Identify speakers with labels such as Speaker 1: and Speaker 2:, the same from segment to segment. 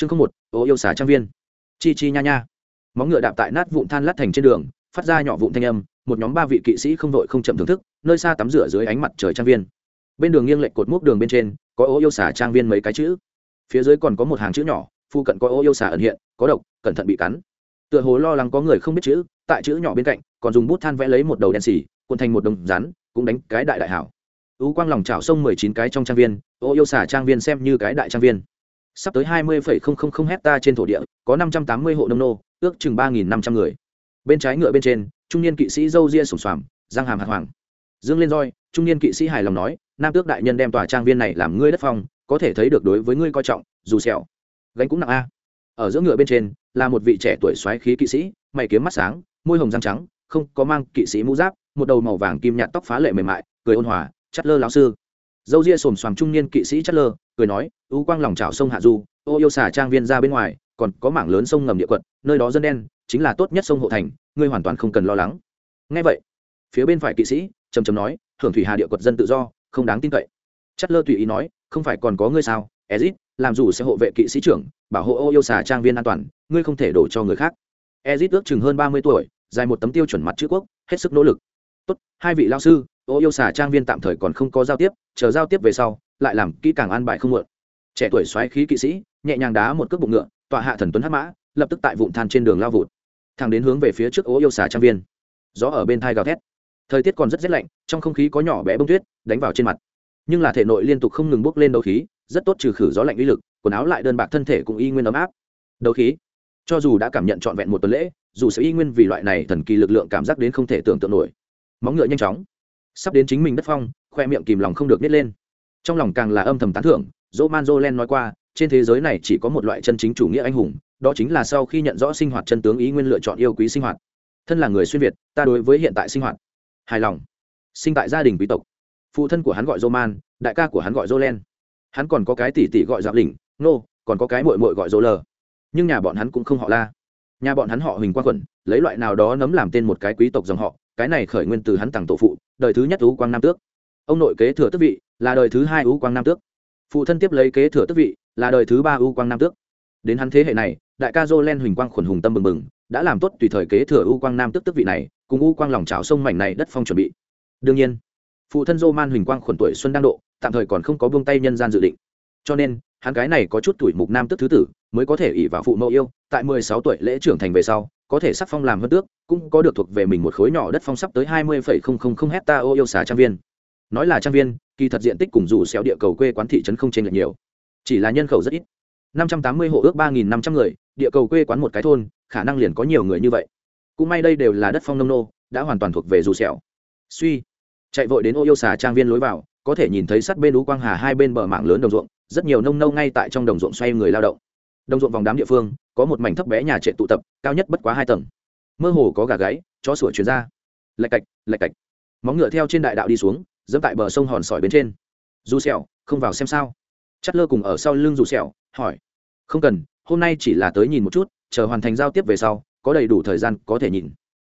Speaker 1: chương không một, ô yêu xả trang viên. Chi chi nha nha. Móng ngựa đạp tại nát vụn than lát thành trên đường, phát ra nhỏ vụn thanh âm, một nhóm ba vị kỵ sĩ không đội không chậm thưởng thức, nơi xa tắm rửa dưới ánh mặt trời trang viên. Bên đường nghiêng lệch cột mốc đường bên trên, có ô yêu xả trang viên mấy cái chữ. Phía dưới còn có một hàng chữ nhỏ phụ cận có ô yêu xả ẩn hiện, có độc, cẩn thận bị cắn. Tựa hồ lo lắng có người không biết chữ, tại chữ nhỏ bên cạnh, còn dùng bút than vẽ lấy một đầu đen xì cuộn thành một đồng rắn, cũng đánh cái đại đại hảo. Ú quang lòng chảo sông mười chín cái trong trang viên, ô yêu xả trang viên xem như cái đại trang viên sắp tới hai mươi phẩy không không không hecta trên thổ địa, có năm trăm tám mươi hộ nông nô, ước chừng ba nghìn năm trăm người. Bên trái ngựa bên trên, trung niên kỵ sĩ dâu ria sùng xoàm giang hàm hạt hoàng. Dương lên roi, trung niên kỵ sĩ hài lòng nói, nam tước đại nhân đem tòa trang viên này làm ngươi đất phong, có thể thấy được đối với ngươi coi trọng, dù sẹo. Gánh cũng nặng a. Ở giữa ngựa bên trên, là một vị trẻ tuổi xoáy khí kỵ sĩ, mày kiếm mắt sáng, môi hồng răng trắng, không có mang kỵ sĩ mũ giáp, một đầu màu vàng kim nhạt tóc phá lệ mềm mại, cười ôn hòa chắt lơ lão sư. Dâu ria sồm xoàm trung niên kỵ sĩ chắt lơ cười nói ưu quang lòng chảo sông hạ du, ô yêu xả trang viên ra bên ngoài, còn có mảng lớn sông ngầm địa quận nơi đó dân đen, chính là tốt nhất sông hộ thành, ngươi hoàn toàn không cần lo lắng. Ngay vậy, phía bên phải kỵ sĩ trầm trầm nói, hưởng thủy hà địa quận dân tự do, không đáng tin cậy. Chất lơ tùy ý nói, không phải còn có ngươi sao? Ezit, làm dù sẽ hộ vệ kỵ sĩ trưởng, bảo hộ ô yêu xà trang viên an toàn, ngươi không thể đổ cho người khác. Ezit ước chừng hơn ba mươi tuổi, dài một tấm tiêu chuẩn mặt chữ quốc, hết sức nỗ lực. Tốt, hai vị lao sư ô yêu xà trang viên tạm thời còn không có giao tiếp, chờ giao tiếp về sau, lại làm kỹ càng an bài không muộn. Trẻ tuổi xoáy khí kỵ sĩ, nhẹ nhàng đá một cước bụng ngựa, tọa hạ thần tuấn hắc mã, lập tức tại vụn than trên đường lao vụt. Thẳng đến hướng về phía trước ô yêu xà trang viên. Gió ở bên thai gào thét. Thời tiết còn rất rét lạnh, trong không khí có nhỏ bé bông tuyết, đánh vào trên mặt. Nhưng là thể nội liên tục không ngừng bốc lên đấu khí, rất tốt trừ khử gió lạnh uy lực, quần áo lại đơn bạc thân thể cũng y nguyên ấm áp. Đấu khí. Cho dù đã cảm nhận trọn vẹn một tuần lễ, dù sẽ y nguyên vì loại này thần kỳ lực lượng cảm giác đến không thể tưởng tượng nổi. Móng ngựa nhanh chóng sắp đến chính mình đất phong, khoe miệng kìm lòng không được nít lên. Trong lòng càng là âm thầm tán thưởng dỗ man dô len nói qua, trên thế giới này chỉ có một loại chân chính chủ nghĩa anh hùng, đó chính là sau khi nhận rõ sinh hoạt chân tướng ý nguyên lựa chọn yêu quý sinh hoạt. Thân là người xuyên việt, ta đối với hiện tại sinh hoạt hài lòng. Sinh tại gia đình quý tộc. Phụ thân của hắn gọi dô man đại ca của hắn gọi dô len hắn còn có cái tỷ tỷ gọi dạo đỉnh nô, còn có cái mội mội gọi dô lờ nhưng nhà bọn hắn cũng không họ la. Nhà bọn hắn họ huỳnh quang quẩn, lấy loại nào đó nấm làm tên một cái quý tộc dòng họ, cái này khởi nguyên từ hắn tặng tổ phụ đời thứ nhất ú quang nam tước. Ông nội kế thừa tước vị là đời thứ hai ú quang nam tước. Phụ thân tiếp lấy kế thừa tước vị là đời thứ ba ú quang nam tước. Đến hắn thế hệ này, đại ca dô len huỳnh quang khuẩn hùng tâm mừng mừng đã làm tốt tùy thời kế thừa ú quang nam tước tước vị này, cùng ú quang lòng trào sông mảnh này đất phong chuẩn bị. Đương nhiên, phụ thân dô man huỳnh quang khuẩn tuổi xuân đang độ, tạm thời còn không có buông tay nhân gian dự định. Cho nên, hắn cái này có chút tuổi mục nam tước thứ tử, mới có thể ỉ vào phụ mẫu yêu, tại mười sáu tuổi lễ trưởng thành về sau có thể sắc phong làm hơn tước, cũng có được thuộc về mình một khối nhỏ đất phong sắp tới hai mươi phẩy không không không hecta ô yêu xà trang viên. Nói là trang viên, kỳ thật diện tích cùng dù xéo địa cầu quê quán thị trấn không chênh lệch nhiều. Chỉ là nhân khẩu rất ít. năm trăm tám mươi hộ ước ba nghìn năm trăm người, địa cầu quê quán một cái thôn, khả năng liền có nhiều người như vậy. Cũng may đây đều là đất phong nông nô, đã hoàn toàn thuộc về dù xẻo suy, chạy vội đến ô yêu xà trang viên lối vào, có thể nhìn thấy sát bên ú quang hà hai bên bờ mạng lớn đồng ruộng, rất nhiều nông nâu ngay tại trong đồng ruộng xoay người lao động. Đồng ruộng vòng đám địa phương có một mảnh thấp bé nhà trệ tụ tập, cao nhất bất quá hai tầng. Mơ hồ có gà gáy, chó sủa chuyển ra. Lạch cạch lạch cạch. Móng ngựa theo trên đại đạo đi xuống, dẫm tại bờ sông hòn sỏi bên trên. Dù sẹo, không vào xem sao. Chắt lơ cùng ở sau lưng dù sẹo, hỏi. Không cần, hôm nay chỉ là tới nhìn một chút, chờ hoàn thành giao tiếp về sau, có đầy đủ thời gian có thể nhìn.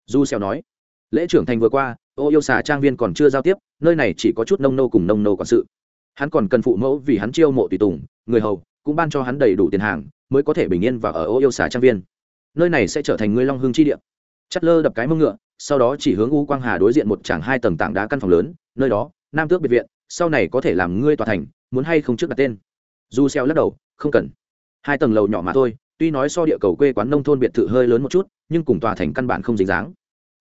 Speaker 1: Du sẹo nói. Lễ trưởng thành vừa qua, ô yêu xà trang viên còn chưa giao tiếp, nơi này chỉ có chút nông nô cùng nông nô quản sự. Hắn còn cần phụ mẫu vì hắn chiêu mộ tùy tùng, người hầu cũng ban cho hắn đầy đủ tiền hàng mới có thể bình yên và ở ô yêu xà trang viên. Nơi này sẽ trở thành ngươi long hương chi địa. Chất lơ đập cái mông ngựa, sau đó chỉ hướng u quang hà đối diện một tràng hai tầng tảng đá căn phòng lớn, nơi đó, nam tước biệt viện, sau này có thể làm ngươi tòa thành, muốn hay không trước đặt tên. Du xeo lắc đầu, không cần. Hai tầng lầu nhỏ mà thôi, tuy nói so địa cầu quê quán nông thôn biệt thự hơi lớn một chút, nhưng cùng tòa thành căn bản không dính dáng.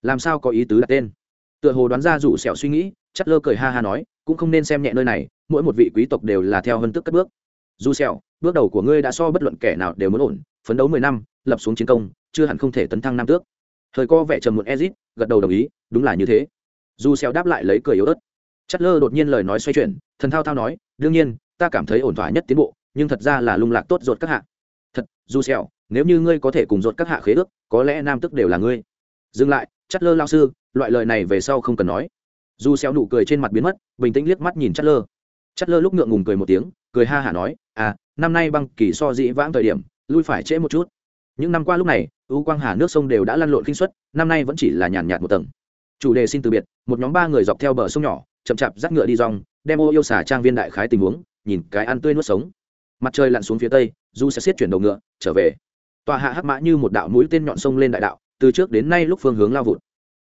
Speaker 1: Làm sao có ý tứ đặt tên? Tựa hồ đoán ra rủ sẹo suy nghĩ chất lơ cười ha ha nói, cũng không nên xem nhẹ nơi này, mỗi một vị quý tộc đều là theo hân tức cất bước. Du sẹo bước đầu của ngươi đã so bất luận kẻ nào đều muốn ổn phấn đấu mười năm lập xuống chiến công chưa hẳn không thể tấn thăng nam tước. Thời co vẻ trầm muộn ezit gật đầu đồng ý đúng là như thế. Du xeo đáp lại lấy cười yếu ớt. Chất lơ đột nhiên lời nói xoay chuyển thần thao thao nói đương nhiên ta cảm thấy ổn thỏa nhất tiến bộ nhưng thật ra là lung lạc tốt ruột các hạ. Thật du xeo, nếu như ngươi có thể cùng ruột các hạ khế ước có lẽ nam tức đều là ngươi. Dừng lại chất lơ lao sư loại lời này về sau không cần nói. Du xéo nụ cười trên mặt biến mất bình tĩnh liếc mắt nhìn chất lơ chất lơ lúc ngượng ngùng cười một tiếng cười ha hả nói à năm nay băng kỳ so dĩ vãng thời điểm, lui phải trễ một chút. Những năm qua lúc này, u quang hà nước sông đều đã lăn lộn kinh suất, năm nay vẫn chỉ là nhàn nhạt một tầng. Chủ đề xin từ biệt, một nhóm ba người dọc theo bờ sông nhỏ, chậm chạp dắt ngựa đi rong, đem ô yêu xả trang viên đại khái tình huống, nhìn cái ăn tươi nuốt sống. Mặt trời lặn xuống phía tây, du sẽ xiết chuyển đầu ngựa, trở về. Tòa hạ hắc mã như một đạo mũi tên nhọn sông lên đại đạo, từ trước đến nay lúc phương hướng lao vụt.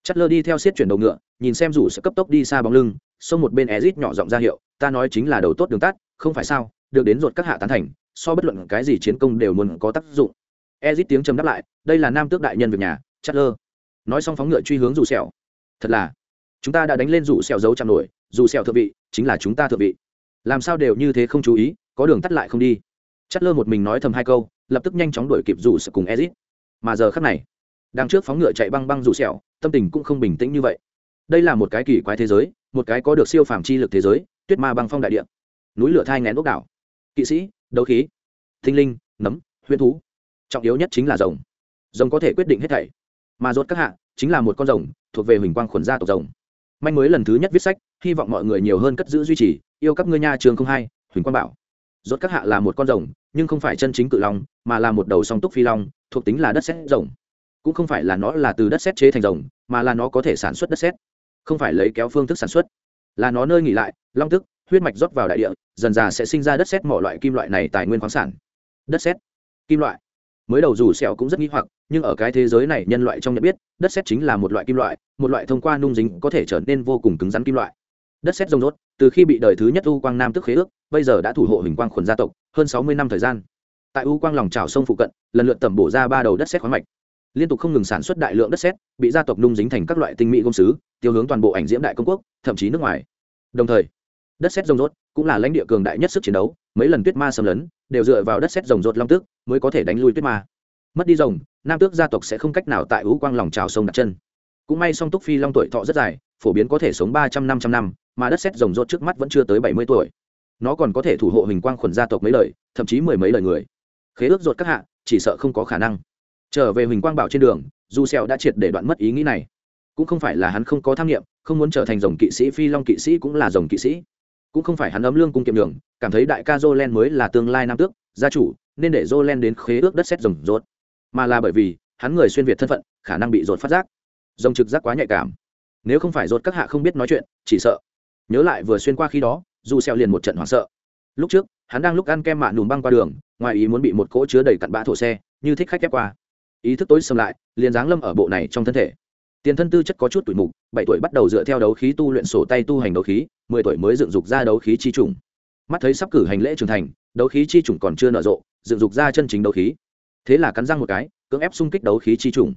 Speaker 1: Chất lơ đi theo xiết chuyển đầu ngựa, nhìn xem dù sẽ cấp tốc đi xa bóng lưng, sông một bên ezit nhỏ giọng ra hiệu, ta nói chính là đầu tốt đường tắt, không phải sao? Được đến ruột các hạ tán thành, so bất luận cái gì chiến công đều muốn có tác dụng. Ezit tiếng trầm đáp lại, đây là nam tước đại nhân việc nhà chất lơ nói xong phóng ngựa truy hướng dù sẹo. Thật là, chúng ta đã đánh lên dù sẹo dấu chạm nổi, dù sẹo thượng vị, chính là chúng ta thượng vị. Làm sao đều như thế không chú ý, có đường tắt lại không đi. Chất lơ một mình nói thầm hai câu, lập tức nhanh chóng đuổi kịp dù sẹo cùng ezit. Mà giờ khắc này, đằng trước phóng ngựa chạy băng băng dù sẹo, tâm tình cũng không bình tĩnh như vậy. Đây là một cái kỳ quái thế giới, một cái có được siêu phàm chi lực thế giới, tuyết ma băng phong đại địa. Núi lửa thai ngén ốc đảo kỵ sĩ, đấu khí, thinh linh, nấm, huyễn thú. Trọng yếu nhất chính là rồng. Rồng có thể quyết định hết thảy. Mà rốt các hạ chính là một con rồng, thuộc về huỳnh quang khuẩn gia tộc rồng. Manh mới lần thứ nhất viết sách, hy vọng mọi người nhiều hơn cất giữ duy trì, yêu các ngươi nha trường không hai, huỳnh quang bảo. Rốt các hạ là một con rồng, nhưng không phải chân chính cự long, mà là một đầu song túc phi long, thuộc tính là đất sét rồng. Cũng không phải là nó là từ đất sét chế thành rồng, mà là nó có thể sản xuất đất sét. Không phải lấy kéo phương thức sản xuất. Là nó nơi nghỉ lại, long tức huyết mạch rót vào đại địa dần dà sẽ sinh ra đất xét mỏ loại kim loại này tài nguyên khoáng sản. Đất xét, kim loại. Mới đầu dù sẹo cũng rất nghi hoặc nhưng ở cái thế giới này nhân loại trong nhận biết đất sét chính là một loại kim loại một loại thông qua nung dính có thể trở nên vô cùng cứng rắn kim loại. Đất sét rồng rốt từ khi bị đời thứ nhất u quang nam tức khế ước bây giờ đã thủ hộ hình quang khuẩn gia tộc hơn sáu mươi năm thời gian. Tại u quang lòng trào sông phụ cận lần lượt tẩm bổ ra ba đầu đất sét khoáng mạch. Liên tục không ngừng sản xuất đại lượng đất sét bị gia tộc nung dính thành các loại tinh mỹ công sứ tiêu hướng toàn bộ ảnh diễm đại công quốc thậm chí nước ngoài. Đồng thời đất sét rồng rốt cũng là lãnh địa cường đại nhất sức chiến đấu, mấy lần tuyết ma xâm lấn đều dựa vào đất sét rồng rốt long tước mới có thể đánh lui tuyết ma. Mất đi rồng, nam tước gia tộc sẽ không cách nào tại ú quang lòng trào sông đặt chân. Cũng may song túc phi long tuổi thọ rất dài, phổ biến có thể sống ba trăm năm trăm năm, mà đất sét rồng rốt trước mắt vẫn chưa tới bảy mươi tuổi. Nó còn có thể thủ hộ hình quang khuẩn gia tộc mấy lời, thậm chí mười mấy lời người. Khế ước rột các hạ, chỉ sợ không có khả năng. Trở về huỳnh quang bảo trên đường, du xẹo đã triệt để đoạn mất ý nghĩ này. Cũng không phải là hắn không có tham nghiệm, không muốn trở thành dòng kỵ sĩ, phi long kỵ sĩ cũng là dòng kỵ sĩ cũng không phải hắn ấm lương cung kiệm đường cảm thấy đại ca jolen mới là tương lai nam tước, gia chủ, nên để jolen đến khế ước đất xét rồng rốt mà là bởi vì, hắn người xuyên việt thân phận, khả năng bị rột phát giác. Rồng trực giác quá nhạy cảm. Nếu không phải rột các hạ không biết nói chuyện, chỉ sợ. Nhớ lại vừa xuyên qua khi đó, dù xeo liền một trận hoảng sợ. Lúc trước, hắn đang lúc ăn kem mạ nùm băng qua đường, ngoài ý muốn bị một cỗ chứa đầy cặn bã thổ xe, như thích khách ép qua. Ý thức tối xâm lại, liền giáng lâm ở bộ này trong thân thể. Tiền thân tư chất có chút tuổi mục, bảy tuổi bắt đầu dựa theo đấu khí tu luyện sổ tay tu hành đấu khí mười tuổi mới dựng dục ra đấu khí chi trùng mắt thấy sắp cử hành lễ trưởng thành, đấu khí chi trùng còn chưa nở rộ, dựng dục ra chân chính đấu khí. Thế là cắn răng một cái, cưỡng ép xung kích đấu khí chi trùng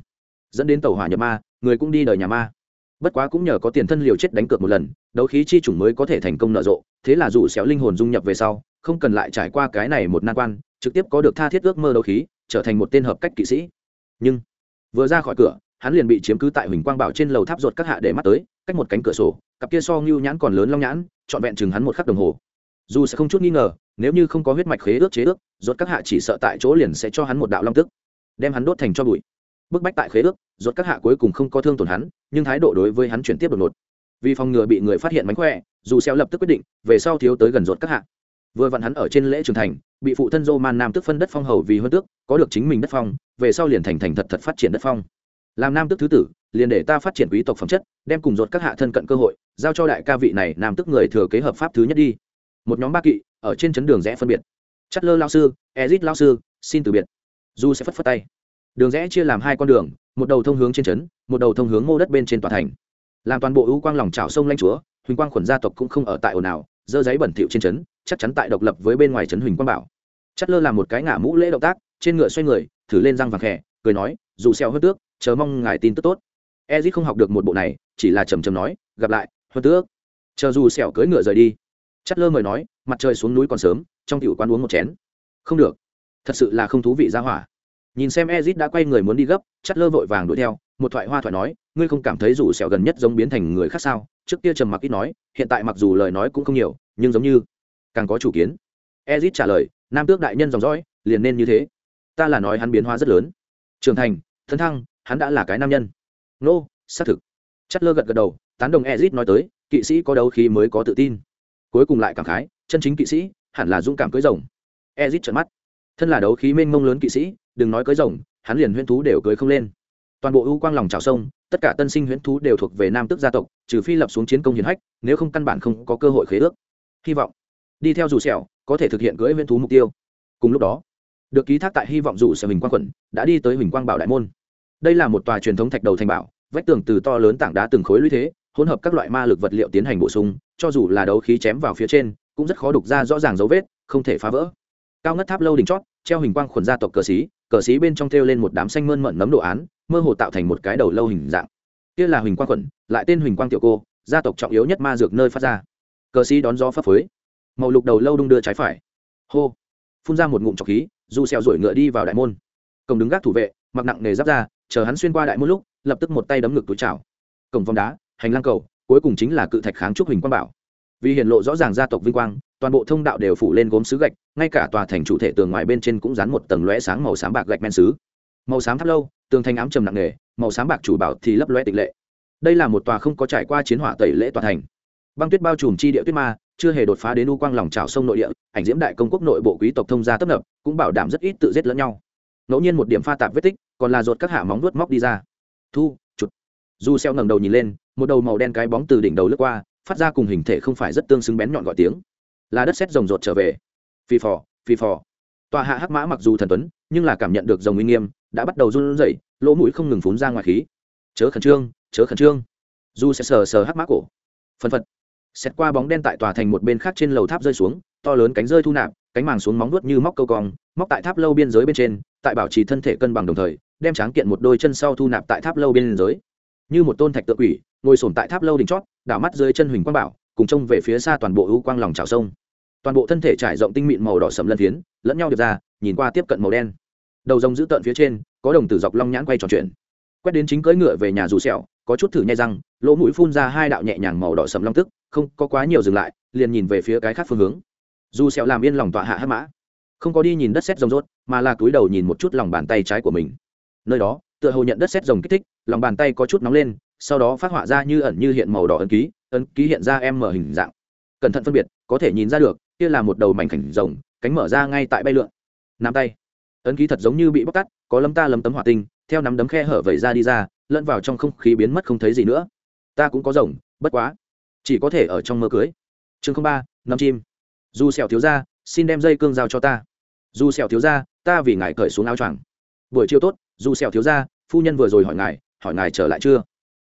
Speaker 1: dẫn đến tàu hỏa nhập ma, người cũng đi đời nhà ma. Bất quá cũng nhờ có tiền thân liều chết đánh cược một lần, đấu khí chi trùng mới có thể thành công nở rộ. Thế là dù xéo linh hồn dung nhập về sau, không cần lại trải qua cái này một nan quan, trực tiếp có được tha thiết ước mơ đấu khí, trở thành một tên hợp cách kỵ sĩ. Nhưng, vừa ra khỏi cửa, hắn liền bị chiếm cứ tại huỳnh quang bảo trên lầu tháp ruột các hạ để mắt tới cách một cánh cửa sổ, cặp kia so ngưu nhãn còn lớn long nhãn, trọn vẹn chừng hắn một khắc đồng hồ. Dù sẽ không chút nghi ngờ, nếu như không có huyết mạch khế ước chế ước rốt các hạ chỉ sợ tại chỗ liền sẽ cho hắn một đạo long tức, đem hắn đốt thành cho bụi. Bức bách tại khế ước rốt các hạ cuối cùng không có thương tổn hắn, nhưng thái độ đối với hắn chuyển tiếp đột ngột. Vì phòng ngừa bị người phát hiện mánh khỏe, dù xeo lập tức quyết định, về sau thiếu tới gần rốt các hạ. Vừa vặn hắn ở trên lễ trưởng thành, bị phụ thân dô man nam tức phân đất phong hầu vì hơn tước, có được chính mình đất phong, về sau liền thành thành thật thật phát triển đất phong. Làm nam tức thứ tử liền để ta phát triển quý tộc phẩm chất, đem cùng dột các hạ thân cận cơ hội, giao cho đại ca vị này nam tức người thừa kế hợp pháp thứ nhất đi. Một nhóm ba kỵ, ở trên chấn đường rẽ phân biệt. Chất lơ lao sư, ezit lao sư, xin từ biệt. Du sẽ phất phất tay. Đường rẽ chia làm hai con đường, một đầu thông hướng trên trấn một đầu thông hướng mô đất bên trên tòa thành. Làm toàn bộ ưu quang lòng trào sông lanh chúa, huỳnh quang khuẩn gia tộc cũng không ở tại ồn nào dơ giấy bẩn thỉu trên trấn chắc chắn tại độc lập với bên ngoài trấn huỳnh quang bảo. Chất lơ làm một cái ngả mũ lễ động tác, trên ngựa xoay người, thử lên răng vàng khẽ cười nói, dù xeo hớt tước, chờ mong ngài tin tức tốt ezit không học được một bộ này, chỉ là trầm trầm nói, gặp lại hớt tước. Chờ dù xẻo cưỡi ngựa rời đi, chất lơ mời nói, mặt trời xuống núi còn sớm, trong tiểu quán uống một chén. Không được. Thật sự là không thú vị ra hỏa. Nhìn xem ezit đã quay người muốn đi gấp, chất lơ vội vàng đuổi theo, một thoại hoa thoại nói, ngươi không cảm thấy rủ sẹo gần nhất giống biến thành người khác sao? Trước kia trầm mặc ít nói, hiện tại mặc dù lời nói cũng không nhiều, nhưng giống như càng có chủ kiến. Ezit trả lời, nam tước đại nhân dòng dõi, liền nên như thế. Ta là nói hắn biến hóa rất lớn. Trưởng thành, thân thăng, hắn đã là cái nam nhân nô、no, xác thực. Chất lơ gật gật đầu tán đồng ezit nói tới kỵ sĩ có đấu khí mới có tự tin. Cuối cùng lại cảm khái chân chính kỵ sĩ hẳn là dũng cảm cưới rồng. Ezit trợn mắt. Thân là đấu khí mênh mông lớn kỵ sĩ đừng nói cưới rồng hắn liền huyễn thú đều cưới không lên. Toàn bộ ưu quang lòng trào sông tất cả tân sinh huyễn thú đều thuộc về nam tức gia tộc trừ phi lập xuống chiến công hiển hách nếu không căn bản không có cơ hội khế ước. Hy vọng đi theo dù sẹo có thể thực hiện cưỡi huyễn thú mục tiêu. Cùng lúc đó được ký thác tại hy vọng dù sẹo huỳnh quang quẩn đã đi tới huỳnh quang bảo đại môn đây là một tòa truyền thống thạch đầu thành bảo, vách tường từ to lớn tảng đá từng khối lũy thế, hỗn hợp các loại ma lực vật liệu tiến hành bổ sung, cho dù là đấu khí chém vào phía trên, cũng rất khó đục ra rõ ràng dấu vết, không thể phá vỡ. Cao ngất tháp lâu đỉnh chót, treo hình quang khuẩn gia tộc cờ xí cờ xí bên trong thêu lên một đám xanh mơn mận nấm đồ án, mơ hồ tạo thành một cái đầu lâu hình dạng. Kia là huỳnh quang khuẩn, lại tên huỳnh quang tiểu cô, gia tộc trọng yếu nhất ma dược nơi phát ra. Cờ xí đón gió phấp phới. Màu lục đầu lâu đung đưa trái phải. Hô. Phun ra một ngụm trọc khí, dù xèo rủi ngựa đi vào đại môn. Cổng đứng gác thủ vệ, mặc nặng nề giáp ra chờ hắn xuyên qua đại môn lúc, lập tức một tay đấm ngực túi chảo. Cổng vòng đá, hành lang cầu, cuối cùng chính là cự thạch kháng trúc huỳnh quang bảo. Vì hiện lộ rõ ràng gia tộc vinh quang, toàn bộ thông đạo đều phủ lên gốm sứ gạch, ngay cả tòa thành chủ thể tường ngoài bên trên cũng dán một tầng lóe sáng màu xám bạc gạch men sứ màu xám thấp lâu, tường thành ám trầm nặng nề, màu xám bạc chủ bảo thì lấp lóe tịch lệ. Đây là một tòa không có trải qua chiến hỏa tẩy lễ tòa thành. Băng tuyết bao trùm chi địa tuyết ma, chưa hề đột phá đến u quang lòng trào sông nội địa, ảnh diễm đại công quốc nội bộ quý tộc thông gia tấp nập, cũng bảo đảm rất ít tự giết lẫn nhau. Ngẫu nhiên một điểm pha tạp vết tích còn là ruột các hạ móng nuốt móc đi ra. Thu, chụt. Du xeo ngẩng đầu nhìn lên, một đầu màu đen cái bóng từ đỉnh đầu lướt qua, phát ra cùng hình thể không phải rất tương xứng bén nhọn gọi tiếng. Là đất sét rồng rột trở về. Phi phò phi phò. Tòa hạ hắc mã mặc dù thần tuấn, nhưng là cảm nhận được rồng uy nghiêm, đã bắt đầu run rẩy, lỗ mũi không ngừng phun ra ngoài khí. Chớ khẩn trương, chớ khẩn trương. Du sẽ sờ sờ hắc mã cổ. Phân phật. Xét qua bóng đen tại tòa thành một bên khác trên lầu tháp rơi xuống, to lớn cánh rơi thu nạp, cánh màng xuống móng nuốt như móc câu cong, móc tại tháp lâu biên giới bên trên, tại bảo trì thân thể cân bằng đồng thời đem tráng kiện một đôi chân sau thu nạp tại tháp lâu bên dưới. Như một tôn thạch tự quỷ, ngồi sổm tại tháp lâu đỉnh chót, đảo mắt dưới chân huỳnh quang bảo, cùng trông về phía xa toàn bộ ưu quang lòng trào sông. Toàn bộ thân thể trải rộng tinh mịn màu đỏ sầm lân phiến, lẫn nhau điệp ra, nhìn qua tiếp cận màu đen. Đầu rồng giữ tợn phía trên, có đồng tử dọc long nhãn quay tròn chuyện quét đến chính cưỡi ngựa về nhà dù sẹo, có chút thử nhai răng, lỗ mũi phun ra hai đạo nhẹ nhàng màu đỏ sầm long tức, không có quá nhiều dừng lại, liền nhìn về phía cái khác phương hướng. Dù sẹo làm yên lòng tọa hạ hắc mã. Không có đi nhìn đất sét rồng rốt, mà là cúi đầu nhìn một chút lòng bàn tay trái của mình nơi đó, tựa hồ nhận đất sét rồng kích thích, lòng bàn tay có chút nóng lên, sau đó phát họa ra như ẩn như hiện màu đỏ ấn ký ấn ký hiện ra em mở hình dạng. Cẩn thận phân biệt, có thể nhìn ra được, kia là một đầu mảnh khảnh rồng, cánh mở ra ngay tại bay lượn. Nắm tay. Ấn ký thật giống như bị bóc tắt có lấm ta lấm tấm hỏa tinh, theo nắm đấm khe hở vẩy ra đi ra, lẫn vào trong không khí biến mất không thấy gì nữa. Ta cũng có rồng, bất quá. Chỉ có thể ở trong mơ cưới. Chương ba năm chim. Dù sẹo thiếu ra xin đem dây cương giao cho ta. Dù sẹo thiếu ra ta vì ngài cởi xuống áo choàng. Buổi chiều tốt dù sẹo thiếu ra phu nhân vừa rồi hỏi ngài hỏi ngài trở lại chưa?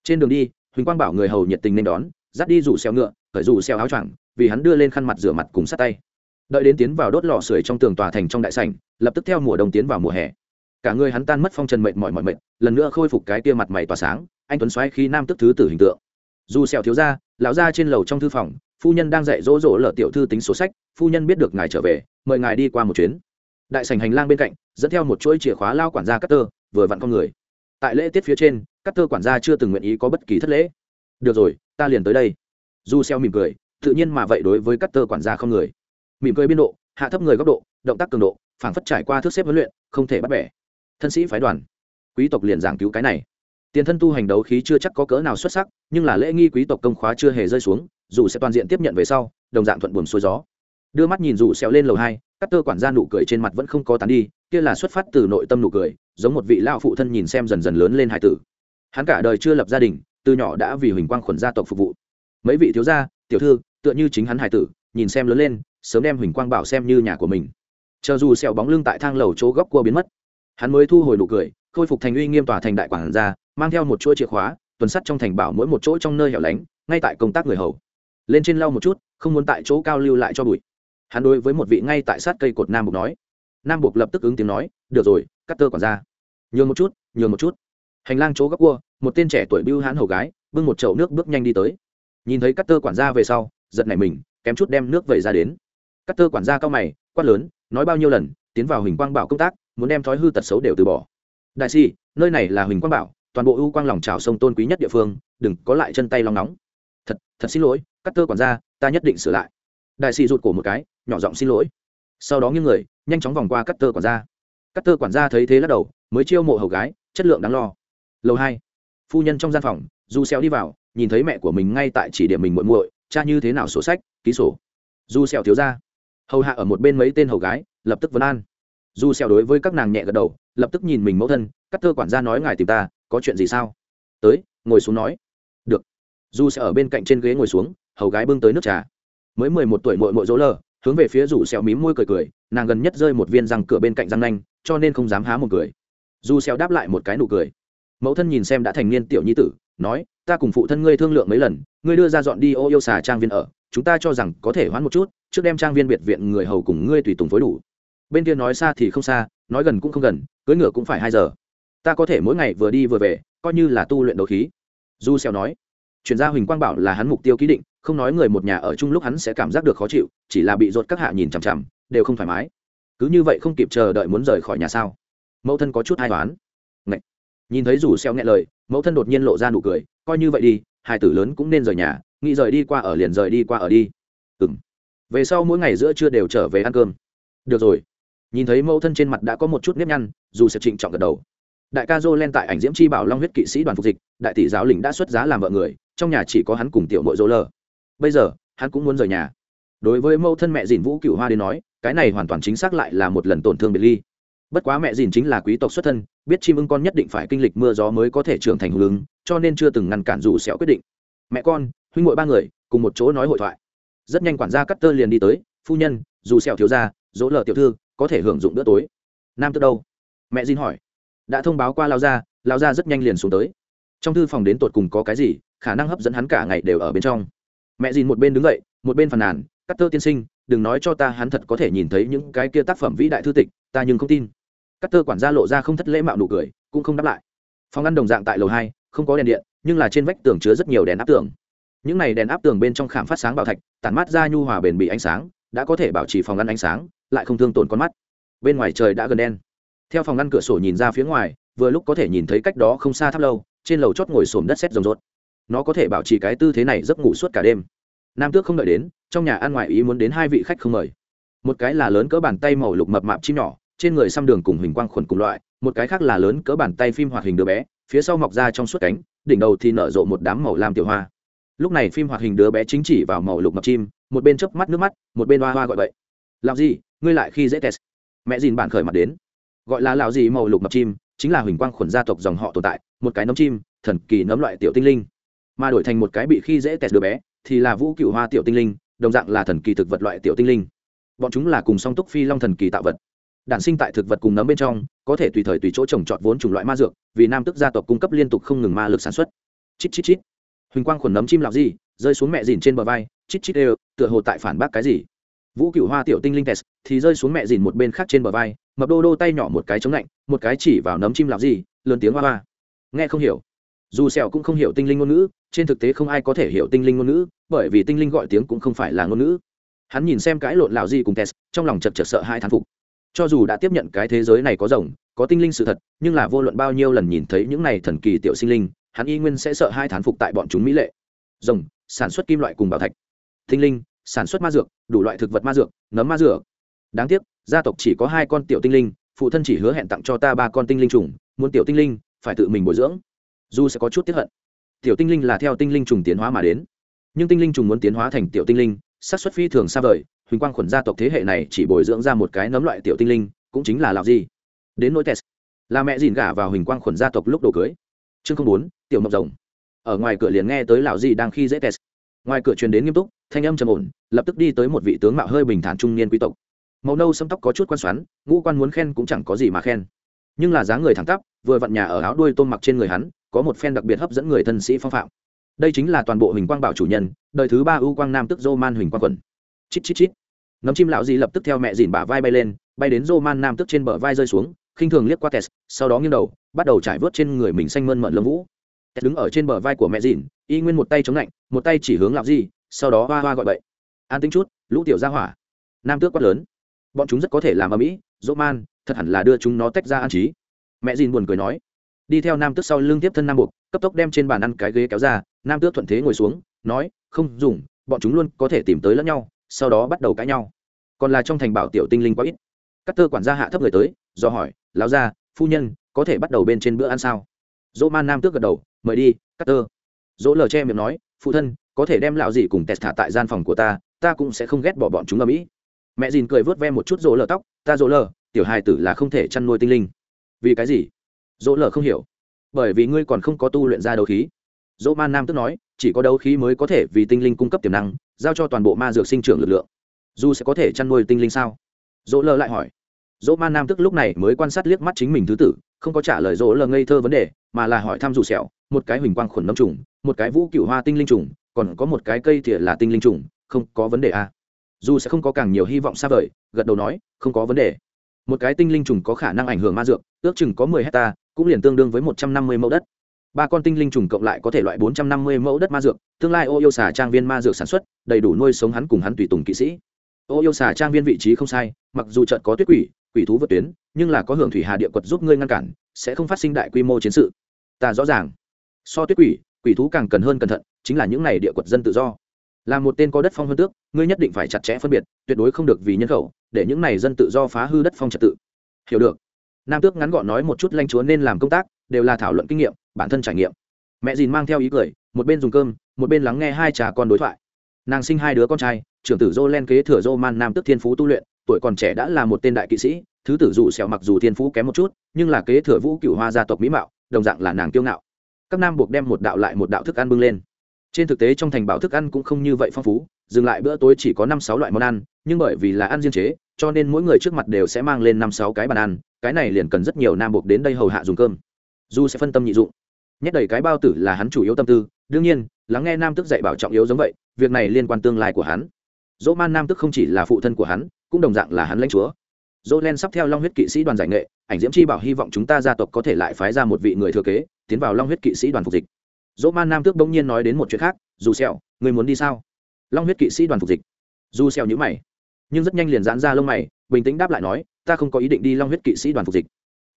Speaker 1: Trên đường đi, huỳnh quang bảo người hầu nhiệt tình nên đón, dắt đi rủ xeo ngựa khởi rủ xeo áo choàng, vì hắn đưa lên khăn mặt rửa mặt cùng sát tay. Đợi đến tiến vào đốt lò sưởi trong tường tòa thành trong đại sảnh, lập tức theo mùa đông tiến vào mùa hè. Cả người hắn tan mất phong trần mệt mỏi mỏi mệt, lần nữa khôi phục cái tia mặt mày tỏa sáng, anh tuấn xoáy khi nam tức thứ tử hình tượng. Dù sẹo thiếu gia, lão gia trên lầu trong thư phòng, phu nhân đang dạy dỗ dỗ lở tiểu thư tính số sách, phu nhân biết được ngài trở về, mời ngài đi qua một chuyến đại sảnh hành lang bên cạnh, dẫn theo một chuỗi chìa khóa lao quản gia cắt tơ vừa vặn con người. Tại lễ tiết phía trên cắt tơ quản gia chưa từng nguyện ý có bất kỳ thất lễ. Được rồi, ta liền tới đây. Du xeo mỉm cười, tự nhiên mà vậy đối với cắt tơ quản gia không người. Mỉm cười biên độ, hạ thấp người góc độ, động tác cường độ, phảng phất trải qua thước xếp huấn luyện, không thể bắt bẻ. Thân sĩ phái đoàn. Quý tộc liền giảng cứu cái này. Tiền thân tu hành đấu khí chưa chắc có cỡ nào xuất sắc, nhưng là lễ nghi quý tộc công khóa chưa hề rơi xuống, dù sẽ toàn diện tiếp nhận về sau, đồng dạng thuận buồm xuôi gió. Đưa mắt nhìn dù xéo lên lầu hai cắt tơ quản gia nụ cười trên mặt vẫn không có tán đi, kia là xuất phát từ nội tâm nụ cười, giống một vị lao phụ thân nhìn xem dần dần lớn lên hải tử. Hắn cả đời chưa lập gia đình, từ nhỏ đã vì huỳnh quang khuẩn gia tộc phục vụ. Mấy vị thiếu gia, tiểu thư, tựa như chính hắn hải tử, nhìn xem lớn lên, sớm đem huỳnh quang bảo xem như nhà của mình. Chờ dù sẹo bóng lưng tại thang lầu chỗ góc cua biến mất, hắn mới thu hồi nụ cười, khôi phục thành uy nghiêm tòa thành đại quản gia, mang theo một chuỗi chìa khóa, tuần sắt trong thành bảo mỗi một chỗ trong nơi hẻo lánh, ngay tại công tác người hầu. Lên trên lau một chút, không muốn tại chỗ cao lưu lại cho bụi hắn đối với một vị ngay tại sát cây cột nam bục nói. Nam bục lập tức ứng tiếng nói, được rồi, cắt tơ quản gia nhường một chút, nhường một chút. Hành lang chỗ góc cua, một tên trẻ tuổi bưu hãn hầu gái, bưng một chậu nước bước nhanh đi tới. Nhìn thấy cắt tơ quản gia về sau, giật nảy mình, kém chút đem nước vẩy ra đến. Cắt tơ quản gia cao mày, quát lớn, nói bao nhiêu lần, tiến vào huỳnh quang bảo công tác, muốn đem thói hư tật xấu đều từ bỏ. Đại sĩ, nơi này là huỳnh quang bảo, toàn bộ ưu quang lòng trào sông tôn quý nhất địa phương, đừng có lại chân tay lòng nóng. Thật thật xin lỗi, cắt tơ quản gia, ta nhất định sửa lại đại sĩ rụt cổ một cái, nhỏ giọng xin lỗi. Sau đó những người, nhanh chóng vòng qua cắt tơ quản gia. Cắt tơ quản gia thấy thế lắc đầu, mới chiêu mộ hầu gái, chất lượng đáng lo. Lầu hai. Phu nhân trong gian phòng du xeo đi vào, nhìn thấy mẹ của mình ngay tại chỉ điểm mình muội muội, cha như thế nào sổ sách, ký sổ? Du xeo thiếu ra. Hầu hạ ở một bên mấy tên hầu gái, lập tức vấn an. Du xeo đối với các nàng nhẹ gật đầu, lập tức nhìn mình mẫu thân cắt tơ quản gia nói ngài tìm ta, có chuyện gì sao? Tới, ngồi xuống nói. Được. Du sẽ ở bên cạnh trên ghế ngồi xuống, hầu gái bưng tới nước trà mới mười một tuổi mội mội dỗ lờ, hướng về phía rủ xẹo mím môi cười cười, nàng gần nhất rơi một viên răng cửa bên cạnh răng nanh, cho nên không dám há một cười. Dù xeo đáp lại một cái nụ cười. Mẫu thân nhìn xem đã thành niên tiểu nhi tử, nói, ta cùng phụ thân ngươi thương lượng mấy lần, ngươi đưa ra dọn đi ô yêu xà trang viên ở, chúng ta cho rằng có thể hoãn một chút, trước đem trang viên biệt viện người hầu cùng ngươi tùy tùng phối đủ. Bên kia nói xa thì không xa, nói gần cũng không gần cưỡi ngựa cũng phải hai giờ. Ta có thể mỗi ngày vừa đi vừa về, coi như là tu luyện đấu khí. Du xeo nói chuyển gia huỳnh quang bảo là hắn mục tiêu ký định, không nói người một nhà ở chung lúc hắn sẽ cảm giác được khó chịu, chỉ là bị rột các hạ nhìn chằm chằm, đều không thoải mái. Cứ như vậy không kịp chờ đợi muốn rời khỏi nhà sao? Mẫu thân có chút hai toán Ngậy. nhìn thấy rủ xeo nghe lời, mẫu thân đột nhiên lộ ra nụ cười, coi như vậy đi, hai tử lớn cũng nên rời nhà, nghĩ rời đi qua ở liền rời đi qua ở đi. Ừm. Về sau mỗi ngày giữa trưa đều trở về ăn cơm. Được rồi. Nhìn thấy mẫu thân trên mặt đã có một chút nếp nhăn, dù sẽ trịnh trọng gật đầu. Đại ca dô lên tại ảnh diễm chi bảo long huyết kỵ sĩ đoàn phục dịch, đại tỷ giáo lĩnh đã xuất giá làm vợ người trong nhà chỉ có hắn cùng tiểu nội dỗ lờ. Bây giờ, hắn cũng muốn rời nhà. Đối với mẫu thân mẹ dìn vũ cựu hoa đến nói, cái này hoàn toàn chính xác lại là một lần tổn thương biệt ly. Bất quá mẹ dìn chính là quý tộc xuất thân, biết chim ưng con nhất định phải kinh lịch mưa gió mới có thể trưởng thành hùng ứng, cho nên chưa từng ngăn cản dù xẻo quyết định. Mẹ con, huynh ngội ba người, cùng một chỗ nói hội thoại. Rất nhanh quản gia cắt tơ liền đi tới, phu nhân, dù xẻo thiếu gia, dỗ lờ tiểu thư, có thể hưởng dụng bữa tối. Nam tức đâu? mẹ dìn hỏi. Đã thông báo qua lao gia lao gia rất nhanh liền xuống tới. Trong thư phòng đến tột cùng có cái gì khả năng hấp dẫn hắn cả ngày đều ở bên trong. Mẹ dìn một bên đứng dậy, một bên phàn nàn cắt tơ tiên sinh, đừng nói cho ta hắn thật có thể nhìn thấy những cái kia tác phẩm vĩ đại thư tịch, ta nhưng không tin. Cắt tơ quản gia lộ ra không thất lễ mạo nụ cười, cũng không đáp lại. Phòng ăn đồng dạng tại lầu hai, không có đèn điện, nhưng là trên vách tường chứa rất nhiều đèn áp tường. Những này đèn áp tường bên trong khảm phát sáng bảo thạch, tản mát ra nhu hòa bền bị ánh sáng, đã có thể bảo trì phòng ngăn ánh sáng, lại không thương tổn con mắt. Bên ngoài trời đã gần đen. Theo phòng ngăn cửa sổ nhìn ra phía ngoài, vừa lúc có thể nhìn thấy cách đó không xa tháp lâu, trên lầu chót ngồi xổm đất xét rồng rốt nó có thể bảo trì cái tư thế này giấc ngủ suốt cả đêm. Nam tước không đợi đến, trong nhà ăn ngoài ý muốn đến hai vị khách không mời. Một cái là lớn cỡ bàn tay màu lục mập mạp chim nhỏ, trên người xăm đường cùng hình quang khuẩn cùng loại, một cái khác là lớn cỡ bàn tay phim hoạt hình đứa bé, phía sau mọc ra trong suốt cánh, đỉnh đầu thì nở rộ một đám màu lam tiểu hoa. Lúc này phim hoạt hình đứa bé chính chỉ vào màu lục mập chim, một bên chớp mắt nước mắt, một bên hoa hoa gọi vậy. Làm gì ngươi lại khi dễ test mẹ dìn bản khởi mặt đến. Gọi là lão gì màu lục mập chim chính là huỳnh quang khuẩn gia tộc dòng họ tồn tại, một cái nấm chim, thần kỳ nấm loại tiểu tinh linh mà đổi thành một cái bị khi dễ tẹt đứa bé, thì là vũ cựu hoa tiểu tinh linh, đồng dạng là thần kỳ thực vật loại tiểu tinh linh. Bọn chúng là cùng song túc phi long thần kỳ tạo vật. Đản sinh tại thực vật cùng nấm bên trong, có thể tùy thời tùy chỗ trồng trọt vốn chủng loại ma dược, vì nam tức gia tộc cung cấp liên tục không ngừng ma lực sản xuất. Chít chít chít. Huỳnh quang khuẩn nấm chim lạc gì rơi xuống mẹ dìn trên bờ vai, chít chít đều, tựa hồ tại phản bác cái gì? Vũ cựu hoa tiểu tinh linh test thì rơi xuống mẹ dìn một bên khác trên bờ vai, mập đô đô tay nhỏ một cái chống lạnh, một cái chỉ vào nấm chim lạc gì lớn tiếng hoa hoa. Nghe không hiểu dù sẹo cũng không hiểu tinh linh ngôn ngữ trên thực tế không ai có thể hiểu tinh linh ngôn ngữ bởi vì tinh linh gọi tiếng cũng không phải là ngôn ngữ. Hắn nhìn xem cái lộn lạo gì cùng tes, trong lòng chật chật sợ hai thán phục. Cho dù đã tiếp nhận cái thế giới này có rồng có tinh linh sự thật nhưng là vô luận bao nhiêu lần nhìn thấy những này thần kỳ tiểu sinh linh hắn y nguyên sẽ sợ hai thán phục tại bọn chúng mỹ lệ. Rồng sản xuất kim loại cùng bảo thạch. Tinh linh sản xuất ma dược đủ loại thực vật ma dược nấm ma dược. Đáng tiếc gia tộc chỉ có hai con tiểu tinh linh phụ thân chỉ hứa hẹn tặng cho ta ba con tinh linh trùng muốn tiểu tinh linh phải tự mình bồi dưỡng dù sẽ có chút tiếp hận. Tiểu tinh linh là theo tinh linh trùng tiến hóa mà đến. Nhưng tinh linh trùng muốn tiến hóa thành tiểu tinh linh, xác suất phi thường xa vời, huỳnh quang khuẩn gia tộc thế hệ này chỉ bồi dưỡng ra một cái nấm loại tiểu tinh linh, cũng chính là lào gì đến nỗi test là mẹ dìn gả vào huỳnh quang khuẩn gia tộc lúc đồ cưới. Chương không bốn, tiểu mộc rồng. Ở ngoài cửa liền nghe tới lão gì đang khi dễ test ngoài cửa truyền đến nghiêm túc, thanh âm trầm ổn, lập tức đi tới một vị tướng mạo hơi bình thản trung niên quý tộc. Màu nâu xâm tóc có chút quan xoắn, ngũ quan muốn khen cũng chẳng có gì mà khen. Nhưng là dáng người thẳng tắp, vừa vặn nhà ở áo đuôi tôm mặc trên người hắn có một phen đặc biệt hấp dẫn người thân sĩ phong phạm. Đây chính là toàn bộ huỳnh quang bảo chủ nhân, đời thứ ba ưu quang nam tức dô man huỳnh quang quần. Chít chít chít. Nấm chim lão gì lập tức theo mẹ dìn bả vai bay lên, bay đến dô man nam tức trên bờ vai rơi xuống, khinh thường liếc qua tes sau đó nghiêng đầu, bắt đầu trải vớt trên người mình xanh mơn mận lông vũ. Tes đứng ở trên bờ vai của mẹ dìn, y nguyên một tay chống lạnh, một tay chỉ hướng lão gì sau đó hoa hoa gọi bậy. An tính chút, lũ tiểu ra hỏa. Nam tước quát lớn. Bọn chúng rất có thể làm ở mỹ dỗ man thật hẳn là đưa chúng nó tách ra an trí. Mẹ dìn buồn cười nói đi theo nam tước sau lưng tiếp thân nam buộc cấp tốc đem trên bàn ăn cái ghế kéo ra, nam tước thuận thế ngồi xuống, nói, không dùng, bọn chúng luôn có thể tìm tới lẫn nhau, sau đó bắt đầu cãi nhau. Còn là trong thành bảo tiểu tinh linh quá ít. Các tơ quản gia hạ thấp người tới, do hỏi, lão gia, phu nhân, có thể bắt đầu bên trên bữa ăn sao? Dỗ man nam tước gật đầu, mời đi các tơ. Dỗ lờ che miệng nói, phụ thân, có thể đem lão gì cùng test thả tại gian phòng của ta ta cũng sẽ không ghét bỏ bọn chúng ở mỹ. Mẹ dìn cười vớt ve một chút rỗ lờ tóc, ta rỗ lờ, tiểu hài tử là không thể chăn nuôi tinh linh. Vì cái gì? Dỗ lờ không hiểu. Bởi vì ngươi còn không có tu luyện ra đấu khí. Dỗ man nam tức nói, chỉ có đấu khí mới có thể vì tinh linh cung cấp tiềm năng, giao cho toàn bộ ma dược sinh trưởng lực lượng. Dù sẽ có thể chăn nuôi tinh linh sao? Dỗ lờ lại hỏi. Dỗ man nam tức lúc này mới quan sát liếc mắt chính mình thứ tử, không có trả lời dỗ lờ ngây thơ vấn đề, mà là hỏi thăm dù sẹo, một cái huỳnh quang khuẩn nấm trùng, một cái vũ cựu hoa tinh linh trùng, còn có một cái cây thìa là tinh linh trùng, không có vấn đề à. dù sẽ không có càng nhiều hy vọng xa vời, gật đầu nói, không có vấn đề. Một cái tinh linh trùng có khả năng ảnh hưởng ma dược, ước chừng có mười hecta cũng liền tương đương với một trăm năm mươi mẫu đất. Ba con tinh linh trùng cộng lại có thể loại bốn trăm năm mươi mẫu đất ma dược, tương lai ô yêu xà trang viên ma dược sản xuất, đầy đủ nuôi sống hắn cùng hắn tùy tùng kỵ sĩ. Ô yêu xà trang viên vị trí không sai, mặc dù trận có tuyết quỷ quỷ thú vượt tuyến, nhưng là có hưởng thủy hà địa quật giúp ngươi ngăn cản, sẽ không phát sinh đại quy mô chiến sự. Ta rõ ràng. So tuyết quỷ quỷ thú càng cần hơn cẩn thận, chính là những này địa quật dân tự do. Là một tên có đất phong hơn tước, ngươi nhất định phải chặt chẽ phân biệt, tuyệt đối không được vì nhân khẩu, để những này dân tự do phá hư đất phong trật tự. Hiểu được nam tước ngắn gọn nói một chút lanh chúa nên làm công tác, đều là thảo luận kinh nghiệm, bản thân trải nghiệm. Mẹ dìn mang theo ý cười, một bên dùng cơm, một bên lắng nghe hai trà con đối thoại. Nàng sinh hai đứa con trai, trưởng tử dô len kế thừa dô man nam tước thiên phú tu luyện, tuổi còn trẻ đã là một tên đại kỵ sĩ, thứ tử dù sẹo mặc dù thiên phú kém một chút, nhưng là kế thừa vũ cựu hoa gia tộc mỹ mạo, đồng dạng là nàng kiêu ngạo. Các nam buộc đem một đạo lại một đạo thức ăn bưng lên trên thực tế trong thành bảo thức ăn cũng không như vậy phong phú, dừng lại bữa tối chỉ có năm sáu loại món ăn, nhưng bởi vì là ăn riêng chế, cho nên mỗi người trước mặt đều sẽ mang lên năm sáu cái bàn ăn, cái này liền cần rất nhiều nam buộc đến đây hầu hạ dùng cơm. Du sẽ phân tâm nhị dụng. Nhét đầy cái bao tử là hắn chủ yếu tâm tư, đương nhiên, lắng nghe nam tức dạy bảo trọng yếu giống vậy, việc này liên quan tương lai của hắn. Dỗ man nam tức không chỉ là phụ thân của hắn, cũng đồng dạng là hắn lãnh chúa. Dỗ len sắp theo long huyết kỵ sĩ đoàn giải nghệ, ảnh diễm chi bảo hy vọng chúng ta gia tộc có thể lại phái ra một vị người thừa kế, tiến vào long huyết kỵ sĩ đoàn phục dịch dỗ man nam tước bỗng nhiên nói đến một chuyện khác, dù sẹo, người muốn đi sao? Long huyết kỵ sĩ đoàn phục dịch. Dù sẹo nhíu mày, nhưng rất nhanh liền giãn ra lông mày, bình tĩnh đáp lại nói, ta không có ý định đi long huyết kỵ sĩ đoàn phục dịch.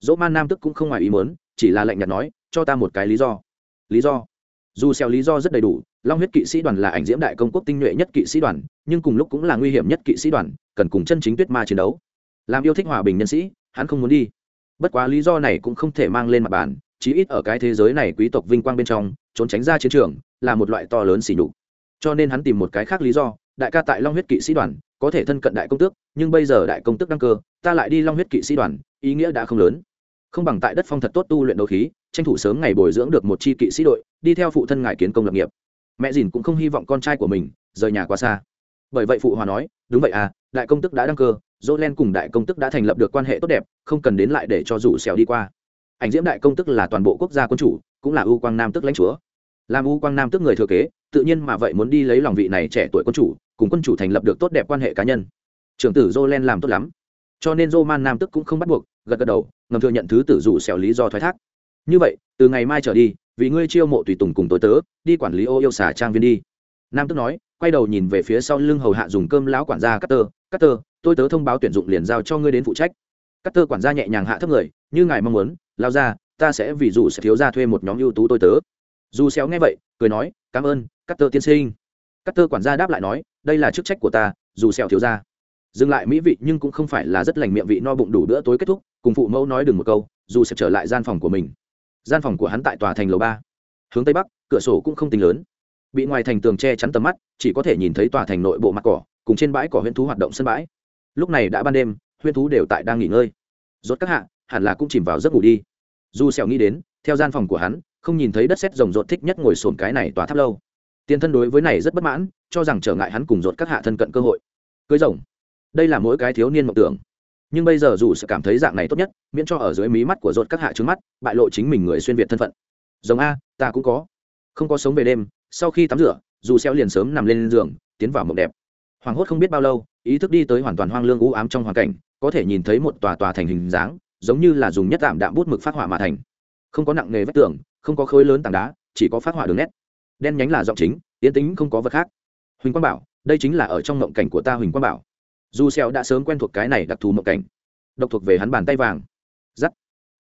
Speaker 1: Dỗ man nam tức cũng không ngoài ý muốn, chỉ là lệnh nhạt nói, cho ta một cái lý do. Lý do? Dù sẹo lý do rất đầy đủ, long huyết kỵ sĩ đoàn là ảnh diễm đại công quốc tinh nhuệ nhất kỵ sĩ đoàn, nhưng cùng lúc cũng là nguy hiểm nhất kỵ sĩ đoàn, cần cùng chân chính tuyết ma chiến đấu. Làm yêu thích hòa bình nhân sĩ, hắn không muốn đi. Bất quá lý do này cũng không thể mang lên mặt bàn, chí ít ở cái thế giới này quý tộc vinh quang bên trong trốn tránh ra chiến trường là một loại to lớn xỉ nhục. Cho nên hắn tìm một cái khác lý do, đại ca tại long huyết kỵ sĩ đoàn, có thể thân cận đại công tước, nhưng bây giờ đại công tước đăng cơ, ta lại đi long huyết kỵ sĩ đoàn, ý nghĩa đã không lớn. Không bằng tại đất phong thật tốt tu luyện đấu khí, tranh thủ sớm ngày bồi dưỡng được một chi kỵ sĩ đội, đi theo phụ thân ngài kiến công lập nghiệp. Mẹ dìn cũng không hy vọng con trai của mình rời nhà quá xa. Bởi vậy phụ hòa nói, đúng vậy à đại công tức đã đăng cơ dỗ len cùng đại công tức đã thành lập được quan hệ tốt đẹp, không cần đến lại để cho rủ xèo đi qua. Ảnh diễm đại công tức là toàn bộ quốc gia quân chủ, cũng là ưu quang nam tức lãnh chúa làm u quang nam tức người thừa kế, tự nhiên mà vậy muốn đi lấy lòng vị này trẻ tuổi quân chủ, cùng quân chủ thành lập được tốt đẹp quan hệ cá nhân. Trưởng tử dô len làm tốt lắm. Cho nên dô man nam tức cũng không bắt buộc, gật gật đầu, ngầm thừa nhận thứ tử dụ xẻo lý do thoái thác. Như vậy, từ ngày mai trở đi, vì ngươi chiêu mộ tùy tùng cùng tối tớ, đi quản lý ô yêu xả trang viên đi. Nam tức nói, quay đầu nhìn về phía sau lưng hầu hạ dùng cơm lão quản gia cắt tơ cắt tơ tôi tớ thông báo tuyển dụng liền giao cho ngươi đến phụ trách. Cắt tơ quản gia nhẹ nhàng hạ thấp người, như ngài mong muốn, lao ra, ta sẽ vì dù sẽ thiếu ra thuê một nhóm ưu tú tôi tớ dù xéo nghe vậy, cười nói, cảm ơn cắt tơ tiên sinh. Cắt tơ quản gia đáp lại nói, đây là chức trách của ta, dù xéo thiếu ra dừng lại mỹ vị nhưng cũng không phải là rất lành miệng vị no bụng đủ bữa tối kết thúc, cùng phụ mẫu nói đừng một câu, dù sẽ trở lại gian phòng của mình. Gian phòng của hắn tại tòa thành lầu ba. Hướng tây bắc, cửa sổ cũng không tính lớn. Bị ngoài thành tường che chắn tầm mắt, chỉ có thể nhìn thấy tòa thành nội bộ mặt cỏ, cùng trên bãi cỏ huyễn thú hoạt động sân bãi. Lúc này đã ban đêm, huyễn thú đều tại đang nghỉ ngơi. Rốt các hạ, hẳn là cũng chìm vào giấc ngủ đi. Dù sẹo nghĩ đến, theo gian phòng của hắn không nhìn thấy đất sét rồng rột thích nhất ngồi sồn cái này tòa tháp lâu. Tiên thân đối với này rất bất mãn, cho rằng trở ngại hắn cùng rột các hạ thân cận cơ hội. Cưới rồng. Đây là mỗi cái thiếu niên mộng tưởng. Nhưng bây giờ dù sẽ cảm thấy dạng này tốt nhất, miễn cho ở dưới mí mắt của rột các hạ trứng mắt, bại lộ chính mình người xuyên việt thân phận. Giống a, ta cũng có. Không có sống về đêm, sau khi tắm rửa, dù xeo liền sớm nằm lên giường, tiến vào mộng đẹp. Hoàng hốt không biết bao lâu, ý thức đi tới hoàn toàn hoang lương u ám trong hoàn cảnh, có thể nhìn thấy một tòa tòa thành hình dáng, giống như là dùng nhất tạm đạm bút mực phát họa mà thành không có nặng nghề vách tường không có khối lớn tảng đá chỉ có phát họa đường nét. Đen nhánh là giọng chính tiến tính không có vật khác. Huỳnh quang bảo đây chính là ở trong mộng cảnh của ta huỳnh quang bảo. Dù xeo đã sớm quen thuộc cái này đặc thù mộng cảnh độc thuộc về hắn bàn tay vàng. Giắt.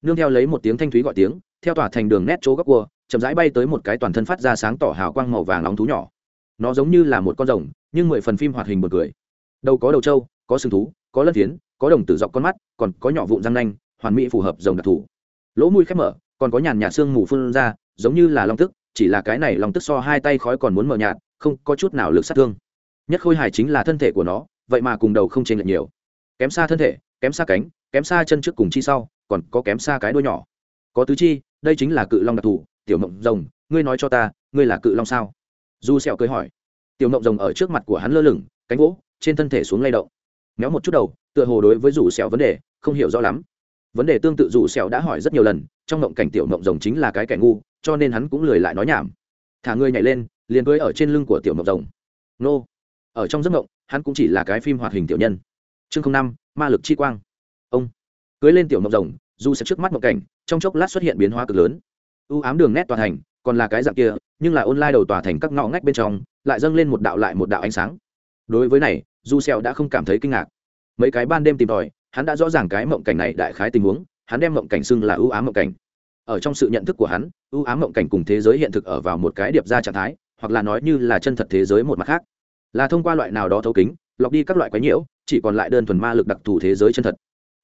Speaker 1: Nương theo lấy một tiếng thanh thúy gọi tiếng theo tỏa thành đường nét chỗ góc cua chậm rãi bay tới một cái toàn thân phát ra sáng tỏ hào quang màu vàng nóng thú nhỏ. Nó giống như là một con rồng nhưng mười phần phim hoạt hình một cười. Đầu có đầu trâu có sừng thú có lân thiến, có đồng tử dọc con mắt còn có nhỏ vụn răng nanh hoàn mỹ phù hợp rồng đặc thù. Lỗ mũi khép mở còn có nhàn nhạt xương mù phun ra, giống như là long tức, chỉ là cái này long tức so hai tay khói còn muốn mở nhạt, không có chút nào lực sát thương. Nhất khôi hài chính là thân thể của nó, vậy mà cùng đầu không chênh lệch nhiều. Kém xa thân thể, kém xa cánh, kém xa chân trước cùng chi sau, còn có kém xa cái đuôi nhỏ. Có tứ chi, đây chính là cự long đặc thù, tiểu mộng rồng, ngươi nói cho ta, ngươi là cự long sao? Du sẹo cười hỏi. Tiểu mộng rồng ở trước mặt của hắn lơ lửng, cánh gỗ trên thân thể xuống lay động. Méo một chút đầu, tựa hồ đối với rủ sẹo vấn đề, không hiểu rõ lắm vấn đề tương tự dù sẹo đã hỏi rất nhiều lần, trong ngộng cảnh tiểu ngộng rồng chính là cái kẻ ngu, cho nên hắn cũng lười lại nói nhảm. Thả người nhảy lên, liền cưỡi ở trên lưng của tiểu ngộng rồng. Nô. Ở trong giấc ngộng, hắn cũng chỉ là cái phim hoạt hình tiểu nhân. Chương năm, ma lực chi quang. Ông. Cưới lên tiểu ngộng rồng, dù sẽ trước mắt ngộng cảnh, trong chốc lát xuất hiện biến hóa cực lớn. U ám đường nét tòa thành, còn là cái dạng kia, nhưng là online đầu tòa thành các ngõ ngách bên trong, lại dâng lên một đạo lại một đạo ánh sáng. Đối với này du sẹo đã không cảm thấy kinh ngạc. Mấy cái ban đêm tìm tòi hắn đã rõ ràng cái mộng cảnh này đại khái tình huống, hắn đem mộng cảnh xưng là ưu ám mộng cảnh. Ở trong sự nhận thức của hắn, ưu ám mộng cảnh cùng thế giới hiện thực ở vào một cái điệp ra trạng thái, hoặc là nói như là chân thật thế giới một mặt khác. Là thông qua loại nào đó thấu kính, lọc đi các loại quái nhiễu, chỉ còn lại đơn thuần ma lực đặc thù thế giới chân thật.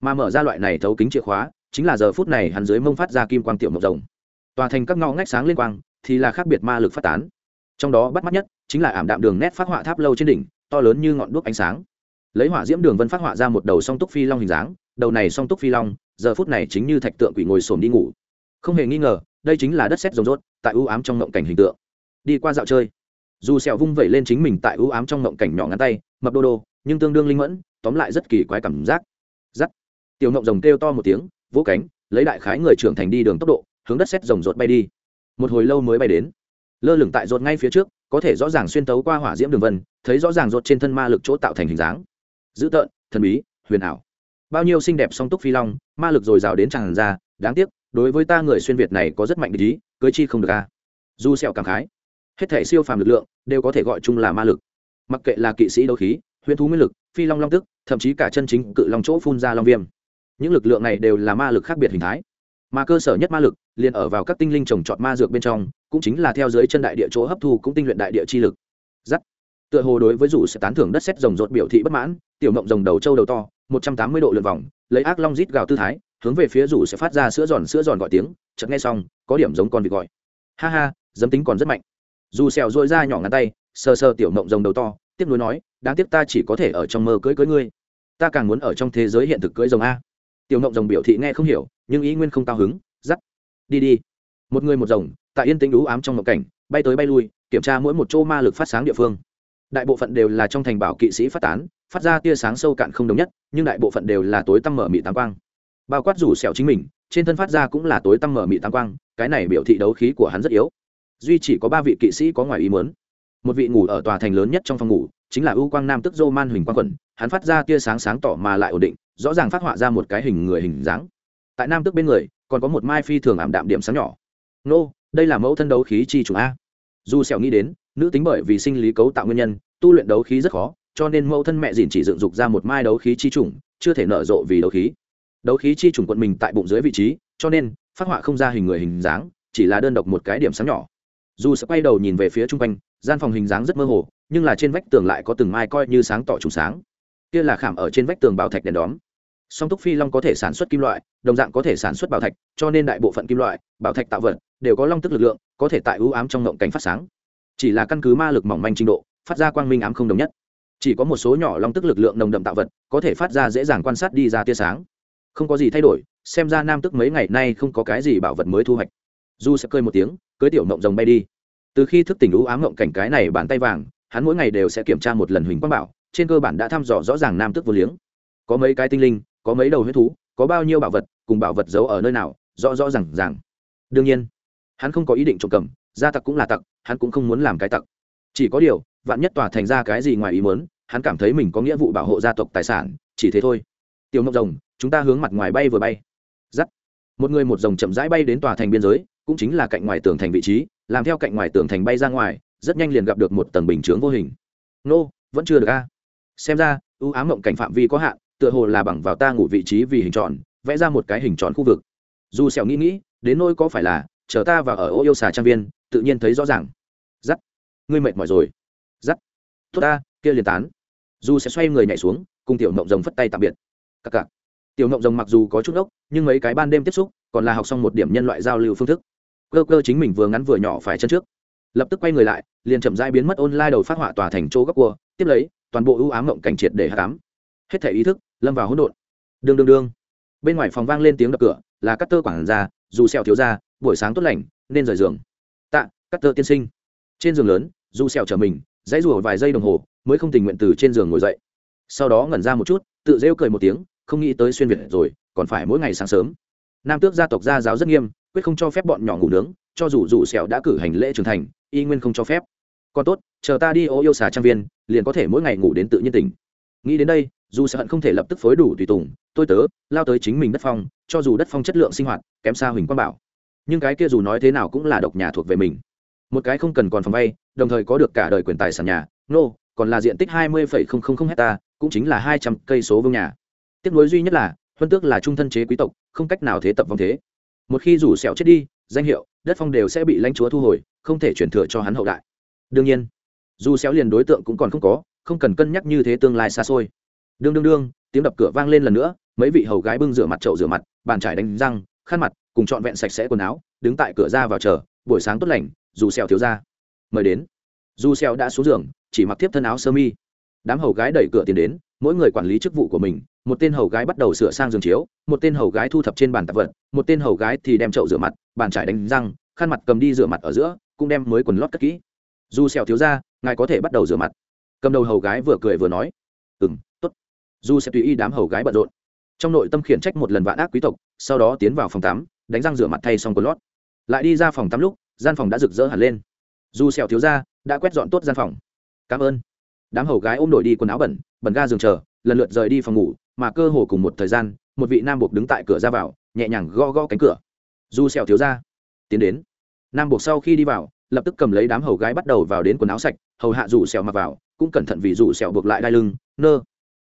Speaker 1: Mà mở ra loại này thấu kính chìa khóa, chính là giờ phút này hắn dưới mông phát ra kim quang tiểu mộng rồng. Tòa thành các ngõ ngách sáng liên quang, thì là khác biệt ma lực phát tán. Trong đó bắt mắt nhất, chính là ảm đạm đường nét phát họa tháp lâu trên đỉnh, to lớn như ngọn đuốc ánh sáng lấy hỏa diễm đường vân phát họa ra một đầu song túc phi long hình dáng, đầu này song túc phi long, giờ phút này chính như thạch tượng quỷ ngồi xổm đi ngủ. Không hề nghi ngờ, đây chính là đất xét rồng rốt, tại ưu ám trong ngộng cảnh hình tượng. Đi qua dạo chơi. Dù sẹo vung vẩy lên chính mình tại ưu ám trong ngộng cảnh nhỏ ngắn tay, mập đô đô, nhưng tương đương linh mẫn, tóm lại rất kỳ quái cảm giác. Giắt. Tiểu ngộng rồng kêu to một tiếng, vỗ cánh, lấy đại khái người trưởng thành đi đường tốc độ, hướng đất xét rồng rột bay đi. Một hồi lâu mới bay đến. Lơ lửng tại rột ngay phía trước, có thể rõ ràng xuyên tấu qua hỏa diễm đường vân, thấy rõ ràng rột trên thân ma lực chỗ tạo thành hình dáng dữ tợn, thần bí, huyền ảo. Bao nhiêu xinh đẹp song túc phi long, ma lực dồi dào đến tràn ra, đáng tiếc, đối với ta người xuyên việt này có rất mạnh ý, cưới chi không được a. Du sẹo cảm khái, hết thể siêu phàm lực lượng đều có thể gọi chung là ma lực. Mặc kệ là kỵ sĩ đấu khí, huyền thú nguyên lực, phi long long tức, thậm chí cả chân chính cự long chỗ phun ra long viêm. Những lực lượng này đều là ma lực khác biệt hình thái. Mà cơ sở nhất ma lực liền ở vào các tinh linh trồng trọt ma dược bên trong, cũng chính là theo dưới chân đại địa chỗ hấp thu cũng tinh luyện đại địa chi lực. Giắt tựa hồ đối với rủ sẽ tán thưởng đất xét rồng rột biểu thị bất mãn, tiểu mộng rồng đầu trâu đầu to, một trăm tám mươi độ lượt vòng, lấy ác long rít gào tư thái, hướng về phía rủ sẽ phát ra sữa giòn sữa giòn gọi tiếng, chợt nghe xong, có điểm giống con vịt gọi. Ha ha dấm tính còn rất mạnh. Dù xèo dội ra nhỏ ngắn tay, sờ sờ tiểu mộng rồng đầu to, tiếp nối nói, đáng tiếc ta chỉ có thể ở trong mơ cưới cưới ngươi. Ta càng muốn ở trong thế giới hiện thực cưới rồng a. Tiểu mộng rồng biểu thị nghe không hiểu, nhưng ý nguyên không cao hứng dắt đi đi. Một người một rồng, tại yên tĩnh đú ám trong mộng cảnh, bay tới bay lui, kiểm tra mỗi một chỗ ma lực phát sáng địa phương đại bộ phận đều là trong thành bảo kỵ sĩ phát tán, phát ra tia sáng sâu cạn không đồng nhất, nhưng đại bộ phận đều là tối tăm mở mị tám quang. Bao quát rủ sẹo chính mình, trên thân phát ra cũng là tối tăm mở mị tám quang, cái này biểu thị đấu khí của hắn rất yếu. Duy chỉ có ba vị kỵ sĩ có ngoài ý muốn. Một vị ngủ ở tòa thành lớn nhất trong phòng ngủ, chính là ưu quang nam tức dô man huỳnh quang quẩn, hắn phát ra tia sáng sáng tỏ mà lại ổn định, rõ ràng phát họa ra một cái hình người hình dáng. Tại nam tức bên người, còn có một mai phi thường ảm đạm điểm sáng nhỏ. Nô, đây là mẫu thân đấu khí chi chủ a. Dù sẹo nghĩ đến, nữ tính bởi vì sinh lý cấu tạo nguyên nhân tu luyện đấu khí rất khó, cho nên mẫu thân mẹ dìn chỉ dựng dục ra một mai đấu khí chi trùng, chưa thể nở rộ vì đấu khí. Đấu khí chi trùng quận mình tại bụng dưới vị trí, cho nên, phát họa không ra hình người hình dáng, chỉ là đơn độc một cái điểm sáng nhỏ. Dù sẽ quay đầu nhìn về phía chung quanh, gian phòng hình dáng rất mơ hồ, nhưng là trên vách tường lại có từng mai coi như sáng tỏ trùng sáng. Kia là khảm ở trên vách tường bảo thạch đèn đóm. Song túc phi long có thể sản xuất kim loại, đồng dạng có thể sản xuất bảo thạch, cho nên đại bộ phận kim loại, bảo thạch tạo vật, đều có long tức lực lượng, có thể tại ưu ám trong ngộng cảnh phát sáng. Chỉ là căn cứ ma lực mỏng manh trình độ phát ra quang minh ám không đồng nhất. Chỉ có một số nhỏ long tức lực lượng nồng đậm tạo vật, có thể phát ra dễ dàng quan sát đi ra tia sáng. Không có gì thay đổi, xem ra nam tức mấy ngày nay không có cái gì bảo vật mới thu hoạch. Du sẽ cơi một tiếng, cưới tiểu mộng rồng bay đi. Từ khi thức tỉnh lũ ám mộng cảnh cái này bàn tay vàng, hắn mỗi ngày đều sẽ kiểm tra một lần huỳnh quang bảo, trên cơ bản đã thăm dò rõ ràng nam tức vô liếng. Có mấy cái tinh linh, có mấy đầu huyết thú, có bao nhiêu bảo vật, cùng bảo vật giấu ở nơi nào, rõ rõ r à n g r đương nhiên, hắn không có ý định trộm cầm, gia tặc cũng là tặc, hắn cũng không muốn làm cái tặc. Chỉ có điều vạn nhất tòa thành ra cái gì ngoài ý muốn, hắn cảm thấy mình có nghĩa vụ bảo hộ gia tộc tài sản, chỉ thế thôi. Tiểu ngọc rồng, chúng ta hướng mặt ngoài bay vừa bay. Dắt. một người một rồng chậm rãi bay đến tòa thành biên giới, cũng chính là cạnh ngoài tường thành vị trí, làm theo cạnh ngoài tường thành bay ra ngoài, rất nhanh liền gặp được một tầng bình chướng vô hình. Nô, vẫn chưa được a. Xem ra, ưu ám mộng cảnh phạm vi có hạn, tựa hồ là bằng vào ta ngủ vị trí vì hình tròn, vẽ ra một cái hình tròn khu vực. Dù xẻo nghĩ nghĩ, đến nơi có phải là, chờ ta vào ở ô yêu xà trang viên, tự nhiên thấy rõ ràng. Dắt ngươi mệt mỏi rồi giắt. Tốt ta, kia liền tán. Dù sẽ xoay người nhảy xuống, cùng tiểu mộng rồng phất tay tạm biệt. Cặc cặc. Tiểu mộng rồng mặc dù có chút ốc, nhưng mấy cái ban đêm tiếp xúc, còn là học xong một điểm nhân loại giao lưu phương thức. Cơ cơ chính mình vừa ngắn vừa nhỏ phải chân trước. Lập tức quay người lại, liền chậm rãi biến mất online đầu phát họa tòa thành chỗ góc cua, tiếp lấy, toàn bộ ưu ám mộng cảnh triệt để hạ cám. Hết thể ý thức, lâm vào hỗn độn. Đương đương đương. Bên ngoài phòng vang lên tiếng đập cửa, là cắt tơ quản gia, dù xẹo thiếu ra buổi sáng tốt lành, nên rời giường. Tạ cắt tơ tiên sinh. Trên giường lớn, dù xẹo trở mình dãy rủa vài giây đồng hồ, mới không tình nguyện từ trên giường ngồi dậy. Sau đó ngẩn ra một chút, tự rêu cười một tiếng, không nghĩ tới xuyên việt rồi, còn phải mỗi ngày sáng sớm. Nam tước gia tộc gia giáo rất nghiêm, quyết không cho phép bọn nhỏ ngủ nướng, cho dù dù sẹo đã cử hành lễ trưởng thành, y nguyên không cho phép. Còn tốt, chờ ta đi ô yêu xà trang viên, liền có thể mỗi ngày ngủ đến tự nhiên tỉnh. Nghĩ đến đây, dù sợ hận không thể lập tức phối đủ tùy tùng, tôi tớ, lao tới chính mình đất phong, cho dù đất phong chất lượng sinh hoạt, kém xa huỳnh quang bảo. Nhưng cái kia dù nói thế nào cũng là độc nhà thuộc về mình một cái không cần còn phòng vay đồng thời có được cả đời quyền tài sản nhà. Nô, còn là diện tích hai mươi hecta cũng chính là hai trăm cây số vương nhà. Tiếc nối duy nhất là, huân tước là trung thân chế quý tộc, không cách nào thế tập vong thế. Một khi rủ sẹo chết đi, danh hiệu, đất phong đều sẽ bị lãnh chúa thu hồi, không thể chuyển thừa cho hắn hậu đại. Đương nhiên, dù xéo liền đối tượng cũng còn không có, không cần cân nhắc như thế tương lai xa xôi. Đương đương đương, tiếng đập cửa vang lên lần nữa, mấy vị hầu gái bưng rửa mặt, chậu rửa mặt, bàn trải đánh răng, khăn mặt, cùng trọn vẹn sạch sẽ quần áo, đứng tại cửa ra vào chờ, buổi sáng tốt lành dù xèo thiếu ra. Mời đến. Dù xèo đã xuống giường, chỉ mặc tiếp thân áo sơ mi. Đám hầu gái đẩy cửa tiến đến, mỗi người quản lý chức vụ của mình, một tên hầu gái bắt đầu sửa sang giường chiếu, một tên hầu gái thu thập trên bàn tạp vật, một tên hầu gái thì đem chậu rửa mặt, bàn trải đánh răng, khăn mặt cầm đi rửa mặt ở giữa, cũng đem mới quần lót cất kỹ. Dù xèo thiếu ra, ngài có thể bắt đầu rửa mặt. Cầm đầu hầu gái vừa cười vừa nói, ừm, tốt. Dù sẽ tùy ý đám hầu gái bận rộn. Trong nội tâm khiển trách một lần vạn ác quý tộc, sau đó tiến vào phòng tắm, đánh răng rửa mặt thay xong quần lót. Lại đi ra phòng tắm lúc gian phòng đã rực rỡ hẳn lên. Dù xèo thiếu ra đã quét dọn tốt gian phòng. Cảm ơn. Đám hầu gái ôm đổi đi quần áo bẩn bẩn ga giường chờ, lần lượt rời đi phòng ngủ, mà cơ hồ cùng một thời gian, một vị nam buộc đứng tại cửa ra vào, nhẹ nhàng gõ gõ cánh cửa. Dù xèo thiếu ra tiến đến. Nam buộc sau khi đi vào, lập tức cầm lấy đám hầu gái bắt đầu vào đến quần áo sạch, hầu hạ rủ xèo mặc vào, cũng cẩn thận vì rủ xèo buộc lại đai lưng, nơ.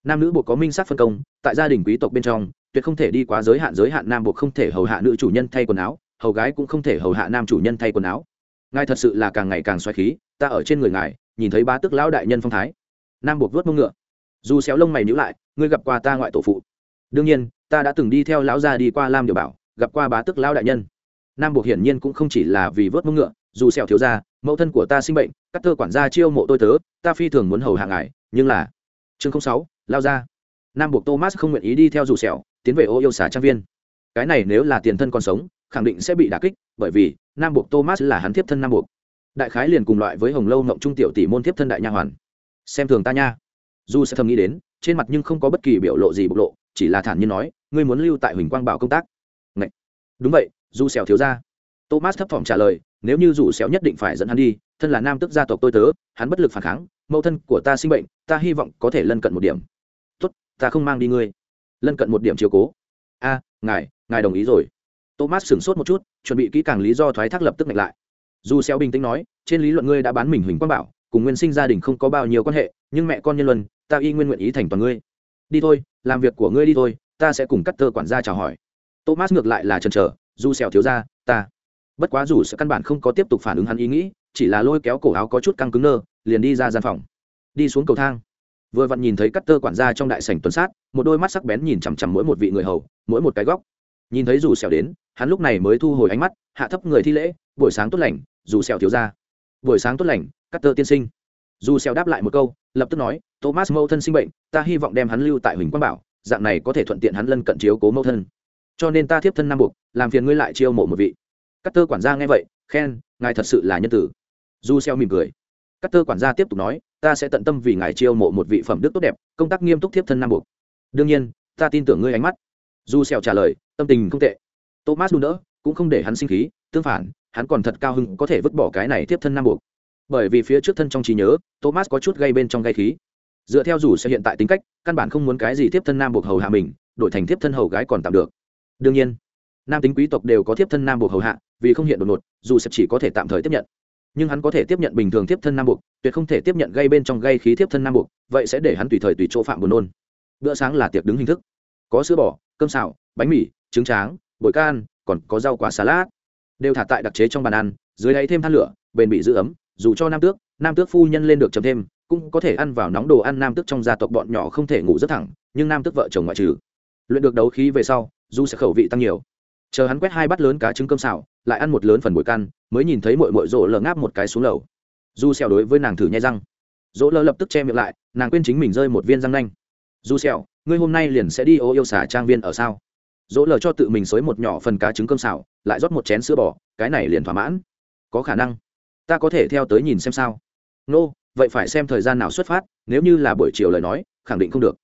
Speaker 1: Nam nữ buộc có minh sát phân công, tại gia đình quý tộc bên trong, tuyệt không thể đi quá giới hạn giới hạn nam buộc không thể hầu hạ nữ chủ nhân thay quần áo hầu gái cũng không thể hầu hạ nam chủ nhân thay quần áo. Ngài thật sự là càng ngày càng xoáy khí, ta ở trên người ngài, nhìn thấy ba tức lão đại nhân phong thái. Nam buộc vớt mông ngựa. Dù xéo lông mày nhíu lại, ngươi gặp qua ta ngoại tổ phụ. Đương nhiên, ta đã từng đi theo lão gia đi qua lam điều bảo, gặp qua bá tức lão đại nhân. Nam buộc hiển nhiên cũng không chỉ là vì vớt mông ngựa, dù xéo thiếu gia, mẫu thân của ta sinh bệnh, các tơ quản gia chiêu mộ tôi tớ, ta phi thường muốn hầu hạ ngài, nhưng là chương sáu lao ra nam buộc thomas không nguyện ý đi theo dù xéo, tiến về ô yêu xả trang viên. Cái này nếu là tiền thân còn sống khẳng định sẽ bị đả kích, bởi vì nam buộc thomas là hắn tiếp thân nam buộc đại khái liền cùng loại với hồng lâu ngộng trung tiểu tỷ môn tiếp thân đại nha hoàn. Xem thường ta nha. Dù sẽ thầm nghĩ đến, trên mặt nhưng không có bất kỳ biểu lộ gì bộc lộ, chỉ là thản nhiên nói, ngươi muốn lưu tại huỳnh quang bảo công tác? Ngậy. đúng vậy du xèo thiếu ra thomas thấp thỏm trả lời, nếu như dù xéo nhất định phải dẫn hắn đi, thân là nam tức gia tộc tôi tớ, hắn bất lực phản kháng, mẫu thân của ta sinh bệnh, ta hy vọng có thể lân cận một điểm. Tốt, ta không mang đi ngươi. Lân cận một điểm chiều cố. A, ngài ngài đồng ý rồi thomas sửng sốt một chút, chuẩn bị kỹ càng lý do thoái thác lập tức ngạch lại. Dù xéo bình tĩnh nói, trên lý luận ngươi đã bán mình huỳnh quang bảo, cùng nguyên sinh gia đình không có bao nhiêu quan hệ, nhưng mẹ con nhân luân, ta y nguyên nguyện ý thành toàn ngươi. Đi thôi, làm việc của ngươi đi thôi, ta sẽ cùng cắt tơ quản gia chào hỏi. Thomas ngược lại là chần chờ, dù xèo thiếu gia, ta. Bất quá dù sẽ căn bản không có tiếp tục phản ứng hắn ý nghĩ, chỉ là lôi kéo cổ áo có chút căng cứng nơ, liền đi ra gian phòng. Đi xuống cầu thang. Vừa vặn nhìn thấy cắt tơ quản gia trong đại sảnh tuần sát, một đôi mắt sắc bén nhìn chằm chằm mỗi một vị người hầu, mỗi một cái góc nhìn thấy dù xẻo đến, hắn lúc này mới thu hồi ánh mắt, hạ thấp người thi lễ, buổi sáng tốt lành, dù xẻo thiếu gia. Buổi sáng tốt lành cắt tơ tiên sinh. Dù xẻo đáp lại một câu, lập tức nói, thomas mâu thân sinh bệnh, ta hy vọng đem hắn lưu tại huỳnh quang bảo, dạng này có thể thuận tiện hắn lân cận chiếu cố mâu thân cho nên ta tiếp thân nam buộc làm phiền ngươi lại chiêu mộ một vị. Các tơ quản gia nghe vậy, khen, ngài thật sự là nhân tử. Du xeo mỉm cười. Các tơ quản gia tiếp tục nói, ta sẽ tận tâm vì ngài chiêu mộ một vị phẩm đức tốt đẹp, công tác nghiêm túc tiếp thân nam buộc đương nhiên, ta tin tưởng ngươi ánh mắt. Du xeo trả lời tâm tình không tệ. Thomas đun đỡ, cũng không để hắn sinh khí, tương phản, hắn còn thật cao hứng có thể vứt bỏ cái này tiếp thân nam buộc bởi vì phía trước thân trong trí nhớ, thomas có chút gây bên trong gây khí. Dựa theo dù sẽ hiện tại tính cách, căn bản không muốn cái gì tiếp thân nam buộc hầu hạ mình, đổi thành tiếp thân hầu gái còn tạm được. Đương nhiên, nam tính quý tộc đều có tiếp thân nam buộc hầu hạ, vì không hiện đột ngột, dù sẽ chỉ có thể tạm thời tiếp nhận. Nhưng hắn có thể tiếp nhận bình thường tiếp thân nam buộc tuyệt không thể tiếp nhận gây bên trong gây khí tiếp thân nam buộc vậy sẽ để hắn tùy thời tùy chỗ phạm buồn nôn. Bữa sáng là tiệc đứng hình thức. Có sữa bò, cơm xào, bánh mì trứng tráng bội can, còn có rau quả salad. Đều thả tại đặc chế trong bàn ăn, dưới đáy thêm than lửa, bền bị giữ ấm, dù cho nam tước nam tước phu nhân lên được chấm thêm, cũng có thể ăn vào nóng đồ ăn nam tước trong gia tộc bọn nhỏ không thể ngủ rất thẳng, nhưng nam tước vợ chồng ngoại trừ. Luyện được đấu khí về sau, du sẽ khẩu vị tăng nhiều. Chờ hắn quét hai bát lớn cá trứng cơm xào, lại ăn một lớn phần bụi căn mới nhìn thấy mội mội rỗ lờ ngáp một cái xuống lầu. Du xèo đối với nàng thử nhai răng. Dỗ lờ lập tức che miệng lại, nàng quên chính mình rơi một viên răng nanh. Du xèo, ngươi hôm nay liền sẽ đi ô yêu xả trang viên ở sao? Dỗ lờ cho tự mình xới một nhỏ phần cá trứng cơm xào lại rót một chén sữa bò cái này liền thỏa mãn. Có khả năng. Ta có thể theo tới nhìn xem sao. Nô、no, vậy phải xem thời gian nào xuất phát nếu như là buổi chiều lời nói khẳng định không được.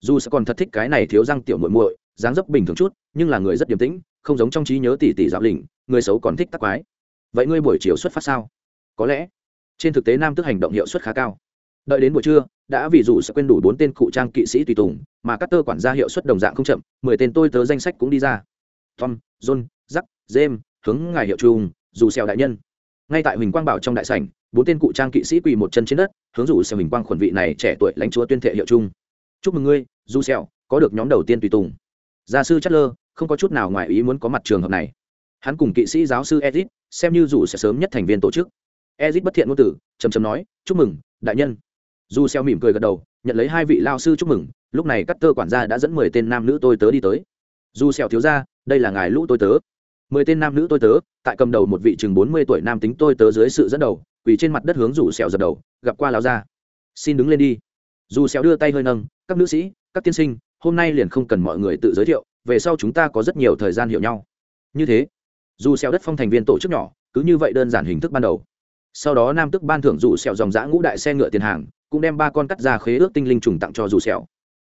Speaker 1: Dù sẽ còn thật thích cái này thiếu răng tiểu muội muội dáng dấp bình thường chút nhưng là người rất điềm tĩnh không giống trong trí nhớ tỷ tỷ dạo lỉnh người xấu còn thích tắc quái. Vậy ngươi buổi chiều xuất phát sao? Có lẽ. Trên thực tế nam tức hành động hiệu suất khá cao đợi đến buổi trưa, đã vì dù sẽ quên đủ bốn tên cụ trang kỵ sĩ tùy tùng, mà các tơ quản gia hiệu suất đồng dạng không chậm, mười tên tôi tớ danh sách cũng đi ra. Tom, john, jack, james, hướng ngài hiệu trung, dù xèo đại nhân. Ngay tại huỳnh quang bảo trong đại sảnh, bốn tên cụ trang kỵ sĩ quỳ một chân trên đất, hướng dù xèo huỳnh quang khuẩn vị này trẻ tuổi lãnh chúa tuyên thệ hiệu trung. Chúc mừng ngươi, dù xèo, có được nhóm đầu tiên tùy tùng. Gia sư chất lơ không có chút nào ngoài ý muốn có mặt trường hợp này. Hắn cùng kỵ sĩ giáo sư ezit, xem như dù sẽ sớm nhất thành viên tổ chức. Ezit bất thiện ngôn tử trầm trầm nói, chúc mừng, đại nhân dù xeo mỉm cười gật đầu, nhận lấy hai vị lao sư chúc mừng, lúc này cắt tơ quản gia đã dẫn mười tên nam nữ tôi tớ đi tới. Dù xeo thiếu gia, đây là ngài lũ tôi tớ. Mười tên nam nữ tôi tớ, tại cầm đầu một vị chừng bốn mươi tuổi nam tính tôi tớ dưới sự dẫn đầu, quỳ trên mặt đất hướng rủ xeo dập đầu, gặp qua lão gia. Xin đứng lên đi. Dù xeo đưa tay hơi nâng, các nữ sĩ, các tiên sinh, hôm nay liền không cần mọi người tự giới thiệu, về sau chúng ta có rất nhiều thời gian hiểu nhau. Như thế dù xeo đất phong thành viên tổ chức nhỏ, cứ như vậy đơn giản hình thức ban đầu. Sau đó nam tức ban thưởng rủ xeo dòng dã ngũ đại xe ngựa tiền hàng cũng đem ba con cắt ra khế ước tinh linh trùng tặng cho dù sẹo.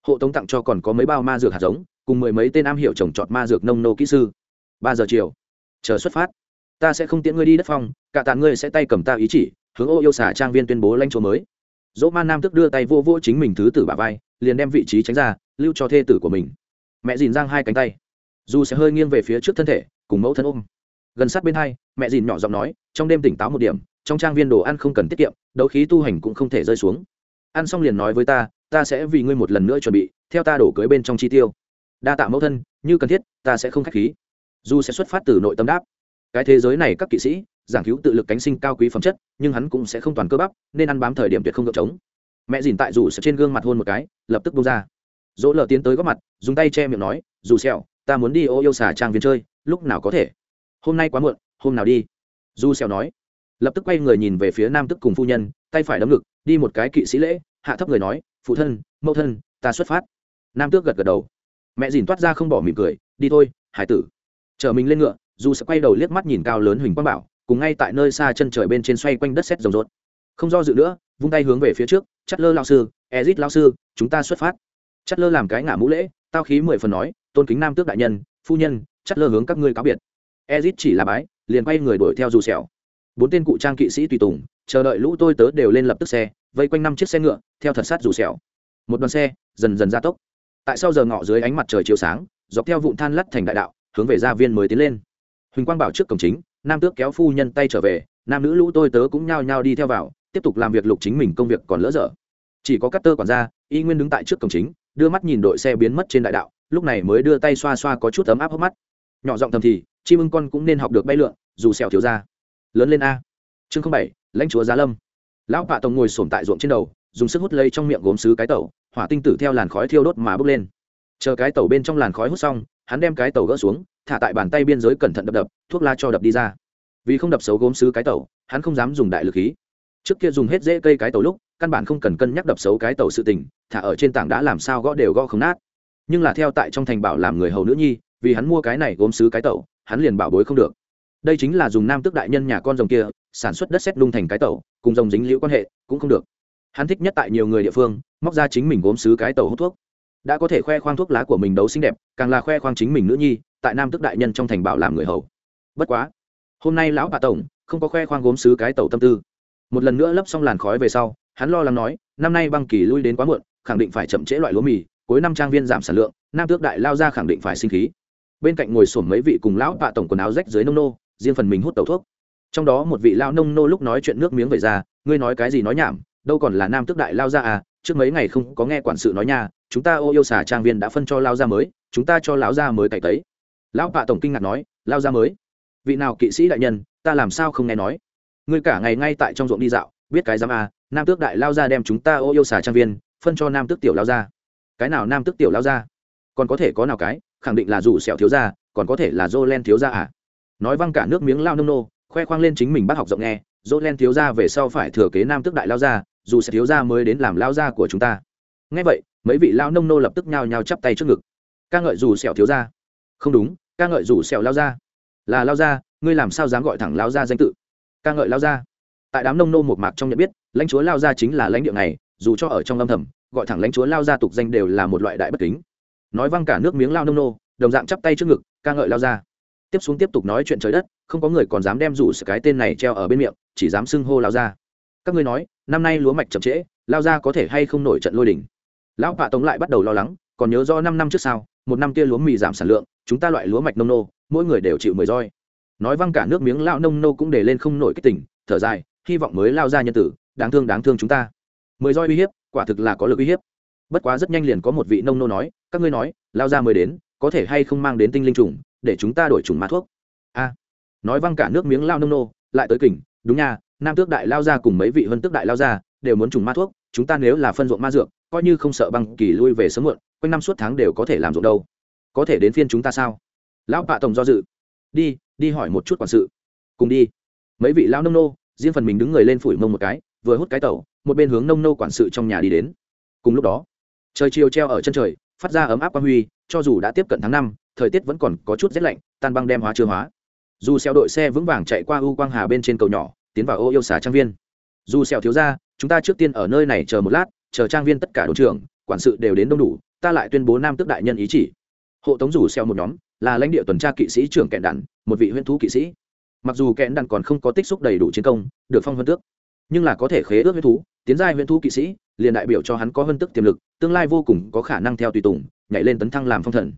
Speaker 1: hộ tống tặng cho còn có mấy bao ma dược hạt giống, cùng mười mấy tên am hiểu trồng trọt ma dược nông nô kỹ sư. Ba giờ chiều, chờ xuất phát. Ta sẽ không tiễn ngươi đi đất phong, cả tàn ngươi sẽ tay cầm ta ý chỉ, hướng ô yêu xả trang viên tuyên bố lãnh chỗ mới. Dỗ ma nam tức đưa tay vô vô chính mình thứ tử bà vai, liền đem vị trí tránh ra, lưu cho thê tử của mình. Mẹ dìn giang hai cánh tay. Dù sẽ hơi nghiêng về phía trước thân thể, cùng mẫu thân ôm. Gần sát bên hai, mẹ dìn nhỏ giọng nói, trong đêm tỉnh táo một điểm trong trang viên đồ ăn không cần tiết kiệm, đấu khí tu hành cũng không thể rơi xuống. Ăn xong liền nói với ta ta sẽ vì ngươi một lần nữa chuẩn bị, theo ta đổ cưới bên trong chi tiêu. Đa tạ mẫu thân, như cần thiết, ta sẽ không k h á c h khí. Dù sẽ xuất phát từ nội tâm đáp. Cái thế giới này các kỵ sĩ, giảng cứu tự lực cánh sinh cao quý phẩm chất, nhưng hắn cũng sẽ không toàn cơ bắp, nên ăn bám thời điểm tuyệt không gợp trống. Mẹ dìn tại dù sẽ trên gương mặt hôn một cái, lập tức bông ra. Dỗ lờ tiến tới góp mặt, dùng tay che miệng nói, dù sẹo, ta muốn đi ô yêu xà trang viên chơi, lúc nào có thể? Hôm nay quá muộn, hôm nào đi? Dù sẹo nói lập tức quay người nhìn về phía nam tức cùng phu nhân, tay phải đấm ngực, đi một cái kỵ sĩ lễ, hạ thấp người nói, phụ thân, mẫu thân, ta xuất phát. Nam tước gật gật đầu. Mẹ dìn toát ra không bỏ mỉm cười, đi thôi, hải tử. Chở mình lên ngựa, dù sẽ quay đầu liếc mắt nhìn cao lớn huỳnh quang bảo, cùng ngay tại nơi xa chân trời bên trên xoay quanh đất xét rồng rột không do dự nữa, vung tay hướng về phía trước chắt lơ lao sư, ezit lao sư, chúng ta xuất phát. Chắt lơ làm cái ngả mũ lễ, tao khí mười phần nói, tôn kính nam tước đại nhân, phu nhân chắt lơ hướng các ngươi cáo biệt. Ezit chỉ là bái, liền quay người đuổi theo dù sẹo bốn tên cụ trang kỵ sĩ tùy tùng, chờ đợi lũ tôi tớ đều lên lập tức xe, vây quanh năm chiếc xe ngựa, theo thật sát rủ sẹo. Một đoàn xe, dần dần gia tốc. Tại sau giờ ngọ dưới ánh mặt trời chiếu sáng, dọc theo vụn than lắt thành đại đạo, hướng về gia viên mới tiến lên. Huỳnh quang bảo trước cổng chính, nam tước kéo phu nhân tay trở về, nam nữ lũ tôi tớ cũng nhao nhao đi theo vào, tiếp tục làm việc lục chính mình công việc còn lỡ dở. Chỉ có cắt tơ quản gia, y nguyên đứng tại trước cổng chính, đưa mắt nhìn đội xe biến mất trên đại đạo, lúc này mới đưa tay xoa xoa có chút ấm áp hốc mắt. Nhỏ giọng thầm thì, chim ưng con cũng nên học được bay lượn, dù sẹo thiếu ra lớn lên a. Chương không bảy, lãnh chúa giá lâm. Lão bạ tổng ngồi sổm tại ruộng trên đầu, dùng sức hút lấy trong miệng gốm sứ cái tẩu, hỏa tinh tử theo làn khói thiêu đốt mà bốc lên. Chờ cái tẩu bên trong làn khói hút xong, hắn đem cái tẩu gỡ xuống, thả tại bàn tay biên giới cẩn thận đập đập, thuốc la cho đập đi ra. Vì không đập xấu gốm sứ cái tẩu, hắn không dám dùng đại lực khí. Trước kia dùng hết dễ cây cái tẩu lúc, căn bản không cần cân nhắc đập xấu cái tẩu sự tình, thả ở trên tảng đã làm sao gõ đều gõ không nát. Nhưng là theo tại trong thành bảo làm người hầu nữ nhi, vì hắn mua cái này gốm sứ cái tẩu, hắn liền bảo bối không được đây chính là dùng nam tước đại nhân nhà con rồng kia, sản xuất đất xét lung thành cái tẩu, cùng rồng dính liễu quan hệ, cũng không được. Hắn thích nhất tại nhiều người địa phương, móc ra chính mình gốm sứ cái tẩu hút thuốc. Đã có thể khoe khoang thuốc lá của mình đấu xinh đẹp, càng là khoe khoang chính mình nữ nhi, tại nam tước đại nhân trong thành bảo làm người hầu. Bất quá, hôm nay lão bà tổng không có khoe khoang gốm sứ cái tẩu tâm tư. Một lần nữa lấp xong làn khói về sau, hắn lo lắng nói, năm nay băng kỳ lui đến quá muộn, khẳng định phải chậm trễ loại lúa mì, cuối năm trang viên giảm sản lượng, nam tước đại lao ra khẳng định phải sinh khí. Bên cạnh ngồi sổm mấy vị cùng lão bạ tổng quần áo rách dưới nông nô riêng phần mình hút tẩu thuốc. Trong đó một vị lao nông nô lúc nói chuyện nước miếng về ra, ngươi nói cái gì nói nhảm, đâu còn là nam tước đại lao ra à trước mấy ngày không có nghe quản sự nói nha, chúng ta ô yêu xả trang viên đã phân cho lao ra mới, chúng ta cho lão ra mới cày tấy. Lão bạ tổng kinh ngạc nói, lao ra mới? Vị nào kỵ sĩ đại nhân, ta làm sao không nghe nói? Ngươi cả ngày ngay tại trong ruộng đi dạo, biết cái giám à nam tước đại lao ra đem chúng ta ô yêu xả trang viên phân cho nam tước tiểu lao ra. Cái nào nam tước tiểu lao ra? Còn có thể có nào cái, khẳng định là dù sẹo thiếu gia, còn có thể là dô len thiếu gia à? Nói văng cả nước miếng lao nông nô, khoe khoang lên chính mình bắt học rộng nghe, dỗ len thiếu gia về sau phải thừa kế nam tước đại lao gia, dù sẽ thiếu gia mới đến làm lao gia của chúng ta. Nghe vậy, mấy vị lao nông nô lập tức nhao nhao chắp tay trước ngực. Ca ngợi dù sẹo thiếu gia. Không đúng, ca ngợi dù sẹo lao gia. Là lao gia, ngươi làm sao dám gọi thẳng lao gia danh tự? Ca ngợi lao gia. Tại đám nông nô một mạc trong nhận biết, lãnh chúa lao gia chính là lãnh địa này, dù cho ở trong âm thầm, gọi thẳng lãnh chúa lao gia tục danh đều là một loại đại bất kính. Nói văng cả nước miếng lao nông nô, đồng dạng chắp tay trước ngực, ca ngợi lao gia tiếp xuống tiếp tục nói chuyện trời đất, không có người còn dám đem rủ cái tên này treo ở bên miệng, chỉ dám xưng hô lao ra các ngươi nói, năm nay lúa mạch chậm trễ lao ra có thể hay không nổi trận lôi đỉnh lão bạ tống lại bắt đầu lo lắng, còn nhớ do năm năm trước sau một năm kia lúa mì giảm sản lượng, chúng ta loại lúa mạch nông nô, mỗi người đều chịu mười roi. Nói văng cả nước miếng lao nông nô cũng để lên không nổi cái tỉnh thở dài, hy vọng mới lao ra nhân tử, đáng thương đáng thương chúng ta. Mười roi uy hiếp, quả thực là có lực uy hiếp. Bất quá rất nhanh liền có một vị nông nô nói, các ngươi nói lao ra mới đến, có thể hay không mang đến tinh linh trùng để chúng ta đổi trùng má thuốc. A. Nói văng cả nước miếng lao nông nô, lại tới kỉnh, đúng nha, nam tước đại lao ra cùng mấy vị vân tước đại lao ra đều muốn trùng ma thuốc, chúng ta nếu là phân ruộng ma dược, coi như không sợ băng kỳ lui về sớm muộn, quanh năm suốt tháng đều có thể làm ruộng đâu. Có thể đến phiên chúng ta sao? Lão bạ tổng do dự. Đi đi hỏi một chút quản sự. Cùng đi. Mấy vị lão nông nô, riêng phần mình đứng người lên phủi mông một cái, vừa hút cái tẩu, một bên hướng nông nô quản sự trong nhà đi đến. Cùng lúc đó, trời chiều treo ở chân trời, phát ra ấm áp quang huy, cho dù đã tiếp cận tháng năm thời tiết vẫn còn có chút rét lạnh, tan băng đem hóa chưa hóa. Dù xeo đội xe vững vàng chạy qua u quang hà bên trên cầu nhỏ, tiến vào ô yêu xà trang viên. Dù xeo thiếu ra, chúng ta trước tiên ở nơi này chờ một lát, chờ trang viên tất cả đội trưởng, quản sự đều đến đông đủ, ta lại tuyên bố nam tước đại nhân ý chỉ. Hộ tống rủ xeo một nhóm, là lãnh địa tuần tra kỵ sĩ trưởng kẹn đản một vị huyễn thú kỵ sĩ. Mặc dù kẹn đản còn không có tích xúc đầy đủ chiến công, được phong huân tước, nhưng là có thể khế ước huyễn thú, tiến giai huyễn thú kỵ sĩ, liền đại biểu cho hắn có huân tước tiềm lực, tương lai vô cùng có khả năng theo tùy tùng, nhảy lên tấn thăng làm phong thần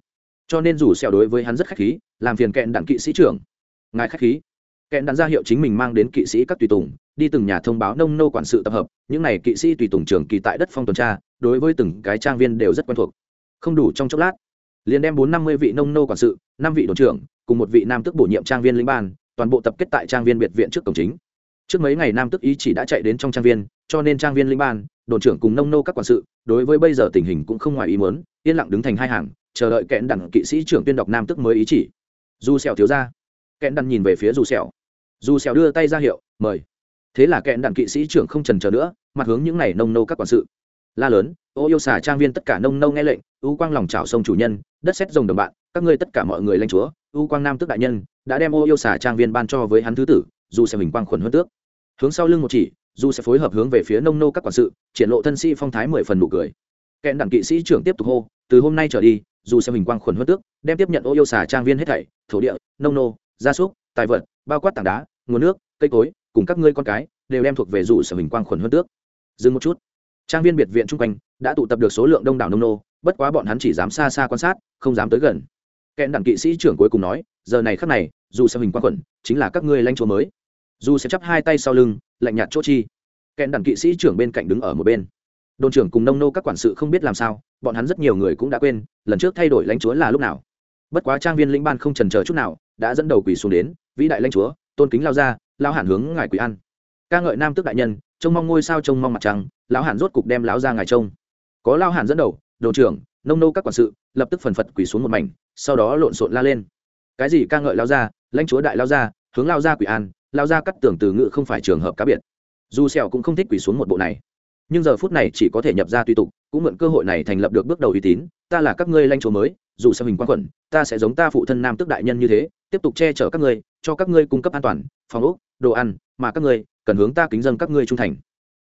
Speaker 1: cho nên rủ xẻo đối với hắn rất khách khí, làm phiền kẹn đặng kỵ sĩ trưởng. Ngài khách khí. Kẹn đặng ra hiệu chính mình mang đến kỵ sĩ các tùy tùng, đi từng nhà thông báo nông nô quản sự tập hợp. Những này kỵ sĩ tùy tùng trưởng kỳ tại đất phong tuần tra, đối với từng cái trang viên đều rất quen thuộc. Không đủ trong chốc lát, liền đem bốn năm mươi vị nông nô quản sự, năm vị đồn trưởng, cùng một vị nam tức bổ nhiệm trang viên lĩnh ban, toàn bộ tập kết tại trang viên biệt viện trước cổng chính. Trước mấy ngày nam tức ý chỉ đã chạy đến trong trang viên, cho nên trang viên lĩnh ban, đồn trưởng cùng nông nô các quản sự, đối với bây giờ tình hình cũng không ngoài ý muốn, yên lặng đứng thành hai hàng chờ đợi kẽn đẳng kỵ sĩ trưởng tuyên đọc nam tức mới ý chỉ. Du sẹo thiếu ra kẽn đẳng nhìn về phía du sẹo. Du sẹo đưa tay ra hiệu, mời. Thế là kẽn đẳng kỵ sĩ trưởng không trần chờ nữa, mặt hướng những này nông nô các quản sự. La lớn, ô yêu xà trang viên tất cả nông nâu nghe lệnh, u quang lòng trào sông chủ nhân, đất xét rồng đồng bạn, các ngươi tất cả mọi người lãnh chúa, u quang nam tức đại nhân, đã đem ô yêu xà trang viên ban cho với hắn thứ tử, dù sẽ hình quang khuẩn hơn tước. Hướng sau lưng một chỉ, dù sẽ phối hợp hướng về phía nông nô các quản sự, triển lộ thân sĩ phong thái mười phần nụ cười. Kẽn đảng kỵ sĩ trưởng tiếp tục hô, từ hôm nay trở đi dù xem hình quang khuẩn hơn tước, đem tiếp nhận ô yêu xà trang viên hết thảy, thổ địa, nông nô, gia súc, tài vật, bao quát tảng đá, nguồn nước, cây cối, cùng các ngươi con cái, đều đem thuộc về dù sở hình quang khuẩn hơn tước. Dừng một chút. Trang viên biệt viện chung quanh đã tụ tập được số lượng đông đảo nông nô, bất quá bọn hắn chỉ dám xa xa quan sát, không dám tới gần. Kẽn đặng kỵ sĩ trưởng cuối cùng nói, giờ này khắc này, dù xem hình quang khuẩn chính là các ngươi lãnh chúa mới. Dù sẽ chắp hai tay sau lưng, lạnh nhạt chỗ chi. Kẽn đặng kỵ sĩ trưởng bên cạnh đứng ở một bên đồn trưởng cùng nông nô các quản sự không biết làm sao, bọn hắn rất nhiều người cũng đã quên, lần trước thay đổi lãnh chúa là lúc nào. Bất quá trang viên lĩnh ban không trần chờ chút nào, đã dẫn đầu quỳ xuống đến, vĩ đại lãnh chúa, tôn kính lao ra, lao hẳn hướng ngài quỳ ăn. Ca ngợi nam tước đại nhân, trông mong ngôi sao, trông mong mặt trăng, lão hàn rốt cục đem lão ra ngài trông. Có lao hàn dẫn đầu, đồn trưởng, nông nô các quản sự, lập tức phần phật quỳ xuống một mảnh, sau đó lộn xộn la lên. Cái gì ca ngợi lao ra, lãnh chúa đại lao ra, hướng lao ra quỷ an lao ra cắt tưởng từ ngữ không phải trường hợp cá biệt. Dù sẹo cũng không thích quỳ xuống một bộ này nhưng giờ phút này chỉ có thể nhập ra tùy tục, cũng mượn cơ hội này thành lập được bước đầu uy tín, ta là các ngươi lãnh chúa mới, dù sao hình quan quẩn, ta sẽ giống ta phụ thân nam tức đại nhân như thế, tiếp tục che chở các ngươi, cho các ngươi cung cấp an toàn, phòng ốc, đồ ăn, mà các ngươi cần hướng ta kính dân các ngươi trung thành.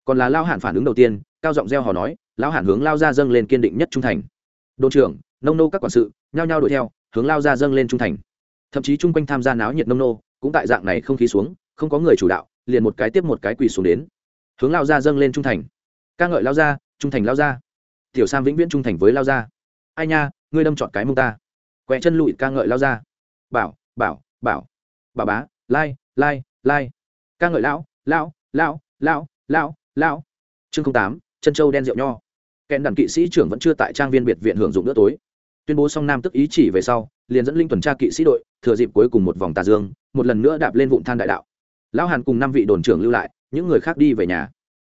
Speaker 1: Còn là lao hạn phản ứng đầu tiên, cao giọng reo hò nói lão hạn hướng lao ra dâng lên kiên định nhất trung thành. Đồn trưởng, nông nô các quản sự, nhao nhao đuổi theo, hướng lao ra dâng lên trung thành. Thậm chí chung quanh tham gia náo nhiệt nông nô, cũng tại dạng này không khí xuống, không có người chủ đạo, liền một cái tiếp một cái quỳ xuống đến. Hướng lao ra dâng lên trung thành ca ngợi lao ra, trung thành lao ra. Tiểu sam vĩnh viễn trung thành với lao ra. Ai nha, ngươi đâm chọn cái mông ta. Quẹ chân lụi ca ngợi lao ra. Bảo bảo bảo. Bà bá, lai lai lai. Ca ngợi lão lão lão lão lão lão. Chương tám, chân châu đen rượu nho. Kẹn đàn kỵ sĩ trưởng vẫn chưa tại trang viên biệt viện hưởng dụng bữa tối. Tuyên bố xong nam tức ý chỉ về sau, liền dẫn linh tuần tra kỵ sĩ đội, thừa dịp cuối cùng một vòng tà dương, một lần nữa đạp lên vụn than đại đạo. Lão hàn cùng năm vị đồn trưởng lưu lại, những người khác đi về nhà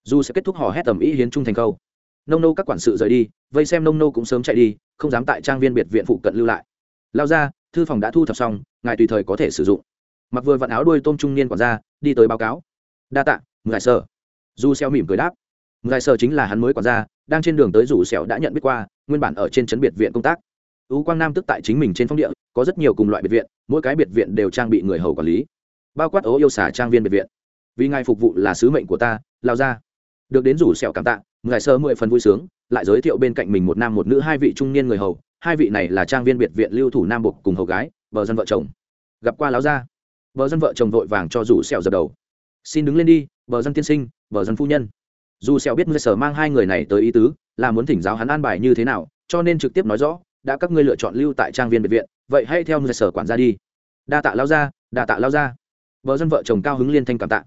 Speaker 1: dù sẽ kết thúc hò hét tầm ý hiến trung thành câu. Nông nô các quản sự rời đi, vây xem nông nô cũng sớm chạy đi, không dám tại trang viên biệt viện phụ cận lưu lại. Lao ra, thư phòng đã thu thập xong, ngài tùy thời có thể sử dụng. Mặc vừa vặn áo đuôi tôm trung niên quản gia, đi tới báo cáo. Đa tạ, ngài sở. du xeo mỉm cười đáp. Ngài sở chính là hắn mới quản gia, đang trên đường tới rủ xẻo đã nhận biết qua, nguyên bản ở trên trấn biệt viện công tác. U quang nam tức tại chính mình trên phong địa, có rất nhiều cùng loại biệt viện, mỗi cái biệt viện đều trang bị người hầu quản lý. Bao quát ố yêu xả trang viên biệt viện. Vì ngài phục vụ là sứ mệnh của ta, lao ra được đến rủ sẹo cảm tạ, ngài sơ mười phần vui sướng, lại giới thiệu bên cạnh mình một nam một nữ hai vị trung niên người hầu, hai vị này là trang viên biệt viện lưu thủ nam bục cùng hầu gái, vợ dân vợ chồng. Gặp qua láo gia. Vợ dân vợ chồng vội vàng cho rủ sẹo dập đầu. Xin đứng lên đi, vợ dân tiên sinh, vợ dân phu nhân. Dù sẹo biết người sở mang hai người này tới ý tứ, là muốn thỉnh giáo hắn an bài như thế nào, cho nên trực tiếp nói rõ, đã các ngươi lựa chọn lưu tại trang viên biệt viện, vậy hãy theo người sở quản gia đi. Đa tạ lao ra đa tạ lao ra vợ dân vợ chồng cao hứng liên thanh cảm tạ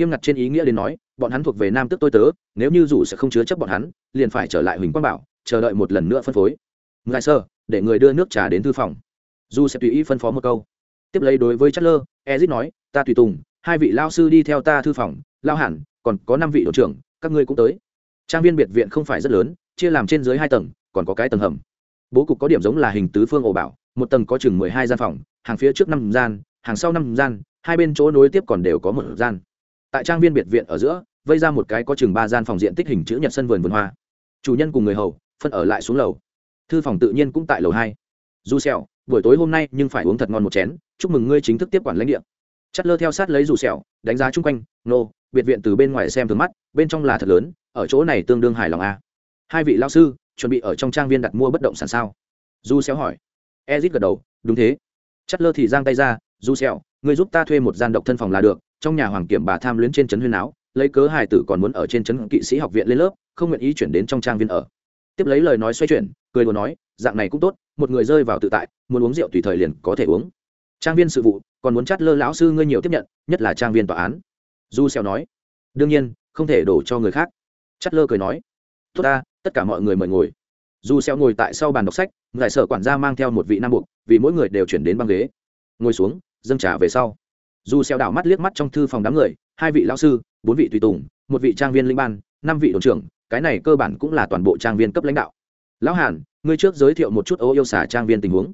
Speaker 1: nghiêm ngặt trên ý nghĩa đến nói, bọn hắn thuộc về nam tước tôi tớ, nếu như dù sẽ không chứa chấp bọn hắn, liền phải trở lại huỳnh quang bảo, chờ đợi một lần nữa phân phối. Ngài sơ, để người đưa nước trà đến thư phòng. Dù sẽ tùy ý phân phó một câu. Tiếp lấy đối với chất lơ ezit nói, ta tùy tùng, hai vị lao sư đi theo ta thư phòng, lao hẳn, còn có năm vị đội trưởng, các ngươi cũng tới. Trang viên biệt viện không phải rất lớn, chia làm trên dưới hai tầng, còn có cái tầng hầm. Bố cục có điểm giống là hình tứ phương ổ bảo, một tầng có chừng mười hai gian phòng, hàng phía trước năm gian, hàng sau năm gian, hai bên chỗ nối tiếp còn đều có một gian tại trang viên biệt viện ở giữa, vây ra một cái có chừng ba gian phòng diện tích hình chữ nhật sân vườn vườn hoa. Chủ nhân cùng người hầu, phân ở lại xuống lầu. Thư phòng tự nhiên cũng tại lầu hai. Du sẹo, buổi tối hôm nay nhưng phải uống thật ngon một chén, chúc mừng ngươi chính thức tiếp quản lãnh địa. Chất lơ theo sát lấy dù sẹo, đánh giá chung quanh, nô, biệt viện từ bên ngoài xem thường mắt, bên trong là thật lớn, ở chỗ này tương đương hài lòng a. Hai vị lao sư, chuẩn bị ở trong trang viên đặt mua bất động sản sao? Du sẹo hỏi. Ezit gật đầu, đúng thế. Chất lơ thì giang tay ra du sẹo, ngươi giúp ta thuê một gian độc thân phòng là được trong nhà hoàng kiểm bà tham luyến trên trấn huyên áo, lấy cớ hài tử còn muốn ở trên trấn kỵ sĩ học viện lên lớp, không nguyện ý chuyển đến trong trang viên ở. Tiếp lấy lời nói xoay chuyển, cười đùa nói, dạng này cũng tốt, một người rơi vào tự tại, muốn uống rượu tùy thời liền có thể uống. Trang viên sự vụ, còn muốn chát lơ lão sư ngươi nhiều tiếp nhận, nhất là trang viên tòa án. Du xeo nói, đương nhiên, không thể đổ cho người khác. Chát lơ cười nói, tốt ta, tất cả mọi người mời ngồi. Du xeo ngồi tại sau bàn đọc sách giải sở quản gia mang theo một vị nam buộc, vì mỗi người đều chuyển đến băng ghế. Ngồi xuống, dâng trà về sau dù xeo đảo mắt liếc mắt trong thư phòng đám người, hai vị lão sư, bốn vị tùy tùng, một vị trang viên linh ban, năm vị đồn trưởng, cái này cơ bản cũng là toàn bộ trang viên cấp lãnh đạo. Lão hàn, ngươi trước giới thiệu một chút ô yêu xả trang viên tình huống.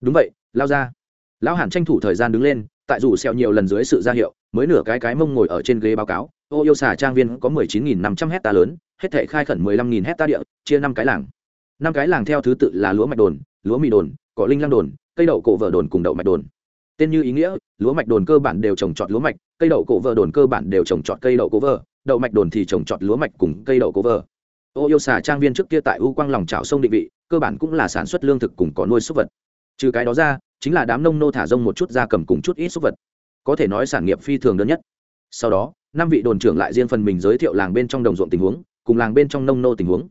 Speaker 1: Đúng vậy, lao ra. Lão hàn tranh thủ thời gian đứng lên, tại dù xeo nhiều lần dưới sự ra hiệu, mới nửa cái cái mông ngồi ở trên ghế báo cáo, ô yêu xả trang viên có 19.500 hecta lớn, hết thể khai khẩn 15.000 hecta địa, chia năm cái làng. Năm cái làng theo thứ tự là lúa mạch đồn, lúa mì đồn, cỏ linh lăng đồn, cây đậu cổ vợ đồn cùng đậu mạch đồn tên như ý nghĩa, lúa mạch đồn cơ bản đều trồng trọt lúa mạch, cây đậu cổ vợ đồn cơ bản đều trồng trọt cây đậu cổ vợ đậu mạch đồn thì trồng trọt lúa mạch cùng cây đậu cổ vợ ô yêu xà trang viên trước kia tại u quang lòng trào sông định vị, cơ bản cũng là sản xuất lương thực cùng có nuôi súc vật. Trừ cái đó ra, chính là đám nông nô thả rông một chút da cầm cùng chút ít súc vật. Có thể nói sản nghiệp phi thường đơn nhất. Sau đó, năm vị đồn trưởng lại riêng phần mình giới thiệu làng bên trong đồng ruộng tình huống, cùng làng bên trong nông nô tình huống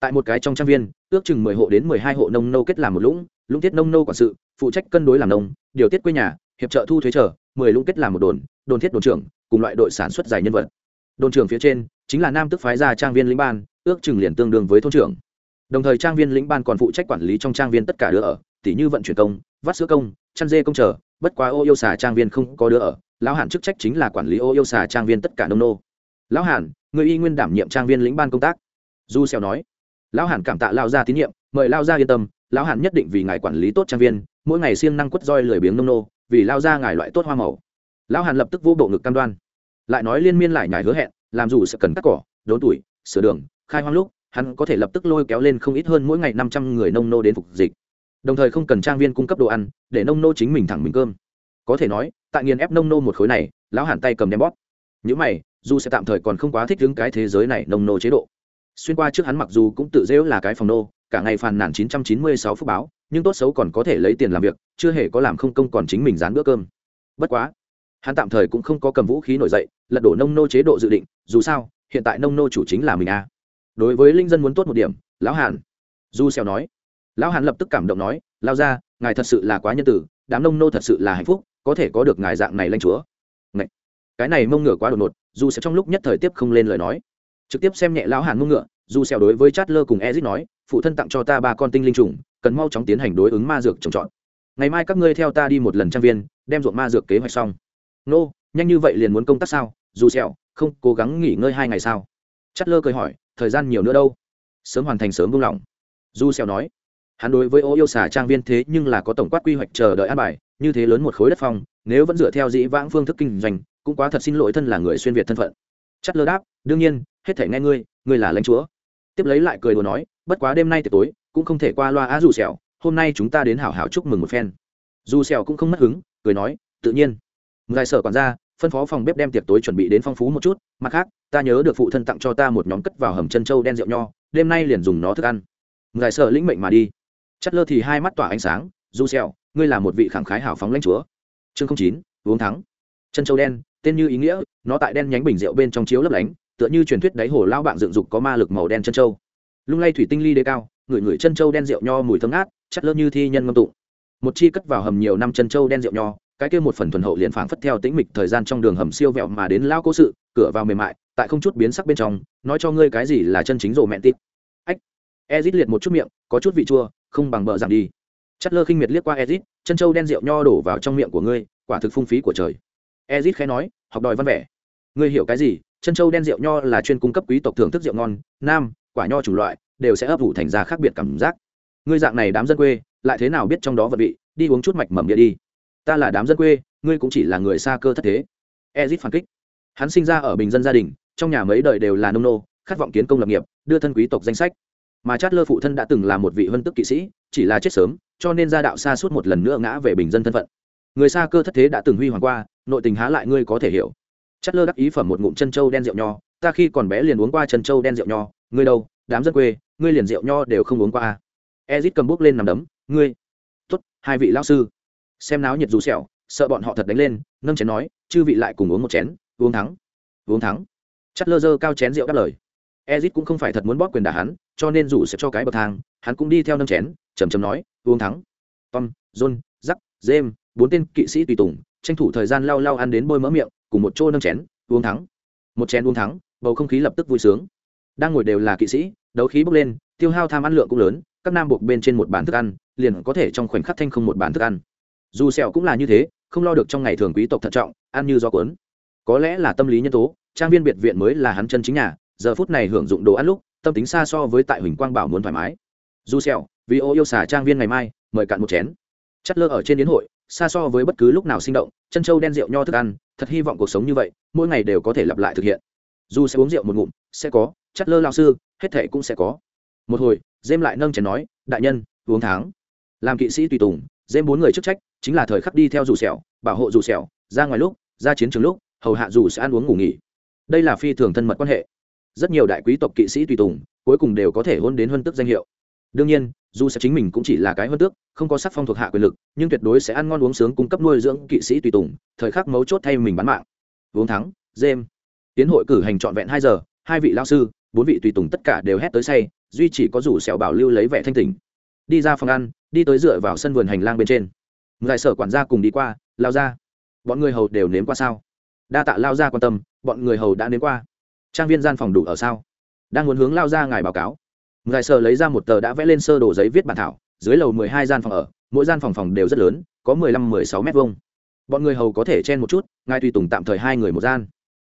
Speaker 1: tại một cái trong trang viên, ước chừng mười hộ đến mười hai hộ nông nô kết làm một lũng lũng tiết nông nô quản sự, phụ trách cân đối làm nông, điều tiết quê nhà, hiệp trợ thu thuế trở, mười lũng kết làm một đồn đồn thiết đồn trưởng, cùng loại đội sản xuất dài nhân vật. Đồn trưởng phía trên chính là nam tức phái ra trang viên lĩnh ban, ước chừng liền tương đương với thôn trưởng. Đồng thời trang viên lĩnh ban còn phụ trách quản lý trong trang viên tất cả đứa ở tỷ như vận chuyển công, vắt sữa công, chăn dê công trở. bất quá ô yêu xà trang viên không có đứa ở, lão hàn chức trách chính là quản lý ô yêu xà trang viên tất cả nông nô. Lão hàn, người y nguyên đảm nhiệm trang viên lĩnh ban công tác. Du xèo nói lão hàn cảm tạ lao gia tín nhiệm, mời lao gia yên tâm, lão hàn nhất định vì ngài quản lý tốt trang viên, mỗi ngày siêng năng quất roi lười biếng nông nô, vì lao gia ngài loại tốt hoa màu. Lão hàn lập tức vô bộ ngực cam đoan. Lại nói liên miên lại nhải hứa hẹn, làm dù sẽ cần cắt cỏ, đốn tuổi sửa đường, khai hoang lúc, hắn có thể lập tức lôi kéo lên không ít hơn mỗi ngày năm trăm người nông nô đến phục dịch. Đồng thời không cần trang viên cung cấp đồ ăn, để nông nô chính mình thẳng mình cơm. Có thể nói, tại nghiền ép nông nô một khối này, lão hàn tay cầm đem bóp. Những mày, dù sẽ tạm thời còn không quá thích đứng cái thế giới này nông nô chế độ xuyên qua trước hắn mặc dù cũng tự dễu là cái phòng nô, cả ngày phàn nàn chín trăm chín mươi sáu phút báo, nhưng tốt xấu còn có thể lấy tiền làm việc, chưa hề có làm không công còn chính mình dán bữa cơm. Bất quá, hắn tạm thời cũng không có cầm vũ khí nổi dậy, lật đổ nông nô chế độ dự định, dù sao, hiện tại nông nô chủ chính là mình a. Đối với linh dân muốn tốt một điểm, lão hàn. Du xèo nói, lão hàn lập tức cảm động nói, lao ra, ngài thật sự là quá nhân tử, đám nông nô thật sự là hạnh phúc, có thể có được ngài dạng này lanh chúa. Ngậy! cái này mông ngửa quá đột ngột Du sẽ trong lúc nhất thời tiếp không lên lời nói trực tiếp xem nhẹ lão hàn ngưng ngựa, dù xèo đối với chát lơ cùng ezit nói, phụ thân tặng cho ta ba con tinh linh trùng, cần mau chóng tiến hành đối ứng ma dược trồng trọt. Ngày mai các ngươi theo ta đi một lần trang viên, đem ruộng ma dược kế hoạch xong. Nô, nhanh như vậy liền muốn công tác sao? Dù sẹo không cố gắng nghỉ ngơi hai ngày sao? Chat lơ cười hỏi, thời gian nhiều nữa đâu? Sớm hoàn thành sớm buông lỏng. Dù sẹo nói, hắn đối với ô yêu xà trang viên thế nhưng là có tổng quát quy hoạch chờ đợi an bài, như thế lớn một khối đất phong, nếu vẫn dựa theo dĩ vãng phương thức kinh doanh, cũng quá thật xin lỗi thân là người xuyên việt thân phận. Chất lơ đáp, đương nhiên hết thể nghe ngươi ngươi là lãnh chúa. Tiếp lấy lại cười đùa nói, bất quá đêm nay tối, cũng không thể qua loa á dù sẹo, hôm nay chúng ta đến hảo hảo chúc mừng một phen. Dù sẹo cũng không mất hứng, cười nói, tự nhiên. Ngài sở quản gia, phân phó phòng bếp đem tiệc tối chuẩn bị đến phong phú một chút, mặt khác, ta nhớ được phụ thân tặng cho ta một nhóm cất vào hầm chân trâu đen rượu nho, đêm nay liền dùng nó thức ăn. Ngài sở lĩnh mệnh mà đi. Chất lơ thì hai mắt tỏa ánh sáng, dù xẻo ngươi là một vị khẳng khái hảo phóng lãnh chúa. Chương không chín, uống thắng. Chân châu đen, tên như ý nghĩa, nó tại đen nhánh bình rượu bên trong chiếu lấp lánh tựa như truyền thuyết đáy hồ lao bạn dựng dục có ma lực màu đen chân châu. Lung lay thủy tinh ly đê cao ngửi ngửi chân châu đen rượu nho mùi thơm ngát chắt lơ như thi nhân ngâm tụng. Một chi cất vào hầm nhiều năm chân châu đen rượu nho, cái kia một phần thuần hậu liền phảng phất theo tĩnh mịch thời gian trong đường hầm siêu vẹo mà đến lao cố sự, cửa vào mềm mại, tại không chút biến sắc bên trong, nói cho ngươi cái gì là chân chính rồ mẹn tít. Ách, ezit liệt một chút miệng, có chút vị chua, không bằng bờ giảm đi. Chất lơ khinh miệt liếc qua ezit, chân châu đen rượu nho đổ vào trong miệng của ngươi, quả thực phung phí của trời. Ezit khẽ nói, học đòi văn vẻ. Ngươi hiểu cái gì? Chân châu đen rượu nho là chuyên cung cấp quý tộc thưởng thức rượu ngon, nam, quả nho chủng loại, đều sẽ ấp ủ thành ra khác biệt cảm giác. Ngươi dạng này đám dân quê, lại thế nào biết trong đó vật vị, đi uống chút mạch mầm địa đi. Ta là đám dân quê, ngươi cũng chỉ là người xa cơ thất thế. Ezit phản kích. Hắn sinh ra ở bình dân gia đình, trong nhà mấy đời đều là nông nô, khát vọng kiến công lập nghiệp, đưa thân quý tộc danh sách. Mà chát lơ phụ thân đã từng là một vị vân tức kỵ sĩ, chỉ là chết sớm, cho nên gia đạo xa suốt một lần nữa ngã về bình dân thân phận. Người xa cơ thất thế đã từng huy hoàng qua, nội tình há lại ngươi có thể hiểu chất lơ đắc ý phẩm một ngụm chân trâu đen rượu nho ta khi còn bé liền uống qua chân trâu đen rượu nho. Ngươi đâu đám dân quê ngươi liền rượu nho đều không uống qua à? ezit cầm bút lên nằm đấm ngươi. Tốt hai vị lão sư. Xem náo nhiệt dù sẹo sợ bọn họ thật đánh lên nâng chén nói chư vị lại cùng uống một chén uống thắng. Uống thắng. Chất lơ dơ cao chén rượu đáp lời. Ezit cũng không phải thật muốn bóp quyền đả hắn cho nên rủ sẽ cho cái bậc thang hắn cũng đi theo nâng chén chầm chầm nói uống thắng. Tom john Jack, james bốn tên kỵ sĩ tùy tùng tranh thủ thời gian lau lau ăn đến bôi mỡ miệng cùng một chỗ nâng chén, uống thắng. Một chén uống thắng, bầu không khí lập tức vui sướng. Đang ngồi đều là kỵ sĩ, đấu khí bốc lên, tiêu hao tham ăn lượng cũng lớn, các nam buộc bên trên một bàn thức ăn, liền có thể trong khoảnh khắc thanh không một bàn thức ăn. Dù sẹo cũng là như thế, không lo được trong ngày thường quý tộc thận trọng, ăn như do cuốn. Có lẽ là tâm lý nhân tố, trang viên biệt viện mới là hắn chân chính nhà, giờ phút này hưởng dụng đồ ăn lúc, tâm tính xa so với tại huỳnh quang bảo muốn thoải mái. Dù sẹo, vì ô yêu xả trang viên ngày mai, mời cạn một chén. Chất lơ ở trên yến hội, xa so với bất cứ lúc nào sinh động, chân châu đen rượu nho thức ăn thật hy vọng cuộc sống như vậy, mỗi ngày đều có thể lặp lại thực hiện. Dù sẽ uống rượu một ngụm, sẽ có, chất lơ lao sư, hết thệ cũng sẽ có. Một hồi dêm lại nâng chén nói, đại nhân, uống tháng. Làm kỵ sĩ tùy tùng dêm bốn người chức trách, chính là thời khắc đi theo dù sẹo, bảo hộ dù sẹo, ra ngoài lúc, ra chiến trường lúc, hầu hạ dù sẽ ăn uống ngủ nghỉ. Đây là phi thường thân mật quan hệ. Rất nhiều đại quý tộc kỵ sĩ tùy tùng, cuối cùng đều có thể hôn đến huân tước danh hiệu. Đương nhiên dù sẽ chính mình cũng chỉ là cái hơn tước, không có sắc phong thuộc hạ quyền lực, nhưng tuyệt đối sẽ ăn ngon uống sướng cung cấp nuôi dưỡng kỵ sĩ tùy tùng, thời khắc mấu chốt thay mình bán mạng. Vốn thắng dêm tiến hội cử hành trọn vẹn hai giờ, hai vị lao sư, bốn vị tùy tùng tất cả đều hét tới say, duy chỉ có rủ sẹo bảo lưu lấy vẻ thanh tỉnh. Đi ra phòng ăn, đi tới dựa vào sân vườn hành lang bên trên. Ngài sở quản gia cùng đi qua, lao ra. Bọn người hầu đều nếm qua sao? Đa tạ lao ra quan tâm, bọn người hầu đã nếm qua. Trang viên gian phòng đủ ở sao? Đang muốn hướng lao ra ngài báo cáo ngài sợ lấy ra một tờ đã vẽ lên sơ đồ giấy viết bản thảo, dưới lầu mười hai gian phòng ở, mỗi gian phòng phòng đều rất lớn, có mười lăm, mười sáu mét vuông. Bọn người hầu có thể chen một chút, ngài tùy tùng tạm thời hai người một gian.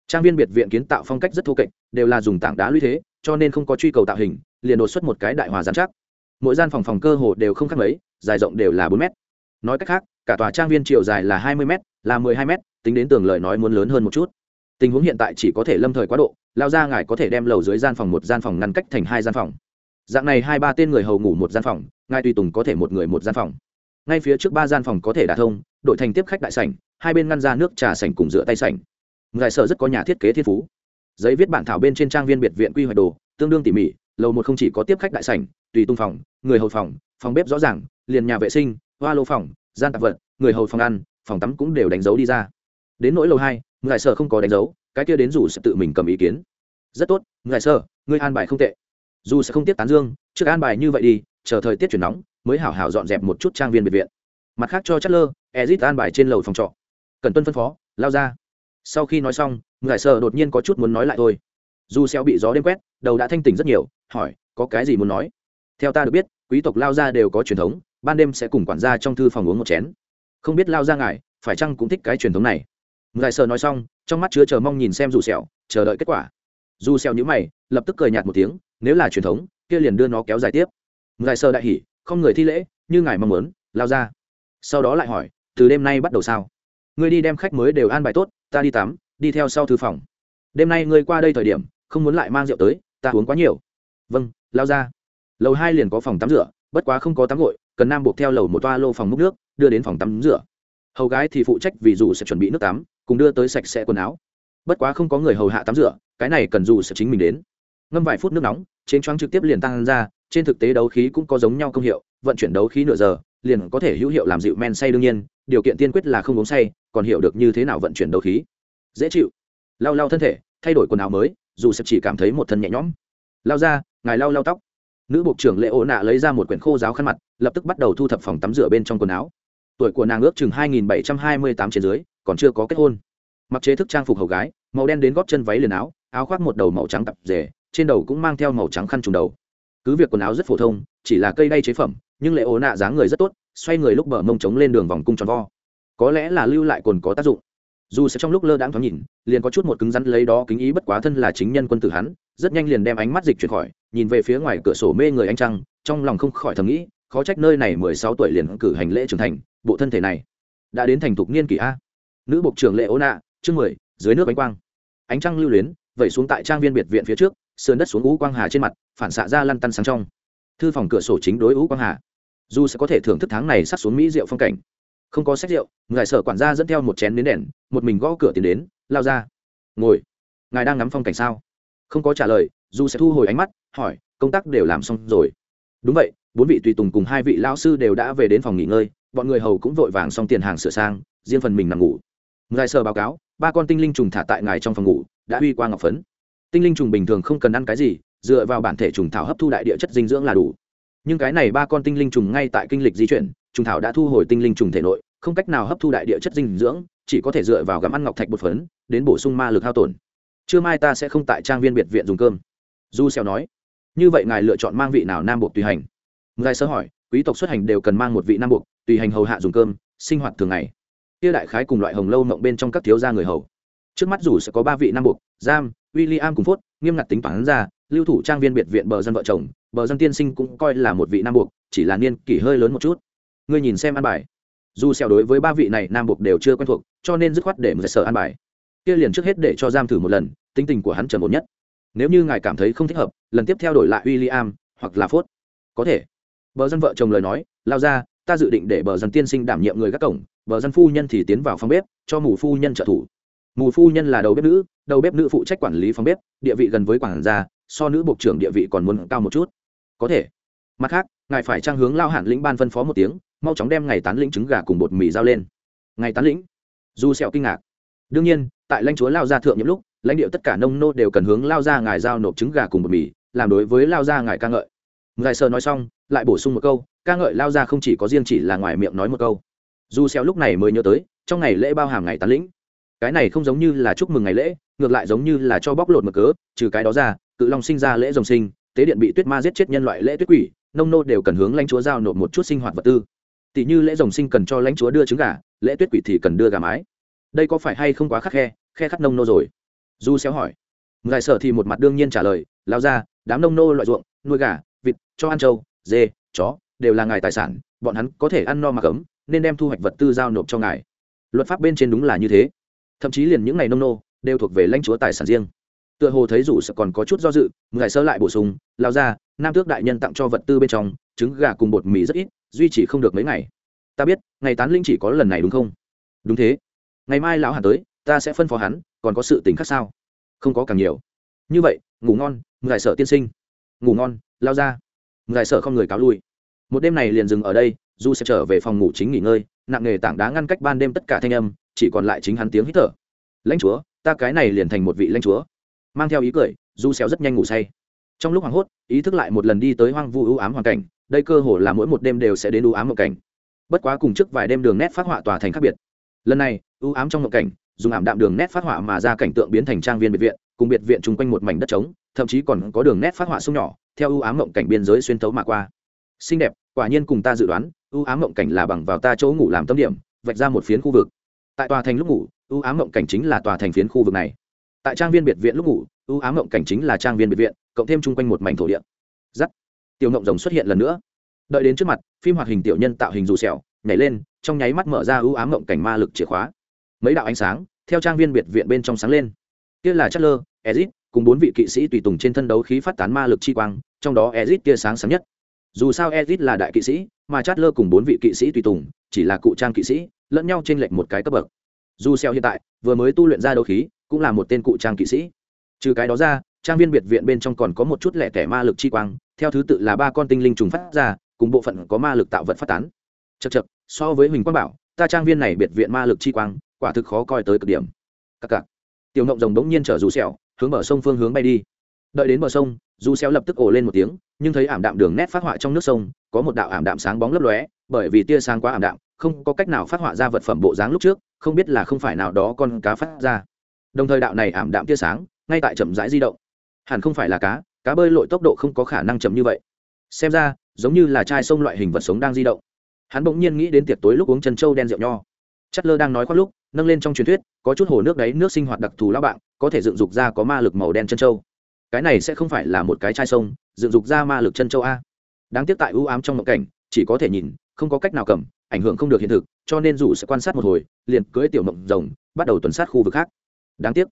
Speaker 1: Trang viên biệt viện kiến tạo phong cách rất thô kệch, đều là dùng tảng đá lũy thế, cho nên không có truy cầu tạo hình, liền đột xuất một cái đại hòa giám chắc. Mỗi gian phòng phòng cơ hồ đều không khác mấy, dài rộng đều là bốn mét. Nói cách khác, cả tòa trang viên chiều dài là hai mươi m là mười hai m tính đến tường lời nói muốn lớn hơn một chút. Tình huống hiện tại chỉ có thể lâm thời quá độ, lao ra ngài có thể đem lầu dưới gian phòng một gian phòng ngăn cách thành hai gian phòng dạng này hai ba tên người hầu ngủ một gian phòng, ngài tùy tùng có thể một người một gian phòng. Ngay phía trước ba gian phòng có thể đả thông, đội thành tiếp khách đại sảnh, hai bên ngăn ra nước trà sảnh cùng rửa tay sảnh. Ngài sợ rất có nhà thiết kế thiên phú. Giấy viết bản thảo bên trên trang viên biệt viện quy hoạch đồ, tương đương tỉ mỉ, lầu một không chỉ có tiếp khách đại sảnh, tùy tung phòng, người hầu phòng phòng bếp rõ ràng, liền nhà vệ sinh, hoa lô phòng, gian tạp vật, người hầu phòng ăn, phòng tắm cũng đều đánh dấu đi ra. Đến nỗi lầu hai, ngài sở không có đánh dấu, cái kia đến rủ sẽ tự mình cầm ý kiến. Rất tốt, ngài sở ngươi an bài không tệ dù sẽ không tiếp tán dương, trước an bài như vậy đi, chờ thời tiết chuyển nóng, mới hảo hảo dọn dẹp một chút trang viên biệt viện. Mặt khác cho chất lơ ezit an bài trên lầu phòng trọ. Cần tuân phân phó, lao ra. Sau khi nói xong, ngài sợ đột nhiên có chút muốn nói lại thôi. Dù xeo bị gió đêm quét, đầu đã thanh tỉnh rất nhiều, hỏi, có cái gì muốn nói? Theo ta được biết, quý tộc lao gia đều có truyền thống, ban đêm sẽ cùng quản gia trong thư phòng uống một chén. Không biết lao ra ngài, phải chăng cũng thích cái truyền thống này? Ngài sợ nói xong, trong mắt chứa chờ mong nhìn xem dù sẹo chờ đợi kết quả. Dù sẹo nhíu mày lập tức cười nhạt một tiếng, nếu là truyền thống, kia liền đưa nó kéo dài tiếp. Ngài sơ đại hỉ, không người thi lễ, như ngài mong muốn, lao ra. Sau đó lại hỏi, từ đêm nay bắt đầu sao? Ngươi đi đem khách mới đều an bài tốt, ta đi tắm, đi theo sau thư phòng. Đêm nay ngươi qua đây thời điểm, không muốn lại mang rượu tới, ta uống quá nhiều. Vâng lao ra. Lầu hai liền có phòng tắm rửa, bất quá không có tắm gội, cần nam buộc theo lầu một toa lô phòng múc nước, đưa đến phòng tắm rửa. Hầu gái thì phụ trách vì dù sẽ chuẩn bị nước tắm, cùng đưa tới sạch sẽ quần áo. Bất quá không có người hầu hạ tắm rửa, cái này cần dù sẽ chính mình đến ngâm vài phút nước nóng chiến choáng trực tiếp liền tăng ra, trên thực tế đấu khí cũng có giống nhau công hiệu, vận chuyển đấu khí nửa giờ, liền có thể hữu hiệu làm dịu men say đương nhiên, điều kiện tiên quyết là không uống say, còn hiểu được như thế nào vận chuyển đấu khí. Dễ chịu. Lau lau thân thể, thay đổi quần áo mới, dù sẽ chỉ cảm thấy một thân nhẹ nhõm. Lao ra, ngài lau lau tóc. Nữ bộ trưởng lệ ổ nạ lấy ra một quyển khô giáo khăn mặt, lập tức bắt đầu thu thập phòng tắm rửa bên trong quần áo. Tuổi của nàng ước chừng hai nghìn bảy trăm hai mươi tám trên dưới, còn chưa có kết hôn. Mặc chế thức trang phục hầu gái, màu đen đến gót chân váy liền áo áo khoác một đầu màu trắng tập rể trên đầu cũng mang theo màu trắng khăn trùng đầu. Cứ việc quần áo rất phổ thông, chỉ là cây đay chế phẩm, nhưng lệ ố nạ dáng người rất tốt, xoay người lúc bờ mông trống lên đường vòng cung tròn vo. Có lẽ là lưu lại còn có tác dụng. Dù sẽ trong lúc lơ đãng thoáng nhìn, liền có chút một cứng rắn lấy đó kính ý bất quá thân là chính nhân quân tử hắn, rất nhanh liền đem ánh mắt dịch chuyển khỏi, nhìn về phía ngoài cửa sổ mê người anh trăng, trong lòng không khỏi thầm nghĩ, khó trách nơi này mười sáu tuổi liền cử hành lễ trưởng thành, bộ thân thể này đã đến thành thục niên kỷ a. Nữ bộ trưởng lệ ố nạ, chương mười, dưới nước bánh quang. Ánh trăng lưu luyến, vẩy xuống tại trang viên biệt viện phía trước sườn đất xuống ú quang hà trên mặt, phản xạ ra lăn tăn sáng trong. Thư phòng cửa sổ chính đối ú quang hà. Dù sẽ có thể thưởng thức tháng này sắp xuống mỹ rượu phong cảnh. Không có sách rượu, ngài sở quản gia dẫn theo một chén đến đèn, một mình gõ cửa tiến đến, lao ra. Ngồi. Ngài đang ngắm phong cảnh sao? Không có trả lời, dù sẽ thu hồi ánh mắt, hỏi, công tác đều làm xong rồi. Đúng vậy, bốn vị tùy tùng cùng hai vị lao sư đều đã về đến phòng nghỉ ngơi, bọn người hầu cũng vội vàng xong tiền hàng sửa sang, riêng phần mình nằm ngủ. Ngài sở báo cáo, ba con tinh linh trùng thả tại ngài trong phòng ngủ, đã huy qua ngọc phấn tinh linh trùng bình thường không cần ăn cái gì, dựa vào bản thể trùng thảo hấp thu đại địa chất dinh dưỡng là đủ. Nhưng cái này ba con tinh linh trùng ngay tại kinh lịch di chuyển, trùng thảo đã thu hồi tinh linh trùng thể nội, không cách nào hấp thu đại địa chất dinh dưỡng, chỉ có thể dựa vào gặm ăn ngọc thạch bột phấn, đến bổ sung ma lực hao tổn. Trưa mai ta sẽ không tại trang viên biệt viện dùng cơm. Du xeo nói. Như vậy ngài lựa chọn mang vị nào nam buộc tùy hành? Ngài sơ hỏi, quý tộc xuất hành đều cần mang một vị nam buộc, tùy hành hầu hạ dùng cơm, sinh hoạt thường ngày. Kia đại khái cùng loại hồng lâu mộng bên trong các thiếu gia người hầu. Trước mắt dù sẽ có ba vị nam buộc giam, William cùng phốt, nghiêm ngặt tính toán ra, lưu thủ trang viên biệt viện bờ dân vợ chồng, bờ dân tiên sinh cũng coi là một vị nam buộc, chỉ là niên kỷ hơi lớn một chút. Ngươi nhìn xem ăn bài. Dù xẻo đối với ba vị này nam buộc đều chưa quen thuộc, cho nên dứt khoát để một sở ăn bài. Kia liền trước hết để cho giam thử một lần, tính tình của hắn trầm ổn nhất. Nếu như ngài cảm thấy không thích hợp, lần tiếp theo đổi lại William, hoặc là phốt. Có thể. Bờ dân vợ chồng lời nói, lao ra, ta dự định để bờ dân tiên sinh đảm nhiệm người gác cổng, bờ dân phu nhân thì tiến vào phòng bếp, cho mù phu nhân trợ thủ mù phu nhân là đầu bếp nữ, đầu bếp nữ phụ trách quản lý phòng bếp, địa vị gần với quản gia, so nữ bộ trưởng địa vị còn muốn cao một chút. Có thể. Mặt khác, ngài phải trang hướng lao hạn lĩnh ban phân phó một tiếng, mau chóng đem ngày tán lĩnh trứng gà cùng bột mì giao lên. Ngày tán lĩnh? Du sẹo kinh ngạc. Đương nhiên, tại lãnh chúa lao gia thượng những lúc, lãnh địa tất cả nông nô đều cần hướng lao ra ngài giao nộp trứng gà cùng bột mì, làm đối với lao ra ngài ca ngợi. Ngài sơ nói xong, lại bổ sung một câu, ca ngợi lao ra không chỉ có riêng chỉ là ngoài miệng nói một câu. Du sẹo lúc này mới nhớ tới, trong ngày lễ bao hàm ngày tán lĩnh cái này không giống như là chúc mừng ngày lễ, ngược lại giống như là cho bóc lột một cớ, trừ cái đó ra, cự long sinh ra lễ rồng sinh, tế điện bị tuyết ma giết chết nhân loại lễ tuyết quỷ, nông nô đều cần hướng lãnh chúa giao nộp một chút sinh hoạt vật tư. Tỷ như lễ rồng sinh cần cho lãnh chúa đưa trứng gà, lễ tuyết quỷ thì cần đưa gà mái. Đây có phải hay không quá khắc khe khe khắc nông nô rồi? Du xéo hỏi. Ngài sở thì một mặt đương nhiên trả lời, lao ra, đám nông nô loại ruộng, nuôi gà, vịt, cho ăn trâu, dê, chó, đều là ngài tài sản, bọn hắn có thể ăn no mà cấm, nên đem thu hoạch vật tư giao nộp cho ngài. Luật pháp bên trên đúng là như thế thậm chí liền những ngày nông nô đều thuộc về lãnh chúa tài sản riêng. Tựa hồ thấy rủ sợ còn có chút do dự ngài sơ lại bổ sung, lao ra, nam tước đại nhân tặng cho vật tư bên trong, trứng gà cùng bột mì rất ít, duy trì không được mấy ngày. Ta biết, ngày tán linh chỉ có lần này đúng không? Đúng thế. Ngày mai lão hàn tới, ta sẽ phân phó hắn, còn có sự tình khác sao? Không có càng nhiều. Như vậy, ngủ ngon, ngài sợ tiên sinh. Ngủ ngon, lao ra. Ngài sợ không người cáo lui. Một đêm này liền dừng ở đây, du sẽ trở về phòng ngủ chính nghỉ ngơi, nặng nghề tảng đá ngăn cách ban đêm tất cả thanh âm chỉ còn lại chính hắn tiếng hít thở. Lãnh chúa, ta cái này liền thành một vị lãnh chúa. Mang theo ý cười, du xéo rất nhanh ngủ say. Trong lúc hoảng hốt, ý thức lại một lần đi tới hoang vu ưu ám hoàn cảnh, đây cơ hồ là mỗi một đêm đều sẽ đến ưu ám một cảnh. Bất quá cùng trước vài đêm đường nét phát họa tòa thành khác biệt. Lần này, ưu ám trong một cảnh, dùng ảm đạm đường nét phát họa mà ra cảnh tượng biến thành trang viên biệt viện, cùng biệt viện chung quanh một mảnh đất trống, thậm chí còn có đường nét phát họa sông nhỏ, theo ưu ám mộng cảnh biên giới xuyên thấu mà qua. Xinh đẹp, quả nhiên cùng ta dự đoán, ưu ám mộng cảnh là bằng vào ta chỗ ngủ làm tâm điểm, vạch ra một phiến khu vực tại tòa thành lúc ngủ, ưu ám mộng cảnh chính là tòa thành phiến khu vực này. Tại trang viên biệt viện lúc ngủ, ưu ám mộng cảnh chính là trang viên biệt viện, cộng thêm chung quanh một mảnh thổ địa. Giắt tiểu mộng rồng xuất hiện lần nữa. Đợi đến trước mặt, phim hoạt hình tiểu nhân tạo hình dù sẹo, nhảy lên, trong nháy mắt mở ra ưu ám mộng cảnh ma lực chìa khóa. Mấy đạo ánh sáng, theo trang viên biệt viện bên trong sáng lên. Kia là chất lơ ezit, cùng bốn vị kỵ sĩ tùy tùng trên thân đấu khí phát tán ma lực chi quang, trong đó ezit tia sáng sáng nhất. Dù sao ezit là đại kỵ sĩ mà chát lơ cùng bốn vị kỵ sĩ tùy tùng, chỉ là cụ trang kỵ sĩ, lẫn nhau trên lệnh một cái cấp bậc. Dù xeo hiện tại, vừa mới tu luyện ra đấu khí, cũng là một tên cụ trang kỵ sĩ. Trừ cái đó ra, trang viên biệt viện bên trong còn có một chút lẻ tẻ ma lực chi quang, theo thứ tự là ba con tinh linh trùng phát ra, cùng bộ phận có ma lực tạo vật phát tán. Chật chật so với huỳnh quang bảo, ta trang viên này biệt viện ma lực chi quang, quả thực khó coi tới cực điểm. Các cặc tiểu ngộng rồng đống nhiên chở dù sẹo hướng bờ sông phương hướng bay đi. Đợi đến bờ sông, dù sẹo lập tức ồ lên một tiếng nhưng thấy ảm đạm đường nét phát họa trong nước sông, có một đạo ảm đạm sáng bóng lấp lóe, bởi vì tia sáng quá ảm đạm, không có cách nào phát họa ra vật phẩm bộ dáng lúc trước, không biết là không phải nào đó con cá phát ra. Đồng thời đạo này ảm đạm tia sáng, ngay tại chậm rãi di động. Hẳn không phải là cá cá bơi lội tốc độ không có khả năng chậm như vậy. Xem ra, giống như là chai sông loại hình vật sống đang di động. Hắn bỗng nhiên nghĩ đến tiệc tối lúc uống chân trâu đen rượu nho. Chất lơ đang nói khoác lúc, nâng lên trong truyền thuyết, có chút hồ nước đấy nước sinh hoạt đặc thù lão bạn, có thể dựng dục ra có ma lực màu đen chân trâu cái này sẽ không phải là một cái chai sông dựng dục ra ma lực chân châu a. Đáng tiếc tại ưu ám trong mộng cảnh, chỉ có thể nhìn, không có cách nào cầm, ảnh hưởng không được hiện thực, cho nên dù sẽ quan sát một hồi, liền cưới tiểu mộng rồng, bắt đầu tuần sát khu vực khác. Đáng tiếc,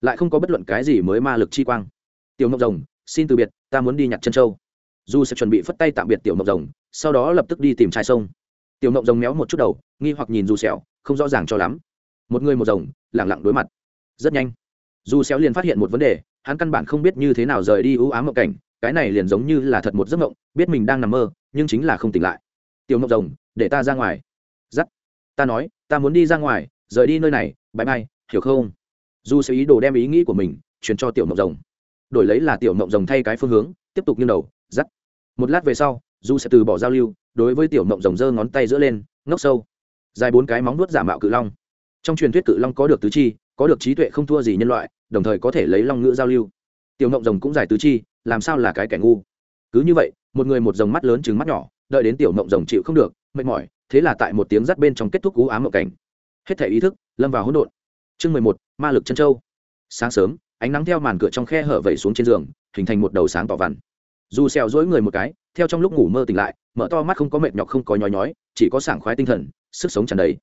Speaker 1: lại không có bất luận cái gì mới ma lực chi quang. Tiểu mộng rồng, xin từ biệt, ta muốn đi nhặt chân châu. Dù sẽ chuẩn bị phất tay tạm biệt tiểu mộng rồng, sau đó lập tức đi tìm chai sông. Tiểu mộng rồng méo một chút đầu, nghi hoặc nhìn dù sẹo, không rõ ràng cho lắm. Một người một rồng, lẳng lặng đối mặt. Rất nhanh. Dù sẹo liền phát hiện một vấn đề, hắn căn bản không biết như thế nào rời đi ưu ám mộng cảnh cái này liền giống như là thật một giấc mộng, biết mình đang nằm mơ, nhưng chính là không tỉnh lại. Tiểu ngọc rồng, để ta ra ngoài. Dắt ta nói, ta muốn đi ra ngoài, rời đi nơi này bãi bay hiểu không? Dù sẽ ý đồ đem ý nghĩ của mình truyền cho tiểu ngọc rồng. Đổi lấy là tiểu ngọc rồng thay cái phương hướng, tiếp tục nghiêng đầu dắt một lát về sau Du sẽ từ bỏ giao lưu, đối với tiểu ngọc rồng giơ ngón tay giữa lên, ngốc sâu. Dài bốn cái móng nuốt giả mạo cự long. Trong truyền thuyết cự long có được tứ chi, có được trí tuệ không thua gì nhân loại, đồng thời có thể lấy long ngữ giao lưu. Tiểu ngộng rồng cũng dài tứ chi làm sao là cái kẻ ngu? Cứ như vậy, một người một dòng mắt lớn trứng mắt nhỏ, đợi đến tiểu mộng rồng chịu không được, mệt mỏi, thế là tại một tiếng rắt bên trong kết thúc cú ám mộng cảnh. Hết thể ý thức, lâm vào hỗn độn. Chương mười một, ma lực chân châu. Sáng sớm, ánh nắng theo màn cửa trong khe hở vẩy xuống trên giường, hình thành một đầu sáng tỏ vằn. Dù xèo dỗi người một cái, theo trong lúc ngủ mơ tỉnh lại, mở to mắt không có mệt nhọc không có nhói nhói, chỉ có sảng khoái tinh thần, sức sống tràn đầy.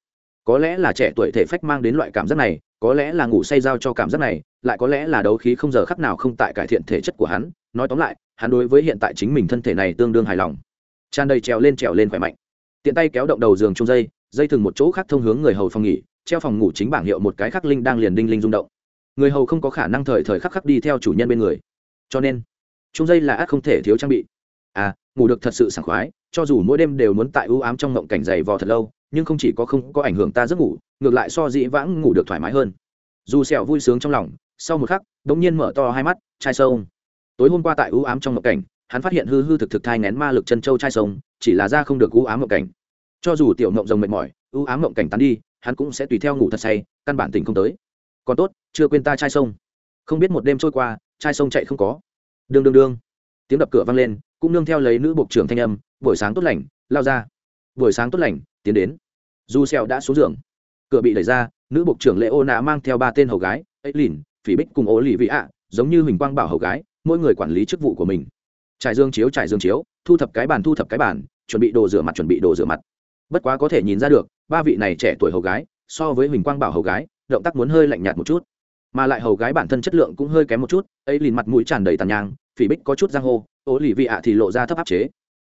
Speaker 1: Có lẽ là trẻ tuổi thể phách mang đến loại cảm giác này, có lẽ là ngủ say giao cho cảm giác này, lại có lẽ là đấu khí không giờ khắc nào không tại cải thiện thể chất của hắn nói tóm lại, hắn đối với hiện tại chính mình thân thể này tương đương hài lòng. Tràn đầy trèo lên trèo lên khỏe mạnh. Tiện tay kéo động đầu giường chung dây dây thừng một chỗ khác thông hướng người hầu phòng nghỉ, treo phòng ngủ chính bảng hiệu một cái khắc linh đang liền đinh linh rung động. Người hầu không có khả năng thời thời khắc khắc đi theo chủ nhân bên người. Cho nên, chung dây là ác không thể thiếu trang bị. À ngủ được thật sự sảng khoái, cho dù mỗi đêm đều muốn tại ưu ám trong ngộng cảnh dày vò thật lâu, nhưng không chỉ có không có ảnh hưởng ta giấc ngủ, ngược lại so dĩ vãng ngủ được thoải mái hơn. Dù sẹo vui sướng trong lòng, sau một khắc, đống nhiên mở to hai mắt, chai sâu tối hôm qua tại ưu ám trong ngọc cảnh, hắn phát hiện hư hư thực thực thai nén ma lực chân châu chai sông chỉ là ra không được ưu ám ngọc cảnh. Cho dù tiểu ngộng rồng mệt mỏi, ưu ám ngộng cảnh tán đi, hắn cũng sẽ tùy theo ngủ thật say, căn bản tình không tới. Còn tốt, chưa quên ta chai sông. Không biết một đêm trôi qua chai sông chạy không có. Đương đương đương. Tiếng đập cửa vang lên, cũng nương theo lấy nữ bộ trưởng thanh âm, buổi sáng tốt lành, lao ra. Buổi sáng tốt lành, tiến đến. Du xeo đã xuống giường. Cửa bị đẩy ra, nữ bộ trưởng lệ ô nạ mang theo ba tên hầu gái ấy lìn phỉ bích cùng ố lì vị ạ giống như huỳnh quang bảo hầu gái mỗi người quản lý chức vụ của mình. Trải dương chiếu, trải dương chiếu, thu thập cái bàn, thu thập cái bàn, chuẩn bị đồ rửa mặt, chuẩn bị đồ rửa mặt. Bất quá có thể nhìn ra được, ba vị này trẻ tuổi hầu gái, so với huỳnh quang bảo hầu gái, động tác muốn hơi lạnh nhạt một chút. Mà lại hầu gái bản thân chất lượng cũng hơi kém một chút, ấy lìn mặt mũi tràn đầy tàn nhang, phỉ bích có chút giang hô ố lì vị ạ thì lộ ra thấp áp chế.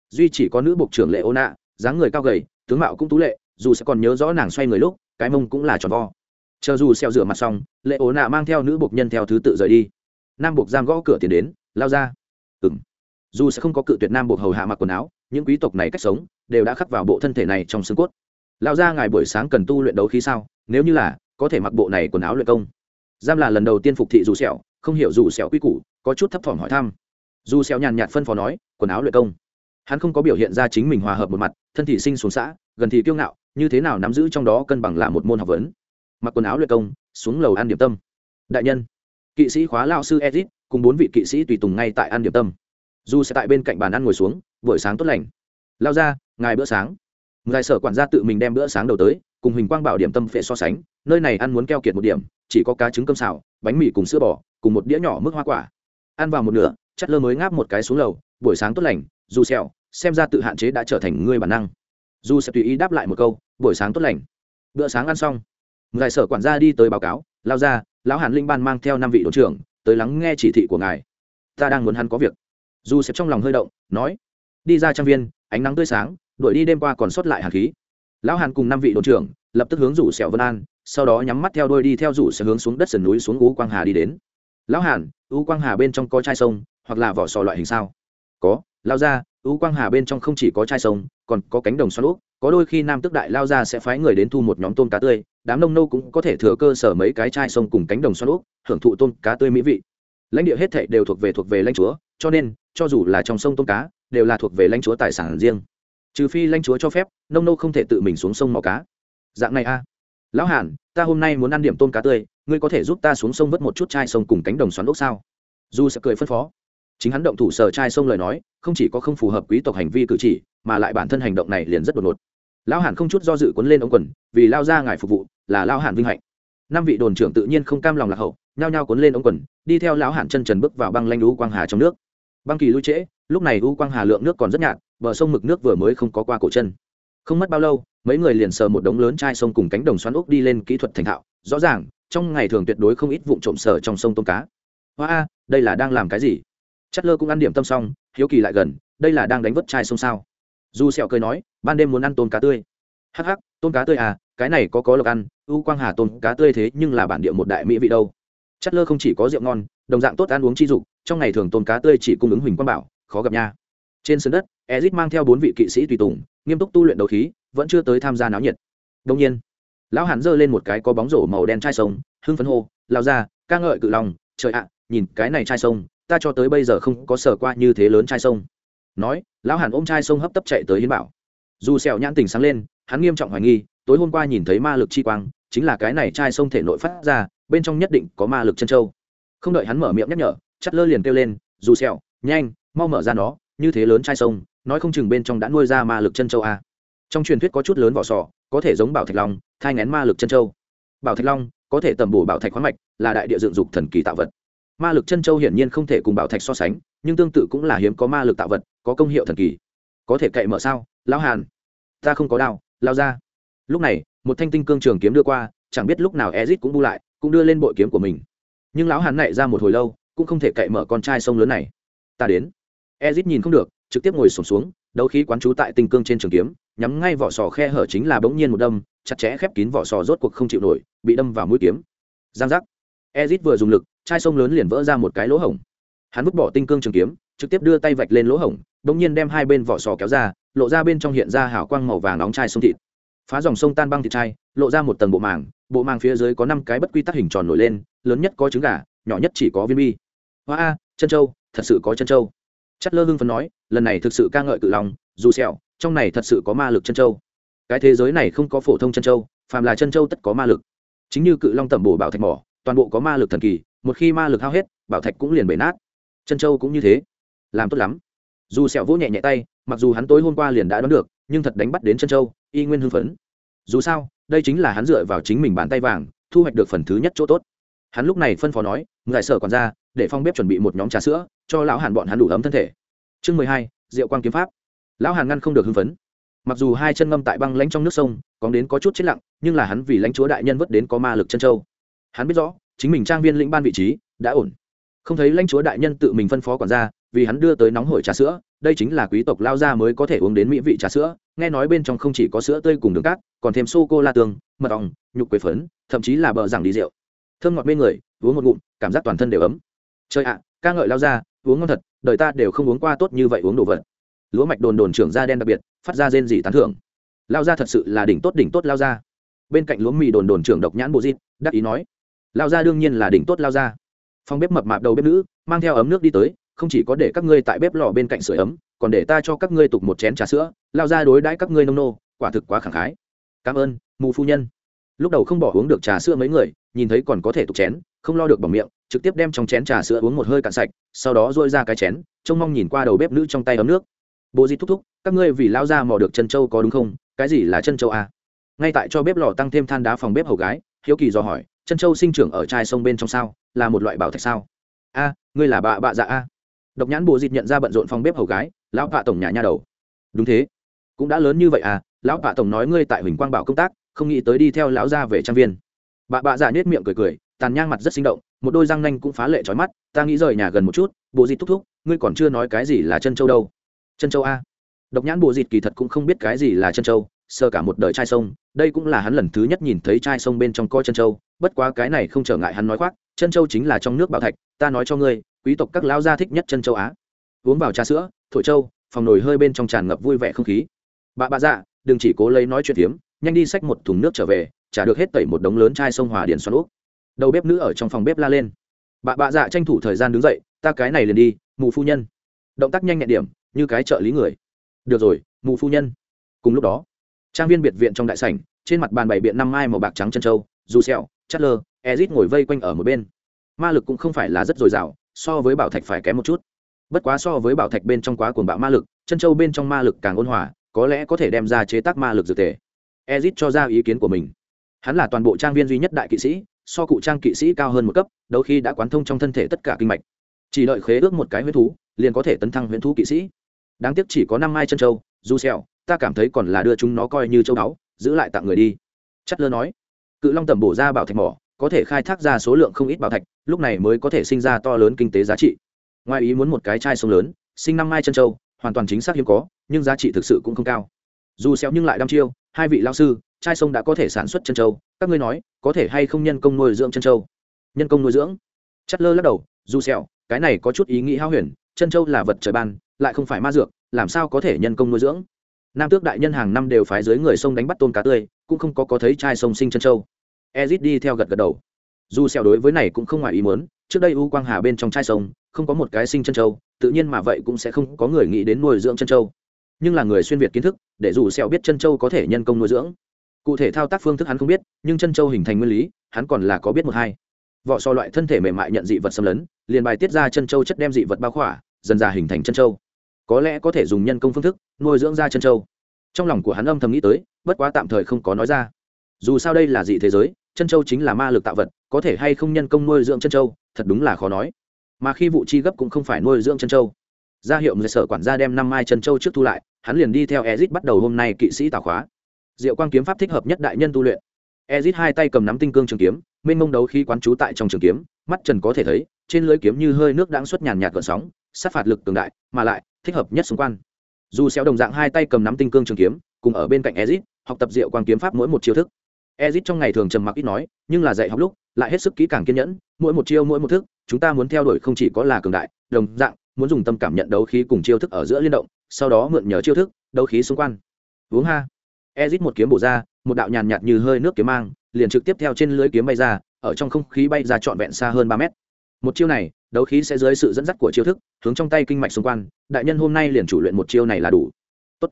Speaker 1: Duy chỉ có nữ bộ trưởng lệ ô nạ, dáng người cao gầy, tướng mạo cũng tú lệ, dù sẽ còn nhớ rõ nàng xoay người lúc, cái mông cũng là tròn vo. Chờ dù xeo rửa mặt xong, lệ ố nạ mang theo nữ bộc nhân theo thứ tự rời đi nam buộc giam gõ cửa tiền đến, lao ra. Ừng dù sẽ không có cự tuyệt nam buộc hầu hạ mặc quần áo, những quý tộc này cách sống đều đã khắc vào bộ thân thể này trong xương cốt. Lao ra ngài buổi sáng cần tu luyện đấu khí sao? Nếu như là, có thể mặc bộ này quần áo luyện công. Giam là lần đầu tiên phục thị dù sẹo, không hiểu dù sẹo quy củ, có chút thấp thỏm hỏi thăm. Dù sẹo nhàn nhạt phân phó nói, quần áo luyện công. Hắn không có biểu hiện ra chính mình hòa hợp một mặt, thân thị sinh xuống xã, gần thì kiêu ngạo, như thế nào nắm giữ trong đó cân bằng là một môn học vấn. Mặc quần áo luyện công, xuống lầu ăn điểm tâm. Đại nhân kỵ sĩ khóa lao sư edit cùng bốn vị kỵ sĩ tùy tùng ngay tại ăn điểm tâm. Dù sẽ tại bên cạnh bàn ăn ngồi xuống, buổi sáng tốt lành. Lao ra, ngài bữa sáng. Ngài sở quản gia tự mình đem bữa sáng đầu tới, cùng hình quang bảo điểm tâm phệ so sánh, nơi này ăn muốn keo kiệt một điểm, chỉ có cá trứng cơm xào, bánh mì cùng sữa bò, cùng một đĩa nhỏ mức hoa quả. Ăn vào một nửa, chất lơ mới ngáp một cái xuống lầu, buổi sáng tốt lành, dù sẹo xem ra tự hạn chế đã trở thành ngươi bản năng. Dù sẽ tùy ý đáp lại một câu, buổi sáng tốt lành. Bữa sáng ăn xong. Ngài sở quản gia đi tới báo cáo, lao ra lão hàn linh ban mang theo năm vị đội trưởng tới lắng nghe chỉ thị của ngài. Ta đang muốn hắn có việc. Dù sẽ trong lòng hơi động, nói, đi ra trang viên, ánh nắng tươi sáng, đuổi đi đêm qua còn sót lại hàn khí. Lão hàn cùng năm vị đội trưởng lập tức hướng rủ sẹo vân an, sau đó nhắm mắt theo đôi đi theo rủ sẽ hướng xuống đất sườn núi xuống U quang hà đi đến. Lão hàn u quang hà bên trong có chai sông, hoặc là vỏ sò loại hình sao? Có lao ra u quang hà bên trong không chỉ có chai sông, còn có cánh đồng xoắn úp có đôi khi nam tước đại lao ra sẽ phái người đến thu một nhóm tôm cá tươi, đám nông nô cũng có thể thừa cơ sở mấy cái chai sông cùng cánh đồng xoắn úp, hưởng thụ tôm cá tươi mỹ vị. Lãnh địa hết thệ đều thuộc về thuộc về lãnh chúa, cho nên, cho dù là trong sông tôm cá, đều là thuộc về lãnh chúa tài sản riêng. Trừ phi lãnh chúa cho phép, nông nô không thể tự mình xuống sông mò cá. Dạng này a. Lão hàn, ta hôm nay muốn ăn điểm tôm cá tươi, ngươi có thể giúp ta xuống sông vớt một chút chai sông cùng cánh đồng xoắn ốc sao? Du sẽ cười phân phó. Chính hắn động thủ sở chai sông lời nói, không chỉ có không phù hợp quý tộc hành vi cử chỉ, mà lại bản thân hành động này liền rất đột ngột lão hàn không chút do dự quấn lên ống quần, vì lao ra ngài phục vụ, là lao hàn vinh hạnh. Năm vị đồn trưởng tự nhiên không cam lòng lạc hậu, nhao nhao cuốn lên ống quần, đi theo lão hàn chân trần bước vào băng lanh lũ quang hà trong nước. Băng kỳ lui trễ, lúc này u quang hà lượng nước còn rất nhạt, bờ sông mực nước vừa mới không có qua cổ chân. Không mất bao lâu, mấy người liền sờ một đống lớn chai sông cùng cánh đồng xoắn ốc đi lên kỹ thuật thành thạo. Rõ ràng, trong ngày thường tuyệt đối không ít vụ trộm sờ trong sông tôm cá. Hoa a, đây là đang làm cái gì? Chất lơ cũng ăn điểm tâm xong, hiếu kỳ lại gần, đây là đang đánh vớt chai sông sao? Dù sẹo cười nói, ban đêm muốn ăn tôm cá tươi. Hắc hắc, tôm cá tươi à cái này có có lộc ăn, u quang hà tôm cá tươi thế nhưng là bản địa một đại mỹ vị đâu. Chất lơ không chỉ có rượu ngon, đồng dạng tốt ăn uống chi dục, trong ngày thường tôm cá tươi chỉ cung ứng huỳnh quang bảo, khó gặp nha. Trên sân đất ezit mang theo bốn vị kỵ sĩ tùy tùng, nghiêm túc tu luyện đấu khí, vẫn chưa tới tham gia náo nhiệt. Đông nhiên, lão hàn giơ lên một cái có bóng rổ màu đen chai sông, hưng phấn hô lao ra ca ngợi cự lòng, trời ạ, nhìn cái này chai sông, ta cho tới bây giờ không có sở qua như thế lớn chai sông. Nói lão hàn ôm chai sông hấp tấp chạy tới hiến bảo. Dù sẹo nhãn tình sáng lên, hắn nghiêm trọng hoài nghi, tối hôm qua nhìn thấy ma lực chi quang, chính là cái này chai sông thể nội phát ra, bên trong nhất định có ma lực chân châu. Không đợi hắn mở miệng nhắc nhở, chắt lơ liền kêu lên, dù sẹo, nhanh, mau mở ra nó, như thế lớn chai sông, nói không chừng bên trong đã nuôi ra ma lực chân châu a trong truyền thuyết có chút lớn vỏ sò, có thể giống bảo thạch long, thai ngén ma lực chân châu. Bảo thạch long có thể tầm bổ bảo thạch khoáng mạch, là đại địa dựng dục thần kỳ tạo vật. Ma lực chân châu hiển nhiên không thể cùng bảo thạch so sánh, nhưng tương tự cũng là hiếm có ma lực tạo vật có công hiệu thần kỳ. Có thể cậy mở sao, lão hàn? Ta không có đao, lao ra. Lúc này, một thanh tinh cương trường kiếm đưa qua, chẳng biết lúc nào ezit cũng bu lại, cũng đưa lên bội kiếm của mình. Nhưng lão hàn nảy ra một hồi lâu, cũng không thể cậy mở con trai sông lớn này. Ta đến. Ezit nhìn không được, trực tiếp ngồi sổm xuống, đấu khí quán trú tại tinh cương trên trường kiếm, nhắm ngay vỏ sò khe hở chính là bỗng nhiên một đâm, chặt chẽ khép kín vỏ sò rốt cuộc không chịu nổi, bị đâm vào mũi kiếm. Giang giác. Ezit vừa dùng lực chai sông lớn liền vỡ ra một cái lỗ hổng. Hắn vứt bỏ tinh cương trường kiếm, trực tiếp đưa tay vạch lên lỗ hổng bỗng nhiên đem hai bên vỏ sò kéo ra, lộ ra bên trong hiện ra hào quang màu vàng nóng chai sông thịt. Phá dòng sông tan băng thịt chai, lộ ra một tầng bộ màng bộ màng phía dưới có năm cái bất quy tắc hình tròn nổi lên, lớn nhất có trứng gà, nhỏ nhất chỉ có viên bi. Hoa a, chân châu, thật sự có chân châu. Chất lơ hưng phấn nói, lần này thực sự ca ngợi cự lòng dù sẹo, trong này thật sự có ma lực chân châu. Cái thế giới này không có phổ thông chân châu, phàm là chân châu tất có ma lực. Chính như cự long tẩm bổ bảo thạch mỏ, toàn bộ có ma lực thần kỳ, một khi ma lực hao hết, bảo thạch cũng liền bể nát. Chân châu cũng như thế. Làm tốt lắm dù sẹo vỗ nhẹ nhẹ tay, mặc dù hắn tối hôm qua liền đã đoán được, nhưng thật đánh bắt đến chân châu, y nguyên hưng phấn. Dù sao, đây chính là hắn dựa vào chính mình bàn tay vàng, thu hoạch được phần thứ nhất chỗ tốt. Hắn lúc này phân phó nói, ngài sở còn ra để phong bếp chuẩn bị một nhóm trà sữa, cho lão hàn bọn hắn đủ ấm thân thể. Chương mười hai rượu quang kiếm pháp. Lão hàn ngăn không được hưng phấn. Mặc dù hai chân ngâm tại băng lãnh trong nước sông, có đến có chút chết lặng, nhưng là hắn vì lãnh chúa đại nhân vớt đến có ma lực chân châu. Hắn biết rõ, chính mình trang viên lĩnh ban vị trí đã ổn không thấy lãnh chúa đại nhân tự mình phân phó quản gia, vì hắn đưa tới nóng hổi trà sữa, đây chính là quý tộc lao gia mới có thể uống đến mỹ vị trà sữa, nghe nói bên trong không chỉ có sữa tươi cùng đường cát, còn thêm sô cô la tương, mật ong, nhục quế phấn, thậm chí là bờ rằng đi rượu. Thơm ngọt bên người, uống một ngụm, cảm giác toàn thân đều ấm. Trời ạ, ca ngợi lao ra uống ngon thật, đời ta đều không uống qua tốt như vậy uống đồ vật. Lúa mạch đồn đồn trưởng da đen đặc biệt, phát ra rên dị tán thưởng. Lao ra thật sự là đỉnh tốt đỉnh tốt lao ra bên cạnh lúa mì đồn đồn trưởng độc nhãn bộ dịt đắc ý nói, lao ra đương nhiên là đỉnh tốt lao ra phòng bếp mập mạp đầu bếp nữ, mang theo ấm nước đi tới, không chỉ có để các ngươi tại bếp lò bên cạnh sửa ấm, còn để ta cho các ngươi tục một chén trà sữa, lao ra đối đãi các ngươi nông nô, quả thực quá khẳng khái. Cảm ơn, mù phu nhân. Lúc đầu không bỏ uống được trà sữa mấy người, nhìn thấy còn có thể tục chén, không lo được bằng miệng, trực tiếp đem trong chén trà sữa uống một hơi cạn sạch, sau đó dôi ra cái chén, trông mong nhìn qua đầu bếp nữ trong tay ấm nước. Bố di thúc thúc, các ngươi vì lao ra mò được chân châu có đúng không? Cái gì là chân châu à? ngay tại cho bếp lò tăng thêm than đá phòng bếp hầu gái, hiếu kỳ dò hỏi, chân châu sinh trưởng ở chai sông bên trong sao? Là một loại bảo thạch sao? A, ngươi là bạ bạ dạ a. Độc nhãn bồ dịt nhận ra bận rộn phòng bếp hầu gái, lão bạ tổng nhà nha đầu. Đúng thế. Cũng đã lớn như vậy à? Lão bạ tổng nói ngươi tại huỳnh quang bảo công tác, không nghĩ tới đi theo lão gia về trang viên. Bạ bạ dạ nết miệng cười cười, tàn nhang mặt rất sinh động, một đôi răng nanh cũng phá lệ trói mắt, ta nghĩ rời nhà gần một chút bộ dịt thúc thúc, ngươi còn chưa nói cái gì là chân châu đâu. Chân châu a. Độc nhãn bộ dịt kỳ thật cũng không biết cái gì là chân châu sơ cả một đời trai sông đây cũng là hắn lần thứ nhất nhìn thấy trai sông bên trong coi chân châu bất quá cái này không trở ngại hắn nói khoác chân châu chính là trong nước bảo thạch ta nói cho ngươi quý tộc các lao gia thích nhất chân châu á. Uống vào trà sữa thổi châu phòng nồi hơi bên trong tràn ngập vui vẻ không khí. Bà bà dạ đừng chỉ cố lấy nói chuyện tiếm, nhanh đi xách một thùng nước trở về trả được hết tẩy một đống lớn chai sông hòa điển xoắn úp. Đầu bếp nữ ở trong phòng bếp la lên. Bà bà dạ tranh thủ thời gian đứng dậy ta cái này liền đi mù phu nhân. Động tác nhanh nhẹn điểm như cái trợ lý người. Được rồi mù phu nhân. Cùng lúc đó trang viên biệt viện trong đại sảnh, trên mặt bàn bày biện năm mai màu bạc trắng chân trâu, dù sẹo, chát lơ, ezit ngồi vây quanh ở một bên. Ma lực cũng không phải là rất dồi dào, so với bảo thạch phải kém một chút. Bất quá so với bảo thạch bên trong quá cuồng bạo ma lực, chân châu bên trong ma lực càng ôn hòa, có lẽ có thể đem ra chế tác ma lực dược thể ezit cho ra ý kiến của mình. Hắn là toàn bộ trang viên duy nhất đại kỵ sĩ, so cụ trang kỵ sĩ cao hơn một cấp đôi khi đã quán thông trong thân thể tất cả kinh mạch. Chỉ đợi khế ước một cái huyễn thú, liền có thể tấn thăng huyễn thú kỵ sĩ. Đáng tiếc chỉ có năm mai chân châu du xèo ta cảm thấy còn là đưa chúng nó coi như châu đáo giữ lại tặng người đi. Chất lơ nói. Cự long tầm bổ ra bảo thạch mỏ, có thể khai thác ra số lượng không ít bảo thạch, lúc này mới có thể sinh ra to lớn kinh tế giá trị. Ngoài ý muốn một cái chai sông lớn, sinh năm mai chân châu, hoàn toàn chính xác hiếm có, nhưng giá trị thực sự cũng không cao. Dù xéo nhưng lại đăm chiêu, hai vị lao sư, chai sông đã có thể sản xuất chân châu, các ngươi nói, có thể hay không nhân công nuôi dưỡng chân châu? Nhân công nuôi dưỡng? Chất lơ lắc đầu, dù xéo, cái này có chút ý nghĩ hao huyền chân châu là vật trời ban, lại không phải ma dược, làm sao có thể nhân công nuôi dưỡng? Nam tước đại nhân hàng năm đều phái dưới người sông đánh bắt tôm cá tươi, cũng không có có thấy chai sông sinh chân châu. Ezit đi theo gật gật đầu. Dù xeo đối với này cũng không ngoài ý muốn, trước đây u quang hà bên trong chai sông, không có một cái sinh chân châu, tự nhiên mà vậy cũng sẽ không có người nghĩ đến nuôi dưỡng chân châu. Nhưng là người xuyên việt kiến thức, để dù xeo biết chân châu có thể nhân công nuôi dưỡng. Cụ thể thao tác phương thức hắn không biết, nhưng chân châu hình thành nguyên lý, hắn còn là có biết một hai. Vỏ so loại thân thể mềm mại nhận dị vật xâm lấn, liền bài tiết ra chân châu chất đem dị vật bao khỏa, dần dà hình thành chân châu có lẽ có thể dùng nhân công phương thức nuôi dưỡng ra chân châu trong lòng của hắn âm thầm nghĩ tới, bất quá tạm thời không có nói ra. Dù sao đây là dị thế giới, chân châu chính là ma lực tạo vật, có thể hay không nhân công nuôi dưỡng chân châu thật đúng là khó nói. Mà khi vụ chi gấp cũng không phải nuôi dưỡng chân châu ra hiệu người sở quản gia đem năm mai chân châu trước thu lại, hắn liền đi theo ezit bắt đầu hôm nay kỵ sĩ tảo khóa. Diệu quang kiếm pháp thích hợp nhất đại nhân tu luyện. Ezit hai tay cầm nắm tinh cương trường kiếm, mênh mông đấu khi quán trú tại trong trường kiếm, mắt trần có thể thấy, trên lưới kiếm như hơi nước đáng xuất nhàn nhạt gợn sóng, sát phạt lực cường đại, mà lại thích hợp nhất xung quanh. Dù xéo đồng dạng hai tay cầm nắm tinh cương trường kiếm, cùng ở bên cạnh ezit, học tập diệu quang kiếm pháp mỗi một chiêu thức. Ezit trong ngày thường trầm mặc ít nói, nhưng là dạy học lúc, lại hết sức kỹ càng kiên nhẫn, mỗi một chiêu mỗi một thức, chúng ta muốn theo đuổi không chỉ có là cường đại, đồng dạng, muốn dùng tâm cảm nhận đấu khí cùng chiêu thức ở giữa liên động, sau đó mượn nhờ chiêu thức, đấu khí xung quanh. Uống ha. Ezit một kiếm bổ ra, một đạo nhàn nhạt như hơi nước kiếm mang, liền trực tiếp theo trên lưới kiếm bay ra, ở trong không khí bay ra trọn vẹn xa hơn ba mét. Một chiêu này đấu khí sẽ dưới sự dẫn dắt của chiêu thức, hướng trong tay kinh mạch xung quanh, đại nhân hôm nay liền chủ luyện một chiêu này là đủ. Tốt.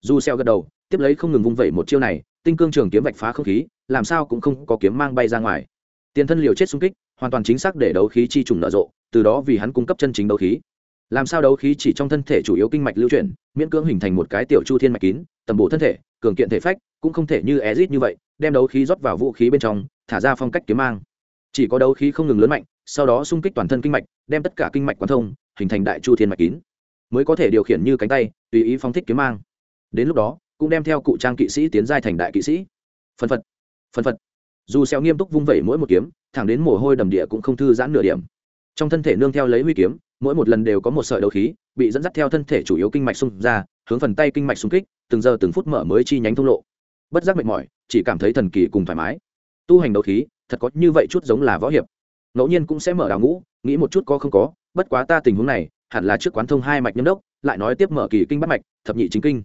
Speaker 1: Du xeo gật đầu, tiếp lấy không ngừng vung vẩy một chiêu này, tinh cương trường kiếm vạch phá không khí, làm sao cũng không có kiếm mang bay ra ngoài. Tiền thân liều chết xung kích, hoàn toàn chính xác để đấu khí chi trùng nở rộ, từ đó vì hắn cung cấp chân chính đấu khí. Làm sao đấu khí chỉ trong thân thể chủ yếu kinh mạch lưu chuyển, miễn cưỡng hình thành một cái tiểu chu thiên mạch kín, tầm bổ thân thể, cường kiện thể phách, cũng không thể như ezit như vậy, đem đấu khí rót vào vũ khí bên trong, thả ra phong cách kiếm mang. Chỉ có đấu khí không ngừng lớn mạnh sau đó xung kích toàn thân kinh mạch, đem tất cả kinh mạch quán thông, hình thành đại chu thiên mạch kín, mới có thể điều khiển như cánh tay, tùy ý phóng thích kiếm mang. Đến lúc đó, cũng đem theo cụ trang kỵ sĩ tiến giai thành đại kỵ sĩ. Phân phật phân phật. Dù xeo nghiêm túc vung vẩy mỗi một kiếm, thẳng đến mồ hôi đầm địa cũng không thư giãn nửa điểm. Trong thân thể nương theo lấy huy kiếm, mỗi một lần đều có một sợi đấu khí, bị dẫn dắt theo thân thể chủ yếu kinh mạch xung ra, hướng phần tay kinh mạch xung kích, từng giờ từng phút mở mới chi nhánh thông lộ. Bất giác mệt mỏi, chỉ cảm thấy thần kỳ cùng thoải mái. Tu hành đấu khí, thật có như vậy chút giống là võ hiệp ngẫu nhiên cũng sẽ mở đào ngũ, nghĩ một chút có không có, bất quá ta tình huống này, hẳn là trước quán thông hai mạch nhâm đốc, lại nói tiếp mở kỳ kinh bắt mạch, thập nhị chính kinh.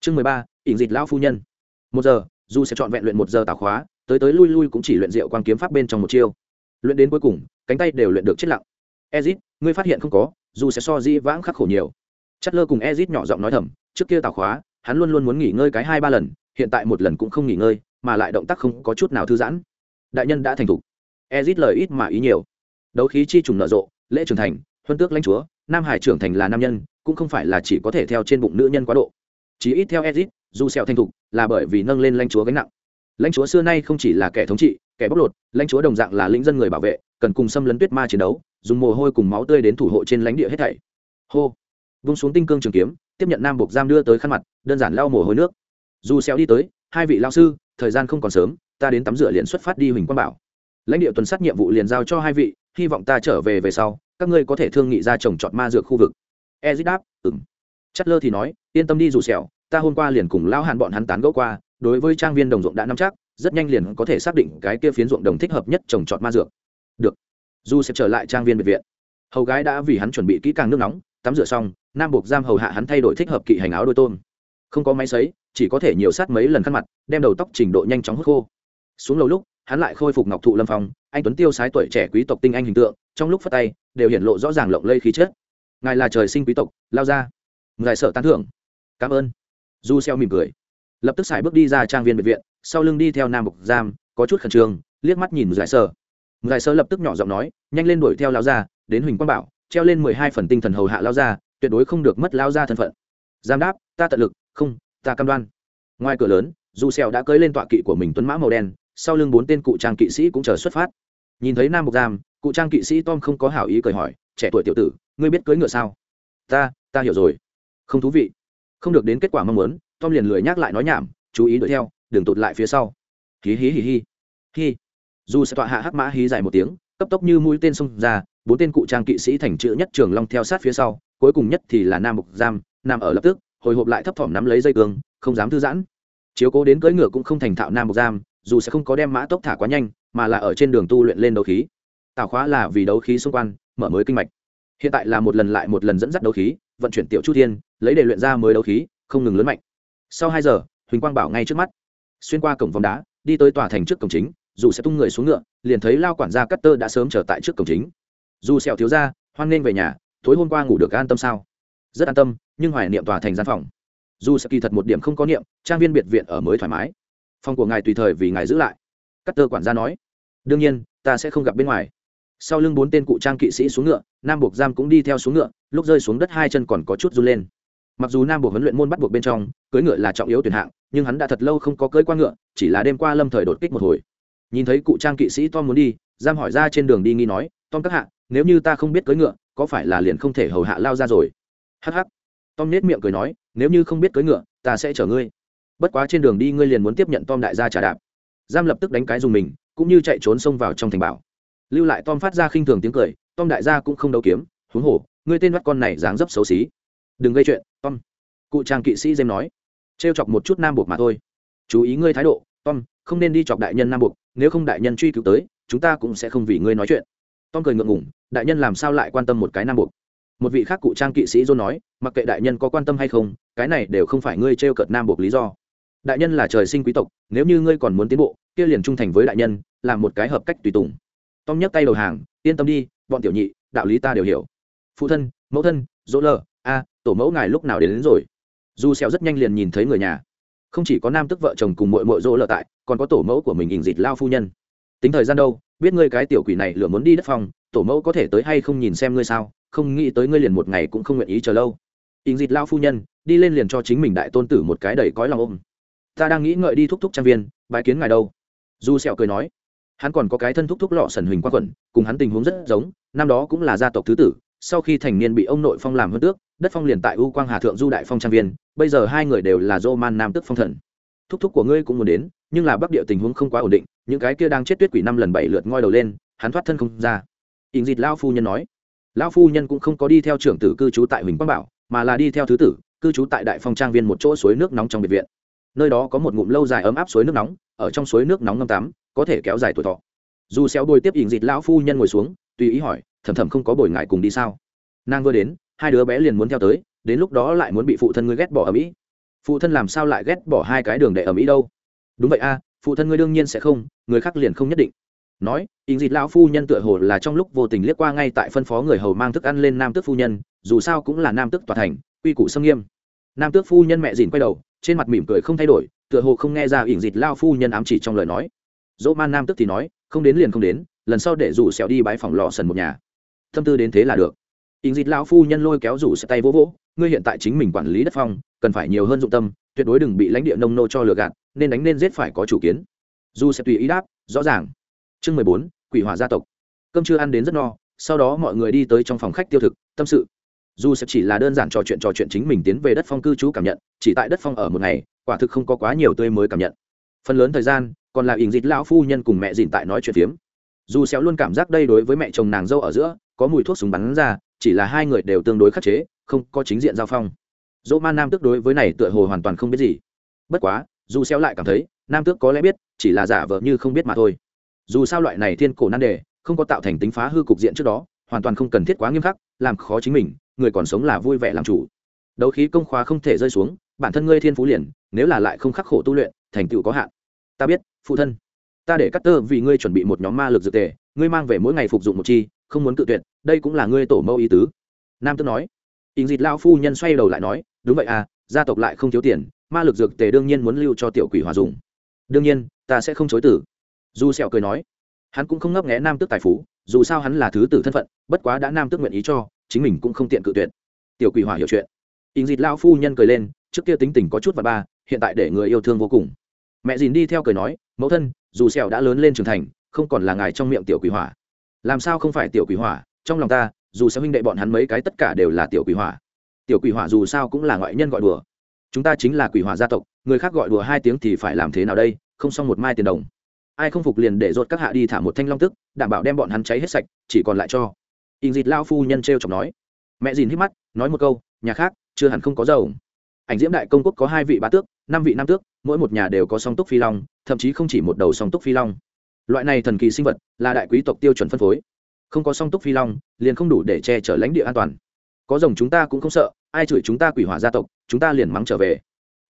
Speaker 1: Chương mười ba, ỉn dịch lão phu nhân. Một giờ, dù sẽ chọn vẹn luyện một giờ tào khóa, tới tới lui lui cũng chỉ luyện rượu quang kiếm pháp bên trong một chiêu. Luyện đến cuối cùng, cánh tay đều luyện được chết lặng. Ezit, ngươi phát hiện không có, dù sẽ so di vãng khắc khổ nhiều. Chất lơ cùng ezit nhỏ giọng nói thầm, trước kia tào khóa, hắn luôn luôn muốn nghỉ ngơi cái hai ba lần, hiện tại một lần cũng không nghỉ ngơi, mà lại động tác không có chút nào thư giãn. Đại nhân đã thành thục ezit lời ít mà ý nhiều. Đấu khí chi trùng nở rộ, lễ trưởng thành, huân tước lãnh chúa, nam hải trưởng thành là nam nhân, cũng không phải là chỉ có thể theo trên bụng nữ nhân quá độ. Chỉ ít theo ezit, dù sẹo thành thục, là bởi vì nâng lên lãnh chúa gánh nặng. Lãnh chúa xưa nay không chỉ là kẻ thống trị, kẻ bóc lột, lãnh chúa đồng dạng là lĩnh dân người bảo vệ, cần cùng xâm lấn tuyết ma chiến đấu, dùng mồ hôi cùng máu tươi đến thủ hộ trên lãnh địa hết thảy. Hô! Vung xuống tinh cương trường kiếm, tiếp nhận nam buộc giam đưa tới khăn mặt, đơn giản lau mồ hôi nước. Dù sẹo đi tới, hai vị lão sư, thời gian không còn sớm, ta đến tắm rửa liền xuất phát đi huỳnh quang bảo lãnh địa tuần sát nhiệm vụ liền giao cho hai vị, hy vọng ta trở về về sau, các ngươi có thể thương nghị ra trồng trọt ma dược khu vực. Ezit đáp ừng chất lơ thì nói, yên tâm đi dù sẹo, ta hôm qua liền cùng lão hàn bọn hắn tán gẫu qua, đối với trang viên đồng ruộng đã nắm chắc, rất nhanh liền có thể xác định cái kia phiến ruộng đồng thích hợp nhất trồng trọt ma dược. Được. Dù sẽ trở lại trang viên biệt viện. Hầu gái đã vì hắn chuẩn bị kỹ càng nước nóng, tắm rửa xong, nam buộc giam hầu hạ hắn thay đổi thích hợp kỵ hành áo đôi tôm không có máy sấy, chỉ có thể nhiều sát mấy lần khăn mặt, đem đầu tóc trình độ nhanh chóng hút khô xuống lầu lúc, hắn lại khôi phục ngọc thụ lâm phong, anh tuấn tiêu sái tuổi trẻ quý tộc tinh anh hình tượng, trong lúc phát tay, đều hiện lộ rõ ràng lộng lây khí chất. Ngài là trời sinh quý tộc, lao ra. Ngài sợ tán thưởng. Cảm ơn. Du xeo mỉm cười. Lập tức xài bước đi ra trang viên biệt viện, sau lưng đi theo nam bục giam, có chút khẩn trương, liếc mắt nhìn giải sơ. Giải sơ lập tức nhỏ giọng nói, nhanh lên đuổi theo lao ra, đến huỳnh quang bảo, treo lên mười hai phần tinh thần hầu hạ lao ra, tuyệt đối không được mất lao ra thân phận. Giam đáp, ta tận lực, không, ta cam đoan. Ngoài cửa lớn, du xeo đã cưỡi lên tọa kỵ của mình tuấn mã màu đen sau lưng bốn tên cụ trang kỵ sĩ cũng chờ xuất phát. Nhìn thấy nam mục giam, cụ trang kỵ sĩ tom không có hảo ý cười hỏi, trẻ tuổi tiểu tử, ngươi biết cưỡi ngựa sao? Ta ta hiểu rồi. Không thú vị. Không được đến kết quả mong muốn, tom liền lười nhắc lại nói nhảm, chú ý đuổi theo, đừng tụt lại phía sau. Hí hí hí hí. Hí dù sẽ tọa hạ hắc mã hí dài một tiếng, cấp tốc như mũi tên xông ra, bốn tên cụ trang kỵ sĩ thành chữ nhất trường long theo sát phía sau, cuối cùng nhất thì là nam mục giam nam ở lập tức, hồi hộp lại thấp thỏm nắm lấy dây cương, không dám thư giãn. Chiếu cố đến cưỡi ngựa cũng không thành thạo nam mục giam dù sẽ không có đem mã tốc thả quá nhanh, mà là ở trên đường tu luyện lên đấu khí. Tạo khóa là vì đấu khí xung quanh, mở mới kinh mạch. Hiện tại là một lần lại một lần dẫn dắt đấu khí, vận chuyển tiểu chu thiên, lấy để luyện ra mới đấu khí, không ngừng lớn mạnh. Sau hai giờ, huỳnh quang bảo ngay trước mắt. Xuyên qua cổng vòng đá, đi tới tòa thành trước cổng chính, dù sẽ tung người xuống ngựa, liền thấy lao quản gia cắt tơ đã sớm trở tại trước cổng chính. Dù sẹo thiếu ra hoan nghênh về nhà, tối hôm qua ngủ được an tâm sao? Rất an tâm, nhưng hoài niệm tòa thành gian phòng. Dù sẽ kỳ thật một điểm không có niệm, trang viên biệt viện ở mới thoải mái phòng của ngài tùy thời vì ngài giữ lại. Cắt tơ quản gia nói. Đương nhiên, ta sẽ không gặp bên ngoài. Sau lưng bốn tên cụ trang kỵ sĩ xuống ngựa, nam buộc giam cũng đi theo xuống ngựa, lúc rơi xuống đất hai chân còn có chút run lên. Mặc dù nam buộc huấn luyện môn bắt buộc bên trong, cưỡi ngựa là trọng yếu tuyển hạng, nhưng hắn đã thật lâu không có cưỡi qua ngựa, chỉ là đêm qua lâm thời đột kích một hồi. Nhìn thấy cụ trang kỵ sĩ tom muốn đi, giam hỏi ra trên đường đi nghi nói, tom các hạ, nếu như ta không biết cưỡi ngựa, có phải là liền không thể hầu hạ lao ra rồi? Hh tom nết miệng cười nói, nếu như không biết cưỡi ngựa, ta sẽ chở ngươi bất quá trên đường đi ngươi liền muốn tiếp nhận tom đại gia trả đạp. Giam lập tức đánh cái dùng mình, cũng như chạy trốn xông vào trong thành bảo. Lưu lại tom phát ra khinh thường tiếng cười, tom đại gia cũng không đấu kiếm, huống hồ, ngươi tên bắt con này dáng dấp xấu xí. Đừng gây chuyện, tom. Cụ trang kỵ sĩ dêm nói. Trêu chọc một chút nam buộc mà thôi. Chú ý ngươi thái độ, tom, không nên đi chọc đại nhân nam buộc, nếu không đại nhân truy cứu tới, chúng ta cũng sẽ không vì ngươi nói chuyện. Tom cười ngượng ngủng đại nhân làm sao lại quan tâm một cái nam buộc? Một vị khác cụ trang kỵ sĩ dôn nói, mặc kệ đại nhân có quan tâm hay không, cái này đều không phải ngươi t r e o cợt nam buộc lý do đại nhân là trời sinh quý tộc nếu như ngươi còn muốn tiến bộ kia liền trung thành với đại nhân là một cái hợp cách tùy tùng. Tom nhấc tay đầu hàng yên tâm đi bọn tiểu nhị đạo lý ta đều hiểu. Phụ thân mẫu thân dỗ lờ a tổ mẫu ngài lúc nào đến, đến rồi? Du xeo rất nhanh liền nhìn thấy người nhà. Không chỉ có nam tức vợ chồng cùng muội muội dỗ lờ tại còn có tổ mẫu của mình ỉn dịt lao phu nhân. Tính thời gian đâu biết ngươi cái tiểu quỷ này lửa muốn đi đất phòng tổ mẫu có thể tới hay không nhìn xem ngươi sao? Không nghĩ tới ngươi liền một ngày cũng không nguyện ý chờ lâu. Ỉn dịt lao phu nhân đi lên liền cho chính mình đại tôn tử một cái đầy cõi lòng ôm ta đang nghĩ ngợi đi thúc thúc trang viên bài kiến ngài đâu? Du sẹo cười nói, hắn còn có cái thân thúc thúc lọ sần huỳnh quang quẩn, cùng hắn tình huống rất giống, năm đó cũng là gia tộc thứ tử, sau khi thành niên bị ông nội phong làm hơn tước, đất phong liền tại u quang hà thượng du đại phong trang viên, bây giờ hai người đều là dô man nam tức phong thần. Thúc thúc của ngươi cũng muốn đến, nhưng là bắc địa tình huống không quá ổn định, những cái kia đang chết tuyết quỷ năm lần bảy lượt ngoi đầu lên, hắn thoát thân không ra. Ỉn dịt lao phu nhân nói, lao phu nhân cũng không có đi theo trưởng tử cư trú tại huỳnh quang bảo, mà là đi theo thứ tử, cư trú tại đại phong trang viên một chỗ suối nước nóng trong biệt viện nơi đó có một ngụm lâu dài ấm áp suối nước nóng, ở trong suối nước nóng ngâm tắm, có thể kéo dài tuổi thọ. Dù xéo đôi tiếp ỉn dịt lão phu nhân ngồi xuống, tùy ý hỏi thầm thầm không có bồi ngại cùng đi sao? Nàng vừa đến, hai đứa bé liền muốn theo tới, đến lúc đó lại muốn bị phụ thân ngươi ghét bỏ ở mỹ. Phụ thân làm sao lại ghét bỏ hai cái đường để ở mỹ đâu? Đúng vậy a, phụ thân ngươi đương nhiên sẽ không, người khác liền không nhất định. Nói, ỉn dịt lão phu nhân tựa hồ là trong lúc vô tình liếc qua ngay tại phân phó người hầu mang thức ăn lên nam tước phu nhân, dù sao cũng là nam tước tòa thành, quy củ sâm nghiêm. Nam tước phu nhân mẹ dìn quay đầu trên mặt mỉm cười không thay đổi, tựa hồ không nghe ra ỉn dịt lao phu nhân ám chỉ trong lời nói. Dỗ man nam tức thì nói, không đến liền không đến, lần sau để rủ xẻo đi bãi phòng lò sần một nhà. Tâm tư đến thế là được. Ỉn dịt lão phu nhân lôi kéo rủ xẻo tay vỗ vỗ, ngươi hiện tại chính mình quản lý đất phong, cần phải nhiều hơn dụng tâm, tuyệt đối đừng bị lãnh địa nông nô cho lừa gạt, nên đánh nên giết phải có chủ kiến. Dù sẽ tùy ý đáp, rõ ràng. Chương mười bốn, quỷ hỏa gia tộc. Cơm chưa ăn đến rất no, sau đó mọi người đi tới trong phòng khách tiêu thực, tâm sự dù sẽ chỉ là đơn giản trò chuyện trò chuyện chính mình tiến về đất phong cư trú cảm nhận, chỉ tại đất phong ở một ngày, quả thực không có quá nhiều tươi mới cảm nhận. Phần lớn thời gian, còn là ỉng dịt lão phu nhân cùng mẹ dìn tại nói chuyện phiếm. Dù xéo luôn cảm giác đây đối với mẹ chồng nàng dâu ở giữa, có mùi thuốc súng bắn ra, chỉ là hai người đều tương đối khắc chế, không có chính diện giao phong. Dỗ man nam tước đối với này tựa hồ hoàn toàn không biết gì. Bất quá, dù xéo lại cảm thấy, nam tước có lẽ biết, chỉ là giả vờ như không biết mà thôi. Dù sao loại này thiên cổ nan đề, không có tạo thành tính phá hư cục diện trước đó, hoàn toàn không cần thiết quá nghiêm khắc, làm khó chính mình người còn sống là vui vẻ làm chủ. Đấu khí công khóa không thể rơi xuống, bản thân ngươi thiên phú liền, nếu là lại không khắc khổ tu luyện, thành tựu có hạn. Ta biết, phụ thân. Ta để cắt tơ vì ngươi chuẩn bị một nhóm ma lực dược tề, ngươi mang về mỗi ngày phục dụng một chi, không muốn cự tuyệt, đây cũng là ngươi tổ mẫu ý tứ. Nam tức nói. Ình dịt lao phu nhân xoay đầu lại nói, đúng vậy à gia tộc lại không thiếu tiền, ma lực dược tề đương nhiên muốn lưu cho tiểu quỷ hòa dùng. Đương nhiên, ta sẽ không chối tử du sẹo cười nói. Hắn cũng không ngấp nghé nam tước tài phú, dù sao hắn là thứ tử thân phận, bất quá đã nam tước nguyện ý cho chính mình cũng không tiện cự tuyệt. Tiểu quỷ hỏa hiểu chuyện. Ình dịt lao phu nhân cười lên, trước kia tính tình có chút và ba, hiện tại để người yêu thương vô cùng. Mẹ dìn đi theo cười nói, mẫu thân, dù sẹo đã lớn lên trưởng thành, không còn là ngài trong miệng tiểu quỷ hỏa. Làm sao không phải tiểu quỷ hỏa? Trong lòng ta, dù sẽ huynh đệ bọn hắn mấy cái tất cả đều là tiểu quỷ hỏa. Tiểu quỷ hỏa dù sao cũng là ngoại nhân gọi đùa. Chúng ta chính là quỷ hỏa gia tộc, người khác gọi đùa hai tiếng thì phải làm thế nào đây? Không xong một mai tiền đồng. Ai không phục liền để rột các hạ đi thả một thanh long tức, đảm bảo đem bọn hắn cháy hết sạch, chỉ còn lại cho in dịt lao phu nhân t r e o chọc nói. Mẹ dìn hít mắt, nói một câu, nhà khác, chưa hẳn không có dầu ảnh diễm đại công quốc có hai vị bá tước, năm vị nam tước, mỗi một nhà đều có song túc phi long, thậm chí không chỉ một đầu song túc phi long. Loại này thần kỳ sinh vật là đại quý tộc tiêu chuẩn phân phối. Không có song túc phi long, liền không đủ để che chở lãnh địa an toàn. Có rồng chúng ta cũng không sợ, ai chửi chúng ta quỷ hỏa gia tộc, chúng ta liền mắng trở về.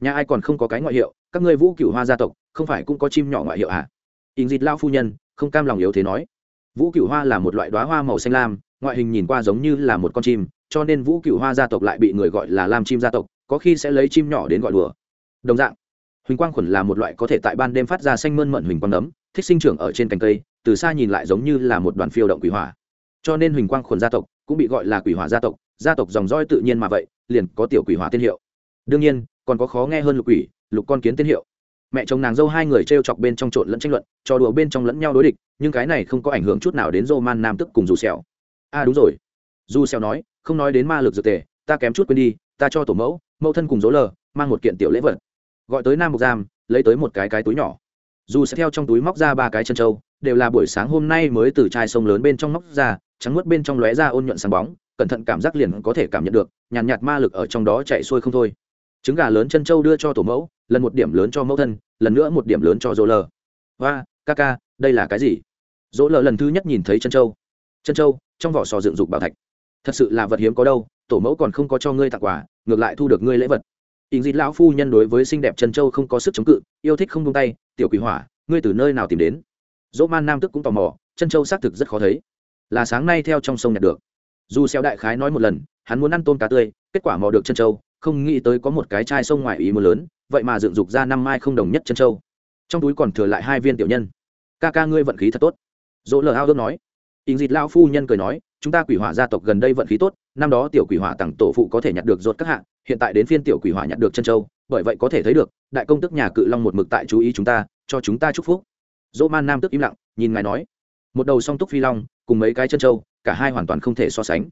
Speaker 1: Nhà ai còn không có cái ngoại hiệu, các ngươi vũ cựu hoa gia tộc, không phải cũng có chim nhỏ ngoại hiệu à? In dịt lao phu nhân, không cam lòng yếu thế nói. Vũ cựu hoa là một loại đoá hoa màu xanh lam ngoại hình nhìn qua giống như là một con chim, cho nên vũ cựu hoa gia tộc lại bị người gọi là lam chim gia tộc, có khi sẽ lấy chim nhỏ đến gọi đùa. Đồng dạng, huỳnh quang khuẩn là một loại có thể tại ban đêm phát ra xanh mơn mận huỳnh quang nấm, thích sinh trưởng ở trên cành cây, từ xa nhìn lại giống như là một đoàn phiêu động quỷ hỏa. Cho nên huỳnh quang khuẩn gia tộc cũng bị gọi là quỷ hỏa gia tộc gia tộc dòng roi tự nhiên mà vậy, liền có tiểu quỷ hỏa tiên hiệu. Đương nhiên, còn có khó nghe hơn lục quỷ, lục con kiến tiên hiệu. Mẹ chồng nàng dâu hai người t r e o chọc bên trong trộn lẫn tranh luận, trò đùa bên trong lẫn nhau đối địch, nhưng cái này không có ảnh hưởng chút nào đến dô man nam tức cùng dù xẻo a à, đúng rồi. Du xeo nói không nói đến ma lực dược tề ta kém chút quên đi ta cho tổ mẫu mẫu thân cùng dỗ lờ mang một kiện tiểu lễ vật. Gọi tới nam mục giam lấy tới một cái cái túi nhỏ. Dù sẽ theo trong túi móc ra ba cái chân trâu đều là buổi sáng hôm nay mới từ chai sông lớn bên trong móc ra trắng muốt bên trong lóe ra ôn nhuận sáng bóng cẩn thận cảm giác liền có thể cảm nhận được nhàn nhạt, nhạt ma lực ở trong đó chạy xuôi không thôi. Trứng gà lớn chân trâu đưa cho tổ mẫu lần một điểm lớn cho mẫu thân lần nữa một điểm lớn cho dỗ lờ. Và ca ca đây là cái gì? Dỗ lờ lần thứ nhất nhìn thấy chân trâu. Chân trâu trong vỏ sò dựng dục bảo thạch. Thật sự là vật hiếm có đâu, tổ mẫu còn không có cho ngươi tặng quà, ngược lại thu được ngươi lễ vật. Ình dịt lão phu nhân đối với xinh đẹp chân châu không có sức chống cự, yêu thích không tung tay, tiểu quỷ hỏa, ngươi từ nơi nào tìm đến? Dỗ man nam tức cũng tò mò chân châu xác thực rất khó thấy. Là sáng nay theo trong sông nhặt được. Dù xeo đại khái nói một lần, hắn muốn ăn tôm cá tươi, kết quả mò được chân châu, không nghĩ tới có một cái chai sông ngoài ý mưa lớn, vậy mà dựng dục ra năm mai không đồng nhất chân châu. Trong túi còn thừa lại hai viên tiểu nhân. Ca ca ngươi vận khí thật tốt. Dỗ lờ ao ước nói ình dịt lão phu nhân cười nói, chúng ta quỷ hỏa gia tộc gần đây vận khí tốt, năm đó tiểu quỷ hỏa tặng tổ phụ có thể nhặt được rốt các hạng hiện tại đến phiên tiểu quỷ hỏa nhặt được chân châu, bởi vậy có thể thấy được, đại công tức nhà cự long một mực tại chú ý chúng ta, cho chúng ta chúc phúc. Dỗ man nam tức im lặng, nhìn ngài nói, một đầu song túc phi long, cùng mấy cái chân châu, cả hai hoàn toàn không thể so sánh.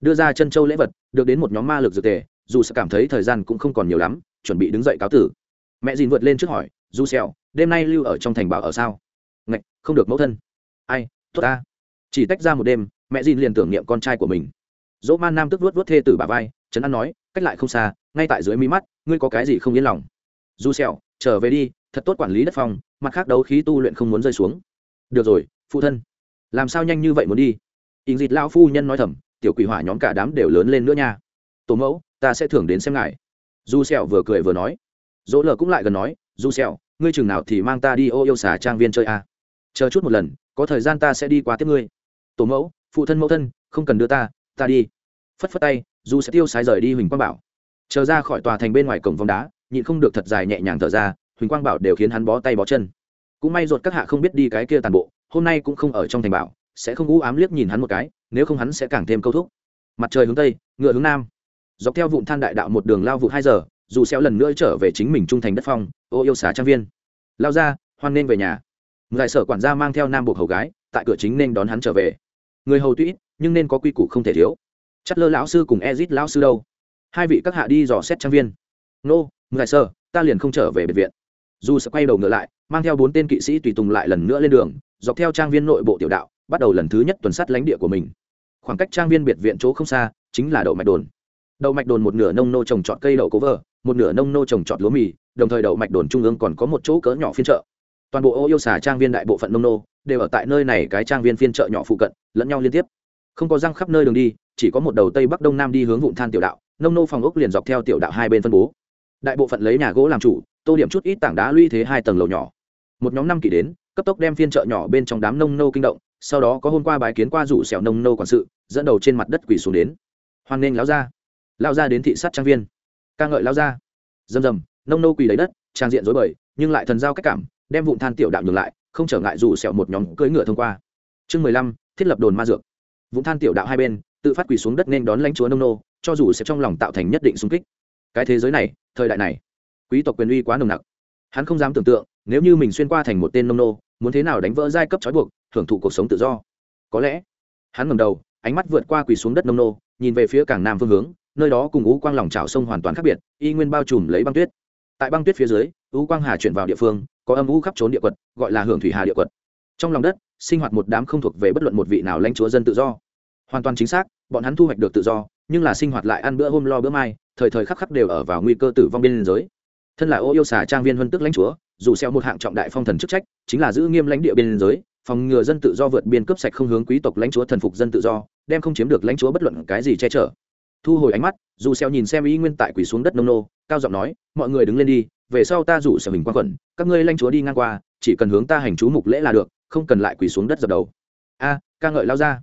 Speaker 1: Đưa ra chân châu lễ vật, được đến một nhóm ma lực dược tề, dù sẽ cảm thấy thời gian cũng không còn nhiều lắm, chuẩn bị đứng dậy cáo tử. Mẹ dìn vượt lên trước hỏi, du xèo đêm nay lưu ở trong thành bảo ở sao? Ngạch, không được mẫu thân. Ai, tốt ta chỉ tách ra một đêm, mẹ dìn liền tưởng niệm con trai của mình. Dỗ man nam tức vuốt vuốt thê tử bà vai, trấn an nói, cách lại không xa, ngay tại dưới mí mắt, ngươi có cái gì không yên lòng? Du xèo trở về đi, thật tốt quản lý đất phòng mặt khác đấu khí tu luyện không muốn rơi xuống. Được rồi, phụ thân. Làm sao nhanh như vậy muốn đi? Ình dịt lao phu nhân nói thầm, tiểu quỷ hỏa nhóm cả đám đều lớn lên nữa nha. Tổ mẫu, ta sẽ thưởng đến xem ngài. Du sẹo vừa cười vừa nói. Dỗ lờ cũng lại gần nói du sẹo ngươi chừng nào thì mang ta đi ô yêu xà trang viên chơi à. chờ chút một lần có thời gian ta sẽ đi qua tiếp ngươi. Tổ mẫu, phụ thân mẫu thân, không cần đưa ta ta đi. Phất phất tay dù sẽ tiêu sái rời đi huỳnh quang bảo. Chờ ra khỏi tòa thành bên ngoài cổng vòng đá, nhịn không được thật dài nhẹ nhàng thở ra, huỳnh quang bảo đều khiến hắn bó tay bó chân. Cũng may ruột các hạ không biết đi cái kia tàn bộ, hôm nay cũng không ở trong thành bảo, sẽ không u ám liếc nhìn hắn một cái, nếu không hắn sẽ càng thêm câu thúc. Mặt trời hướng tây, ngựa hướng nam. Dọc theo vụn than đại đạo một đường lao vụ hai giờ dù xéo lần nữa trở về chính mình trung thành đất phong, ô yêu xá trang viên. Lao ra, hoan nên về nhà ngài sở quản gia mang theo nam buộc hầu gái, tại cửa chính nên đón hắn trở về. Người hầu tuy nhưng nên có quy củ không thể thiếu. Chất lơ lão sư cùng ezit lão sư đâu? Hai vị các hạ đi dò xét trang viên. Nô, ngài sơ ta liền không trở về biệt viện. Dù sẽ quay đầu ngựa lại, mang theo bốn tên kỵ sĩ tùy tùng lại lần nữa lên đường, dọc theo trang viên nội bộ tiểu đạo, bắt đầu lần thứ nhất tuần sát lãnh địa của mình. Khoảng cách trang viên biệt viện chỗ không xa, chính là đậu mạch đồn. Đậu mạch đồn một nửa nông nô trồng trọt cây đậu cố vờ một nửa nông nô trồng trọt lúa mì, đồng thời đậu mạch đồn trung ương còn có một chỗ cỡ nhỏ phiên chợ toàn bộ ô yêu xà trang viên đại bộ phận nông nô đều ở tại nơi này cái trang viên phiên chợ nhỏ phụ cận, lẫn nhau liên tiếp. Không có răng khắp nơi đường đi, chỉ có một đầu tây bắc đông nam đi hướng vụn than tiểu đạo, nông nô phòng ốc liền dọc theo tiểu đạo hai bên phân bố. Đại bộ phận lấy nhà gỗ làm chủ, tô điểm chút ít tảng đá lũy thế hai tầng lầu nhỏ. Một nhóm năm kỷ đến, cấp tốc đem phiên chợ nhỏ bên trong đám nông nô kinh động, sau đó có hôm qua bài kiến qua rủ xẻo nông nô quản sự, dẫn đầu trên mặt đất quỳ xuống đến. Hoan nghênh lão gia. Lao ra đến thị sát trang viên. Ca ngợi lao ra rầm rầm, nông nô quỳ lấy đất, trang diện rối bời, nhưng lại thần giao cách cảm đem vụn than tiểu đạo nhường lại, không trở ngại dù sẹo một nhóm cưỡi ngựa thông qua. Chương mười lăm, thiết lập đồn ma dược. Vụn than tiểu đạo hai bên, tự phát quỳ xuống đất nên đón lãnh chúa nông nô, cho dù sẽ trong lòng tạo thành nhất định xung kích. Cái thế giới này, thời đại này, quý tộc quyền uy quá nồng nặc. Hắn không dám tưởng tượng, nếu như mình xuyên qua thành một tên nông nô, muốn thế nào đánh vỡ giai cấp trói buộc, hưởng thụ cuộc sống tự do. Có lẽ, hắn ngẩng đầu, ánh mắt vượt qua quỳ xuống đất nông nô, nhìn về phía cảng nam phương hướng, nơi đó cùng ú quang lòng trào sông hoàn toàn khác biệt, y nguyên bao trùm lấy băng tuyết. Tại băng tuyết phía dưới, ú quang hà chuyển vào địa phương có âm u khắp trốn địa quật, gọi là hưởng thủy hà địa quật. Trong lòng đất, sinh hoạt một đám không thuộc về bất luận một vị nào lãnh chúa dân tự do. Hoàn toàn chính xác, bọn hắn thu hoạch được tự do, nhưng là sinh hoạt lại ăn bữa hôm lo bữa mai, thời thời khắc khắc đều ở vào nguy cơ tử vong biên giới. Thân là ô yêu xà trang viên huân tức lãnh chúa, dù xeo một hạng trọng đại phong thần chức trách, chính là giữ nghiêm lãnh địa biên giới, phòng ngừa dân tự do vượt biên cướp sạch không hướng quý tộc lãnh chúa thần phục dân tự do, đem không chiếm được lãnh chúa bất luận cái gì che chở. Thu hồi ánh mắt, dù xeo nhìn xem ý nguyên tại quỳ xuống đất nông nô, cao giọng nói, mọi người đứng lên đi về sau ta rủ sở mình qua quẩn các ngươi lãnh chúa đi ngang qua, chỉ cần hướng ta hành chú mục lễ là được, không cần lại quỳ xuống đất dập đầu. A, ca ngợi lao gia.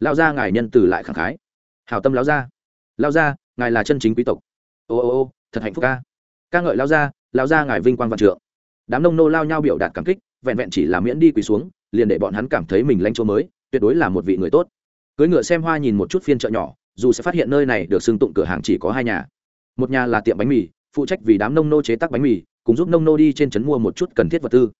Speaker 1: Lao gia ngài nhân từ lại khẳng khái. Hào tâm lao gia. Lao gia, ngài là chân chính quý tộc. Ô ô ô, thật hạnh phúc ca. Ca ngợi lao gia lao gia ngài vinh quang văn trượng. Đám nông nô lao nhau biểu đạt cảm kích, vẹn vẹn chỉ là miễn đi quỳ xuống, liền để bọn hắn cảm thấy mình lãnh chúa mới, tuyệt đối là một vị người tốt. Cưới ngựa xem hoa nhìn một chút phiên chợ nhỏ, dù sẽ phát hiện nơi này được xưng tụng cửa hàng chỉ có hai nhà. Một nhà là tiệm bánh mì phụ trách vì đám nông nô chế tác bánh mì cùng giúp nông nô đi trên trấn mua một chút cần thiết vật tư.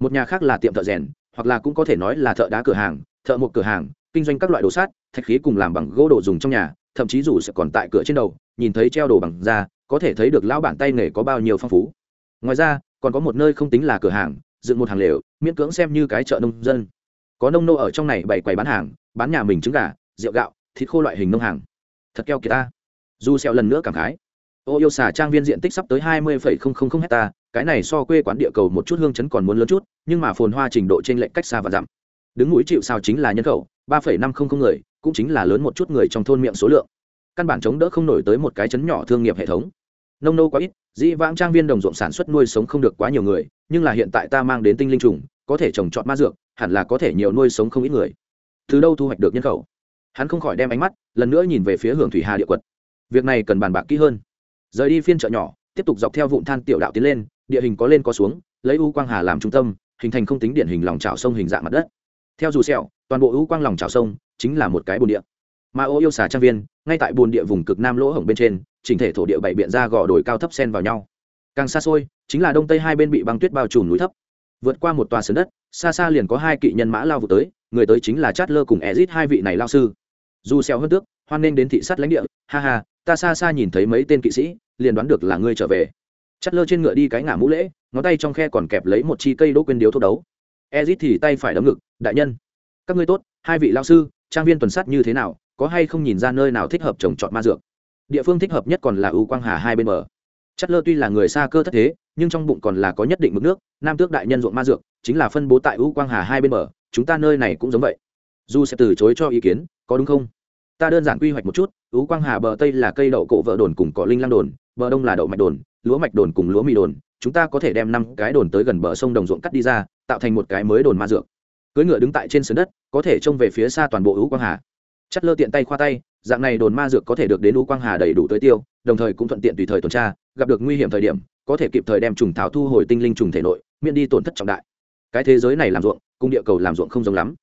Speaker 1: Một nhà khác là tiệm thợ rèn hoặc là cũng có thể nói là thợ đá cửa hàng thợ một cửa hàng kinh doanh các loại đồ sát thạch khí cùng làm bằng gỗ đồ dùng trong nhà thậm chí dù sẽ còn tại cửa trên đầu nhìn thấy treo đồ bằng da có thể thấy được lão bản tay nghề có bao nhiêu phong phú. Ngoài ra còn có một nơi không tính là cửa hàng dựng một hàng lều miễn cưỡng xem như cái chợ nông dân. Có nông nô ở trong này bày quầy bán hàng bán nhà mình trứng gà rượu gạo thịt khô loại hình nông hàng. Thật keo kìa, ta. Du xeo lần nữa cảm khái ô yêu xà trang viên diện tích sắp tới hai mươi hecta, cái này so quê quán địa cầu một chút hương chấn còn muốn lớn chút, nhưng mà phồn hoa trình độ trên lệnh cách xa và giảm. Đứng mũi chịu sao chính là nhân khẩu, ba năm trăm linh người, cũng chính là lớn một chút người trong thôn miệng số lượng. Căn bản chống đỡ không nổi tới một cái chấn nhỏ thương nghiệp hệ thống. Nông nô quá ít, dĩ vãng trang viên đồng ruộng sản xuất nuôi sống không được quá nhiều người, nhưng là hiện tại ta mang đến tinh linh trùng, có thể trồng trọt ma dược, hẳn là có thể nhiều nuôi sống không ít người. Từ đâu thu hoạch được nhân khẩu? Hắn không khỏi đem ánh mắt, lần nữa nhìn về phía hưởng thủy hà địa quật việc này cần bàn bạc kỹ hơn rời đi phiên chợ nhỏ, tiếp tục dọc theo vụn than tiểu đạo tiến lên, địa hình có lên có xuống, lấy u quang hà làm trung tâm, hình thành không tính điển hình lòng trào sông hình dạng mặt đất. Theo dù sẹo, toàn bộ u quang lòng trào sông chính là một cái bồn địa. Mà ô yêu xà trang viên, ngay tại bồn địa vùng cực nam lỗ hổng bên trên, chỉnh thể thổ địa bảy biện ra gò đồi cao thấp xen vào nhau. Càng xa xôi, chính là đông tây hai bên bị băng tuyết bao trùm núi thấp. Vượt qua một tòa sườn đất, xa xa liền có hai kỵ nhân mã lao vụ tới, người tới chính là chát lơ cùng ezit hai vị này lao sư. Dù xeo hơn tước, hoan nên đến thị sát lãnh địa, ha ha, ta xa xa nhìn thấy mấy tên kỵ sĩ liền đoán được là ngươi trở về. Chắt lơ trên ngựa đi cái ngả mũ lễ, ngón tay trong khe còn kẹp lấy một chi cây đỗ quên điếu thuốc đấu. Ezit thì tay phải đấm ngực, đại nhân, các ngươi tốt, hai vị lao sư, trang viên tuần sát như thế nào, có hay không nhìn ra nơi nào thích hợp trồng trọt ma dược? Địa phương thích hợp nhất còn là ưu quang hà hai bên bờ. Chất lơ tuy là người xa cơ thất thế, nhưng trong bụng còn là có nhất định mực nước, nam tước đại nhân ruộng ma dược, chính là phân bố tại ưu quang hà hai bên bờ, chúng ta nơi này cũng giống vậy. Du sẽ từ chối cho ý kiến, có đúng không? Ta đơn giản quy hoạch một chút ưu quang hà bờ tây là cây đậu cổ vợ đồn cùng cỏ linh lang đồn bờ đông là đậu mạch đồn, lúa mạch đồn cùng lúa mì đồn, chúng ta có thể đem năm cái đồn tới gần bờ sông đồng ruộng cắt đi ra, tạo thành một cái mới đồn ma dược. Cưới ngựa đứng tại trên sườn đất, có thể trông về phía xa toàn bộ ưu quang hà. Chất lơ tiện tay khoa tay, dạng này đồn ma dược có thể được đến ưu quang hà đầy đủ tới tiêu, đồng thời cũng thuận tiện tùy thời tuần tra, gặp được nguy hiểm thời điểm, có thể kịp thời đem trùng thảo thu hồi tinh linh trùng thể nội, miễn đi tổn thất trọng đại. Cái thế giới này làm ruộng, cùng địa cầu làm ruộng không giống lắm.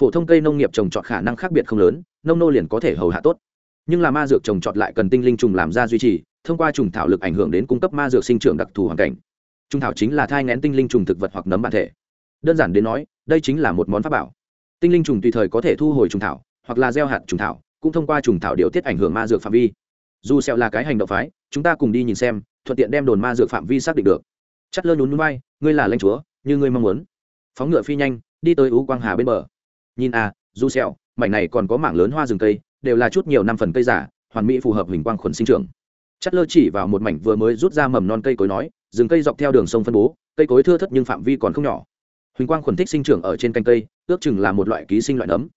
Speaker 1: Phổ thông cây nông nghiệp trồng trọt khả năng khác biệt không lớn, nông nô liền có thể hầu hạ tốt. Nhưng là ma dược trồng trọt lại cần tinh linh trùng làm ra duy trì thông qua trùng thảo lực ảnh hưởng đến cung cấp ma dược sinh trưởng đặc thù hoàn cảnh. Trùng thảo chính là thai ngén tinh linh trùng thực vật hoặc nấm bản thể. Đơn giản đến nói, đây chính là một món pháp bảo. Tinh linh trùng tùy thời có thể thu hồi trùng thảo, hoặc là gieo hạt trùng thảo, cũng thông qua trùng thảo điều tiết ảnh hưởng ma dược phạm vi. Dù sẹo là cái hành động phái, chúng ta cùng đi nhìn xem, thuận tiện đem đồn ma dược phạm vi xác định được. Chắt lơ nhún nhún bay, ngươi là lãnh chúa, như ngươi mong muốn. Phóng ngựa phi nhanh, đi tới ú quang hà bên bờ. Nhìn à dù sẹo mảnh này còn có mảng lớn hoa rừng cây, đều là chút nhiều năm phần cây giả, hoàn mỹ phù hợp hình quang khuẩn sinh trưởng chất lơ chỉ vào một mảnh vừa mới rút ra mầm non cây cối nói, rừng cây dọc theo đường sông phân bố, cây cối thưa thớt nhưng phạm vi còn không nhỏ. Huỳnh quang khuẩn thích sinh trưởng ở trên canh cây, ước chừng là một loại ký sinh loại nấm.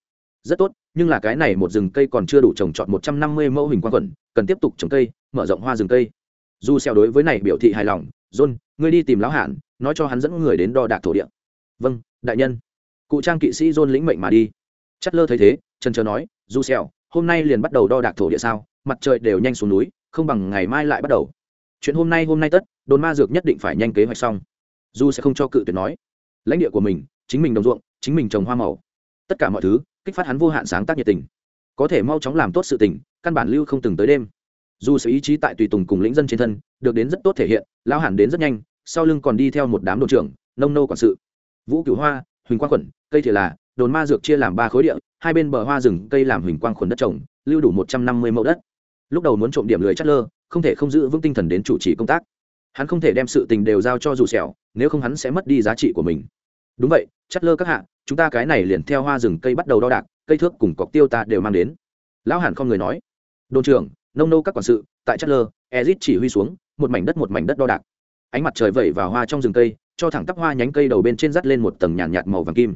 Speaker 1: Rất tốt, nhưng là cái này một rừng cây còn chưa đủ trồng trọt một trăm năm mươi mẫu huỳnh quang khuẩn, cần tiếp tục trồng cây, mở rộng hoa rừng cây. Dù xeo đối với này biểu thị hài lòng, john, ngươi đi tìm lão hạn nói cho hắn dẫn người đến đo đạc thổ địa. Vâng đại nhân. Cụ trang kỵ sĩ john lĩnh mệnh mà đi. Chất lơ thấy thế, trần chờ nói, dù xeo hôm nay liền bắt đầu đo đạc thổ địa sao? Mặt trời đều nhanh xuống núi không bằng ngày mai lại bắt đầu. Chuyện hôm nay hôm nay tất, đồn ma dược nhất định phải nhanh kế hoạch xong. Dù sẽ không cho cự tuyệt nói. Lãnh địa của mình, chính mình đồng ruộng, chính mình trồng hoa màu. Tất cả mọi thứ, kích phát hắn vô hạn sáng tác nhiệt tình. Có thể mau chóng làm tốt sự tình, căn bản lưu không từng tới đêm. Dù sự ý chí tại tùy tùng cùng lĩnh dân trên thân, được đến rất tốt thể hiện, lao hẳn đến rất nhanh, sau lưng còn đi theo một đám đồn trưởng, nông nô quản sự. Vũ cửu hoa, huỳnh quang khuẩn, cây thì là, đồn ma dược chia làm ba khối địa, hai bên bờ hoa rừng cây làm huỳnh quang khuẩn đất trồng, lưu đủ một trăm năm mươi mẫu đất lúc đầu muốn trộm điểm lười chất lơ không thể không giữ vững tinh thần đến chủ trì công tác. Hắn không thể đem sự tình đều giao cho dù sẹo nếu không hắn sẽ mất đi giá trị của mình. Đúng vậy chất lơ các hạ chúng ta cái này liền theo hoa rừng cây bắt đầu đo đạc cây thước cùng cọc tiêu ta đều mang đến. Lão hàn không người nói. Đồn trưởng nông nô các quản sự tại chất lơ ezit chỉ huy xuống một mảnh đất một mảnh đất đo đạc. Ánh mặt trời vẩy vào hoa trong rừng cây cho thẳng tắp hoa nhánh cây đầu bên trên dắt lên một tầng nhàn nhạt, nhạt màu vàng kim.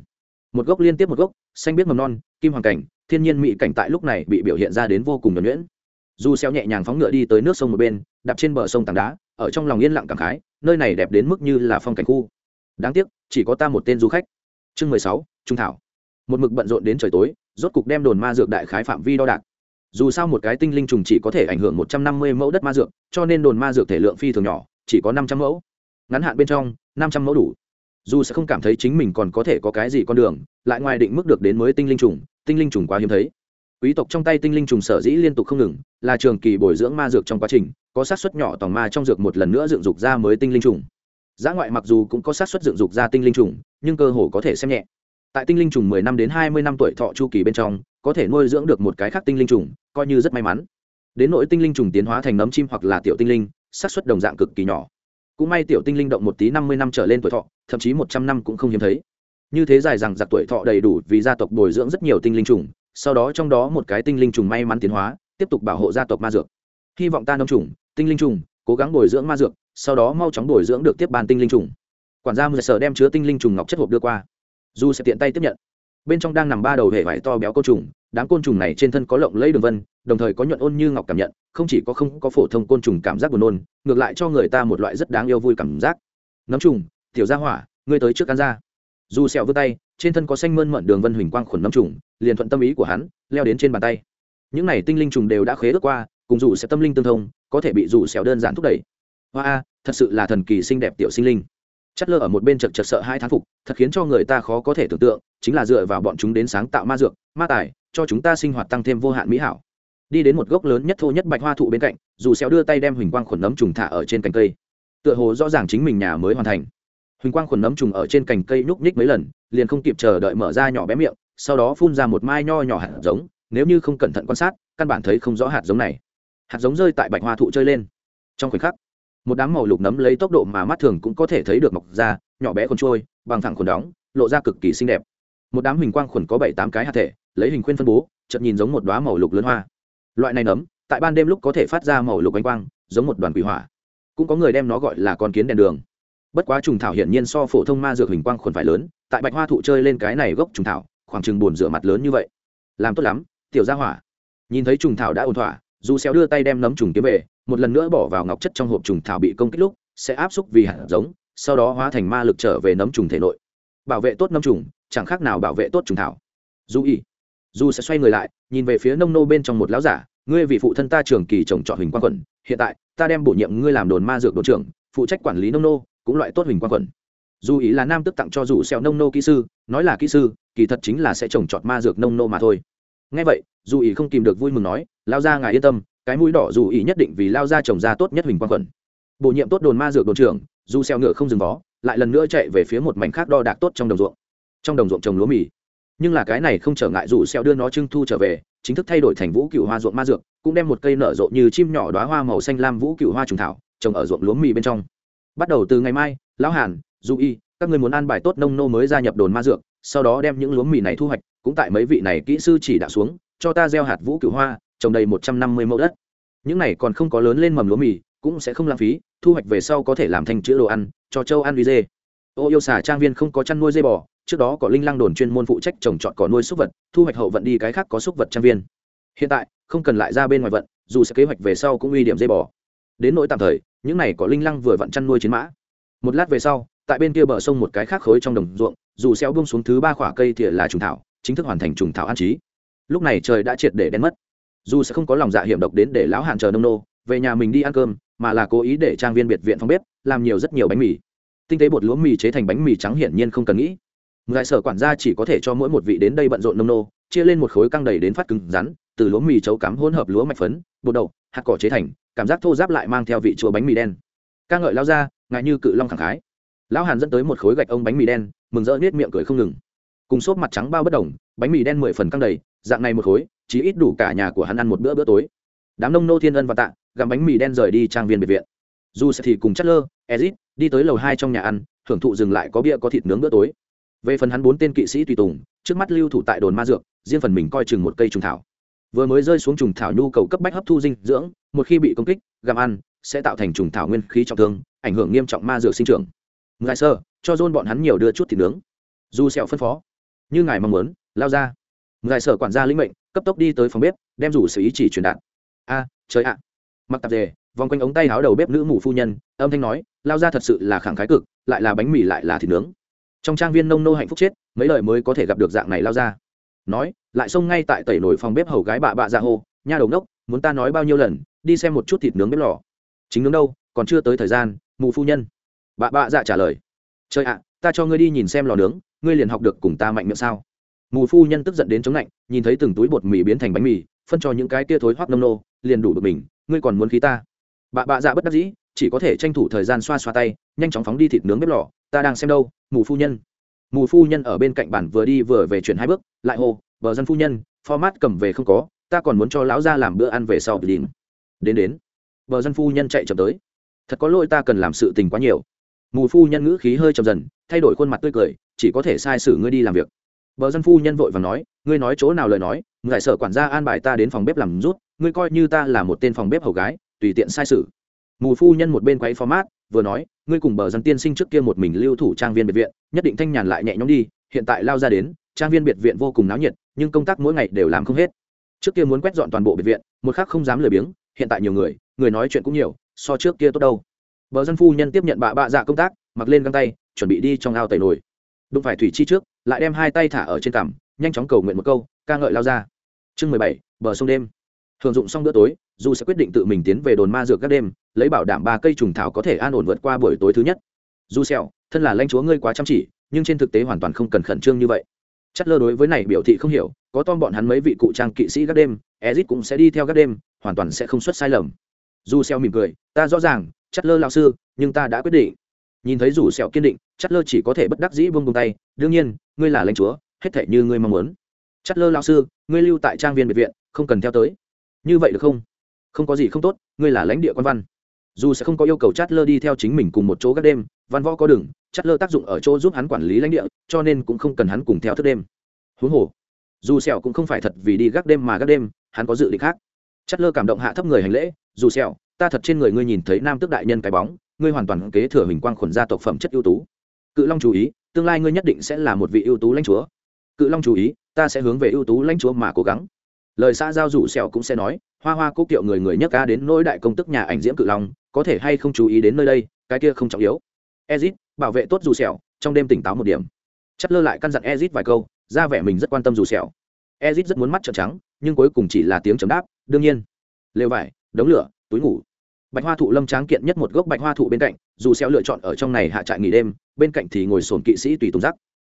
Speaker 1: Một gốc liên tiếp một gốc xanh biết mầm non kim hoàng cảnh thiên nhiên mỹ cảnh tại lúc này bị biểu hiện ra đến vô cùng nhuẩn nhuyễn. Dù xeo nhẹ nhàng phóng ngựa đi tới nước sông một bên, đạp trên bờ sông tảng đá, ở trong lòng yên lặng cảm khái, nơi này đẹp đến mức như là phong cảnh khu. Đáng tiếc, chỉ có ta một tên du khách. Chương mười sáu, trung thảo. Một mực bận rộn đến trời tối, rốt cục đem đồn ma dược đại khái phạm vi đo đạc. Dù sao một cái tinh linh trùng chỉ có thể ảnh hưởng một trăm năm mươi mẫu đất ma dược, cho nên đồn ma dược thể lượng phi thường nhỏ, chỉ có năm trăm mẫu. Ngắn hạn bên trong, năm trăm mẫu đủ. Dù sẽ không cảm thấy chính mình còn có thể có cái gì con đường, lại ngoài định mức được đến mới tinh linh trùng, tinh linh trùng quá hiếm thấy quý tộc trong tay tinh linh trùng sở dĩ liên tục không ngừng, là trường kỳ bồi dưỡng ma dược trong quá trình, có sát xuất nhỏ tòng ma trong dược một lần nữa dựng dục ra mới tinh linh trùng. Giá ngoại mặc dù cũng có sát xuất dựng dục ra tinh linh trùng, nhưng cơ hồ có thể xem nhẹ. Tại tinh linh trùng mười năm đến hai mươi năm tuổi thọ chu kỳ bên trong, có thể nuôi dưỡng được một cái khác tinh linh trùng, coi như rất may mắn. Đến nỗi tinh linh trùng tiến hóa thành nấm chim hoặc là tiểu tinh linh sát xuất đồng dạng cực kỳ nhỏ. Cũng may tiểu tinh linh động một tí năm mươi năm trở lên tuổi thọ, thậm chí một trăm năm cũng không hiếm thấy. Như thế dài rằng giặc tuổi thọ đầy đủ vì gia tộc bồi dưỡng rất nhiều tinh linh trùng sau đó trong đó một cái tinh linh trùng may mắn tiến hóa, tiếp tục bảo hộ gia tộc ma dược. Hy vọng ta nông trùng, tinh linh trùng, cố gắng bồi dưỡng ma dược, sau đó mau chóng bồi dưỡng được tiếp bàn tinh linh trùng. Quản gia mười sở đem chứa tinh linh trùng ngọc chất hộp đưa qua. Du sẽ tiện tay tiếp nhận. Bên trong đang nằm ba đầu hệ vải to béo côn trùng, đám côn trùng này trên thân có lộng lẫy đường vân, đồng thời có nhuận ôn như ngọc cảm nhận, không chỉ có không có phổ thông côn trùng cảm giác buồn nôn, ngược lại cho người ta một loại rất đáng yêu vui cảm giác. Nấm trùng, tiểu gia hỏa, ngươi tới trước cán ra. Dù sẹo vươn tay trên thân có xanh mơn mận đường vân huỳnh quang khuẩn nấm trùng, liền thuận tâm ý của hắn, leo đến trên bàn tay. Những này tinh linh trùng đều đã khế ước qua, cùng dù sẽ tâm linh tương thông, có thể bị dù sẹo đơn giản thúc đẩy. Hoa a, thật sự là thần kỳ xinh đẹp tiểu sinh linh. Chất lơ ở một bên chật chật sợ hai thán phục, thật khiến cho người ta khó có thể tưởng tượng, chính là dựa vào bọn chúng đến sáng tạo ma dược, ma tài, cho chúng ta sinh hoạt tăng thêm vô hạn mỹ hảo. Đi đến một gốc lớn nhất thô nhất bạch hoa thụ bên cạnh, dù xéo đưa tay đem huỳnh quang khuẩn nấm trùng thả ở trên cành cây. Tựa hồ rõ ràng chính mình nhà mới hoàn thành huỳnh quang khuẩn nấm trùng ở trên cành cây nhúc nhích mấy lần, liền không kịp chờ đợi mở ra nhỏ bé miệng, sau đó phun ra một mai nho nhỏ hạt giống, nếu như không cẩn thận quan sát, căn bản thấy không rõ hạt giống này. Hạt giống rơi tại bạch hoa thụ chơi lên. Trong khoảnh khắc, một đám màu lục nấm lấy tốc độ mà mắt thường cũng có thể thấy được mọc ra, nhỏ bé còn trôi, bằng thẳng khuẩn đóng, lộ ra cực kỳ xinh đẹp. Một đám huỳnh quang khuẩn có bảy tám cái hạt thể, lấy hình khuyên phân bố, chợt nhìn giống một đoá màu lục lớn hoa. Loại này nấm, tại ban đêm lúc có thể phát ra màu lục ánh quang, giống một đoàn quỷ hỏa. Cũng có người đem nó gọi là con kiến đèn đường bất quá trùng thảo hiển nhiên so phổ thông ma dược hình quang khuẩn phải lớn, tại bạch hoa thụ chơi lên cái này gốc trùng thảo, khoảng chừng bồn rửa mặt lớn như vậy. Làm tốt lắm, tiểu gia hỏa. Nhìn thấy trùng thảo đã ổn thỏa dù xéo đưa tay đem nấm trùng kiếm về, một lần nữa bỏ vào ngọc chất trong hộp trùng thảo bị công kích lúc, sẽ áp xúc vì hạt giống, sau đó hóa thành ma lực trở về nấm trùng thể nội. Bảo vệ tốt nấm trùng, chẳng khác nào bảo vệ tốt trùng thảo. Dù ý dù sẽ xoay người lại, nhìn về phía nông nô bên trong một lão giả, ngươi vị phụ thân ta trường kỳ trồng trọt hình quang quẩn hiện tại ta đem bổ nhiệm ngươi làm đồn ma dược đồn trưởng, phụ trách quản lý nông nô cũng loại tốt hình quang quẩn dù ý là nam tức tặng cho dù xeo nông nô kỹ sư, nói là kỹ sư, kỳ thật chính là sẽ trồng trọt ma dược nông nô mà thôi. Ngay vậy, dù ý không kìm được vui mừng nói, lao ra ngài yên tâm, cái mũi đỏ dù ý nhất định vì lao ra trồng ra tốt nhất hình quang quẩn bổ nhiệm tốt đồn ma dược đồn trưởng, dù xeo ngựa không dừng vó, lại lần nữa chạy về phía một mảnh khác đo đạc tốt trong đồng ruộng. Trong đồng ruộng trồng lúa mì. Nhưng là cái này không trở ngại dù xeo đưa nó trưng thu trở về, chính thức thay đổi thành vũ cựu hoa ruộng ma dược, cũng đem một cây nở rộ như chim nhỏ đóa hoa màu xanh lam vũ cựu hoa trùng thảo, trồng ở ruộng lúa mì bên trong bắt đầu từ ngày mai, lão hàn du y, các người muốn an bài tốt nông nô mới gia nhập đồn ma dược, sau đó đem những lúa mì này thu hoạch, cũng tại mấy vị này kỹ sư chỉ đạo xuống, cho ta gieo hạt vũ cửu hoa, trồng đầy một trăm năm mươi mẫu đất. Những này còn không có lớn lên mầm lúa mì, cũng sẽ không lãng phí, thu hoạch về sau có thể làm thành chữ đồ ăn, cho châu ăn vi dê. Ô yêu xà trang viên không có chăn nuôi dê bò, trước đó có linh lăng đồn chuyên môn phụ trách trồng trọt cỏ nuôi súc vật, thu hoạch hậu vận đi cái khác có súc vật trang viên. Hiện tại, không cần lại ra bên ngoài vận, dù sẽ kế hoạch về sau cũng uy điểm dây bò. Đến nỗi tạm thời những này có linh lăng vừa vận chăn nuôi chiến mã. Một lát về sau, tại bên kia bờ sông một cái khác khối trong đồng ruộng, dù xéo buông xuống thứ ba khỏa cây thì là trùng thảo, chính thức hoàn thành trùng thảo an trí. Lúc này trời đã triệt để đen mất. Dù sẽ không có lòng dạ hiểm độc đến để lão hạn chờ nông nô, về nhà mình đi ăn cơm, mà là cố ý để trang viên biệt viện phòng bếp, làm nhiều rất nhiều bánh mì. Tinh tế bột lúa mì chế thành bánh mì trắng hiển nhiên không cần nghĩ. Ngài sở quản gia chỉ có thể cho mỗi một vị đến đây bận rộn nông nô chia lên một khối căng đầy đến phát cứng rắn, từ lúa mì chấu cắm hỗn hợp lúa mạch phấn, bột đậu, hạt cỏ chế thành, cảm giác thô giáp lại mang theo vị chua bánh mì đen. Ca ngợi lao ra ngại như cự long khẳng khái. Lão hàn dẫn tới một khối gạch ông bánh mì đen, mừng rỡ nết miệng cười không ngừng. Cùng xốp mặt trắng bao bất đồng, bánh mì đen mười phần căng đầy, dạng này một khối chỉ ít đủ cả nhà của hắn ăn một bữa bữa tối. Đám nông nô thiên ân và tạ, gặm bánh mì đen rời đi trang viên biệt viện. Dù sẽ thì cùng chất lơ ezit đi tới lầu hai trong nhà ăn, hưởng thụ dừng lại có bia có thịt nướng bữa tối về phần hắn bốn tên kỵ sĩ tùy tùng, trước mắt lưu thủ tại đồn ma dược, riêng phần mình coi chừng một cây trùng thảo. Vừa mới rơi xuống trùng thảo nhu cầu cấp bách hấp thu dinh dưỡng, một khi bị công kích, gặm ăn, sẽ tạo thành trùng thảo nguyên khí trọng thương, ảnh hưởng nghiêm trọng ma dược sinh trưởng. Ngài sơ, cho dôn bọn hắn nhiều đưa chút thịt nướng. Dù sẹo phân phó. Như ngài mong muốn, lao ra. Ngài sở quản gia lĩnh mệnh, cấp tốc đi tới phòng bếp, đem rủ sự ý chỉ truyền đạt. A, trời ạ. Mặc tạp dề, vòng quanh ống tay áo đầu bếp nữ mù phu nhân, âm thanh nói, lao ra thật sự là khẳng khái cực, lại là bánh mì lại là thịt nướng trong trang viên nông nô hạnh phúc chết, mấy lời mới có thể gặp được dạng này lao ra. Nói, lại xông ngay tại tẩy nổi phòng bếp hầu gái bà bạ dạ hô, nha đầu ngốc, muốn ta nói bao nhiêu lần, đi xem một chút thịt nướng bếp lò. Chính nướng đâu, còn chưa tới thời gian, mù phu nhân. Bà bạ dạ trả lời, trời ạ, ta cho ngươi đi nhìn xem lò nướng, ngươi liền học được cùng ta mạnh miệng sao. Mù phu nhân tức giận đến chống lạnh, nhìn thấy từng túi bột mì biến thành bánh mì, phân cho những cái kia thối hoác nông nô, liền đủ được mình, ngươi còn muốn khí ta? Bà bạ dạ bất đắc dĩ chỉ có thể tranh thủ thời gian xoa xoa tay, nhanh chóng phóng đi thịt nướng bếp lò. Ta đang xem đâu, mù phu nhân. Mù phu nhân ở bên cạnh bản vừa đi vừa về chuyển hai bước, lại hô, bờ dân phu nhân, format cầm về không có, ta còn muốn cho lão ra làm bữa ăn về sau đình đến. Đến bờ dân phu nhân chạy chậm tới. Thật có lỗi ta cần làm sự tình quá nhiều. Mù phu nhân ngữ khí hơi chậm dần, thay đổi khuôn mặt tươi cười, chỉ có thể sai sử ngươi đi làm việc. Bờ dân phu nhân vội và nói, ngươi nói chỗ nào lời nói, ngài sở quản gia an bài ta đến phòng bếp làm rút, ngươi coi như ta là một tên phòng bếp hầu gái, tùy tiện sai sử mù phu nhân một bên quay format, vừa nói, ngươi cùng bờ dân tiên sinh trước kia một mình lưu thủ trang viên biệt viện, nhất định thanh nhàn lại nhẹ nhõm đi, hiện tại lao ra đến, trang viên biệt viện vô cùng náo nhiệt, nhưng công tác mỗi ngày đều làm không hết. Trước kia muốn quét dọn toàn bộ biệt viện, một khác không dám lười biếng, hiện tại nhiều người người nói chuyện cũng nhiều, so trước kia tốt đâu. Bờ dân phu nhân tiếp nhận bà bạ dạ công tác, mặc lên găng tay, chuẩn bị đi trong ao tẩy nồi. Đụng phải thủy chi trước, lại đem hai tay thả ở trên cằm, nhanh chóng cầu nguyện một câu, ca ngợi lao ra. Chương mười bảy, bờ sông đêm. Thường dụng xong bữa tối dù sẽ quyết định tự mình tiến về đồn ma dược các đêm, lấy bảo đảm ba cây trùng thảo có thể an ổn vượt qua buổi tối thứ nhất. Dù sẹo thân là lãnh chúa ngươi quá chăm chỉ, nhưng trên thực tế hoàn toàn không cần khẩn trương như vậy. Chất lơ đối với này biểu thị không hiểu, có tom bọn hắn mấy vị cụ trang kỵ sĩ các đêm, ezit cũng sẽ đi theo các đêm, hoàn toàn sẽ không xuất sai lầm. Dù sẹo mỉm cười, ta rõ ràng, chất lơ lão sư, nhưng ta đã quyết định. Nhìn thấy dù sẹo kiên định, chất lơ chỉ có thể bất đắc dĩ buông buông tay, đương nhiên, ngươi là lãnh chúa, hết thảy như ngươi mong muốn. Chất lơ lão sư, ngươi lưu tại trang viên biệt viện, không cần theo tới. Như vậy được không? Không có gì không tốt, ngươi là lãnh địa quan văn. Dù sẽ không có yêu cầu chát lơ đi theo chính mình cùng một chỗ các đêm, văn võ có đường chát lơ tác dụng ở chỗ giúp hắn quản lý lãnh địa, cho nên cũng không cần hắn cùng theo thức đêm. Huống hồ, dù sẹo cũng không phải thật vì đi gác đêm mà gác đêm, hắn có dự định khác. Chát lơ cảm động hạ thấp người hành lễ, dù sẹo, ta thật trên người ngươi nhìn thấy nam tước đại nhân cái bóng, ngươi hoàn toàn kế thừa hình quang khuẩn gia tộc phẩm chất ưu tú. Cự long chú ý, tương lai ngươi nhất định sẽ là một vị ưu tú lãnh chúa. Cự long chú ý, ta sẽ hướng về ưu tú lãnh chúa mà cố gắng lời xã giao rủ sẹo cũng sẽ nói, hoa hoa cố kiệu người người nhất ca đến nỗi đại công tức nhà ảnh diễm cự long, có thể hay không chú ý đến nơi đây, cái kia không trọng yếu. Ezit, bảo vệ tốt rủ sẹo, trong đêm tỉnh táo một điểm. Chất lơ lại căn dặn ezit vài câu, ra vẻ mình rất quan tâm rủ sẹo. Ezit rất muốn mắt trợn trắng, nhưng cuối cùng chỉ là tiếng chấm đáp, đương nhiên. Lều vải, đống lửa, túi ngủ. Bạch hoa thụ lâm tráng kiện nhất một gốc bạch hoa thụ bên cạnh, dù xeo lựa chọn ở trong này hạ trại nghỉ đêm, bên cạnh thì ngồi sồn kỵ sĩ tùy tùng giác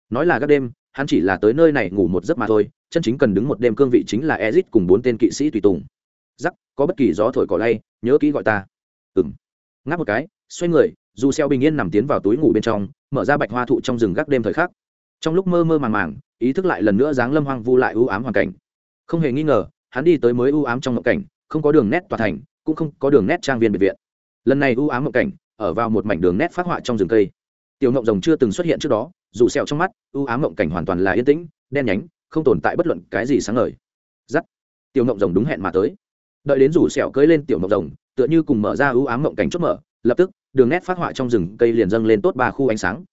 Speaker 1: nói là các đêm, hắn chỉ là tới nơi này ngủ một giấc mà thôi chân chính cần đứng một đêm cương vị chính là ezit cùng bốn tên kỵ sĩ tùy tùng. Giắc có bất kỳ gió thổi cỏ lay, nhớ kỹ gọi ta. Ừm. Ngáp một cái, xoay người, dù Xeo bình yên nằm tiến vào túi ngủ bên trong, mở ra bạch hoa thụ trong rừng gác đêm thời khắc. Trong lúc mơ mơ màng màng, ý thức lại lần nữa dáng lâm hoang vu lại ưu ám hoàn cảnh. Không hề nghi ngờ, hắn đi tới mới ưu ám trong ngộ cảnh, không có đường nét tòa thành, cũng không có đường nét trang viên biệt viện. Lần này ưu ám ngộ cảnh, ở vào một mảnh đường nét phát họa trong rừng cây. Tiểu ngộng rồng chưa từng xuất hiện trước đó, dù sẹo trong mắt ưu ám ngộ cảnh hoàn toàn là yên tĩnh, đen nhánh không tồn tại bất luận cái gì sáng ngời. Giắt. Tiểu ngộng rồng đúng hẹn mà tới. Đợi đến rủ sẹo cưỡi lên tiểu ngộng rồng, tựa như cùng mở ra ưu ám ngộng cảnh chốt mở, lập tức, đường nét phát họa trong rừng cây liền dâng lên tốt ba khu ánh sáng.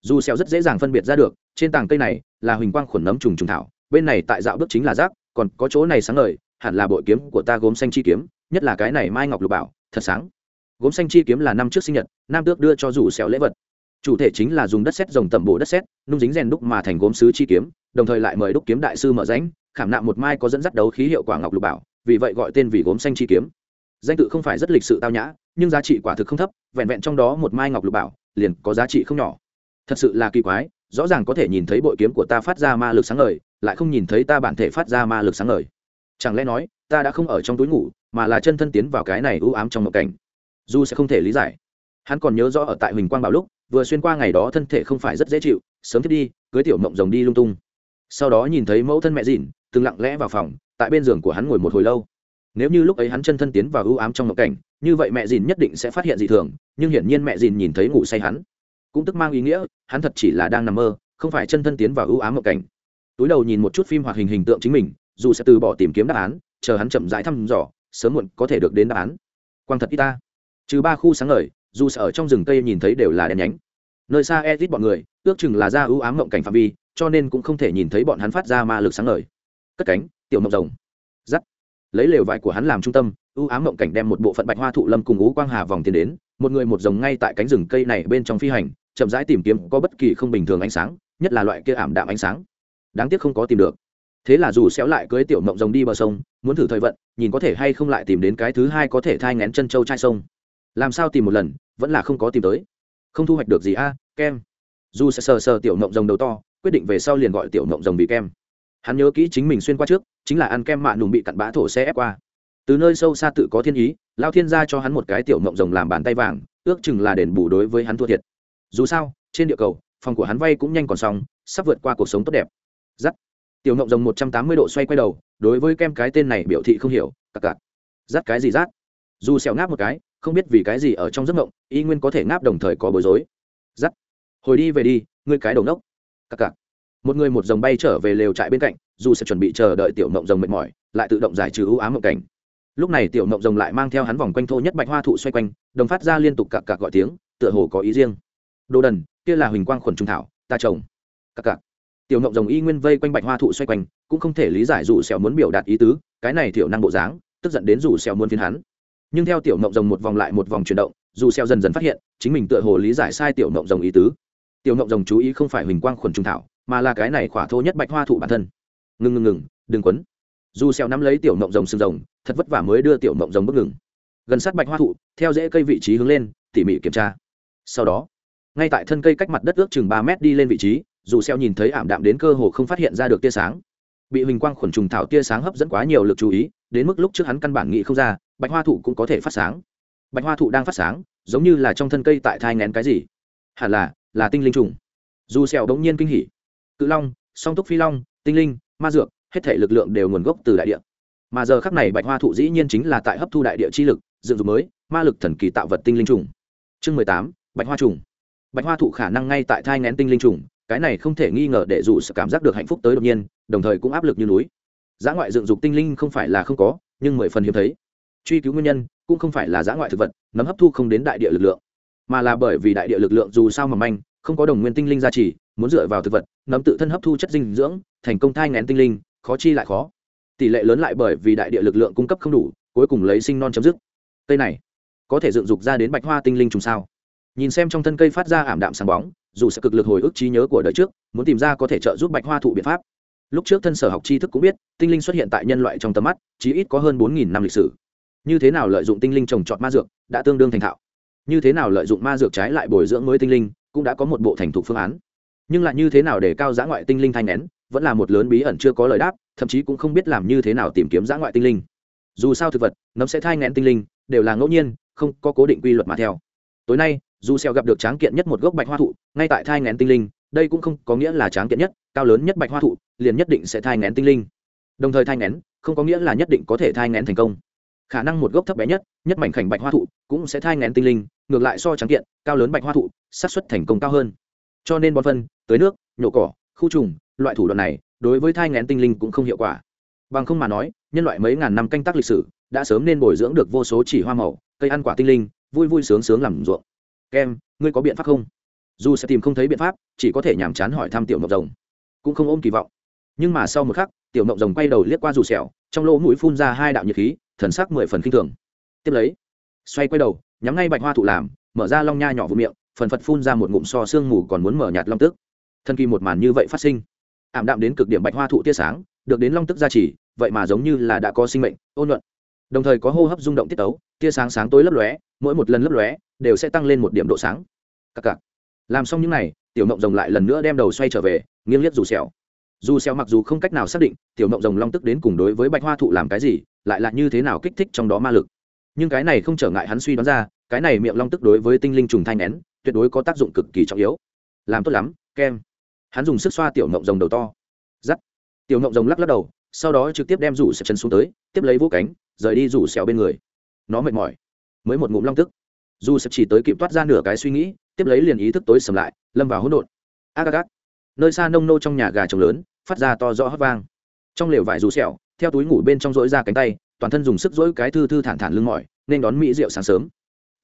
Speaker 1: Dù sẹo rất dễ dàng phân biệt ra được, trên tảng cây này là huỳnh quang khuẩn nấm trùng trùng thảo, bên này tại dạo bước chính là rác, còn có chỗ này sáng ngời, hẳn là bội kiếm của ta gốm xanh chi kiếm, nhất là cái này mai ngọc lục bảo, thật sáng. Gốm xanh chi kiếm là năm trước sinh nhật, nam tước đưa cho rủ sẹo lễ vật. Chủ thể chính là dùng đất sét rồng tẩm bộ đất sét, nung dính rèn đúc mà thành gốm sứ chi kiếm đồng thời lại mời đúc kiếm đại sư mở rãnh, khảm nạm một mai có dẫn dắt đấu khí hiệu quả ngọc lục bảo, vì vậy gọi tên vì gốm xanh chi kiếm. Danh tự không phải rất lịch sự tao nhã, nhưng giá trị quả thực không thấp, vẹn vẹn trong đó một mai ngọc lục bảo, liền có giá trị không nhỏ. Thật sự là kỳ quái, rõ ràng có thể nhìn thấy bội kiếm của ta phát ra ma lực sáng ngời, lại không nhìn thấy ta bản thể phát ra ma lực sáng ngời. Chẳng lẽ nói, ta đã không ở trong túi ngủ, mà là chân thân tiến vào cái này ưu ám trong mộng cảnh? Du sẽ không thể lý giải. Hắn còn nhớ rõ ở tại huỳnh quang bảo lúc, vừa xuyên qua ngày đó thân thể không phải rất dễ chịu, sớm thiết đi, cưới tiểu mộng rồng đi lung tung sau đó nhìn thấy mẫu thân mẹ dìn từng lặng lẽ vào phòng, tại bên giường của hắn ngồi một hồi lâu. Nếu như lúc ấy hắn chân thân tiến vào ưu ám trong ngộ cảnh, như vậy mẹ dìn nhất định sẽ phát hiện dị thường, nhưng hiển nhiên mẹ dìn nhìn thấy ngủ say hắn. Cũng tức mang ý nghĩa, hắn thật chỉ là đang nằm mơ, không phải chân thân tiến vào ưu ám ngộ cảnh. Túi đầu nhìn một chút phim hoạt hình hình tượng chính mình, dù sẽ từ bỏ tìm kiếm đáp án, chờ hắn chậm rãi thăm dò, sớm muộn có thể được đến đáp án. Quang thật y ta. Trừ ba khu sáng ngời, dù sẽ ở trong rừng cây nhìn thấy đều là đèn nhánh. Nơi xa edit bọn người, ước chừng là ra ưu ám ngộng cảnh phạm vi cho nên cũng không thể nhìn thấy bọn hắn phát ra ma lực sáng ngời. Cất cánh, tiểu mộng rồng. Dắt lấy lều vải của hắn làm trung tâm, ưu ám mộng cảnh đem một bộ phận bạch hoa thụ lâm cùng ú quang hà vòng tiền đến, một người một rồng ngay tại cánh rừng cây này bên trong phi hành, chậm rãi tìm kiếm có bất kỳ không bình thường ánh sáng, nhất là loại kia ảm đạm ánh sáng. Đáng tiếc không có tìm được. Thế là dù xéo lại cưới tiểu mộng rồng đi bờ sông, muốn thử thời vận, nhìn có thể hay không lại tìm đến cái thứ hai có thể thai ngén chân châu trai sông. Làm sao tìm một lần, vẫn là không có tìm tới. Không thu hoạch được gì a, kem. Dù sẽ sờ sờ tiểu mộng rồng đầu to quyết định về sau liền gọi tiểu mộng rồng bị kem. Hắn nhớ kỹ chính mình xuyên qua trước, chính là ăn kem mạ nùng bị cặn bã thổ xe ép qua. Từ nơi sâu xa tự có thiên ý, lao thiên gia cho hắn một cái tiểu mộng rồng làm bàn tay vàng, ước chừng là đền bù đối với hắn thua thiệt. Dù sao, trên địa cầu, phòng của hắn vay cũng nhanh còn xong, sắp vượt qua cuộc sống tốt đẹp. Giắt. Tiểu mộng rồng một trăm tám mươi độ xoay quay đầu, đối với kem cái tên này biểu thị không hiểu, cặc cặc. Giắt cái gì rát dù xẻo ngáp một cái, không biết vì cái gì ở trong giấc mộng, y nguyên có thể ngáp đồng thời có bối rối. Giắt. Hồi đi về đi, ngươi cái đầu nốc cặc cặc. Một người một dòng bay trở về lều trại bên cạnh, dù sẽ chuẩn bị chờ đợi tiểu mộng rồng mệt mỏi, lại tự động giải trừ ưu ám mộng cảnh. Lúc này tiểu mộng rồng lại mang theo hắn vòng quanh thô nhất bạch hoa thụ xoay quanh, đồng phát ra liên tục cặc cặc gọi tiếng, tựa hồ có ý riêng. Đồ đần, kia là huỳnh quang khuẩn trung thảo, ta trồng. Cặc cặc. Tiểu mộng rồng y nguyên vây quanh bạch hoa thụ xoay quanh, cũng không thể lý giải dù sẹo muốn biểu đạt ý tứ, cái này tiểu năng bộ dáng, tức giận đến dù sẹo muốn phiến hắn. Nhưng theo tiểu mộng rồng một vòng lại một vòng chuyển động, dù sẹo dần dần phát hiện, chính mình tựa hồ lý giải sai tiểu mộng rồng ý tứ tiểu mộng rồng chú ý không phải huỳnh quang khuẩn trung thảo, mà là cái này khỏa thô nhất bạch hoa thụ bản thân. Ngừng ngừng ngừng, đừng quấn. Dù xèo nắm lấy tiểu mộng rồng sừng rồng, thật vất vả mới đưa tiểu mộng rồng bước ngừng. Gần sát bạch hoa thụ, theo dễ cây vị trí hướng lên, tỉ mỉ kiểm tra. Sau đó, ngay tại thân cây cách mặt đất ước chừng ba mét đi lên vị trí, dù xeo nhìn thấy ảm đạm đến cơ hồ không phát hiện ra được tia sáng. Bị huỳnh quang khuẩn trùng thảo tia sáng hấp dẫn quá nhiều lực chú ý, đến mức lúc trước hắn căn bản nghĩ không ra, bạch hoa thụ cũng có thể phát sáng. Bạch hoa thụ đang phát sáng, giống như là trong thân cây tại thai ngén cái gì. Hẳn là là tinh linh trùng. Dù sẹo đống nhiên kinh hỉ. Cự long, song túc phi long, tinh linh, ma dược, hết thể lực lượng đều nguồn gốc từ đại địa. Mà giờ khắc này bạch hoa thụ dĩ nhiên chính là tại hấp thu đại địa chi lực, dựng dục mới, ma lực thần kỳ tạo vật tinh linh trùng. Chương mười tám, bạch hoa trùng. Bạch hoa thụ khả năng ngay tại thai ngén tinh linh trùng, cái này không thể nghi ngờ để dù sự cảm giác được hạnh phúc tới đột nhiên, đồng thời cũng áp lực như núi. Giã ngoại dựng dục tinh linh không phải là không có, nhưng mười phần hiếm thấy. Truy cứu nguyên nhân, cũng không phải là giã ngoại thực vật nấm hấp thu không đến đại địa lực lượng mà là bởi vì đại địa lực lượng dù sao mà manh, không có đồng nguyên tinh linh gia trì, muốn dựa vào thực vật nấm tự thân hấp thu chất dinh dưỡng, thành công thai ngén tinh linh, khó chi lại khó. Tỷ lệ lớn lại bởi vì đại địa lực lượng cung cấp không đủ, cuối cùng lấy sinh non chấm dứt. Cây này, có thể dựng dục ra đến bạch hoa tinh linh trùng sao? Nhìn xem trong thân cây phát ra ảm đạm sáng bóng, dù sẽ cực lực hồi ức trí nhớ của đời trước, muốn tìm ra có thể trợ giúp bạch hoa thụ biện pháp. Lúc trước thân sở học tri thức cũng biết, tinh linh xuất hiện tại nhân loại trong tầm mắt, chí ít có hơn bốn nghìn năm lịch sử. Như thế nào lợi dụng tinh linh trồng trọt ma dược, đã tương đương thành thạo như thế nào lợi dụng ma dược trái lại bồi dưỡng mới tinh linh, cũng đã có một bộ thành thục phương án. Nhưng lại như thế nào để cao giã ngoại tinh linh thanh nén, vẫn là một lớn bí ẩn chưa có lời đáp, thậm chí cũng không biết làm như thế nào tìm kiếm giã ngoại tinh linh. Dù sao thực vật, nấm sẽ thai ngén tinh linh, đều là ngẫu nhiên, không có cố định quy luật mà theo. Tối nay, dù xeo gặp được tráng kiện nhất một gốc bạch hoa thụ, ngay tại thai ngén tinh linh, đây cũng không có nghĩa là tráng kiện nhất, cao lớn nhất bạch hoa thụ, liền nhất định sẽ thai ngén tinh linh. Đồng thời thai ngén không có nghĩa là nhất định có thể thai ngén thành công khả năng một gốc thấp bé nhất nhất mảnh khảnh bạch hoa thụ cũng sẽ thai ngén tinh linh, ngược lại so trắng kiện, cao lớn bạch hoa thụ, xác suất thành công cao hơn. Cho nên bón phân, tưới nước, nhổ cỏ, khu trùng, loại thủ đoạn này, đối với thai ngén tinh linh cũng không hiệu quả. Bằng không mà nói, nhân loại mấy ngàn năm canh tác lịch sử, đã sớm nên bồi dưỡng được vô số chỉ hoa màu, cây ăn quả tinh linh, vui vui sướng sướng làm ruộng. Kem, ngươi có biện pháp không? Dù sẽ tìm không thấy biện pháp, chỉ có thể nhàm chán hỏi thăm tiểu mộng rồng. Cũng không ôm kỳ vọng. Nhưng mà sau một khắc, tiểu mộng rồng quay đầu liếc qua dù sẹo, trong lỗ mũi phun ra hai đạo nhiệt khí thần sắc mười phần kinh thường. Tiếp lấy, xoay quay đầu, nhắm ngay bạch hoa thụ làm, mở ra long nha nhỏ vụ miệng, phần phật phun ra một ngụm so sương mù còn muốn mở nhạt long tức. Thân kỳ một màn như vậy phát sinh. Ảm đạm đến cực điểm bạch hoa thụ tia sáng, được đến long tức gia trì, vậy mà giống như là đã có sinh mệnh, ôn nhuận. Đồng thời có hô hấp rung động tiết tấu, tia sáng sáng tối lấp lóe, mỗi một lần lấp lóe, đều sẽ tăng lên một điểm độ sáng. Cặc cặc. Làm xong những n à y tiểu mộng rồng lại lần nữa đem đầu xoay trở về, nghiêng liếc dù xẻo dù xeo mặc dù không cách nào xác định tiểu mộng rồng long tức đến cùng đối với bạch hoa thụ làm cái gì, lại là như thế nào kích thích trong đó ma lực. Nhưng cái này không trở ngại hắn suy đoán ra, cái này miệng long tức đối với tinh linh trùng thanh nén, tuyệt đối có tác dụng cực kỳ trọng yếu. Làm tốt lắm, kem. Hắn dùng sức xoa tiểu mộng rồng đầu to. Giắt. Tiểu mộng rồng lắc lắc đầu, sau đó trực tiếp đem rủ xẹo chân xuống tới, tiếp lấy vũ cánh, rời đi rủ xẹo bên người. Nó mệt mỏi. Mới một ngụm long tức. Dù sẽ chỉ tới kịp toát ra nửa cái suy nghĩ, tiếp lấy liền ý thức tối sầm lại, lâm vào hỗn độn. Ác ác ác nơi xa nông nô trong nhà gà trồng lớn phát ra to rõ hót vang. Trong lều vải rủ sẹo, theo túi ngủ bên trong rỗi ra cánh tay, toàn thân dùng sức rỗi cái thư thư thản thản lưng mỏi, nên đón mỹ rượu sáng sớm.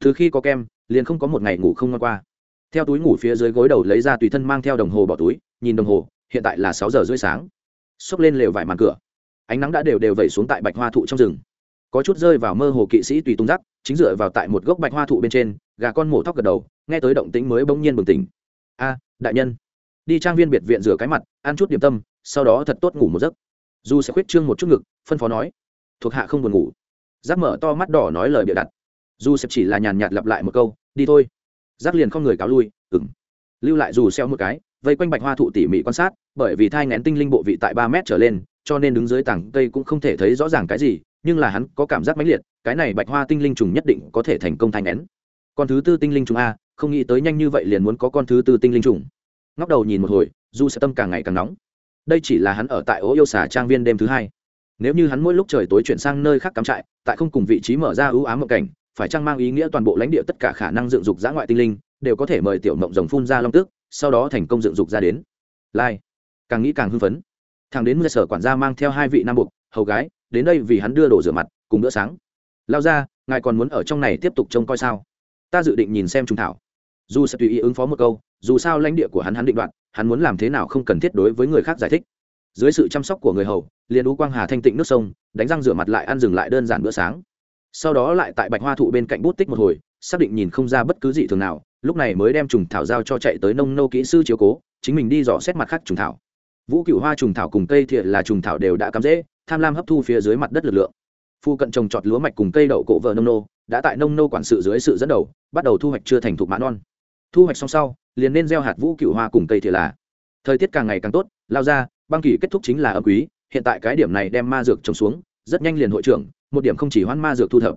Speaker 1: Từ khi có kem, liền không có một ngày ngủ không ngon qua. Theo túi ngủ phía dưới gối đầu lấy ra tùy thân mang theo đồng hồ bỏ túi, nhìn đồng hồ, hiện tại là sáu giờ rưỡi sáng. Xốc lên lều vải màn cửa, ánh nắng đã đều đều vẩy xuống tại bạch hoa thụ trong rừng. Có chút rơi vào mơ hồ kỵ sĩ tùy tung rắc, chính dựa vào tại một gốc bạch hoa thụ bên trên, gà con mổ tóc gật đầu, nghe tới động tĩnh mới bỗng nhiên bừng tỉnh. A, đại nhân đi trang viên biệt viện rửa cái mặt, ăn chút điểm tâm, sau đó thật tốt ngủ một giấc. Dù sẽ khuyết trương một chút ngực, phân phó nói, thuộc hạ không buồn ngủ. Giác mở to mắt đỏ nói lời bịa đặt. Dù sẽ chỉ là nhàn nhạt lặp lại một câu, đi thôi. Giác liền không người cáo lui ừng lưu lại dù xeo một cái, vây quanh bạch hoa thụ tỉ mỉ quan sát, bởi vì thai ngén tinh linh bộ vị tại ba mét trở lên, cho nên đứng dưới tảng cây cũng không thể thấy rõ ràng cái gì, nhưng là hắn có cảm giác mãnh liệt, cái này bạch hoa tinh linh trùng nhất định có thể thành công thai ngén con thứ tư tinh linh trùng a, không nghĩ tới nhanh như vậy liền muốn có con thứ tư tinh linh trùng ngóc đầu nhìn một hồi du sẽ tâm càng ngày càng nóng. Đây chỉ là hắn ở tại ố yêu xà trang viên đêm thứ hai. Nếu như hắn mỗi lúc trời tối chuyển sang nơi khác cắm trại, tại không cùng vị trí mở ra ưu ám mộng cảnh, phải chăng mang ý nghĩa toàn bộ lãnh địa tất cả khả năng dựng dục giã ngoại tinh linh đều có thể mời tiểu mộng rồng phun ra long tức sau đó thành công dựng dục ra đến? Lai, càng nghĩ càng hưng phấn. Thằng đến mưa sở quản gia mang theo hai vị nam buộc, hầu gái, đến đây vì hắn đưa đồ rửa mặt, cùng bữa sáng. Lao ra, ngài còn muốn ở trong này tiếp tục trông coi sao? Ta dự định nhìn xem trung thảo. Dù sẽ tùy ý ứng phó một câu dù sao lãnh địa của hắn hắn định đoạt, hắn muốn làm thế nào không cần thiết đối với người khác giải thích. Dưới sự chăm sóc của người hầu liền ú quang hà thanh tịnh nước sông đánh răng rửa mặt lại ăn dừng lại đơn giản bữa sáng. Sau đó lại tại bạch hoa thụ bên cạnh bút tích một hồi xác định nhìn không ra bất cứ gì thường nào lúc này mới đem trùng thảo giao cho chạy tới nông nô kỹ sư chiếu cố chính mình đi dò xét mặt khác trùng thảo. Vũ cựu hoa trùng thảo cùng cây thiện là trùng thảo đều đã cắm rễ, tham lam hấp thu phía dưới mặt đất lực lượng. Phu cận trồng trọt lúa mạch cùng cây đậu cổ vợ nông nô đã tại nông nô quản sự dưới sự dẫn đầu bắt đầu thu hoạch chưa thành thục mã non thu hoạch xong sau, liền nên gieo hạt vũ cựu hoa cùng cây thiện là. Thời tiết càng ngày càng tốt, lao ra, băng kỳ kết thúc chính là âm quý, hiện tại cái điểm này đem ma dược trồng xuống, rất nhanh liền hội trưởng, một điểm không chỉ hoan ma dược thu thập.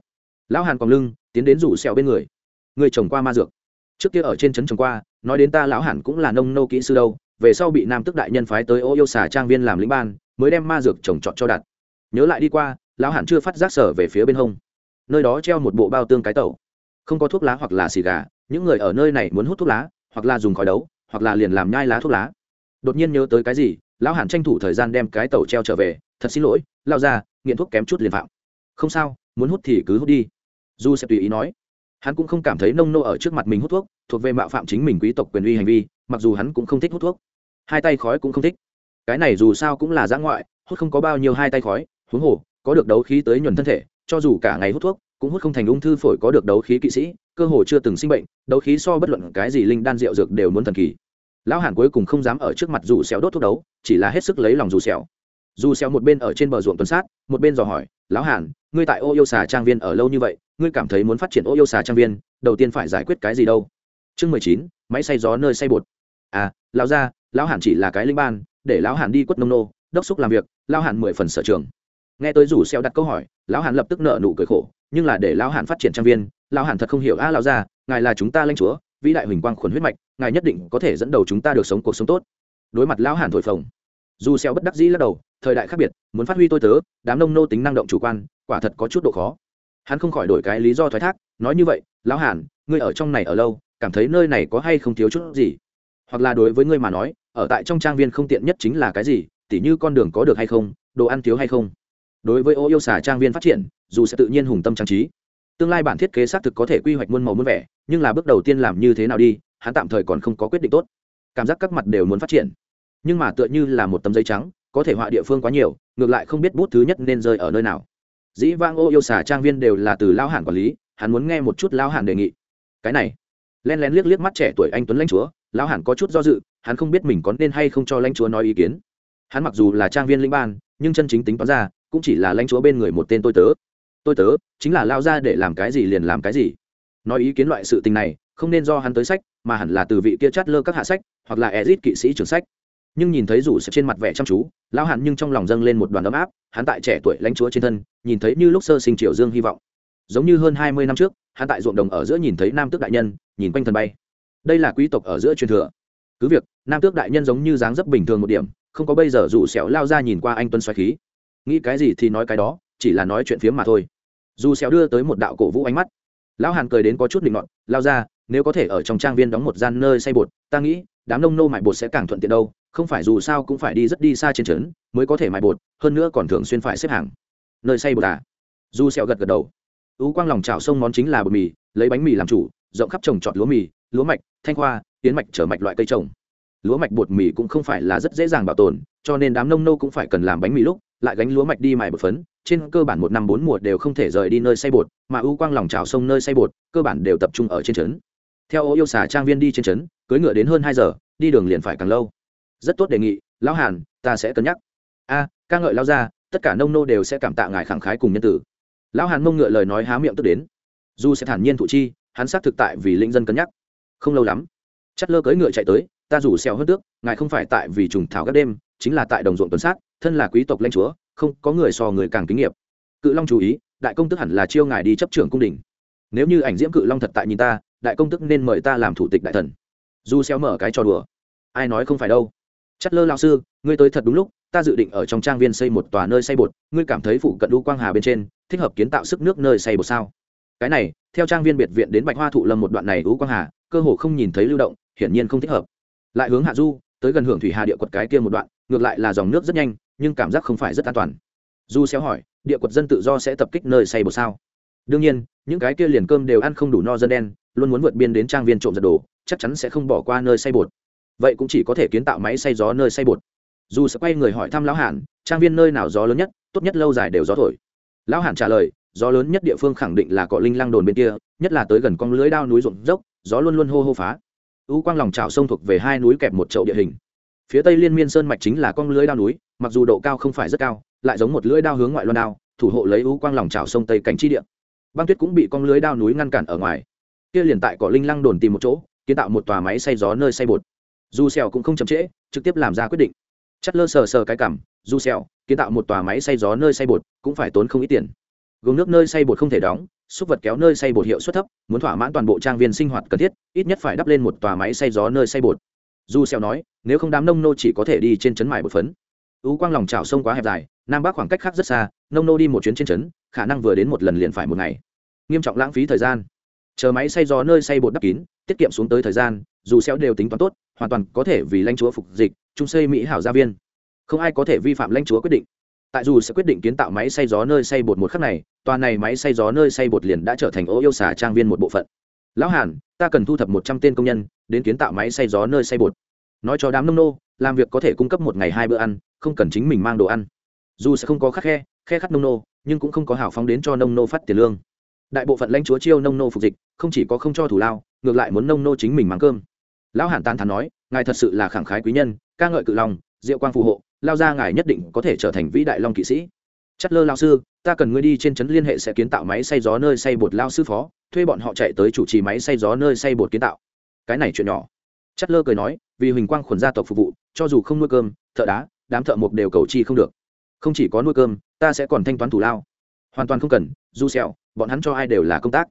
Speaker 1: Lão hàn còn lưng, tiến đến rủ xẹo bên người. Người trồng qua ma dược. Trước kia ở trên trấn trồng qua, nói đến ta lão hàn cũng là nông nô kỹ sư đâu, về sau bị nam tức đại nhân phái tới ô yêu xà trang viên làm lĩnh ban, mới đem ma dược trồng trọt cho đặt. Nhớ lại đi qua, lão hàn chưa phát giác sở về phía bên hông. Nơi đó treo một bộ bao tương cái tẩu. Không có thuốc lá hoặc là xì gà những người ở nơi này muốn hút thuốc lá, hoặc là dùng khói đấu, hoặc là liền làm nhai lá thuốc lá. Đột nhiên nhớ tới cái gì, lão hàn tranh thủ thời gian đem cái tàu treo trở về, thật xin lỗi lao ra nghiện thuốc kém chút liền phạm. Không sao, muốn hút thì cứ hút đi. Du sẽ tùy ý nói. Hắn cũng không cảm thấy nông nô ở trước mặt mình hút thuốc, thuộc về mạo phạm chính mình quý tộc quyền uy hành vi, mặc dù hắn cũng không thích hút thuốc. Hai tay khói cũng không thích. Cái này dù sao cũng là giã ngoại, hút không có bao nhiêu hai tay khói, huống hồ, có được đấu khí tới nhuần thân thể, cho dù cả ngày hút thuốc cũng hút không thành ung thư phổi có được đấu khí kỵ sĩ, cơ hồ chưa từng sinh bệnh, đấu khí so bất luận cái gì linh đan rượu dược đều muốn thần kỳ. Lão hàn cuối cùng không dám ở trước mặt dù xéo đốt thuốc đấu, chỉ là hết sức lấy lòng dù xéo dù xéo một bên ở trên bờ ruộng tuần sát, một bên dò hỏi, lão hàn, ngươi tại ô yêu xà trang viên ở lâu như vậy, ngươi cảm thấy muốn phát triển ô yêu xà trang viên, đầu tiên phải giải quyết cái gì đâu? Chương mười chín, máy xay gió nơi xay bột. À lão gia, lão hàn chỉ là cái linh ban, để lão hàn đi quất nông nô, đốc xúc làm việc, lão hàn mười phần sở trường. Nghe tới rủ xeo đặt câu hỏi, lão hàn lập tức nợ nụ cười khổ nhưng là để lão hàn phát triển trang viên, lão hàn thật không hiểu a lão gia, ngài là chúng ta lãnh chúa, vĩ đại huỳnh quang khuẩn huyết mạch, ngài nhất định có thể dẫn đầu chúng ta được sống cuộc sống tốt. Đối mặt lão hàn thổi phồng, dù xeo bất đắc dĩ lắc đầu, thời đại khác biệt, muốn phát huy tôi tớ, đám nông nô tính năng động chủ quan, quả thật có chút độ khó. Hắn không khỏi đổi cái lý do thoái thác, nói như vậy, lão hàn, ngươi ở trong này ở lâu, cảm thấy nơi này có hay không thiếu chút gì? Hoặc là đối với ngươi mà nói, ở tại trong trang viên không tiện nhất chính là cái gì, tỉ như con đường có được hay không, đồ ăn thiếu hay không? Đối với ô yêu xà trang viên phát triển dù sẽ tự nhiên hùng tâm trang trí. Tương lai bản thiết kế xác thực có thể quy hoạch muôn màu muôn vẻ, nhưng là bước đầu tiên làm như thế nào đi, hắn tạm thời còn không có quyết định tốt. Cảm giác các mặt đều muốn phát triển. Nhưng mà tựa như là một tấm giấy trắng, có thể họa địa phương quá nhiều, ngược lại không biết bút thứ nhất nên rơi ở nơi nào. Dĩ vang ô yêu xả trang viên đều là từ lao hàn quản lý, hắn muốn nghe một chút lao hàn đề nghị. Cái này len lén liếc liếc mắt trẻ tuổi anh tuấn lãnh chúa, lão hàn có chút do dự, hắn không biết mình có nên hay không cho lãnh chúa nói ý kiến. Hắn mặc dù là trang viên linh ban, nhưng chân chính tính toán ra, cũng chỉ là lãnh chúa bên người một tên tôi tớ tôi tớ, chính là lao ra để làm cái gì liền làm cái gì. Nói ý kiến loại sự tình này, không nên do hắn tới sách, mà hẳn là từ vị kia chát lơ các hạ sách, hoặc là ezit kỵ sĩ trưởng sách. Nhưng nhìn thấy rủ sẽ trên mặt vẻ chăm chú, lão hẳn nhưng trong lòng dâng lên một đoàn ấm áp, hắn tại trẻ tuổi lãnh chúa trên thân, nhìn thấy như lúc sơ sinh triều dương hy vọng. Giống như hơn hai mươi năm trước, hắn tại ruộng đồng ở giữa nhìn thấy nam tước đại nhân, nhìn quanh thần bay. Đây là quý tộc ở giữa truyền thừa. Cứ việc, nam tước đại nhân giống như dáng dấp bình thường một điểm, không có bây giờ rủ xẻo lao ra nhìn qua anh tuân xoáy khí. Nghĩ cái gì thì nói cái đó chỉ là nói chuyện phiếm mà thôi. Dù xéo đưa tới một đạo cổ vũ ánh mắt. Lão hàn cười đến có chút định ngọn lao ra, nếu có thể ở trong trang viên đóng một gian nơi xây bột, ta nghĩ đám nông nô mại bột sẽ càng thuận tiện đâu, không phải dù sao cũng phải đi rất đi xa trên trấn mới có thể mại bột, hơn nữa còn thường xuyên phải xếp hàng. Nơi xây bột à? Du xéo gật gật đầu. Ú quang lòng chảo sông món chính là bột mì, lấy bánh mì làm chủ, rộng khắp trồng trọt lúa mì, lúa mạch, thanh hoa tiến mạch trở mạch loại cây trồng. Lúa mạch bột mì cũng không phải là rất dễ dàng bảo tồn, cho nên đám nông nô cũng phải cần làm bánh mì lúc, lại gánh lúa mạch đi mài bột phấn trên cơ bản một năm bốn mùa đều không thể rời đi nơi xây bột, mà ưu quang lòng trào sông nơi xây bột, cơ bản đều tập trung ở trên trấn. Theo ô yêu xà trang viên đi trên trấn cưới ngựa đến hơn hai giờ, đi đường liền phải càng lâu. Rất tốt đề nghị, lão hàn, ta sẽ cân nhắc. A, ca ngợi lao ra tất cả nông nô đều sẽ cảm tạ ngài khẳng khái cùng nhân tử. Lão hàn mông ngựa lời nói há miệng tức đến. Dù sẽ thản nhiên thụ chi, hắn xác thực tại vì linh dân cân nhắc. Không lâu lắm chất lơ cưỡi ngựa chạy tới, ta rủ xèo hơn tước, ngài không phải tại vì trùng thảo các đêm, chính là tại đồng ruộng tuần sát, thân là quý tộc lãnh chúa không có người so người càng kinh nghiệm cự long chú ý, đại công tức hẳn là chiêu ngài đi chấp trưởng cung đình. Nếu như ảnh diễm cự long thật tại nhìn ta, đại công tức nên mời ta làm thủ tịch đại thần. Du xéo mở cái trò đùa. Ai nói không phải đâu. Chất lơ lao sư, ngươi tới thật đúng lúc, ta dự định ở trong trang viên xây một tòa nơi xây bột, ngươi cảm thấy phụ cận đu quang hà bên trên, thích hợp kiến tạo sức nước nơi xây bột sao? Cái này, theo trang viên biệt viện đến bạch hoa thụ lâm một đoạn này đu quang hà, cơ hồ không nhìn thấy lưu động, hiển nhiên không thích hợp. Lại hướng hạ du, tới gần hưởng thủy hà địa quật cái kia một đoạn, ngược lại là dòng nước rất nhanh nhưng cảm giác không phải rất an toàn. Du xéo hỏi, địa quật dân tự do sẽ tập kích nơi xây bột sao? Đương nhiên, những cái kia liền cơm đều ăn không đủ no dân đen, luôn muốn vượt biên đến trang viên trộm giật đồ, chắc chắn sẽ không bỏ qua nơi xây bột. Vậy cũng chỉ có thể kiến tạo máy xây gió nơi xây bột. Dù sẽ quay người hỏi thăm lão hàn, trang viên nơi nào gió lớn nhất, tốt nhất lâu dài đều gió thổi. Lão hàn trả lời, gió lớn nhất địa phương khẳng định là cọ linh lăng đồn bên kia, nhất là tới gần con lưới đao núi rộng dốc, gió luôn luôn hô hô phá. U quang lòng trào sông thuộc về hai núi kẹp một chậu địa hình phía tây liên miên sơn mạch chính là con lưới đao núi, mặc dù độ cao không phải rất cao, lại giống một lưỡi đao hướng ngoại loan đao, thủ hộ lấy ưu quang lòng trào sông tây cảnh chi địa. Băng tuyết cũng bị con lưới đao núi ngăn cản ở ngoài. Kia liền tại cỏ linh lăng đồn tìm một chỗ, kiến tạo một tòa máy xay gió nơi xay bột. Du xèo cũng không chậm trễ, trực tiếp làm ra quyết định. Chất lơ sờ sờ cái cảm du xèo kiến tạo một tòa máy xay gió nơi xay bột, cũng phải tốn không ít tiền. Gồm nước nơi xay bột không thể đóng xúc vật kéo nơi xay bột hiệu suất thấp, muốn thỏa mãn toàn bộ trang viên sinh hoạt cần thiết, ít nhất phải đắp lên một tòa máy xay gió nơi xay bột du xeo nói, nếu không đám nông nô chỉ có thể đi trên chấn mài bột phấn. Ú quang lòng trào sông quá hẹp dài, nam bắc khoảng cách khác rất xa, nông nô đi một chuyến trên chấn khả năng vừa đến một lần liền phải một ngày. Nghiêm trọng lãng phí thời gian. Chờ máy xay gió nơi xay bột đắp kín, tiết kiệm xuống tới thời gian, dù xéo đều tính toán tốt, hoàn toàn có thể vì lãnh chúa phục dịch, trung xây mỹ hảo gia viên. Không ai có thể vi phạm lãnh chúa quyết định. Tại dù sẽ quyết định kiến tạo máy xay gió nơi xay bột một khắc này, toàn này máy xay gió nơi xay bột liền đã trở thành ô yêu xà trang viên một bộ phận. Lão hàn ta cần thu thập một trăm tên công nhân, đến kiến tạo máy xay gió nơi xay bột. Nói cho đám nông nô, làm việc có thể cung cấp một ngày hai bữa ăn, không cần chính mình mang đồ ăn. Dù sẽ không có khắc khe khe khắc nông nô, nhưng cũng không có hảo phóng đến cho nông nô phát tiền lương. Đại bộ phận lãnh chúa chiêu nông nô phục dịch, không chỉ có không cho thủ lao, ngược lại muốn nông nô chính mình mang cơm. Lão hàn tán thán nói, ngài thật sự là khẳng khái quý nhân, ca ngợi cự long diệu quang phù hộ, lao ra ngài nhất định có thể trở thành vĩ đại long kỵ sĩ chất lơ lao sư, ta cần ngươi đi trên trấn liên hệ sẽ kiến tạo máy xay gió nơi xay bột lao sư phó, thuê bọn họ chạy tới chủ trì máy xay gió nơi xay bột kiến tạo. Cái này chuyện nhỏ. Chất lơ cười nói, vì huỳnh quang khuẩn gia tộc phục vụ, cho dù không nuôi cơm, thợ đá, đám thợ mộc đều cầu chi không được. Không chỉ có nuôi cơm, ta sẽ còn thanh toán thủ lao. Hoàn toàn không cần, du xẹo bọn hắn cho ai đều là công tác.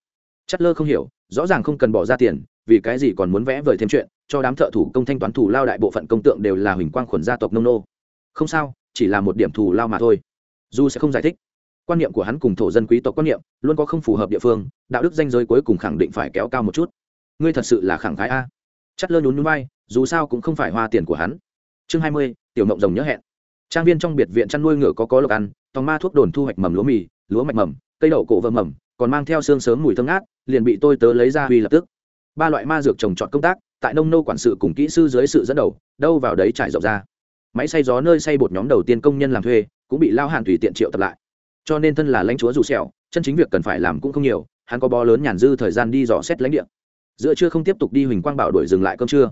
Speaker 1: Chất lơ không hiểu, rõ ràng không cần bỏ ra tiền, vì cái gì còn muốn vẽ vời thêm chuyện, cho đám thợ thủ công thanh toán thủ lao đại bộ phận công tượng đều là huỳnh quang khuẩn gia tộc nông nô. Không sao, chỉ là một điểm thủ lao mà thôi. Dù sẽ không giải thích. Quan niệm của hắn cùng thổ dân quý tộc quan niệm luôn có không phù hợp địa phương, đạo đức danh giới cuối cùng khẳng định phải kéo cao một chút. Ngươi thật sự là khẳng khái a. Chất lơ nhún nhún vai, dù sao cũng không phải hoa tiền của hắn. Chương hai mươi, tiểu mộng rồng nhớ hẹn. Trang viên trong biệt viện chăn nuôi ngựa có có lộc ăn, tòng ma thuốc đồn thu hoạch mầm lúa mì, lúa mạch mầm, cây đậu cổ vơ mầm, còn mang theo xương sớm mùi thơm ngát, liền bị tôi tớ lấy ra huy lập tức. Ba loại ma dược trồng trọt công tác, tại nông nô quản sự cùng kỹ sư dưới sự dẫn đầu, đâu vào đấy trải rộng ra. Máy xay gió nơi xay bột nhóm đầu tiên công nhân làm thuê cũng bị lao hàn tùy tiện triệu tập lại. Cho nên thân là lãnh chúa dù sẹo, chân chính việc cần phải làm cũng không nhiều, hắn có bó lớn nhàn dư thời gian đi dò xét lãnh địa. Giữa trưa không tiếp tục đi huỳnh quang bảo đổi dừng lại cơm trưa.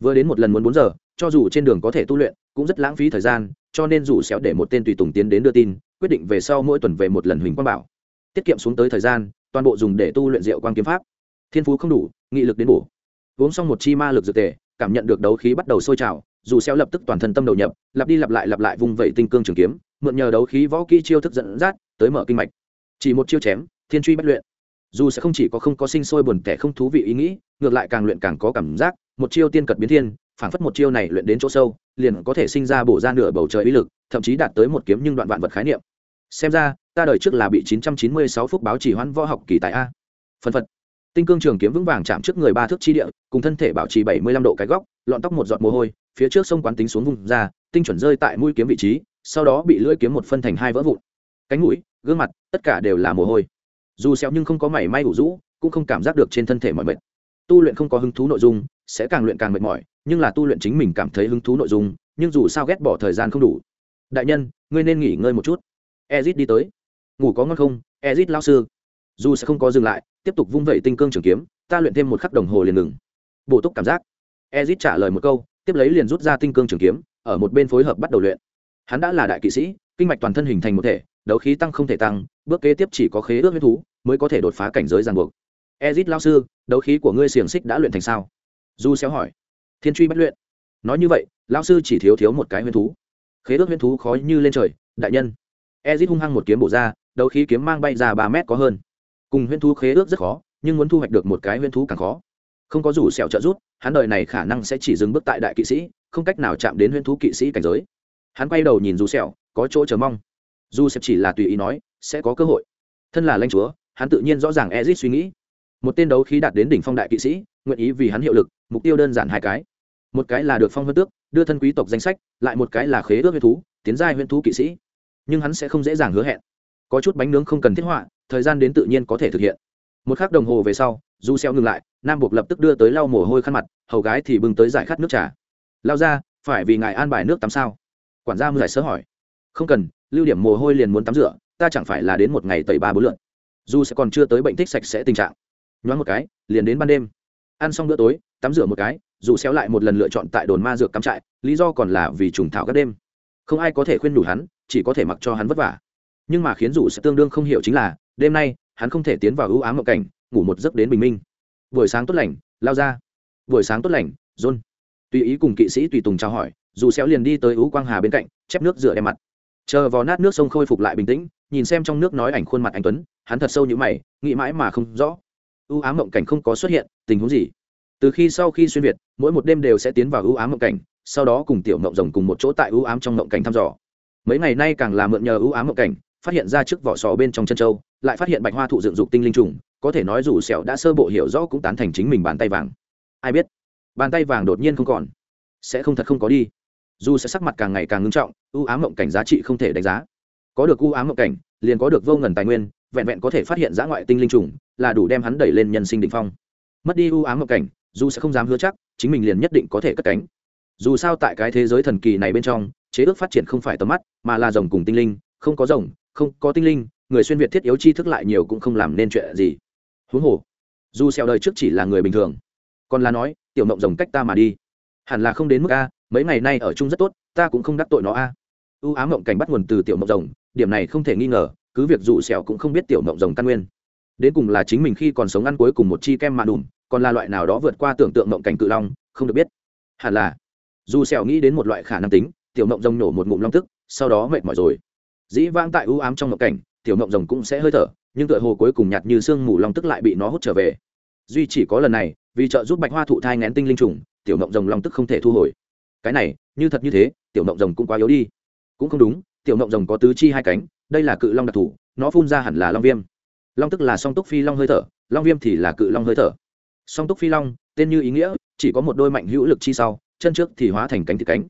Speaker 1: Vừa đến một lần muốn bốn giờ, cho dù trên đường có thể tu luyện, cũng rất lãng phí thời gian, cho nên dù xéo để một tên tùy tùng tiến đến đưa tin, quyết định về sau mỗi tuần về một lần huỳnh quang bảo. Tiết kiệm xuống tới thời gian, toàn bộ dùng để tu luyện diệu quang kiếm pháp. Thiên phú không đủ, nghị lực đến bổ. Uống xong một chi ma lực dược tề, cảm nhận được đấu khí bắt đầu sôi trào, dù xéo lập tức toàn thân tâm đầu nhập, lặp đi lặp lại lặp lại vung vẩy tinh cương trường kiếm mượn nhờ đấu khí võ kỹ chiêu thức dẫn dắt tới mở kinh mạch. Chỉ một chiêu chém, thiên truy bất luyện. Dù sẽ không chỉ có không có sinh sôi buồn tẻ không thú vị ý nghĩ, ngược lại càng luyện càng có cảm giác, một chiêu tiên cật biến thiên, phảng phất một chiêu này luyện đến chỗ sâu, liền có thể sinh ra bổ ra nửa bầu trời ý lực, thậm chí đạt tới một kiếm nhưng đoạn vạn vật khái niệm. Xem ra, ta đời trước là bị 996 phút báo chỉ hoãn võ học kỳ tại a. Phân phật. Tinh cương trường kiếm vững vàng chạm trước người ba thước chi địa, cùng thân thể bảo trì 75 độ cái góc, lọn tóc một giọt mồ hôi, phía trước sông quán tính xuống vùng ra, tinh chuẩn rơi tại mũi kiếm vị trí sau đó bị lưỡi kiếm một phân thành hai vỡ vụn. Cánh mũi, gương mặt, tất cả đều là mồ hôi. Dù xéo nhưng không có mảy may đủ rũ, cũng không cảm giác được trên thân thể mỏi mệt. Tu luyện không có hứng thú nội dung, sẽ càng luyện càng mệt mỏi, nhưng là tu luyện chính mình cảm thấy hứng thú nội dung, nhưng dù sao ghét bỏ thời gian không đủ. Đại nhân, ngươi nên nghỉ ngơi một chút. Ezit đi tới. Ngủ có ngon không? Ezit lao sư. Dù sẽ không có dừng lại, tiếp tục vung vẩy tinh cương trường kiếm, ta luyện thêm một khắc đồng hồ liền ngừng. Bổ túc cảm giác. Ezit trả lời một câu, tiếp lấy liền rút ra tinh cương trường kiếm, ở một bên phối hợp bắt đầu luyện hắn đã là đại kỵ sĩ, kinh mạch toàn thân hình thành một thể, đấu khí tăng không thể tăng, bước kế tiếp chỉ có khế ước huyết thú mới có thể đột phá cảnh giới ràng buộc. Ezit lao sư, đấu khí của ngươi xiềng xích đã luyện thành sao? Du xéo hỏi. Thiên truy bất luyện. Nói như vậy lao sư chỉ thiếu thiếu một cái huyết thú. Khế ước huyết thú khó như lên trời, đại nhân. Ezit hung hăng một kiếm bổ ra, đấu khí kiếm mang bay ra ba mét có hơn. Cùng huyết thú khế ước rất khó, nhưng muốn thu hoạch được một cái huyết thú càng khó. Không có rủ sẹo trợ rút hắn đời này khả năng sẽ chỉ dừng bước tại đại kỵ sĩ, không cách nào chạm đến huyết thú kỵ sĩ cảnh giới hắn quay đầu nhìn dù sẹo, có chỗ chờ mong. Dù Sẹo chỉ là tùy ý nói, sẽ có cơ hội. Thân là lãnh chúa, hắn tự nhiên rõ ràng ezit suy nghĩ. Một tên đấu khí đạt đến đỉnh phong đại kỵ sĩ, nguyện ý vì hắn hiệu lực, mục tiêu đơn giản hai cái. Một cái là được phong vân tước, đưa thân quý tộc danh sách, lại một cái là khế ước huyễn thú, tiến giai huyễn thú kỵ sĩ. Nhưng hắn sẽ không dễ dàng hứa hẹn. Có chút bánh nướng không cần thiết họa, thời gian đến tự nhiên có thể thực hiện. Một k h ắ c đồng hồ về sau du xeo ngừng lại, nam buộc lập tức đưa tới lau mồ hôi khăn mặt, hầu gái thì bưng tới giải khát nước trà. Lao ra, phải vì ngài an bài nước tắm sao? Quản gia mười giải sớ hỏi. Không cần, lưu điểm mồ hôi liền muốn tắm rửa, ta chẳng phải là đến một ngày tẩy ba bốn lượn dù sẽ còn chưa tới bệnh thích sạch sẽ tình trạng. Nhoáng một cái, liền đến ban đêm. Ăn xong bữa tối, tắm rửa một cái, dù xéo lại một lần lựa chọn tại đồn ma dược cắm trại, lý do còn là vì trùng thảo các đêm. Không ai có thể khuyên đủ hắn, chỉ có thể mặc cho hắn vất vả. Nhưng mà khiến dù sẽ tương đương không hiểu chính là, đêm nay, hắn không thể tiến vào ưu ám mộng cảnh, ngủ một giấc đến bình minh. Buổi sáng tốt lành, lao ra. Buổi sáng tốt lành, john. Tùy ý cùng kỵ sĩ tùy tùng chào hỏi dù xéo liền đi tới ú quang hà bên cạnh, chép nước rửa đem mặt. Chờ vò nát nước sông khôi phục lại bình tĩnh, nhìn xem trong nước nói ảnh khuôn mặt anh tuấn, hắn thật sâu như mày, nghĩ mãi mà không rõ. Ưu ám mộng cảnh không có xuất hiện, tình huống gì? Từ khi sau khi xuyên việt, mỗi một đêm đều sẽ tiến vào ưu ám mộng cảnh, sau đó cùng tiểu mộng rồng cùng một chỗ tại ưu ám trong mộng cảnh thăm dò. Mấy ngày nay càng là mượn nhờ ưu ám mộng cảnh, phát hiện ra trước vỏ sò bên trong chân châu, lại phát hiện bạch hoa thụ dựng dục tinh linh trùng, có thể nói dù sẹo đã sơ bộ hiểu rõ cũng tán thành chính mình bàn tay vàng. Ai biết, bàn tay vàng đột nhiên không còn, sẽ không thật không có đi dù sẽ sắc mặt càng ngày càng ngưng trọng, ưu ám mộng cảnh giá trị không thể đánh giá. Có được ưu ám mộng cảnh, liền có được vô ngần tài nguyên, vẹn vẹn có thể phát hiện giã ngoại tinh linh trùng, là đủ đem hắn đẩy lên nhân sinh đ ỉ n h phong. Mất đi ưu ám mộng cảnh, dù sẽ không dám hứa chắc, chính mình liền nhất định có thể cất cánh. Dù sao tại cái thế giới thần kỳ này bên trong, chế ước phát triển không phải tầm mắt, mà là rồng cùng tinh linh, không có rồng, không có tinh linh, người xuyên việt thiết yếu chi thức lại nhiều cũng không làm nên chuyện gì. Huống hồ, dù xeo đời trước chỉ là người bình thường, còn là nói, tiểu mộng rồng cách ta mà đi. Hẳn là không đến mức a mấy ngày nay ở chung rất tốt, ta cũng không đắc tội nó a. Ưu ám mộng cảnh bắt nguồn từ tiểu mộng rồng, điểm này không thể nghi ngờ, cứ việc dụ sẹo cũng không biết tiểu mộng rồng căn nguyên. Đến cùng là chính mình khi còn sống ăn cuối cùng một chi kem mạ đùm, còn là loại nào đó vượt qua tưởng tượng mộng cảnh cự long, không được biết. Hẳn là, dù sẹo nghĩ đến một loại khả năng tính, tiểu mộng rồng nổ một ngụm long tức, sau đó mệt mỏi rồi. Dĩ vãng tại ưu ám trong mộng cảnh, tiểu mộng rồng cũng sẽ hơi thở, nhưng tựa hồ cuối cùng nhạt như sương mù long tức lại bị nó hút trở về. Duy chỉ có lần này, vì trợ giúp bạch hoa thụ thai ngén tinh linh trùng, tiểu mộng rồng long tức không thể thu hồi cái này, như thật như thế, tiểu mộng rồng cũng quá yếu đi. Cũng không đúng, tiểu mộng rồng có tứ chi hai cánh, đây là cự long đặc thù, nó phun ra hẳn là long viêm. Long tức là song túc phi long hơi thở, long viêm thì là cự long hơi thở. Song túc phi long, tên như ý nghĩa, chỉ có một đôi mạnh hữu lực chi sau, chân trước thì hóa thành cánh thịt cánh.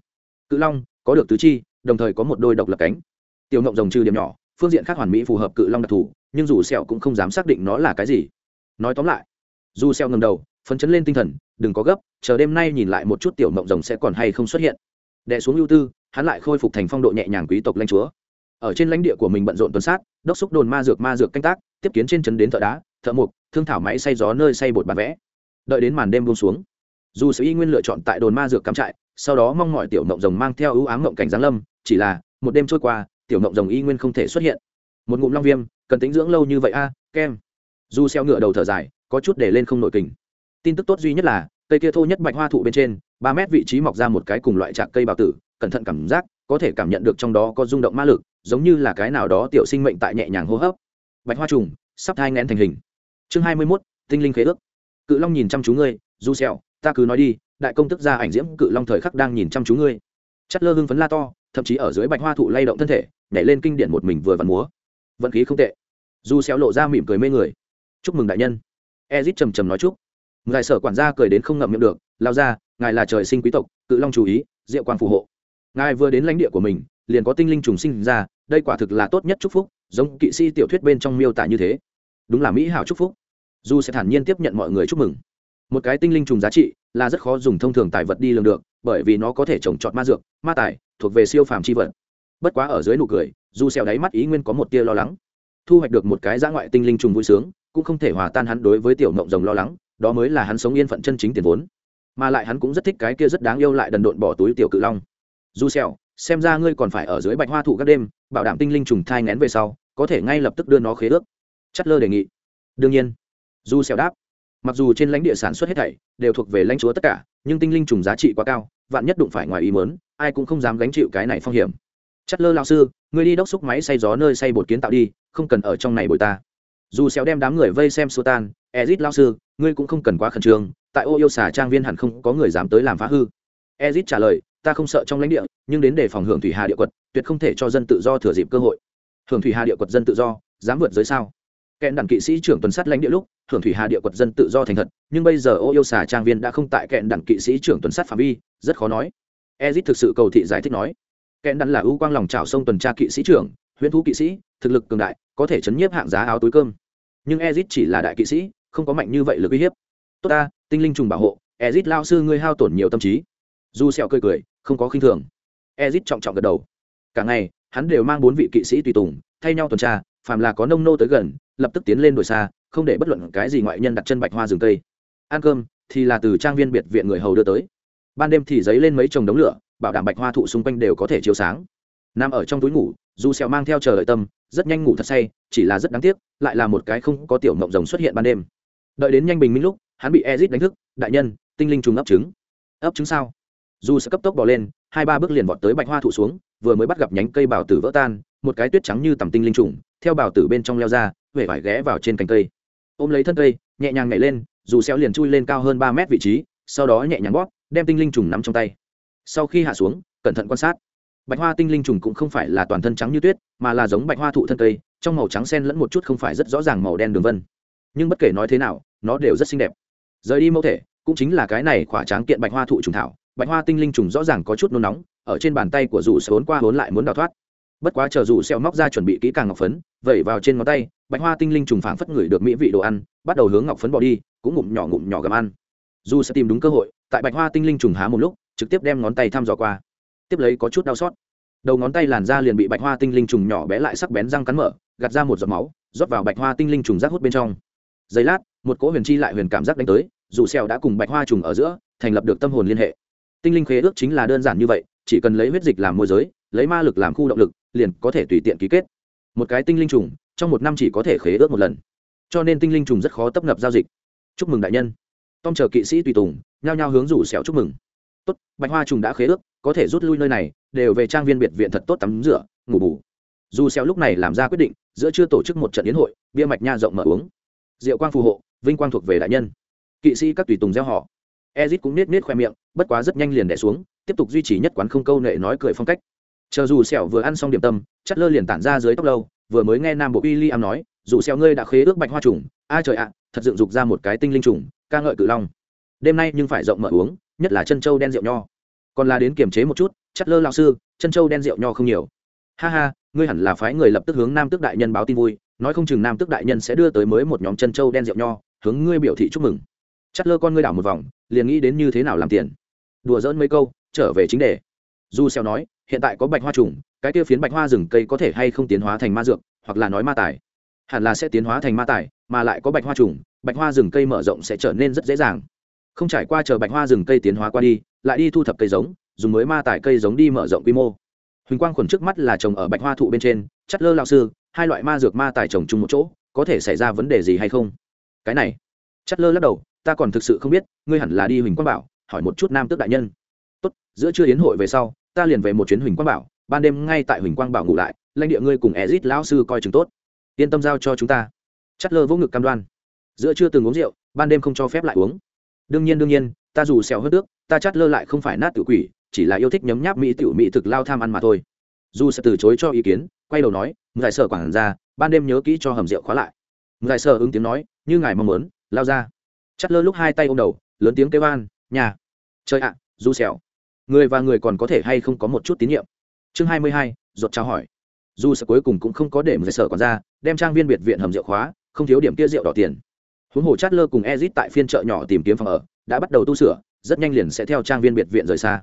Speaker 1: Cự long, có được tứ chi, đồng thời có một đôi độc lập cánh. Tiểu mộng rồng trừ điểm nhỏ, phương diện khác hoàn mỹ phù hợp cự long đặc thù, nhưng dù sẹo cũng không dám xác định nó là cái gì. Nói tóm lại, dù sẹo ngầm đầu phấn chấn lên tinh thần, đừng có gấp, chờ đêm nay nhìn lại một chút tiểu mộng rồng sẽ còn hay không xuất hiện. Đẻ xuống ưu tư, hắn lại khôi phục thành phong độ nhẹ nhàng quý tộc lãnh chúa. Ở trên lãnh địa của mình bận rộn tuần sát, đốc xúc đồn ma dược ma dược canh tác, tiếp kiến trên trấn đến thợ đá, thợ mục thương thảo máy xay gió nơi xay bột bán vẽ. Đợi đến màn đêm buông xuống, dù sự y nguyên lựa chọn tại đồn ma dược cắm trại, sau đó mong mọi tiểu mộng rồng mang theo ưu ám mộng cảnh giáng lâm, chỉ là một đêm trôi qua, tiểu mộng rồng y nguyên không thể xuất hiện. Một ngụm long viêm, cần tính dưỡng lâu như vậy a, kem. Dù xeo ngựa đầu thở dài, có chút để lên không nổi kình tin tức tốt duy nhất là, cây kia thô nhất bạch hoa thụ bên trên, ba mét vị trí mọc ra một cái cùng loại trạc cây bào tử, cẩn thận cảm giác, có thể cảm nhận được trong đó có rung động ma lực, giống như là cái nào đó tiểu sinh mệnh tại nhẹ nhàng hô hấp. Bạch hoa trùng, sắp thai ngén thành hình. Chương hai mươi mốt, tinh linh khế ước. Cự long nhìn chăm chú ngươi, du xẹo ta cứ nói đi, đại công tức ra ảnh diễm cự long thời khắc đang nhìn chăm chú ngươi. Chất lơ hưng phấn la to, thậm chí ở dưới bạch hoa thụ lay động thân thể, nhảy lên kinh điển một mình vừa vặn múa. Vận khí không tệ. Du xéo lộ ra mỉm cười mê người. Chúc mừng đại nhân. Ezit trầm trầm nói chúc ngài sở quản gia cười đến không ngậm miệng được, lao ra, ngài là trời sinh quý tộc, cự long chú ý, diệu quang phù hộ. Ngài vừa đến lãnh địa của mình, liền có tinh linh trùng sinh ra, đây quả thực là tốt nhất chúc phúc, giống kỵ sĩ tiểu thuyết bên trong miêu tả như thế. Đúng là mỹ hảo chúc phúc. Du sẽ thản nhiên tiếp nhận mọi người chúc mừng. Một cái tinh linh trùng giá trị là rất khó dùng thông thường tài vật đi lường được, bởi vì nó có thể trồng trọt ma dược, ma tài, thuộc về siêu phàm c h i vật. Bất quá ở dưới nụ cười du xeo đáy mắt ý nguyên có một tia lo lắng. Thu hoạch được một cái giã ngoại tinh linh trùng vui sướng, cũng không thể hòa tan hắn đối với tiểu mộng rồng lo lắng đó mới là hắn sống yên phận chân chính tiền vốn. Mà lại hắn cũng rất thích cái kia rất đáng yêu lại đần độn bỏ túi tiểu cự long. Du xeo xem ra ngươi còn phải ở dưới bạch hoa thụ các đêm bảo đảm tinh linh trùng thai ngén về sau có thể ngay lập tức đưa nó khế ước. Chất lơ đề nghị. Đương nhiên. Du xeo đáp. Mặc dù trên lãnh địa sản xuất hết thảy đều thuộc về lãnh chúa tất cả nhưng tinh linh trùng giá trị quá cao vạn nhất đụng phải ngoài ý muốn, ai cũng không dám gánh chịu cái này phong hiểm. Chất lơ lão sư ngươi đi đốc xúc máy xay gió nơi xay bột kiến tạo đi không cần ở trong này bồi ta. Dù xéo đem đám người vây xem sô tan ezit lao sư, ngươi cũng không cần quá khẩn trương, tại ô yêu xà trang viên hẳn không có người dám tới làm phá hư. Ezit trả lời, ta không sợ trong lãnh địa, nhưng đến để phòng hưởng thủy hà địa quật, tuyệt không thể cho dân tự do thừa dịp cơ hội. Hưởng thủy hà địa quật dân tự do, dám vượt giới sao? Kẹn đẳng kỵ sĩ trưởng tuần sát lãnh địa lúc, hưởng thủy hà địa quật dân tự do thành thật, nhưng bây giờ ô yêu xà trang viên đã không tại kẹn đẳng kỵ sĩ trưởng tuần sát phạm vi, rất khó nói. Ezit thực sự cầu thị giải thích nói. Kẹn đẳng là ưu quang lòng trào sông tuần tra kỵ sĩ trưởng, huyễn thú kỵ sĩ, thực lực cường đại, có thể chấn nhiếp hạng giá áo túi cơm. Nhưng ezit chỉ là đại kỵ sĩ không có mạnh như vậy lực uy hiếp. Tốt ta, tinh linh trùng bảo hộ ezit lao sư ngươi hao tổn nhiều tâm trí. Du sẹo cười cười, không có khinh thường. Ezit trọng trọng gật đầu. Cả ngày, hắn đều mang bốn vị kỵ sĩ tùy tùng, thay nhau tuần tra, phàm là có nông nô tới gần, lập tức tiến lên đuổi xa, không để bất luận cái gì ngoại nhân đặt chân bạch hoa rừng cây. Ăn cơm, thì là từ trang viên biệt viện người hầu đưa tới. Ban đêm thì giấy lên mấy chồng đống lửa, bảo đảm bạch hoa thụ xung quanh đều có thể chiếu sáng. Nằm ở trong túi ngủ, dù sẹo mang theo chờ đợi tâm, rất nhanh ngủ thật say, chỉ là rất đáng tiếc, lại là một cái không có tiểu mộng rồng xuất hiện ban đêm đợi đến nhanh bình minh lúc, hắn bị ezit đánh thức, đại nhân, tinh linh trùng ấp trứng. Ấp trứng sao? Dù sẽ cấp tốc bỏ lên, hai ba bước liền vọt tới bạch hoa thụ xuống, vừa mới bắt gặp nhánh cây bảo tử vỡ tan, một cái tuyết trắng như tầm tinh linh trùng, theo bảo tử bên trong leo ra huệ vải ghé vào trên cành cây. Ôm lấy thân cây, nhẹ nhàng nhảy lên, dù xéo liền chui lên cao hơn ba mét vị trí, sau đó nhẹ nhàng bóp, đem tinh linh trùng nắm trong tay. Sau khi hạ xuống, cẩn thận quan sát. Bạch hoa tinh linh trùng cũng không phải là toàn thân trắng như tuyết, mà là giống bạch hoa thụ thân cây, trong màu trắng sen lẫn một chút không phải rất rõ ràng màu đen đường vân nhưng bất kể nói thế nào, nó đều rất xinh đẹp. Rời đi mẫu thể, cũng chính là cái này khỏa tráng kiện bạch hoa thụ trùng thảo. Bạch hoa tinh linh trùng rõ ràng có chút nôn nóng, ở trên bàn tay của dù sẽ vốn qua vốn lại muốn đào thoát. Bất quá chờ dù xeo móc ra chuẩn bị kỹ càng ngọc phấn, vẩy vào trên ngón tay, bạch hoa tinh linh trùng phảng phất người được mỹ vị đồ ăn, bắt đầu hướng ngọc phấn bỏ đi, cũng ngụm nhỏ ngụm nhỏ gặm ăn. Dù sẽ tìm đúng cơ hội, tại bạch hoa tinh linh trùng há một lúc, trực tiếp đem ngón tay thăm dò qua. Tiếp lấy có chút đau xót. Đầu ngón tay làn da liền bị bạch hoa tinh linh trùng nhỏ bé lại sắc bén răng cắn mở, gạt ra một giọt máu, rót vào bạch hoa tinh linh trùng rác hút bên trong giây lát, một cỗ huyền chi lại huyền cảm giác đánh tới, dù xèo đã cùng bạch hoa trùng ở giữa, thành lập được tâm hồn liên hệ. Tinh linh khế ước chính là đơn giản như vậy, chỉ cần lấy huyết dịch làm môi giới, lấy ma lực làm khu động lực, liền có thể tùy tiện ký kết. Một cái tinh linh trùng, trong một năm chỉ có thể khế ước một lần. Cho nên tinh linh trùng rất khó tấp nập giao dịch. Chúc mừng đại nhân. Tom chờ kỵ sĩ tùy tùng, nhao nhao hướng rủ xẻo chúc mừng. Tốt, bạch hoa trùng đã khế ước, có thể rút lui nơi này, đều về trang viên biệt viện thật tốt tắm rửa, ngủ bù. Dù xẻo lúc này làm ra quyết định, giữa chưa tổ chức một trận yến hội, bia mạch nha rộng mở uống. Diệu quang phù hộ, vinh quang thuộc về đại nhân. Kỵ sĩ các tùy tùng gieo họ. Ezit cũng nết nết khoe miệng, bất quá rất nhanh liền đẻ xuống, tiếp tục duy trì nhất quán không câu nệ nói cười phong cách. Chờ dù sẹo vừa ăn xong điểm tâm, chất lơ liền tản ra dưới tóc lâu, vừa mới nghe nam bộ William nói, dù sẹo ngươi đã khế ước bạch hoa trùng, a trời ạ, thật dựng dục ra một cái tinh linh trùng, ca ngợi cự long. Đêm nay nhưng phải rộng mở uống, nhất là chân châu đen rượu nho. Còn là đến kiềm chế một chút, chất lơ lão sư, chân châu đen rượu nho không nhiều. Ha ha, ngươi hẳn là phái người lập tức hướng nam tước đại nhân báo tin vui nói không chừng nam tước đại nhân sẽ đưa tới mới một nhóm chân châu đen rượu nho, hướng ngươi biểu thị chúc mừng. Chắt lơ con ngươi đảo một vòng, liền nghĩ đến như thế nào làm tiền. Đùa dỡn mấy câu, trở về chính đề. Du xeo nói, hiện tại có bạch hoa trùng, cái kia phiến bạch hoa rừng cây có thể hay không tiến hóa thành ma dược, hoặc là nói ma tài. Hẳn là sẽ tiến hóa thành ma tài, mà lại có bạch hoa trùng, bạch hoa rừng cây mở rộng sẽ trở nên rất dễ dàng. Không trải qua chờ bạch hoa rừng cây tiến hóa qua đi, lại đi thu thập cây giống, dùng mới ma tài cây giống đi mở rộng quy mô. Huỳnh quang khuẩn trước mắt là trồng ở bạch hoa thụ bên trên chất lơ lao sư, hai loại ma dược ma tài trồng chung một chỗ, có thể xảy ra vấn đề gì hay không? Cái này, chất lơ lắc đầu, ta còn thực sự không biết, ngươi hẳn là đi huỳnh quang bảo, hỏi một chút nam tước đại nhân. Tốt, giữa trưa yến hội về sau, ta liền về một chuyến huỳnh quang bảo, ban đêm ngay tại huỳnh quang bảo ngủ lại, lãnh địa ngươi cùng ezit lão sư coi chừng tốt. Yên tâm giao cho chúng ta. Chất lơ vỗ ngực cam đoan. Giữa trưa từng uống rượu, ban đêm không cho phép lại uống. Đương nhiên đương nhiên, ta dù xèo hớt nước ta chắt lơ lại không phải nát tự quỷ, chỉ là yêu thích nhấm nháp mỹ tiểu mỹ thực lao tham ăn mà thôi dù sẽ từ chối cho ý kiến quay đầu nói ngài sở quản ra ban đêm nhớ kỹ cho hầm rượu khóa lại. Ngài sở ứng tiếng nói như ngài mong muốn lao ra. Chắt lơ lúc hai tay ôm đầu lớn tiếng kêu an nhà chơi ạ du sẹo, người và người còn có thể hay không có một chút tín nhiệm? Chương hai mươi hai, ruột chào hỏi. Dù sẽ cuối cùng cũng không có để ngài sở quản ra đem trang viên biệt viện hầm rượu khóa không thiếu điểm kia rượu đỏ tiền. Huống hồ chát lơ cùng ezit tại phiên chợ nhỏ tìm kiếm phòng ở đã bắt đầu tu sửa rất nhanh liền sẽ theo trang viên biệt viện rời xa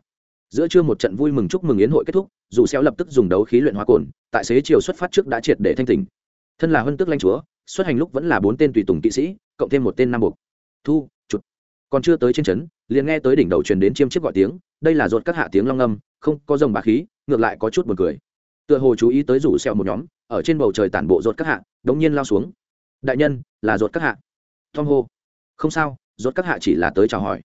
Speaker 1: giữa trưa một trận vui mừng chúc mừng yến hội kết thúc, dù xéo lập tức dùng đấu khí luyện hóa cồn, tại xế chiều xuất phát trước đã triệt để thanh tỉnh. Thân là huân tước lãnh chúa, xuất hành lúc vẫn là bốn tên tùy tùng kỵ sĩ, cộng thêm một tên nam buộc. Thu chụt còn chưa tới trên trấn, liền nghe tới đỉnh đầu truyền đến chiêm chiếc gọi tiếng, đây là ruột các hạ tiếng long âm, không có rồng bá khí, ngược lại có chút buồn cười. Tựa hồ chú ý tới rủ xeo một nhóm, ở trên bầu trời tản bộ ruột các hạ, đống nhiên lao xuống. Đại nhân, là ruột các hạ. Tom hô. Không sao, ruột các hạ chỉ là tới chào hỏi.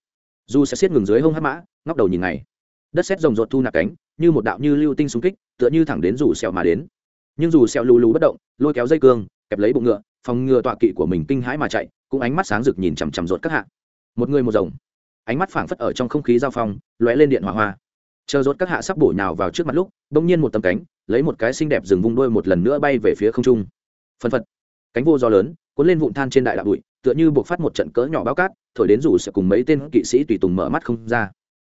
Speaker 1: Dù sẽ xiết ngừng dưới hông hát mã, ngóc đầu nhìn này đất xét rồng rột thu nạp cánh, như một đạo như lưu tinh xung kích, tựa như thẳng đến rủ xẹo mà đến. Nhưng dù xẹo lù lù bất động, lôi kéo dây cương, kẹp lấy bụng ngựa, phòng ngừa tọa kỵ của mình kinh hãi mà chạy, cũng ánh mắt sáng rực nhìn chằm chằm rột các hạ. Một người một rồng. Ánh mắt phảng phất ở trong không khí giao phong, lóe lên điện hỏa hoa. Chờ rột các hạ sắp bổ nhào vào trước mặt lúc, bỗng nhiên một tấm cánh, lấy một cái xinh đẹp dừng vung đôi một lần nữa bay về phía không trung. Phân phật. Cánh vô gió lớn, cuốn lên vụn than trên đại đạo bụi, tựa như buộc phát một trận cỡ nhỏ bao cát, thổi đến rủ sẽ cùng mấy tên kỵ sĩ tùy tùng mở mắt không ra.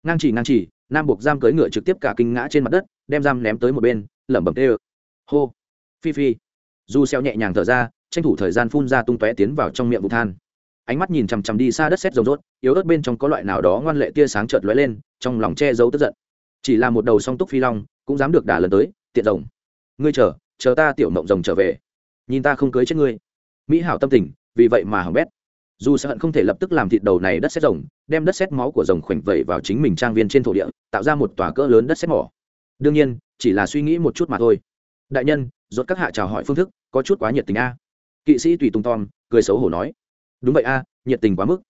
Speaker 1: Ngang chỉ ngang chỉ nam buộc giam cưỡi ngựa trực tiếp cả kinh ngã trên mặt đất, đem giam ném tới một bên, lẩm bẩm tê ơ. Hô. Phi phi. Du xeo nhẹ nhàng thở ra, tranh thủ thời gian phun ra tung tóe tiến vào trong miệng vụ than. Ánh mắt nhìn chằm chằm đi xa đất sét rồng rốt, yếu ớt bên trong có loại nào đó ngoan lệ tia sáng chợt lóe lên, trong lòng che giấu tức giận. Chỉ là một đầu song túc phi long, cũng dám được đả lần tới, tiện rồng. Ngươi chờ chờ ta tiểu mộng rồng trở về. Nhìn ta không cưới chết ngươi. Mỹ hảo tâm tình, vì vậy mà hỏng bét dù sẽ hận không thể lập tức làm thịt đầu này đất xét rồng, đem đất xét máu của rồng khoảnh vẩy vào chính mình trang viên trên thổ địa, tạo ra một tòa cỡ lớn đất xét mỏ. Đương nhiên, chỉ là suy nghĩ một chút mà thôi. Đại nhân, rốt các hạ chào hỏi phương thức, có chút quá nhiệt tình a. Kỵ sĩ tùy tung tom, cười xấu hổ nói. Đúng vậy a, nhiệt tình quá mức.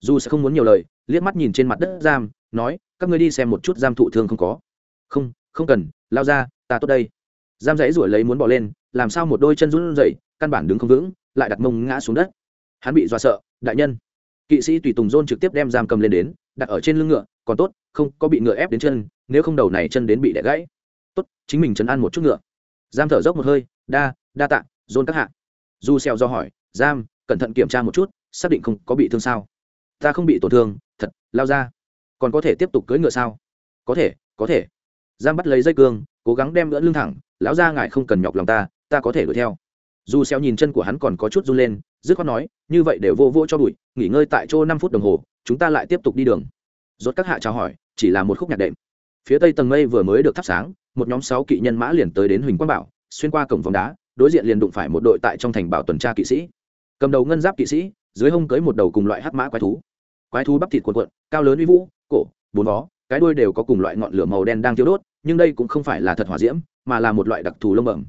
Speaker 1: Dù sẽ không muốn nhiều lời, liếc mắt nhìn trên mặt đất giam, nói, các ngươi đi xem một chút giam thụ thương không có. Không không cần, lao ra, ta tốt đây. Giam dãy ruổi lấy muốn bỏ lên, làm sao một đôi chân run rẩy, căn bản đứng không vững, lại đặt mông ngã xuống đất. Hắn bị dọa sợ đại nhân. Kỵ sĩ tùy tùng dôn trực tiếp đem giam cầm lên đến, đặt ở trên lưng ngựa, còn tốt, không có bị ngựa ép đến chân, nếu không đầu này chân đến bị đẻ gãy. Tốt, chính mình chấn an một chút ngựa. Giam thở dốc một hơi, đa đa tạ dôn các hạ. Du xeo do hỏi, giam, cẩn thận kiểm tra một chút, xác định không có bị thương sao? Ta không bị tổn thương, thật, lao ra. Còn có thể tiếp tục cưỡi ngựa sao? Có thể có thể. Giam bắt lấy dây cương, cố gắng đem ngựa lưng thẳng, lão ra ngài không cần nhọc lòng ta ta có thể đuổi theo. Dù xeo nhìn chân của hắn còn có chút run lên dứt khoát nói, như vậy đều vô vô cho bụi, nghỉ ngơi tại chỗ năm phút đồng hồ, chúng ta lại tiếp tục đi đường. Rốt các hạ chào hỏi, chỉ là một khúc nhạc đệm. Phía tây tầng mây vừa mới được thắp sáng, một nhóm sáu kỵ nhân mã liền tới đến huỳnh quang bảo, xuyên qua cổng vòng đá, đối diện liền đụng phải một đội tại trong thành bảo tuần tra kỵ sĩ. Cầm đầu ngân giáp kỵ sĩ, dưới hông cưới một đầu cùng loại hắc mã quái thú. Quái thú bắp thịt cuộn cuộn, cao lớn uy vũ, cổ, bốn vó, cái đuôi đều có cùng loại ngọn lửa màu đen đang thiêu đốt, nhưng đây cũng không phải là thật hỏa diễm, mà là một loại đặc thù lông bẩm.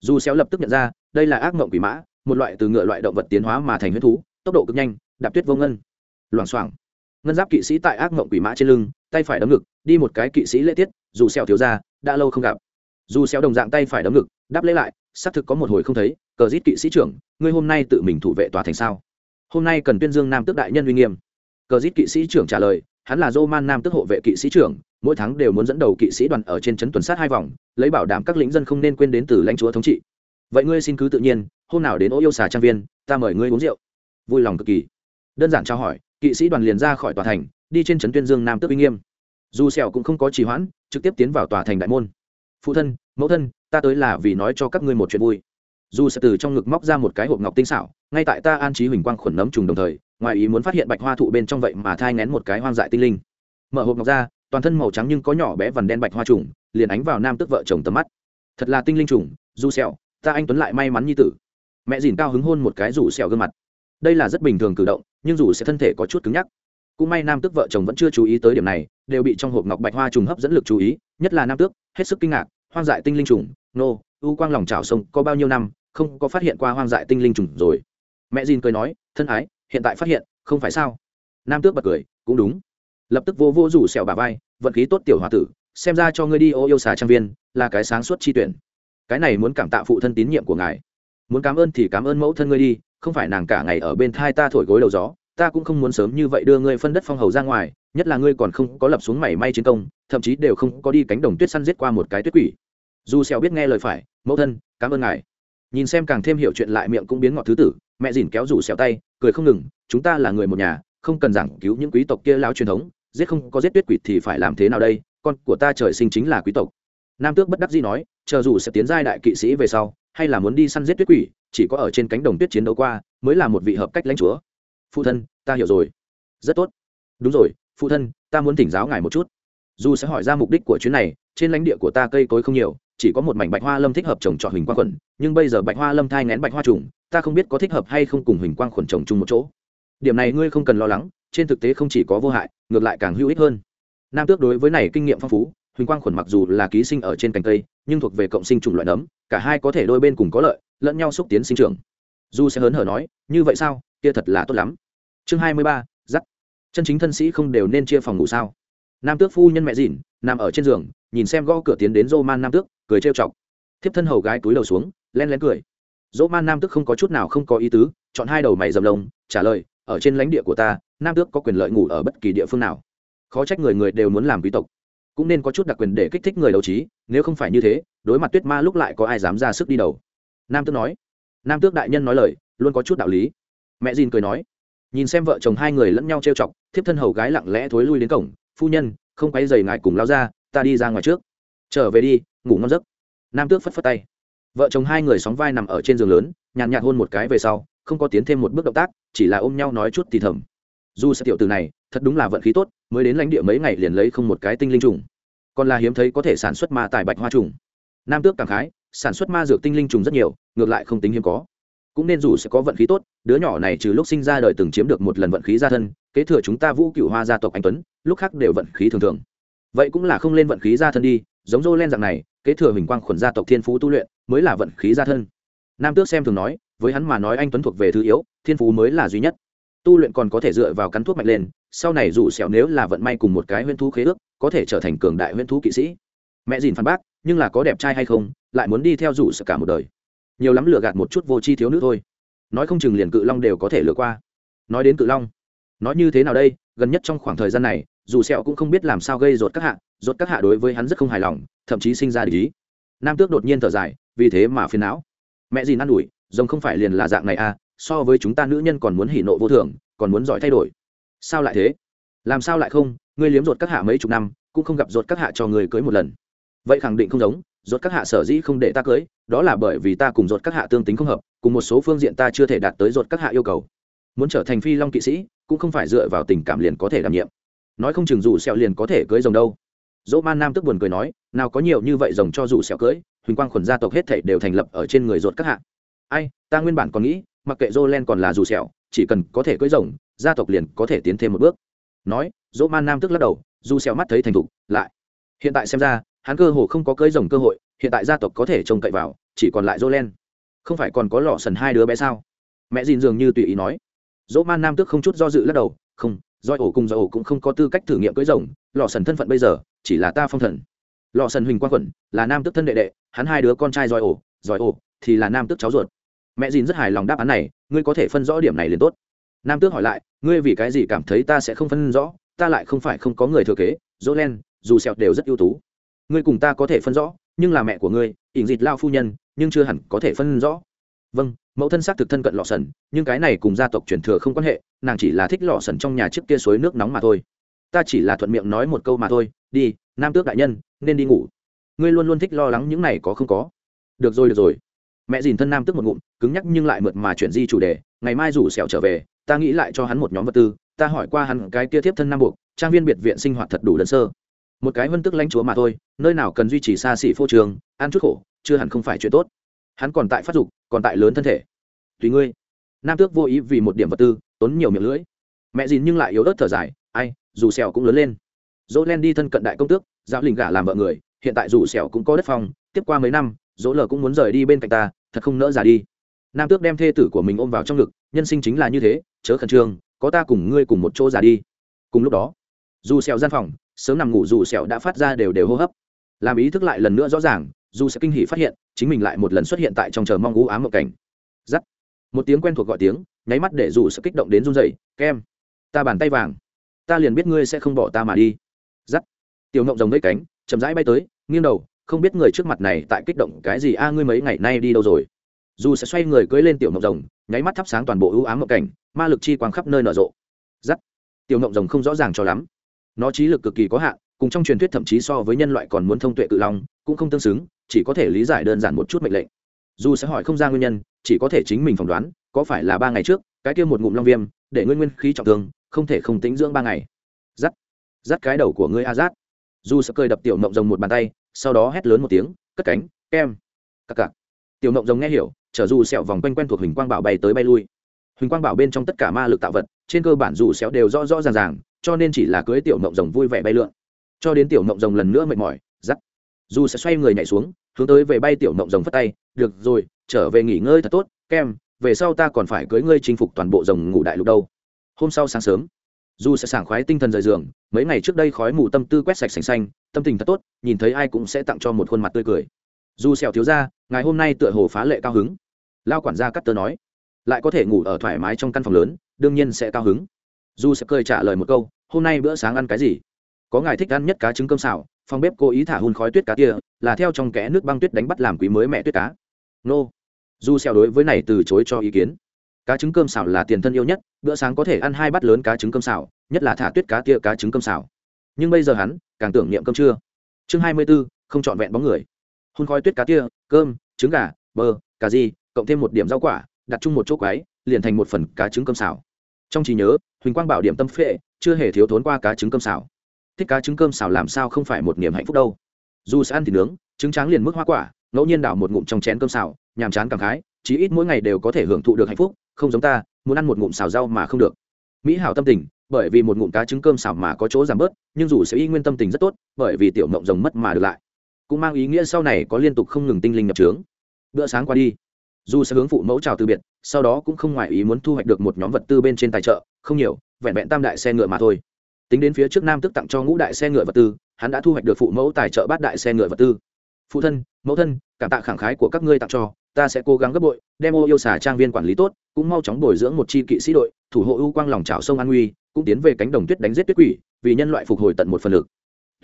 Speaker 1: Dù xéo lập tức nhận ra, đây là ác mộng quỷ mã một loại từ ngựa loại động vật tiến hóa mà thành huyết thú tốc độ cực nhanh đạp tuyết vô ngân. Loảng xoảng. Ngân giáp kỵ sĩ tại ác mộng quỷ mã trên lưng tay phải đấm ngực đi một cái kỵ sĩ lễ tiết dù xeo thiếu ra đã lâu không gặp. Dù xeo đồng dạng tay phải đấm ngực đáp lễ lại xác thực có một hồi không thấy cờ giết kỵ sĩ trưởng ngươi hôm nay tự mình thủ vệ tòa thành sao? Hôm nay cần tuyên dương nam tước đại nhân uy nghiêm. Cờ giết kỵ sĩ trưởng trả lời hắn là Roman Nam tức hộ vệ kỵ sĩ trưởng, mỗi tháng đều muốn dẫn đầu kỵ sĩ đoàn ở trên trấn tuần sát hai vòng, lấy bảo đảm các lính dân không nên quên đến từ lãnh chúa thống trị vậy ngươi xin cứ tự nhiên, hôm nào đến ô yêu xà trang viên, ta mời ngươi uống rượu. Vui lòng cực kỳ. Đơn giản trao hỏi, kỵ sĩ đoàn liền ra khỏi tòa thành, đi trên trấn tuyên dương nam tước uy nghiêm. Dù sẹo cũng không có trì hoãn, trực tiếp tiến vào tòa thành đại môn. Phụ thân, mẫu thân, ta tới là vì nói cho các ngươi một chuyện vui. Dù sẽ từ trong ngực móc ra một cái hộp ngọc tinh xảo, ngay tại ta an trí huỳnh quang khuẩn nấm trùng đồng thời, ngoài ý muốn phát hiện bạch hoa thụ bên trong vậy mà thai ngén một cái hoang dại tinh linh. Mở hộp ngọc ra, toàn thân màu trắng nhưng có nhỏ bé vằn đen bạch hoa trùng, liền ánh vào nam tức vợ chồng tầm mắt. Thật là tinh linh trùng du sẹo ta anh tuấn lại may mắn như tử. Mẹ dìn cao hứng hôn một cái rủ sẹo gương mặt. Đây là rất bình thường cử động, nhưng dù sẽ thân thể có chút cứng nhắc. Cũng may nam tước vợ chồng vẫn chưa chú ý tới điểm này, đều bị trong hộp ngọc bạch hoa trùng hấp dẫn lực chú ý, nhất là nam tước, hết sức kinh ngạc, hoang dại tinh linh trùng, nô, u quang lòng trào sông, có bao nhiêu năm, không có phát hiện qua hoang dại tinh linh trùng rồi. Mẹ dìn cười nói, thân ái, hiện tại phát hiện, không phải sao? Nam tước bật cười, cũng đúng. Lập tức vô vô rủ sẹo bà vai, vận khí tốt tiểu h o a tử, xem ra cho ngươi đi ô yêu xà trang viên, là cái sáng suốt chi tuyển cái này muốn cảm tạ phụ thân tín nhiệm của ngài. Muốn cảm ơn thì cảm ơn mẫu thân ngươi đi, không phải nàng cả ngày ở bên thai ta thổi gối đầu gió, ta cũng không muốn sớm như vậy đưa ngươi phân đất phong hầu ra ngoài, nhất là ngươi còn không có lập xuống mảy may chiến công, thậm chí đều không có đi cánh đồng tuyết săn giết qua một cái tuyết quỷ. Dù xèo biết nghe lời phải, mẫu thân, cảm ơn ngài. Nhìn xem càng thêm hiểu chuyện lại miệng cũng biến ngọt thứ tử, mẹ dìn kéo rủ xèo tay, cười không ngừng, chúng ta là người một nhà, không cần giảng cứu những quý tộc kia láo truyền thống, giết không có giết tuyết quỷ thì phải làm thế nào đây, con của ta trời sinh chính là quý tộc nam tước bất đắc dĩ nói, chờ dù sẽ tiến giai đại kỵ sĩ về sau, hay là muốn đi săn giết tuyết quỷ, chỉ có ở trên cánh đồng tuyết chiến đấu qua, mới là một vị hợp cách lãnh chúa. Phụ thân, ta hiểu rồi. Rất tốt. Đúng rồi, phụ thân, ta muốn thỉnh giáo ngài một chút. Dù sẽ hỏi ra mục đích của chuyến này, trên lãnh địa của ta cây cối không nhiều, chỉ có một mảnh bạch hoa lâm thích hợp trồng trọt huỳnh quang khuẩn, nhưng bây giờ bạch hoa lâm thai ngén bạch hoa trùng, ta không biết có thích hợp hay không cùng huỳnh quang khuẩn trồng chung một chỗ. Điểm này ngươi không cần lo lắng, trên thực tế không chỉ có vô hại, ngược lại càng hữu ích hơn. Nam tước đối với này kinh nghiệm phong phú huỳnh quang khuẩn mặc dù là ký sinh ở trên cành cây, nhưng thuộc về cộng sinh chủng loại nấm, cả hai có thể đôi bên cùng có lợi, lẫn nhau xúc tiến sinh trưởng. Du sẽ hớn hở nói, như vậy sao? Kia thật là tốt lắm. Chương hai mươi ba giắt chân chính thân sĩ không đều nên chia phòng ngủ sao? Nam tước phu nhân mẹ dìn nằm ở trên giường, nhìn xem gõ cửa tiến đến dô man nam tước, cười trêu chọc. Thiếp thân hầu gái túi đầu xuống, len lén cười. Dỗ man nam tước không có chút nào không có ý tứ, chọn hai đầu mày dầm lông, trả lời, ở trên lãnh địa của ta, nam tước có quyền lợi ngủ ở bất kỳ địa phương nào. Khó trách người người đều muốn làm quý tộc cũng nên có chút đặc quyền để kích thích người đấu trí, nếu không phải như thế, đối mặt tuyết ma lúc lại có ai dám ra sức đi đầu. Nam tước nói. Nam tước đại nhân nói lời, luôn có chút đạo lý. Mẹ dìn cười nói. Nhìn xem vợ chồng hai người lẫn nhau trêu chọc, thiếp thân hầu gái lặng lẽ thối lui đến cổng. Phu nhân, không quay dày ngại cùng lao ra, ta đi ra ngoài trước. Trở về đi, ngủ ngon giấc. Nam tước phất phất tay. Vợ chồng hai người sóng vai nằm ở trên giường lớn, nhàn nhạt hôn một cái về sau, không có tiến thêm một bước động tác, chỉ là ôm nhau nói chút thì thầm dù sẽ tiểu từ này thật đúng là vận khí tốt, mới đến lãnh địa mấy ngày liền lấy không một cái tinh linh trùng. Còn là hiếm thấy có thể sản xuất ma tài bạch hoa trùng. Nam tước cảm khái, sản xuất ma dược tinh linh trùng rất nhiều, ngược lại không tính hiếm có. Cũng nên dù sẽ có vận khí tốt, đứa nhỏ này trừ lúc sinh ra đời từng chiếm được một lần vận khí gia thân, kế thừa chúng ta vũ cựu hoa gia tộc anh tuấn, lúc khác đều vận khí thường thường. Vậy cũng là không lên vận khí gia thân đi, giống dô len dạng này, kế thừa hình quang khuẩn gia tộc thiên phú tu luyện, mới là vận khí gia thân. Nam tước xem thường nói, với hắn mà nói anh tuấn thuộc về thứ yếu, thiên phú mới là duy nhất tu luyện còn có thể dựa vào cắn thuốc mạnh lên, sau này dù sẹo nếu là vận may cùng một cái huyễn thú khế ước, có thể trở thành cường đại huyễn thú kỵ sĩ. Mẹ dìn phản bác, nhưng là có đẹp trai hay không, lại muốn đi theo dù sợ cả một đời. Nhiều lắm lừa gạt một chút vô chi thiếu nữ thôi. Nói không chừng liền cự long đều có thể lừa qua. Nói đến cự long, nói như thế nào đây, gần nhất trong khoảng thời gian này, dù sẹo cũng không biết làm sao gây rột các hạ, rột các hạ đối với hắn rất không hài lòng, thậm chí sinh ra ý. Nam tước đột nhiên thở dài, vì thế mà phiền não. Mẹ gì năn đuổi rồng không phải liền là dạng này à so với chúng ta nữ nhân còn muốn hỉ nộ vô thường, còn muốn giỏi thay đổi. Sao lại thế? Làm sao lại không? Ngươi liếm ruột các hạ mấy chục năm, cũng không gặp ruột các hạ cho người cưới một lần. Vậy khẳng định không giống, ruột các hạ sở dĩ không để ta cưới, đó là bởi vì ta cùng ruột các hạ tương tính không hợp, cùng một số phương diện ta chưa thể đạt tới ruột các hạ yêu cầu. Muốn trở thành phi long kỵ sĩ, cũng không phải dựa vào tình cảm liền có thể đảm nhiệm. Nói không chừng dù sẹo liền có thể cưới rồng đâu. Dỗ man nam tức buồn cười nói, nào có nhiều như vậy rồng cho dù sẹo cưới, huỳnh quang khuẩn gia tộc hết thảy đều thành lập ở trên người ruột các hạ. Ai, ta nguyên bản còn nghĩ mặc kệ Jolen còn là dù sẹo, chỉ cần có thể cưỡi rồng, gia tộc liền có thể tiến thêm một bước. Nói, Dỗ Man Nam tức lắc đầu, dù sẹo mắt thấy thành thục, lại. Hiện tại xem ra, hắn cơ hồ không có cưỡi rồng cơ hội, hiện tại gia tộc có thể trông cậy vào, chỉ còn lại Jolen. Không phải còn có lọ sần hai đứa bé sao? Mẹ Dìn dường như tùy ý nói. Dỗ Man Nam tức không chút do dự lắc đầu, không, Doi ổ cùng Doi ổ cũng không có tư cách thử nghiệm cưỡi rồng, lọ sần thân phận bây giờ, chỉ là ta phong thần. Lọ sần huỳnh quang quẩn, là nam tức thân đệ đệ, hắn hai đứa con trai Doi ổ, Doi ổ thì là nam tức cháu ruột mẹ dìn rất hài lòng đáp án này, ngươi có thể phân rõ điểm này liền tốt. Nam tước hỏi lại, ngươi vì cái gì cảm thấy ta sẽ không phân rõ, ta lại không phải không có người thừa kế, dỗ len, dù sẹo đều rất ưu tú. Ngươi cùng ta có thể phân rõ, nhưng là mẹ của ngươi, ỉn dịt lao phu nhân, nhưng chưa hẳn có thể phân rõ. Vâng mẫu thân xác thực thân cận lọ sần, nhưng cái này cùng gia tộc truyền thừa không quan hệ, nàng chỉ là thích lọ sần trong nhà trước kia suối nước nóng mà thôi. Ta chỉ là thuận miệng nói một câu mà thôi, đi, nam tước đại nhân, nên đi ngủ. Ngươi luôn luôn thích lo lắng những này có không có. Được rồi được rồi mẹ dìn thân nam tức một ngụm, cứng nhắc nhưng lại mượt mà chuyển di chủ đề, ngày mai rủ sẹo trở về, ta nghĩ lại cho hắn một nhóm vật tư, ta hỏi qua hắn cái kia tiếp thân nam buộc, trang viên biệt viện sinh hoạt thật đủ đơn sơ. Một cái vân tức lãnh chúa mà thôi, nơi nào cần duy trì xa xỉ phô trường, ăn chút khổ, chưa hẳn không phải chuyện tốt. Hắn còn tại phát dục, còn tại lớn thân thể. Tùy ngươi. Nam tước vô ý vì một điểm vật tư, tốn nhiều miệng lưỡi. Mẹ dìn nhưng lại yếu ớt thở dài, ai, dù sẹo cũng lớn lên. Dỗ len đi thân cận đại công tước, giáo lình gả làm vợ người, hiện tại dù sẹo cũng có đất phong, tiếp qua mấy năm dỗ lờ cũng muốn rời đi bên cạnh ta, thật không nỡ già đi. Nam tước đem thê tử của mình ôm vào trong ngực, nhân sinh chính là như thế, chớ khẩn trương, có ta cùng ngươi cùng một chỗ già đi. Cùng lúc đó, dù sẹo gian phòng, sớm nằm ngủ dù sẹo đã phát ra đều đều hô hấp. Làm ý thức lại lần nữa rõ ràng, dù sẽ kinh hỉ phát hiện, chính mình lại một lần xuất hiện tại trong chờ mong u ám một cảnh. Giắt. Một tiếng quen thuộc gọi tiếng, nháy mắt để dù sẽ kích động đến run rẩy, kem, ta bàn tay vàng, ta liền biết ngươi sẽ không bỏ ta mà đi. Giắt. Tiểu ngộng rồng lấy cánh, chậm rãi bay tới, nghiêng đầu không biết người trước mặt này tại kích động cái gì, a, ngươi mấy ngày nay đi đâu rồi? Dù sẽ xoay người cưới lên tiểu ngộng rồng, nháy mắt thắp sáng toàn bộ ưu ám ngộng cảnh, ma lực chi quang khắp nơi nở rộ. Giắt. Tiểu ngộng rồng không rõ ràng cho lắm. Nó trí lực cực kỳ có hạn, cùng trong truyền thuyết thậm chí so với nhân loại còn muốn thông tuệ cự long, cũng không tương xứng, chỉ có thể lý giải đơn giản một chút mệnh lệnh. Dù sẽ hỏi không ra nguyên nhân, chỉ có thể chính mình phỏng đoán, có phải là ba ngày trước, cái kia một ngụm long viêm, để nguyên nguyên khí trọng thương, không thể không tính dưỡng ba ngày. Dắt dắt cái đầu của ngươi a dắt dù sẽ cười đập tiểu mộng rồng một bàn tay sau đó hét lớn một tiếng cất cánh kem cặc cặc tiểu mộng rồng nghe hiểu chở dù sẹo vòng quanh quen thuộc Huỳnh quang bảo bay tới bay lui. Huỳnh quang bảo bên trong tất cả ma lực tạo vật trên cơ bản dù xéo đều rõ rõ ràng ràng cho nên chỉ là cưới tiểu mộng rồng vui vẻ bay lượn. Cho đến tiểu mộng rồng lần nữa mệt mỏi giắt, dù sẽ xoay người nhảy xuống hướng tới về bay tiểu mộng rồng phất tay được rồi trở về nghỉ ngơi thật tốt kem về sau ta còn phải cưới ngươi chinh phục toàn bộ rồng ngủ đại lục đâu. Hôm sau sáng sớm dù sẽ sảng khoái tinh thần rời giường, mấy ngày trước đây khói mù tâm tư quét sạch sành xanh, tâm tình thật tốt, nhìn thấy ai cũng sẽ tặng cho một khuôn mặt tươi cười. Dù sẹo thiếu ra ngày hôm nay tựa hồ phá lệ cao hứng. Lao quản gia cắt tơ nói, lại có thể ngủ ở thoải mái trong căn phòng lớn, đương nhiên sẽ cao hứng. Dù sẽ cười trả lời một câu, hôm nay bữa sáng ăn cái gì? Có ngài thích ăn nhất cá trứng cơm xào, phòng bếp cố ý thả hun khói tuyết cá tia là theo trong kẽ nước băng tuyết đánh bắt làm quý mới mẹ tuyết cá. Nô. Dù sẹo đối với này từ chối cho ý kiến cá trứng cơm xào là tiền thân yêu nhất bữa sáng có thể ăn hai bát lớn cá trứng cơm xào nhất là thả tuyết cá tia cá trứng cơm xào. Nhưng bây giờ hắn càng tưởng niệm cơm trưa. Chương hai mươi 24, không chọn vẹn bóng người. Hôn khói tuyết cá tia cơm trứng gà bơ cà ri cộng thêm một điểm rau quả đặt chung một chỗ quái liền thành một phần cá trứng cơm xào. Trong trí nhớ huỳnh quang bảo điểm tâm phệ chưa hề thiếu thốn qua cá trứng cơm xào. Thích cá trứng cơm xào làm sao không phải một niềm hạnh phúc đâu. Dù sẽ ăn thì nướng trứng tráng liền mức hoa quả ngẫu nhiên đảo một ngụm trong chén cơm xào nhàm chán cảm khái chí ít mỗi ngày đều có thể hưởng thụ được hạnh phúc không giống ta, muốn ăn một ngụm xào rau mà không được. Mỹ hảo tâm tình, bởi vì một ngụm cá trứng cơm xào mà có chỗ giảm bớt, nhưng dù sẽ y nguyên tâm tình rất tốt, bởi vì tiểu mộng rồng mất mà được lại. Cũng mang ý nghĩa sau này có liên tục không ngừng tinh linh nhập trướng. Bữa sáng qua đi, dù sẽ hướng phụ mẫu chào từ biệt, sau đó cũng không ngoại ý muốn thu hoạch được một nhóm vật tư bên trên tài trợ, không nhiều, vẹn vẹn tam đại xe ngựa mà thôi. Tính đến phía trước nam tức tặng cho ngũ đại xe ngựa vật tư, hắn đã thu hoạch được phụ mẫu tài trợ bát đại xe ngựa vật tư phụ thân, mẫu thân, cảm tạ khẳng khái của các ngươi tặng cho, ta sẽ cố gắng gấp bội, đem ô yêu xà trang viên quản lý tốt, cũng mau chóng bồi dưỡng một chi kỵ sĩ đội, thủ hộ ưu quang lòng trào sông an uy, cũng tiến về cánh đồng tuyết đánh giết tuyết quỷ, vì nhân loại phục hồi tận một phần lực.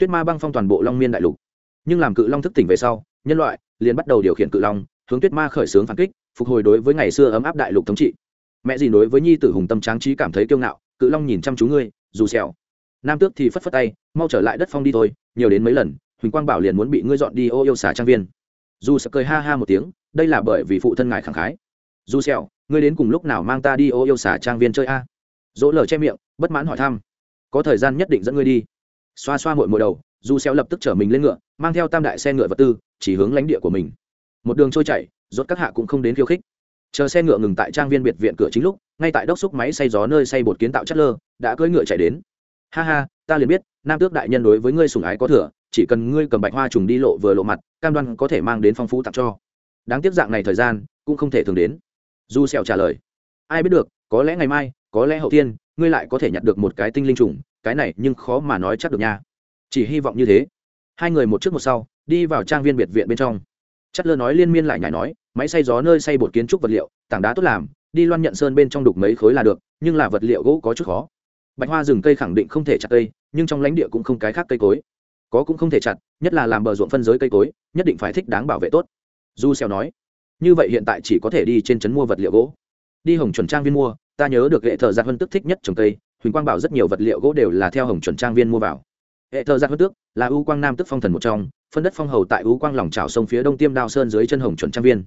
Speaker 1: Tuyết ma băng phong toàn bộ long miên đại lục. Nhưng làm cự long thức tỉnh về sau, nhân loại liền bắt đầu điều khiển cự long, hướng tuyết ma khởi xướng phản kích, phục hồi đối với ngày xưa ấm áp đại lục thống trị. Mẹ gì đối với nhi tử hùng tâm tráng trí cảm thấy kiêu ngạo, cự long nhìn chăm chú ngươi, dù xẻo. Nam tước thì phất phất tay, mau trở lại đất phong đi thôi, nhiều đến mấy lần huỳnh quang bảo liền muốn bị ngươi dọn đi ô yêu xả trang viên. Dù sợ cười ha ha một tiếng, đây là bởi vì phụ thân ngài khẳng khái. Dù sẹo ngươi đến cùng lúc nào mang ta đi ô yêu xả trang viên chơi a? Dỗ lờ che miệng, bất mãn hỏi thăm. Có thời gian nhất định dẫn ngươi đi. Xoa xoa mội mội đầu, dù xéo lập tức chở mình lên ngựa, mang theo tam đại xe ngựa vật tư, chỉ hướng lãnh địa của mình. Một đường trôi chảy, rốt các hạ cũng không đến khiêu khích. Chờ xe ngựa ngừng tại trang viên biệt viện cửa chính lúc, ngay tại đốc xúc máy xay gió nơi xay bột kiến tạo chất lơ, đã cưỡi ngựa chạy đến. Ha ha, ta liền biết, nam tước đại nhân đối với ngươi sủng ái có thừa chỉ cần ngươi cầm bạch hoa trùng đi lộ vừa lộ mặt, cam đoan có thể mang đến phong phú tặng cho. Đáng tiếc dạng này thời gian, cũng không thể thường đến. Du sẹo trả lời, ai biết được, có lẽ ngày mai, có lẽ hậu tiên, ngươi lại có thể nhặt được một cái tinh linh trùng, cái này nhưng khó mà nói chắc được nha. Chỉ hy vọng như thế. Hai người một trước một sau, đi vào trang viên biệt viện bên trong. Chất lơ nói liên miên lại nhảy nói, máy xay gió nơi xay bột kiến trúc vật liệu, tảng đá tốt làm, đi loan nhận sơn bên trong đục mấy khối là được, nhưng là vật liệu gỗ có chút khó. Bạch hoa rừng cây khẳng định không thể chặt cây, nhưng trong lãnh địa cũng không cái khác cây cối có cũng không thể chặt, nhất là làm bờ ruộng phân giới cây cối, nhất định phải thích đáng bảo vệ tốt. Du xèo nói. Như vậy hiện tại chỉ có thể đi trên trấn mua vật liệu gỗ. Đi hồng chuẩn trang viên mua, ta nhớ được hệ thợ giặc vân tức thích nhất trồng cây, huỳnh quang bảo rất nhiều vật liệu gỗ đều là theo hồng chuẩn trang viên mua vào. Hệ thợ giặc vân tước là u quang nam tức phong thần một trong, phân đất phong hầu tại u quang lòng trào sông phía đông tiêm đao sơn dưới chân hồng chuẩn trang viên.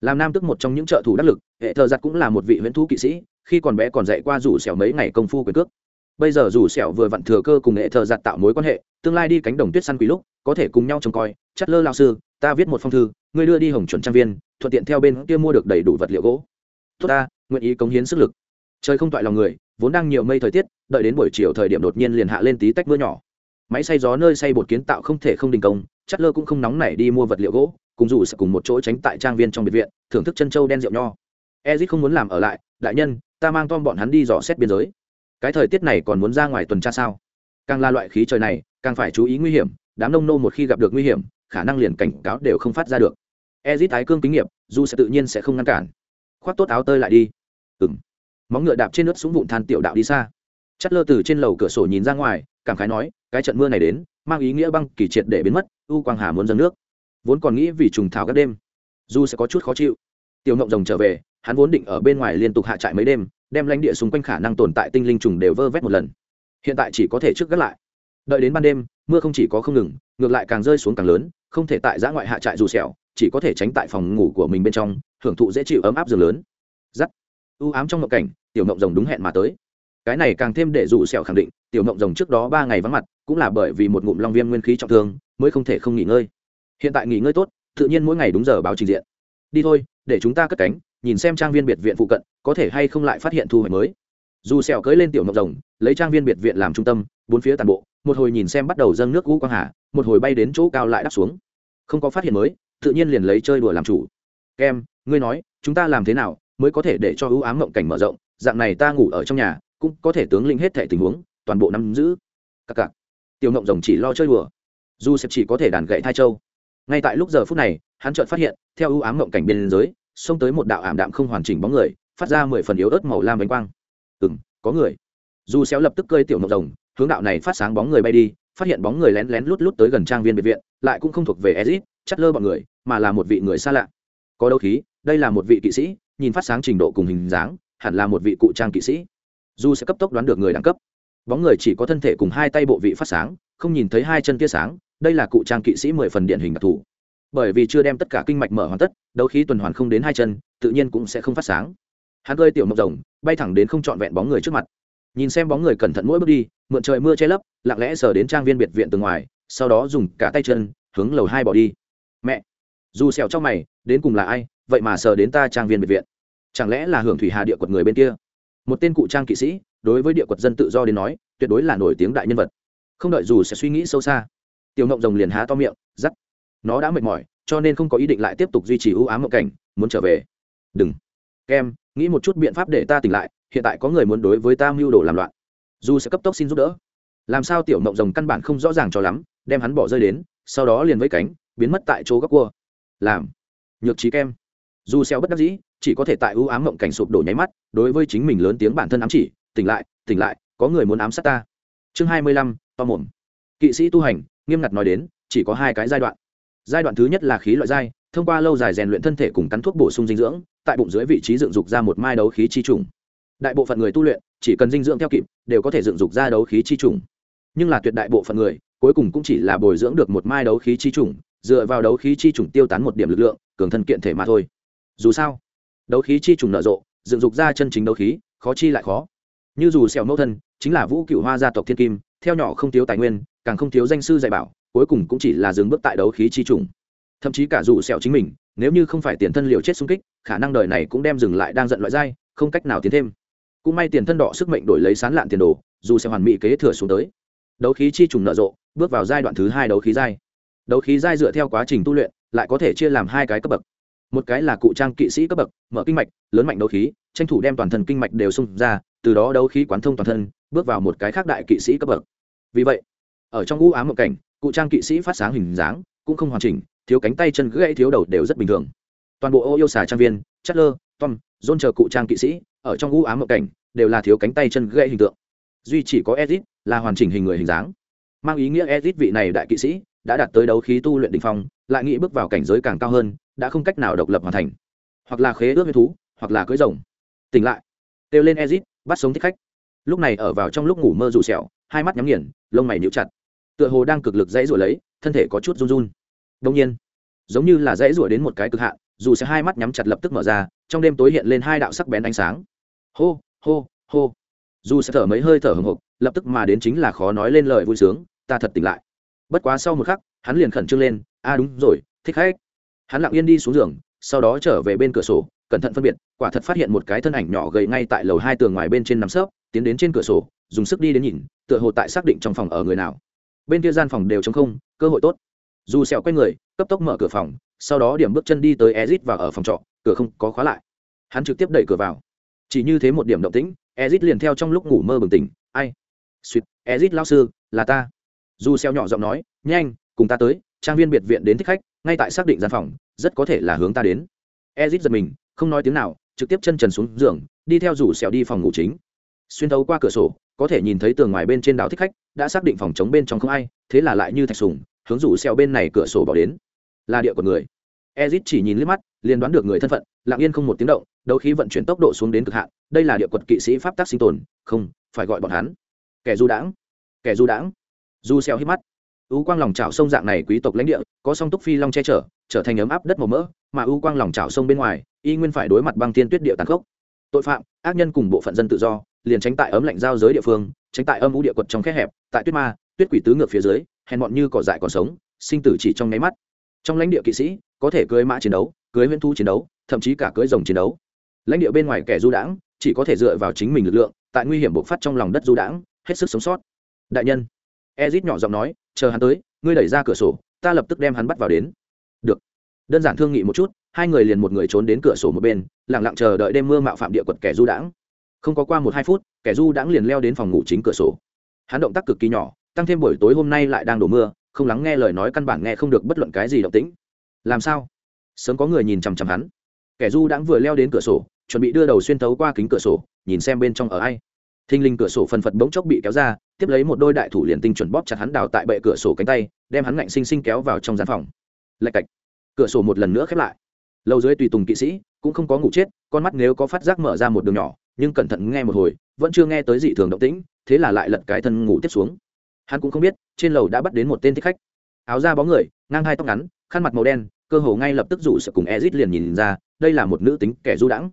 Speaker 1: Làm nam tức một trong những trợ thủ đắc lực, hệ thờ giặc cũng là một vị huyễn thú kỵ sĩ, khi còn bé còn dạy qua rủ xẻo mấy ngày công phu quyền cước bây giờ rủ sẹo vừa vặn thừa cơ cùng nghệ thờ giặt tạo mối quan hệ, tương lai đi cánh đồng tuyết săn quý lúc, có thể cùng nhau trông coi. Chất lơ lao sư, ta viết một phong thư, ngươi đưa đi hồng chuẩn trang viên, thuận tiện theo bên kia mua được đầy đủ vật liệu gỗ. Tốt ta, nguyện ý cống hiến sức lực. Trời không toại lòng người, vốn đang nhiều mây thời tiết, đợi đến buổi chiều thời điểm đột nhiên liền hạ lên tí tách mưa nhỏ. Máy xay gió nơi xay bột kiến tạo không thể không đình công, chất lơ cũng không nóng nảy đi mua vật liệu gỗ, cùng dù sẽ cùng một chỗ tránh tại trang viên trong biệt viện, thưởng thức chân châu đen rượu nho. Ezit không muốn làm ở lại, đại nhân, ta mang tom bọn hắn đi dò xét biên giới cái thời tiết này còn muốn ra ngoài tuần tra sao? Càng là loại khí trời này, càng phải chú ý nguy hiểm, đám nông nô một khi gặp được nguy hiểm, khả năng liền cảnh cáo đều không phát ra được. Ezit tái cương kinh nghiệm dù sẽ tự nhiên sẽ không ngăn cản. Khoác tốt áo tơi lại đi. Ừ m móng ngựa đạp trên nước xuống vụn than tiểu đạo đi xa. Chất lơ từ trên lầu cửa sổ nhìn ra ngoài, cảm khái nói, cái trận mưa này đến, mang ý nghĩa băng kỳ triệt để biến mất, u quang hà muốn dâng nước. Vốn còn nghĩ vì trùng thảo các đêm du sẽ có chút khó chịu. Tiểu ngộng rồng trở về, hắn vốn định ở bên ngoài liên tục hạ trại mấy đêm đem lãnh địa xung quanh khả năng tồn tại tinh linh trùng đều vơ vét một lần. Hiện tại chỉ có thể trước gác lại. Đợi đến ban đêm, mưa không chỉ có không ngừng, ngược lại càng rơi xuống càng lớn, không thể tại giã ngoại hạ trại dù sẹo, chỉ có thể tránh tại phòng ngủ của mình bên trong, hưởng thụ dễ chịu ấm áp giường lớn. Giắt. U ám trong ngộng cảnh, tiểu ngộng rồng đúng hẹn mà tới. Cái này càng thêm để dù sẹo khẳng định, tiểu ngộng rồng trước đó ba ngày vắng mặt, cũng là bởi vì một ngụm long viêm nguyên khí trọng thương, mới không thể không nghỉ ngơi. Hiện tại nghỉ ngơi tốt, tự nhiên mỗi ngày đúng giờ báo trình diện. Đi thôi, để chúng ta cất cánh nhìn xem trang viên biệt viện phụ cận, có thể hay không lại phát hiện thu hoạch mới. Dù sẹo cưỡi lên tiểu ngọc rồng, lấy trang viên biệt viện làm trung tâm, bốn phía toàn bộ, một hồi nhìn xem bắt đầu dâng nước cũ quang hà, một hồi bay đến chỗ cao lại đáp xuống. Không có phát hiện mới, tự nhiên liền lấy chơi đùa làm chủ. Kem, ngươi nói, chúng ta làm thế nào mới có thể để cho ưu ám mộng cảnh mở rộng? Dạng này ta ngủ ở trong nhà, cũng có thể tướng linh hết thể tình huống, toàn bộ nắm giữ. Các cặc. Tiểu ngọc rồng chỉ lo chơi đùa. Dù sẹo chỉ có thể đàn gậy thai châu. Ngay tại lúc giờ phút này, hắn chợt phát hiện, theo ưu ám mộng cảnh biên giới xông tới một đạo ảm đạm không hoàn chỉnh bóng người, phát ra mười phần yếu ớt màu lam bánh quang. Ừ m có người. Dù xéo lập tức cơi tiểu mộng rồng, hướng đạo này phát sáng bóng người bay đi, phát hiện bóng người lén lén lút lút tới gần trang viên biệt viện, lại cũng không thuộc về ezit chắt lơ bọn người, mà là một vị người xa lạ. Có đâu khí, đây là một vị kỵ sĩ, nhìn phát sáng trình độ cùng hình dáng, hẳn là một vị cụ trang kỵ sĩ. Dù sẽ cấp tốc đoán được người đẳng cấp. Bóng người chỉ có thân thể cùng hai tay bộ vị phát sáng, không nhìn thấy hai chân tia sáng, đây là cụ trang kỵ sĩ mười phần điện hình đặc thù bởi vì chưa đem tất cả kinh mạch mở hoàn tất, đấu khí tuần hoàn không đến hai chân, tự nhiên cũng sẽ không phát sáng. Hắn cơi tiểu mộc rồng, bay thẳng đến không trọn vẹn bóng người trước mặt. Nhìn xem bóng người cẩn thận mỗi bước đi, mượn trời mưa che lấp, lặng lẽ sờ đến trang viên biệt viện từ ngoài, sau đó dùng cả tay chân, hướng lầu hai bỏ đi. Mẹ! Dù xẻo trong mày, đến cùng là ai, vậy mà sờ đến ta trang viên biệt viện. Chẳng lẽ là hưởng thủy hà địa quật người bên kia? Một tên cụ trang kỵ sĩ, đối với địa quật dân tự do đến nói, tuyệt đối là nổi tiếng đại nhân vật. Không đợi dù sẽ suy nghĩ sâu xa, tiểu ngộng rồng liền há to miệng dắt nó đã mệt mỏi, cho nên không có ý định lại tiếp tục duy trì ưu ám mộng cảnh, muốn trở về. Đừng. Kem, nghĩ một chút biện pháp để ta tỉnh lại, hiện tại có người muốn đối với ta mưu đồ làm loạn. Dù sẽ cấp tốc xin giúp đỡ. Làm sao tiểu mộng rồng căn bản không rõ ràng cho lắm, đem hắn bỏ rơi đến, sau đó liền với cánh, biến mất tại chỗ góc cua. Làm. Nhược trí kem. Dù xeo bất đắc dĩ, chỉ có thể tại ưu ám mộng cảnh sụp đổ nháy mắt, đối với chính mình lớn tiếng bản thân ám chỉ, tỉnh lại tỉnh lại, có người muốn ám sát ta. Chương hai mươi lăm, to mồm. Kỵ sĩ tu hành, nghiêm ngặt nói đến, chỉ có hai cái giai đoạn giai đoạn thứ nhất là khí loại giai thông qua lâu dài rèn luyện thân thể cùng cắn thuốc bổ sung dinh dưỡng, tại bụng dưới vị trí dựng dục ra một mai đấu khí chi trùng. Đại bộ phận người tu luyện, chỉ cần dinh dưỡng theo kịp, đều có thể dựng dục ra đấu khí chi trùng. Nhưng là tuyệt đại bộ phận người, cuối cùng cũng chỉ là bồi dưỡng được một mai đấu khí chi trùng, dựa vào đấu khí chi trùng tiêu tán một điểm lực lượng, cường thân kiện thể mà thôi. Dù sao, đấu khí chi trùng nở rộ, dựng dục ra chân chính đấu khí, khó chi lại khó. Như dù sẹo mẫu thân, chính là vũ cựu hoa gia tộc thiên kim, theo nhỏ không thiếu tài nguyên, càng không thiếu danh sư dạy bảo cuối cùng cũng chỉ là dừng bước tại đấu khí chi trùng. Thậm chí cả dù sẹo chính mình, nếu như không phải tiền thân liều chết xung kích, khả năng đời này cũng đem dừng lại đang giận loại dai, không cách nào tiến thêm. Cũng may tiền thân đỏ sức mệnh đổi lấy sán lạn tiền đồ, dù sẽ hoàn mỹ kế thừa xuống tới. Đấu khí chi trùng nở rộ, bước vào giai đoạn thứ hai đấu khí giai. Đấu khí giai dựa theo quá trình tu luyện, lại có thể chia làm hai cái cấp bậc. Một cái là cụ trang kỵ sĩ cấp bậc, mở kinh mạch, lớn mạnh đấu khí, tranh thủ đem toàn thân kinh mạch đều xung ra, từ đó đấu khí quán thông toàn thân, bước vào một cái khác đại kỵ sĩ cấp bậc. Vì vậy, ở trong u ám một cảnh cụ trang kỵ sĩ phát sáng hình dáng, cũng không hoàn chỉnh, thiếu cánh tay chân gãy thiếu đầu đều rất bình thường. Toàn bộ ô yêu xà trang viên chất lơ tom dôn chờ cụ trang kỵ sĩ, ở trong u ám mộng cảnh, đều là thiếu cánh tay chân gãy hình tượng. Duy chỉ có edit là hoàn chỉnh hình người hình dáng. Mang ý nghĩa edit vị này đại kỵ sĩ, đã đạt tới đấu khí tu luyện đ ỉ n h phong, lại nghĩ bước vào cảnh giới càng cao hơn, đã không cách nào độc lập hoàn thành. Hoặc là khế ước với thú, hoặc là cưới rồng. Tỉnh lại. Kêu lên edit bắt sống thích khách. Lúc này ở vào trong lúc ngủ mơ rủ sẹo, hai mắt nhắm nghiền, lông mày níu chặt tựa hồ đang cực lực dãy rủa lấy, thân thể có chút run run. Đông nhiên, giống như là dãy rủa đến một cái cực hạn, dù sẽ hai mắt nhắm chặt lập tức mở ra, trong đêm tối hiện lên hai đạo sắc bén ánh sáng. Hô hô hô. Dù sẽ thở mấy hơi thở hồng hộc lập tức mà đến chính là khó nói lên lời vui sướng, ta thật tỉnh lại. Bất quá sau một khắc, hắn liền khẩn trương lên, a, đúng rồi, thích khách. Hắn lặng yên đi xuống giường, sau đó trở về bên cửa sổ, cẩn thận phân biệt, quả thật phát hiện một cái thân ảnh nhỏ gầy ngay tại lầu hai tường ngoài bên trên nằm sấp, tiến đến trên cửa sổ, dùng sức đi đến nhìn, tựa hồ tại xác định trong phòng ở người nào bên kia gian phòng đều t không, cơ hội tốt. Dù sẹo quay người, cấp tốc mở cửa phòng, sau đó điểm bước chân đi tới ezit và ở phòng trọ, cửa không có khóa lại. Hắn trực tiếp đẩy cửa vào. Chỉ như thế một điểm động tĩnh, ezit liền theo trong lúc ngủ mơ bừng tỉnh. Ai? Suýt ezit lao sư, là ta. Dù sẹo nhỏ giọng nói, nhanh, cùng ta tới, trang viên biệt viện đến thích khách, ngay tại xác định gian phòng, rất có thể là hướng ta đến. Ezit giật mình, không nói tiếng nào, trực tiếp chân trần xuống giường, đi theo rủ sẹo đi phòng ngủ chính. Xuyên thấu qua cửa sổ có thể nhìn thấy tường ngoài bên trên đảo thích khách, đã xác định phòng chống bên trong không ai, thế là lại như thạch sùng, hướng rủ xeo bên này cửa sổ bỏ đến. Là địa của người. Ezit chỉ nhìn liếc mắt, liền đoán được người thân phận, lặng yên không một tiếng động, đấu khí vận chuyển tốc độ xuống đến cực hạn, đây là địa quật kỵ sĩ pháp tác sinh tồn, không, phải gọi bọn hắn. Kẻ du đãng. Kẻ du đãng. Du xeo hít mắt. U quang lòng trào sông dạng này quý tộc lãnh địa, có song túc phi long che chở, trở thành ấm áp đất màu mỡ, mà u quang lòng trào sông bên ngoài, y nguyên phải đối mặt băng thiên tuyết địa tàn khốc. Tội phạm, ác nhân cùng bộ phận dân tự do liền tránh tại ấm lạnh giao giới địa phương, tránh tại âm ú địa quật trong khe hẹp, tại tuyết ma, tuyết quỷ tứ ngược phía dưới, hèn bọn như cỏ dại còn sống, sinh tử chỉ trong nháy mắt. Trong lãnh địa kỵ sĩ, có thể cưới mã chiến đấu, cưới huyễn thu chiến đấu, thậm chí cả cưới rồng chiến đấu. Lãnh địa bên ngoài kẻ du đãng, chỉ có thể dựa vào chính mình lực lượng, tại nguy hiểm bộc phát trong lòng đất du đãng, hết sức sống sót. Đại nhân, ezit nhỏ giọng nói, chờ hắn tới, ngươi đẩy ra cửa sổ, ta lập tức đem hắn bắt vào đến. Được. Đơn giản thương nghị một chút, hai người liền một người trốn đến cửa sổ một bên lẳng lặng chờ đợi đêm mưa mạo phạm địa quật kẻ du đãng không có qua một hai phút, kẻ du đãng liền leo đến phòng ngủ chính cửa sổ. Hắn động tác cực kỳ nhỏ, tăng thêm buổi tối hôm nay lại đang đổ mưa, không lắng nghe lời nói căn bản nghe không được bất luận cái gì động tĩnh. Làm sao? Sớm có người nhìn chằm chằm hắn. Kẻ du đãng vừa leo đến cửa sổ, chuẩn bị đưa đầu xuyên thấu qua kính cửa sổ, nhìn xem bên trong ở ai. Thinh linh cửa sổ phần phật bỗng chốc bị kéo ra, tiếp lấy một đôi đại thủ liền tinh chuẩn bóp chặt hắn đào tại bệ cửa sổ cánh tay, đem hắn ngạnh xinh xinh kéo vào trong gian phòng. Lạch cạch. Cửa sổ một lần nữa khép lại. Lâu dưới tùy tùng kỵ sĩ, cũng không có ngủ chết, con mắt nếu có phát giác mở ra một đường nhỏ nhưng cẩn thận nghe một hồi, vẫn chưa nghe tới dị thường động tĩnh, thế là lại lật cái thân ngủ tiếp xuống. Hắn cũng không biết, trên lầu đã bắt đến một tên thích khách. Áo da bóng người, ngang hai tóc ngắn, khăn mặt màu đen, cơ hồ ngay lập tức rủ sợ cùng ezit liền nhìn ra, đây là một nữ tính kẻ du đãng.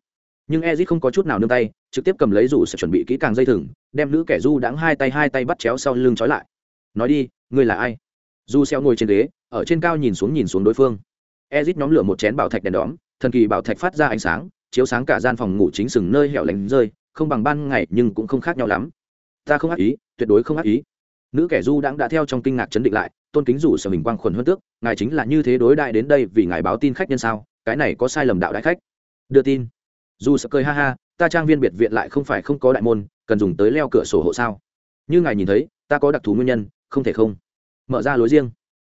Speaker 1: Nhưng ezit không có chút nào nương tay, trực tiếp cầm lấy rủ sợ chuẩn bị kỹ càng dây thừng, đem nữ kẻ du đãng hai tay hai tay bắt chéo sau lưng trói lại. Nói đi, ngươi là ai? Du xeo ngồi trên ghế, ở trên cao nhìn xuống nhìn xuống đối phương. Ezit nhóm lửa một chén bảo thạch đèn đóm, thần kỳ bảo thạch phát ra ánh sáng chiếu sáng cả gian phòng ngủ chính sừng nơi hẻo lánh rơi, không bằng ban ngày nhưng cũng không khác nhau lắm. Ta không ác ý, tuyệt đối không ác ý. Nữ kẻ du đãng đã theo trong kinh ngạc chấn định lại, tôn kính rủ sở hình quang khuẩn hơn tước, ngài chính là như thế đối đại đến đây vì ngài báo tin khách nhân sao, cái này có sai lầm đạo đại khách. Đưa tin. Dù sợ cười ha ha, ta trang viên biệt viện lại không phải không có đại môn, cần dùng tới leo cửa sổ hộ sao. Như ngài nhìn thấy, ta có đặc thù nguyên nhân, không thể không. Mở ra lối riêng.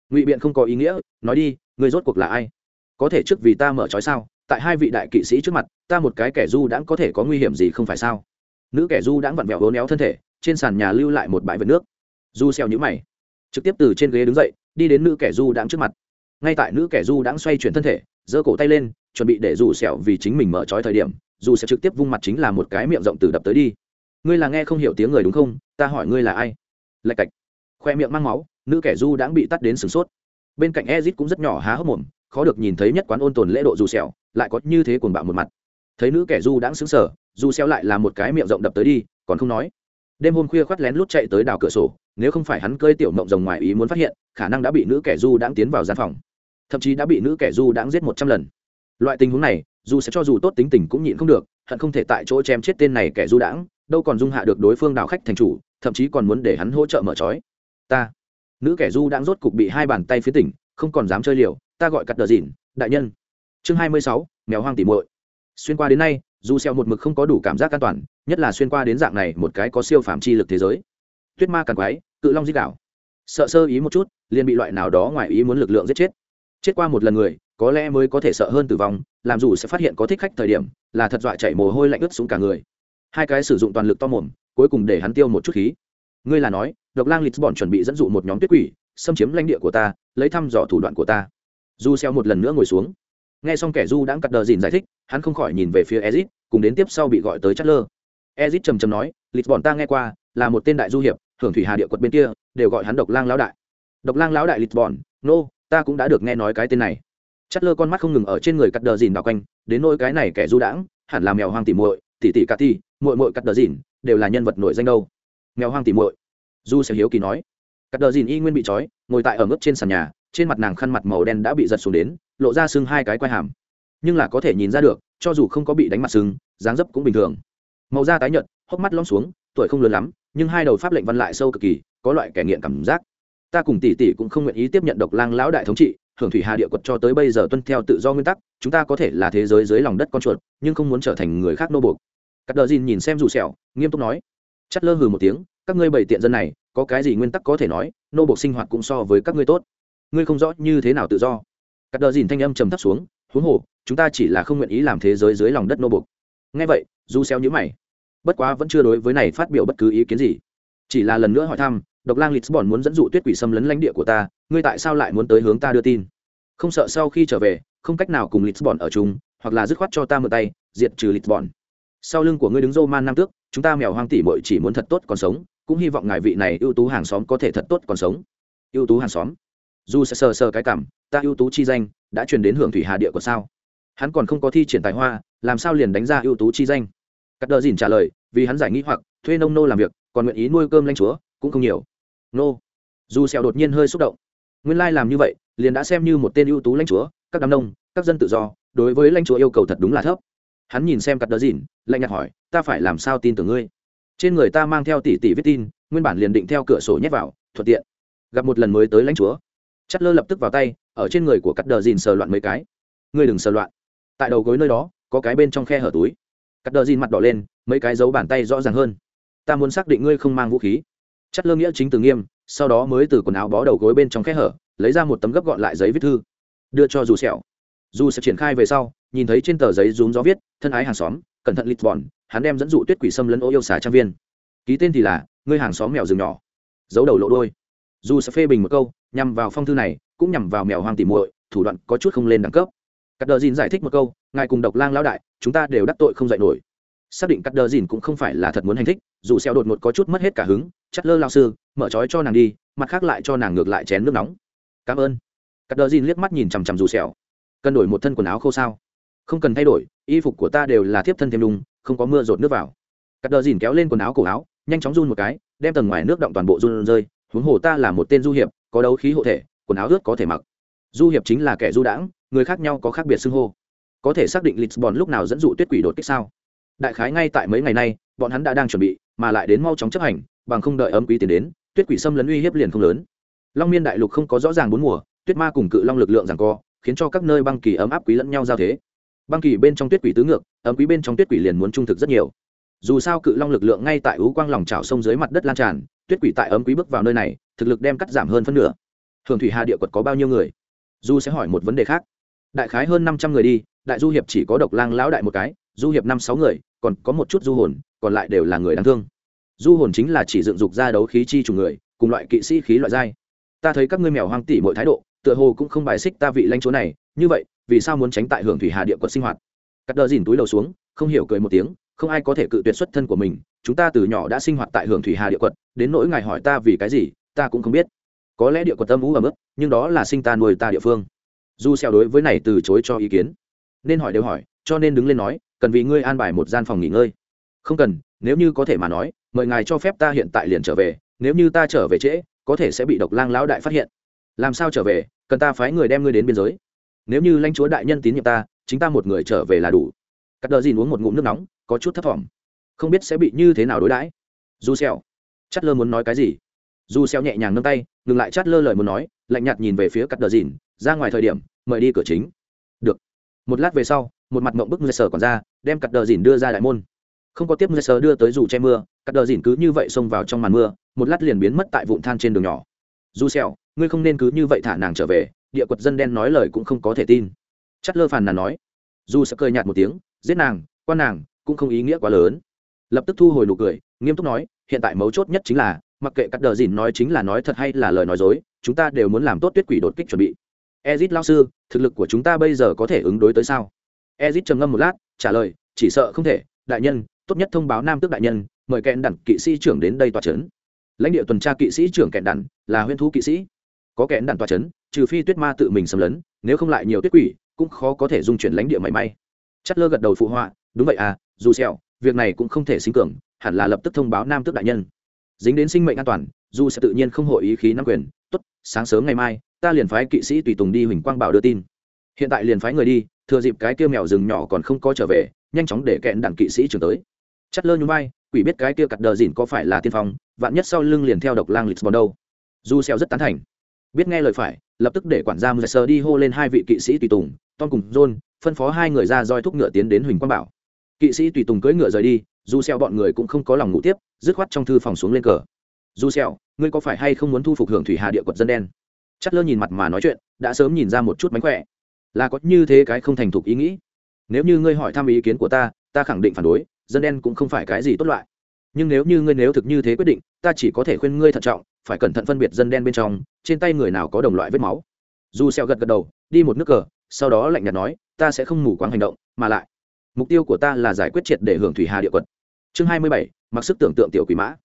Speaker 1: Ngụy biện không có ý nghĩa, nói đi người rốt cuộc là ai? Có thể trước vì ta mở trói sao? Tại hai vị đại kỵ sĩ trước mặt, ta một cái kẻ du đãng có thể có nguy hiểm gì không phải sao? Nữ kẻ du đãng vặn vẹo hố néo thân thể, trên sàn nhà lưu lại một bãi vật nước. Du xeo nhữ mày, trực tiếp từ trên ghế đứng dậy, đi đến nữ kẻ du đãng trước mặt. Ngay tại nữ kẻ du đãng xoay chuyển thân thể, giơ cổ tay lên, chuẩn bị để dù sẹo vì chính mình mở trói thời điểm dù sẽ trực tiếp vung mặt chính là một cái miệng rộng từ đập tới đi. Ngươi là nghe không hiểu tiếng người đúng không? Ta hỏi ngươi là ai? Lạch cạch. Khoe miệng mang máu, nữ kẻ du đãng bị tắt đến sửng sốt. Bên cạnh ezit cũng rất nhỏ há hốc mồm khó được nhìn thấy nhất quán ôn tồn lễ độ dù sẹo, lại có như thế cuồng bạo một mặt. Thấy nữ kẻ du đãng sững sờ, dù sẹo lại là một cái miệng rộng đập tới đi, còn không nói. Đêm hôm khuya khoắt lén lút chạy tới đào cửa sổ, nếu không phải hắn cơi tiểu mộng rồng ngoài ý muốn phát hiện, khả năng đã bị nữ kẻ du đãng tiến vào gian phòng. Thậm chí đã bị nữ kẻ du đãng giết một trăm lần. Loại tình huống này, dù sẽ cho dù tốt tính tình cũng nhịn không được, hận không thể tại chỗ chém chết tên này kẻ du đãng, đâu còn dung hạ được đối phương đào khách thành chủ, thậm chí còn muốn để hắn hỗ trợ mở trói. Ta. Nữ kẻ du đang rốt cục bị hai bàn tay phía tỉnh, không còn dám chơi liều ta gọi cắt đờ dìn, đại nhân. Chương hai mươi sáu, mèo hoang tỉ muội. Xuyên qua đến nay, dù xeo một mực không có đủ cảm giác an toàn, nhất là xuyên qua đến dạng này một cái có siêu phạm chi lực thế giới. Tuyết ma càng quái, cự long di đảo sợ sơ ý một chút, liền bị loại nào đó ngoài ý muốn lực lượng giết chết. Chết qua một lần người, có lẽ mới có thể sợ hơn tử vong, làm dù sẽ phát hiện có thích khách thời điểm, là thật dọa chảy mồ hôi lạnh ướt xuống cả người. Hai cái sử dụng toàn lực to mồm, cuối cùng để hắn tiêu một chút khí. Ngươi là nói, độc lang lịch bọn chuẩn bị dẫn dụ một nhóm tuyết quỷ, xâm chiếm lãnh địa của ta, lấy thăm dò thủ đoạn của ta du xeo một lần nữa ngồi xuống. Nghe xong kẻ du đãng cắt đờ dìn giải thích hắn không khỏi nhìn về phía ezit cùng đến tiếp sau bị gọi tới chất lơ ezit trầm trầm nói lisbon ta nghe qua là một tên đại du hiệp hưởng thủy hà địa quật bên kia đều gọi hắn độc lang lão đại. Độc lang lão đại lisbon nô no, ta cũng đã được nghe nói cái tên này. Chất lơ con mắt không ngừng ở trên người cắt đờ dìn đào quanh đến nỗi cái này kẻ du đãng hẳn là mèo hoang tỉ muội tỉ tỉ cà ti muội muội cắt đờ dìn đều là nhân vật nổi danh đâu. Mèo hoang tỉ muội. Du sẽ hiếu kỳ nói. Cắt đờ dìn y nguyên bị trói ngồi tại ở ngấp trên sàn nhà trên mặt nàng khăn mặt màu đen đã bị giật xuống đến, lộ ra sưng hai cái quai hàm. Nhưng là có thể nhìn ra được, cho dù không có bị đánh mặt sưng, dáng dấp cũng bình thường. Màu da tái nhợt, hốc mắt lõm xuống, tuổi không lớn lắm, nhưng hai đầu pháp lệnh văn lại sâu cực kỳ, có loại kẻ nghiện cảm giác. Ta cùng tỷ tỷ cũng không nguyện ý tiếp nhận độc lang lão đại thống trị, hưởng thủy hà địa quật cho tới bây giờ tuân theo tự do nguyên tắc, chúng ta có thể là thế giới dưới lòng đất con chuột, nhưng không muốn trở thành người khác nô buộc. Cắt đờ dìn nhìn xem dù sẹo, nghiêm túc nói. Chắt lơ hừ một tiếng, các ngươi bảy tiện dân này, có cái gì nguyên tắc có thể nói, nô buộc sinh hoạt cũng so với các ngươi tốt ngươi không rõ như thế nào tự do. Cắt đờ dìn thanh âm trầm thấp xuống, huống hồ, chúng ta chỉ là không nguyện ý làm thế giới dưới lòng đất nô buộc nghe vậy, du xeo nhíu mày. Bất quá vẫn chưa đối với này phát biểu bất cứ ý kiến gì. Chỉ là lần nữa hỏi thăm, độc lang lisbon muốn dẫn dụ tuyết quỷ xâm lấn lãnh địa của ta, ngươi tại sao lại muốn tới hướng ta đưa tin? Không sợ sau khi trở về, không cách nào cùng lisbon ở chung, hoặc là dứt khoát cho ta mượn tay, diệt trừ lisbon. Sau lưng của ngươi đứng man nam tước, chúng ta mèo hoang tỷ muội chỉ muốn thật tốt còn sống, cũng hy vọng ngài vị này ưu tú hàng xóm có thể thật tốt còn sống. Ưu tú hàng xóm dù sẽ sờ sờ cái cảm, ta ưu tú chi danh, đã truyền đến hưởng thủy hà địa của sao? Hắn còn không có thi triển tài hoa, làm sao liền đánh ra ưu tú chi danh? Cắt đờ dìn trả lời, vì hắn giải nghĩ hoặc, thuê nông nô làm việc, còn nguyện ý nuôi cơm lanh chúa, cũng không nhiều. Nô. Dù sẹo đột nhiên hơi xúc động. Nguyên lai làm như vậy, liền đã xem như một tên ưu tú lãnh chúa, các đám nông, các dân tự do, đối với lãnh chúa yêu cầu thật đúng là thấp. Hắn nhìn xem cắt đờ dìn, lạnh nhạt hỏi, ta phải làm sao tin tưởng ngươi? Trên người ta mang theo tỷ tỷ viết tin, nguyên bản liền định theo cửa sổ nhét vào, thuận tiện. Gặp một lần mới tới lãnh chúa chất lơ lập tức vào tay, ở trên người của cắt đờ dìn sờ loạn mấy cái. Ngươi đừng sờ loạn. Tại đầu gối nơi đó, có cái bên trong khe hở túi. Cắt đờ dìn mặt đỏ lên, mấy cái dấu bàn tay rõ ràng hơn. Ta muốn xác định ngươi không mang vũ khí. Chất lơ nghĩa chính từ nghiêm, sau đó mới từ quần áo bó đầu gối bên trong khe hở, lấy ra một tấm gấp gọn lại giấy viết thư. Đưa cho dù sẹo. Dù sẽ triển khai về sau, nhìn thấy trên tờ giấy rúm gió viết, thân ái hàng xóm, cẩn thận lịt vòn hắn đem dẫn dụ tuyết quỷ xâm lấn ô yêu xà trang viên. Ký tên thì là, ngươi hàng xóm mèo rừng nhỏ. Giấu đầu lộ đôi dù sẽ phê bình một câu nhằm vào phong thư này, cũng nhằm vào mèo hoang tỉ muội, thủ đoạn có chút không lên đẳng cấp. Cắt đờ dìn giải thích một câu, ngài cùng độc lang lão đại, chúng ta đều đắc tội không dạy nổi. Xác định cắt đờ dìn cũng không phải là thật muốn hành thích, dù xeo đột một có chút mất hết cả hứng, chắt lơ lao sư, mở trói cho nàng đi, mặt khác lại cho nàng ngược lại chén nước nóng. Cảm ơn. Cắt đờ dìn liếc mắt nhìn chằm chằm dù xeo. Cần đổi một thân quần áo khô sao? Không cần thay đổi, y phục của ta đều là thiếp thân thêm đùng, không có mưa rột nước vào. Cắt đờ dìn kéo lên quần áo cổ áo, nhanh chóng run một cái, đem tầng ngoài nước động toàn bộ run rơi, huống hồ ta là một tên du hiệp có đấu khí hộ thể, quần áo ướt có thể mặc. Du hiệp chính là kẻ du đãng, người khác nhau có khác biệt xưng hô. Có thể xác định lisbon lúc nào dẫn dụ tuyết quỷ đột kích sao? Đại khái ngay tại mấy ngày nay, bọn hắn đã đang chuẩn bị, mà lại đến mau chóng chấp hành, bằng không đợi ấm quý tiền đến, tuyết quỷ xâm lấn uy hiếp liền không lớn. Long miên đại lục không có rõ ràng bốn mùa, tuyết ma cùng cự long lực lượng rằng co, khiến cho các nơi băng kỳ ấm áp quý lẫn nhau giao thế. Băng kỳ bên trong tuyết quỷ tứ ngược, ấm quý bên trong tuyết quỷ liền muốn trung thực rất nhiều. Dù sao cự long lực lượng ngay tại ú quang lòng trào sông dưới mặt đất lan tràn tuyết quỷ tại ấm quý bước vào nơi này, thực lực đem cắt giảm hơn phân nửa. Thường thủy hà địa quật có bao nhiêu người? Du sẽ hỏi một vấn đề khác. Đại khái hơn năm trăm người đi, đại du hiệp chỉ có độc lang lão đại một cái, du hiệp năm sáu người, còn có một chút du hồn, còn lại đều là người đáng thương. Du hồn chính là chỉ dựng dục ra đấu khí chi chủ người, cùng loại kỵ sĩ khí loại giai. Ta thấy các ngươi mèo hoang tỉ mọi thái độ, tựa hồ cũng không bài xích ta vị lãnh chúa này, như vậy, vì sao muốn tránh tại hưởng thủy hà địa quật sinh hoạt? Cắt đờ dìn túi đầu xuống, không hiểu cười một tiếng, không ai có thể cự tuyệt xuất thân của mình chúng ta từ nhỏ đã sinh hoạt tại hưởng thủy hà địa quật, đến nỗi ngài hỏi ta vì cái gì, ta cũng không biết. Có lẽ địa quật tâm ú ở mức nhưng đó là sinh ta nuôi ta địa phương. Du xeo đối với này từ chối cho ý kiến, nên hỏi đều hỏi, cho nên đứng lên nói, cần vì ngươi an bài một gian phòng nghỉ ngơi. Không cần, nếu như có thể mà nói, mời ngài cho phép ta hiện tại liền trở về, nếu như ta trở về trễ, có thể sẽ bị độc lang lão đại phát hiện. Làm sao trở về, cần ta phái người đem ngươi đến biên giới. Nếu như lãnh chúa đại nhân tín nhiệm ta, chính ta một người trở về là đủ. Cắt đờ dìn uống một ngụm nước nóng, có chút thấp thỏm không biết sẽ bị như thế nào đối đãi. Du xèo chát lơ muốn nói cái gì? Du xèo nhẹ nhàng nâng tay, ngừng lại chát lơ lời muốn nói, lạnh nhạt nhìn về phía cắt đờ dìn, ra ngoài thời điểm, mời đi cửa chính. Được. Một lát về sau, một mặt mộng bức mưa sở còn ra, đem cắt đờ dìn đưa ra đại môn. Không có tiếp mưa sở đưa tới dù che mưa, cắt đờ dìn cứ như vậy xông vào trong màn mưa, một lát liền biến mất tại vụn than trên đường nhỏ. Du xèo ngươi không nên cứ như vậy thả nàng trở về, địa quật dân đen nói lời cũng không có thể tin. Chát lơ phàn nàn nói. Dù sẽ cười nhạt một tiếng, giết nàng, quan nàng, cũng không ý nghĩa quá lớn lập tức thu hồi nụ cười, nghiêm túc nói, hiện tại mấu chốt nhất chính là, mặc kệ cắt đờ dìn nói chính là nói thật hay là lời nói dối, chúng ta đều muốn làm tốt tuyết quỷ đột kích chuẩn bị. Ezit lao sư, thực lực của chúng ta bây giờ có thể ứng đối tới sao? Ezit trầm ngâm một lát, trả lời, chỉ sợ không thể, đại nhân, tốt nhất thông báo nam tước đại nhân, mời kẹn đẳng kỵ sĩ trưởng đến đây tòa c lãnh địa tuần tra kỵ sĩ trưởng kẹn đẳng, là huyên thú kỵ sĩ. Có kẹn đẳng tòa c trừ phi tuyết ma tự mình xâm lấn, nếu không lại nhiều tuyết quỷ, cũng khó có thể dung chuyển lãnh địa mảy may. Chất lơ gật đầu phụ họa, đúng vậy à dù sẹo việc này cũng không thể sinh cường, hẳn là lập tức thông báo nam tước đại nhân. Dính đến sinh mệnh an toàn dù sẽ tự nhiên không hội ý khí nắm quyền. Tốt, sáng sớm ngày mai, ta liền phái kỵ sĩ tùy tùng đi huỳnh quang bảo đưa tin. Hiện tại liền phái người đi, thừa dịp cái kia mèo rừng nhỏ còn không có trở về, nhanh chóng để kẹn đặng kỵ sĩ trưởng tới. Chất lơ nhún vai, quỷ biết cái kia cặt đờ dỉn có phải là tiên phong, vạn nhất sau lưng liền theo độc lang lịch bòn đâu. Du xeo rất tán thành. Biết nghe lời phải, lập tức để quản gia mười sờ đi hô lên hai vị kỵ sĩ tùy tùng, tom cùng john, phân phó hai người ra roi thúc ngựa tiến đến huỳnh quang bảo kỵ sĩ tùy tùng cưỡi ngựa rời đi du xeo bọn người cũng không có lòng ngủ tiếp, dứt khoát trong thư phòng xuống lên cờ. Du xeo ngươi có phải hay không muốn thu phục hưởng thủy hà địa quật dân đen? Chất lơ nhìn mặt mà nói chuyện, đã sớm nhìn ra một chút mánh khỏe. Là có như thế cái không thành thục ý nghĩ. Nếu như ngươi hỏi thăm ý kiến của ta ta khẳng định phản đối, dân đen cũng không phải cái gì tốt loại. Nhưng nếu như ngươi nếu thực như thế quyết định, ta chỉ có thể khuyên ngươi thận trọng, phải cẩn thận phân biệt dân đen bên trong, trên tay người nào có đồng loại vết máu. Dù xeo gật gật đầu, đi một nước cờ, sau đó lạnh nhạt nói, ta sẽ không mù quáng hành động, mà lại mục tiêu của ta là giải quyết triệt để hưởng thủy hà địa quật. Chương hai mươi bảy, mặc sức tưởng tượng tiểu quỷ mã.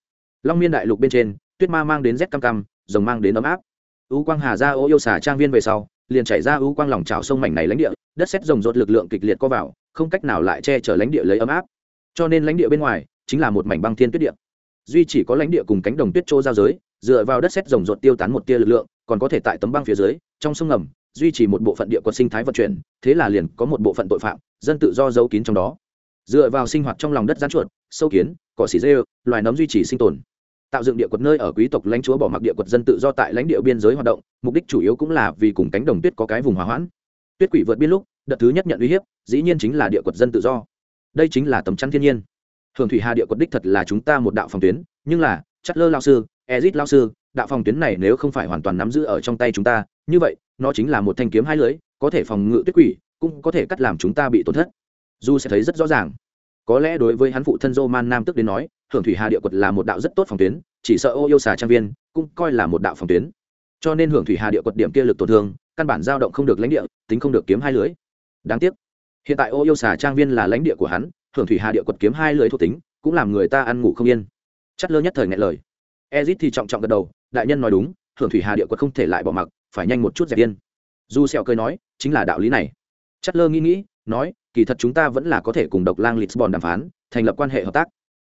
Speaker 1: Long miên đại lục bên trên, tuyết ma mang đến rét cam cam, rồng mang đến ấm áp. Ú quang hà ra ô yêu xả trang viên về sau, liền chảy ra ú quang lòng trào sông mảnh này lãnh địa, đất xét rồng rột lực lượng kịch liệt co vào, không cách nào lại che chở lãnh địa lấy ấm áp. Cho nên lãnh địa bên ngoài chính là một mảnh băng thiên tuyết địa. Duy chỉ có lãnh địa cùng cánh đồng tuyết trô giao giới, dựa vào đất xét rồng rột tiêu tán một tia lực lượng, còn có thể tại tấm băng phía dưới, trong sông ngầm, duy trì một bộ phận địa quật sinh thái vận chuyển, thế là liền có một bộ phận tội phạm dân tự do giấu kín trong đó. Dựa vào sinh hoạt trong lòng đất gián chuột, sâu kiến, cỏ xỉ rêu loài nấm duy trì sinh tồn. Tạo dựng địa quật nơi ở quý tộc lãnh chúa bỏ mặc địa quật dân tự do tại lãnh địa biên giới hoạt động, mục đích chủ yếu cũng là vì cùng cánh đồng tuyết có cái vùng hòa hoãn. Tuyết quỷ vượt biên lúc, đợt thứ nhất nhận uy hiếp, dĩ nhiên chính là địa quật dân tự do. Đây chính là tấm chắn thiên nhiên. Hưởng thủy hà địa quật đích thật là chúng ta một đạo phòng tuyến, nhưng là, chất lơ lao sư, ezit lao sư, đạo phòng tuyến này nếu không phải hoàn toàn nắm giữ ở trong tay chúng ta, như vậy, nó chính là một thanh kiếm hai lưới có thể phòng ngự tuyết quỷ cũng có thể cắt làm chúng ta bị tổn thất. Du sẽ thấy rất rõ ràng. Có lẽ đối với hắn phụ thân dô man nam tức đến nói, hưởng thủy hà địa quật là một đạo rất tốt phòng tuyến, chỉ sợ ô yêu xà trang viên cũng coi là một đạo phòng tuyến. Cho nên hưởng thủy hà địa quật điểm kia lực tổn thương, căn bản dao động không được lãnh địa, tính không được kiếm hai lưới. Đáng tiếc, hiện tại ô yêu xà trang viên là lãnh địa của hắn, hưởng thủy hà địa quật kiếm hai lưới thuộc tính, cũng làm người ta ăn ngủ không yên. Chất lơ nhất thời ngại lời. Ezit thì trọng trọng gật đầu, đại nhân nói đúng, hưởng thủy hà địa quật không thể lại bỏ mặc, phải nhanh một chút dẹp yên. Du sẹo cười nói, chính là đạo lý này chất lơ nghĩ nghĩ, nói, kỳ thật chúng ta vẫn là có thể cùng độc lang lisbon đàm phán, thành lập quan hệ hợp tác.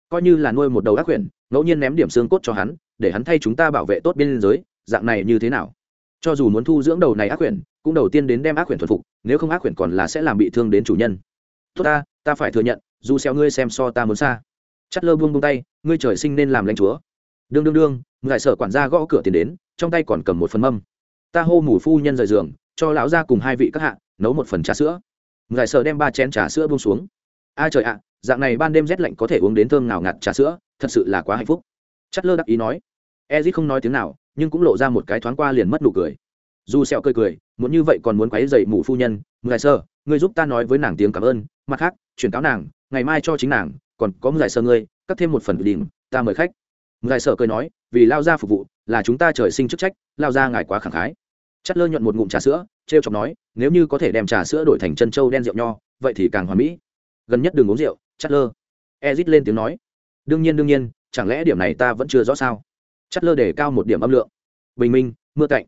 Speaker 1: Coi như là nuôi một đầu ác quyển ngẫu nhiên ném điểm xương cốt cho hắn, để hắn thay chúng ta bảo vệ tốt biên giới, dạng này như thế nào? Cho dù muốn thu dưỡng đầu này ác quyển cũng đầu tiên đến đem ác quyển thuần phục, nếu không ác quyển còn là sẽ làm bị thương đến chủ nhân. Tốt ta ta phải thừa nhận, dù xéo ngươi xem so ta muốn xa. Chất lơ buông buông tay, ngươi trời sinh nên làm lãnh chúa. Đương đương đương, ngài sở quản gia gõ cửa tiền đến, trong tay còn cầm một phần mâm. Ta hô mù phu nhân rời giường, cho lão gia cùng hai vị các hạ nấu một phần trà sữa. Ngài sở đem ba chén trà sữa buông xuống. A trời ạ, dạng này ban đêm rét lạnh có thể uống đến thơm nào ngạt trà sữa, thật sự là quá hạnh phúc. Chất lơ đắc ý nói. Ezit không nói tiếng nào, nhưng cũng lộ ra một cái thoáng qua liền mất nụ cười. Dù sẹo cười cười, muốn như vậy còn muốn quấy dậy mù phu nhân. Ngài sơ ngươi giúp ta nói với nàng tiếng cảm ơn, mặt khác, chuyển cáo nàng, ngày mai cho chính nàng, còn có ngài sơ ngươi, cắt thêm một phần đỉnh, ta mời khách. Ngài sơ cười nói, vì lao ra phục vụ, là chúng ta trời sinh chức trách, lao ra ngài quá khẳng khái chất lơ nhuận một ngụm trà sữa, trêu chọc nói, nếu như có thể đem trà sữa đổi thành chân trâu đen rượu nho, vậy thì càng hoàn mỹ. Gần nhất đừng uống rượu, chất lơ. Ezit lên tiếng nói, đương nhiên đương nhiên, chẳng lẽ điểm này ta vẫn chưa rõ sao? Chất lơ để cao một điểm âm lượng. Bình minh, mưa cạnh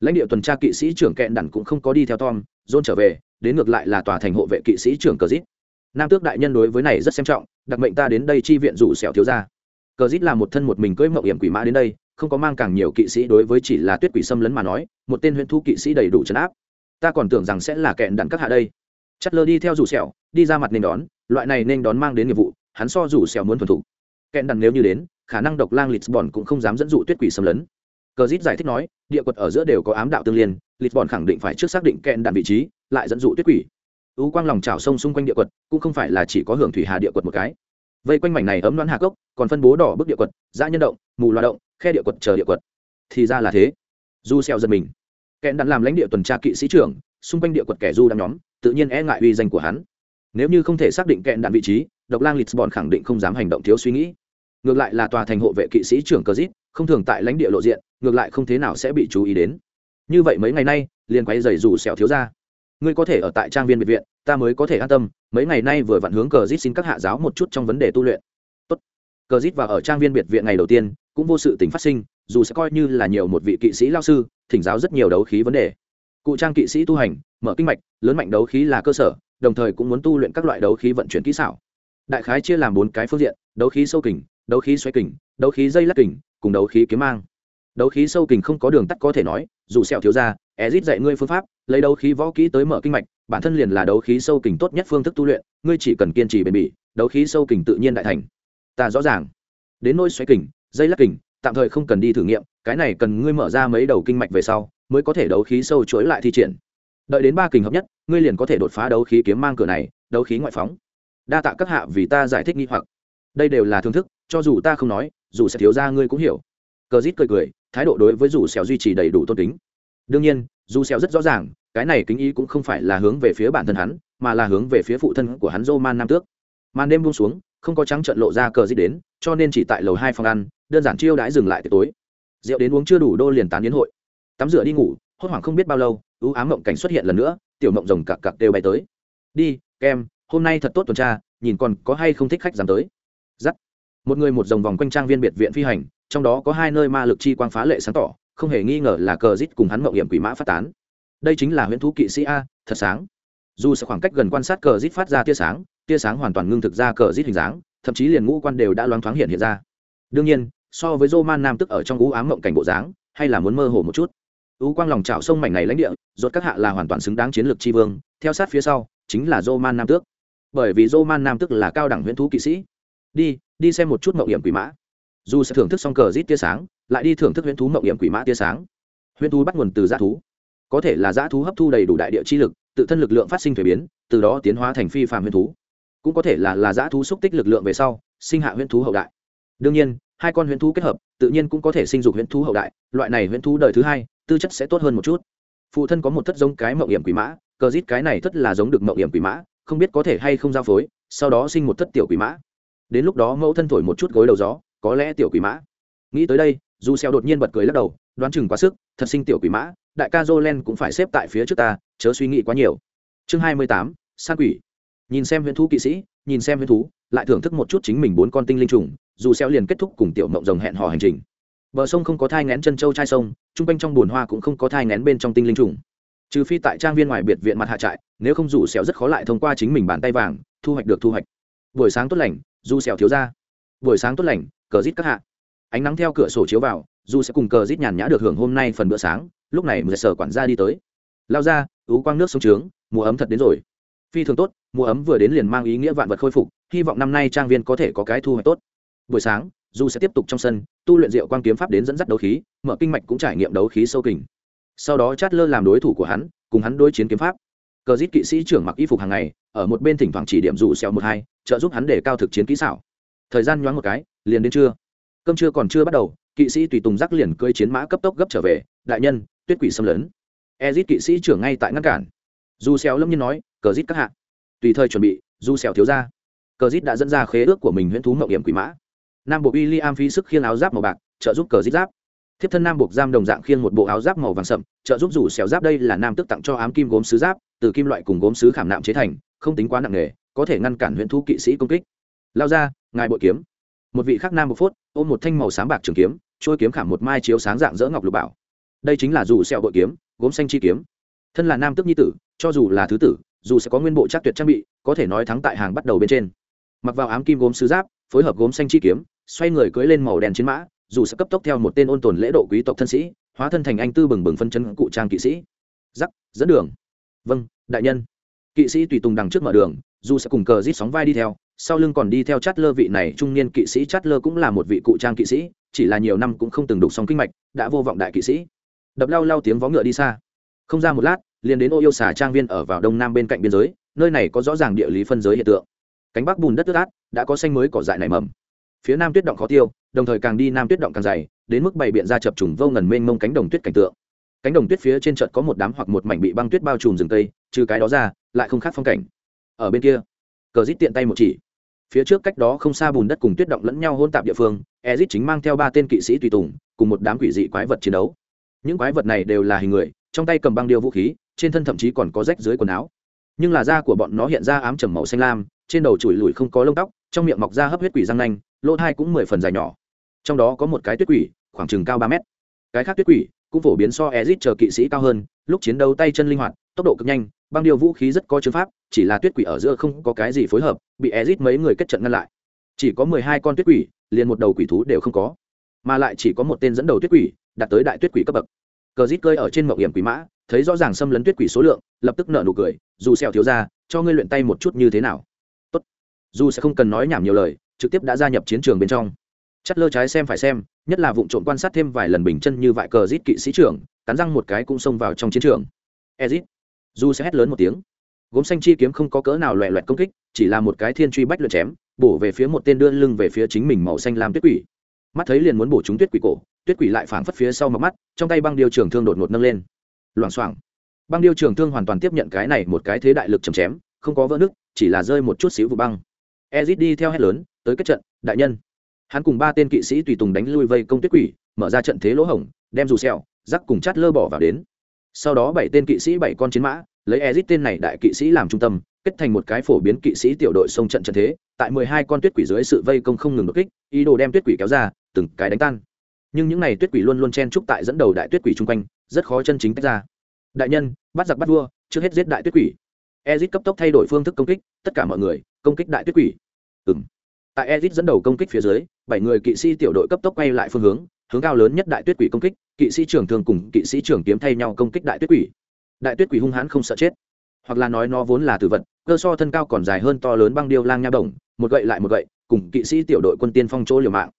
Speaker 1: lãnh địa tuần tra kỵ sĩ trưởng kẹn đẳng cũng không có đi theo tom john trở về, đến ngược lại là tòa thành hộ vệ kỵ sĩ trưởng cờ dít nam tước đại nhân đối với này rất xem trọng, đặc mệnh ta đến đây chi viện rủ xẻo thiếu ra cờ dít là một thân một mình cưỡi mậu hiểm quỷ mã đến đây không có mang càng nhiều kỵ sĩ đối với chỉ là tuyết quỷ xâm lấn mà nói, một tên huyện thu kỵ sĩ đầy đủ trấn áp. Ta còn tưởng rằng sẽ là kẹn đặn các hạ đây. Chất lơ đi theo rủ sẹo, đi ra mặt nên đón, loại này nên đón mang đến nghiệp vụ, hắn so rủ sẹo muốn thuần thủ kẹn đặn nếu như đến, khả năng độc lang lisbon cũng không dám dẫn dụ tuyết quỷ xâm lấn. Cờ dít giải thích nói, địa quật ở giữa đều có ám đạo tương liên, lisbon khẳng định phải trước xác định kẹn đạn vị trí, lại dẫn dụ tuyết quỷ. Ú quang lòng trào sông xung quanh địa quật, cũng không phải là chỉ có hưởng thủy hà địa quật một cái. Vây quanh mảnh này ấm đoán hạ gốc còn phân bố đỏ bức địa quật, dã nhân động, mù loa động khe địa quật chờ địa quật. Thì ra là thế. Du xeo giật mình. Kẹn đạn làm lãnh địa tuần tra kỵ sĩ trưởng, xung quanh địa quật kẻ du đang nhóm, tự nhiên e ngại uy danh của hắn. Nếu như không thể xác định kẹn đạn vị trí, độc lang lisbon khẳng định không dám hành động thiếu suy nghĩ. Ngược lại là tòa thành hộ vệ kỵ sĩ trưởng cờ dít không thường tại lãnh địa lộ diện, ngược lại không thế nào sẽ bị chú ý đến. Như vậy mấy ngày nay, liền quay giày rủ xẻo thiếu ra ngươi có thể ở tại trang viên biệt viện, ta mới có thể an tâm, mấy ngày nay vừa vặn hướng cờ dít xin các hạ giáo một chút trong vấn đề tu luyện. Tốt. cờ dít và ở trang viên biệt viện ngày đầu tiên cũng vô sự tình phát sinh dù sẽ coi như là nhiều một vị kỵ sĩ lao sư thỉnh giáo rất nhiều đấu khí vấn đề cụ trang kỵ sĩ tu hành mở kinh mạch lớn mạnh đấu khí là cơ sở đồng thời cũng muốn tu luyện các loại đấu khí vận chuyển kỹ xảo đại khái chia làm bốn cái phương diện đấu khí sâu kình đấu khí xoay kình đấu khí dây lắc kình cùng đấu khí kiếm mang đấu khí sâu kình không có đường tắt có thể nói dù sẹo thiếu ra ezit dạy ngươi phương pháp lấy đấu khí võ kỹ tới mở kinh mạch bản thân liền là đấu khí sâu kình tốt nhất phương thức tu luyện ngươi chỉ cần kiên trì bền bỉ đấu khí sâu kình tự nhiên đại thành ta rõ ràng đến nỗi xoay kình dây lắc kình tạm thời không cần đi thử nghiệm cái này cần ngươi mở ra mấy đầu kinh mạch về sau mới có thể đấu khí sâu chuỗi lại thi triển. Đợi đến ba kình hợp nhất ngươi liền có thể đột phá đấu khí kiếm mang cửa này đấu khí ngoại phóng. Đa tạ các hạ vì ta giải thích nghi hoặc. Đây đều là thương thức cho dù ta không nói dù sẽ thiếu ra ngươi cũng hiểu. Cờ rít cười cười thái độ đối với dù xèo duy trì đầy đủ tôn kính. Đương nhiên dù xèo rất rõ ràng cái này kính ý cũng không phải là hướng về phía bản thân hắn mà là hướng về phía phụ thân của hắn Roman Nam Tước. Màn đêm buông xuống, không có trắng trận lộ ra cờ rít đến, cho nên chỉ tại lầu hai phòng ăn, đơn giản chiêu đãi dừng lại tối. Rượu đến uống chưa đủ đô liền tán đến hội. Tắm rửa đi ngủ, hốt hoảng không biết bao lâu, ưu ám mộng cảnh xuất hiện lần nữa, tiểu mộng rồng cặc cặc đều bay tới. Đi, kem, hôm nay thật tốt tuần tra, nhìn còn có hay không thích khách dám tới. Dắt. Một người một dòng vòng quanh trang viên biệt viện phi hành, trong đó có hai nơi ma lực chi quang phá lệ sáng tỏ, không hề nghi ngờ là cờ rít cùng hắn mộng hiểm quỷ mã phát tán. Đây chính là huyễn thú kỵ sĩ a, thật sáng dù sẽ khoảng cách gần quan sát cờ rít phát ra tia sáng tia sáng hoàn toàn ngưng thực ra cờ rít hình dáng thậm chí liền ngũ quan đều đã loáng thoáng hiện hiện ra đương nhiên so với dô man nam tức ở trong ú ám mộng cảnh bộ dáng, hay là muốn mơ hồ một chút. Ú quang lòng trào sông mảnh này lãnh địa, rốt các hạ là hoàn toàn xứng đáng chiến lược tri vương, theo sát phía sau, chính là dô man nam tước. Bởi vì dô man nam tức là cao đẳng huyễn thú kỵ sĩ. Đi đi xem một chút mộng hiểm quỷ mã. Dù sẽ thưởng thức xong cờ rít tia sáng, lại đi thưởng thức huyễn thú mộng hiểm quỷ mã tia sáng. Huyễn thú bắt nguồn từ g thú. Có thể là g thú hấp thu đầy đủ đại địa chi lực, tự thân lực lượng phát sinh thuế biến, từ đó tiến hóa thành phi phàm huyễn thú. Cũng có thể là là giã thú xúc tích lực lượng về sau, sinh hạ huyễn thú hậu đại. Đương nhiên hai con huyễn thú kết hợp tự nhiên cũng có thể sinh dục huyễn thú hậu đại loại này huyễn thú đời thứ hai tư chất sẽ tốt hơn một chút phụ thân có một thất giống cái mậu hiểm quỷ mã cờ rít cái này thất là giống được mậu hiểm quỷ mã không biết có thể hay không giao phối sau đó sinh một thất tiểu quỷ mã đến lúc đó mẫu thân thổi một chút gối đầu gió có lẽ tiểu quỷ mã nghĩ tới đây dù xeo đột nhiên bật cười lắc đầu đoán chừng quá sức thật sinh tiểu quỷ mã đại ca Jolen cũng phải xếp tại phía trước ta, chớ suy nghĩ quá nhiều. Chương 28, San quỷ. Nhìn xem huyền thú kỵ sĩ, nhìn xem huyền thú, lại thưởng thức một chút chính mình bốn con tinh linh trùng, dù xeo liền kết thúc cùng tiểu mộng rồng hẹn hò hành trình. Bờ sông không có thai nghén chân châu trai sông, trung quanh trong buồn hoa cũng không có thai nghén bên trong tinh linh trùng. Trừ phi tại trang viên ngoài biệt viện mặt hạ trại, nếu không dù xeo rất khó lại thông qua chính mình bàn tay vàng, thu hoạch được thu hoạch. Buổi sáng tốt lành, dù xeo thiếu gia. Buổi sáng tốt lành, cờ rít các hạ. Ánh nắng theo cửa sổ chiếu vào, dù sẽ cùng cờ rít nhàn nhã được hưởng hôm nay phần bữa sáng, lúc này mười sở quản gia đi tới lao ra ú quang nước sông trướng mùa ấm thật đến rồi phi thường tốt mùa ấm vừa đến liền mang ý nghĩa vạn vật khôi phục hy vọng năm nay trang viên có thể có cái thu hoạch tốt buổi sáng, du sẽ tiếp tục trong sân, tu luyện diệu quang kiếm pháp đến dẫn dắt đấu khí, mở kinh mạch cũng trải nghiệm đấu khí sâu kình. Sau đó chát lơ làm đối thủ của hắn, cùng hắn đối chiến kiếm pháp. Cờ dít kỵ sĩ trưởng mặc y phục hàng ngày, ở một bên thỉnh thoảng chỉ điểm dù xèo một hai, trợ giúp hắn để cao thực chiến kỹ xảo. Thời gian nhoáng một cái, liền đến trưa. Cơm trưa còn chưa bắt đầu, kỵ sĩ tùy tùng giác liền cưỡi chiến mã cấp tốc gấp trở về, đại nhân, tuyết quỷ xâm lấn. Ezit kỵ sĩ trưởng ngay tại ngăn cản. Dù xèo lâm nhiên nói cờ dít các hạ. Tùy thời chuẩn bị dù xèo thiếu ra. Cờ dít đã dẫn ra khế ước của mình huyễn thú mậu hiểm quỷ mã nam bộ William phí sức khiêng áo giáp màu bạc, trợ giúp cờ dít giáp. Thiếp thân nam buộc giam đồng dạng khiêng một bộ áo giáp màu vàng sậm, trợ giúp rủ xẻo giáp đây là nam tức tặng cho ám kim gốm sứ giáp, từ kim loại cùng gốm sứ khảm nạm chế thành, không tính quá nặng nề, có thể ngăn cản huyễn thú kỵ sĩ công kích. Lao ra, ngài bội kiếm. Một vị khác nam một phút ôm một thanh màu sáng bạc trường kiếm, trôi kiếm khảm một mai chiếu sáng dạng dỡ ngọc lục bảo. Đây chính là dù xẻo bội kiếm, gốm xanh chi kiếm. Thân là nam tước nhi tử, cho dù là thứ tử, dù sẽ có nguyên bộ chắc tuyệt trang bị, có thể nói thắng tại hàng bắt đầu bên trên. Mặc vào ám kim gốm sứ giáp phối hợp gốm xanh chi kiếm, xoay người cưỡi lên màu đen chiến mã, dù sẽ cấp tốc theo một tên ôn tồn lễ độ quý tộc thân sĩ, hóa thân thành anh tư bừng bừng phân chân cụ trang kỵ sĩ. Giắc dẫn đường. Vâng đại nhân. Kỵ sĩ tùy tùng đằng trước mở đường, dù sẽ cùng cờ rít sóng vai đi theo, sau lưng còn đi theo chát lơ vị này trung niên kỵ sĩ chát lơ cũng là một vị cụ trang kỵ sĩ, chỉ là nhiều năm cũng không từng đục sóng kinh mạch, đã vô vọng đại kỵ sĩ. Đập lao lao tiếng vó ngựa đi xa. Không ra một lát, liền đến ô yêu xà trang viên ở vào đông nam bên cạnh biên giới, nơi này có rõ ràng địa lý phân giới hiện tượng cánh bắc bùn đất ướt át, đã có xanh mới cỏ dại nảy mầm. Phía nam tuyết động khó tiêu, đồng thời càng đi nam tuyết động càng dày, đến mức bày biện ra chập trùng vô ngần mênh mông cánh đồng tuyết cảnh tượng. Cánh đồng tuyết phía trên trận có một đám hoặc một mảnh bị băng tuyết bao trùm rừng tây trừ cái đó ra, lại không khác phong cảnh. Ở bên kia, cờ rít tiện tay một chỉ. Phía trước cách đó không xa bùn đất cùng tuyết động lẫn nhau hôn tạp địa phương, ezit chính mang theo ba tên kỵ sĩ tùy tùng, cùng một đám quỷ dị quái vật chiến đấu. Những quái vật này đều là hình người, trong tay cầm băng điêu vũ khí, trên thân thậm chí còn có rách dưới quần áo. Nhưng là da của bọn nó hiện ra ám trầm màu xanh lam trên đầu chùi lùi không có lông tóc, trong miệng mọc ra hấp huyết quỷ răng nanh, lỗ thai cũng mười phần dài nhỏ. Trong đó có một cái tuyết quỷ, khoảng chừng cao ba mét. Cái khác tuyết quỷ cũng phổ biến so ezit chờ kỵ sĩ cao hơn, lúc chiến đấu tay chân linh hoạt, tốc độ cực nhanh, băng điều vũ khí rất có chứng pháp, chỉ là tuyết quỷ ở giữa không có cái gì phối hợp, bị ezit mấy người kết trận ngăn lại. Chỉ có mười hai con tuyết quỷ, liền một đầu quỷ thú đều không có. Mà lại chỉ có một tên dẫn đầu tuyết quỷ, đạt tới đại tuyết quỷ cấp bậc. Cờ rít cơi ở trên mậu hiểm quỷ mã, thấy rõ ràng xâm lấn tuyết quỷ số lượng, lập tức nợ nụ cười, dù xẹo thiếu ra, cho ngươi luyện tay một chút như thế nào dù sẽ không cần nói nhảm nhiều lời, trực tiếp đã gia nhập chiến trường bên trong. Chất lơ trái xem phải xem, nhất là vụ trộm quan sát thêm vài lần bình chân như vại cờ rít kỵ sĩ trưởng, cắn răng một cái cũng xông vào trong chiến trường. Ezit. Dù sẽ hét lớn một tiếng. Gốm xanh chi kiếm không có cỡ nào loẹ loẹt công kích, chỉ là một cái thiên truy bách lượt chém, bổ về phía một tên đưa lưng về phía chính mình màu xanh làm tuyết quỷ. Mắt thấy liền muốn bổ chúng tuyết quỷ cổ, tuyết quỷ lại phảng phất phía sau mặt mắt, trong tay băng điêu trường thương đột ngột nâng lên. Loảng xoảng. Băng điêu trường thương hoàn toàn tiếp nhận cái này một cái thế đại lực chầm chém, không có vỡ nứt, chỉ là rơi một chút xíu vụ băng ezit đi theo hét lớn, tới kết trận, đại nhân. Hắn cùng ba tên kỵ sĩ tùy tùng đánh lui vây công tuyết quỷ, mở ra trận thế lỗ hổng, đem dù xẹo rắc cùng chát lơ bỏ vào đến. Sau đó bảy tên kỵ sĩ bảy con chiến mã, lấy ezit tên này đại kỵ sĩ làm trung tâm, kết thành một cái phổ biến kỵ sĩ tiểu đội sông trận trận thế, tại mười hai con tuyết quỷ dưới sự vây công không ngừng đột kích, ý đồ đem tuyết quỷ kéo ra, từng cái đánh tan. Nhưng những này tuyết quỷ luôn luôn chen trúc tại dẫn đầu đại tuyết quỷ chung quanh, rất khó chân chính tách ra. Đại nhân, bắt giặc bắt vua, trước hết giết đại tuyết quỷ. Ezit cấp tốc thay đổi phương thức công kích, tất cả mọi người công kích đại tuyết quỷ. Ừ m tại ezit dẫn đầu công kích phía dưới, bảy người kỵ sĩ tiểu đội cấp tốc quay lại phương hướng hướng cao lớn nhất đại tuyết quỷ công kích, kỵ sĩ trưởng thường cùng kỵ sĩ trưởng kiếm thay nhau công kích đại tuyết quỷ. Đại tuyết quỷ hung hãn không sợ chết. Hoặc là nói nó vốn là tử vật, cơ so thân cao còn dài hơn to lớn băng điêu lang nha đồng, một gậy lại một gậy, cùng kỵ sĩ tiểu đội quân tiên phong chỗ liều mạng.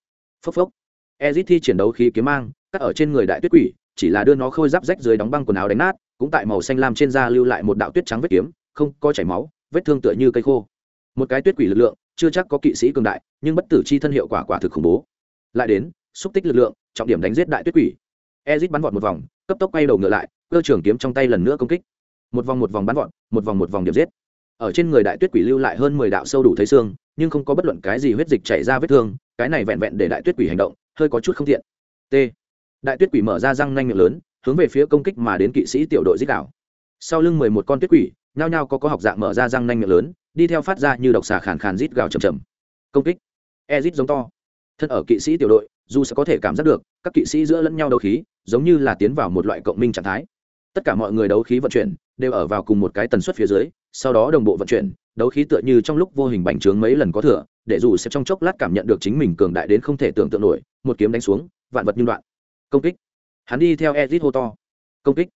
Speaker 1: Phốc phốc. Ezit thi chiến đấu khí kiếm mang, cắt ở trên người đại tuyết quỷ, chỉ là đưa nó khôi giáp rách dưới đóng băng quần áo đánh nát, cũng tại màu xanh lam trên da lưu lại một đạo tuyết trắng vết kiếm, không có chảy máu, vết thương tựa như cây khô một cái tuyết quỷ lực lượng, chưa chắc có kỵ sĩ cường đại, nhưng bất tử chi thân hiệu quả quả thực khủng bố. Lại đến, xúc tích lực lượng, trọng điểm đánh giết đại tuyết quỷ. Ezit bắn vọt một vòng, cấp tốc quay đầu ngựa lại, cơ trưởng kiếm trong tay lần nữa công kích. Một vòng một vòng bắn vọt, một vòng một vòng điểm giết. Ở trên người đại tuyết quỷ lưu lại hơn mười đạo sâu đủ thấy xương, nhưng không có bất luận cái gì huyết dịch chảy ra vết thương, cái này vẹn vẹn để đại tuyết quỷ hành động, hơi có chút không thiện t. Đại tuyết quỷ mở ra răng nanh miệng lớn, hướng về phía công kích mà đến kỵ sĩ tiểu đội dích đảo. Sau lưng mười một con tuyết quỷ, nhao nhao có có học dạng mở ra răng nanh miệng lớn đi theo phát ra như độc xà khàn khàn rít gào chầm chầm. Công kích. E rít giống to. Thân ở kỵ sĩ tiểu đội, dù sẽ có thể cảm giác được, các kỵ sĩ giữa lẫn nhau đấu khí, giống như là tiến vào một loại cộng minh trạng thái. Tất cả mọi người đấu khí vận chuyển, đều ở vào cùng một cái tần suất phía dưới, sau đó đồng bộ vận chuyển, đấu khí tựa như trong lúc vô hình bành trướng mấy lần có thừa, để dù sẽ trong chốc lát cảm nhận được chính mình cường đại đến không thể tưởng tượng nổi, một kiếm đánh xuống, vạn vật như đoạn. Công kích. Hắn đi theo ezit hô to. Công kích.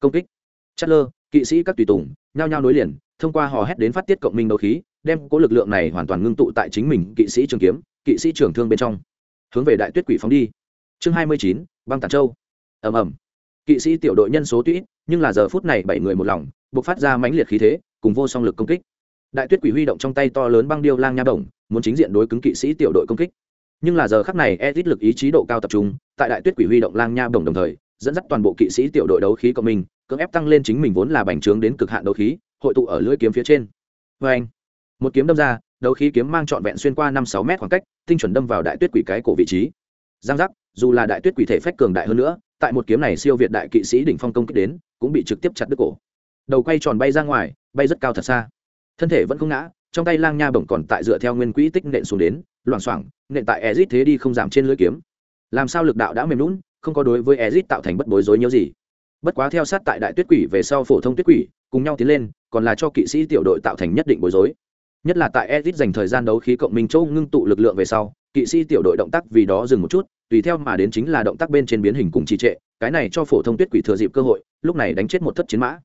Speaker 1: Công kích. Chất lơ kỵ sĩ các tùy tùng, nhao nhao nối liền thông qua hò hét đến phát tiết cộng minh đấu khí, đem cố lực lượng này hoàn toàn ngưng tụ tại chính mình kỵ sĩ trường kiếm, kỵ sĩ trường thương bên trong. Hướng về đại tuyết quỷ phóng đi. Chương hai mươi chín, băng tản châu. Ầm ầm. Kỵ sĩ tiểu đội nhân số tuy nhưng là giờ phút này bảy người một lòng buộc phát ra mãnh liệt khí thế, cùng vô song lực công kích. Đại tuyết quỷ huy động trong tay to lớn băng điêu lang nha đồng muốn chính diện đối cứng kỵ sĩ tiểu đội công kích. Nhưng là giờ khắc này edit lực ý chí độ cao tập trung, tại đại tuyết quỷ huy động lang nha đồng đồng thời, dẫn dắt toàn bộ kỵ sĩ tiểu đội đấu khí của mình cưỡng ép tăng lên chính mình vốn là bành trướng đến cực hạn đấu khí hội tụ ở lưỡi kiếm phía trên. Vê anh, một kiếm đâm ra, đấu khí kiếm mang trọn vẹn xuyên qua năm sáu mét khoảng cách, tinh chuẩn đâm vào đại tuyết quỷ cái cổ vị trí. Giang giác, dù là đại tuyết quỷ thể phách cường đại hơn nữa, tại một kiếm này siêu việt đại kỵ sĩ đỉnh phong công kích đến, cũng bị trực tiếp chặt đứt cổ. Đầu quay tròn bay ra ngoài, bay rất cao thật xa. Thân thể vẫn không ngã, trong tay lang nha bổng còn tại dựa theo nguyên quỹ tích nện xuống đến, loảng xoảng, nện tại ezit thế đi không giảm trên lưỡi kiếm. Làm sao lực đạo đã mềm lún không có đối với ezit tạo thành bất bối rối nhiều gì bất quá theo sát tại đại tuyết quỷ về sau phổ thông tuyết quỷ, cùng nhau tiến lên, còn là cho kỵ sĩ tiểu đội tạo thành nhất định bối rối. Nhất là tại edit dành thời gian đấu khí cộng minh châu ngưng tụ lực lượng về sau, kỵ sĩ tiểu đội động tác vì đó dừng một chút, tùy theo mà đến chính là động tác bên trên biến hình cùng trì trệ, cái này cho phổ thông tuyết quỷ thừa dịp cơ hội, lúc này đánh chết một thất chiến mã.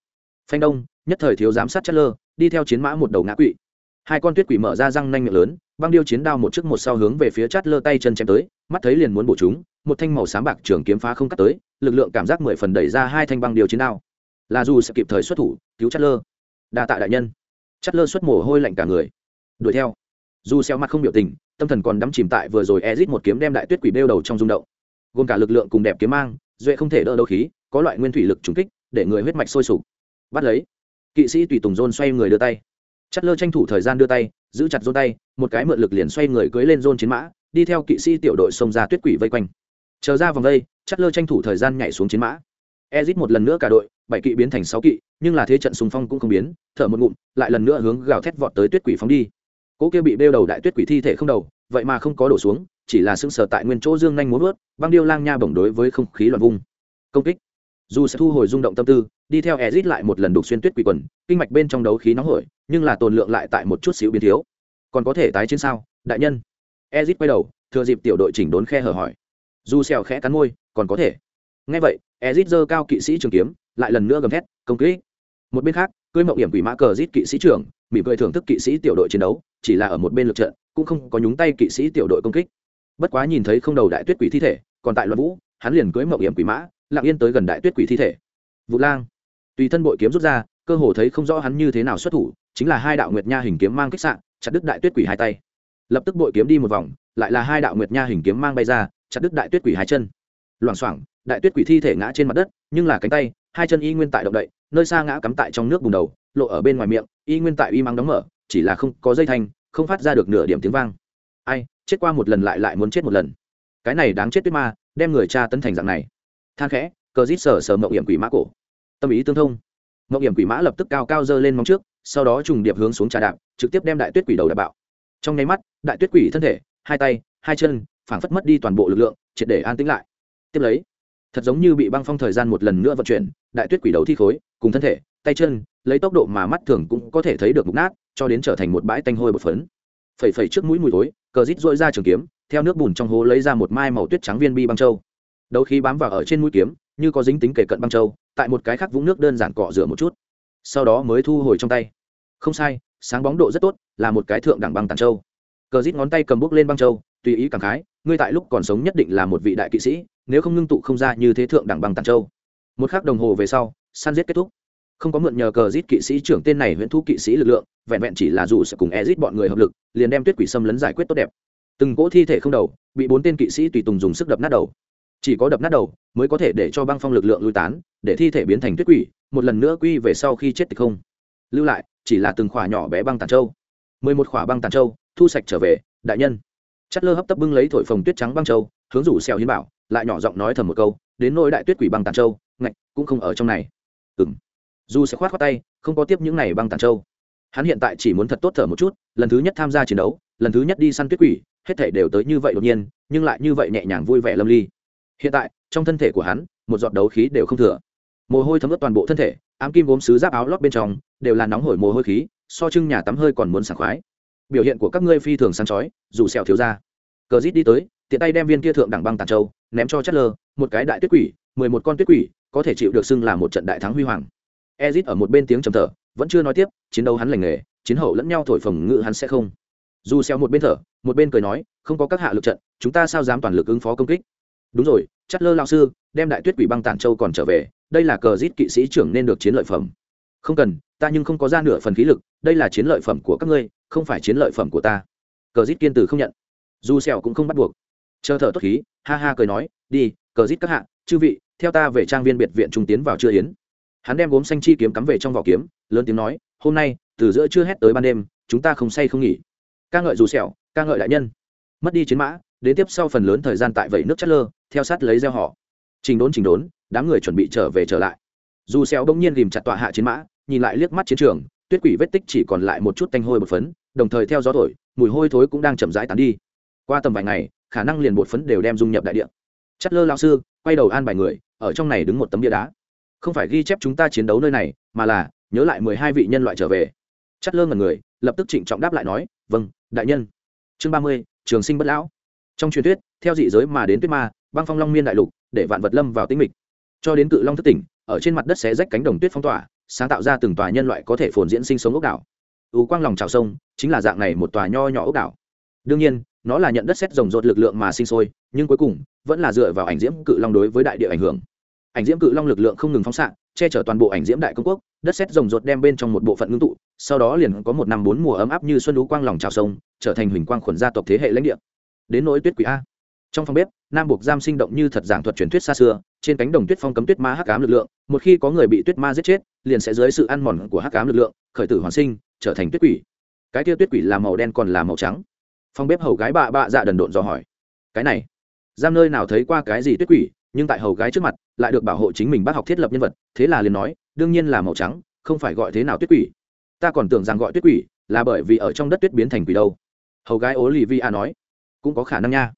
Speaker 1: Phanh đông, nhất thời thiếu giám sát chất lơ, đi theo chiến mã một đầu ngã quỵ. Hai con tuyết quỷ mở ra răng nanh miệng lớn, băng điêu chiến đao một chiếc một sau hướng về phía chát lơ tay chân chém tới, mắt thấy liền muốn bổ chúng một thanh màu xám bạc trường kiếm phá không cắt tới, lực lượng cảm giác mười phần đẩy ra hai thanh băng điều chiến đao. Là dù sẽ kịp thời xuất thủ, cứu Chất lơ đa tạ đại nhân. Chất lơ xuất mồ hôi lạnh cả người. Đuổi theo. Dù xeo mặt không biểu tình, tâm thần còn đắm chìm tại vừa rồi ezit một kiếm đem đại tuyết quỷ bêu đầu trong rung động. Gồm cả lực lượng cùng đẹp kiếm mang, duệ không thể đỡ đấu khí, có loại nguyên thủy lực trùng kích, để người huyết mạch sôi sục. Bắt lấy. Kỵ sĩ tùy tùng rôn xoay người đưa tay. Chất lơ tranh thủ thời gian đưa tay, giữ chặt rôn tay, một cái mượn lực liền xoay người cưới lên rôn chiến mã, đi theo kỵ sĩ tiểu đội xông ra tuyết quỷ vây quanh chờ ra vòng đây, chắt lơ tranh thủ thời gian nhảy xuống chiến mã. Ezit một lần nữa cả đội, bảy kỵ biến thành sáu kỵ, nhưng là thế trận sùng phong cũng không biến, thở một ngụm, lại lần nữa hướng gào thét vọt tới tuyết quỷ phóng đi. Cỗ kia bị bêu đầu đại tuyết quỷ thi thể không đầu, vậy mà không có đổ xuống, chỉ là sững sờ tại nguyên chỗ dương nhanh muốn vớt, băng điêu lang nha bổng đối với không khí loạn vung. Công kích. Dù sẽ thu hồi rung động tâm tư, đi theo ezit lại một lần đục xuyên tuyết quỷ quần, kinh mạch bên trong đấu khí nóng hổi, nhưng là tồn lượng lại tại một chút xíu biến thiếu. Còn có thể tái chiến sao, đại nhân? Ezit quay đầu, thừa dịp tiểu đội chỉnh đốn khe hở hỏi dù xèo khẽ cắn môi, còn có thể. Nghe vậy, ezit giơ cao kỵ sĩ trường kiếm, lại lần nữa gầm thét, công kích! Một bên khác, cưới mộng hiểm quỷ mã cờ giết kỵ sĩ trưởng, mỉm cười thưởng thức kỵ sĩ tiểu đội chiến đấu, chỉ là ở một bên lượt trận, cũng không có nhúng tay kỵ sĩ tiểu đội công kích. Bất quá nhìn thấy không đầu đại tuyết quỷ thi thể, còn tại loạn vũ, hắn liền cưới mộng hiểm quỷ mã, lặng yên tới gần đại tuyết quỷ thi thể. Vũ lang. Tùy thân bội kiếm rút ra, cơ hồ thấy không rõ hắn như thế nào xuất thủ, chính là hai đạo nguyệt nha hình kiếm mang kích sạn chặt đứt đại tuyết quỷ hai tay. Lập tức bội kiếm đi một vòng, lại là hai đạo nguyệt nha hình kiếm mang bay ra chặt đứt đại tuyết quỷ hai chân. Loảng xoảng, đại tuyết quỷ thi thể ngã trên mặt đất, nhưng là cánh tay, hai chân y nguyên tại động đậy, nơi xa ngã cắm tại trong nước bùng đầu, lộ ở bên ngoài miệng, y nguyên tại y mắng đóng mở, chỉ là không có dây thanh, không phát ra được nửa điểm tiếng vang. Ai, chết qua một lần lại lại muốn chết một lần. Cái này đáng chết tuyết ma, đem người cha tấn thành dạng này. Than khẽ, cờ rít sờ sờ mậu hiểm quỷ mã cổ. Tâm ý tương thông. Mậu hiểm quỷ mã lập tức cao cao dơ lên móng trước, sau đó trùng điệp hướng xuống trà đạp, trực tiếp đem đại tuyết quỷ đầu đạp bạo. Trong nháy mắt, đại tuyết quỷ thân thể, hai tay, hai chân phảng phất mất đi toàn bộ lực lượng, triệt để an tĩnh lại. Tiếp lấy, thật giống như bị băng phong thời gian một lần nữa vận chuyển, đại tuyết quỷ đầu thi khối, cùng thân thể, tay chân, lấy tốc độ mà mắt thường cũng có thể thấy được mục nát, cho đến trở thành một bãi tanh hôi bột phấn. Phẩy phẩy trước mũi mùi tối cờ rít dội ra trường kiếm, theo nước bùn trong hố lấy ra một mai màu tuyết trắng viên bi băng châu. Đấu khí bám vào ở trên mũi kiếm, như có dính tính kể cận băng châu, tại một cái khác vũng nước đơn giản cọ rửa một chút. Sau đó mới thu hồi trong tay. Không sai, sáng bóng độ rất tốt, là một cái thượng đẳng băng tàn châu. Cờ rít ngón tay cầm bút lên băng châu tùy ý cảm khái, ngươi tại lúc còn sống nhất định là một vị đại kỵ sĩ, nếu không ngưng tụ không ra như thế thượng đẳng băng tàn châu. Một khắc đồng hồ về sau, săn giết kết thúc. Không có mượn nhờ cờ giết kỵ sĩ trưởng tên này huyện thu kỵ sĩ lực lượng, vẹn vẹn chỉ là dù sẽ cùng e giết bọn người hợp lực, liền đem tuyết quỷ xâm lấn giải quyết tốt đẹp. Từng cỗ thi thể không đầu, bị bốn tên kỵ sĩ tùy tùng dùng sức đập nát đầu. Chỉ có đập nát đầu mới có thể để cho băng phong lực lượng lui tán, để thi thể biến thành tuyết quỷ, một lần nữa quy về sau khi chết thì không. Lưu lại, chỉ là từng khỏa nhỏ bé băng tàn châu. Mười một khỏa băng tàn châu, thu sạch trở về, đại nhân chất lơ hấp tấp bưng lấy thổi phồng tuyết trắng băng châu, hướng rủ xèo hiến bảo, lại nhỏ giọng nói thầm một câu, đến nỗi đại tuyết quỷ băng tàn châu, ngạch, cũng không ở trong này. Ừng dù sẽ khoát khoát tay, không có tiếp những này băng tàn châu. Hắn hiện tại chỉ muốn thật tốt thở một chút, lần thứ nhất tham gia chiến đấu, lần thứ nhất đi săn tuyết quỷ, hết thể đều tới như vậy đột nhiên, nhưng lại như vậy nhẹ nhàng vui vẻ lâm ly. Hiện tại, trong thân thể của hắn, một giọt đấu khí đều không thừa. Mồ hôi thấm ướt toàn bộ thân thể, ám kim gốm sứ giáp áo lót bên trong, đều là nóng hổi mồ hôi khí, so trưng nhà tắm hơi còn muốn sảng khoái biểu hiện của các ngươi phi thường sáng chói, dù sẹo thiếu ra. Cờ rít đi tới, tiện tay đem viên kia thượng đẳng băng tàn châu, ném cho chất lơ một cái đại tuyết quỷ, mười một con tuyết quỷ, có thể chịu được xưng là một trận đại thắng huy hoàng. Ezit ở một bên tiếng trầm thở, vẫn chưa nói tiếp, chiến đấu hắn lành nghề, chiến hậu lẫn nhau thổi phồng ngự hắn sẽ không. Dù xeo một bên thở, một bên cười nói, không có các hạ lực trận, chúng ta sao dám toàn lực ứng phó công kích? Đúng rồi chất lơ lão sư, đem đại tuyết quỷ băng tản châu còn trở về, đây là cờ rít kỵ sĩ trưởng nên được chiến lợi phẩm. Không cần, ta nhưng không có ra nửa phần khí lực, đây là chiến lợi phẩm của các ngươi không phải chiến lợi phẩm của ta. Cờ rít kiên tử không nhận. Dù sẹo cũng không bắt buộc. Chờ thở tốt khí, ha ha cười nói, đi, cờ rít các hạ, chư vị, theo ta về trang viên biệt viện trung tiến vào chưa yến. Hắn đem gốm xanh chi kiếm cắm về trong vỏ kiếm, lớn tiếng nói, hôm nay, từ giữa trưa hét tới ban đêm, chúng ta không say không nghỉ. Ca ngợi dù sẹo ca ngợi đại nhân. Mất đi chiến mã, đến tiếp sau phần lớn thời gian tại vẩy nước chất lơ, theo sát lấy gieo họ. Trình đốn trình đốn, đám người chuẩn bị trở về trở lại. Dù sẹo đông nhiên ghìm chặt tọa hạ chiến mã, nhìn lại liếc mắt chiến trường tuyết quỷ vết tích chỉ còn lại một chút tanh hôi bột phấn, đồng thời theo gió thổi, mùi hôi thối cũng đang chậm rãi tán đi. Qua tầm vài ngày, khả năng liền bột phấn đều đem dung nhập đại địa. Chất lơ lao sư, quay đầu an bài người, ở trong này đứng một tấm bia đá. Không phải ghi chép chúng ta chiến đấu nơi này, mà là, nhớ lại mười hai vị nhân loại trở về. Chất lơ ngần người, lập tức trịnh trọng đáp lại nói vâng đại nhân. Chương ba mươi, trường sinh bất lão. Trong truyền thuyết, theo dị giới mà đến tuyết ma, băng phong long miên đại lục, để vạn vật lâm vào tĩnh mịch. Cho đến cự long thất tỉnh, ở trên mặt đất xé rách cánh đồng tuyết phong tỏa sáng tạo ra từng tòa nhân loại có thể phồn diễn sinh sống ốc đảo. Ưu quang lòng trào sông chính là dạng này một tòa nho nhỏ ốc đảo. Đương nhiên, nó là nhận đất xét rồng rột lực lượng mà sinh sôi, nhưng cuối cùng vẫn là dựa vào ảnh diễm cự long đối với đại địa ảnh hưởng. Ảnh diễm cự long lực lượng không ngừng phóng xạ, che chở toàn bộ ảnh diễm đại công quốc, đất xét rồng rột đem bên trong một bộ phận ngưng tụ, sau đó liền có một năm bốn mùa ấm áp như xuân lũ quang lòng trào sông, trở thành huỳnh quang khuẩn gia tộc thế hệ lãnh địa. Đến nỗi tuyết quỷ a trong phòng bếp, nam buộc giam sinh động như thật giảng thuật truyền thuyết xa xưa, trên cánh đồng tuyết phong cấm tuyết ma hắc ám lực lượng, một khi có người bị tuyết ma giết chết, liền sẽ dưới sự ăn mòn của hắc ám lực lượng, khởi tử hoàn sinh, trở thành tuyết quỷ. Cái kia tuyết quỷ là màu đen còn là màu trắng? Phòng bếp hầu gái bạ bạ dạ đần độn dò hỏi. Cái này, giam nơi nào thấy qua cái gì tuyết quỷ, nhưng tại hầu gái trước mặt, lại được bảo hộ chính mình bác học thiết lập nhân vật, thế là liền nói, đương nhiên là màu trắng, không phải gọi thế nào tuyết quỷ. Ta còn tưởng rằng gọi tuyết quỷ là bởi vì ở trong đất tuyết biến thành quỷ đâu. Hầu gái ố lì vi a nói, cũng có khả năng nha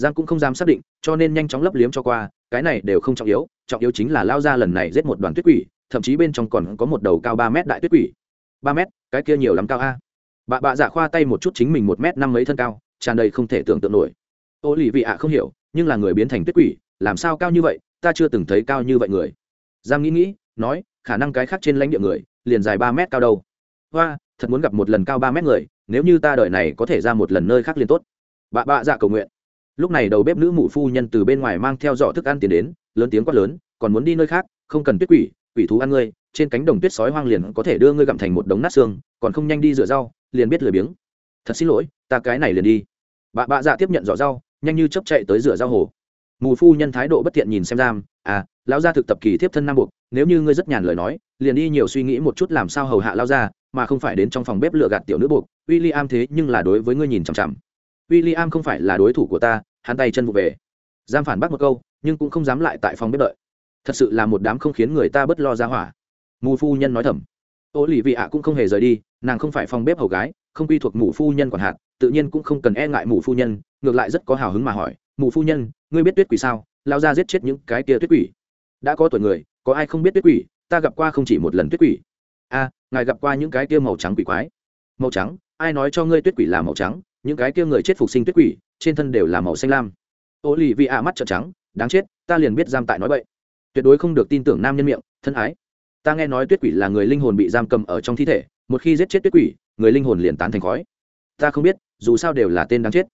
Speaker 1: giang cũng không dám xác định, cho nên nhanh chóng lấp liếm cho qua, cái này đều không trọng yếu trọng yếu chính là lao ra lần này giết một đoàn tuyết quỷ, thậm chí bên trong còn có một đầu cao ba mét đại tuyết quỷ. Ba mét? Cái kia nhiều lắm cao a. Bà bạ dạ khoa tay một chút chính mình một mét năm mấy thân cao, tràn đầy không thể tưởng tượng nổi. Ô lì vị ạ không hiểu, nhưng là người biến thành tuyết quỷ, làm sao cao như vậy, ta chưa từng thấy cao như vậy người. Giang nghĩ nghĩ, nói, khả năng cái khác trên lãnh địa người, liền dài ba mét cao đâu. Hoa, thật muốn gặp một lần cao ba mét người, nếu như ta đợi này có thể ra một lần nơi khác liền tốt. Bà bạ dạ cầu nguyện lúc này đầu bếp nữ mụ phu nhân từ bên ngoài mang theo dọ thức ăn tiền đến, lớn tiếng quát lớn, còn muốn đi nơi khác, không cần tuyết quỷ quỷ thú ăn ngươi, trên cánh đồng tuyết sói hoang liền có thể đưa ngươi gặm thành một đống nát xương, còn không nhanh đi rửa rau, liền biết lười biếng. Thật xin lỗi, ta cái này liền đi. Bà bạ dạ tiếp nhận giỏ rau, nhanh như chấp chạy tới rửa rau hồ. Mù phu nhân thái độ bất thiện nhìn xem giam à lão gia thực tập kỳ tiếp thân nam buộc, nếu như ngươi rất nhàn lời nói, liền đi nhiều suy nghĩ một chút làm sao hầu hạ lao ra mà không phải đến trong phòng bếp lựa gạt tiểu nữ buộc. W i l l i am thế nhưng là đối với ngươi nhìn chằm chằm. W i l l i am không phải là đối thủ của ta hắn tay chân vụ về. Giam phản bác một câu, nhưng cũng không dám lại tại phòng bếp đợi. Thật sự là một đám không khiến người ta bất lo ra hỏa. Mù phu nhân nói thầm. Ô lì vị ạ cũng không hề rời đi, nàng không phải phòng bếp hầu gái, không quy thuộc mù phu nhân quản hạt, tự nhiên cũng không cần e ngại mù phu nhân, ngược lại rất có hào hứng mà hỏi, mù phu nhân, ngươi biết tuyết quỷ sao? Lao ra giết chết những cái kia tuyết quỷ. Đã có tuổi người, có ai không biết tuyết quỷ? Ta gặp qua không chỉ một lần tuyết quỷ. A, ngài gặp qua những cái kia màu trắng quỷ quái? Màu trắng, ai nói cho ngươi tuyết quỷ là màu trắng? Những cái kia người chết phục sinh tuyết quỷ trên thân đều là màu xanh lam. Ô lì vị ạ mắt trợn trắng, đáng chết, ta liền biết giam tại nói vậy tuyệt đối không được tin tưởng nam nhân miệng, thân ái. Ta nghe nói tuyết quỷ là người linh hồn bị giam cầm ở trong thi thể, một khi giết chết tuyết quỷ, người linh hồn liền tán thành khói. Ta không biết, dù sao đều là tên đáng chết.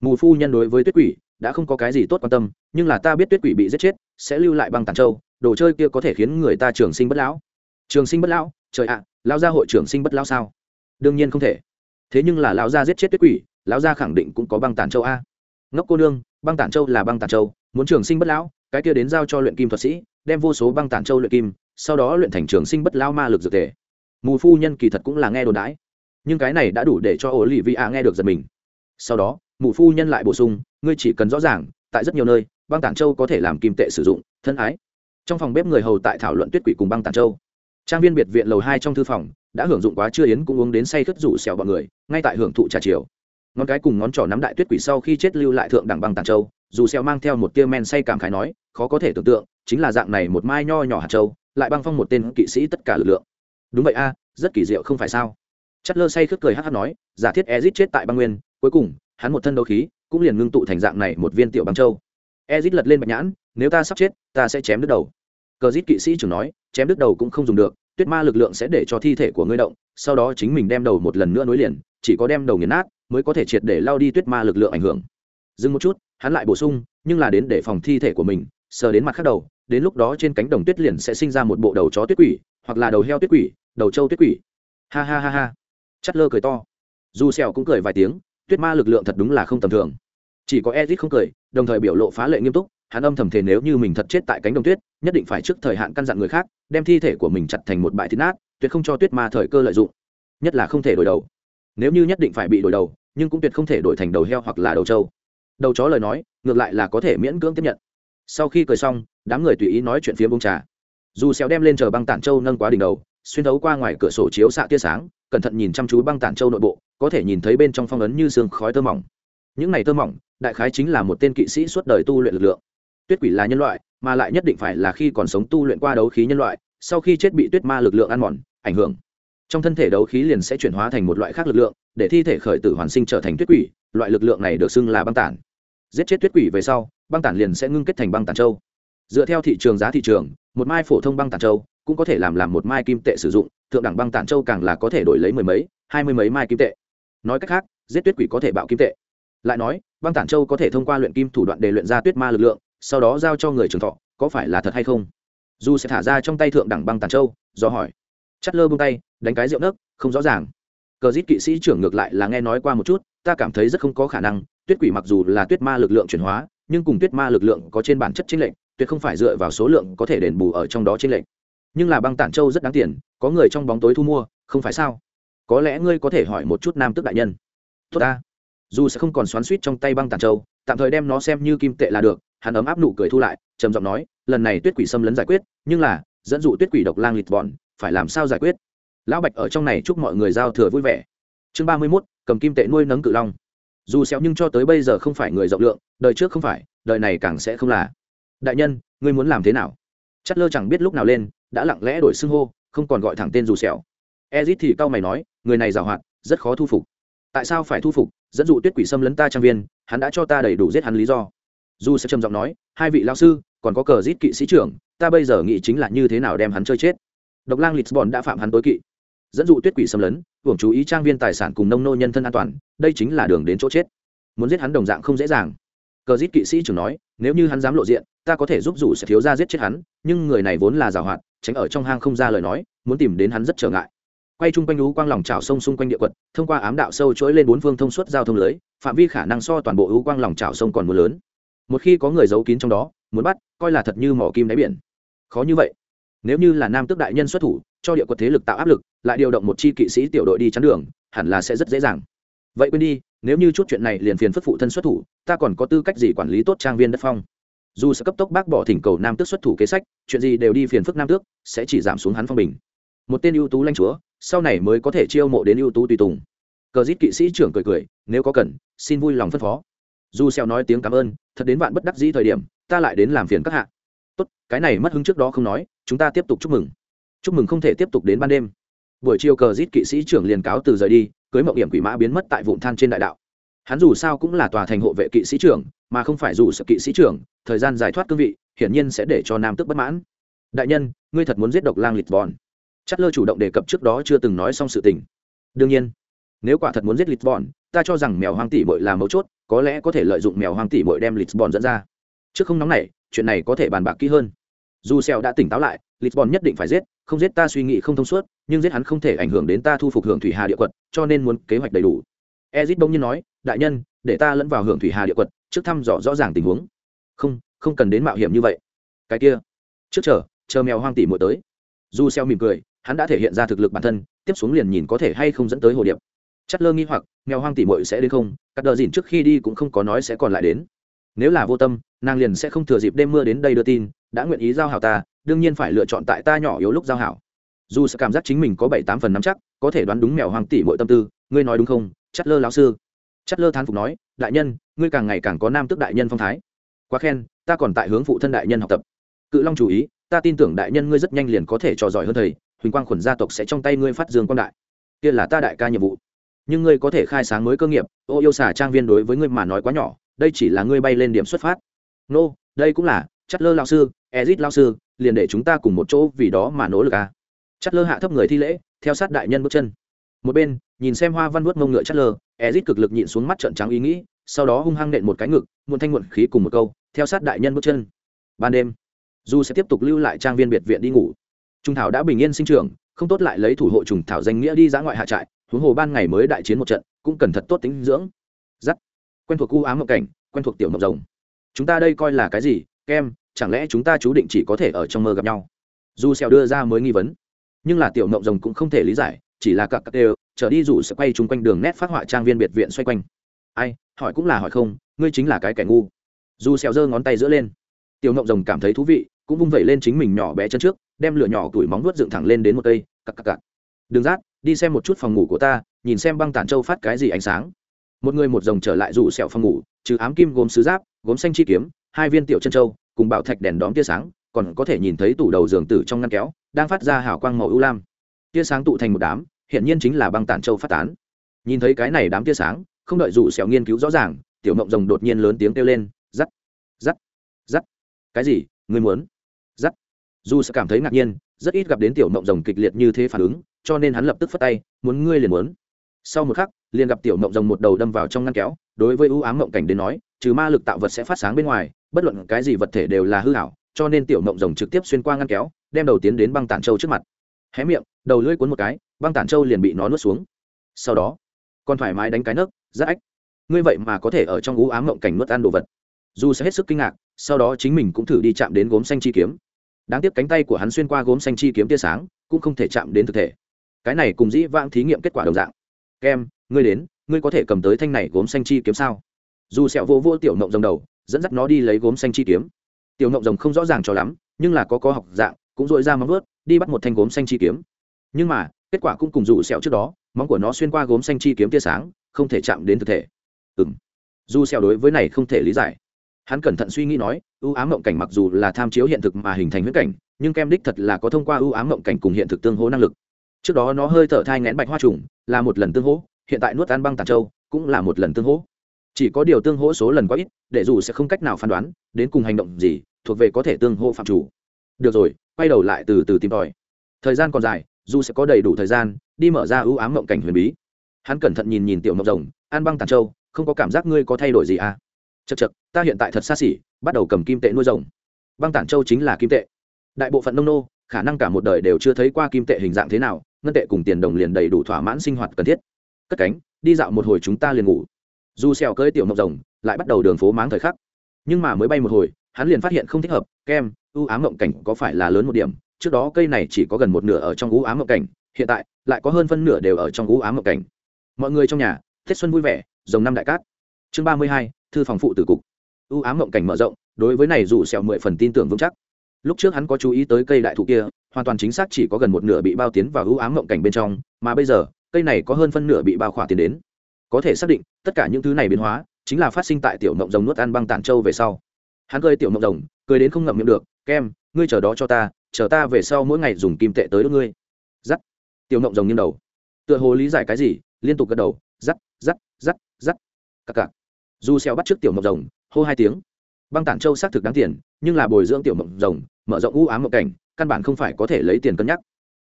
Speaker 1: Mù phu nhân đối với tuyết quỷ, đã không có cái gì tốt quan tâm, nhưng là ta biết tuyết quỷ bị giết chết, sẽ lưu lại băng tàn châu, đồ chơi kia có thể khiến người ta trường sinh bất lão. Trường sinh bất lão? Trời ạ, lão gia hội trường sinh bất lão sao? Đương nhiên không thể. Thế nhưng là lão gia giết chết tuyết quỷ lão gia khẳng định cũng có băng tản châu a. Ngốc cô nương, băng tản châu là băng tản châu, muốn trường sinh bất lão, cái kia đến giao cho luyện kim thuật sĩ, đem vô số băng tản châu luyện kim, sau đó luyện thành trường sinh bất lão ma lực dược thể mù phu nhân kỳ thật cũng là nghe đồn đãi, nhưng cái này đã đủ để cho ổ lì vị a nghe được giật mình. Sau đó, mù phu nhân lại bổ sung, ngươi chỉ cần rõ ràng, tại rất nhiều nơi, băng tản châu có thể làm kim tệ sử dụng, thân ái. Trong phòng bếp người hầu tại thảo luận tuyết quỷ cùng băng tản châu. Trang viên biệt viện lầu hai trong thư phòng, đã hưởng dụng quá chưa yến cũng uống đến say khất rủ xèo bọn người, ngay tại hưởng thụ trà chiều ngón cái cùng ngón trỏ nắm đại tuyết quỷ sau khi chết lưu lại thượng đẳng băng tàng châu, dù xeo mang theo một tia men say cảm khái nói, khó có thể tưởng tượng, chính là dạng này một mai nho nhỏ hạt châu, lại băng phong một tên kỵ sĩ tất cả lực lượng. Đúng vậy a, rất kỳ diệu không phải sao? Chất lơ say khước cười hắt hắt nói, giả thiết ezit chết tại băng nguyên, cuối cùng, hắn một thân đấu khí, cũng liền ngưng tụ thành dạng này một viên tiểu băng châu. Ezit lật lên bạch nhãn, nếu ta sắp chết, ta sẽ chém đứt đầu. Cờ dít kỵ sĩ trưởng nói, chém đứt đầu cũng không dùng được, tuyết ma lực lượng sẽ để cho thi thể của ngươi động, sau đó chính mình đem đầu một lần nữa nối liền, chỉ có đem đầu nghiền nát mới có thể triệt để lao đi tuyết ma lực lượng ảnh hưởng. Dừng một chút, hắn lại bổ sung, nhưng là đến để phòng thi thể của mình, sờ đến mặt khác đầu, đến lúc đó trên cánh đồng tuyết liền sẽ sinh ra một bộ đầu chó tuyết quỷ, hoặc là đầu heo tuyết quỷ, đầu trâu tuyết quỷ. Ha ha ha ha. Chất lơ cười to. Dù sẹo cũng cười vài tiếng, tuyết ma lực lượng thật đúng là không tầm thường. Chỉ có ezit không cười, đồng thời biểu lộ phá lệ nghiêm túc, hắn âm thầm thề nếu như mình thật chết tại cánh đồng tuyết, nhất định phải trước thời hạn căn dặn người khác, đem thi thể của mình chặt thành một bãi thịt nát, tuyệt không cho tuyết ma thời cơ lợi dụng. Nhất là không thể đổi đầu nếu như nhất định phải bị đổi đầu, nhưng cũng tuyệt không thể đổi thành đầu heo hoặc là đầu trâu. Đầu chó lời nói, ngược lại là có thể miễn cưỡng tiếp nhận. Sau khi cười xong, đám người tùy ý nói chuyện phía bông trà. Dù xéo đem lên chờ băng tản châu nâng quá đỉnh đầu, xuyên thấu qua ngoài cửa sổ chiếu xạ tia sáng, cẩn thận nhìn chăm chú băng tản châu nội bộ, có thể nhìn thấy bên trong phong ấn như sương khói tơ mỏng. Những này tơ mỏng, đại khái chính là một tên kỵ sĩ suốt đời tu luyện lực lượng. Tuyết quỷ là nhân loại, mà lại nhất định phải là khi còn sống tu luyện qua đấu khí nhân loại, sau khi chết bị tuyết ma lực lượng ăn mòn, ảnh hưởng trong thân thể đấu khí liền sẽ chuyển hóa thành một loại khác lực lượng, để thi thể khởi tử hoàn sinh trở thành tuyết quỷ, loại lực lượng này được xưng là băng tản. Giết chết tuyết quỷ về sau, băng tản liền sẽ ngưng kết thành băng tản châu. Dựa theo thị trường giá thị trường, một mai phổ thông băng tản châu cũng có thể làm làm một mai kim tệ sử dụng, thượng đẳng băng tản châu càng là có thể đổi lấy mười mấy, hai mươi mấy mai kim tệ. Nói cách khác, giết tuyết quỷ có thể bạo kim tệ. Lại nói, băng tản châu có thể thông qua luyện kim thủ đoạn để luyện ra tuyết ma lực lượng, sau đó giao cho người trường thọ, có phải là thật hay không? Dù sẽ thả ra trong tay thượng đẳng băng tản châu, do hỏi chắt lơ bông tay, đánh cái rượu nấc, không rõ ràng. Cờ dít kỵ sĩ trưởng ngược lại là nghe nói qua một chút, ta cảm thấy rất không có khả năng, tuyết quỷ mặc dù là tuyết ma lực lượng chuyển hóa, nhưng cùng tuyết ma lực lượng có trên bản chất chính lệnh tuyệt không phải dựa vào số lượng có thể đền bù ở trong đó trên lệnh nhưng là băng tản châu rất đáng tiền, có người trong bóng tối thu mua, không phải sao? Có lẽ ngươi có thể hỏi một chút nam tước đại nhân. Tốt ta. Dù sẽ không còn xoắn suýt trong tay băng tản châu, tạm thời đem nó xem như kim tệ là được, hắn ấm áp nụ cười thu lại, trầm giọng nói, lần này tuyết quỷ xâm lấn giải quyết, nhưng là, dẫn dụ tuyết quỷ độc lang lịt bọn phải làm sao giải quyết? Lão bạch ở trong này chúc mọi người giao thừa vui vẻ. Chương ba mươi mốt, cầm kim tệ nuôi nấng cự long. Dù xéo nhưng cho tới bây giờ không phải người rộng lượng, đời trước không phải, đời này càng sẽ không là. Đại nhân, ngươi muốn làm thế nào? Chất lơ chẳng biết lúc nào lên, đã lặng lẽ đổi xưng hô, không còn gọi thẳng tên dù sẹo ezit thì cau mày nói, người này giàu hoạt rất khó thu phục. Tại sao phải thu phục? Dẫn dụ tuyết quỷ xâm lấn ta trang viên, hắn đã cho ta đầy đủ giết hắn lý do. Dù sẽ trầm giọng nói, hai vị lao sư, còn có cờ giết kỵ sĩ trưởng, ta bây giờ nghĩ chính là như thế nào đem hắn chơi chết độc lang lisbon đã phạm hắn tối kỵ. Dẫn dụ tuyết quỷ xâm lấn, hưởng chú ý trang viên tài sản cùng nông nô nhân thân an toàn, đây chính là đường đến chỗ chết. Muốn giết hắn đồng dạng không dễ dàng. Cờ giết kỵ sĩ trưởng nói, nếu như hắn dám lộ diện, ta có thể giúp rủ sẽ thiếu ra giết chết hắn, nhưng người này vốn là giàu hoạt tránh ở trong hang không ra lời nói, muốn tìm đến hắn rất trở ngại. Quay chung quanh lũ quang lòng trào sông xung quanh địa quật, thông qua ám đạo sâu chuỗi lên bốn phương thông suốt giao thông lưới, phạm vi khả năng so toàn bộ lũ quang lòng trào sông còn mưa lớn. Một khi có người giấu kín trong đó, muốn bắt, coi là thật như mỏ kim đáy biển. Khó như vậy nếu như là nam tước đại nhân xuất thủ, cho địa quật thế lực tạo áp lực, lại điều động một chi kỵ sĩ tiểu đội đi chắn đường, hẳn là sẽ rất dễ dàng. Vậy quên đi, nếu như chút chuyện này liền phiền phất phụ thân xuất thủ, ta còn có tư cách gì quản lý tốt trang viên đất phong? Dù sẽ cấp tốc bác bỏ thỉnh cầu nam tước xuất thủ kế sách, chuyện gì đều đi phiền phức nam tước, sẽ chỉ giảm xuống hắn phong bình. Một tên ưu tú lanh chúa, sau này mới có thể chiêu mộ đến ưu tú tùy tùng. Cờ dít kỵ sĩ trưởng cười cười, nếu có cần, xin vui lòng phân phó. Dù xeo nói tiếng cảm ơn, thật đến vạn bất đắc dĩ thời điểm, ta lại đến làm phiền các hạ. Tốt, cái này mất hứng trước đó không nói chúng ta tiếp tục chúc mừng. Chúc mừng không thể tiếp tục đến ban đêm. Buổi chiều cờ giết kỵ sĩ trưởng liền cáo từ rời đi, cưới mộng hiểm quỷ mã biến mất tại vụn than trên đại đạo. Hắn dù sao cũng là tòa thành hộ vệ kỵ sĩ trưởng, mà không phải dù sợ kỵ sĩ trưởng, thời gian giải thoát cương vị, hiển nhiên sẽ để cho nam tức bất mãn. Đại nhân, ngươi thật muốn giết độc lang lịch vòn chất lơ chủ động đề cập trước đó chưa từng nói xong sự tình. Đương nhiên, nếu quả thật muốn giết lịch vòn ta cho rằng mèo hoang tỷ bội là mấu chốt, có lẽ có thể lợi dụng mèo hoang tỷ bội đem lịch vòn dẫn ra. Trước không nóng này chuyện này có thể bàn bạc kỹ hơn dù xèo đã tỉnh táo lại, lisbon nhất định phải giết, không giết ta suy nghĩ không thông suốt, nhưng giết hắn không thể ảnh hưởng đến ta thu phục hưởng thủy hà địa quật cho nên muốn kế hoạch đầy đủ. Ezit bỗng nhiên nói, đại nhân, để ta lẫn vào hưởng thủy hà địa quật trước thăm dò rõ ràng tình huống. Không không cần đến mạo hiểm như vậy. Cái kia. Trước chờ chờ mèo hoang tỷ muội tới. Dù xeo mỉm cười, hắn đã thể hiện ra thực lực bản thân, tiếp xuống liền nhìn có thể hay không dẫn tới hồ điệp. Chất lơ nghi hoặc, mèo hoang tỷ muội sẽ đến không, cắt đờ dìn trước khi đi cũng không có nói sẽ còn lại đến nếu là vô tâm, nàng liền sẽ không thừa dịp đêm mưa đến đây đưa tin, đã nguyện ý giao hảo ta, đương nhiên phải lựa chọn tại ta nhỏ yếu lúc giao hảo. Dù sẽ cảm giác chính mình có bảy tám phần nắm chắc, có thể đoán đúng mèo hoàng tỷ mọi tâm tư, ngươi nói đúng không? Chất lơ lão sư. Chất lơ thán phục nói, đại nhân, ngươi càng ngày càng có nam tức đại nhân phong thái. Quá khen, ta còn tại hướng phụ thân đại nhân học tập. Cự long chủ ý, ta tin tưởng đại nhân ngươi rất nhanh liền có thể trò giỏi hơn thầy, huỳnh quang khuẩn gia tộc sẽ trong tay ngươi phát dương quan đại. Kia là ta đại ca nhiệm vụ. Nhưng ngươi có thể khai sáng mới cơ nghiệp, ô yêu xả trang viên đối với ngươi mà nói quá nhỏ đây chỉ là ngươi bay lên điểm xuất phát. Nô、no, đây cũng là chất lơ lao sư ezit lao sư liền để chúng ta cùng một chỗ vì đó mà nỗ lực à. chất lơ hạ thấp người thi lễ theo sát đại nhân bước chân. Một bên nhìn xem hoa văn vuốt mông ngựa chất lơ ezit cực lực nhịn xuống mắt trợn trắng ý nghĩ sau đó hung hăng nện một cái ngực muộn thanh muộn khí cùng một câu theo sát đại nhân bước chân. Ban đêm du sẽ tiếp tục lưu lại trang viên biệt viện đi ngủ. Trung thảo đã bình yên sinh trưởng không tốt lại lấy thủ hộ trùng thảo danh nghĩa đi ra ngoại hạ trại huống hồ ban ngày mới đại chiến một trận cũng cần thật tốt tính dưỡng. Giắt quen thuộc cu ám mộng cảnh, quen thuộc tiểu mộng rồng. Chúng ta đây coi là cái gì? Kem, chẳng lẽ chúng ta chú định chỉ có thể ở trong mơ gặp nhau? Dù xèo đưa ra mới nghi vấn. Nhưng là tiểu mộng rồng cũng không thể lý giải, chỉ là cặp cặp đều, trở đi rủ sẽ quay chung quanh đường nét phát họa trang viên biệt viện xoay quanh. Ai, hỏi cũng là hỏi không, ngươi chính là cái kẻ ngu. Dù xèo giơ ngón tay giữa lên. Tiểu mộng rồng cảm thấy thú vị, cũng vung vẩy lên chính mình nhỏ bé chân trước, đem lửa nhỏ tuổi móng vuốt dựng thẳng lên đến một cây cặp cặp cặp đường rát, đi xem một chút phòng ngủ của ta, nhìn xem băng tản châu phát cái gì ánh sáng một người một rồng trở lại rủ sẹo phòng ngủ trừ ám kim gốm sứ giáp gốm xanh chi kiếm hai viên tiểu chân châu cùng bảo thạch đèn đóm tia sáng còn có thể nhìn thấy tủ đầu giường tử trong ngăn kéo đang phát ra hào quang màu ưu lam. Tia sáng tụ thành một đám hiện nhiên chính là băng tản châu phát tán. Nhìn thấy cái này đám tia sáng không đợi rủ sẹo nghiên cứu rõ ràng tiểu mộng rồng đột nhiên lớn tiếng kêu lên giắt, giắt, giắt, cái gì? Người muốn? Giắt, dù sẽ cảm thấy ngạc nhiên rất ít gặp đến tiểu mộng rồng kịch liệt như thế phản ứng cho nên hắn lập tức phất tay muốn ngươi liền muốn. Sau một khắc liền gặp tiểu mộng rồng một đầu đâm vào trong ngăn kéo, đối với ưu ám mộng cảnh đến nói, trừ ma lực tạo vật sẽ phát sáng bên ngoài, bất luận cái gì vật thể đều là hư hảo cho nên tiểu mộng rồng trực tiếp xuyên qua ngăn kéo, đem đầu tiến đến băng tản châu trước mặt. Hé miệng, đầu lưỡi cuốn một cái, băng tản châu liền bị nó nuốt xuống. Sau đó, còn thoải mái đánh cái nấc rất ách. Ngươi vậy mà có thể ở trong ưu ám mộng cảnh nuốt ăn đồ vật. Dù sẽ hết sức kinh ngạc, sau đó chính mình cũng thử đi chạm đến gốm xanh chi kiếm. Đáng tiếc cánh tay của hắn xuyên qua gốm xanh chi kiếm tia sáng, cũng không thể chạm đến thực thể. Cái này cùng dĩ vãng thí nghiệm kết quả đồng dạng kem, ngươi đến, ngươi có thể cầm tới thanh này gốm xanh chi kiếm sao? Dù sẹo vô vô tiểu nộng rồng đầu, dẫn dắt nó đi lấy gốm xanh chi kiếm. Tiểu nộng rồng không rõ ràng cho lắm, nhưng là có có học dạng, cũng dội ra móng vớt đi bắt một thanh gốm xanh chi kiếm. Nhưng mà, kết quả cũng cùng dù sẹo trước đó, móng của nó xuyên qua gốm xanh chi kiếm tia sáng, không thể chạm đến thực thể. Ừm. Dù sẹo đối với này không thể lý giải. Hắn cẩn thận suy nghĩ nói ưu ám mộng cảnh mặc dù là tham chiếu hiện thực mà hình thành huyễn cảnh, nhưng kem đích thật là có thông qua ưu ám mộng cảnh cùng hiện thực tương hỗ năng lực trước đó nó hơi thở thai ngén bạch hoa trùng, là một lần tương hỗ, hiện tại nuốt ăn băng tàn châu cũng là một lần tương hỗ. Chỉ có điều tương hỗ số lần quá ít, để dù sẽ không cách nào phán đoán, đến cùng hành động gì, thuộc về có thể tương hỗ phạm chủ. Được rồi, quay đầu lại từ từ tìm tòi. Thời gian còn dài, dù sẽ có đầy đủ thời gian, đi mở ra ưu ám mộng cảnh huyền bí. Hắn cẩn thận nhìn nhìn tiểu mộng rồng an băng tàn châu không có cảm giác ngươi có thay đổi gì à? Chật chật ta hiện tại thật xa xỉ, bắt đầu cầm kim tệ nuôi rồng. Băng tản châu chính là kim tệ. Đại bộ phận nông nô, khả năng cả một đời đều chưa thấy qua kim tệ hình dạng thế nào ngân tệ cùng tiền đồng liền đầy đủ thỏa mãn sinh hoạt cần thiết. Cất cánh, đi dạo một hồi chúng ta liền ngủ. Dù xèo cơi tiểu mộng rồng, lại bắt đầu đường phố máng thời khắc. Nhưng mà mới bay một hồi, hắn liền phát hiện không thích hợp, kem, u ám mộng cảnh có phải là lớn một điểm? Trước đó cây này chỉ có gần một nửa ở trong u ám mộng cảnh, hiện tại lại có hơn phân nửa đều ở trong u ám mộng cảnh. Mọi người trong nhà, tết xuân vui vẻ, rồng năm đại cát. Chương ba mươi hai, thư phòng phụ tử cục. U ám mộng cảnh mở rộng, đối với này dù xèo mười phần tin tưởng vững chắc lúc trước hắn có chú ý tới cây đại thụ kia hoàn toàn chính xác chỉ có gần một nửa bị bao tiến vào hữu ám mộng cảnh bên trong mà bây giờ cây này có hơn phân nửa bị bao khỏa tiến đến. Có thể xác định tất cả những thứ này biến hóa chính là phát sinh tại tiểu mộng rồng nuốt ăn băng tản châu về sau. Hắn cười tiểu mộng rồng cười đến không ngậm miệng được kem ngươi chờ đó cho ta chờ ta về sau mỗi ngày dùng kim tệ tới đ ngươi. Giắt. tiểu mộng rồng nghiêng đầu. Tựa hồ lý giải cái gì liên tục gật đầu Giắt, giắt, giắt, giắt. cặc cặc dù xeo bắt trước tiểu mộng rồng hô hai tiếng băng tản châu xác thực đáng tiền, nhưng là bồi dưỡng tiểu mộng rồng, mở rộng u ám mộng cảnh, căn bản không phải có thể lấy tiền cân nhắc.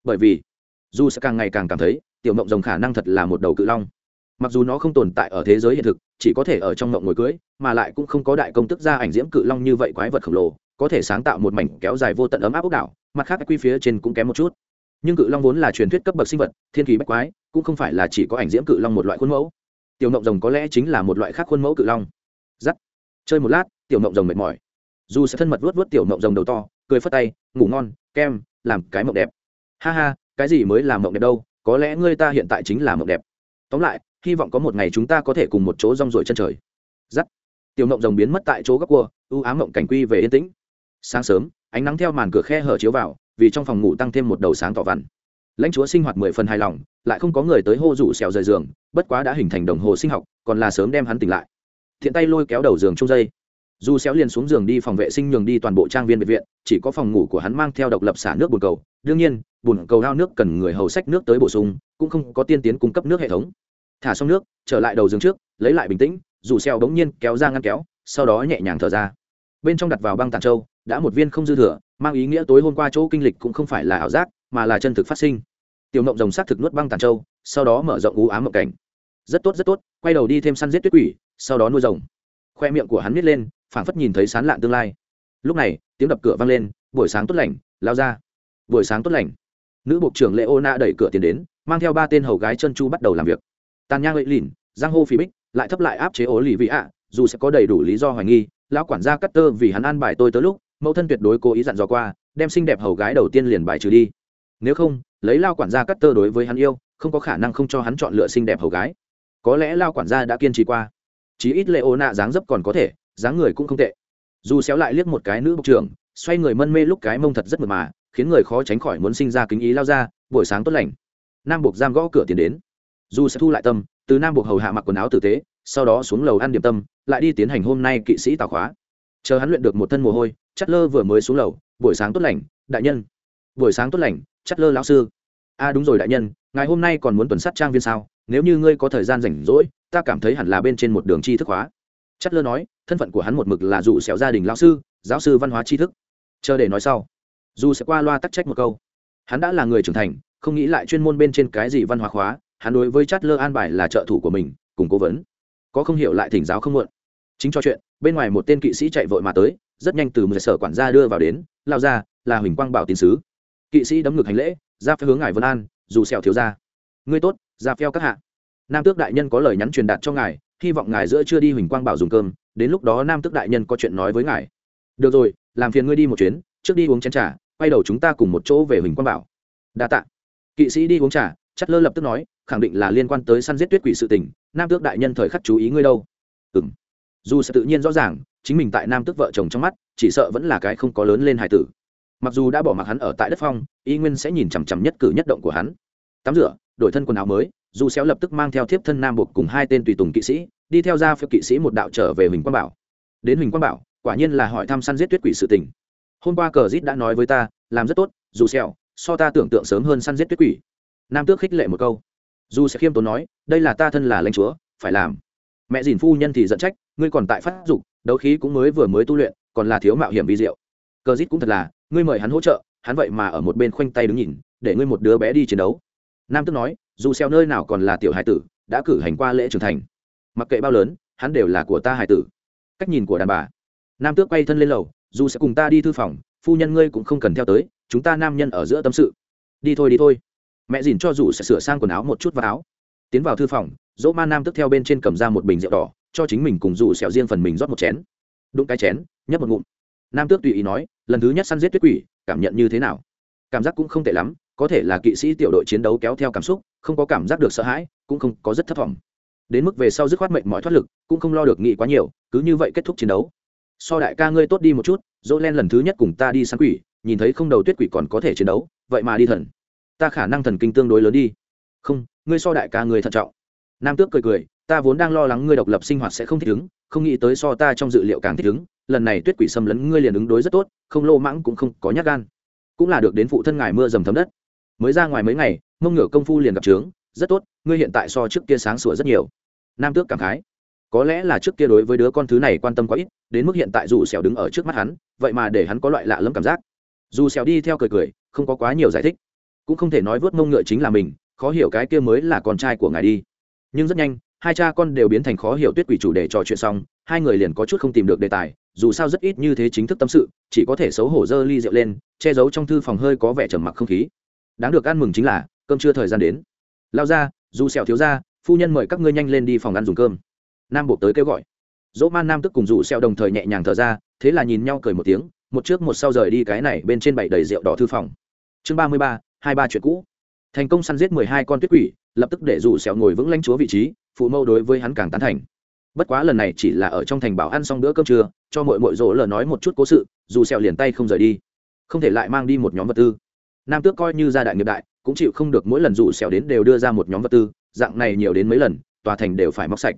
Speaker 1: Bởi vì, dù sẽ càng ngày càng cảm thấy, tiểu mộng rồng khả năng thật là một đầu cự long. Mặc dù nó không tồn tại ở thế giới hiện thực, chỉ có thể ở trong mộng ngồi cưới, mà lại cũng không có đại công tức ra ảnh diễm cự long như vậy quái vật khổng lồ, có thể sáng tạo một mảnh kéo dài vô tận ấm áp ốc đảo, mặt khác quy phía trên cũng kém một chút. Nhưng cự long vốn là truyền thuyết cấp bậc sinh vật, thiên kỳ bách quái, cũng không phải là chỉ có ảnh diễm cự long một loại khuôn mẫu. Tiểu mộng rồng có lẽ chính là một loại khác khuôn mẫu cự long. Giắt chơi một lát tiểu mộng rồng mệt mỏi. Dù sẽ thân mật vuốt vuốt tiểu mộng rồng đầu to, cười phất tay, ngủ ngon, kem, làm cái mộng đẹp. Ha ha, cái gì mới làm mộng đẹp đâu, có lẽ ngươi ta hiện tại chính là mộng đẹp. Tóm lại, hy vọng có một ngày chúng ta có thể cùng một chỗ rong ruổi chân trời. Giắt. Tiểu mộng rồng biến mất tại chỗ góc cua ưu ám mộng cảnh quy về yên tĩnh. Sáng sớm, ánh nắng theo màn cửa khe hở chiếu vào, vì trong phòng ngủ tăng thêm một đầu sáng tỏ vằn. Lãnh chúa sinh hoạt mười phần hài lòng, lại không có người tới hô rủ xèo rời giường, bất quá đã hình thành đồng hồ sinh học, còn là sớm đem hắn tỉnh lại. Thiện tay lôi kéo đầu giường trong dây dù xéo liền xuống giường đi phòng vệ sinh nhường đi toàn bộ trang viên biệt viện, chỉ có phòng ngủ của hắn mang theo độc lập xả nước bồn cầu. Đương nhiên, bồn cầu ao nước cần người hầu sách nước tới bổ sung, cũng không có tiên tiến cung cấp nước hệ thống. Thả xong nước, trở lại đầu giường trước, lấy lại bình tĩnh, dù xéo bỗng nhiên kéo ra ngăn kéo, sau đó nhẹ nhàng thở ra. Bên trong đặt vào băng tàn châu, đã một viên không dư thừa, mang ý nghĩa tối hôm qua chỗ kinh lịch cũng không phải là ảo giác, mà là chân thực phát sinh. Tiểu ngộng rồng sát thực nuốt băng tàn châu, sau đó mở rộng ú ám mộng cảnh. Rất tốt rất tốt, quay đầu đi thêm săn giết tuyết quỷ, sau đó nuôi rồng. Khoe miệng của hắn nít lên phảng phất nhìn thấy sán lạn tương lai. Lúc này, tiếng đập cửa vang lên, buổi sáng tốt lành, lao ra. Buổi sáng tốt lành. Nữ bộ trưởng lệ ô na đẩy cửa tiến đến, mang theo ba tên hầu gái chân chu bắt đầu làm việc. Tàn nhang lợi lìn, giang hô phí bích, lại thấp lại áp chế ố lì vị ạ, dù sẽ có đầy đủ lý do hoài nghi, lão quản gia cắt tơ vì hắn an bài tôi tới lúc, mẫu thân tuyệt đối cố ý dặn dò qua, đem xinh đẹp hầu gái đầu tiên liền bài trừ đi. Nếu không, lấy lao quản gia cắt tơ đối với hắn yêu, không có khả năng không cho hắn chọn lựa xinh đẹp hầu gái. Có lẽ lao quản gia đã kiên trì qua. Chí ít lệ ô nạ dáng dấp còn có thể dáng người cũng không tệ. Dù xéo lại liếc một cái nữ bục trưởng, xoay người mân mê lúc cái mông thật rất mượt mà, khiến người khó tránh khỏi muốn sinh ra kính ý lao ra, buổi sáng tốt lành. Nam buộc giam gõ cửa tiền đến. Dù sẽ thu lại tâm, từ nam buộc hầu hạ mặc quần áo tử tế, sau đó xuống lầu ăn điểm tâm, lại đi tiến hành hôm nay kỵ sĩ tào khóa. Chờ hắn luyện được một thân mồ hôi chắt lơ vừa mới xuống lầu, buổi sáng tốt lành, đại nhân. Buổi sáng tốt lành chắt lơ lão sư. A à đúng rồi đại nhân ngày hôm nay còn muốn tuần sát trang viên sao? Nếu như ngươi có thời gian rảnh rỗi, ta cảm thấy hẳn là bên trên một đường chi thức hóa chất lơ nói thân phận của hắn một mực là dù xẻo gia đình lão sư giáo sư văn hóa tri thức. Chờ để nói sau. Dù sẽ qua loa tắc trách một câu. Hắn đã là người trưởng thành không nghĩ lại chuyên môn bên trên cái gì văn hóa khóa hắn đối với Chất lơ an bài là trợ thủ của mình cùng cố vấn. Có không hiểu lại thỉnh giáo không muộn. Chính cho chuyện bên ngoài một tên kỵ sĩ chạy vội mà tới rất nhanh từ một sở quản gia đưa vào đến lao ra là huỳnh quang bảo tiến sứ. Kỵ sĩ đấm ngực hành lễ ra phía hướng ngài vân an dù sẹo thiếu gia, ngươi tốt ra phèo các hạ. Nam tước đại nhân có lời nhắn truyền đạt cho ngài hy vọng ngài giữa chưa đi huỳnh quang bảo dùng cơm, đến lúc đó nam tước đại nhân có chuyện nói với ngài. Được rồi, làm phiền ngươi đi một chuyến, trước đi uống chén trà, quay đầu chúng ta cùng một chỗ về huỳnh quang bảo. Đa tạ. Kỵ sĩ đi uống trà, chất lơ lập tức nói, khẳng định là liên quan tới săn giết tuyết quỷ sự tình, nam tước đại nhân thời khắc chú ý ngươi đâu. Ừ m dù sẽ tự nhiên rõ ràng, chính mình tại nam tước vợ chồng trong mắt, chỉ sợ vẫn là cái không có lớn lên hài tử. Mặc dù đã bỏ mặc hắn ở tại đất phong, y nguyên sẽ nhìn chằm chằm nhất cử nhất động của hắn. Tắm rửa, đổi thân quần áo mới dù xéo lập tức mang theo thiếp thân nam buộc cùng hai tên tùy tùng kỵ sĩ, đi theo ra phía kỵ sĩ một đạo trở về huỳnh quang bảo. Đến huỳnh quang bảo, quả nhiên là hỏi thăm săn giết tuyết quỷ sự tình. Hôm qua cờ dít đã nói với ta, làm rất tốt, dù xéo, so ta tưởng tượng sớm hơn săn giết tuyết quỷ. Nam tước khích lệ một câu. Dù sẽ khiêm tốn nói, đây là ta thân là lãnh chúa, phải làm. Mẹ dìn phu nhân thì giận trách, ngươi còn tại phát dục, đấu khí cũng mới vừa mới tu luyện, còn là thiếu mạo hiểm vi diệu. Cờ dít cũng thật là, ngươi mời hắn hỗ trợ, hắn vậy mà ở một bên khoanh tay đứng nhìn, để ngươi một đứa bé đi chiến đấu. Nam tước nói dù xeo nơi nào còn là tiểu hải tử, đã cử hành qua lễ trưởng thành. Mặc kệ bao lớn, hắn đều là của ta hải tử. Cách nhìn của đàn bà. Nam tước quay thân lên lầu, dù sẽ cùng ta đi thư phòng, phu nhân ngươi cũng không cần theo tới, chúng ta nam nhân ở giữa tâm sự. Đi thôi đi thôi. Mẹ dìn cho dù sẽ sửa sang quần áo một chút vào áo. Tiến vào thư phòng, dỗ ma nam tức theo bên trên cầm ra một bình rượu đỏ, cho chính mình cùng dù sẹo riêng phần mình rót một chén. Đụng cái chén, nhấp một ngụm. Nam tước tùy ý nói, lần thứ nhất săn giết tuyết quỷ, cảm nhận như thế nào? Cảm giác cũng không tệ lắm có thể là kỵ sĩ tiểu đội chiến đấu kéo theo cảm xúc, không có cảm giác được sợ hãi, cũng không có rất thất vọng đến mức về sau dứt khoát mệnh mọi thoát lực, cũng không lo được nghĩ quá nhiều, cứ như vậy kết thúc chiến đấu. So đại ca ngươi tốt đi một chút dỗ len lần thứ nhất cùng ta đi săn quỷ, nhìn thấy không đầu tuyết quỷ còn có thể chiến đấu, vậy mà đi thần. Ta khả năng thần kinh tương đối lớn đi. Không, ngươi so đại ca ngươi thận trọng. Nam tước cười cười, ta vốn đang lo lắng ngươi độc lập sinh hoạt sẽ không thích ứng, không nghĩ tới so ta trong dự liệu càng thích ứng, lần này tuyết quỷ xâm lấn ngươi liền ứng đối rất tốt, không lô mãng cũng không có nhát gan. Cũng là được đến phụ thân ngài mưa dầm thấm đất mới ra ngoài mấy ngày, mông ngựa công phu liền gặp trướng, rất tốt, ngươi hiện tại so trước kia sáng sủa rất nhiều. Nam tước cảm khái. Có lẽ là trước kia đối với đứa con thứ này quan tâm quá ít, đến mức hiện tại dù xẻo đứng ở trước mắt hắn, vậy mà để hắn có loại lạ lẫm cảm giác. Dù xẻo đi theo cười cười, không có quá nhiều giải thích. Cũng không thể nói vớt mông ngựa chính là mình, khó hiểu cái kia mới là con trai của ngài đi. Nhưng rất nhanh, hai cha con đều biến thành khó hiểu tuyết quỷ chủ đề trò chuyện xong, hai người liền có chút không tìm được đề tài, dù sao rất ít như thế chính thức tâm sự, chỉ có thể xấu hổ dơ ly rượu lên, che giấu trong thư phòng hơi có vẻ trầm mặc không khí đáng được ăn mừng chính là, cơm chưa thời gian đến. Lao ra, dù sẹo thiếu ra, phu nhân mời các ngươi nhanh lên đi phòng ăn dùng cơm. Nam buộc tới kêu gọi. Dỗ man nam tức cùng dù sẹo đồng thời nhẹ nhàng thở ra, thế là nhìn nhau cười một tiếng, một trước một sau rời đi cái này bên trên bảy đầy rượu đỏ thư phòng. Chương ba mươi ba, hai ba chuyện cũ. Thành công săn giết mười hai con tuyết quỷ, lập tức để dù sẹo ngồi vững lãnh chúa vị trí, phụ mâu đối với hắn càng tán thành. Bất quá lần này chỉ là ở trong thành bảo ăn xong bữa cơm trưa, cho mội mội rỗ lờ nói một chút cố sự, dù sẹo liền tay không rời đi. Không thể lại mang đi một nhóm vật tư nam tước coi như gia đại nghiệp đại, cũng chịu không được mỗi lần rủ xẻo đến đều đưa ra một nhóm vật tư, dạng này nhiều đến mấy lần, tòa thành đều phải móc sạch.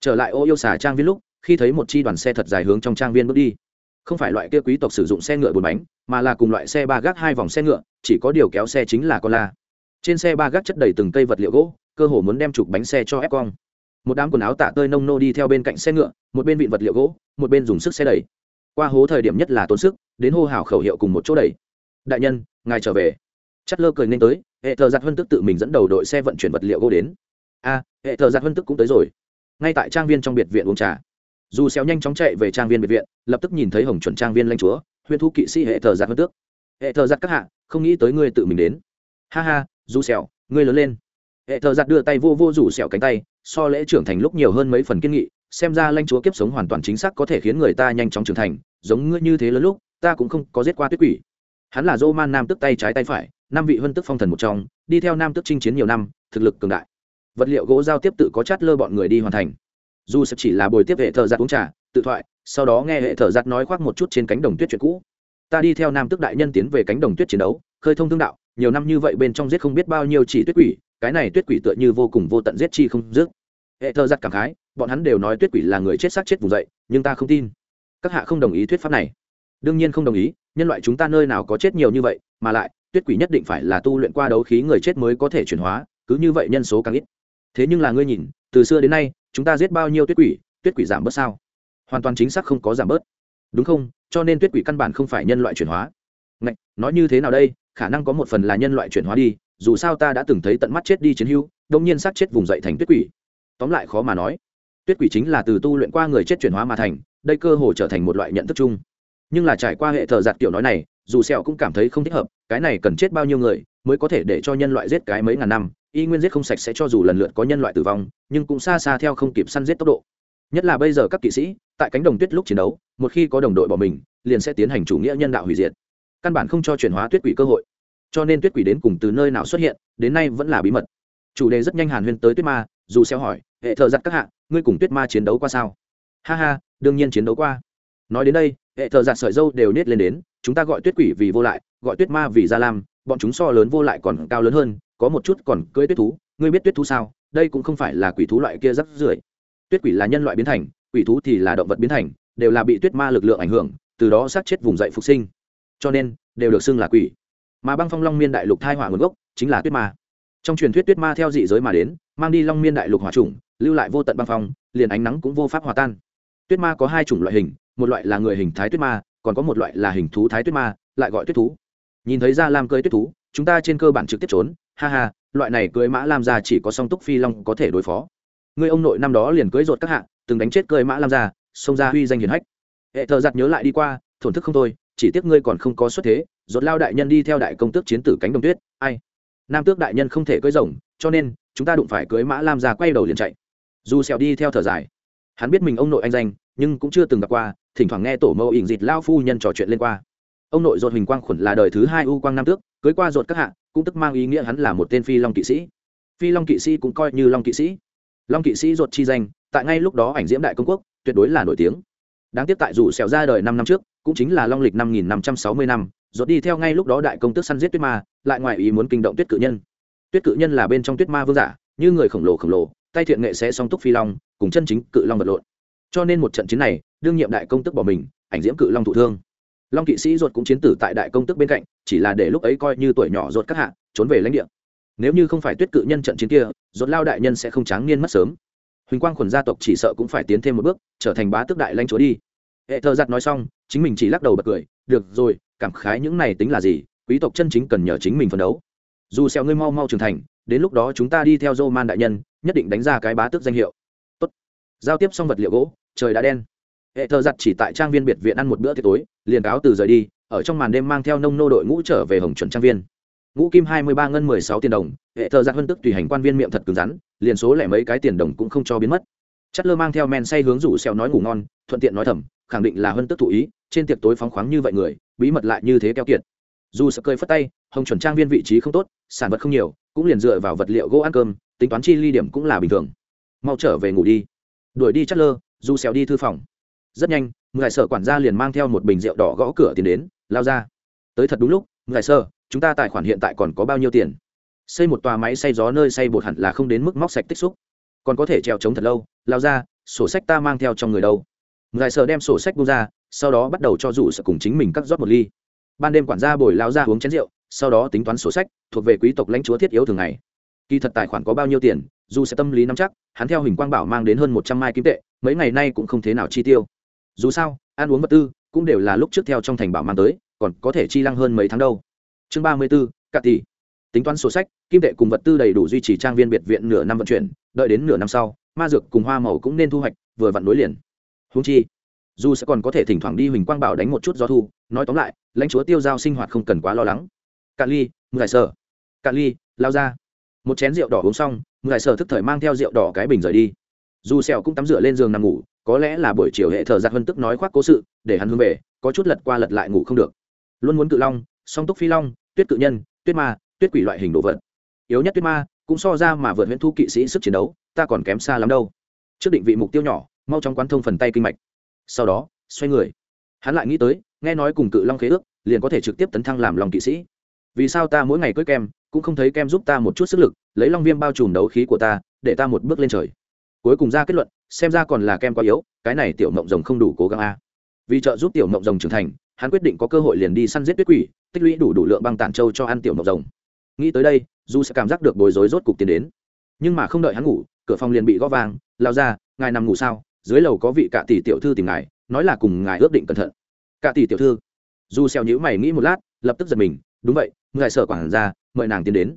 Speaker 1: Trở lại ô yêu xà trang viên lúc, khi thấy một chi đoàn xe thật dài hướng trong trang viên bước đi. Không phải loại kia quý tộc sử dụng xe ngựa bốn bánh, mà là cùng loại xe ba gác hai vòng xe ngựa, chỉ có điều kéo xe chính là con la. Trên xe ba gác chất đầy từng cây vật liệu gỗ, cơ hồ muốn đem chụp bánh xe cho ép cong. Một đám quần áo tạ tơi nông nô đi theo bên cạnh xe ngựa, một bên vịn vật liệu gỗ, một bên dùng sức xe đẩy. Qua hố thời điểm nhất là tốn sức, đến hô hào khẩu hiệu cùng một chỗ đẩy. Đại nhân ngài trở về. Chất lơ cười nên tới, hệ thờ giặt huân tức tự mình dẫn đầu đội xe vận chuyển vật liệu gỗ đến. A hệ thờ giặt huân tức cũng tới rồi. Ngay tại trang viên trong biệt viện uống trà. Dù xéo nhanh chóng chạy về trang viên biệt viện, lập tức nhìn thấy hồng chuẩn trang viên lãnh chúa, huyên thu kỵ sĩ hệ thờ giặt huân tước. Hệ thờ giặt các hạ, không nghĩ tới ngươi tự mình đến. Ha ha, dù xéo, ngươi lớn lên. Hệ thờ giặt đưa tay vô vô rủ xẻo cánh tay, so lễ trưởng thành lúc nhiều hơn mấy phần kiên nghị, xem ra lãnh chúa kiếp sống hoàn toàn chính xác có thể khiến người ta nhanh chóng trưởng thành, giống ngươi như thế lớn lúc, ta cũng không có giết qua tuyết quỷ hắn là dô man nam tức tay trái tay phải, năm vị huân tức phong thần một trong, đi theo nam tức chinh chiến nhiều năm, thực lực cường đại. Vật liệu gỗ giao tiếp tự có chát lơ bọn người đi hoàn thành. Dù sẽ chỉ là bồi tiếp hệ thợ giặt uống trà, tự thoại, sau đó nghe hệ thợ giặt nói khoác một chút trên cánh đồng tuyết chuyện cũ. Ta đi theo nam tức đại nhân tiến về cánh đồng tuyết chiến đấu, khơi thông thương đạo, nhiều năm như vậy bên trong giết không biết bao nhiêu chỉ tuyết quỷ, cái này tuyết quỷ tựa như vô cùng vô tận giết chi không dứt. Hệ thợ giặt cảm khái, bọn hắn đều nói tuyết quỷ là người chết xác chết vùng dậy, nhưng ta không tin. Các hạ không đồng ý thuyết pháp này. Đương nhiên không đồng ý nhân loại chúng ta nơi nào có chết nhiều như vậy mà lại tuyết quỷ nhất định phải là tu luyện qua đấu khí người chết mới có thể chuyển hóa cứ như vậy nhân số càng ít. Thế nhưng là ngươi nhìn từ xưa đến nay chúng ta giết bao nhiêu tuyết quỷ tuyết quỷ giảm bớt sao? Hoàn toàn chính xác không có giảm bớt. Đúng không? Cho nên tuyết quỷ căn bản không phải nhân loại chuyển hóa. Ngạch, nói như thế nào đây? Khả năng có một phần là nhân loại chuyển hóa đi dù sao ta đã từng thấy tận mắt chết đi chiến hưu đông nhiên sát chết vùng dậy thành tuyết quỷ. Tóm lại khó mà nói tuyết quỷ chính là từ tu luyện qua người chết chuyển hóa mà thành đây cơ hồ trở thành một loại nhận thức chung nhưng là trải qua hệ thờ giặt kiểu nói này, dù sẹo cũng cảm thấy không thích hợp, cái này cần chết bao nhiêu người mới có thể để cho nhân loại giết cái mấy ngàn năm, y nguyên giết không sạch sẽ cho dù lần lượt có nhân loại tử vong, nhưng cũng xa xa theo không kịp săn giết tốc độ. Nhất là bây giờ các kỵ sĩ, tại cánh đồng tuyết lúc chiến đấu, một khi có đồng đội bỏ mình, liền sẽ tiến hành chủ nghĩa nhân đạo hủy diệt. Căn bản không cho chuyển hóa tuyết quỷ cơ hội. Cho nên tuyết quỷ đến cùng từ nơi nào xuất hiện, đến nay vẫn là bí mật. Chủ đề rất nhanh hàn huyên tới tuyết ma, dù xeo hỏi, hệ thợ giặt các hạ, ngươi cùng tuyết ma chiến đấu qua sao? Ha ha, đương nhiên chiến đấu qua nói đến đây, hệ thợ giặt sợi dâu đều nết lên đến, chúng ta gọi tuyết quỷ vì vô lại, gọi tuyết ma vì gia lam, bọn chúng so lớn vô lại còn cao lớn hơn, có một chút còn cưỡi tuyết thú, ngươi biết tuyết thú sao? Đây cũng không phải là quỷ thú loại kia rắc rưởi. Tuyết quỷ là nhân loại biến thành, quỷ thú thì là động vật biến thành, đều là bị tuyết ma lực lượng ảnh hưởng, từ đó sát chết vùng dậy phục sinh. Cho nên, đều được xưng là quỷ. Mà băng phong long miên đại lục thai hỏa nguồn gốc chính là tuyết ma. Trong truyền thuyết tuyết ma theo dị giới mà đến, mang đi long miên đại lục hỏa trùng lưu lại vô tận băng phong, liền ánh nắng cũng vô pháp hòa tan. Tuyết ma có hai chủng loại hình một loại là người hình thái tuyết ma còn có một loại là hình thú thái tuyết ma lại gọi tuyết thú. Nhìn thấy ra lam cơi tuyết thú chúng ta trên cơ bản trực tiếp trốn. Ha ha loại này cưới mã lam gia chỉ có song túc phi long có thể đối phó. Người ông nội năm đó liền cưới rột các hạ từng đánh chết cưới mã lam gia, xông ra huy danh hiền hách. Hệ thợ giặt nhớ lại đi qua thổn thức không thôi chỉ tiếc ngươi còn không có xuất thế rột lao đại nhân đi theo đại công tước chiến tử cánh đồng tuyết ai? Nam tước đại nhân không thể cưới rồng cho nên chúng ta đụng phải cưới mã lam gia quay đầu liền chạy. Dù sẹo đi theo thở dài. Hắn biết mình ông nội anh danh nhưng cũng chưa từng gặp qua thỉnh thoảng nghe tổ mẫu ỉn dịt lao phu nhân trò chuyện lên qua. Ông nội ruột huỳnh quang khuẩn là đời thứ hai u quang nam tước, cưới qua ruột các hạ, cũng tức mang ý nghĩa hắn là một tên phi long kỵ sĩ. Phi long kỵ sĩ cũng coi như long kỵ sĩ. Long kỵ sĩ ruột chi danh, tại ngay lúc đó ảnh diễm đại công quốc, tuyệt đối là nổi tiếng. Đáng tiếc tại dù xẻo ra đời năm năm trước, cũng chính là long lịch năm nghìn năm trăm sáu mươi năm, ruột đi theo ngay lúc đó đại công tước săn giết tuyết ma, lại ngoài ý muốn kinh động tuyết cự nhân. Tuyết cự nhân là bên trong tuyết ma vương giả, như người khổng lồ khổng lồ, tay thiện nghệ sẽ song túc phi long, cùng chân chính cự long vật lộn cho nên một trận chiến này, đương nhiệm đại công tức bỏ mình, ảnh diễm cự long thụ thương. Long kỵ sĩ ruột cũng chiến tử tại đại công tức bên cạnh, chỉ là để lúc ấy coi như tuổi nhỏ ruột các hạ, trốn về lãnh địa. Nếu như không phải tuyết cự nhân trận chiến kia, ruột lao đại nhân sẽ không tráng niên mất sớm. Huỳnh quang khuẩn gia tộc chỉ sợ cũng phải tiến thêm một bước, trở thành bá tước đại lãnh chúa đi. Hệ thơ giặt nói xong, chính mình chỉ lắc đầu bật cười, được rồi, cảm khái những này tính là gì, quý tộc chân chính cần nhờ chính mình phấn đấu. Dù xeo ngươi mau mau trưởng thành, đến lúc đó chúng ta đi theo dô man đại nhân, nhất định đánh ra cái bá tước danh hiệu giao tiếp xong vật liệu gỗ, trời đã đen. Hệ thờ giặt chỉ tại trang viên biệt viện ăn một bữa tiệc tối, liền cáo từ rời đi, ở trong màn đêm mang theo nông nô đội ngũ trở về hồng chuẩn trang viên. Ngũ kim hai mươi ba ngân mười sáu tiền đồng, hệ thờ giặt hơn tức tùy hành quan viên miệng thật cứng rắn, liền số lẻ mấy cái tiền đồng cũng không cho biến mất. Chất lơ mang theo men say hướng rủ xèo nói ngủ ngon, thuận tiện nói thầm, khẳng định là hơn tức thụ ý, trên tiệc tối phóng khoáng như vậy người, bí mật lại như thế keo kiệt. Dù sợ cơi phất tay, hồng chuẩn trang viên vị trí không tốt, sản vật không nhiều, cũng liền dựa vào vật liệu gỗ ăn cơm, tính toán chi ly điểm cũng là bình thường. Mau trở về ngủ đi đuổi đi chất lơ, du xèo đi thư phòng. Rất nhanh, ngài sở quản gia liền mang theo một bình rượu đỏ gõ cửa tiền đến, lao ra. Tới thật đúng lúc, ngài sơ chúng ta tài khoản hiện tại còn có bao nhiêu tiền? Xây một tòa máy xay gió nơi xay bột hẳn là không đến mức móc sạch tích xúc. Còn có thể trèo chống thật lâu, lao ra, sổ sách ta mang theo trong người đâu. Ngài sở đem sổ sách bung ra, sau đó bắt đầu cho rủ sở cùng chính mình cắt rót một ly. Ban đêm quản gia bồi lao ra uống chén rượu, sau đó tính toán sổ sách, thuộc về quý tộc lãnh chúa thiết yếu thường ngày. Kỳ thật tài khoản có bao nhiêu tiền dù sẽ tâm lý nắm chắc, hắn theo hình quang bảo mang đến hơn một trăm mai kim tệ, mấy ngày nay cũng không thế nào chi tiêu. Dù sao, ăn uống vật tư cũng đều là lúc trước theo trong thành bảo mang tới, còn có thể chi lăng hơn mấy tháng đâu. Chương ba mươi b ố cà tỷ tính toán sổ sách, kim tệ cùng vật tư đầy đủ duy trì trang viên biệt viện nửa năm vận chuyển, đợi đến nửa năm sau, ma dược cùng hoa màu cũng nên thu hoạch, vừa vặn nối liền. Húng chi, dù sẽ còn có thể thỉnh thoảng đi huỳnh quang bảo đánh một chút gió thu, nói tóm lại, lãnh chúa tiêu giao sinh hoạt không cần quá lo lắng. Cạn ly mười sở cạn ly, lao ra. Một chén rượu đỏ uống xong ngài sở thức thời mang theo rượu đỏ cái bình rời đi. Dù sẹo cũng tắm rửa lên giường nằm ngủ, có lẽ là buổi chiều hệ thờ giặt hân tức nói khoác cố sự, để hắn hướng về, có chút lật qua lật lại ngủ không được. Luôn muốn cự long, song túc phi long, tuyết cự nhân, tuyết ma, tuyết quỷ loại hình đồ vật. Yếu nhất tuyết ma, cũng so ra mà vượt huyện thu kỵ sĩ sức chiến đấu, ta còn kém xa lắm đâu. Trước định vị mục tiêu nhỏ, mau chóng quán thông phần tay kinh mạch. Sau đó, xoay người. Hắn lại nghĩ tới, nghe nói cùng cự long khế ước, liền có thể trực tiếp tấn thăng làm lòng kỵ sĩ. Vì sao ta mỗi ngày cưới kem, cũng không thấy kem giúp ta một chút sức lực lấy long viêm bao trùm đấu khí của ta, để ta một bước lên trời. Cuối cùng ra kết luận, xem ra còn là kem quá yếu, cái này tiểu mộng rồng không đủ cố gắng a. Vì trợ giúp tiểu mộng rồng trưởng thành, hắn quyết định có cơ hội liền đi săn giết tuyết quỷ, tích lũy đủ đủ lượng băng tản châu cho ăn tiểu mộng rồng. Nghĩ tới đây du sẽ cảm giác được bối rối rốt cục tiến đến. Nhưng mà không đợi hắn ngủ, cửa phòng liền bị gõ vang lao ra ngài nằm ngủ sao? Dưới lầu có vị cạ tỷ tiểu thư tìm ngài, nói là cùng ngài ước định cẩn thận. Cạ tỷ tiểu thư? Du xeo nhữ mày nghĩ một lát, lập tức giật mình, đúng vậy, ngài sợ quản ra mời nàng tiến đến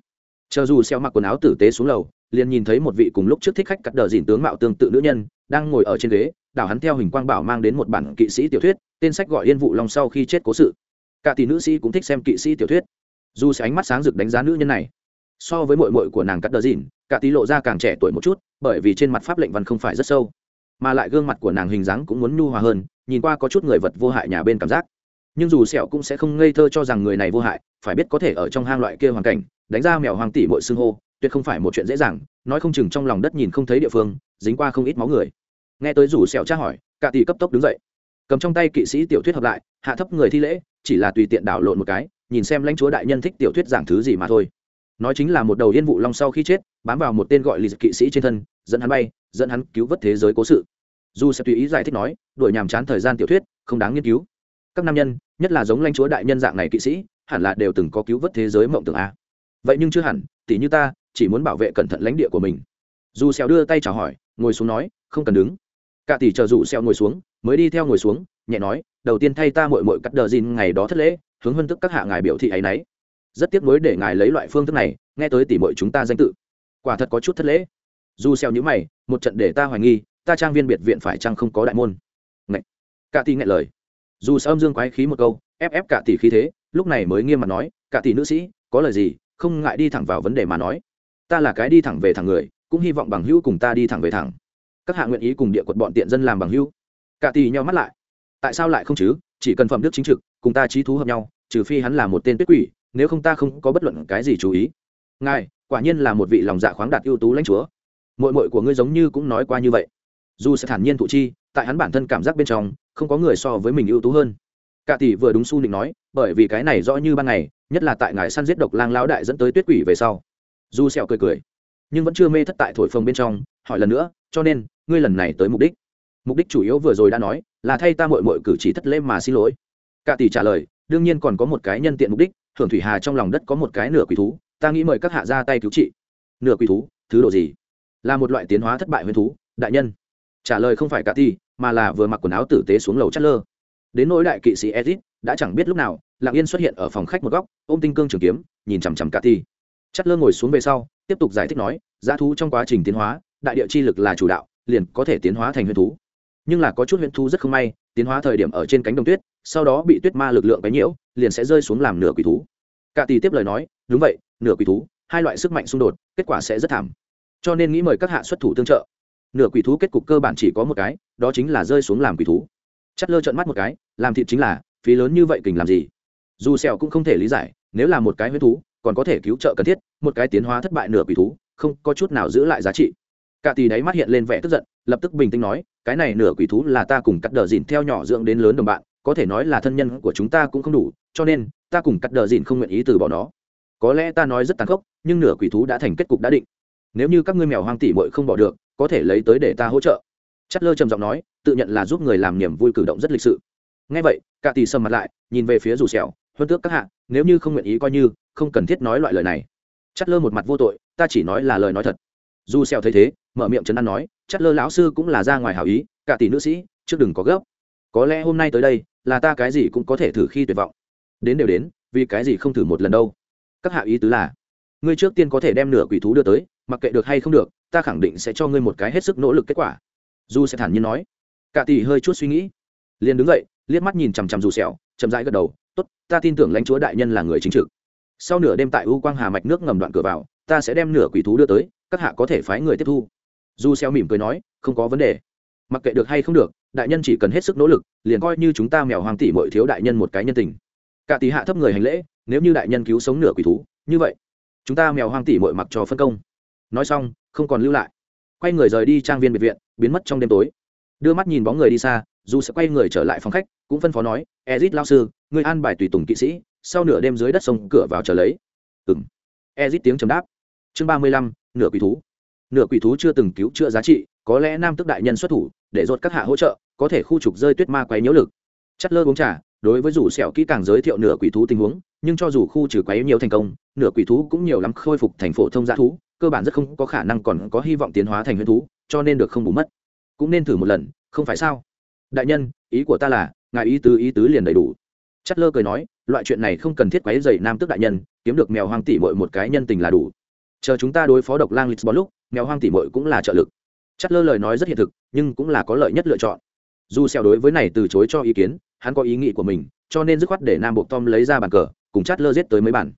Speaker 1: chờ dù xeo mặc quần áo tử tế xuống lầu, liền nhìn thấy một vị cùng lúc trước thích khách cắt đờ dìn tướng mạo tương tự nữ nhân, đang ngồi ở trên ghế, đảo hắn theo hình quang bảo mang đến một bản kỵ sĩ tiểu thuyết, tên sách gọi yên vụ long sau khi chết cố sự. Cả tỷ nữ sĩ cũng thích xem kỵ sĩ tiểu thuyết. Dù sẽ ánh mắt sáng rực đánh giá nữ nhân này. So với mội mội của nàng cắt đờ dìn, cả tỷ lộ ra càng trẻ tuổi một chút, bởi vì trên mặt pháp lệnh văn không phải rất sâu. Mà lại gương mặt của nàng hình dáng cũng muốn nhu hòa hơn, nhìn qua có chút người vật vô hại nhà bên cảm giác. Nhưng dù sẹo cũng sẽ không ngây thơ cho rằng người này vô hại, phải biết có thể ở trong hang loại kia hoàn cảnh đánh ra mèo hoàng tỷ bội xưng hô, tuyệt không phải một chuyện dễ dàng, nói không chừng trong lòng đất nhìn không thấy địa phương, dính qua không ít máu người. Nghe tới rủ sẹo tra hỏi, cả tỷ cấp tốc đứng dậy. Cầm trong tay kỵ sĩ tiểu thuyết hợp lại, hạ thấp người thi lễ, chỉ là tùy tiện đảo lộn một cái, nhìn xem lãnh chúa đại nhân thích tiểu thuyết giảng thứ gì mà thôi. Nói chính là một đầu yên vụ long sau khi chết, bám vào một tên gọi lì kỵ sĩ trên thân, dẫn hắn bay, dẫn hắn cứu vớt thế giới cố sự. Dù sẽ tùy ý giải thích nói, đuổi nhàm chán thời gian tiểu thuyết, không đáng nghiên cứu. Các nam nhân, nhất là giống lãnh chúa đại nhân dạng này kỵ sĩ, hẳn là đều từng có cứu vớt thế giới mộng tưởng a vậy nhưng chưa hẳn tỷ như ta, chỉ muốn bảo vệ cẩn thận lãnh địa của mình. Dù xèo đưa tay chào hỏi, ngồi xuống nói, không cần đứng. Cả tỷ chờ dù xèo ngồi xuống, mới đi theo ngồi xuống, nhẹ nói, đầu tiên thay ta muội muội cắt đờ gìn ngày đó thất lễ, hướng hơn tức các hạ ngài biểu thị ấy nấy. Rất tiếc nuối để ngài lấy loại phương thức này, nghe tới tỷ muội chúng ta danh tự. Quả thật có chút thất lễ. Dù xèo như mày, một trận để ta hoài nghi, ta trang viên biệt viện phải chăng không có đại môn? Ngậy. cả tỷ ngại lời. Dù sao âm dương quái khí một câu, ép ép cả tỷ khí thế, lúc này mới nghiêm mặt nói, cả tỷ nữ sĩ, có lời gì không ngại đi thẳng vào vấn đề mà nói. Ta là cái đi thẳng về thẳng người, cũng hy vọng bằng hữu cùng ta đi thẳng về thẳng. Các hạ nguyện ý cùng địa quật bọn tiện dân làm bằng hữu. Cả tỷ nhau mắt lại. Tại sao lại không chứ? Chỉ cần phẩm đức chính trực, cùng ta trí thú hợp nhau, trừ phi hắn là một tên tuyết quỷ, nếu không ta không có bất luận cái gì chú ý. Ngài, quả nhiên là một vị lòng dạ khoáng đạt ưu tú lãnh chúa. Mội mội của ngươi giống như cũng nói qua như vậy. Dù sẽ thản nhiên thụ chi, tại hắn bản thân cảm giác bên trong, không có người so với mình ưu tú hơn. Cả tỷ vừa đúng su định nói, bởi vì cái này rõ như ban ngày nhất là tại ngài săn giết độc lang lão đại dẫn tới tuyết quỷ về sau. Du sẹo cười cười, nhưng vẫn chưa mê thất tại thổi phồng bên trong, hỏi lần nữa, cho nên, ngươi lần này tới mục đích. Mục đích chủ yếu vừa rồi đã nói, là thay ta mội mội cử chỉ thất lễ mà xin lỗi. Cả tỷ trả lời, đương nhiên còn có một cái nhân tiện mục đích hưởng thủy hà trong lòng đất có một cái nửa quỷ thú, ta nghĩ mời các hạ ra tay cứu trị. Nửa quỷ thú, thứ độ gì? Là một loại tiến hóa thất bại huyền thú, đại nhân. Trả lời không phải cả tỷ, mà là vừa mặc quần áo tử tế xuống lầu chát lơ. Đến nỗi đại kỵ sĩ edit đã chẳng biết lúc nào lặng yên xuất hiện ở phòng khách một góc, ôm tinh cương trường kiếm, nhìn chằm chằm cả tỷ Chất lơ ngồi xuống về sau, tiếp tục giải thích nói, giá thú trong quá trình tiến hóa, đại địa chi lực là chủ đạo, liền có thể tiến hóa thành huyền thú. Nhưng là có chút huyền thú rất không may, tiến hóa thời điểm ở trên cánh đồng tuyết, sau đó bị tuyết ma lực lượng cái nhiễu, liền sẽ rơi xuống làm nửa quỷ thú. Cả tỷ tiếp lời nói, đúng vậy, nửa quỷ thú, hai loại sức mạnh xung đột, kết quả sẽ rất thảm. Cho nên nghĩ mời các hạ xuất thủ tương trợ. Nửa quỷ thú kết cục cơ bản chỉ có một cái, đó chính là rơi xuống làm quỷ thú. Chất lơ trợn mắt một cái, làm thịt chính là, phí lớn như vậy kình làm gì? Dù sẹo cũng không thể lý giải, nếu là một cái huyết thú, còn có thể cứu trợ cần thiết, một cái tiến hóa thất bại nửa quỷ thú, không có chút nào giữ lại giá trị. Cả tỷ đấy mắt hiện lên vẻ tức giận, lập tức bình tĩnh nói, cái này nửa quỷ thú là ta cùng cắt đờ dìn theo nhỏ dưỡng đến lớn đồng bạn, có thể nói là thân nhân của chúng ta cũng không đủ, cho nên, ta cùng cắt đờ dìn không nguyện ý từ bỏ nó. Có lẽ ta nói rất tàn khốc, nhưng nửa quỷ thú đã thành kết cục đã định. Nếu như các ngươi mèo hoang tỉ mội không bỏ được, có thể lấy tới để ta hỗ trợ. Chất lơ trầm giọng nói, tự nhận là giúp người làm niềm vui cử động rất lịch sự. Ngay vậy, cả tỷ sầm mặt lại, nhìn về phía rủ sẹo huân tước các hạ, nếu như không nguyện ý coi như, không cần thiết nói loại lời này. Chắt lơ một mặt vô tội, ta chỉ nói là lời nói thật. Dù sẹo thấy thế, mở miệng chấn an nói chắt lơ lão sư cũng là ra ngoài hảo ý, cả tỷ nữ sĩ, trước đừng có gấp. Có lẽ hôm nay tới đây, là ta cái gì cũng có thể thử khi tuyệt vọng. Đến đều đến, vì cái gì không thử một lần đâu. Các hạ ý tứ là, ngươi trước tiên có thể đem nửa quỷ thú đưa tới, mặc kệ được hay không được, ta khẳng định sẽ cho ngươi một cái hết sức nỗ lực kết quả. Dù sẽ thản nhiên nói. Cả tỷ hơi chút suy nghĩ. Liền đứng dậy, liếc mắt nhìn chằm chằm dù sẹo chậm rãi gật đầu ta tin tưởng lãnh chúa đại nhân là người chính trực. Sau nửa đêm tại u quang hà mạch nước ngầm đoạn cửa vào, ta sẽ đem nửa quỷ thú đưa tới, các hạ có thể phái người tiếp thu. Du xeo mỉm cười nói, không có vấn đề. Mặc kệ được hay không được, đại nhân chỉ cần hết sức nỗ lực, liền coi như chúng ta mèo hoàng tỷ mọi thiếu đại nhân một cái nhân tình. Cả tỷ hạ thấp người hành lễ, nếu như đại nhân cứu sống nửa quỷ thú, như vậy, chúng ta mèo hoang tỷ Mội mặc cho phân công. Nói xong, không còn lưu lại. Quay người rời đi trang viên biệt viện, biến mất trong đêm tối. Đưa mắt nhìn bóng người đi xa, dù sẽ quay người trở lại phòng khách, cũng phân phó nói, ezit lao sư người an bài tùy tùng kỵ sĩ, sau nửa đêm dưới đất sông cửa vào chờ lấy. Ừng ezit tiếng chấm đáp. Chương ba mươi lăm, nửa quỷ thú. Nửa quỷ thú chưa từng cứu chữa giá trị, có lẽ nam tức đại nhân xuất thủ, để dột các hạ hỗ trợ, có thể khu trục rơi tuyết ma quấy nhiễu lực. Chất lơ uống trà, đối với rủ sẹo kỹ càng giới thiệu nửa quỷ thú tình huống, nhưng cho dù khu trừ quấy nhiều thành công, nửa quỷ thú cũng nhiều lắm khôi phục thành phổ thông g thú, cơ bản rất không có khả năng còn có hy vọng tiến hóa thành huyễn thú, cho nên được không bù mất. Cũng nên thử một lần, không phải sao? Đại nhân, ý của ta là, ngài ý tứ ý tứ liền đầy đủ chất lơ cười nói, loại chuyện này không cần thiết quấy dày nam Tước đại nhân, kiếm được mèo hoang tỷ mội một cái nhân tình là đủ. Chờ chúng ta đối phó độc lang lisbon lúc, mèo hoang tỷ mội cũng là trợ lực. Chất lơ lời nói rất hiện thực, nhưng cũng là có lợi nhất lựa chọn. Dù xeo đối với này từ chối cho ý kiến, hắn có ý nghĩ của mình, cho nên dứt khoát để nam buộc tom lấy ra bàn cờ, cùng chát lơ giết tới mấy bản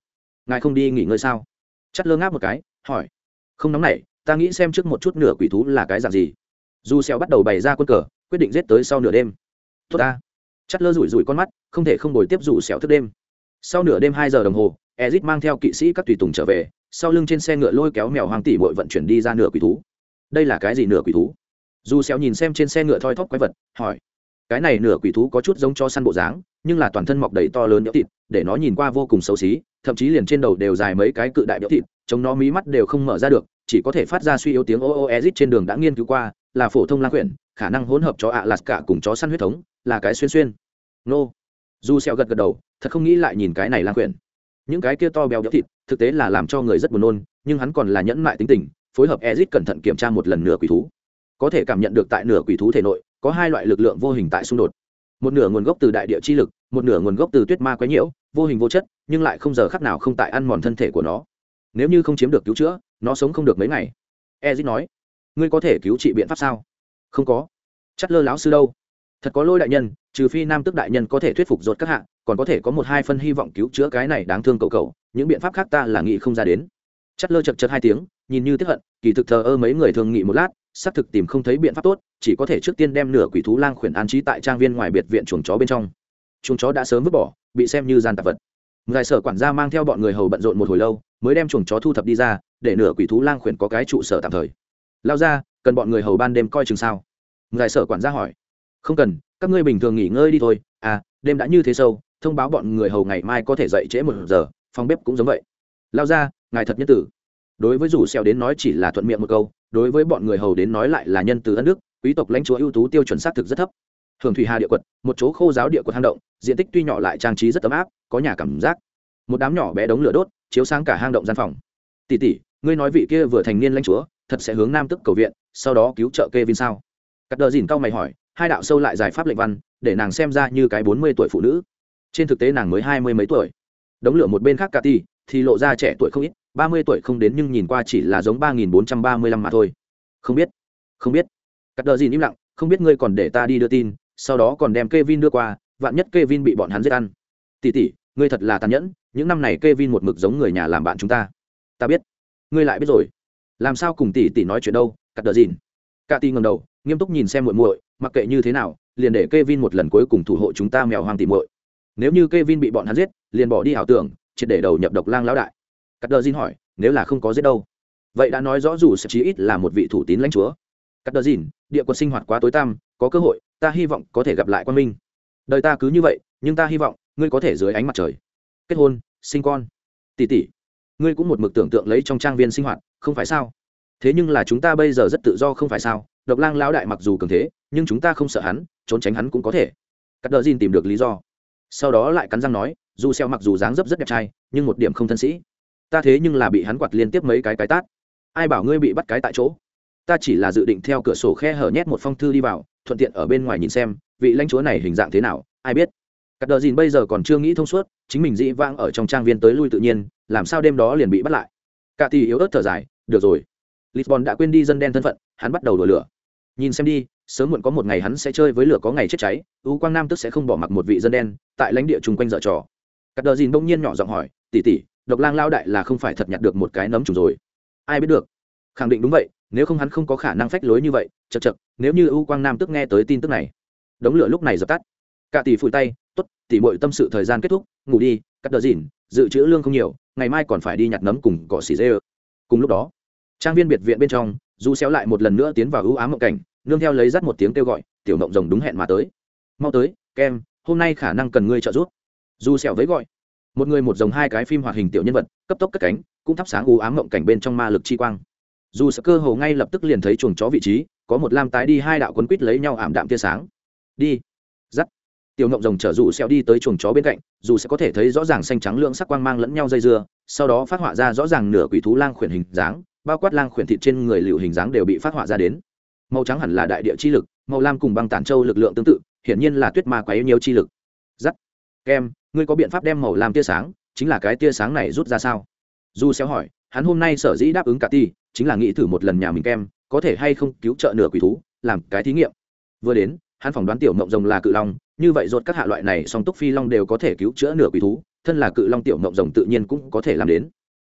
Speaker 1: ngài không đi nghỉ ngơi sao? Chát lơ ngáp một cái, hỏi. Không nóng nảy, ta nghĩ xem trước một chút nửa quỷ thú là cái dạng gì. Dù xeo bắt đầu bày ra quân cờ, quyết định giết tới sau nửa đêm. Tốt ta. Chát lơ rủi rủi con mắt không thể không đổi tiếp dụ xẻo thức đêm. Sau nửa đêm hai giờ đồng hồ ezit mang theo kỵ sĩ các tùy tùng trở về, sau lưng trên xe ngựa lôi kéo mèo hoàng tỷ muội vận chuyển đi ra nửa quỷ thú. Đây là cái gì nửa quỷ thú? Dù xéo nhìn xem trên xe ngựa thoi thóp quái vật, hỏi. Cái này nửa quỷ thú có chút giống cho săn bộ dáng, nhưng là toàn thân mọc đầy to lớn nhỡ thịt, để nó nhìn qua vô cùng xấu xí, thậm chí liền trên đầu đều dài mấy cái cự đại nhỡ thịt, chống nó mí mắt đều không mở ra được, chỉ có thể phát ra suy yếu tiếng ô ô ezit trên đường đã nghiên cứu qua, là phổ thông lang quyển, khả năng hỗn hợp chó ạ lạt cả cùng chó săn huyết thống, là cái xuyên xuyên. Nô dù xẹo gật gật đầu, thật không nghĩ lại nhìn cái này lang quyển. Những cái kia to béo béo thịt, thực tế là làm cho người rất buồn nôn, nhưng hắn còn là nhẫn mại tính tình, phối hợp ezit cẩn thận kiểm tra một lần nửa quỷ thú. Có thể cảm nhận được tại nửa quỷ thú thể nội, có hai loại lực lượng vô hình tại xung đột. Một nửa nguồn gốc từ đại địa chi lực, một nửa nguồn gốc từ tuyết ma quấy nhiễu, vô hình vô chất, nhưng lại không giờ khắc nào không tại ăn mòn thân thể của nó. Nếu như không chiếm được cứu chữa, nó sống không được mấy ngày. Ezit nói, ngươi có thể cứu trị biện pháp sao? Không có. Chắc lơ láo sư đâu? Thật có lôi đại nhân, trừ phi nam tức đại nhân có thể thuyết phục dột các hạng còn có thể có một hai phân hy vọng cứu chữa cái này đáng thương cậu cậu, những biện pháp khác ta là nghĩ không ra đến. Chất lơ chật chật hai tiếng, nhìn như tiếp hận, kỳ thực thờ ơ mấy người thường nghĩ một lát, xác thực tìm không thấy biện pháp tốt, chỉ có thể trước tiên đem nửa quỷ thú lang khuyển an trí tại trang viên ngoài biệt viện chuồng chó bên trong. Chuồng chó đã sớm vứt bỏ, bị xem như gian tạp vật. Ngài sở quản gia mang theo bọn người hầu bận rộn một hồi lâu, mới đem chuồng chó thu thập đi ra, để nửa quỷ thú lang khuyển có cái trụ sở tạm thời. Lao ra, cần bọn người hầu ban đêm coi chừng sao? Ngài sở quản gia hỏi không cần, các ngươi bình thường nghỉ ngơi đi thôi. À đêm đã như thế sâu, thông báo bọn người hầu ngày mai có thể dậy trễ một giờ, phòng bếp cũng giống vậy. Lao ra, ngài thật nhân tử. Đối với rủ xèo đến nói chỉ là thuận miệng một câu, đối với bọn người hầu đến nói lại là nhân từ ân đức, quý tộc lãnh chúa ưu tú tiêu chuẩn xác thực rất thấp. Thường thủy hà địa quật, một chỗ khô giáo địa quật hang động, diện tích tuy nhỏ lại trang trí rất ấm áp, có nhà cảm giác. Một đám nhỏ bé đống lửa đốt, chiếu sáng cả hang động gian phòng. Tỷ tỷ, ngươi nói vị kia vừa thành niên lãnh chúa, thật sẽ hướng nam tức cầu viện, sau đó cứu trợ kê vin sao? Cắt đờ dìn cao mày hỏi hai đạo sâu lại giải pháp lệnh văn, để nàng xem ra như cái bốn mươi tuổi phụ nữ. Trên thực tế nàng mới hai mươi mấy tuổi. Đống lửa một bên khác cà ti thì lộ ra trẻ tuổi không ít, ba mươi tuổi không đến nhưng nhìn qua chỉ là giống ba nghìn bốn trăm ba mươi lăm mà thôi. Không biết không biết. Cắt đờ gì im lặng, không biết ngươi còn để ta đi đưa tin, sau đó còn đem k e vin đưa qua, vạn nhất k e vin bị bọn hắn giết ăn. Tỉ tỉ ngươi thật là tàn nhẫn, những năm này k e vin một mực giống người nhà làm bạn chúng ta. Ta biết. Ngươi lại biết rồi. Làm sao cùng tỷ tỷ nói chuyện đâu, cắt đờ dìn. Cà ti ngầm đầu, nghiêm túc nhìn xem muội muội mặc kệ như thế nào, liền để Kevin một lần cuối cùng thủ hộ chúng ta mèo hoang tỉ muội. Nếu như Kevin bị bọn hắn giết, liền bỏ đi ảo tưởng, triệt để đầu nhập độc lang lão đại. Cắt đờ dìn hỏi, nếu là không có giết đâu? Vậy đã nói rõ dù sẽ chí ít là một vị thủ tín lãnh chúa. Cắt đờ dìn địa quật sinh hoạt quá tối tăm, có cơ hội, ta hy vọng có thể gặp lại quan minh. Đời ta cứ như vậy, nhưng ta hy vọng, ngươi có thể dưới ánh mặt trời. Kết hôn, sinh con. Tỷ tỷ, ngươi cũng một mực tưởng tượng lấy trong trang viên sinh hoạt, không phải sao? Thế nhưng là chúng ta bây giờ rất tự do không phải sao? Độc lang lão đại mặc dù cường thế, nhưng chúng ta không sợ hắn, trốn tránh hắn cũng có thể. Cắt đờ dìn tìm được lý do. Sau đó lại cắn răng nói, dù xeo mặc dù dáng dấp rất đẹp trai, nhưng một điểm không thân sĩ. Ta thế nhưng là bị hắn quạt liên tiếp mấy cái cái tát. Ai bảo ngươi bị bắt cái tại chỗ? Ta chỉ là dự định theo cửa sổ khe hở nhét một phong thư đi vào, thuận tiện ở bên ngoài nhìn xem, vị lãnh chúa này hình dạng thế nào, ai biết. Cắt đờ dìn bây giờ còn chưa nghĩ thông suốt, chính mình dĩ vãng ở trong trang viên tới lui tự nhiên, làm sao đêm đó liền bị bắt lại. Cả thì yếu ớt thở dài, được rồi. Lisbon đã quên đi dân đen thân phận, hắn bắt đầu đổ lửa nhìn xem đi, sớm muộn có một ngày hắn sẽ chơi với lửa có ngày chết cháy ưu quang nam tức sẽ không bỏ mặc một vị dân đen tại lãnh địa chung quanh dở trò. Cắt đờ dìn bỗng nhiên nhỏ giọng hỏi tỉ tỉ độc lang lao đại là không phải thật nhặt được một cái nấm trùng rồi. Ai biết được. Khẳng định đúng vậy, nếu không hắn không có khả năng phách lối như vậy chật chật nếu như ưu quang nam tức nghe tới tin tức này. Đống lửa lúc này dập tắt. Cả tỷ phủi tay t ố t tỉ bội tâm sự thời gian kết thúc, ngủ đi, cắt đờ dìn, dự trữ lương không nhiều, ngày mai còn phải đi nhặt nấm cùng cỏ xỉ dê cùng lúc đó, trang viên biệt viện bên trong, du xéo lại một lần nữa tiến vào ưu ám mộng cảnh nương theo lấy dắt một tiếng kêu gọi, tiểu mộng rồng đúng hẹn mà tới. Mau tới, kem, hôm nay khả năng cần ngươi trợ giúp. Dù sẹo với gọi, một người một rồng hai cái phim hoạt hình tiểu nhân vật, cấp tốc cất cánh, cũng thắp sáng u ám mộng cảnh bên trong ma lực chi quang. Dù sợ cơ hồ ngay lập tức liền thấy chuồng chó vị trí, có một lam tái đi hai đạo quấn quít lấy nhau ảm đạm tia sáng. Đi. Dắt tiểu ngộng rồng chở dù xeo đi tới chuồng chó bên cạnh, dù sẽ có thể thấy rõ ràng xanh trắng lượng sắc quang mang lẫn nhau dây dưa, sau đó phát họa ra rõ ràng nửa quỷ thú lang khuyển hình dáng, bao quát lang khuyển thịt trên người liệu hình dáng đều bị phát họa ra đến màu trắng hẳn là đại địa chi lực, màu lam cùng băng tản châu lực lượng tương tự, hiển nhiên là tuyết ma quá yếu nhiều chi lực. Dắt kem, ngươi có biện pháp đem màu lam tia sáng, chính là cái tia sáng này rút ra sao? Du xéo hỏi, hắn hôm nay sở dĩ đáp ứng cả ti, chính là nghĩ thử một lần nhà mình kem, có thể hay không cứu trợ nửa quỷ thú, làm cái thí nghiệm. Vừa đến, hắn phỏng đoán tiểu mộng rồng là cự long, như vậy rốt các hạ loại này song túc phi long đều có thể cứu chữa nửa quỷ thú, thân là cự long tiểu mộng rồng tự nhiên cũng có thể làm đến.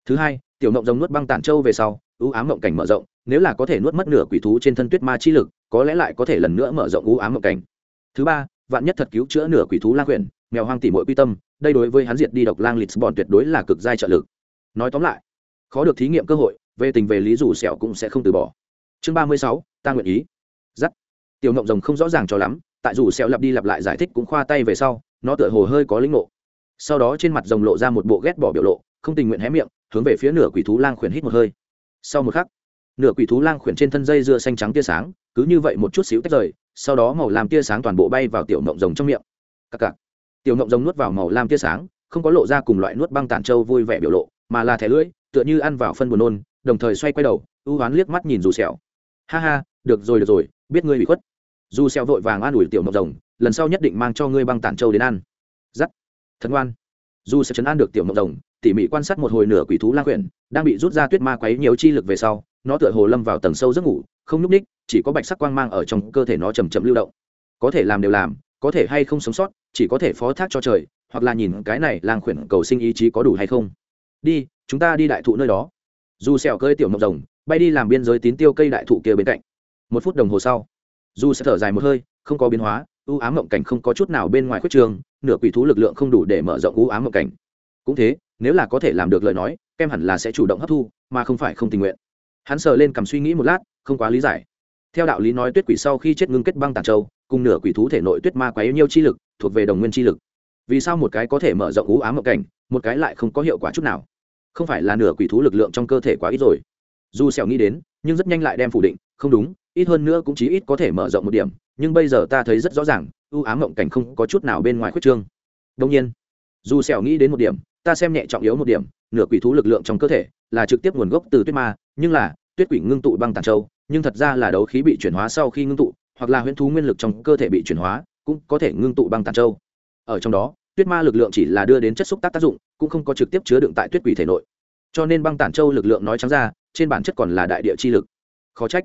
Speaker 1: Thứ hai, tiểu mộng rồng nuốt băng tản châu về sau, ưu ám mộng cảnh mở rộng nếu là có thể nuốt mất nửa quỷ thú trên thân tuyết ma chi lực, có lẽ lại có thể lần nữa mở rộng u ám mộng cảnh. Thứ ba, vạn nhất thật cứu chữa nửa quỷ thú lang quyển mèo hoang tỉ mỗi quy tâm, đây đối với hắn diệt đi độc lang lịch bọn tuyệt đối là cực giai trợ lực. Nói tóm lại, khó được thí nghiệm cơ hội, về tình về lý dù sẹo cũng sẽ không từ bỏ. Chương ba mươi sáu, ta nguyện ý. Dắt tiểu ngộng rồng không rõ ràng cho lắm, tại dù sẹo lặp đi lặp lại giải thích cũng khoa tay về sau, nó tựa hồ hơi có linh ngộ. Sau đó trên mặt rồng lộ ra một bộ ghét bỏ biểu lộ, không tình nguyện hé miệng, hướng về phía nửa quỷ thú lang khuyển hít một hơi. Sau một khắc nửa quỷ thú lang khuyển trên thân dây dưa xanh trắng tia sáng, cứ như vậy một chút xíu tách rời, sau đó màu làm tia sáng toàn bộ bay vào tiểu mộng rồng trong miệng. Cặc cặc. Tiểu mộng rồng nuốt vào màu lam tia sáng, không có lộ ra cùng loại nuốt băng tản trâu vui vẻ biểu lộ, mà là thẻ lưỡi, tựa như ăn vào phân buồn nôn, đồng thời xoay quay đầu ưu oán liếc mắt nhìn dù sẹo. Ha ha, được rồi được rồi, biết ngươi bị khuất. Dù sẹo vội vàng an ủi tiểu mộng rồng, lần sau nhất định mang cho ngươi băng tản trâu đến ăn. Giắt. Thật ngoan. Dù sẽ chấn an được tiểu mộng rồng, tỉ mỉ quan sát một hồi nửa quỷ thú lang quyển đang bị rút ra tuyết ma quấy nhiều chi lực về sau nó tựa hồ lâm vào tầng sâu giấc ngủ, không nhúc ních chỉ có bạch sắc quang mang ở trong cơ thể nó chầm chậm lưu động. Có thể làm đều làm, có thể hay không sống sót, chỉ có thể phó thác cho trời, hoặc là nhìn cái này lang khuyển cầu sinh ý chí có đủ hay không. Đi, chúng ta đi đại thụ nơi đó. Dù sẹo cơi tiểu mộng rồng, bay đi làm biên giới tín tiêu cây đại thụ kia bên cạnh. Một phút đồng hồ sau, dù sẽ thở dài một hơi, không có biến hóa ưu ám mộng cảnh không có chút nào bên ngoài khuyết trường, nửa quỷ thú lực lượng không đủ để mở rộng ưu ám mộng cảnh. Cũng thế, nếu là có thể làm được lời nói, kem hẳn là sẽ chủ động hấp thu, mà không phải không tình nguyện hắn sờ lên cầm suy nghĩ một lát, không quá lý giải. Theo đạo lý nói tuyết quỷ sau khi chết ngưng kết băng tàn châu, cùng nửa quỷ thú thể nội tuyết ma quá nhiêu chi lực, thuộc về đồng nguyên chi lực. Vì sao một cái có thể mở rộng ú ám mộng cảnh, một cái lại không có hiệu quả chút nào? Không phải là nửa quỷ thú lực lượng trong cơ thể quá ít rồi. Dù xẻo nghĩ đến, nhưng rất nhanh lại đem phủ định, không đúng, ít hơn nữa cũng chỉ ít có thể mở rộng một điểm, nhưng bây giờ ta thấy rất rõ ràng, ưu ám mộng cảnh không có chút nào bên ngoài khuyết trương. Đương nhiên, dù xẻo nghĩ đến một điểm, ta xem nhẹ trọng yếu một điểm, nửa quỷ thú lực lượng trong cơ thể là trực tiếp nguồn gốc từ tuyết ma nhưng là, tuyết quỷ ngưng tụ băng tàn châu, nhưng thật ra là đấu khí bị chuyển hóa sau khi ngưng tụ, hoặc là huyễn thú nguyên lực trong cơ thể bị chuyển hóa, cũng có thể ngưng tụ băng tàn châu. Ở trong đó, tuyết ma lực lượng chỉ là đưa đến chất xúc tác tác dụng, cũng không có trực tiếp chứa đựng tại tuyết quỷ thể nội. Cho nên băng tản châu lực lượng nói trắng ra, trên bản chất còn là đại địa chi lực. Khó trách.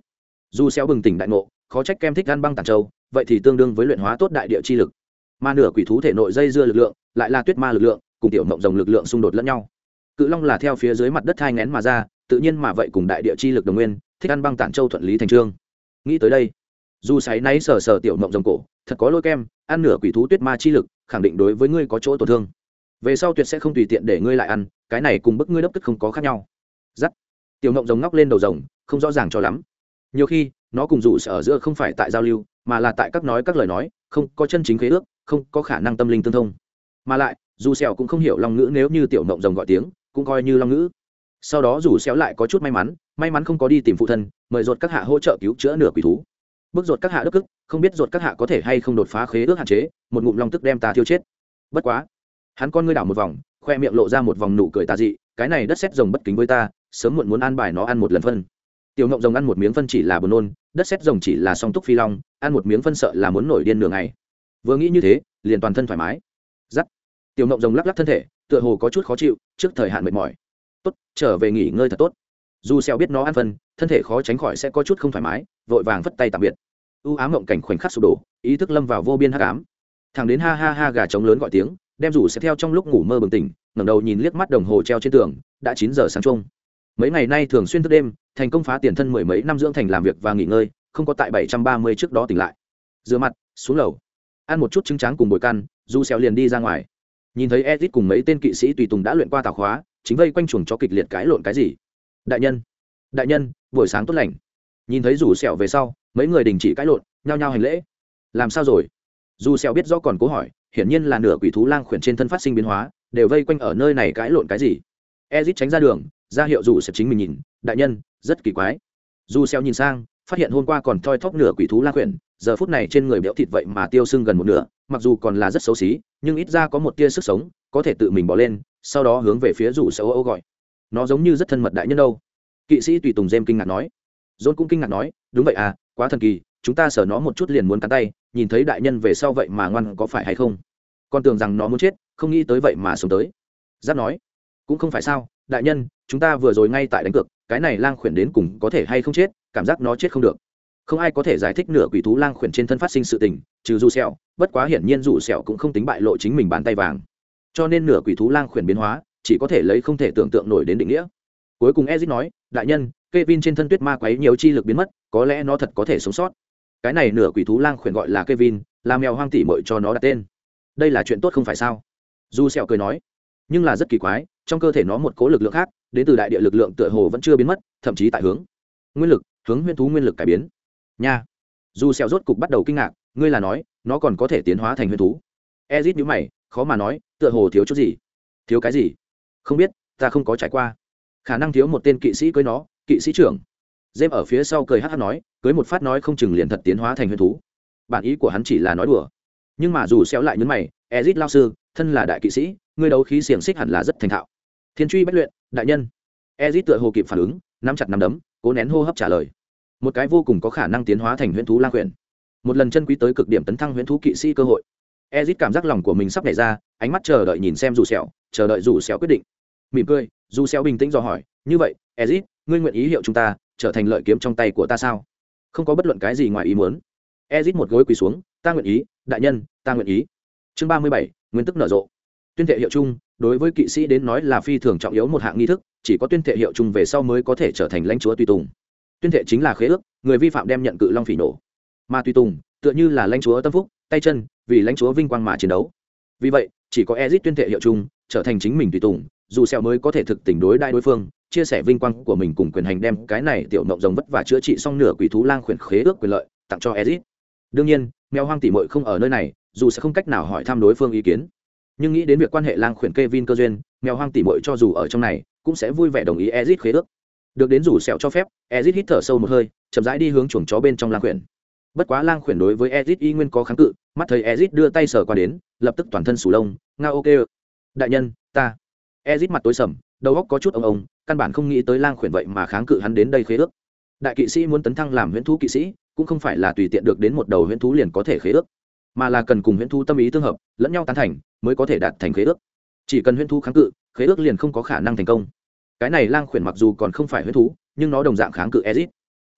Speaker 1: Dù xéo bừng tỉnh đại ngộ, khó trách kem thích ăn băng tản châu, vậy thì tương đương với luyện hóa tốt đại địa chi lực. Ma nửa quỷ thú thể nội dây dưa lực lượng, lại là tuyết ma lực lượng, cùng tiểu mộng rồng lực lượng xung đột lẫn nhau. Cự long là theo phía dưới mặt đất thai ngén mà ra tự nhiên mà vậy cùng đại địa chi lực đồng nguyên, thích ăn băng tản châu thuận lý thành trương. Nghĩ tới đây, dù sáy náy sờ sờ tiểu mộng rồng cổ, thật có lôi kem, ăn nửa quỷ thú tuyết ma chi lực, khẳng định đối với ngươi có chỗ tổn thương. Về sau tuyệt sẽ không tùy tiện để ngươi lại ăn, cái này cùng bức ngươi đốc tức không có khác nhau. Giắt. Tiểu mộng rồng ngóc lên đầu rồng, không rõ ràng cho lắm. Nhiều khi, nó cùng dù sẽ ở giữa không phải tại giao lưu, mà là tại các nói các lời nói, không có chân chính khế ước, không có khả năng tâm linh tương thông. Mà lại, dù sẹo cũng không hiểu long ngữ nếu như tiểu mộng rồng gọi tiếng, cũng coi như long ngữ sau đó rủ xéo lại có chút may mắn may mắn không có đi tìm phụ thân, mời ruột các hạ hỗ trợ cứu chữa nửa quỷ thú. Bước ruột các hạ đức ức không biết ruột các hạ có thể hay không đột phá khế ước hạn chế, một ngụm long tức đem ta thiêu chết. Bất quá, hắn con ngươi đảo một vòng, khoe miệng lộ ra một vòng nụ cười tà dị, cái này đất sét rồng bất kính với ta, sớm muộn muốn ăn bài nó ăn một lần phân. Tiểu ngộng rồng ăn một miếng phân chỉ là buồn nôn, đất sét rồng chỉ là song túc phi long, ăn một miếng phân sợ là muốn nổi điên nửa ngày. Vừa nghĩ như thế, liền toàn thân thoải mái. Giắt. Tiểu ngộng rồng lắc lắc thân thể, tựa hồ có chút khó chịu, trước thời hạn mệt mỏi tốt, trở về nghỉ ngơi thật tốt. Dù xeo biết nó ăn phân, thân thể khó tránh khỏi sẽ có chút không thoải mái, vội vàng vất tay tạm biệt. U ám mộng cảnh khoảnh khắc sụp đổ, ý thức lâm vào vô biên hắc ám. Thằng đến ha ha ha gà trống lớn gọi tiếng, đem rủ sẽ theo trong lúc ngủ mơ bừng tỉnh, ngẩng đầu nhìn liếc mắt đồng hồ treo trên tường, đã chín giờ sáng trông mấy ngày nay thường xuyên thức đêm, thành công phá tiền thân mười mấy năm dưỡng thành làm việc và nghỉ ngơi, không có tại bảy trăm ba mươi trước đó tỉnh lại. Rửa mặt, xuống lầu. Ăn một chút trứng tráng cùng bồi căn du Xeo liền đi ra ngoài. Nhìn thấy edit cùng mấy tên kỵ sĩ tùy tùng đã luyện qua tào khóa chính vây quanh chuồng cho kịch liệt cãi lộn cái gì? Đại nhân đại nhân, buổi sáng tốt lành. Nhìn thấy rủ sẹo về sau, mấy người đình chỉ cãi lộn, nhao nhao hành lễ. Làm sao rồi? Dù sẹo biết rõ còn cố hỏi, hiển nhiên là nửa quỷ thú lang khuyển trên thân phát sinh biến hóa, đều vây quanh ở nơi này cãi lộn cái gì? Ezit tránh ra đường, ra hiệu dù sẹo chính mình nhìn, đại nhân, rất kỳ quái. Dù sẹo nhìn sang, phát hiện hôm qua còn thoi thóp nửa quỷ thú lang khuyển, giờ phút này trên người béo thịt vậy mà tiêu sưng gần một nửa, mặc dù còn là rất xấu xí, nhưng ít ra có một tia sức sống, có thể tự mình bỏ lên sau đó hướng về phía rủ xấu ô gọi. Nó giống như rất thân mật đại nhân đâu. Kỵ sĩ tùy tùng dêm kinh ngạc nói. John cũng kinh ngạc nói, đúng vậy à quá thần kỳ, chúng ta sở nó một chút liền muốn cắn tay, nhìn thấy đại nhân về sau vậy mà ngoan có phải hay không? Con tưởng rằng nó muốn chết, không nghĩ tới vậy mà sống tới. Giáp nói, cũng không phải sao, đại nhân, chúng ta vừa rồi ngay tại đánh cược, cái này lang khuyển đến cùng có thể hay không chết, cảm giác nó chết không được. Không ai có thể giải thích nửa quỷ thú lang khuyển trên thân phát sinh sự tình, trừ dù sẹo, bất quá hiển nhiên dù sẹo cũng không tính bại lộ chính mình bàn tay vàng cho nên nửa quỷ thú lang khuyển biến hóa chỉ có thể lấy không thể tưởng tượng nổi đến định nghĩa cuối cùng ezit nói đại nhân Kevin trên thân tuyết ma quấy nhiều chi lực biến mất, có lẽ nó thật có thể sống sót. Cái này nửa quỷ thú lang khuyển gọi là Kevin, là mèo hoang tỷ muội cho nó đặt tên. Đây là chuyện tốt không phải sao? Du Sẹo cười nói. Nhưng là rất kỳ quái, trong cơ thể nó một cố lực lượng khác, đến từ đại địa lực lượng tựa hồ vẫn chưa biến mất, thậm chí tại hướng nguyên lực, hướng nguyên thú nguyên lực cải biến. Nha. Du Sẹo rốt cục bắt đầu kinh ngạc, ngươi là nói, nó còn có thể tiến hóa thành nguyên thú? Ezit nhíu mày, khó mà nói, tựa hồ thiếu chút gì. Thiếu cái gì? Không biết, ta không có trải qua. Khả năng thiếu một tên kỵ sĩ cưới nó, kỵ sĩ trưởng. Dêm ở phía sau cười hát hát nói cưới một phát nói không chừng liền thật tiến hóa thành huyền thú. Bản ý của hắn chỉ là nói đùa. Nhưng mà dù xéo lại nhấn mày ezit lao sư thân là đại kỵ sĩ ngươi đấu khí xiềng xích hẳn là rất thành thạo. Thiên truy bất luyện đại nhân. Ezit tựa hồ kịp phản ứng nắm chặt nắm đấm cố nén hô hấp trả lời. Một cái vô cùng có khả năng tiến hóa thành huyễn thú lang quyển một lần chân quý tới cực điểm tấn thăng huyễn thú kỵ sĩ cơ hội ezit cảm giác lòng của mình sắp nảy ra, ánh mắt chờ đợi nhìn xem dù sẹo, chờ đợi dù sẹo quyết định. Mỉm cười, dù sẹo bình tĩnh dò hỏi, như vậy, ezit, ngươi nguyện ý hiệu chúng ta trở thành lợi kiếm trong tay của ta sao? Không có bất luận cái gì ngoài ý muốn. Ezit một gối quỳ xuống, ta nguyện ý, đại nhân, ta nguyện ý. Chương ba mươi bảy, nguyên tức nở rộ. Tuyên thệ hiệu chung, đối với kỵ sĩ đến nói là phi thường trọng yếu một hạng nghi thức, chỉ có tuyên thệ hiệu chung về sau mới có thể trở thành lãnh chúa tùy tùng. Tuyên thệ chính là khế ước, người vi phạm đem nhận cự long phỉ nổ. Mà tùy tùng, tựa như là lãnh chúa tâm phúc tay chân, vì lãnh chúa vinh quang mà chiến đấu. Vì vậy, chỉ có ezit tuyên thệ hiệu chung, trở thành chính mình tùy tùng, dù sẹo mới có thể thực tình đối đại đối phương, chia sẻ vinh quang của mình cùng quyền hành đem cái này tiểu mộng rồng vất và chữa trị xong nửa quỷ thú lang khuyển khế ước quyền lợi, tặng cho ezit đương nhiên, mèo hoang tỷ muội không ở nơi này, dù sẽ không cách nào hỏi thăm đối phương ý kiến. Nhưng nghĩ đến việc quan hệ lang khuyển Kevin cơ duyên, mèo hoang tỷ muội cho dù ở trong này, cũng sẽ vui vẻ đồng ý ezit khế ước. Được đến rủ sẹo cho phép ezit hít thở sâu một hơi, chậm rãi đi hướng chuồng chó bên trong lang khuyển bất quá lang khuyển đối với ezit y nguyên có kháng cự, mắt thấy ezit đưa tay sờ qua đến, lập tức toàn thân sủ lông, nga ok đại nhân, ta. Ezit mặt tối sầm, đầu óc có chút ông ông, căn bản không nghĩ tới lang khuyển vậy mà kháng cự hắn đến đây khế ước. Đại kỵ sĩ muốn tấn thăng làm huyễn thú kỵ sĩ, cũng không phải là tùy tiện được đến một đầu huyễn thú liền có thể khế ước, mà là cần cùng huyễn thú tâm ý tương hợp, lẫn nhau tán thành, mới có thể đạt thành khế ước. Chỉ cần huyễn thú kháng cự, khế ước liền không có khả năng thành công. Cái này lang khuyển mặc dù còn không phải huyễn thú, nhưng nó đồng dạng kháng cự ezit.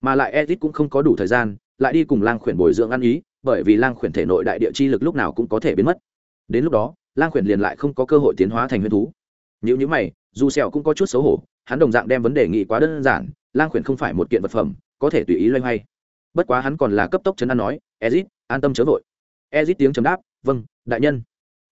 Speaker 1: Mà lại ezit cũng không có đủ thời gian lại đi cùng lang khuyển bồi dưỡng ăn ý, bởi vì lang khuyển thể nội đại địa chi lực lúc nào cũng có thể biến mất. Đến lúc đó, lang khuyển liền lại không có cơ hội tiến hóa thành huyễn thú. Nếu như mày, dù sẹo cũng có chút xấu hổ, hắn đồng dạng đem vấn đề nghĩ quá đơn giản, lang khuyển không phải một kiện vật phẩm, có thể tùy ý loay hoay. Bất quá hắn còn là cấp tốc chấn an nói, ezit, an tâm chớ vội. Ezit tiếng chấm đáp vâng đại nhân.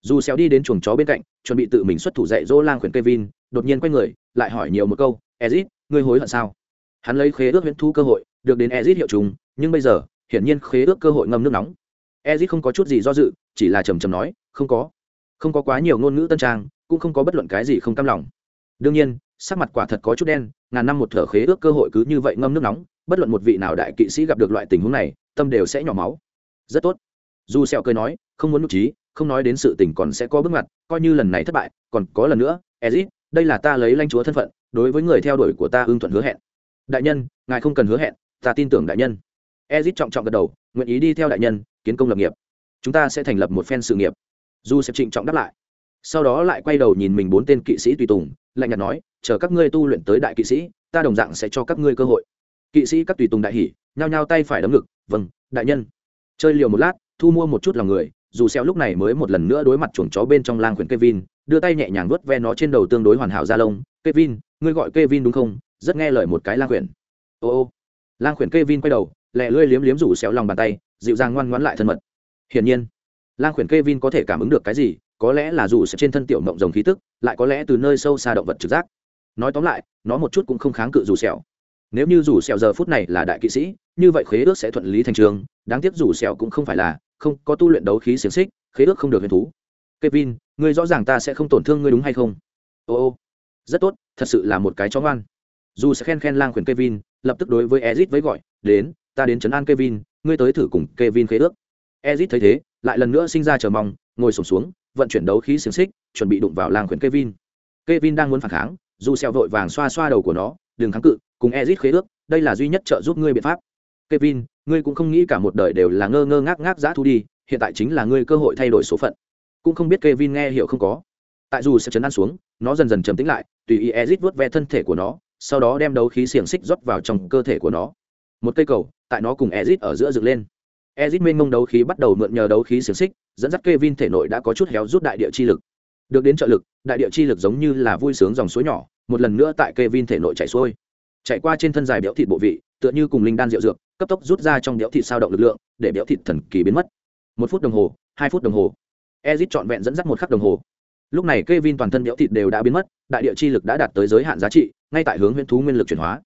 Speaker 1: Dù xéo đi đến chuồng chó bên cạnh, chuẩn bị tự mình xuất thủ dạy dỗ lang khuyển kevin, đột nhiên quay người, lại hỏi nhiều một câu, ezit, ngươi hối hận sao? Hắn lấy khế ước huyễn thu cơ hội, được đến ezit hiệu trùng nhưng bây giờ, hiển nhiên khế ước cơ hội ngâm nước nóng. Ezit không có chút gì do dự, chỉ là trầm trầm nói, không có. Không có quá nhiều ngôn ngữ tân trang, cũng không có bất luận cái gì không cam lòng. Đương nhiên, sắc mặt quả thật có chút đen, ngàn năm một thở khế ước cơ hội cứ như vậy ngâm nước nóng, bất luận một vị nào đại kỵ sĩ gặp được loại tình huống này, tâm đều sẽ nhỏ máu. Rất tốt. Dù sẹo cười nói, không muốn nụ trí, không nói đến sự tình còn sẽ có bước ngoặt, coi như lần này thất bại, còn có lần nữa ezit đây là ta lấy lãnh chúa thân phận, đối với người theo đuổi của ta ưng thuận hứa hẹn. Đại nhân, ngài không cần hứa hẹn, ta tin tưởng đại nhân ezit trọng trọng gật đầu nguyện ý đi theo đại nhân kiến công lập nghiệp chúng ta sẽ thành lập một phen sự nghiệp Du sẽ trịnh trọng đáp lại sau đó lại quay đầu nhìn mình bốn tên kỵ sĩ tùy tùng lạnh nhạt nói chờ các ngươi tu luyện tới đại kỵ sĩ ta đồng dạng sẽ cho các ngươi cơ hội kỵ sĩ các tùy tùng đại hỉ nhao nhao tay phải đấm ngực vâng đại nhân chơi liều một lát thu mua một chút lòng người dù xeo lúc này mới một lần nữa đối mặt chuồng chó bên trong lang khuyển Kevin, đưa tay nhẹ nhàng vuốt ve nó trên đầu tương đối hoàn hảo da lông, "Kevin, ngươi gọi Kevin đúng không? Rất nghe lời một cái lang khuyển." "Ô ô." Lang khuyển Kevin quay đầu, lẹ lưỡi liếm liếm rủ xéo lòng bàn tay, dịu dàng ngoan ngoãn lại thân mật. Hiển nhiên, lang khuyển Kevin có thể cảm ứng được cái gì, có lẽ là rủ xéo trên thân tiểu mộng rồng khí tức, lại có lẽ từ nơi sâu xa động vật trực giác. Nói tóm lại, nó một chút cũng không kháng cự rủ xéo. Nếu như rủ xéo giờ phút này là đại kỵ sĩ, như vậy khế ước sẽ thuận lý thành trường, đáng tiếc rủ xéo cũng không phải là, không có tu luyện đấu khí xiềng xích khế ước không được huyền thú kevin ngươi rõ ràng ta sẽ không tổn thương ngươi đúng hay không ô ô rất tốt thật sự là một cái chó ngoan dù sẽ khen khen lang khuyển kevin lập tức đối với ezit với gọi đến ta đến chấn an kevin, ngươi tới thử cùng kevin khế ước. Ezit thấy thế, lại lần nữa sinh ra chờ mong, ngồi xổm xuống, vận chuyển đấu khí xiềng xích, chuẩn bị đụng vào lang khuyển kevin. Kevin đang muốn phản kháng, dù xeo vội vàng xoa xoa đầu của nó, đừng kháng cự, cùng ezit khế ước, đây là duy nhất trợ giúp ngươi biện pháp. Kevin, ngươi cũng không nghĩ cả một đời đều là ngơ ngơ ngác ngác dã thú đi, hiện tại chính là ngươi cơ hội thay đổi số phận. Cũng không biết kevin nghe hiểu không có. Tại dù sẽ chấn an xuống, nó dần dần trầm tĩnh lại, tùy ý ezit vuốt ve thân thể của nó, sau đó đem đấu khí xiềng xích rót vào trong cơ thể của nó một cây cầu, tại nó cùng ezit ở giữa dựng lên. Ezit mênh mông đấu khí bắt đầu mượn nhờ đấu khí xiềng xích, dẫn dắt kevin thể nội đã có chút héo rút đại địa chi lực. Được đến trợ lực, đại địa chi lực giống như là vui sướng dòng suối nhỏ, một lần nữa tại kevin thể nội chảy xuôi. Chạy qua trên thân dài béo thịt bộ vị, tựa như cùng linh đan rượu dược, cấp tốc rút ra trong béo thịt sao động lực lượng, để béo thịt thần kỳ biến mất. Một phút đồng hồ, hai phút đồng hồ. Ezit trọn vẹn dẫn dắt một khắc đồng hồ. Lúc này k e vin toàn thân béo thịt đều đã biến mất, đại địa chi lực đã đạt tới giới hạn giá trị, ngay tại hướng huyễn thú nguyên lực chuyển hóa.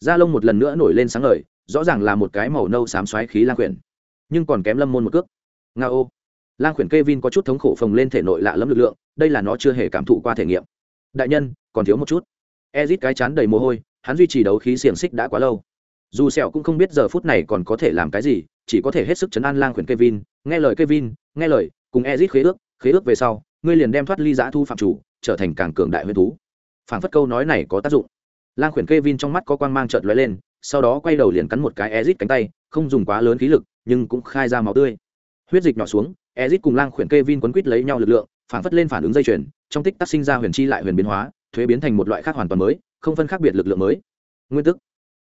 Speaker 1: Da lông một lần nữa nổi lên sáng ngời rõ ràng là một cái màu nâu xám xoáy khí lang quyển, nhưng còn kém lâm môn một cước. Nga ô. Lang quyển Kevin có chút thống khổ phồng lên thể nội lạ lẫm lực lượng, đây là nó chưa hề cảm thụ qua thể nghiệm. Đại nhân, còn thiếu một chút. Ezit cái chán đầy mồ hôi, hắn duy trì đấu khí xiển xích đã quá lâu. Dù sẹo cũng không biết giờ phút này còn có thể làm cái gì, chỉ có thể hết sức chấn an lang khuyển kevin, nghe lời kevin, nghe lời, cùng ezit khế ước khế ước về sau, ngươi liền đem thoát ly giã thu phạm chủ, trở thành càng cường đại huyền thú. Phản phất câu nói này có tác dụng. Lang khuyển Kevin trong mắt có quang mang chợt lóe lên sau đó quay đầu liền cắn một cái Ezic cánh tay, không dùng quá lớn khí lực, nhưng cũng khai ra máu tươi. Huyết dịch nhỏ xuống, Ezic cùng lang khuyển kevin quấn quít lấy nhau lực lượng, phản phất lên phản ứng dây chuyền, trong tích tắc sinh ra huyền chi lại huyền biến hóa, thuế biến thành một loại khác hoàn toàn mới, không phân khác biệt lực lượng mới. Nguyên tức.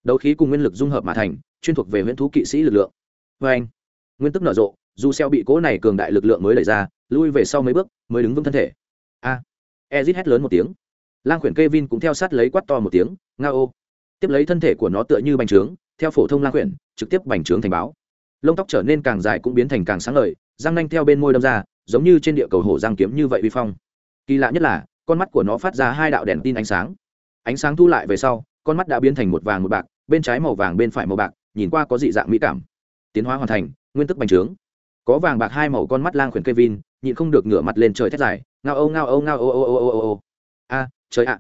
Speaker 1: Đấu khí cùng nguyên lực dung hợp mà thành, chuyên thuộc về huyễn thú kỵ sĩ lực lượng. Vê anh, nguyên tức nở rộ, dù xeo bị cố này cường đại lực lượng mới đẩy ra, lui về sau mấy bước, mới đứng vững thân thể. A. À. hét lớn một tiếng. Lang khuyển kevin cũng theo sát lấy quát to một tiếng, ngao tiếp lấy thân thể của nó tựa như bành trướng theo phổ thông lang quyển, trực tiếp bành trướng thành báo. Lông tóc trở nên càng dài cũng biến thành càng sáng ngời răng nanh theo bên môi đâm ra giống như trên địa cầu hổ giang kiếm như vậy vi phong. Kỳ lạ nhất là con mắt của nó phát ra hai đạo đèn tin ánh sáng. Ánh sáng thu lại về sau con mắt đã biến thành một vàng một bạc bên trái màu vàng bên phải màu bạc nhìn qua có dị dạng mỹ cảm. Tiến hóa hoàn thành nguyên tức bành trướng. Có vàng bạc hai màu con mắt lang khuyển kevin nhịn không được ngửa mặt lên trời thét dài ngao âu ngao âu ngao âu âu âu âu âu a trời ạ.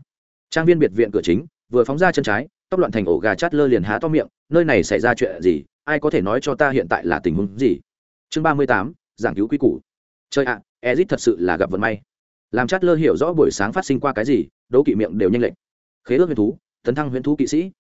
Speaker 1: Trang viên biệt viện cửa chính vừa phóng ra chân trái tóc loạn thành ổ gà chát lơ liền há to miệng nơi này xảy ra chuyện gì ai có thể nói cho ta hiện tại là tình huống gì? Chương ba mươi tám giảng cứu quy củ. Chơi ạ à, ezit thật sự là gặp vận may. Làm chát lơ hiểu rõ buổi sáng phát sinh qua cái gì đố kỵ miệng đều nhanh lệnh khế ước huyền thú tấn thăng huyền thú kỵ sĩ.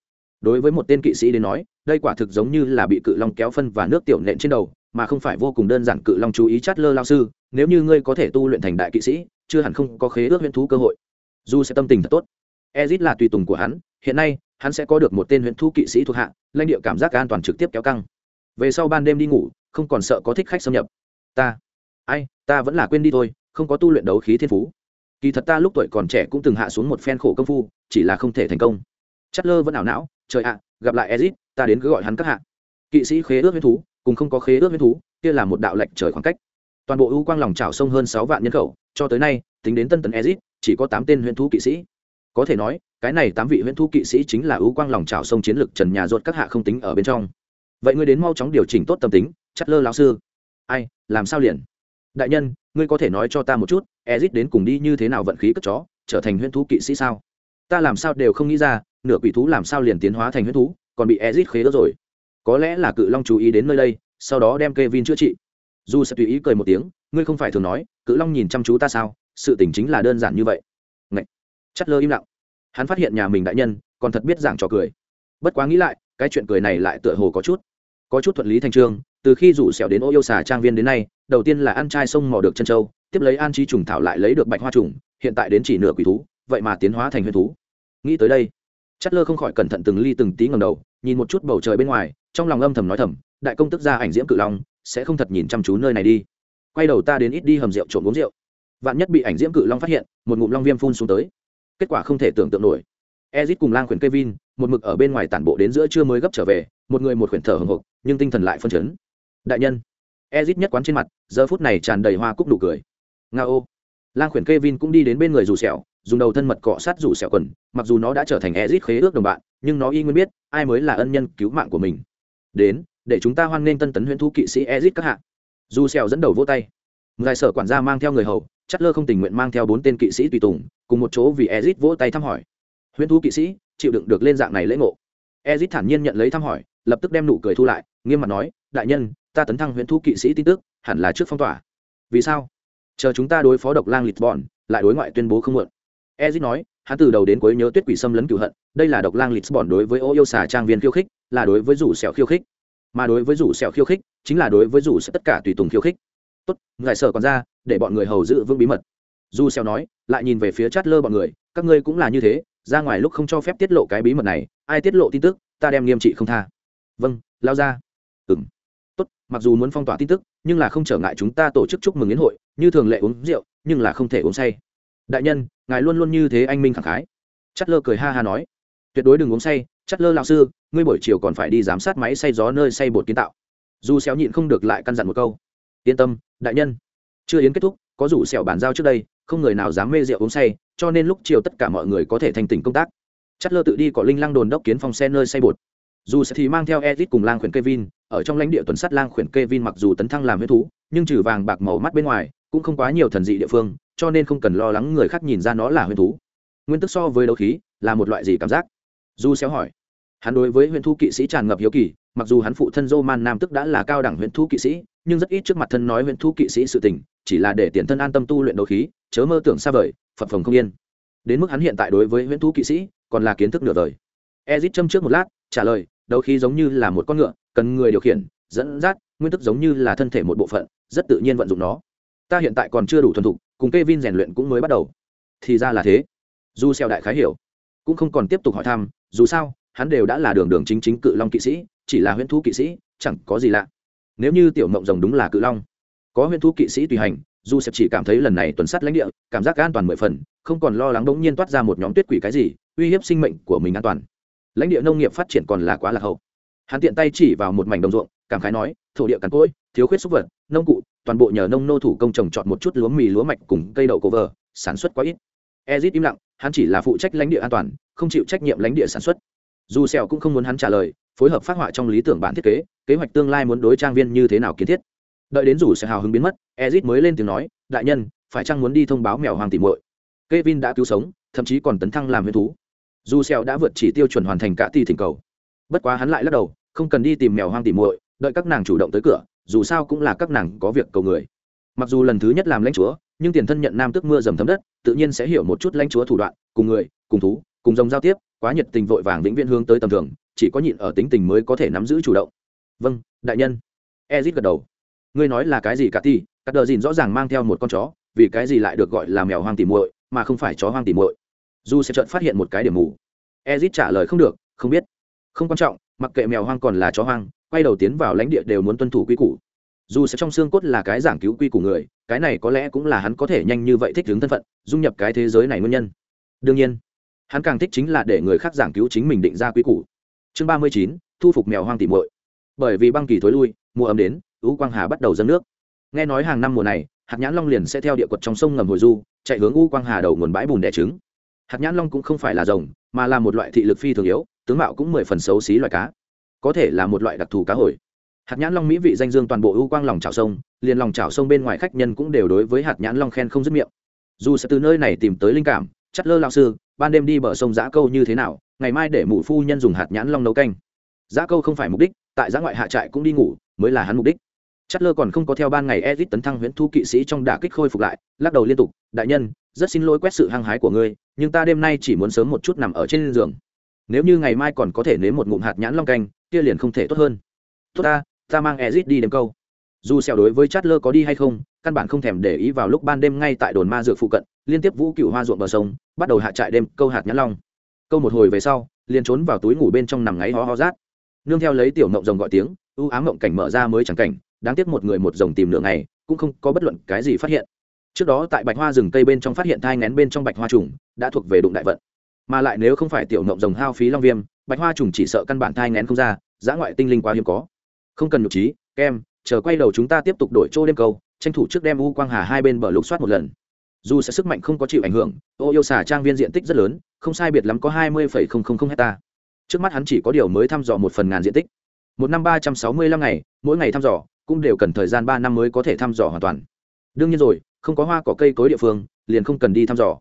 Speaker 1: Đối với một tên kỵ sĩ đến nói đây quả thực giống như là bị cự long kéo phân và nước tiểu nện trên đầu mà không phải vô cùng đơn giản cự long chú ý chát lơ lao sư nếu như ngươi có thể tu luyện thành đại kỵ sĩ chưa hẳn không có khế ước huyền thú cơ hội. Dù sẽ tâm tình thật tốt. Ezit là tùy tùng của hắn hiện nay hắn sẽ có được một tên huyện thu kỵ sĩ thuộc hạ, lãnh địa cảm giác an toàn trực tiếp kéo căng. Về sau ban đêm đi ngủ, không còn sợ có thích khách xâm nhập. Ta, ai, ta vẫn là quên đi thôi, không có tu luyện đấu khí thiên phú. Kỳ thật ta lúc tuổi còn trẻ cũng từng hạ xuống một phen khổ công phu, chỉ là không thể thành công. Chất lơ vẫn ảo não, trời ạ, gặp lại ezit, ta đến cứ gọi hắn các hạ. Kỵ sĩ khế ước huyết thú, cùng không có khế ước huyết thú, kia là một đạo lệnh trời khoảng cách. Toàn bộ ưu quang lòng trào sông hơn sáu vạn nhân khẩu, cho tới nay, tính đến tân tấn ezit, chỉ có tám tên huyễn thú kỵ sĩ có thể nói, cái này tám vị huyễn thú kỵ sĩ chính là ưu quang lòng trào sông chiến lược trần nhà ruột các hạ không tính ở bên trong. Vậy ngươi đến mau chóng điều chỉnh tốt tâm tính, chắt lơ lão sư. Ai, làm sao liền? Đại nhân, ngươi có thể nói cho ta một chút, ezit đến cùng đi như thế nào vận khí cất chó, trở thành huyễn thú kỵ sĩ sao? Ta làm sao đều không nghĩ ra, nửa quỷ thú làm sao liền tiến hóa thành huyễn thú, còn bị ezit khế đỡ rồi. Có lẽ là cự long chú ý đến nơi đây, sau đó đem Kevin chữa trị. Dù sẽ tùy ý cười một tiếng, ngươi không phải thường nói, cự long nhìn chăm chú ta sao? Sự tình chính là đơn giản như vậy chất lơ im lặng. Hắn phát hiện nhà mình đại nhân còn thật biết giảng trò cười. Bất quá nghĩ lại, cái chuyện cười này lại tựa hồ có chút có chút thuận lý thành trương, từ khi rủ xẻo đến ô yêu xà trang viên đến nay, đầu tiên là ăn trai sông mò được chân châu, tiếp lấy an trí trùng thảo lại lấy được bạch hoa trùng, hiện tại đến chỉ nửa quỷ thú, vậy mà tiến hóa thành huyền thú. Nghĩ tới đây, chất lơ không khỏi cẩn thận từng ly từng tí ngầm đầu, nhìn một chút bầu trời bên ngoài, trong lòng âm thầm nói thầm, đại công tức ra ảnh diễm cự long sẽ không thật nhìn chăm chú nơi này đi. Quay đầu ta đến ít đi hầm rượu trộm uống rượu. Vạn nhất bị ảnh diễm cự long phát hiện, một ngụm long viêm phun xuống tới kết quả không thể tưởng tượng nổi. Ezit cùng lang khuyển kevin, một mực ở bên ngoài tản bộ đến giữa trưa mới gấp trở về, một người một khuyển thở hồng hộc, nhưng tinh thần lại phân chấn. Đại nhân, ezit nhất quán trên mặt, giờ phút này tràn đầy hoa cúc đủ cười. Nga ô lang khuyển kevin cũng đi đến bên người rủ sẹo, dùng đầu thân mật cọ sát rủ sẹo quần, mặc dù nó đã trở thành ezit khế ước đồng bạn, nhưng nó y nguyên biết, ai mới là ân nhân cứu mạng của mình. Đến, để chúng ta hoan nghênh tân tấn huyễn thu kỵ sĩ ezit các hạ. Dù sẹo dẫn đầu vỗ tay. Ngài sở quản gia mang theo người hầu lơ không tình nguyện mang theo bốn tên kỵ sĩ tùy tùng, cùng một chỗ vì ezit vỗ tay thăm hỏi. Huyễn thú kỵ sĩ, chịu đựng được lên dạng này lễ ngộ. Ezit thản nhiên nhận lấy thăm hỏi, lập tức đem nụ cười thu lại, nghiêm mặt nói, đại nhân, ta tấn thăng huyễn thú kỵ sĩ tin tức, hẳn là trước phong tỏa. Vì sao? Chờ chúng ta đối phó độc lang lịch bọn, lại đối ngoại tuyên bố không muộn. Ezit nói, hắn từ đầu đến cuối nhớ tuyết quỷ xâm lấn cửu hận, đây là độc lang lịch bọn đối với ô yêu xà trang viên khiêu khích, là đối với rủ sẹo khiêu khích. Mà đối với rủ sẹo khiêu khích, chính là đối với rủ sẽ tất cả tùy tùng khiêu khích. Tốt, ngài sở còn ra để bọn người hầu giữ vững bí mật. Du sẹo nói, lại nhìn về phía chát lơ bọn người, các ngươi cũng là như thế, ra ngoài lúc không cho phép tiết lộ cái bí mật này, ai tiết lộ tin tức, ta đem nghiêm trị không tha. Vâng lao ra. Ừm. Tốt, mặc dù muốn phong tỏa tin tức, nhưng là không trở ngại chúng ta tổ chức chúc mừng yến hội, như thường lệ uống rượu, nhưng là không thể uống say. Đại nhân, ngài luôn luôn như thế anh minh khẳng khái. Chất lơ cười ha ha nói. Tuyệt đối đừng uống say chất lơ lão sư, ngươi buổi chiều còn phải đi giám sát máy xay gió nơi xay bột kiến tạo. Dù xéo nhịn không được lại căn dặn một câu. Yên tâm, đại nhân chưa yến kết thúc có rủ sẹo bàn giao trước đây không người nào dám mê rượu uống say cho nên lúc chiều tất cả mọi người có thể thành tỉnh công tác chất lơ tự đi có linh lăng đồn đốc kiến phòng xe nơi say bột dù sẽ thì mang theo Edit cùng lang khuyển Kevin, ở trong lãnh địa tuần sát lang khuyển Kevin mặc dù tấn thăng làm huyết thú, nhưng trừ vàng bạc màu mắt bên ngoài, cũng không quá nhiều thần dị địa phương, cho nên không cần lo lắng người khác nhìn ra nó là huyết thú. Nguyên tắc so với đấu khí, là một loại gì cảm giác? Du xéo hỏi. Hắn đối với huyền thú kỵ sĩ tràn ngập hiếu kỳ, mặc dù hắn phụ thân dô man nam tức đã là cao đẳng huyện thu kỵ sĩ, nhưng rất ít trước mặt thân nói huyện thu kỵ sĩ sự tình, chỉ là để tiền thân an tâm tu luyện đấu khí, chớ mơ tưởng xa vời, phập phồng không yên. Đến mức hắn hiện tại đối với huyện thu kỵ sĩ, còn là kiến thức nửa đời. Ezit châm trước một lát, trả lời, đấu khí giống như là một con ngựa, cần người điều khiển, dẫn dắt, nguyên tắc giống như là thân thể một bộ phận, rất tự nhiên vận dụng nó. Ta hiện tại còn chưa đủ thuần thục, cùng k e vin rèn luyện cũng mới bắt đầu. Thì ra là thế. Du xeo đại khái hiểu, cũng không còn tiếp tục hỏi thăm, dù sao, hắn đều đã là đường đường chính chính cự long kỵ sĩ chỉ là huyễn thú kỵ sĩ, chẳng có gì lạ. Nếu như tiểu mộng rồng đúng là cự long, có huyễn thú kỵ sĩ tùy hành du sẽ chỉ cảm thấy lần này tuần sát lãnh địa, cảm giác an toàn mười phần, không còn lo lắng bỗng nhiên toát ra một nhóm tuyết quỷ cái gì, uy hiếp sinh mệnh của mình an toàn. Lãnh địa nông nghiệp phát triển còn là quá lạc hậu. Hắn tiện tay chỉ vào một mảnh đồng ruộng, cảm khái nói, thổ địa cằn cỗi, thiếu khuyết súc vật, nông cụ, toàn bộ nhờ nông nô thủ công trồng trọt một chút lúa mì lúa mạch cùng cây đậu cổ vờ, sản xuất quá ít. Ezit im lặng, hắn chỉ là phụ trách lãnh địa an toàn, không chịu trách nhiệm lãnh địa sản xuất. Dù sẹo cũng không muốn hắn trả lời phối hợp phát họa trong lý tưởng bản thiết kế kế hoạch tương lai muốn đối trang viên như thế nào kiến thiết. Đợi đến rủ sẽ hào hứng biến mất, ezit mới lên tiếng nói, đại nhân, phải chăng muốn đi thông báo mèo hoàng tìm muội? Kevin đã cứu sống, thậm chí còn tấn thăng làm huyết thú. Dù sẹo đã vượt chỉ tiêu chuẩn hoàn thành cả tỷ thỉnh cầu. Bất quá hắn lại lắc đầu, không cần đi tìm mèo hoang tìm muội, đợi các nàng chủ động tới cửa, dù sao cũng là các nàng có việc cầu người. Mặc dù lần thứ nhất làm lãnh chúa, nhưng tiền thân nhận nam tức mưa dầm thấm đất, tự nhiên sẽ hiểu một chút lãnh chúa thủ đoạn, cùng người, cùng thú, cùng dòng giao tiếp, quá nhiệt tình vội vàng vĩnh viễn hướng tới tầm thường chỉ có nhịn ở tính tình mới có thể nắm giữ chủ động. Vâng đại nhân. Ezit gật đầu. Ngươi nói là cái gì cả ti các đờ dìn rõ ràng mang theo một con chó, vì cái gì lại được gọi là mèo hoang tỉ muội, mà không phải chó hoang tỉ muội? Dù sẽ chợt phát hiện một cái điểm mù. Ezit trả lời không được, không biết. Không quan trọng, mặc kệ mèo hoang còn là chó hoang, quay đầu tiến vào lãnh địa đều muốn tuân thủ quy củ. Dù sẽ trong xương cốt là cái giảng cứu quy củ người, cái này có lẽ cũng là hắn có thể nhanh như vậy thích ứng thân phận, dung nhập cái thế giới này nguyên nhân. Đương nhiên, hắn càng thích chính là để người khác giảng cứu chính mình định ra quy củ chương ba mươi chín, thu phục mèo hoang tỉ muội. Bởi vì băng kỳ thối lui, mùa ấm đến, ú quang hà bắt đầu dâng nước. Nghe nói hàng năm mùa này hạt nhãn long liền sẽ theo địa quật trong sông ngầm hồi du, chạy hướng u quang hà đầu nguồn bãi bùn đẻ trứng. Hạt nhãn long cũng không phải là rồng, mà là một loại thị lực phi thường yếu, tướng mạo cũng mười phần xấu xí loại cá. Có thể là một loại đặc thù cá hồi. Hạt nhãn long mỹ vị danh dương toàn bộ ưu quang lòng trào sông, liền lòng trào sông bên ngoài khách nhân cũng đều đối với hạt nhãn long khen không dứt miệng. Dù sẽ từ nơi này tìm tới linh cảm chắt lơ lao sư, ban đêm đi bờ sông giã câu như thế nào ngày mai để mụ phu nhân dùng hạt nhãn long nấu canh. Giá câu không phải mục đích, tại giã ngoại hạ trại cũng đi ngủ, mới là hắn mục đích. Chất lơ còn không có theo ban ngày edit tấn thăng huyễn thu kỵ sĩ trong đả kích khôi phục lại, lắc đầu liên tục, đại nhân, rất xin lỗi quét sự hăng hái của ngươi, nhưng ta đêm nay chỉ muốn sớm một chút nằm ở trên giường. Nếu như ngày mai còn có thể nếm một ngụm hạt nhãn long canh, kia liền không thể tốt hơn. Tốt ta ta mang ezit đi đêm câu. Dù xẻo đối với chát lơ có đi hay không, căn bản không thèm để ý vào lúc ban đêm ngay tại đồn ma dược phụ cận, liên tiếp vũ cựu hoa ruộng bờ sông, bắt đầu hạ trại đêm câu hạt nhãn long câu một hồi về sau, liền trốn vào túi ngủ bên trong nằm ngáy ho ho rát. Nương theo lấy tiểu mộng rồng gọi tiếng, ưu ám mộng cảnh mở ra mới chẳng cảnh, đáng tiếc một người một rồng tìm nửa ngày, cũng không có bất luận cái gì phát hiện. Trước đó tại bạch hoa rừng cây bên trong phát hiện thai ngén bên trong bạch hoa trùng, đã thuộc về đụng đại vận. Mà lại nếu không phải tiểu mộng rồng hao phí long viêm, bạch hoa trùng chỉ sợ căn bản thai ngén không ra giã ngoại tinh linh quá hiếm có. Không cần nhục trí, kem, chờ quay đầu chúng ta tiếp tục đổi chỗ đêm câu, tranh thủ trước đem u quang hà hai bên bờ lục soát một lần. Dù sẽ sức mạnh không có chịu ảnh hưởng, ô yêu xà trang viên diện tích rất lớn không sai biệt lắm có hai mươi hecta trước mắt hắn chỉ có điều mới thăm dò một phần ngàn diện tích. Một năm ba trăm sáu mươi lăm ngày, mỗi ngày thăm dò, cũng đều cần thời gian ba năm mới có thể thăm dò hoàn toàn. Đương nhiên rồi, không có hoa cỏ cây cối địa phương, liền không cần đi thăm dò.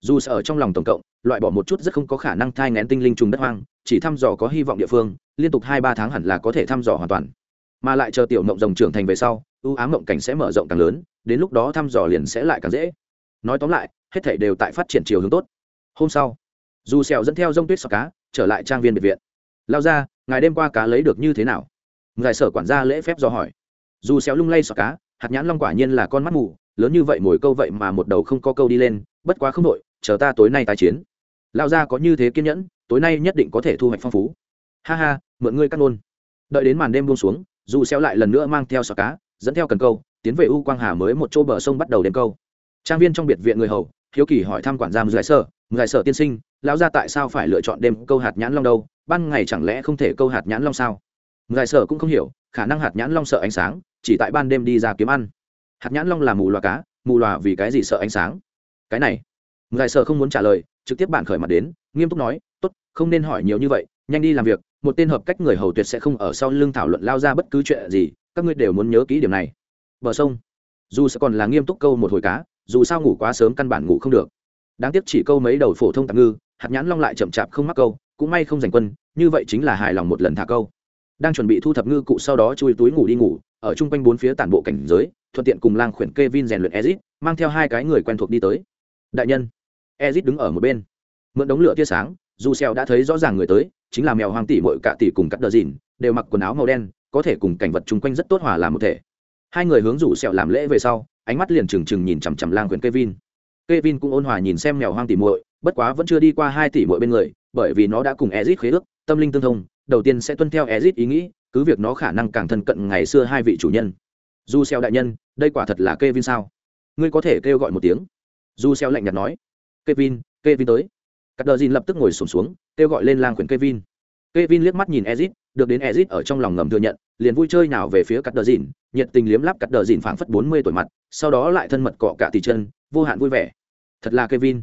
Speaker 1: Dù sợ ở trong lòng tổng cộng, loại bỏ một chút rất không có khả năng thai ngén tinh linh trùng đất hoang, chỉ thăm dò có hy vọng địa phương, liên tục hai ba tháng hẳn là có thể thăm dò hoàn toàn. Mà lại chờ tiểu mộng rồng trưởng thành về sau, ưu ám mộng cảnh sẽ mở rộng càng lớn, đến lúc đó thăm dò liền sẽ lại càng dễ. Nói tóm lại, hết thảy đều tại phát triển chiều hướng tốt. Hôm sau dù sẹo dẫn theo rông tuyết sọt cá, trở lại trang viên biệt viện. Lao ra ngài đêm qua cá lấy được như thế nào? Ngài sở quản gia lễ phép do hỏi. Dù sẹo lung lay sọt cá, hạt nhãn long quả nhiên là con mắt mù, lớn như vậy mồi câu vậy mà một đầu không có câu đi lên, bất quá không đội chờ ta tối nay tái chiến. Lao ra có như thế kiên nhẫn, tối nay nhất định có thể thu hoạch phong phú. Ha ha, mượn ngươi cắt nôn đợi đến màn đêm buông xuống, dù xéo lại lần nữa mang theo sọt cá, dẫn theo cần câu, tiến về u quang hà mới một chỗ bờ sông bắt đầu đến câu. Trang viên trong biệt viện người hầu, hiếu kỳ hỏi thăm quản gia giải sở ngài sở tiên sinh, lão gia tại sao phải lựa chọn đêm câu hạt nhãn long đâu? Ban ngày chẳng lẽ không thể câu hạt nhãn long sao? Ngài sở cũng không hiểu, khả năng hạt nhãn long sợ ánh sáng, chỉ tại ban đêm đi ra kiếm ăn. Hạt nhãn long là mù loà cá, mù loà vì cái gì sợ ánh sáng? Cái này, ngài sở không muốn trả lời, trực tiếp bạn khởi mặt đến, nghiêm túc nói, tốt, không nên hỏi nhiều như vậy, nhanh đi làm việc, một tên hợp cách người hầu tuyệt sẽ không ở sau lưng thảo luận lao ra bất cứ chuyện gì, các ngươi đều muốn nhớ kỹ điểm này. Bờ sông, dù sẽ còn là nghiêm túc câu một hồi cá, dù sao ngủ quá sớm căn bản ngủ không được đáng tiếc chỉ câu mấy đầu phổ thông tạm ngư hạt nhãn long lại chậm chạp không mắc câu cũng may không giành quân như vậy chính là hài lòng một lần thả câu đang chuẩn bị thu thập ngư cụ sau đó chui túi ngủ đi ngủ ở chung quanh bốn phía tản bộ cảnh giới thuận tiện cùng lang khuyển Kevin rèn luyện Ezit, mang theo hai cái người quen thuộc đi tới. Đại nhân, Ezit đứng ở một bên, mượn đống lửa tia sáng, dù xèo đã thấy rõ ràng người tới, chính là mèo hoang tỷ muội cả tỷ cùng cắt đờ dìn, đều mặc quần áo màu đen, có thể cùng cảnh vật chung quanh rất tốt hòa làm một thể. Hai người hướng rủ xèo làm lễ về sau, ánh mắt liền trừng trừng nhìn chằm chằm lang khuyển Kevin. Kevin cũng ôn hòa nhìn xem mèo hoang tỷ muội, bất quá vẫn chưa đi qua hai tỷ muội bên người, bởi vì nó đã cùng Ezic khế ước, tâm linh tương thông, đầu tiên sẽ tuân theo Ezic ý nghĩ, cứ việc nó khả năng càng thân cận ngày xưa hai vị chủ nhân. Du xeo đại nhân đây quả thật là Kevin sao? Ngươi có thể kêu gọi một tiếng. Du xeo lạnh nhạt nói. Kevin Kevin tới. Cắt đờ dìn lập tức ngồi xổm xuống, xuống kêu gọi lên lang quyển Kevin. Kevin liếc mắt nhìn Ezic, được đến Ezit ở trong lòng ngầm thừa nhận, liền vui chơi nào về phía cắt đờ dìn, nhiệt tình liếm láp cắt đờ dìn phảng phất bốn mươi tuổi mặt, sau đó lại thân mật cọ cả tỷ chân, vô hạn vui vẻ. Thật là Kevin.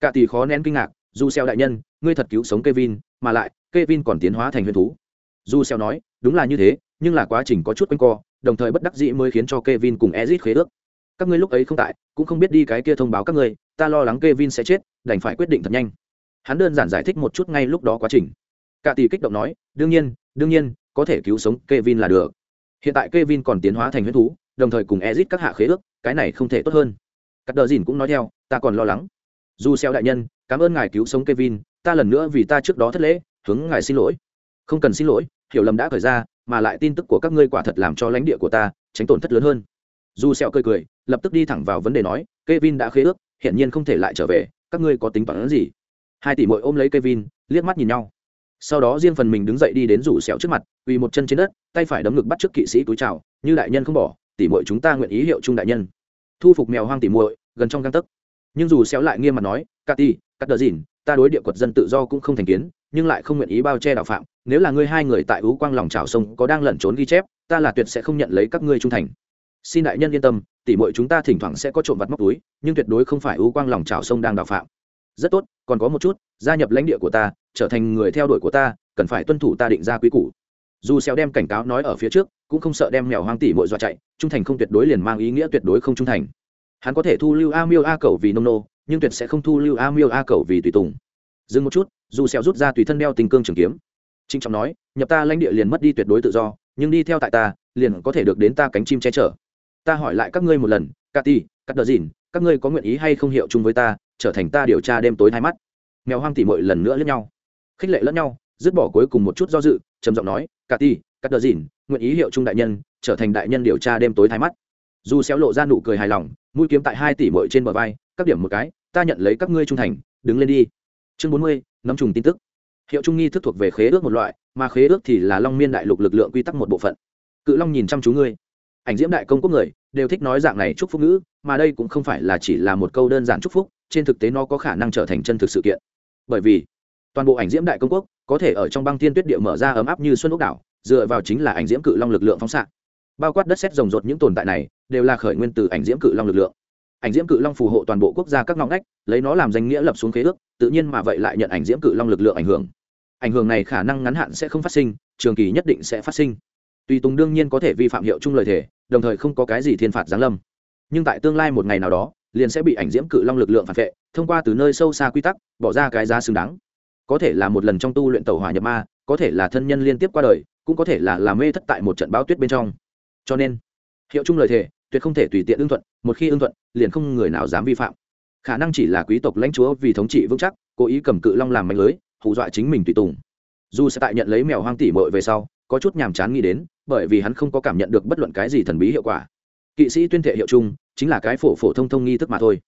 Speaker 1: Cả tỷ khó nén kinh ngạc, Du Xeo đại nhân, ngươi thật cứu sống Kevin, mà lại, Kevin còn tiến hóa thành huyền thú. Du Xeo nói, đúng là như thế, nhưng là quá trình có chút quanh co, đồng thời bất đắc dĩ mới khiến cho Kevin cùng Ezit khế ước. Các ngươi lúc ấy không tại, cũng không biết đi cái kia thông báo các ngươi, ta lo lắng Kevin sẽ chết, đành phải quyết định thật nhanh. Hắn đơn giản giải thích một chút ngay lúc đó quá trình. Cả tỷ kích động nói, đương nhiên, đương nhiên, có thể cứu sống Kevin là được. Hiện tại Kevin còn tiến hóa thành huyết thú, đồng thời cùng Ezic các hạ khế ước, cái này không thể tốt hơn. Cắt Đở dìn cũng nói theo, ta còn lo lắng. Dù xeo đại nhân, cảm ơn ngài cứu sống Kevin, ta lần nữa vì ta trước đó thất lễ, hướng ngài xin lỗi. Không cần xin lỗi, hiểu lầm đã khởi ra, mà lại tin tức của các ngươi quả thật làm cho lãnh địa của ta tránh tổn thất lớn hơn dù sẹo cười cười lập tức đi thẳng vào vấn đề nói Kevin đã khế ước hiện nhiên không thể lại trở về các ngươi có tính toán gì hai tỷ muội ôm lấy Kevin liếc mắt nhìn nhau sau đó riêng phần mình đứng dậy đi đến rủ sẹo trước mặt, quỳ một chân trên đất, tay phải đấm ngực bắt trước kỵ sĩ túi chào, như đại nhân không bỏ tỷ muội chúng ta nguyện ý hiệu trung đại nhân. Thu phục mèo hoang tỷ muội, gần trong găng tấc. Nhưng dù sẹo lại nghiêm mặt nói cà ti cắt đờ dìn, ta đối địa quật dân tự do cũng không thành kiến, nhưng lại không nguyện ý bao che đạo phạm. Nếu là ngươi hai người tại ú quang lòng trào sông có đang lẩn trốn ghi chép, ta là tuyệt sẽ không nhận lấy các ngươi trung thành. Xin đại nhân yên tâm, tỉ muội chúng ta thỉnh thoảng sẽ có trộm vặt móc túi, nhưng tuyệt đối không phải ú quang lòng trào sông đang đạo phạm. Rất tốt, còn có một chút, gia nhập lãnh địa của ta trở thành người theo đuổi của ta, cần phải tuân thủ ta định ra quy củ. Dù xéo đem cảnh cáo nói ở phía trước, cũng không sợ đem mèo hoang tỷ muội dọa chạy, trung thành không tuyệt đối liền mang ý nghĩa tuyệt đối không trung thành. Hắn có thể thu lưu a miêu a cầu vì nông nô, nhưng tuyệt sẽ không thu lưu a miêu a cầu vì tùy tùng. Dừng một chút, dù xéo rút ra tùy thân đeo tình cương trường kiếm. Trinh trọng nói, nhập ta lãnh địa liền mất đi tuyệt đối tự do, nhưng đi theo tại ta, liền có thể được đến ta cánh chim che chở. Ta hỏi lại các ngươi một lần, cà ti cắt đờ dìn, các ngươi có nguyện ý hay không hiệu chung với ta, trở thành ta điều tra đêm tối hai mắt? Mèo hoang tỷ muội lần nữa lẫn nhau khích lệ lẫn nhau, dứt bỏ cuối cùng một chút do dự, trầm giọng nói cà ti cắt đờ dìn, nguyện ý hiệu trung đại nhân, trở thành đại nhân điều tra đêm tối thái mắt. Dù xéo lộ ra nụ cười hài lòng, mũi kiếm tại hai tỷ mội trên bờ vai, các điểm một cái, ta nhận lấy các ngươi trung thành, đứng lên đi. Chương bốn mươi, nắm trùng tin tức. Hiệu trung nghi thức thuộc về khế ước một loại, mà khế ước thì là long miên đại lục lực lượng quy tắc một bộ phận. Cự long nhìn chăm chú ngươi. Ảnh diễm đại công quốc người, đều thích nói dạng này chúc phúc ngữ, mà đây cũng không phải là chỉ là một câu đơn giản chúc phúc, trên thực tế nó có khả năng trở thành chân thực sự kiện. Bởi vì toàn bộ ảnh diễm đại công quốc có thể ở trong băng thiên tuyết địa mở ra ấm áp như xuân ốc đảo, dựa vào chính là ảnh diễm cự long lực lượng phóng xạ. Bao quát đất xét rồng rột những tồn tại này, đều là khởi nguyên từ ảnh diễm cự long lực lượng. Ảnh diễm cự long phù hộ toàn bộ quốc gia các ngõ ngách, lấy nó làm danh nghĩa lập xuống khế ước, tự nhiên mà vậy lại nhận ảnh diễm cự long lực lượng ảnh hưởng. Ảnh hưởng này khả năng ngắn hạn sẽ không phát sinh, trường kỳ nhất định sẽ phát sinh. Tùy tùng đương nhiên có thể vi phạm hiệu chung lời thể đồng thời không có cái gì thiên phạt giáng lâm. Nhưng tại tương lai một ngày nào đó, liền sẽ bị ảnh diễm cự long lực lượng phản vệ, thông qua từ nơi sâu xa quy tắc, bỏ ra cái giá xứng đáng có thể là một lần trong tu luyện tàu hỏa nhập ma, có thể là thân nhân liên tiếp qua đời, cũng có thể là làm mê thất tại một trận bão tuyết bên trong. Cho nên, hiệu chung lời thề, tuyệt không thể tùy tiện ưng thuận, một khi ưng thuận, liền không người nào dám vi phạm. Khả năng chỉ là quý tộc lãnh chúa vì thống trị vững chắc, cố ý cầm cự long làm mạnh lưới, hù dọa chính mình tùy tùng. Dù sẽ tại nhận lấy mèo hoang tỉ mội về sau, có chút nhàm chán nghĩ đến, bởi vì hắn không có cảm nhận được bất luận cái gì thần bí hiệu quả. Kỵ sĩ tuyên thệ hiệu chung, chính là cái phổ phổ thông thông nghi thức mà thôi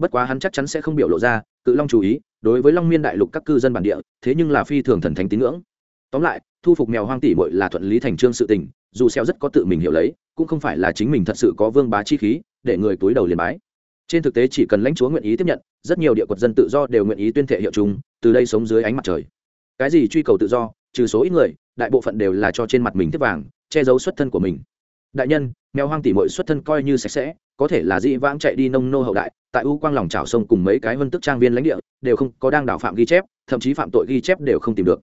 Speaker 1: bất quá hắn chắc chắn sẽ không biểu lộ ra, cự long chú ý, đối với long miên đại lục các cư dân bản địa, thế nhưng là phi thường thần thánh tín ngưỡng. Tóm lại, thu phục mèo hoang tỷ bội là thuận lý thành trương sự tình, dù xeo rất có tự mình hiểu lấy, cũng không phải là chính mình thật sự có vương bá chi khí, để người túi đầu liền bái. Trên thực tế chỉ cần lãnh chúa nguyện ý tiếp nhận, rất nhiều địa quật dân tự do đều nguyện ý tuyên thệ hiệu chúng, từ đây sống dưới ánh mặt trời. Cái gì truy cầu tự do, trừ số ít người, đại bộ phận đều là cho trên mặt mình tiếp vàng, che giấu xuất thân của mình. Đại nhân, mèo hoang tỷ mội xuất thân coi như sạch sẽ có thể là dĩ vãng chạy đi nông nô hậu đại, tại u quang lòng trào sông cùng mấy cái vân tức trang viên lãnh địa, đều không có đang đảo phạm ghi chép, thậm chí phạm tội ghi chép đều không tìm được.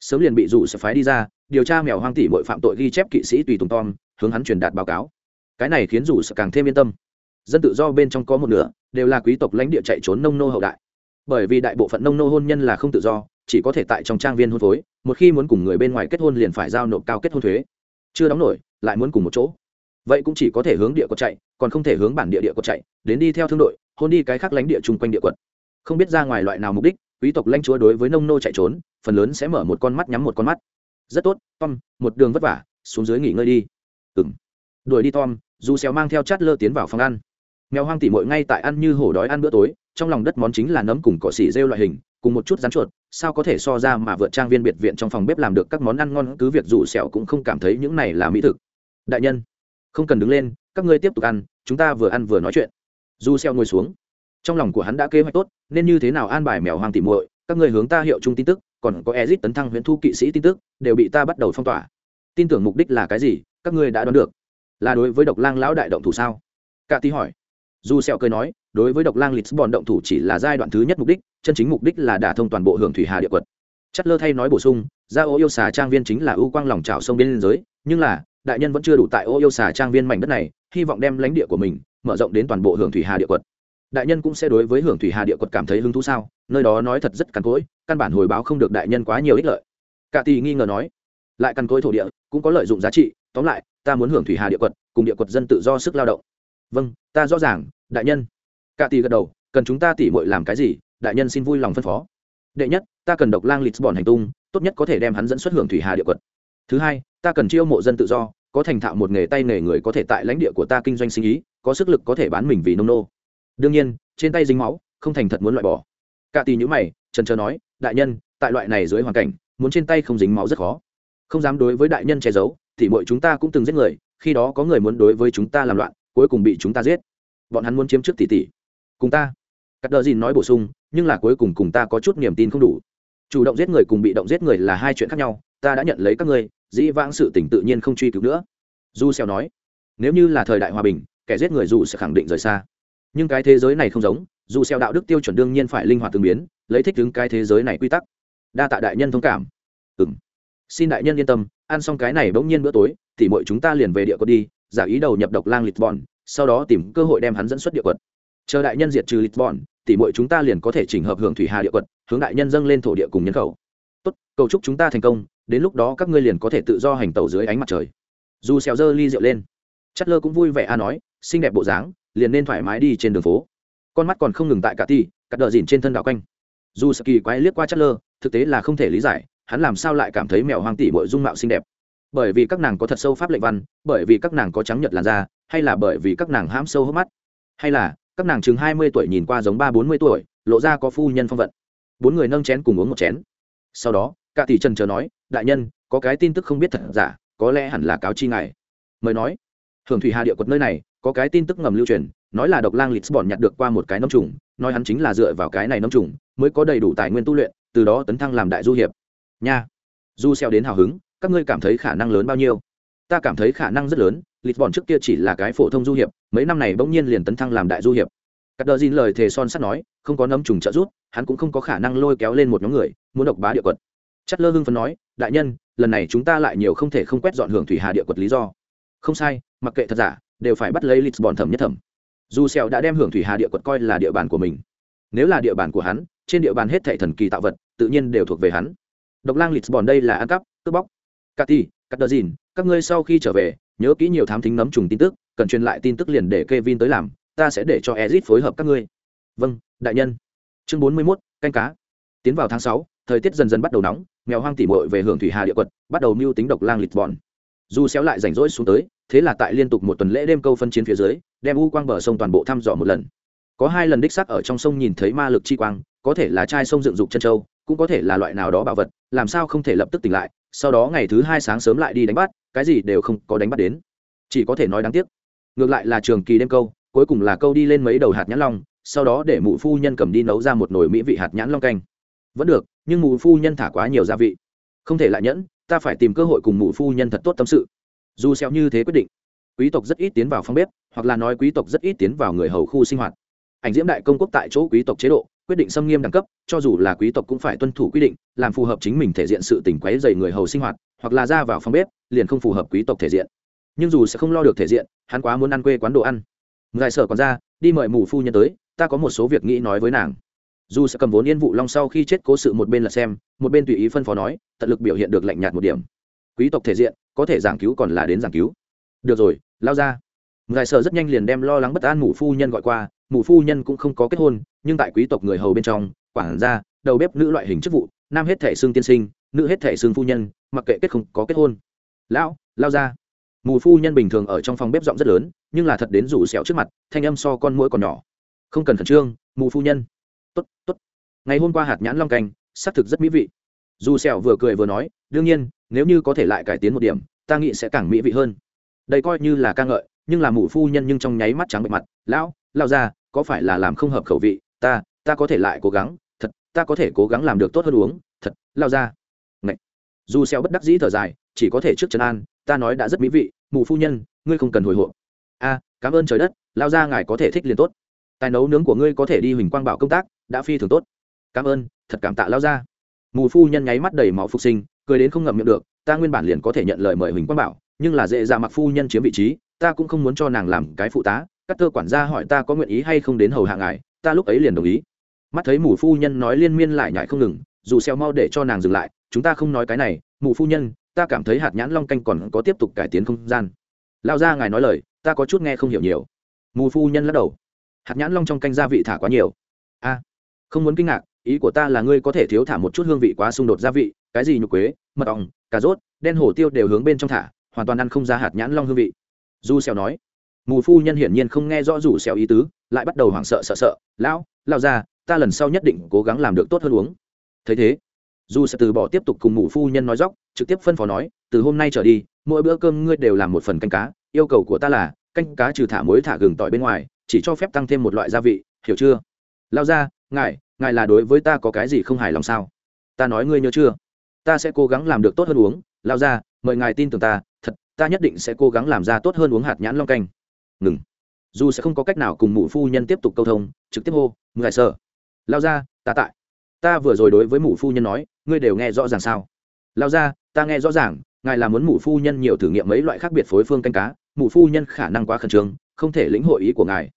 Speaker 1: Sớm liền bị rủ sẽ phái đi ra, điều tra mèo hoang tỷ mội phạm tội ghi chép kỵ sĩ tùy tùng tom, hướng hắn truyền đạt báo cáo. Cái này khiến rủ sẽ càng thêm yên tâm. Dân tự do bên trong có một nửa, đều là quý tộc lãnh địa chạy trốn nông nô hậu đại. Bởi vì đại bộ phận nông nô hôn nhân là không tự do, chỉ có thể tại trong trang viên hôn phối, một khi muốn cùng người bên ngoài kết hôn liền phải giao nộp cao kết hôn thuế. Chưa đóng nổi, lại muốn cùng một chỗ vậy cũng chỉ có thể hướng địa quật chạy, còn không thể hướng bản địa địa quật chạy, đến đi theo thương đội, hôn đi cái khác lánh địa chung quanh địa quật. Không biết ra ngoài loại nào mục đích, quý tộc lãnh chúa đối với nông nô chạy trốn, phần lớn sẽ mở một con mắt nhắm một con mắt. Rất tốt, tom, một đường vất vả, xuống dưới nghỉ ngơi đi. Ừ m đuổi đi, tom, dù xéo mang theo chát lơ tiến vào phòng ăn. Mèo hoang tỉ mội ngay tại ăn như hổ đói ăn bữa tối, trong lòng đất món chính là nấm cùng cỏ xỉ rêu loại hình, cùng một chút rắn chuột, sao có thể so ra mà vượt trang viên biệt viện trong phòng bếp làm được các món ăn ngon, cứ việc dù sẹo cũng không cảm thấy những này là mỹ thực. Đại nhân không cần đứng lên, các ngươi tiếp tục ăn, chúng ta vừa ăn vừa nói chuyện. Du Xeo ngồi xuống, trong lòng của hắn đã kế hoạch tốt, nên như thế nào an bài mèo hoang tỉ muội, các ngươi hướng ta hiệu chung tin tức, còn có ezit tấn thăng huyện thu kỵ sĩ tin tức, đều bị ta bắt đầu phong tỏa. Tin tưởng mục đích là cái gì, các ngươi đã đoán được. Là đối với độc lang lão đại động thủ sao? Cả tí hỏi. Du sẹo cười nói, đối với độc lang lisbon động thủ chỉ là giai đoạn thứ nhất mục đích, chân chính mục đích là đả thông toàn bộ hưởng thủy hà địa quật chất lơ thay nói bổ sung, gia ô yêu xà trang viên chính là ưu quang lòng trào sông biên giới, nhưng là đại nhân vẫn chưa đủ tại ô yêu xà trang viên mảnh đất này, hy vọng đem lãnh địa của mình mở rộng đến toàn bộ hưởng thủy hà địa quật. Đại nhân cũng sẽ đối với hưởng thủy hà địa quật cảm thấy hứng thú sao? Nơi đó nói thật rất cằn cỗi, căn bản hồi báo không được đại nhân quá nhiều ích lợi. Cả tỷ nghi ngờ nói, lại cằn cỗi thổ địa, cũng có lợi dụng giá trị, tóm lại, ta muốn hưởng thủy hà địa quật, cùng địa quật dân tự do sức lao động. Vâng ta rõ ràng, đại nhân. Cả tỷ gật đầu, cần chúng ta tỉ mội làm cái gì? Đại nhân xin vui lòng phân phó. Đệ nhất, ta cần độc lang lisbon hành tung, tốt nhất có thể đem hắn dẫn xuất hưởng thủy hà địa quật. Thứ hai ta cần chiêu mộ dân tự do, có thành thạo một nghề tay nghề người có thể tại lãnh địa của ta kinh doanh sinh ý, có sức lực có thể bán mình vì nông nô. Đương nhiên, trên tay dính máu, không thành thật muốn loại bỏ. Cả tỷ nhữ mày, trần trờ nói, đại nhân, tại loại này dưới hoàn cảnh, muốn trên tay không dính máu rất khó. Không dám đối với đại nhân che giấu, thì mọi chúng ta cũng từng giết người, khi đó có người muốn đối với chúng ta làm loạn, cuối cùng bị chúng ta giết. Bọn hắn muốn chiếm trước tỷ tỷ. Cùng ta. Cắt đờ dìn nói bổ sung, nhưng là cuối cùng cùng ta có chút niềm tin không đủ. Chủ động giết người cùng bị động giết người là hai chuyện khác nhau, ta đã nhận lấy các ngươi dĩ vãng sự tỉnh tự nhiên không truy cứu nữa. Du xeo nói, nếu như là thời đại hòa bình, kẻ giết người dù sẽ khẳng định rời xa. Nhưng cái thế giới này không giống, dù xeo đạo đức tiêu chuẩn đương nhiên phải linh hoạt tương biến, lấy thích ứng cái thế giới này quy tắc. Đa tạ đại nhân thông cảm. Ừm. Xin đại nhân yên tâm, ăn xong cái này bỗng nhiên bữa tối thì mọi chúng ta liền về địa quật đi, giả ý đầu nhập độc lang lịch bọn sau đó tìm cơ hội đem hắn dẫn xuất địa quật chờ đại nhân diệt trừ lịch bọn thì mọi chúng ta liền có thể chỉnh hợp hưởng thủy hà địa quật hướng đại nhân dâng lên thổ địa cùng nhân khẩu. Tốt, cầu chúc chúng ta thành công đến lúc đó các ngươi liền có thể tự do hành tẩu dưới ánh mặt trời. Dù xèo dơ ly rượu lên. Chất lơ cũng vui vẻ a nói, xinh đẹp bộ dáng, liền nên thoải mái đi trên đường phố. Con mắt còn không ngừng tại cả ti cắt đờ dìn trên thân đạo quanh. Dù sợ kỳ quái liếc qua chất lơ, thực tế là không thể lý giải, hắn làm sao lại cảm thấy mèo hoang tỷ bội dung mạo xinh đẹp? Bởi vì các nàng có thật sâu pháp lệnh văn, bởi vì các nàng có trắng nhật làn da, hay là bởi vì các nàng hãm sâu hốc mắt? Hay là, các nàng chừng hai mươi tuổi nhìn qua giống ba bốn mươi tuổi, lộ ra có phu nhân phong vận. Bốn người nâng chén cùng uống một chén. Sau đó cả tỷ trần chờ nói đại nhân có cái tin tức không biết thật giả có lẽ hẳn là cáo chi ngài. Mời nói hưởng thủy hà địa quật nơi này có cái tin tức ngầm lưu truyền nói là độc lang lisbon nhặt được qua một cái nông trùng nói hắn chính là dựa vào cái này nông trùng mới có đầy đủ tài nguyên tu luyện từ đó tấn thăng làm đại du hiệp. Nha du xeo đến hào hứng các ngươi cảm thấy khả năng lớn bao nhiêu? Ta cảm thấy khả năng rất lớn lisbon trước kia chỉ là cái phổ thông du hiệp mấy năm này bỗng nhiên liền tấn thăng làm đại du hiệp. Cắt đờ dìn lời thề son sắt nói không có nấm trùng trợ giúp, hắn cũng không có khả năng lôi kéo lên một nhóm người muốn độc bá địa quật chất lơ hưng phấn nói đại nhân lần này chúng ta lại nhiều không thể không quét dọn hưởng thủy hà địa quật lý do. Không sai mặc kệ thật giả đều phải bắt lấy lisbon thẩm nhất thẩm. Dù sẹo đã đem hưởng thủy hà địa quật coi là địa bàn của mình. Nếu là địa bàn của hắn trên địa bàn hết thảy thần kỳ tạo vật tự nhiên đều thuộc về hắn. Độc lang lisbon đây là ăn cắp cướp bóc. Cati, cắt các ngươi sau khi trở về nhớ kỹ nhiều thám thính nấm trùng tin tức cần truyền lại tin tức liền để Kevin tới làm ta sẽ để cho Ezit phối hợp các ngươi. Vâng đại nhân. Chương bốn mươi 41, canh cá. Tiến vào tháng sáu thời tiết dần dần bắt đầu nóng, mèo hoang tỉ mội về hưởng thủy hà địa quật, bắt đầu mưu tính độc lang lịch bọn. Dù xéo lại rảnh rỗi xuống tới, thế là tại liên tục một tuần lễ đêm câu phân chiến phía dưới, đem u quang bờ sông toàn bộ thăm dò một lần. Có hai lần đích xác ở trong sông nhìn thấy ma lực chi quang, có thể là chai sông dựng dục chân châu, cũng có thể là loại nào đó bảo vật, làm sao không thể lập tức tỉnh lại, sau đó ngày thứ hai sáng sớm lại đi đánh bắt, cái gì đều không có đánh bắt đến. Chỉ có thể nói đáng tiếc. Ngược lại là trường kỳ đêm câu, cuối cùng là câu đi lên mấy đầu hạt nhãn long, sau đó để mụ phu nhân cầm đi nấu ra một nồi mỹ vị hạt nhãn long canh vẫn được, nhưng mụ phu nhân thả quá nhiều gia vị. Không thể lại nhẫn, ta phải tìm cơ hội cùng mụ phu nhân thật tốt tâm sự. Dù xéo như thế quyết định, quý tộc rất ít tiến vào phòng bếp, hoặc là nói quý tộc rất ít tiến vào người hầu khu sinh hoạt. Ảnh diễm đại công quốc tại chỗ quý tộc chế độ, quyết định xâm nghiêm đẳng cấp, cho dù là quý tộc cũng phải tuân thủ quy định, làm phù hợp chính mình thể diện sự tình quấy dày người hầu sinh hoạt, hoặc là ra vào phòng bếp, liền không phù hợp quý tộc thể diện. Nhưng dù sẽ không lo được thể diện, hắn quá muốn ăn quê quán đồ ăn. Ngài sở còn ra đi mời mù phu nhân tới, ta có một số việc nghĩ nói với nàng dù sẽ cầm vốn yên vụ long sau khi chết cố sự một bên là xem, một bên tùy ý phân phó nói, tận lực biểu hiện được lạnh nhạt một điểm. Quý tộc thể diện, có thể giảng cứu còn là đến giảng cứu. Được rồi, lao ra. Ngài sợ rất nhanh liền đem lo lắng bất an mụ phu nhân gọi qua, mụ phu nhân cũng không có kết hôn, nhưng tại quý tộc người hầu bên trong, quản gia, đầu bếp nữ loại hình chức vụ, nam hết thể xương tiên sinh, nữ hết thể xương phu nhân, mặc kệ kết không có kết hôn. Lão, lao ra. Mù phu nhân bình thường ở trong phòng bếp giọng rất lớn, nhưng là thật đến rủ sẹo trước mặt, thanh âm so con mũi còn nhỏ. Không cần khẩn trương mù phu nhân tốt tốt. Ngày hôm qua hạt nhãn long canh, xác thực rất mỹ vị. Dù sẹo vừa cười vừa nói, đương nhiên, nếu như có thể lại cải tiến một điểm, ta nghĩ sẽ càng mỹ vị hơn. Đây coi như là ca ngợi, nhưng là mù phu nhân nhưng trong nháy mắt trắng bệch mặt, lão lao ra có phải là làm không hợp khẩu vị? Ta ta có thể lại cố gắng, thật, ta có thể cố gắng làm được tốt hơn uống, thật lao ra Ngậy. dù xeo bất đắc dĩ thở dài, chỉ có thể trước chân an, ta nói đã rất mỹ vị mù phu nhân, ngươi không cần hồi hộp. A, cảm ơn trời đất lao ra ngài có thể thích liền tốt tài nấu nướng của ngươi có thể đi huỳnh quang bảo công tác, đã phi thường tốt. Cảm ơn, thật cảm tạ lao ra mù phu nhân nháy mắt đầy máu phục sinh, cười đến không ngậm miệng được, ta nguyên bản liền có thể nhận lời mời huỳnh quang bảo, nhưng là dễ ra mặc phu nhân chiếm vị trí, ta cũng không muốn cho nàng làm cái phụ tá, các tơ quản gia hỏi ta có nguyện ý hay không đến hầu hạ ngài, ta lúc ấy liền đồng ý. Mắt thấy mù phu nhân nói liên miên lại nhại không ngừng, dù xeo mau để cho nàng dừng lại, chúng ta không nói cái này, mù phu nhân, ta cảm thấy hạt nhãn long canh còn có tiếp tục cải tiến không gian. Lao ra ngài nói lời, ta có chút nghe không hiểu nhiều. Mù phu nhân lắc đầu hạt nhãn long trong canh gia vị thả quá nhiều. A, không muốn kinh ngạc, ý của ta là ngươi có thể thiếu thả một chút hương vị quá xung đột gia vị, cái gì nhục quế, mật ong, cà rốt, đen hổ tiêu đều hướng bên trong thả, hoàn toàn ăn không ra hạt nhãn long hương vị. Du xèo nói, mù phu nhân hiển nhiên không nghe rõ rủ xèo ý tứ, lại bắt đầu hoảng sợ sợ sợ, lão lao ra ta lần sau nhất định cố gắng làm được tốt hơn uống. Thấy thế, dù sẽ từ bỏ tiếp tục cùng mù phu nhân nói dóc, trực tiếp phân phó nói, từ hôm nay trở đi, mỗi bữa cơm ngươi đều làm một phần canh cá, yêu cầu của ta là, canh cá trừ thả muối thả gừng tỏi bên ngoài chỉ cho phép tăng thêm một loại gia vị, hiểu chưa? Lao ra, ngài ngài là đối với ta có cái gì không hài lòng sao? Ta nói ngươi nhớ chưa? Ta sẽ cố gắng làm được tốt hơn uống. Lao ra, mời ngài tin tưởng ta, thật, ta nhất định sẽ cố gắng làm ra tốt hơn uống hạt nhãn long canh. Ngừng. Dù sẽ không có cách nào cùng mụ phu nhân tiếp tục câu thông, trực tiếp hô, ngài sợ. Lao ra, ta tại. Ta vừa rồi đối với mụ phu nhân nói, ngươi đều nghe rõ ràng sao? Lao ra, ta nghe rõ ràng, ngài là muốn mụ phu nhân nhiều thử nghiệm mấy loại khác biệt phối phương canh cá, mụ phu nhân khả năng quá khẩn trương, không thể lĩnh hội ý của ngài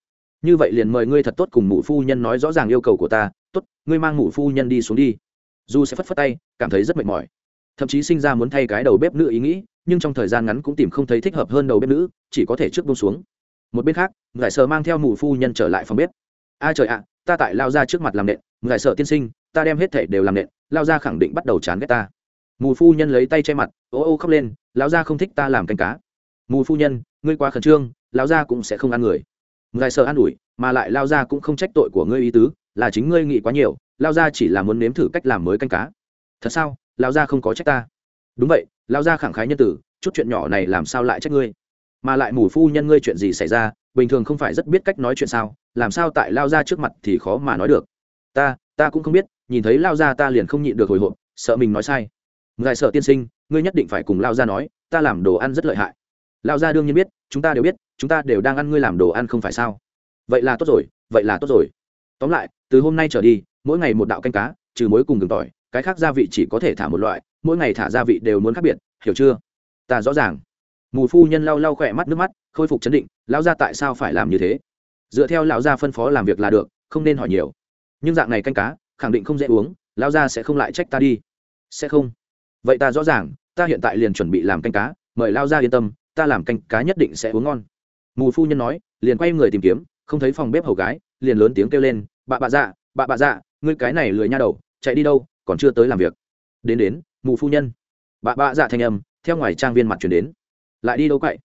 Speaker 1: như vậy liền mời ngươi thật tốt cùng mụ phu nhân nói rõ ràng yêu cầu của ta, tốt, ngươi mang mụ phu nhân đi xuống đi. Dù sẽ phất phất tay, cảm thấy rất mệt mỏi. Thậm chí sinh ra muốn thay cái đầu bếp nữ ý nghĩ, nhưng trong thời gian ngắn cũng tìm không thấy thích hợp hơn đầu bếp nữ, chỉ có thể trước bông xuống. Một bên khác giải sợ mang theo mụ phu nhân trở lại phòng bếp. A trời ạ, ta tại lao ra trước mặt làm nện. Giải sợ tiên sinh, ta đem hết thể đều làm nện, lao ra khẳng định bắt đầu chán ghét ta. Mù phu nhân lấy tay che mặt, ô ô khóc lên lão gia không thích ta làm canh cá. Mù phu nhân, ngươi quá khẩn trương lão gia cũng sẽ không ăn người ngài sợ an ủi, mà lại lao gia cũng không trách tội của ngươi ý tứ, là chính ngươi nghĩ quá nhiều, lao gia chỉ là muốn nếm thử cách làm mới canh cá. Thật sao? Lao gia không có trách ta. Đúng vậy, lao gia khẳng khái nhân tử, chút chuyện nhỏ này làm sao lại trách ngươi? Mà lại mù phu nhân ngươi chuyện gì xảy ra, bình thường không phải rất biết cách nói chuyện sao, làm sao tại lao gia trước mặt thì khó mà nói được? Ta ta cũng không biết, nhìn thấy lao gia ta liền không nhịn được hồi hộp, sợ mình nói sai. Ngài sợ tiên sinh, ngươi nhất định phải cùng lao gia nói, ta làm đồ ăn rất lợi hại lao gia đương nhiên biết, chúng ta đều biết, chúng ta đều đang ăn ngươi làm đồ ăn không phải sao? Vậy là tốt rồi, vậy là tốt rồi. Tóm lại, từ hôm nay trở đi, mỗi ngày một đạo canh cá, trừ muối cùng gừng tỏi, cái khác gia vị chỉ có thể thả một loại, mỗi ngày thả gia vị đều muốn khác biệt, hiểu chưa? Ta rõ ràng. Mù phu nhân lau lau khỏe mắt nước mắt, khôi phục chấn định, lão gia tại sao phải làm như thế? Dựa theo lão gia phân phó làm việc là được, không nên hỏi nhiều. Nhưng dạng này canh cá, khẳng định không dễ uống, lão gia sẽ không lại trách ta đi. Sẽ không. Vậy ta rõ ràng, ta hiện tại liền chuẩn bị làm canh cá, mời lao gia yên tâm ta làm canh cá nhất định sẽ uống ngon. Mù phu nhân nói, liền quay người tìm kiếm, không thấy phòng bếp hầu gái, liền lớn tiếng kêu lên, bà bạ dạ bà bạ dạ ngươi cái này lười nha đầu, chạy đi đâu, còn chưa tới làm việc. Đến đến, mù phu nhân. Bà bạ dạ thanh âm, theo ngoài trang viên mặt chuyển đến. Lại đi đâu cậy?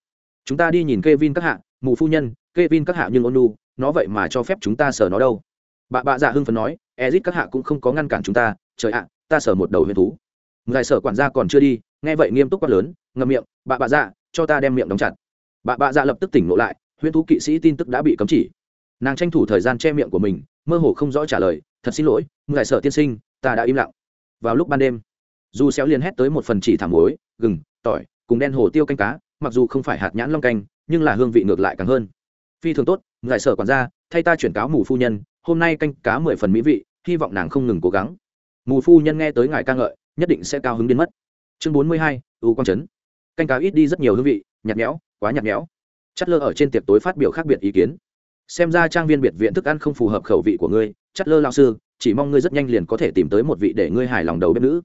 Speaker 1: chúng ta đi nhìn k e vin các hạ. Mù phu nhân k e vin các hạ nhưng ôn nó vậy mà cho phép chúng ta sờ nó đâu. Bà bạ dạ hưng phấn nói, ezit các hạ cũng không có ngăn cản chúng ta, trời ạ, ta sờ một đầu huyền thú. Ngài sở quản gia còn chưa đi, nghe vậy nghiêm túc quát lớn, ngậm miệng, bà bạ dạ cho ta đem miệng đóng chặt. Bà bạ dạ lập tức tỉnh ngộ lại, huyễn thú kỵ sĩ tin tức đã bị cấm chỉ. Nàng tranh thủ thời gian che miệng của mình, mơ hồ không rõ trả lời, thật xin lỗi, ngài sở tiên sinh, ta đã im lặng. Vào lúc ban đêm, dù xéo liền hét tới một phần chỉ thảm muối, gừng, tỏi, cùng đen hồ tiêu canh cá, mặc dù không phải hạt nhãn long canh, nhưng là hương vị ngược lại càng hơn. Phi thường tốt, ngài sở quản gia, thay ta chuyển cáo mù phu nhân, hôm nay canh cá mười phần mỹ vị, hy vọng nàng không ngừng cố gắng. Mù phu nhân nghe tới ngài ca ngợi, nhất định sẽ cao hứng đến mất. Chương bốn mươi hai, U quang trấn canh cá ít đi rất nhiều hương vị, nhạt nhẽo, quá nhạt nhẽo. Chất lơ ở trên tiệc tối phát biểu khác biệt ý kiến. Xem ra trang viên biệt viện thức ăn không phù hợp khẩu vị của ngươi chất lơ lao sư, chỉ mong ngươi rất nhanh liền có thể tìm tới một vị để ngươi hài lòng đầu bếp nữ.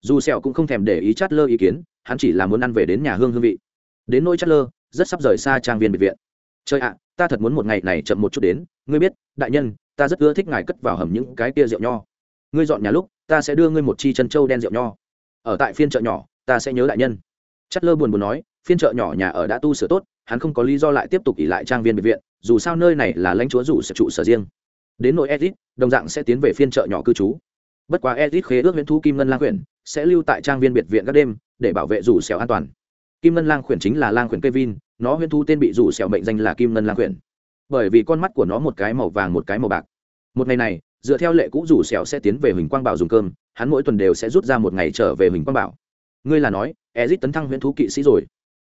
Speaker 1: Dù sẹo cũng không thèm để ý chát lơ ý kiến, hắn chỉ là muốn ăn về đến nhà hương hương vị. Đến nỗi chát lơ rất sắp rời xa trang viên biệt viện. Trời ạ, ta thật muốn một ngày này chậm một chút đến, ngươi biết, đại nhân, ta rất ưa thích ngài cất vào hầm những cái kia rượu nho. Ngươi dọn nhà lúc, ta sẽ đưa ngươi một chi chân trâu đen rượu nho. Ở tại phiên chợ nhỏ, ta sẽ nhớ đại nhân chất lơ buồn buồn nói, phiên chợ nhỏ nhà ở đã tu sửa tốt, hắn không có lý do lại tiếp tục ỉ lại trang viên biệt viện, dù sao nơi này là lãnh chúa rủ sẽ trụ sở riêng. Đến nội edit đồng dạng sẽ tiến về phiên chợ nhỏ cư trú. Bất quá edit khế ước huyễn thu kim ngân lang khuyển sẽ lưu tại trang viên biệt viện các đêm, để bảo vệ rủ xẻo an toàn. Kim ngân lang khuyển chính là lang khuyển kevin, nó huyễn thu tên bị rủ xẻo mệnh danh là kim ngân lang khuyển bởi vì con mắt của nó một cái màu vàng một cái màu bạc. Một ngày này, dựa theo lệ cũ rủ xẻo sẽ tiến về huỳnh quang bảo dùng cơm, hắn mỗi tuần đều sẽ rút ra một ngày trở về huỳnh quang bảo. Ngươi là nói ezit tấn thăng huyễn thú kỵ sĩ rồi.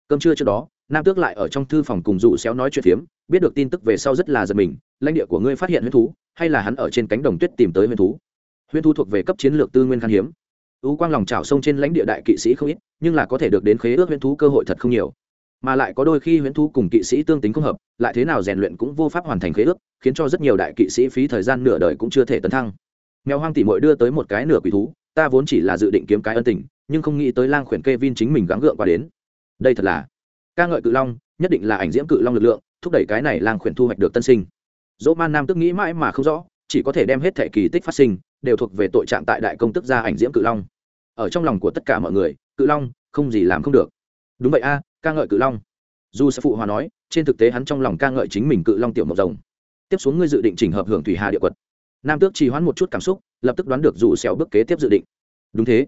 Speaker 1: Cơm trưa trước đó, nam tước lại ở trong thư phòng cùng rủ xéo nói chuyện phiếm, biết được tin tức về sau rất là giật mình, lãnh địa của ngươi phát hiện huyễn thú, hay là hắn ở trên cánh đồng tuyết tìm tới huyễn thú? Huyễn thú thuộc về cấp chiến lược tư nguyên khan hiếm. Ưu quang lòng trào sông trên lãnh địa đại kỵ sĩ không ít, nhưng là có thể được đến khế ước huyễn thú cơ hội thật không nhiều. Mà lại có đôi khi huyễn thú cùng kỵ sĩ tương tính không hợp, lại thế nào rèn luyện cũng vô pháp hoàn thành khế ước, khiến cho rất nhiều đại kỵ sĩ phí thời gian nửa đời cũng chưa thể tấn thăng. Mèo hoang tỉ mội đưa tới một cái nửa quỷ thú, ta vốn chỉ là dự định kiếm cái ân tình nhưng không nghĩ tới lang khuyển kê vin chính mình gắng gượng qua đến. Đây thật là ca ngợi cự long, nhất định là ảnh diễm cự long lực lượng, thúc đẩy cái này lang khuyển thu hoạch được tân sinh. Dỗ man nam tức nghĩ mãi mà không rõ, chỉ có thể đem hết thẻ kỳ tích phát sinh, đều thuộc về tội trạng tại đại công tức gia ảnh diễm cự long. Ở trong lòng của tất cả mọi người, cự long, không gì làm không được. Đúng vậy a, ca ngợi cự long. Dù sẽ phụ hòa nói, trên thực tế hắn trong lòng ca ngợi chính mình cự long tiểu mộc rồng. Tiếp xuống ngươi dự định chỉnh hợp hưởng thủy hà địa quật. Nam tước trì hoãn một chút cảm xúc, lập tức đoán được dù xẻo bước kế tiếp dự định. Đúng thế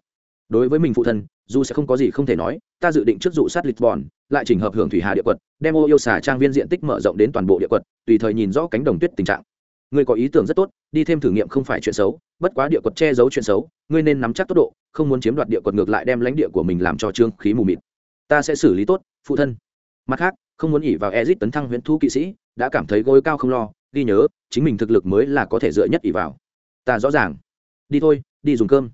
Speaker 1: đối với mình phụ thân, dù sẽ không có gì không thể nói, ta dự định trước dụ sát lisbon, lại chỉnh hợp hưởng thủy hà địa quật, đem ô yêu xà trang viên diện tích mở rộng đến toàn bộ địa quật, tùy thời nhìn rõ cánh đồng tuyết tình trạng. Ngươi có ý tưởng rất tốt, đi thêm thử nghiệm không phải chuyện xấu, bất quá địa quật che giấu chuyện xấu, ngươi nên nắm chắc tốc độ, không muốn chiếm đoạt địa quật ngược lại đem lãnh địa của mình làm cho trương khí mù mịt. Ta sẽ xử lý tốt, phụ thân. Mặt khác, không muốn ỉ vào ezit tấn thăng huyễn thu kỵ sĩ, đã cảm thấy gối cao không lo, ghi nhớ, chính mình thực lực mới là có thể dựa nhất ỉ vào. Ta rõ ràng. Đi thôi, đi dùng cơm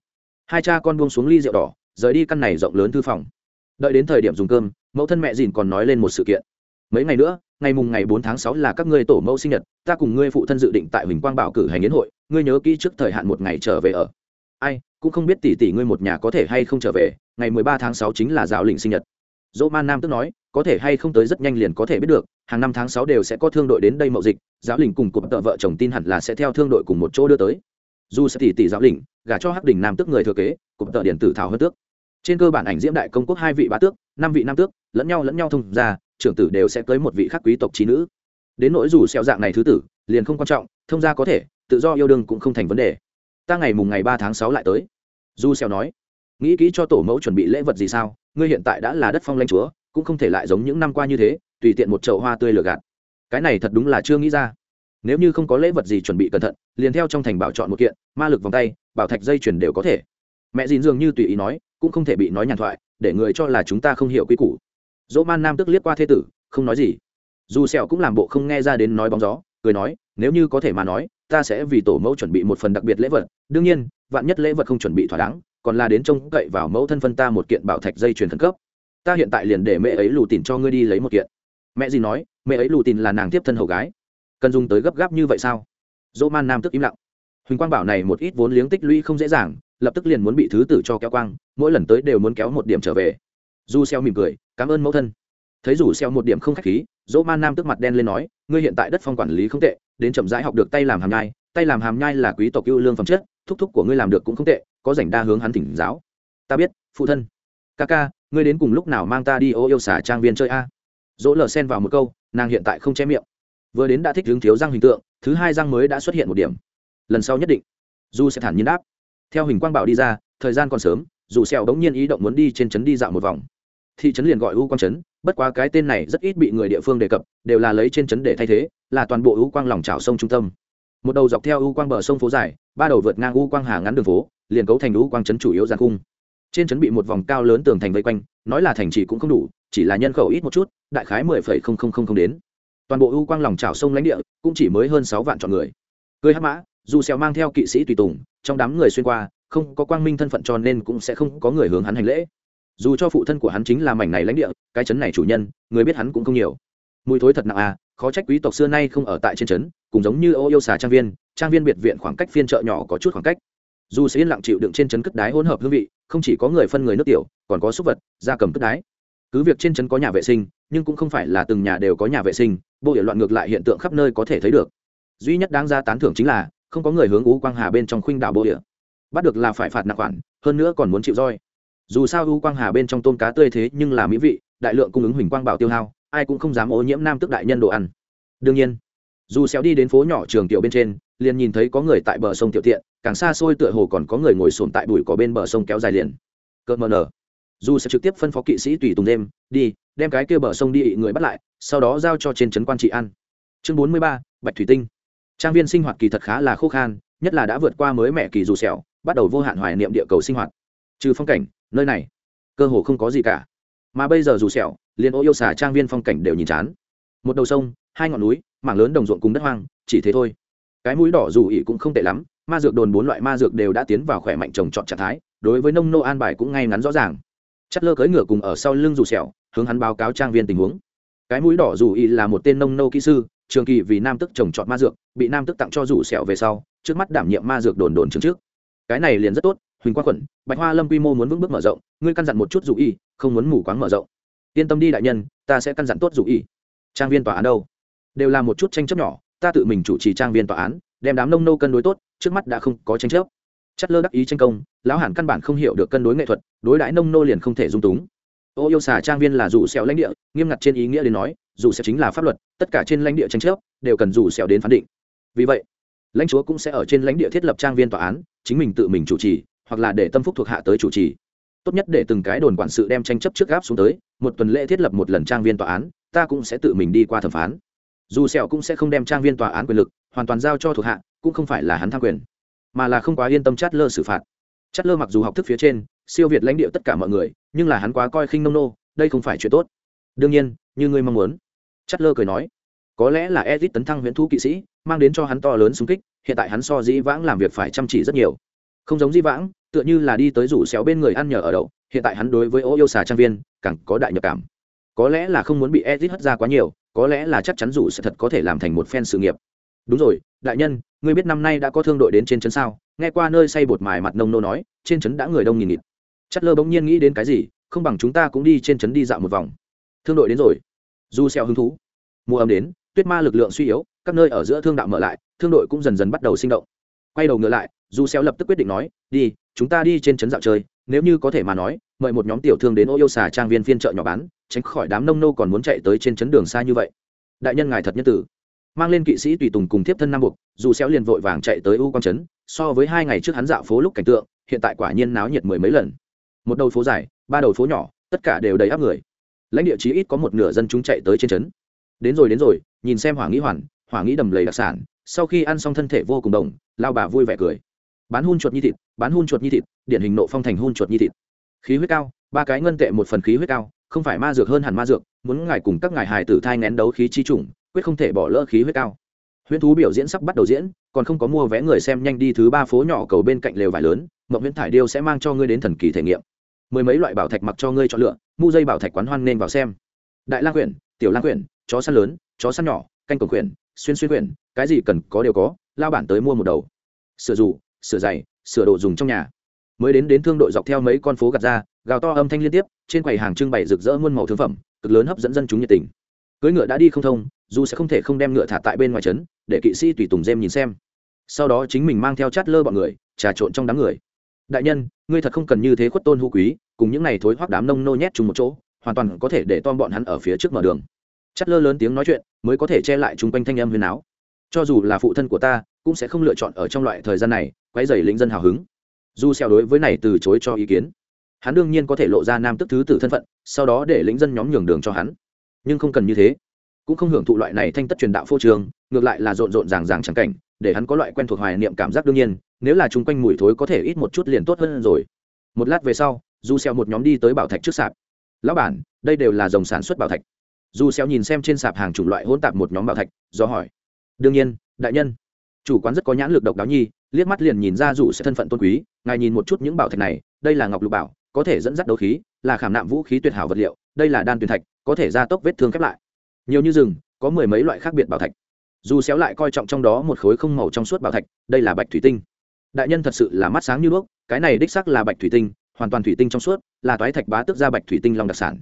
Speaker 1: hai cha con buông xuống ly rượu đỏ, rời đi căn này rộng lớn thư phòng. Đợi đến thời điểm dùng cơm, mẫu thân mẹ dìn còn nói lên một sự kiện. Mấy ngày nữa, ngày mùng ngày bốn tháng sáu là các ngươi tổ mẫu sinh nhật, ta cùng ngươi phụ thân dự định tại huỳnh quang bảo cử hành yến hội, ngươi nhớ kỹ trước thời hạn một ngày trở về ở. Ai, cũng không biết tỷ tỷ ngươi một nhà có thể hay không trở về, ngày mười ba tháng sáu chính là giáo lĩnh sinh nhật. Dỗ man nam tức nói, có thể hay không tới rất nhanh liền có thể biết được, hàng năm tháng sáu đều sẽ có thương đội đến đây mậu dịch, giáo lĩnh cùng cụm tợ vợ chồng tin hẳn là sẽ theo thương đội cùng một chỗ đưa tới. Dù sẽ tỷ tỷ giáo lĩnh gả cho hắc đình nam tước người thừa kế cụm tợ điện tử thảo hơn tước. Trên cơ bản ảnh diễm đại công quốc hai vị bá tước, năm vị nam tước, lẫn nhau lẫn nhau thông ra, trưởng tử đều sẽ cưới một vị khác quý tộc trí nữ. Đến nỗi dù xeo dạng này thứ tử, liền không quan trọng, thông gia có thể, tự do yêu đương cũng không thành vấn đề. Ta ngày mùng ngày ba tháng sáu lại tới. Du xeo nói, nghĩ kỹ cho tổ mẫu chuẩn bị lễ vật gì sao? Ngươi hiện tại đã là đất phong lãnh chúa, cũng không thể lại giống những năm qua như thế, tùy tiện một chậu hoa tươi lừa gạt. Cái này thật đúng là chưa nghĩ ra. Nếu như không có lễ vật gì chuẩn bị cẩn thận, liền theo trong thành bảo chọn một kiện, ma lực vòng tay bảo thạch dây chuyền đều có thể. Mẹ dìn dường như tùy ý nói, cũng không thể bị nói nhàn thoại, để người cho là chúng ta không hiểu quy củ. Dỗ man nam tức liếc qua thế tử, không nói gì. Dù sẹo cũng làm bộ không nghe ra đến nói bóng gió, cười nói, nếu như có thể mà nói, ta sẽ vì tổ mẫu chuẩn bị một phần đặc biệt lễ vật. Đương nhiên, vạn nhất lễ vật không chuẩn bị thỏa đáng, còn là đến trông cậy vào mẫu thân phân ta một kiện bảo thạch dây chuyền khẩn cấp. Ta hiện tại liền để mẹ ấy lù tìm cho ngươi đi lấy một kiện. Mẹ gì nói, mẹ ấy lù tìm là nàng tiếp thân hầu gái. Cần dùng tới gấp gáp như vậy sao? Dỗ man nam tức im lặng huỳnh quang bảo này một ít vốn liếng tích lũy không dễ dàng, lập tức liền muốn bị thứ tử cho kéo quang, mỗi lần tới đều muốn kéo một điểm trở về. Du xeo mỉm cười, cảm ơn mẫu thân. Thấy rủ xeo một điểm không khách khí, dỗ man nam tức mặt đen lên nói, ngươi hiện tại đất phong quản lý không tệ, đến chậm rãi học được tay làm hàm nhai, tay làm hàm nhai là quý tộc ưu lương phẩm chất, thúc thúc của ngươi làm được cũng không tệ, có rảnh đa hướng hắn thỉnh giáo. Ta biết, phụ thân. Ca ca, ngươi đến cùng lúc nào mang ta đi ô yêu xả trang viên chơi a? Dỗ lờ xen vào một câu, nàng hiện tại không che miệng. Vừa đến đã thích hướng thiếu răng hình tượng, thứ hai răng mới đã xuất hiện một điểm lần sau nhất định. Du sẽ thản nhiên đáp. Theo hình quang bảo đi ra, thời gian còn sớm, dù sẹo đống nhiên ý động muốn đi trên trấn đi dạo một vòng. Thị trấn liền gọi u quang trấn, bất quá cái tên này rất ít bị người địa phương đề cập, đều là lấy trên trấn để thay thế, là toàn bộ u quang lòng trào sông trung tâm. Một đầu dọc theo u quang bờ sông phố dài, ba đầu vượt ngang u quang hà ngắn đường phố, liền cấu thành u quang trấn chủ yếu giàn cung trên trấn bị một vòng cao lớn tường thành vây quanh, nói là thành trì cũng không đủ, chỉ là nhân khẩu ít một chút, đại khái mười phẩy không không không không đến. Toàn bộ u quang lòng trào sông lãnh địa, cũng chỉ mới hơn sáu vạn chọn người. Cười hắc mã dù xèo mang theo kỵ sĩ tùy tùng, trong đám người xuyên qua, không có quang minh thân phận cho nên cũng sẽ không có người hướng hắn hành lễ. Dù cho phụ thân của hắn chính là mảnh này lãnh địa, cái chấn này chủ nhân, người biết hắn cũng không nhiều. Mùi thối thật nặng à khó trách quý tộc xưa nay không ở tại trên trấn cùng giống như ô yêu xà trang viên trang viên biệt viện khoảng cách phiên chợ nhỏ có chút khoảng cách. Dù sẽ yên lặng chịu đựng trên trấn cất đái hỗn hợp hương vị, không chỉ có người phân người nước tiểu, còn có súc vật da cầm cất đái. Cứ việc trên trấn có nhà vệ sinh, nhưng cũng không phải là từng nhà đều có nhà vệ sinh, bộ địa loạn ngược lại hiện tượng khắp nơi có thể thấy được. Duy nhất đáng ra tán thưởng chính là không có người hướng ú quang hà bên trong khuynh đảo bộ địa. Bắt được là phải phạt nặng khoản, hơn nữa còn muốn chịu roi. Dù sao ú quang hà bên trong tôm cá tươi thế nhưng là mỹ vị, đại lượng cung ứng huỳnh quang bảo tiêu hao, ai cũng không dám ô nhiễm nam tức đại nhân đồ ăn. Đương nhiên, dù xéo đi đến phố nhỏ trường tiểu bên trên, liền nhìn thấy có người tại bờ sông tiểu thiện càng xa xôi tựa hồ còn có người ngồi sồn tại bụi cỏ bên bờ sông kéo dài liền. Cợt mờ nở. Dù sẽ trực tiếp phân phó kỵ sĩ tùy tùng đêm, đi, đem cái kia bờ sông đi người bắt lại, sau đó giao cho trên trấn quan trị ăn chương bốn mươi ba, bạch thủy tinh trang viên sinh hoạt kỳ thật khá là khô khan, nhất là đã vượt qua mới mẹ kỳ dù sẹo, bắt đầu vô hạn hoài niệm địa cầu sinh hoạt. Trừ phong cảnh, nơi này, cơ hồ không có gì cả. Mà bây giờ dù sẹo, liền ô yêu xà trang viên phong cảnh đều nhìn chán. Một đầu sông, hai ngọn núi, mảng lớn đồng ruộng cùng đất hoang, chỉ thế thôi. Cái mũi đỏ dù ỉ cũng không tệ lắm, ma dược đồn bốn loại ma dược đều đã tiến vào khỏe mạnh trồng trọt trạng thái, đối với nông nô an bài cũng ngay ngắn rõ ràng. Chất lơ cưỡi ngựa cùng ở sau lưng dù sẹo, hướng hắn báo cáo trang viên tình huống. Cái mũi đỏ dù ỉ là một tên nông nô kỹ sư trường kỳ vì nam tức trồng trọt ma dược, bị nam tức tặng cho rủ sẹo về sau, trước mắt đảm nhiệm ma dược đồn đồn trước trước cái này liền rất tốt, huỳnh quang khuẩn, bạch hoa lâm quy mô muốn vững bước mở rộng, ngươi căn dặn một chút dù y, không muốn mù quáng mở rộng. Yên tâm đi đại nhân, ta sẽ căn dặn tốt dù y. Trang viên tòa án đâu? Đều là một chút tranh chấp nhỏ, ta tự mình chủ trì trang viên tòa án, đem đám nông nô cân đối tốt, trước mắt đã không có tranh chấp. Chất lơ đắc ý tranh công, lão hẳn căn bản không hiểu được cân đối nghệ thuật, đối đãi nông nô liền không thể dung túng. Ô yêu xà trang viên là rủ sẹo lãnh địa, nghiêm ngặt trên ý nghĩa đến nói dù sẽ chính là pháp luật, tất cả trên lãnh địa tranh chấp đều cần dù sẹo đến phán định. Vì vậy, lãnh chúa cũng sẽ ở trên lãnh địa thiết lập trang viên tòa án, chính mình tự mình chủ trì, hoặc là để tâm phúc thuộc hạ tới chủ trì. Tốt nhất để từng cái đồn quản sự đem tranh chấp trước gáp xuống tới, một tuần lễ thiết lập một lần trang viên tòa án, ta cũng sẽ tự mình đi qua thẩm phán. Dù sẹo cũng sẽ không đem trang viên tòa án quyền lực hoàn toàn giao cho thuộc hạ, cũng không phải là hắn tham quyền, mà là không quá yên tâm chát lơ xử phạt. Chát lơ mặc dù học thức phía trên, siêu việt lãnh địa tất cả mọi người, nhưng là hắn quá coi khinh nông nô, đây không phải chuyện tốt. Đương nhiên, như ngươi mong muốn. Chất lơ cười nói, có lẽ là Ezit tấn thăng huyễn thú kỵ sĩ, mang đến cho hắn to lớn xung kích, hiện tại hắn so dĩ vãng làm việc phải chăm chỉ rất nhiều. Không giống dĩ vãng, tựa như là đi tới rủ xéo bên người ăn nhờ ở đậu, hiện tại hắn đối với ô yêu xà trang viên, càng có đại nhập cảm. Có lẽ là không muốn bị Ezit hất ra quá nhiều, có lẽ là chắc chắn rủ sẽ thật có thể làm thành một phen sự nghiệp. Đúng rồi, đại nhân, ngươi biết năm nay đã có thương đội đến trên trấn sao? Nghe qua nơi say bột mài mặt nông nô nói, trên trấn đã người đông nghìn nghịt. Chất lơ bỗng nhiên nghĩ đến cái gì, không bằng chúng ta cũng đi trên trấn đi dạo một vòng. Thương đội đến rồi du xeo hứng thú. Mùa ấm đến, tuyết ma lực lượng suy yếu, các nơi ở giữa thương đạo mở lại, thương đội cũng dần dần bắt đầu sinh động. Quay đầu ngựa lại du xeo lập tức quyết định nói, đi, chúng ta đi trên trấn dạo chơi, nếu như có thể mà nói, mời một nhóm tiểu thương đến ô yêu xà trang viên phiên chợ nhỏ bán, tránh khỏi đám nông nô còn muốn chạy tới trên trấn đường xa như vậy. Đại nhân ngài thật nhân tử. Mang lên kỵ sĩ tùy tùng cùng tiếp thân nam buộc dù xéo liền vội vàng chạy tới u quang trấn, so với hai ngày trước hắn dạo phố lúc cảnh tượng, hiện tại quả nhiên náo nhiệt mười mấy lần. Một đầu phố dài, ba đầu phố nhỏ, tất cả đều đầy áp người lãnh địa chí ít có một nửa dân chúng chạy tới trên trấn. Đến rồi đến rồi, nhìn xem hỏa nghĩ hoàn, hỏa nghĩ đầm lầy đặc sản, sau khi ăn xong thân thể vô cùng đồng, lao bà vui vẻ cười. Bán hun chuột như thịt, bán hun chuột như thịt, điển hình nộ phong thành hun chuột như thịt. Khí huyết cao, ba cái ngân tệ một phần khí huyết cao, không phải ma dược hơn hẳn ma dược, muốn ngài cùng các ngài hài tử thai ngén đấu khí chi trùng quyết không thể bỏ lỡ khí huyết cao. Huyễn thú biểu diễn sắp bắt đầu diễn, còn không có mua vé người xem nhanh đi thứ ba phố nhỏ cầu bên cạnh lều vải lớn, mộng huyễn thải điêu sẽ mang cho ngươi đến thần kỳ thể nghiệm mười mấy loại bảo thạch mặc cho ngươi chọn lựa, mu dây bảo thạch quán hoan nên vào xem. Đại lang quyển, tiểu lang quyển, chó săn lớn, chó săn nhỏ, canh cổng quyển, xuyên xuyên quyển, cái gì cần có đều có, lao bản tới mua một đầu. Sửa dù, sửa giày, sửa đồ dùng trong nhà. Mới đến đến thương đội dọc theo mấy con phố gạt ra, gào to âm thanh liên tiếp, trên quầy hàng trưng bày rực rỡ muôn màu thương phẩm, cực lớn hấp dẫn dân chúng nhiệt tình. Cưới ngựa đã đi không thông, dù sẽ không thể không đem ngựa thả tại bên ngoài trấn, để kỵ sĩ tùy tùng dêm nhìn xem. Sau đó chính mình mang theo chát lơ bọn người, trà trộn trong đám người đại nhân, ngươi thật không cần như thế khuất tôn hữu quý, cùng những này thối hoác đám nông nô nhét chung một chỗ, hoàn toàn có thể để tom bọn hắn ở phía trước mở đường. Chắt lơ lớn tiếng nói chuyện, mới có thể che lại chung quanh thanh âm huyền áo. Cho dù là phụ thân của ta, cũng sẽ không lựa chọn ở trong loại thời gian này, quấy dày lính dân hào hứng. Dù xeo đối với này từ chối cho ý kiến, hắn đương nhiên có thể lộ ra nam tức thứ tử thân phận, sau đó để lính dân nhóm nhường đường cho hắn. Nhưng không cần như thế, cũng không hưởng thụ loại này thanh tất truyền đạo phô trường ngược lại là rộn rộn ràng ràng chẳng cảnh, để hắn có loại quen thuộc hoài niệm cảm giác đương nhiên nếu là chung quanh mùi thối có thể ít một chút liền tốt hơn rồi. Một lát về sau du xeo một nhóm đi tới bảo thạch trước sạp. Lão bản, đây đều là dòng sản xuất bảo thạch. Du xeo nhìn xem trên sạp hàng chủng loại hỗn tạp một nhóm bảo thạch, do hỏi. Đương nhiên, đại nhân. Chủ quán rất có nhãn lực độc đáo nhi, liếc mắt liền nhìn ra dù sẽ thân phận tôn quý, ngài nhìn một chút những bảo thạch này, đây là ngọc lục bảo, có thể dẫn dắt đấu khí, là khảm nạm vũ khí tuyệt hảo vật liệu, đây là đan tuyền thạch, có thể gia tốc vết thương khép lại. Nhiều như rừng, có mười mấy loại khác biệt bảo thạch. Dù xéo lại coi trọng trong đó một khối không màu trong suốt bảo thạch, đây là bạch thủy tinh đại nhân thật sự là mắt sáng như đuốc, cái này đích xác là bạch thủy tinh, hoàn toàn thủy tinh trong suốt, là toái thạch bá tước ra bạch thủy tinh long đặc sản.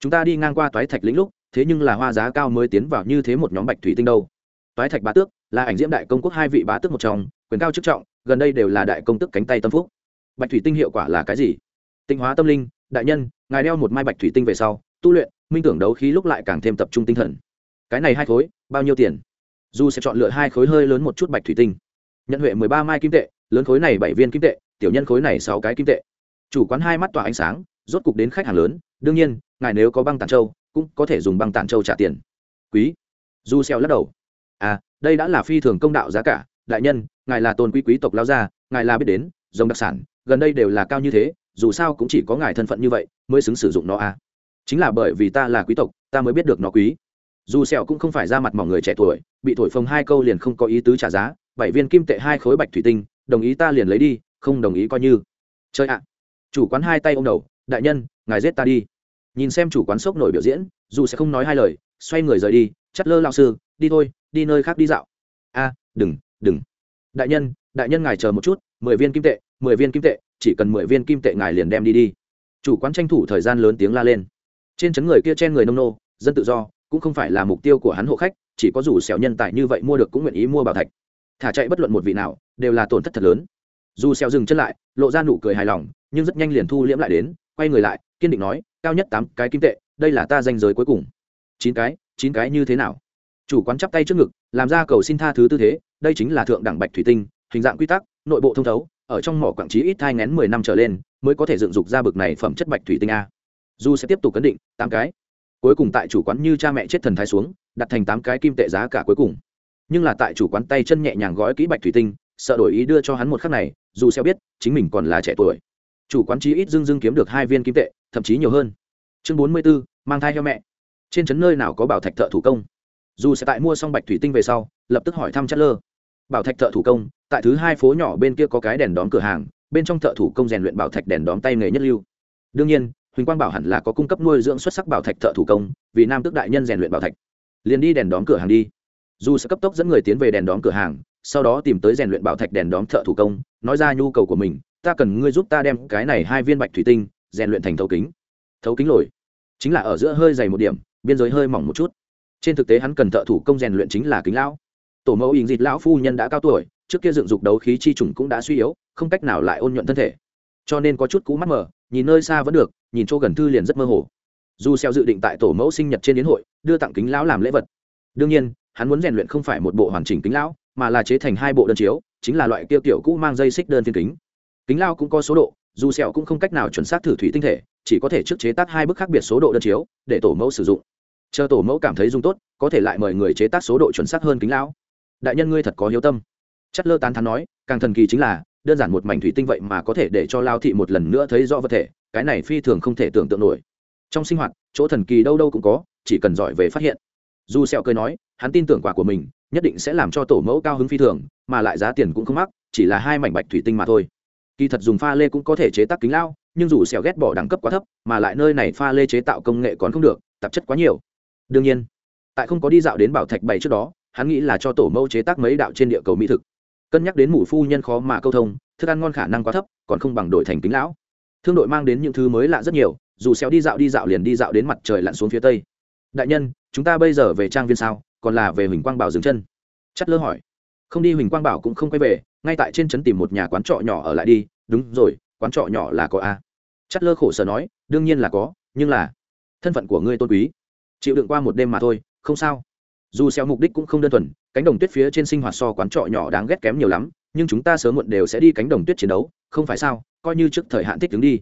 Speaker 1: Chúng ta đi ngang qua toái thạch lĩnh lúc, thế nhưng là hoa giá cao mới tiến vào như thế một nhóm bạch thủy tinh đâu. Toái thạch bá tước, là ảnh diễm đại công quốc hai vị bá tước một trong, quyền cao chức trọng, gần đây đều là đại công tức cánh tay tâm phúc. Bạch thủy tinh hiệu quả là cái gì? Tinh hóa tâm linh, đại nhân, ngài đeo một mai bạch thủy tinh về sau, tu luyện, minh tưởng đấu khí lúc lại càng thêm tập trung tinh thần. Cái này hai khối, bao nhiêu tiền? Dù sẽ chọn lựa hai khối hơi lớn một chút bạch thủy tinh. Nhận huệ mười ba mai kim tệ lớn khối này bảy viên kim tệ, tiểu nhân khối này sáu cái kim tệ. Chủ quán hai mắt tỏa ánh sáng, rốt cục đến khách hàng lớn, đương nhiên, ngài nếu có băng tản châu cũng có thể dùng băng tản châu trả tiền. Quý. Du xeo lắc đầu. À đây đã là phi thường công đạo giá cả, đại nhân, ngài là tôn quý quý tộc lao gia, ngài là biết đến rồng đặc sản, gần đây đều là cao như thế, dù sao cũng chỉ có ngài thân phận như vậy mới xứng sử dụng nó à. Chính là bởi vì ta là quý tộc, ta mới biết được nó quý. Dù sẹo cũng không phải ra mặt mỏng người trẻ tuổi, bị thổi phồng hai câu liền không có ý tứ trả giá, bảy viên kim tệ hai khối bạch thủy tinh đồng ý ta liền lấy đi, không đồng ý coi như. Chơi ạ. Chủ quán hai tay ôm đầu, đại nhân, ngài giết ta đi. Nhìn xem chủ quán sốc nổi biểu diễn, dù sẽ không nói hai lời, xoay người rời đi, chắt lơ lao sư, đi thôi, đi nơi khác đi dạo. A, đừng đừng. Đại nhân đại nhân ngài chờ một chút, mười viên kim tệ, mười viên kim tệ, chỉ cần mười viên kim tệ ngài liền đem đi đi. Chủ quán tranh thủ thời gian lớn tiếng la lên. Trên chấn người kia chen người nông nô, dân tự do, cũng không phải là mục tiêu của hắn hộ khách, chỉ có rủ xẻo nhân tài như vậy mua được cũng nguyện ý mua bảo thạch thả chạy bất luận một vị nào, đều là tổn thất thật lớn. Dù xeo dừng chân lại, lộ ra nụ cười hài lòng, nhưng rất nhanh liền thu liễm lại đến, quay người lại, kiên định nói, cao nhất tám cái kim tệ, đây là ta danh giới cuối cùng. Chín cái chín cái như thế nào? Chủ quán chắp tay trước ngực, làm ra cầu xin tha thứ tư thế, đây chính là thượng đẳng bạch thủy tinh, hình dạng quy tắc, nội bộ thông thấu, ở trong mỏ quảng trí ít thai ngén mười năm trở lên, mới có thể dựng dục ra bực này phẩm chất bạch thủy tinh a. Du sẽ tiếp tục cấn định, tám cái. Cuối cùng tại chủ quán như cha mẹ chết thần thái xuống, đặt thành tám cái kim tệ giá cả cuối cùng nhưng là tại chủ quán tay chân nhẹ nhàng gói kỹ bạch thủy tinh, sợ đổi ý đưa cho hắn một khắc này, dù sẽ biết, chính mình còn là trẻ tuổi. Chủ quán chí ít dưng dưng kiếm được hai viên kim tệ, thậm chí nhiều hơn. Chương bốn mươi b ố mang thai theo mẹ. Trên trấn nơi nào có bảo thạch thợ thủ công? Dù sẽ tại mua xong bạch thủy tinh về sau, lập tức hỏi thăm chất lơ. Bảo thạch thợ thủ công, tại thứ hai phố nhỏ bên kia có cái đèn đóm cửa hàng, bên trong thợ thủ công rèn luyện bảo thạch đèn đóm tay nghề nhất lưu. Đương nhiên, huỳnh quang bảo hẳn là có cung cấp nuôi dưỡng xuất sắc bảo thạch thợ thủ công, vì nam tước đại nhân rèn luyện bảo thạch. Liền đi đèn đóm cửa hàng đi dù sẽ cấp tốc dẫn người tiến về đèn đóm cửa hàng, sau đó tìm tới rèn luyện bảo thạch đèn đóm thợ thủ công, nói ra nhu cầu của mình, ta cần ngươi giúp ta đem cái này hai viên bạch thủy tinh rèn luyện thành thấu kính. Thấu kính lồi. Chính là ở giữa hơi dày một điểm, biên giới hơi mỏng một chút. Trên thực tế hắn cần thợ thủ công rèn luyện chính là kính lão. Tổ mẫu ình dịt lão phu nhân đã cao tuổi, trước kia dựng dục đấu khí chi trùng cũng đã suy yếu, không cách nào lại ôn nhuận thân thể. Cho nên có chút cũ mắt mờ, nhìn nơi xa vẫn được, nhìn chỗ gần thư liền rất mơ hồ. Dù xeo dự định tại tổ mẫu sinh nhật trên đến hội, đưa tặng kính lão làm lễ vật. Đương nhiên hắn muốn rèn luyện không phải một bộ hoàn chỉnh kính lão, mà là chế thành hai bộ đơn chiếu, chính là loại tiêu tiểu cũ mang dây xích đơn phiên kính. Kính lao cũng có số độ, dù sẹo cũng không cách nào chuẩn xác thử thủy tinh thể, chỉ có thể trước chế tác hai bức khác biệt số độ đơn chiếu, để tổ mẫu sử dụng. Chờ tổ mẫu cảm thấy dùng tốt, có thể lại mời người chế tác số độ chuẩn xác hơn kính lão. Đại nhân ngươi thật có hiếu tâm. Chất lơ tán thán nói, càng thần kỳ chính là, đơn giản một mảnh thủy tinh vậy mà có thể để cho lao thị một lần nữa thấy rõ vật thể, cái này phi thường không thể tưởng tượng nổi. Trong sinh hoạt, chỗ thần kỳ đâu đâu cũng có, chỉ cần giỏi về phát hiện dù sẹo cười nói, hắn tin tưởng quả của mình, nhất định sẽ làm cho tổ mẫu cao hứng phi thường, mà lại giá tiền cũng không mắc, chỉ là hai mảnh bạch thủy tinh mà thôi. Kỳ thật dùng pha lê cũng có thể chế tác kính lao nhưng dù sẹo ghét bỏ đẳng cấp quá thấp, mà lại nơi này pha lê chế tạo công nghệ còn không được, tạp chất quá nhiều. Đương nhiên, tại không có đi dạo đến bảo thạch bảy trước đó, hắn nghĩ là cho tổ mẫu chế tác mấy đạo trên địa cầu mỹ thực. Cân nhắc đến mụ phu nhân khó mà câu thông, thức ăn ngon khả năng quá thấp, còn không bằng đổi thành kính lão. Thương đội mang đến những thứ mới lạ rất nhiều, dù xéo đi dạo đi dạo liền đi dạo đến mặt trời lặn xuống phía tây. Đại nhân chúng ta bây giờ về trang viên sao? Còn là về huỳnh quang bảo dừng chân. Chất lơ hỏi. Không đi, huỳnh quang bảo cũng không quay về, ngay tại trên trấn tìm một nhà quán trọ nhỏ ở lại đi. Đúng rồi, quán trọ nhỏ là có a. Chất lơ khổ sở nói, đương nhiên là có, nhưng là thân phận của ngươi tôn quý. Chịu đựng qua một đêm mà thôi, không sao. Dù xeo mục đích cũng không đơn thuần, cánh đồng tuyết phía trên sinh hoạt so quán trọ nhỏ đáng ghét kém nhiều lắm, nhưng chúng ta sớm muộn đều sẽ đi cánh đồng tuyết chiến đấu, không phải sao? Coi như trước thời hạn thích đứng đi.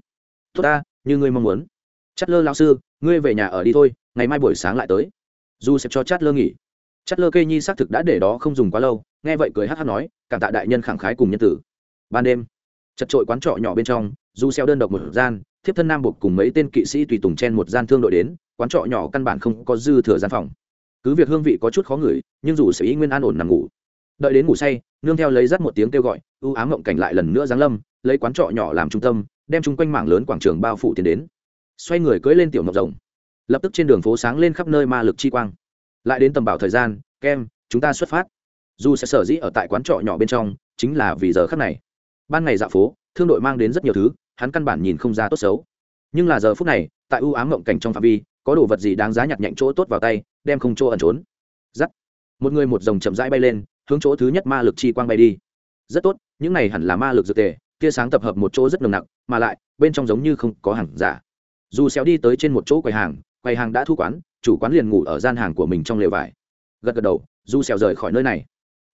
Speaker 1: Tốt ta, như ngươi mong muốn. Chất lơ lão sư, ngươi về nhà ở đi thôi, ngày mai buổi sáng lại tới dù sẽ cho chát lơ nghỉ. Chát lơ cây nhi xác thực đã để đó không dùng quá lâu, nghe vậy cười hát hát nói, cảm tạ đại nhân khẳng khái cùng nhân tử. Ban đêm, chật trội quán trọ nhỏ bên trong, dù xeo đơn độc một gian, thiếp thân nam buộc cùng mấy tên kỵ sĩ tùy tùng chen một gian thương đội đến, quán trọ nhỏ căn bản không có dư thừa gian phòng. Cứ việc hương vị có chút khó ngửi, nhưng dù sẽ ý nguyên an ổn nằm ngủ. Đợi đến ngủ say, nương theo lấy dắt một tiếng kêu gọi, ưu ám mộng cảnh lại lần nữa giáng lâm, lấy quán trọ nhỏ làm trung tâm, đem chung quanh mảng lớn quảng trường bao phủ tiến đến. Xoay người cưỡi lên tiểu mộc rồng lập tức trên đường phố sáng lên khắp nơi ma lực chi quang. Lại đến tầm bảo thời gian, kem, chúng ta xuất phát. Dù sẽ sở dĩ ở tại quán trọ nhỏ bên trong, chính là vì giờ khắc này. Ban ngày dạo phố, thương đội mang đến rất nhiều thứ, hắn căn bản nhìn không ra tốt xấu. Nhưng là giờ phút này, tại ưu ám mộng cảnh trong phạm vi, có đồ vật gì đáng giá nhặt nhạnh chỗ tốt vào tay, đem không chỗ ẩn trốn. Giắt. Một người một dòng chậm rãi bay lên, hướng chỗ thứ nhất ma lực chi quang bay đi. Rất tốt, những này hẳn là ma lực dược tề, tia sáng tập hợp một chỗ rất nồng nặc, mà lại, bên trong giống như không có hàng giả. Dù xéo đi tới trên một chỗ quầy hàng quầy hàng đã thu quán, chủ quán liền ngủ ở gian hàng của mình trong lều vải. Gật gật đầu du xèo rời khỏi nơi này.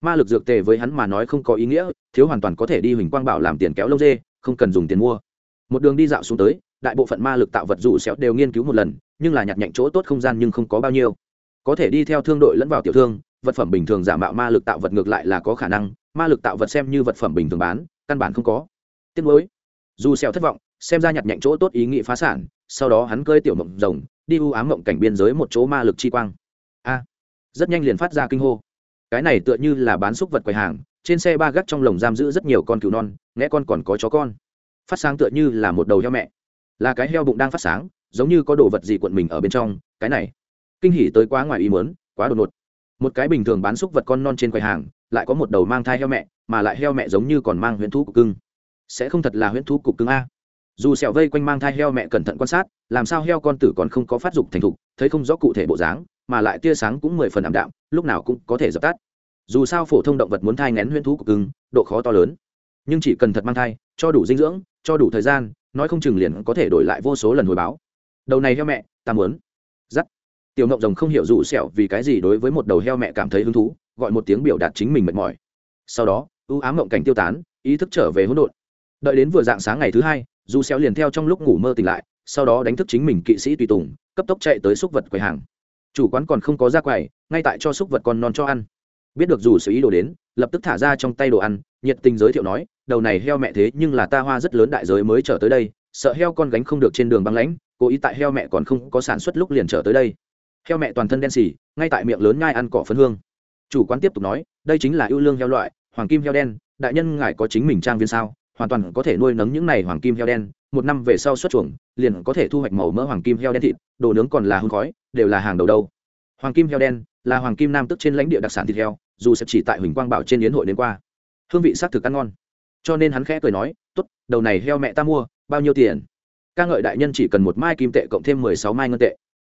Speaker 1: Ma lực dược tề với hắn mà nói không có ý nghĩa, thiếu hoàn toàn có thể đi huỳnh quang bảo làm tiền kéo lông dê, không cần dùng tiền mua. Một đường đi dạo xuống tới, đại bộ phận ma lực tạo vật dù xéo đều nghiên cứu một lần, nhưng là nhặt nhạnh chỗ tốt không gian nhưng không có bao nhiêu. Có thể đi theo thương đội lẫn vào tiểu thương, vật phẩm bình thường giả mạo ma lực tạo vật ngược lại là có khả năng, ma lực tạo vật xem như vật phẩm bình thường bán, căn bản không có. Tiếc nuối. Dù xèo thất vọng, xem ra nhặt nhạnh chỗ tốt ý nghĩ phá sản, sau đó hắn cơi tiểu mộng rồng đi u ám mộng cảnh biên giới một chỗ ma lực chi quang. A, rất nhanh liền phát ra kinh hô. Cái này tựa như là bán xúc vật quầy hàng, trên xe ba gác trong lồng giam giữ rất nhiều con cừu non nghe con còn có chó con. Phát sáng tựa như là một đầu heo mẹ. Là cái heo bụng đang phát sáng, giống như có đồ vật gì cuộn mình ở bên trong, cái này. Kinh hỉ tới quá ngoài ý muốn, quá đột ngột. Một cái bình thường bán xúc vật con non trên quầy hàng, lại có một đầu mang thai heo mẹ, mà lại heo mẹ giống như còn mang huyễn thú cục cưng. Sẽ không thật là huyễn thú cục cưng a dù sẹo vây quanh mang thai heo mẹ cẩn thận quan sát làm sao heo con tử còn không có phát dục thành thục thấy không rõ cụ thể bộ dáng mà lại tia sáng cũng mười phần ảm đạm lúc nào cũng có thể dập tắt. Dù sao phổ thông động vật muốn thai ngén huyễn thú cục cứng, độ khó to lớn. Nhưng chỉ cần thật mang thai cho đủ dinh dưỡng cho đủ thời gian nói không chừng liền có thể đổi lại vô số lần hồi báo. Đầu này heo mẹ ta muốn. Dắt tiểu ngộng rồng không hiểu dù sẹo vì cái gì đối với một đầu heo mẹ cảm thấy hứng thú gọi một tiếng biểu đạt chính mình mệt mỏi. Sau đó ưu ám ngộng cảnh tiêu tán ý thức trở về hỗn độn. Đợi đến vừa dạng sáng ngày thứ hai dù sẹo liền theo trong lúc ngủ mơ tỉnh lại, sau đó đánh thức chính mình kỵ sĩ tùy tùng, cấp tốc chạy tới xúc vật quầy hàng. Chủ quán còn không có ra quầy, ngay tại cho xúc vật con non cho ăn. Biết được dù sự ý đồ đến, lập tức thả ra trong tay đồ ăn, nhiệt tình giới thiệu nói, đầu này heo mẹ thế, nhưng là ta hoa rất lớn đại giới mới trở tới đây, sợ heo con gánh không được trên đường băng lãnh, cố ý tại heo mẹ còn không có sản xuất lúc liền trở tới đây. Heo mẹ toàn thân đen xì, ngay tại miệng lớn nhai ăn cỏ phấn hương. Chủ quán tiếp tục nói, đây chính là ưu lương heo loại, hoàng kim heo đen, đại nhân ngài có chính mình trang viên sao? Hoàn toàn có thể nuôi nấng những này hoàng kim heo đen, một năm về sau xuất chuồng, liền có thể thu hoạch màu mỡ hoàng kim heo đen thịt, đồ nướng còn là hương khói, đều là hàng đầu đâu. Hoàng kim heo đen là hoàng kim nam tức trên lãnh địa đặc sản thịt heo, dù sẽ chỉ tại huỳnh quang bảo trên yến hội đến qua. Hương vị xác thực ăn ngon. Cho nên hắn khẽ cười nói, tốt, đầu này heo mẹ ta mua, bao nhiêu tiền? Ca ngợi đại nhân chỉ cần một mai kim tệ cộng thêm mười sáu mai ngân tệ.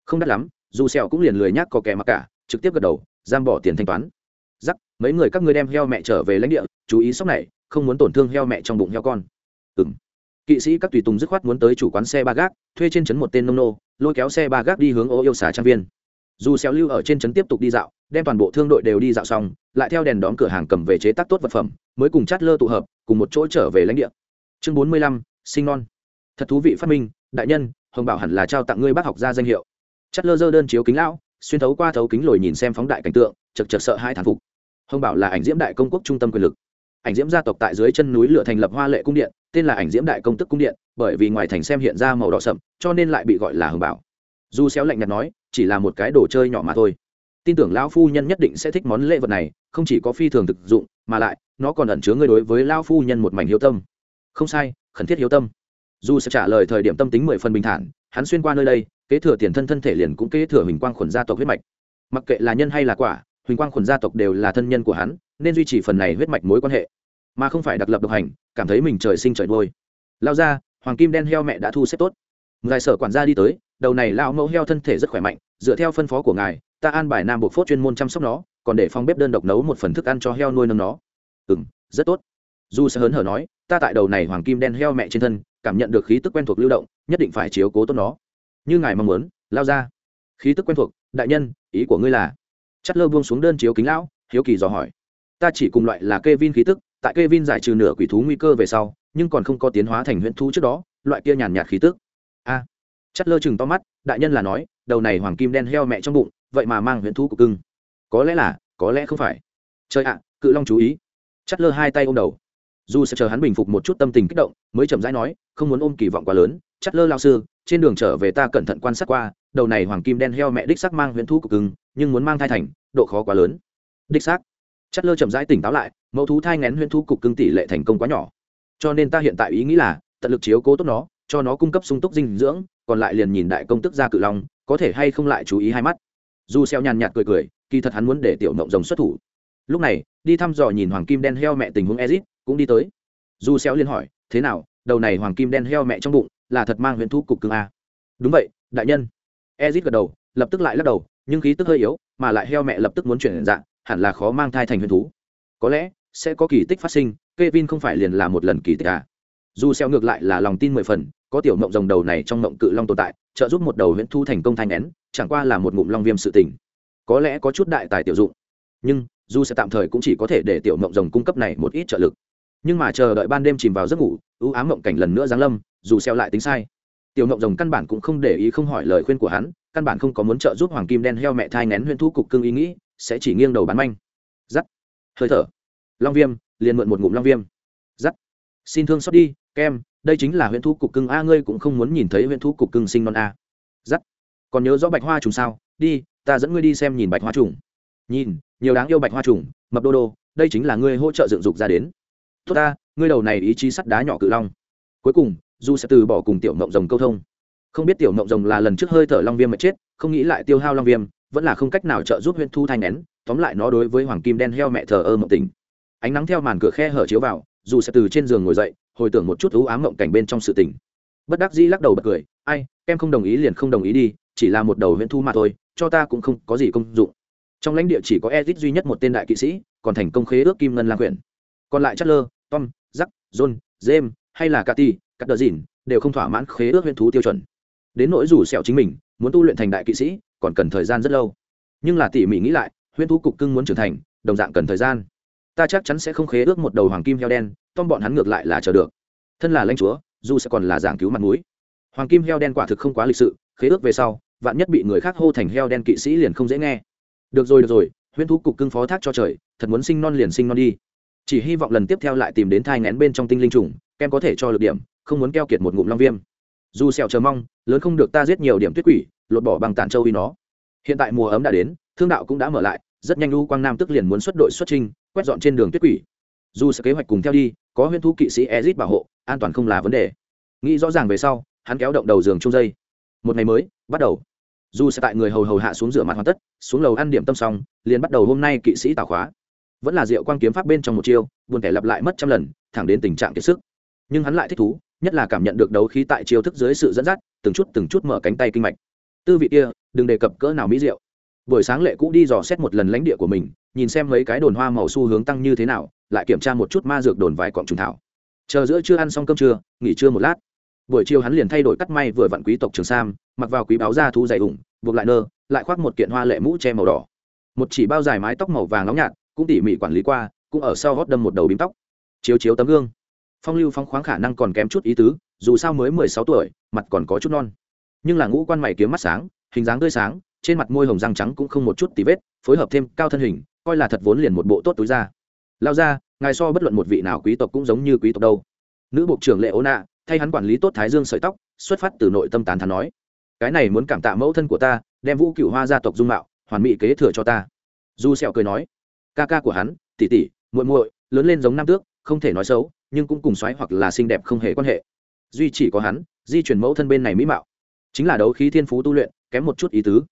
Speaker 1: Không đắt lắm, dù sẹo cũng liền lười nhắc có kẻ mặc cả, trực tiếp gật đầu, giam bỏ tiền thanh toán. Giắc mấy người các ngươi đem heo mẹ trở về lãnh địa, chú ý sóc này không muốn tổn thương heo mẹ trong bụng heo con. Ừm. Kỵ sĩ các tùy tùng dứt khoát muốn tới chủ quán xe ba gác, thuê trên trấn một tên nông nô, lôi kéo xe ba gác đi hướng ô yêu xà trang viên. Dù xéo lưu ở trên trấn tiếp tục đi dạo, đem toàn bộ thương đội đều đi dạo xong, lại theo đèn đón cửa hàng cầm về chế tác tốt vật phẩm, mới cùng chát lơ tụ hợp, cùng một chỗ trở về lãnh địa. Chương bốn mươi lăm, sinh non. Thật thú vị phát minh, đại nhân, hồng bảo hẳn là trao tặng ngươi bác học gia danh hiệu. Chát lơ dơ đơn chiếu kính lão, xuyên thấu qua thấu kính lồi nhìn xem phóng đại cảnh tượng, chật chật sợ hai thản phục. Hồng bảo là ảnh diễm đại công quốc trung tâm quyền lực ảnh diễm gia tộc tại dưới chân núi lửa thành lập hoa lệ cung điện, tên là ảnh diễm đại công tức cung điện, bởi vì ngoài thành xem hiện ra màu đỏ sậm, cho nên lại bị gọi là hồng bảo. Du xéo lạnh nhạt nói, chỉ là một cái đồ chơi nhỏ mà thôi. Tin tưởng lão phu nhân nhất định sẽ thích món lễ vật này, không chỉ có phi thường thực dụng, mà lại, nó còn ẩn chứa ngươi đối với lão phu nhân một mảnh hiếu tâm. Không sai, khẩn thiết hiếu tâm. Dù sẽ trả lời thời điểm tâm tính mười phần bình thản, hắn xuyên qua nơi đây, kế thừa tiền thân thân thể liền cũng kế thừa huỳnh quang khuẩn gia tộc huyết mạch. Mặc kệ là nhân hay là quả, huỳnh quang khuẩn gia tộc đều là thân nhân của hắn nên duy trì phần này huyết mạch mối quan hệ, mà không phải đặc lập độc hành, cảm thấy mình trời sinh trời đôi lao ra, hoàng kim đen heo mẹ đã thu xếp tốt. Ngài sở quản gia đi tới, đầu này lão mẫu heo thân thể rất khỏe mạnh, dựa theo phân phó của ngài, ta an bài nam buộc phốt chuyên môn chăm sóc nó, còn để phong bếp đơn độc nấu một phần thức ăn cho heo nuôi nâng nó. Ừ m rất tốt. Du sẽ hớn hở nói, ta tại đầu này hoàng kim đen heo mẹ trên thân, cảm nhận được khí tức quen thuộc lưu động, nhất định phải chiếu cố tốt nó. Như ngài mong muốn, lao ra. Khí tức quen thuộc, đại nhân, ý của ngươi là? Chất lơ buông xuống đơn chiếu kính lão, hiếu kỳ dò hỏi ta chỉ cùng loại là Kevin khí tức, tại Kevin giải trừ nửa quỷ thú nguy cơ về sau, nhưng còn không có tiến hóa thành huyễn thú trước đó, loại kia nhàn nhạt khí tức. A. Chất lơ chừng to mắt, đại nhân là nói, đầu này hoàng kim đen heo mẹ trong bụng, vậy mà mang huyễn thú của cưng. Có lẽ là, có lẽ không phải. Chơi ạ, cự long chú ý. Chất lơ hai tay ôm đầu. Dù sẽ chờ hắn bình phục một chút tâm tình kích động, mới chậm rãi nói, không muốn ôm kỳ vọng quá lớn. Chất lơ lao sư, trên đường trở về ta cẩn thận quan sát qua, đầu này hoàng kim đen heo mẹ đích xác mang huyễn thú của cưng, nhưng muốn mang thai thành, độ khó quá lớn. Đích xác chất lơ chậm rãi tỉnh táo lại, mẫu thú thai ngén huyễn thú cục cưng tỷ lệ thành công quá nhỏ. Cho nên ta hiện tại ý nghĩ là, tận lực chiếu cố tốt nó, cho nó cung cấp sung túc dinh dưỡng, còn lại liền nhìn đại công tức ra cự long, có thể hay không lại chú ý hai mắt. Dù xeo nhàn nhạt cười cười, kỳ thật hắn muốn để tiểu mộng rồng xuất thủ. Lúc này, đi thăm dò nhìn hoàng kim đen heo mẹ tình huống ezit, cũng đi tới. Du xeo liên hỏi, thế nào? Đầu này hoàng kim đen heo mẹ trong bụng là thật mang huyễn thú cục cưng à? đúng vậy, đại nhân. Ezit gật đầu, lập tức lại lắc đầu, nhưng khí tức hơi yếu, mà lại heo mẹ lập tức muốn chuyển dạng hẳn là khó mang thai thành huyền thú. Có lẽ, sẽ có kỳ tích phát sinh, Kevin không phải liền là một lần kỳ tích à. Dù xeo ngược lại là lòng tin mười phần, có tiểu mộng rồng đầu này trong mộng cự long tồn tại, trợ giúp một đầu huyễn thu thành công thanh nén, chẳng qua là một ngụm long viêm sự tình. Có lẽ có chút đại tài tiểu dụng, nhưng, dù sẽ tạm thời cũng chỉ có thể để tiểu mộng rồng cung cấp này một ít trợ lực. Nhưng mà chờ đợi ban đêm chìm vào giấc ngủ, ưu ám mộng cảnh lần nữa giáng lâm, dù xeo lại tính sai. Tiểu ngộng rồng căn bản cũng không để ý không hỏi lời khuyên của hắn, căn bản không có muốn trợ giúp hoàng kim đen heo mẹ thai nén huyễn thu cục cương ý nghĩ sẽ chỉ nghiêng đầu bán manh. Giắt, hơi thở. Long viêm liền mượn một ngụm long viêm. Giắt, xin thương xót đi kem đây chính là huyện thu cục cưng a ngươi cũng không muốn nhìn thấy huyện thu cục cưng sinh non a. Giắt, còn nhớ rõ bạch hoa trùng sao? Đi ta dẫn ngươi đi xem nhìn bạch hoa trùng. Nhìn nhiều đáng yêu bạch hoa trùng mập đô đô đây chính là ngươi hỗ trợ dựng dục ra đến. Tốt ta ngươi đầu này ý chí sắt đá nhỏ cự long. Cuối cùng du sẽ từ bỏ cùng tiểu mộng rồng câu thông. Không biết tiểu mộng rồng là lần trước hơi thở long viêm mà chết không nghĩ lại tiêu hao long viêm vẫn là không cách nào trợ giúp huyện thu thanh nén tóm lại nó đối với hoàng kim đen heo mẹ thờ ơ mộng tình ánh nắng theo màn cửa khe hở chiếu vào dù sẽ từ trên giường ngồi dậy hồi tưởng một chút ưu ám mộng cảnh bên trong sự tình. Bất đắc dĩ lắc đầu bật cười ai em không đồng ý liền không đồng ý đi chỉ là một đầu huyện thu mà thôi cho ta cũng không có gì công dụng. Trong lãnh địa chỉ có edit duy nhất một tên đại kỵ sĩ còn thành công khế ước kim ngân lang quyển còn lại Chatler, Tom, Jack, John, James hay là Cathy, Cắt Đờ Dìn đều không thỏa mãn khế ước huyện thú tiêu chuẩn. Đến nỗi rủ sẹo chính mình, muốn tu luyện thành đại kỵ sĩ, còn cần thời gian rất lâu. Nhưng là tỉ mỉ nghĩ lại, huyễn thú cục cưng muốn trưởng thành, đồng dạng cần thời gian. Ta chắc chắn sẽ không khế ước một đầu hoàng kim heo đen, Tom bọn hắn ngược lại là chờ được. Thân là lãnh chúa, dù sẽ còn là giảng cứu mặt mũi. Hoàng kim heo đen quả thực không quá lịch sự, khế ước về sau, vạn nhất bị người khác hô thành heo đen kỵ sĩ liền không dễ nghe. Được rồi được rồi, huyễn thú cục cưng phó thác cho trời, thật muốn sinh non liền sinh non đi chỉ hy vọng lần tiếp theo lại tìm đến thai ngén bên trong tinh linh trùng kem có thể cho lực điểm không muốn keo kiệt một ngụm long viêm dù sẹo chờ mong lớn không được ta giết nhiều điểm tuyết quỷ lột bỏ bằng tàn châu uy nó. Hiện tại mùa ấm đã đến, thương đạo cũng đã mở lại, rất nhanh lưu quang nam tức liền muốn xuất đội xuất trinh quét dọn trên đường tuyết quỷ. Dù sẽ kế hoạch cùng theo đi, có huyễn thú kỵ sĩ ezit bảo hộ, an toàn không là vấn đề. Nghĩ rõ ràng về sau, hắn kéo động đầu giường chung dây. Một ngày mới, bắt đầu. Dù sẽ tại người hầu hầu hạ xuống rửa mặt hoàn tất, xuống lầu ăn điểm tâm xong, liền bắt đầu hôm nay kỵ sĩ tảo khóa. Vẫn là diệu quang kiếm pháp bên trong một chiêu, buồn kẻ lặp lại mất trăm lần, thẳng đến tình trạng kiệt sức. Nhưng hắn lại thích thú, nhất là cảm nhận được đấu khí tại chiêu thức dưới sự dẫn dắt, từng chút từng chút mở cánh tay kinh mạch tư vị kia, đừng đề cập cỡ nào mỹ diệu. Buổi sáng lệ cũ đi dò xét một lần lãnh địa của mình, nhìn xem mấy cái đồn hoa màu xu hướng tăng như thế nào, lại kiểm tra một chút ma dược đồn vài cọng trùng thảo. Chờ giữa chưa ăn xong cơm trưa, nghỉ trưa một lát. Buổi chiều hắn liền thay đổi cắt may vừa vặn quý tộc trường sam, mặc vào quý báo da thu dày ủng, buộc lại nơ, lại khoác một kiện hoa lệ mũ che màu đỏ. Một chỉ bao dài mái tóc màu vàng nóng nhạt, cũng tỉ mỉ quản lý qua, cũng ở sau gót đâm một đầu bím tóc. Chiếu chiếu tấm gương. Phong lưu phong khoáng khả năng còn kém chút ý tứ, dù sao mới mười sáu tuổi, mặt còn có chút non nhưng là ngũ quan mày kiếm mắt sáng, hình dáng tươi sáng, trên mặt môi hồng răng trắng cũng không một chút tí vết, phối hợp thêm cao thân hình, coi là thật vốn liền một bộ tốt túi ra lao ra, ngài so bất luận một vị nào quý tộc cũng giống như quý tộc đâu. Nữ bộ trưởng lệ ố nạ, thay hắn quản lý tốt thái dương sợi tóc, xuất phát từ nội tâm tán thán nói, cái này muốn cảm tạ mẫu thân của ta, đem vũ cựu hoa gia tộc dung mạo, hoàn mỹ kế thừa cho ta. Du sẹo cười nói, ca ca của hắn, tỷ tỷ, muội muội, lớn lên giống nam tước, không thể nói xấu, nhưng cũng cùng xoáy hoặc là xinh đẹp không hề quan hệ. Duy chỉ có hắn, di chuyển mẫu thân bên này mỹ mạo chính là đấu khí thiên phú tu luyện, kém một chút ý tứ.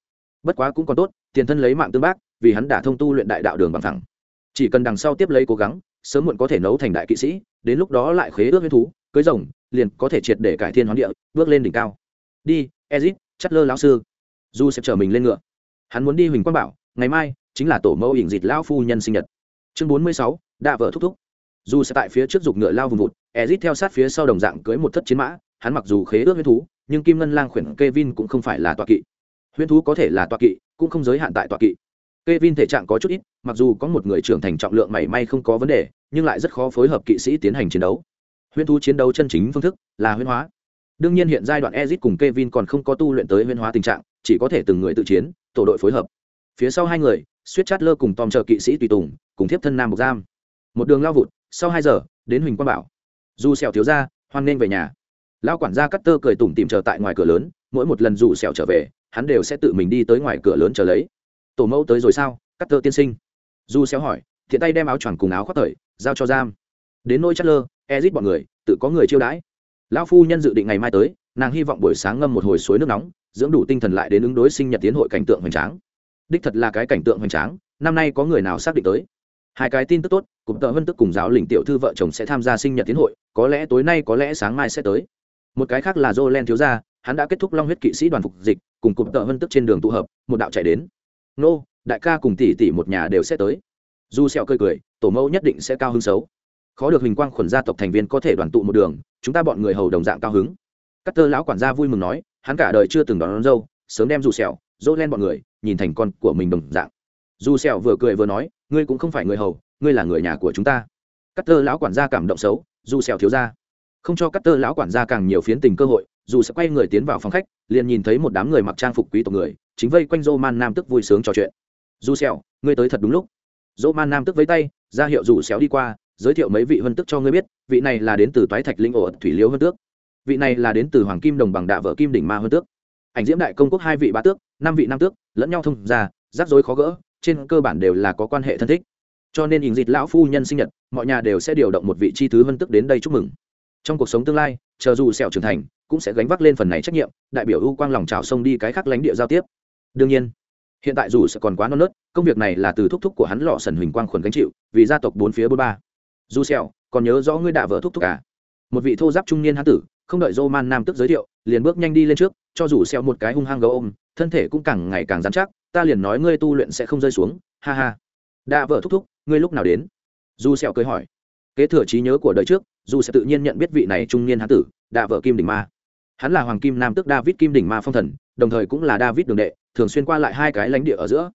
Speaker 1: Bất quá cũng còn tốt, tiền thân lấy mạng tương bác, vì hắn đã thông tu luyện đại đạo đường bằng thẳng. Chỉ cần đằng sau tiếp lấy cố gắng, sớm muộn có thể nấu thành đại kỵ sĩ, đến lúc đó lại khế ước huyết thú, cưới rồng, liền có thể triệt để cải thiên hoán địa, bước lên đỉnh cao. Đi, ezit, chắt lơ lão sư. Du sẽ chở mình lên ngựa. Hắn muốn đi huỳnh quang bảo, ngày mai chính là tổ mẫu ỉnh dịt lão phu nhân sinh nhật. Chương bốn mươi sáu, đạ vợ thúc thúc. Dù sẽ tại phía trước giục ngựa lao vùng vụt, ezit theo sát phía sau đồng dạng cưới một thất chiến mã, hắn mặc dù khế ước huyết thú nhưng kim ngân lang khuyển Kevin cũng không phải là tọa kỵ. Huyễn thú có thể là tọa kỵ, cũng không giới hạn tại tọa kỵ. Kevin thể trạng có chút ít, mặc dù có một người trưởng thành trọng lượng mảy may không có vấn đề, nhưng lại rất khó phối hợp kỵ sĩ tiến hành chiến đấu. Huyễn thú chiến đấu chân chính phương thức là huyễn hóa. Đương nhiên hiện giai đoạn ezit cùng Kevin còn không có tu luyện tới huyễn hóa tình trạng, chỉ có thể từng người tự chiến, tổ đội phối hợp. Phía sau hai người suýt chát lơ cùng tom chờ kỵ sĩ tùy tùng, cùng thiếp thân nam mục giam. Một đường lao vụt, sau hai giờ, đến huỳnh quang bảo. Dù sẹo thiếu ra hoan nên về nhà lao quản gia cắt tơ cười tủm tìm chờ tại ngoài cửa lớn, mỗi một lần rủ sẹo trở về, hắn đều sẽ tự mình đi tới ngoài cửa lớn chờ lấy. Tổ mẫu tới rồi sao cắt tơ tiên sinh? Du sẹo hỏi, thiện tay đem áo choàng cùng áo khoác thời, giao cho giam. Đến nôi chất lơ ezit bọn người, tự có người chiêu đãi. Lão phu nhân dự định ngày mai tới, nàng hy vọng buổi sáng ngâm một hồi suối nước nóng, dưỡng đủ tinh thần lại đến ứng đối sinh nhật tiến hội cảnh tượng hoành tráng. Đích thật là cái cảnh tượng hoành tráng, năm nay có người nào xác định tới? Hai cái tin tức tốt, cùng tờ vân tức cùng giáo lĩnh tiểu thư vợ chồng sẽ tham gia sinh nhật tiến hội, có lẽ tối nay có lẽ sáng mai sẽ tới một cái khác là jolen thiếu gia hắn đã kết thúc long huyết kỵ sĩ đoàn phục dịch cùng cụm tợ vân tức trên đường tụ hợp một đạo chạy đến. Nô đại ca cùng tỷ tỷ một nhà đều sẽ tới. Du sẹo cười cười tổ mẫu nhất định sẽ cao hứng xấu. Khó được hình quang khuẩn gia tộc thành viên có thể đoàn tụ một đường chúng ta bọn người hầu đồng dạng cao hứng. Các tơ lão quản gia vui mừng nói hắn cả đời chưa từng đón, đón dâu sớm đem dù sẹo dỗ bọn người nhìn thành con của mình đồng dạng. Du sẹo vừa cười vừa nói ngươi cũng không phải người hầu ngươi là người nhà của chúng ta. Các tơ lão quản gia cảm động xấu Du sẹo thiếu gia không cho các tơ lão quản gia càng nhiều phiến tình cơ hội, dù sẽ quay người tiến vào phòng khách, liền nhìn thấy một đám người mặc trang phục quý tộc người, chính vây quanh dô man nam tức vui sướng trò chuyện. Dù xẻo ngươi tới thật đúng lúc. Dô man nam tức với tay, ra hiệu dù xéo đi qua, giới thiệu mấy vị vân tức cho ngươi biết, vị này là đến từ toái thạch linh ổ thủy liễu vân tước. Vị này là đến từ hoàng kim đồng bằng đạ vợ kim đỉnh ma vân tước. Ảnh diễm đại công quốc hai vị bá tước, năm vị nam tước, lẫn nhau thông ra rắc rối khó gỡ, trên cơ bản đều là có quan hệ thân thích. Cho nên hình dịch lão phu nhân sinh nhật, mọi nhà đều sẽ điều động một vị chi thứ vân Tước đến đây chúc mừng trong cuộc sống tương lai, chờ dù sẹo trưởng thành, cũng sẽ gánh vác lên phần này trách nhiệm, đại biểu ưu quang lòng trào sông đi cái khác lãnh địa giao tiếp. Đương nhiên, hiện tại dù sẽ còn quá non nớt, công việc này là từ thúc thúc của hắn lọ sần huỳnh quang khuẩn gánh chịu, vì gia tộc bốn phía bốn ba. Dù sẹo, còn nhớ rõ ngươi đã vợ thúc thúc à? Một vị thô giáp trung niên hán tử, không đợi dô man nam tức giới thiệu, liền bước nhanh đi lên trước, cho dù sẹo một cái hung hăng gấu ôm, thân thể cũng càng ngày càng dán chắc, ta liền nói ngươi tu luyện sẽ không rơi xuống, ha ha. Đã vợ thúc thúc, ngươi lúc nào đến? Dù sẹo cười hỏi. Kế thừa trí nhớ của đời trước dù sẽ tự nhiên nhận biết vị này trung niên hán tử đạ vợ kim đỉnh ma. Hắn là hoàng kim nam Tức david kim đỉnh ma phong thần, đồng thời cũng là david đường đệ, thường xuyên qua lại hai cái lãnh địa ở giữa.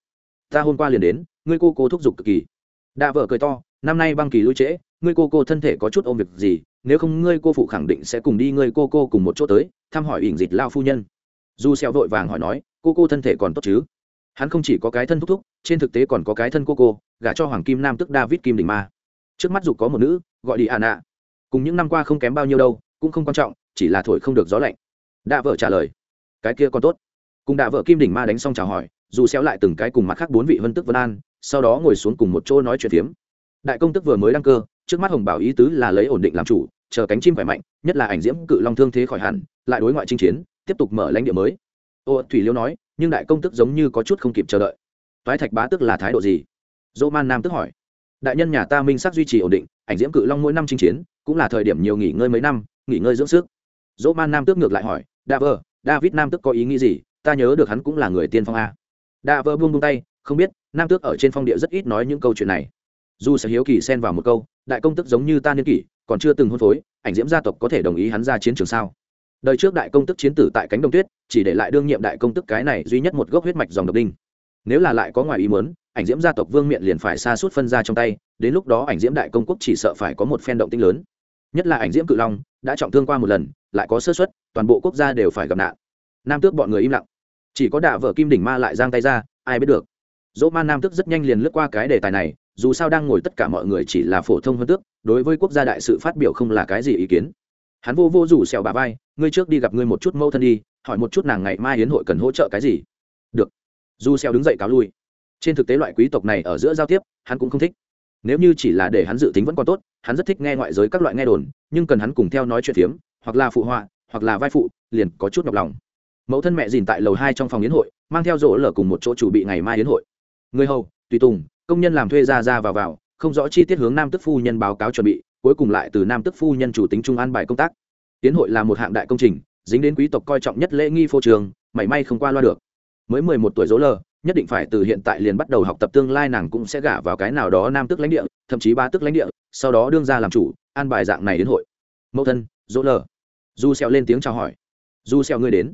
Speaker 1: Ta hôm qua liền đến, ngươi cô cô thúc giục cực kỳ. Đạ vợ cười to, năm nay băng kỳ lui trễ, ngươi cô cô thân thể có chút ôm việc gì, nếu không ngươi cô phụ khẳng định sẽ cùng đi ngươi cô cô cùng một chỗ tới, thăm hỏi ỉn dịch lao phu nhân. Du xeo vội vàng hỏi nói, cô cô thân thể còn tốt chứ? Hắn không chỉ có cái thân thúc thúc, trên thực tế còn có cái thân cô cô, gả cho hoàng kim nam tức david kim đỉnh ma. Trước mắt dục có một nữ, gọi đi anna cùng những năm qua không kém bao nhiêu đâu, cũng không quan trọng, chỉ là thổi không được gió lạnh. Đạ vợ trả lời, cái kia còn tốt. Cùng đạ vợ kim đỉnh ma đánh xong chào hỏi, dù xéo lại từng cái cùng mặt khác bốn vị vân tức vân an, sau đó ngồi xuống cùng một chỗ nói chuyện phiếm. Đại công tức vừa mới đăng cơ, trước mắt hồng bảo ý tứ là lấy ổn định làm chủ, chờ cánh chim khỏe mạnh, nhất là ảnh diễm cự long thương thế khỏi hẳn, lại đối ngoại chinh chiến, tiếp tục mở lãnh địa mới. Ô, thủy liêu nói, nhưng đại công tức giống như có chút không kịp chờ đợi. Toái thạch bá tức là thái độ gì? Dỗ man nam tức hỏi, đại nhân nhà ta minh sắc duy trì ổn định ảnh diễm cự long mỗi năm chinh chiến, cũng là thời điểm nhiều nghỉ ngơi mấy năm, nghỉ ngơi dưỡng sức. Dỗ man nam tước ngược lại hỏi, đa vơ david nam tước có ý nghĩ gì? Ta nhớ được hắn cũng là người tiên phong a. Đa vơ buông buông tay, không biết, nam tước ở trên phong địa rất ít nói những câu chuyện này. Dù sẽ hiếu kỳ xen vào một câu, đại công tức giống như ta niên kỷ, còn chưa từng hôn phối, ảnh diễm gia tộc có thể đồng ý hắn ra chiến trường sao? Đời trước đại công tức chiến tử tại cánh đồng tuyết, chỉ để lại đương nhiệm đại công tức cái này duy nhất một gốc huyết mạch dòng độc đinh. Nếu là lại có ngoài ý muốn, ảnh diễm gia tộc vương miện liền phải xa suốt phân ra trong tay đến lúc đó ảnh diễm đại công quốc chỉ sợ phải có một phen động tinh lớn. Nhất là ảnh diễm cự long, đã trọng thương qua một lần, lại có sơ xuất toàn bộ quốc gia đều phải gặp nạn. Nam tước bọn người im lặng. Chỉ có đạ vợ kim đỉnh ma lại giang tay ra, ai biết được. Dỗ man nam tước rất nhanh liền lướt qua cái đề tài này, dù sao đang ngồi tất cả mọi người chỉ là phổ thông hơn tước, đối với quốc gia đại sự phát biểu không là cái gì ý kiến. Hắn vô vô rủ xèo bà vai, ngươi trước đi gặp ngươi một chút mâu thân đi, hỏi một chút nàng ngày mai hiến hội cần hỗ trợ cái gì. Được. Du xèo đứng dậy cáo lui. Trên thực tế loại quý tộc này ở giữa giao tiếp, hắn cũng không thích nếu như chỉ là để hắn dự tính vẫn còn tốt, hắn rất thích nghe ngoại giới các loại nghe đồn, nhưng cần hắn cùng theo nói chuyện phiếm, hoặc là phụ họa, hoặc là vai phụ, liền có chút nhọc lòng. Mẫu thân mẹ dìn tại lầu hai trong phòng yến hội, mang theo rỗ lở cùng một chỗ chủ bị ngày mai yến hội. Người hầu, tùy tùng, công nhân làm thuê ra ra vào vào, không rõ chi tiết hướng nam tức phu nhân báo cáo chuẩn bị, cuối cùng lại từ nam tức phu nhân chủ tính trung an bài công tác. Yến hội là một hạng đại công trình, dính đến quý tộc coi trọng nhất lễ nghi phô trường, mảy may không qua loa được. Mới mười một tuổi dỗ lờ nhất định phải từ hiện tại liền bắt đầu học tập tương lai nàng cũng sẽ gả vào cái nào đó nam tức lãnh địa, thậm chí ba tức lãnh địa, sau đó đương ra làm chủ, an bài dạng này đến hội. Mẫu thân, dỗ lờ. Du xeo lên tiếng chào hỏi. Du xeo ngươi đến.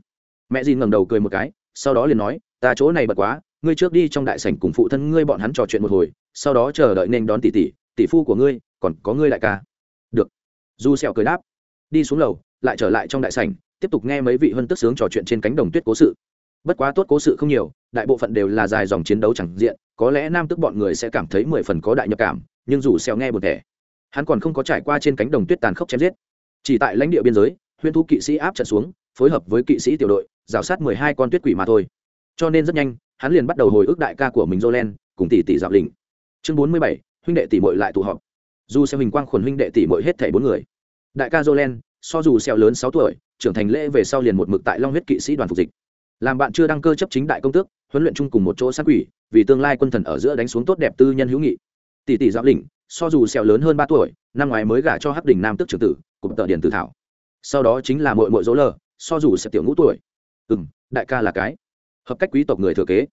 Speaker 1: Mẹ dìn ngẩng đầu cười một cái, sau đó liền nói, ta chỗ này bật quá, ngươi trước đi trong đại sảnh cùng phụ thân ngươi bọn hắn trò chuyện một hồi, sau đó chờ đợi nên đón tỷ tỷ tỷ phu của ngươi, còn có ngươi đại ca. Được. Du xeo cười đáp. Đi xuống lầu, lại trở lại trong đại sảnh, tiếp tục nghe mấy vị hân tức sướng trò chuyện trên cánh đồng tuyết cố sự bất quá tốt cố sự không nhiều, đại bộ phận đều là dài dòng chiến đấu chẳng diện, có lẽ nam tức bọn người sẽ cảm thấy mười phần có đại nhập cảm, nhưng dù xèo nghe một thẻ hắn còn không có trải qua trên cánh đồng tuyết tàn khốc chém giết. Chỉ tại lãnh địa biên giới huyên thú kỵ sĩ áp trận xuống, phối hợp với kỵ sĩ tiểu đội, rào sát mười hai con tuyết quỷ mà thôi. Cho nên rất nhanh, hắn liền bắt đầu hồi ức đại ca của mình jolen cùng tỷ tỷ dạo lĩnh. Chương bốn mươi bảy, huynh đệ tỷ muội lại tụ họp. Dù xeo hình quang khuẩn huynh đệ tỷ muội hết thảy bốn người. Đại ca jolen so dù xeo lớn sáu tuổi, trưởng thành lễ về sau liền một mực tại long huyết kỵ sĩ đoàn phục dịch làm bạn chưa đăng cơ chấp chính đại công tước, huấn luyện chung cùng một chỗ sát quỷ, vì tương lai quân thần ở giữa đánh xuống tốt đẹp tư nhân hữu nghị. Tỷ tỷ giáo lĩnh, so dù sẹo lớn hơn ba tuổi, năm ngoái mới gả cho hắc đỉnh nam tức trưởng tử cùng tọa điển tử thảo. Sau đó chính là muội muội dỗ lờ, so dù sẽ tiểu ngũ tuổi. Ừm, đại ca là cái. Hợp cách quý tộc người thừa kế.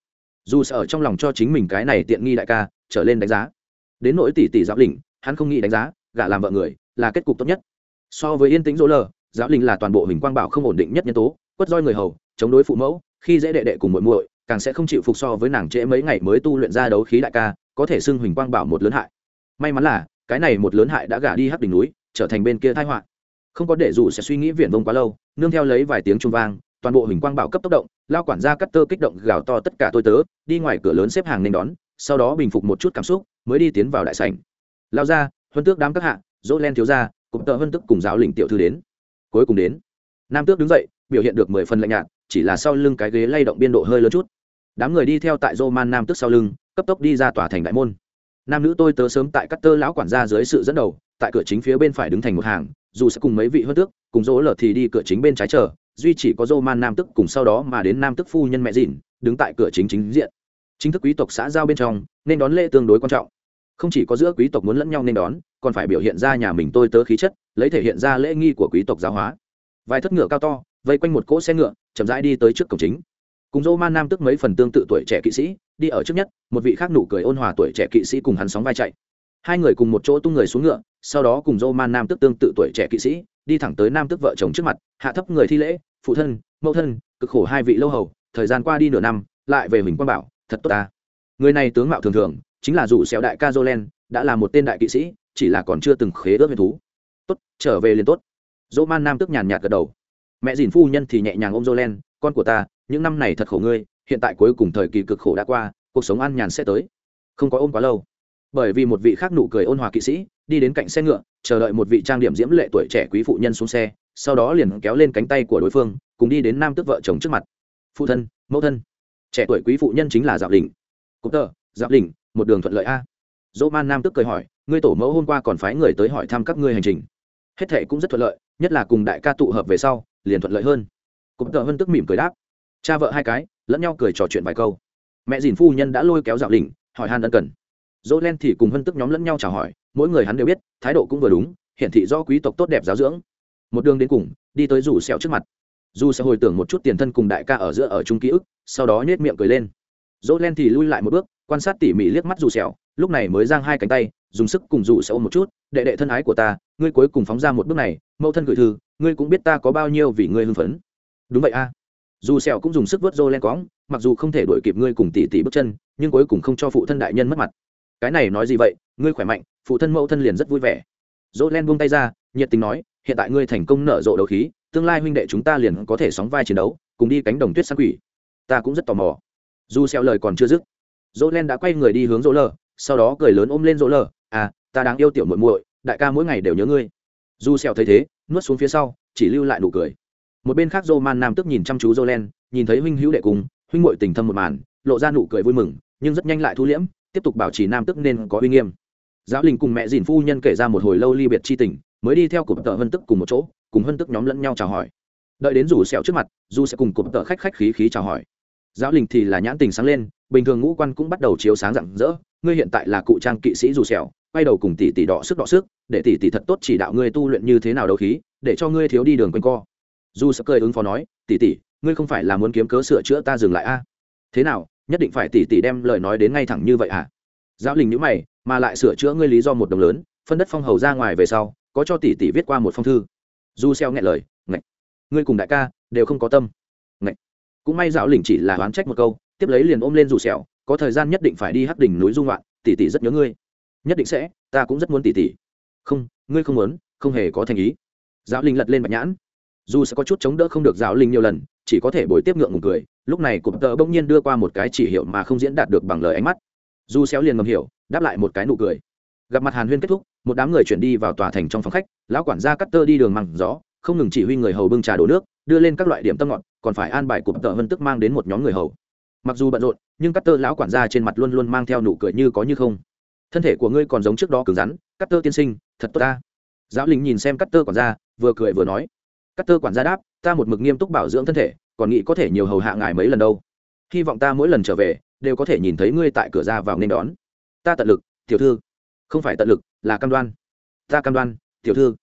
Speaker 1: Dù sợ trong lòng cho chính mình cái này tiện nghi đại ca, trở lên đánh giá. Đến nỗi tỷ tỷ giáo lĩnh, hắn không nghĩ đánh giá, gả làm vợ người, là kết cục tốt nhất. So với yên tĩnh dỗ lờ giáo đình là toàn bộ hình quang bảo không ổn định nhất nhân tố, quất roi người hầu chống đối phụ mẫu, khi dễ đệ đệ cùng muội muội, càng sẽ không chịu phục so với nàng trễ mấy ngày mới tu luyện ra đấu khí đại ca, có thể xưng huỳnh quang bảo một lớn hại. May mắn là, cái này một lớn hại đã gả đi hắc đỉnh núi, trở thành bên kia thái họa. Không có để dù sẽ suy nghĩ viển vông quá lâu, nương theo lấy vài tiếng trung vang, toàn bộ huỳnh quang bảo cấp tốc động, lao quản gia cắt tơ kích động gào to tất cả tôi tớ, đi ngoài cửa lớn xếp hàng nên đón, sau đó bình phục một chút cảm xúc, mới đi tiến vào đại sảnh. Lao ra, huân tước đám các hạ, dỗ len thiếu ra cũng tờ huân tức cùng giáo lĩnh tiểu thư đến. Cuối cùng đến, nam tước đứng dậy, biểu hiện được mười phần lạnh nhạt chỉ là sau lưng cái ghế lay động biên độ hơi lớn chút. Đám người đi theo tại dô man nam tước sau lưng, cấp tốc đi ra tòa thành đại môn. Nam nữ tôi tớ sớm tại các tơ lão quản gia dưới sự dẫn đầu, tại cửa chính phía bên phải đứng thành một hàng, dù sẽ cùng mấy vị hơn tước, cùng dỗ lở thì đi cửa chính bên trái chờ, duy chỉ có dô man nam tức cùng sau đó mà đến nam tức phu nhân mẹ dịn, đứng tại cửa chính chính diện. Chính thức quý tộc xã giao bên trong, nên đón lễ tương đối quan trọng. Không chỉ có giữa quý tộc muốn lẫn nhau nên đón, còn phải biểu hiện ra nhà mình tôi tớ khí chất, lấy thể hiện ra lễ nghi của quý tộc giáo hóa. Vài thất ngựa cao to, vây quanh một cỗ xe ngựa chậm rãi đi tới trước cổng chính. Cùng dô man nam tức mấy phần tương tự tuổi trẻ kỵ sĩ, đi ở trước nhất, một vị khác nụ cười ôn hòa tuổi trẻ kỵ sĩ cùng hắn sóng vai chạy. Hai người cùng một chỗ tung người xuống ngựa, sau đó cùng dô man nam tức tương tự tuổi trẻ kỵ sĩ, đi thẳng tới nam tức vợ chồng trước mặt, hạ thấp người thi lễ, phụ thân, mẫu thân, cực khổ hai vị lâu hầu, thời gian qua đi nửa năm, lại về mình quang bảo, thật tốt ta. Người này tướng mạo thường thường, chính là rủ xẻo đại ca jolen, đã là một tên đại kỵ sĩ, chỉ là còn chưa từng khế ước huyền thú. Tốt, trở về liền tốt. Dỗ man nam tức nhàn nhạt gật đầu mẹ dìn phu nhân thì nhẹ nhàng ôm jolen con của ta, những năm này thật khổ ngươi, hiện tại cuối cùng thời kỳ cực khổ đã qua, cuộc sống an nhàn sẽ tới. Không có ôm quá lâu. Bởi vì một vị khác nụ cười ôn hòa kỵ sĩ, đi đến cạnh xe ngựa, chờ đợi một vị trang điểm diễm lệ tuổi trẻ quý phụ nhân xuống xe, sau đó liền kéo lên cánh tay của đối phương, cùng đi đến nam tức vợ chồng trước mặt. Phụ thân, mẫu thân. Trẻ tuổi quý phụ nhân chính là dạo đình cụp tờ dạo đình một đường thuận lợi a. Dỗ man nam tức cười hỏi, ngươi tổ mẫu hôm qua còn phái người tới hỏi thăm các ngươi hành trình hết thệ cũng rất thuận lợi, nhất là cùng đại ca tụ hợp về sau, liền thuận lợi hơn. Cũng tự hân tức mỉm cười đáp. Cha vợ hai cái, lẫn nhau cười trò chuyện vài câu. Mẹ dìn phu nhân đã lôi kéo dạo đình hỏi han ân cần. Dỗ len thì cùng hân tức nhóm lẫn nhau chào hỏi, mỗi người hắn đều biết, thái độ cũng vừa đúng, hiển thị do quý tộc tốt đẹp giáo dưỡng. Một đường đến cùng, đi tới rủ sẹo trước mặt. Dù sẽ hồi tưởng một chút tiền thân cùng đại ca ở giữa ở chung ký ức, sau đó nhét miệng cười lên. Dỗ len thì lui lại một bước, quan sát tỉ mỉ liếc mắt dù sẹo lúc này mới giang hai cánh tay dùng sức cùng dụ sẽ ôm một chút, đệ đệ thân ái của ta, ngươi cuối cùng phóng ra một bước này, mẫu thân gửi thư, ngươi cũng biết ta có bao nhiêu vì ngươi hưng phấn. Đúng vậy a. Dù sẹo cũng dùng sức vớt rô len cóng, mặc dù không thể đuổi kịp ngươi cùng tỷ tỷ bước chân, nhưng cuối cùng không cho phụ thân đại nhân mất mặt. Cái này nói gì vậy? Ngươi khỏe mạnh, phụ thân mẫu thân liền rất vui vẻ. Rô len buông tay ra, nhiệt tình nói, hiện tại ngươi thành công nở rộ đấu khí, tương lai huynh đệ chúng ta liền có thể sóng vai chiến đấu, cùng đi cánh đồng tuyết săn quỷ. Ta cũng rất tò mò. Dù xeo lời còn chưa dứt rô len đã quay người đi hướng rô lơ sau đó cười lớn ôm lên rỗ lờ à ta đáng yêu tiểu muội muội đại ca mỗi ngày đều nhớ ngươi. Du xèo thấy thế nuốt xuống phía sau chỉ lưu lại nụ cười. Một bên khác dô man nam tức nhìn chăm chú jolen, len nhìn thấy huynh hữu đệ cùng huynh muội tình thâm một màn lộ ra nụ cười vui mừng nhưng rất nhanh lại thu liễm tiếp tục bảo trì nam tức nên có uy nghiêm. Giáo linh cùng mẹ dìn phu nhân kể ra một hồi lâu ly biệt chi tình mới đi theo cụm tợ hân tức cùng một chỗ cùng hân tức nhóm lẫn nhau chào hỏi. Đợi đến rủ sẹo trước mặt du sẽ cùng cụm tợ khách khách khí khí chào hỏi. Giáo linh thì là nhãn tình sáng lên bình thường ngũ quan cũng bắt đầu chiếu sáng rạng rỡ ngươi hiện tại là cụ trang kỵ sĩ dù sẹo, quay đầu cùng tỷ tỷ đọ sức đọ sức, để tỷ tỷ thật tốt chỉ đạo ngươi tu luyện như thế nào đấu khí, để cho ngươi thiếu đi đường quanh co. Du sẽ cười ứng phó nói, tỷ tỷ, ngươi không phải là muốn kiếm cớ sửa chữa ta dừng lại a? Thế nào, nhất định phải tỷ tỷ đem lời nói đến ngay thẳng như vậy à? Giáo linh nhữ mày, mà lại sửa chữa ngươi lý do một đồng lớn, phân đất phong hầu ra ngoài về sau, có cho tỷ tỷ viết qua một phong thư. Du xeo nghe lời, ngạch, ngươi cùng đại ca đều không có tâm. Ngạch, cũng may giáo lĩnh chỉ là oán trách một câu, tiếp lấy liền ôm lên dù sẹo có thời gian nhất định phải đi hắc đỉnh núi dung loạn tỷ tỷ rất nhớ ngươi. Nhất định sẽ, ta cũng rất muốn tỷ tỷ. Không, ngươi không muốn, không hề có thành ý. Giáo linh lật lên bạch nhãn. Dù sẽ có chút chống đỡ không được giáo linh nhiều lần, chỉ có thể bồi tiếp ngượng ngùng cười. Lúc này cụm tợ bỗng nhiên đưa qua một cái chỉ hiệu mà không diễn đạt được bằng lời ánh mắt. Du xéo liền ngầm hiểu, đáp lại một cái nụ cười. Gặp mặt hàn huyên kết thúc, một đám người chuyển đi vào tòa thành trong phòng khách, lão quản gia cắt tơ đi đường măng gió, không ngừng chỉ huy người hầu bưng trà đổ nước, đưa lên các loại điểm tâm ngọt, còn phải an bài cụm tợ vân tức mang đến một nhóm người hầu mặc dù bận rộn, nhưng cắt tơ lão quản gia trên mặt luôn luôn mang theo nụ cười như có như không. Thân thể của ngươi còn giống trước đó cứng rắn cắt tơ tiên sinh, thật tốt ta. Giáo lính nhìn xem cắt tơ quản gia, vừa cười vừa nói. Cắt tơ quản gia đáp, ta một mực nghiêm túc bảo dưỡng thân thể, còn nghĩ có thể nhiều hầu hạ ngài mấy lần đâu. Hy vọng ta mỗi lần trở về, đều có thể nhìn thấy ngươi tại cửa ra vào nên đón. Ta tận lực, tiểu thư. Không phải tận lực, là cam đoan. Ta cam đoan, tiểu thư.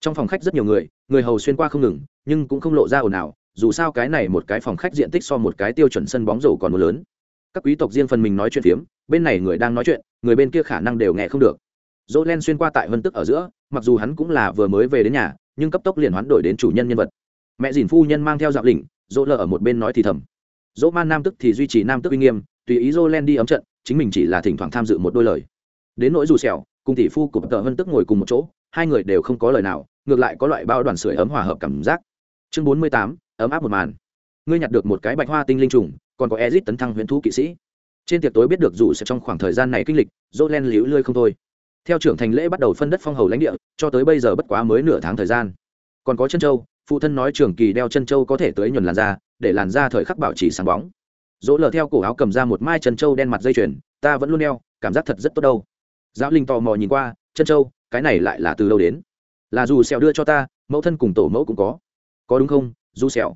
Speaker 1: Trong phòng khách rất nhiều người người hầu xuyên qua không ngừng, nhưng cũng không lộ ra ồn ào dù sao cái này một cái phòng khách diện tích so một cái tiêu chuẩn sân bóng rổ còn một lớn. Các quý tộc riêng phần mình nói chuyện phiếm, bên này người đang nói chuyện, người bên kia khả năng đều nghe không được. Dỗ len xuyên qua tại vân tức ở giữa, mặc dù hắn cũng là vừa mới về đến nhà, nhưng cấp tốc liền hoán đổi đến chủ nhân nhân vật. Mẹ dìn phu nhân mang theo dạo lĩnh dỗ lờ ở một bên nói thì thầm. Dỗ man nam tức thì duy trì nam tức uy nghiêm, tùy ý dỗ len đi ấm trận, chính mình chỉ là thỉnh thoảng tham dự một đôi lời. Đến nỗi dù sẹo cùng tỷ phu của tờ vân tức ngồi cùng một chỗ, hai người đều không có lời nào, ngược lại có loại bao đoàn sưởi ấm hòa hợp cảm giác chương bốn mươi tám, ấm áp một màn. Ngươi nhặt được một cái bạch hoa tinh linh trùng, còn có ezit tấn thăng huyền thú kỵ sĩ. Trên tiệc tối biết được dù sẽ trong khoảng thời gian này kinh lịch dỗ len liễu lươi không thôi. Theo trưởng thành lễ bắt đầu phân đất phong hầu lãnh địa, cho tới bây giờ bất quá mới nửa tháng thời gian. Còn có chân châu, phụ thân nói trường kỳ đeo chân châu có thể tới nhuần làn da, để làn da thời khắc bảo trì sáng bóng. Dỗ lờ theo cổ áo cầm ra một mai chân châu đen mặt dây chuyền, ta vẫn luôn đeo, cảm giác thật rất tốt đâu. Giáo linh tò mò nhìn qua chân châu, cái này lại là từ đâu đến? Là dù sẹo đưa cho ta, mẫu thân cùng tổ mẫu cũng có có đúng không, du xẻo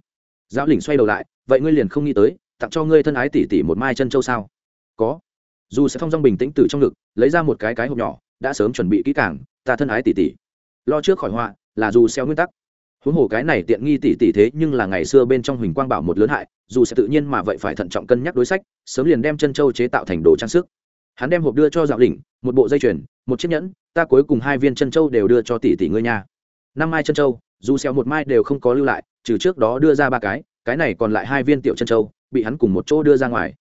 Speaker 1: giáo lĩnh xoay đầu lại, vậy ngươi liền không nghĩ tới, tặng cho ngươi thân ái tỷ tỷ một mai chân châu sao? Có. Dù sẽ phong dong bình tĩnh từ trong ngực, lấy ra một cái cái hộp nhỏ, đã sớm chuẩn bị kỹ càng, ta thân ái tỷ tỷ. Lo trước khỏi họa, là dù xeo nguyên tắc. Huống hồ cái này tiện nghi tỷ tỷ thế nhưng là ngày xưa bên trong huỳnh quang bảo một lớn hại, dù sẽ tự nhiên mà vậy phải thận trọng cân nhắc đối sách, sớm liền đem chân châu chế tạo thành đồ trang sức. Hắn đem hộp đưa cho dạo đỉnh một bộ dây chuyền, một chiếc nhẫn, ta cuối cùng hai viên chân châu đều đưa cho tỷ tỷ ngươi nha. Năm mai chân châu dù xeo một mai đều không có lưu lại, trừ trước đó đưa ra ba cái cái này còn lại hai viên tiểu chân châu, bị hắn cùng một chỗ đưa ra ngoài.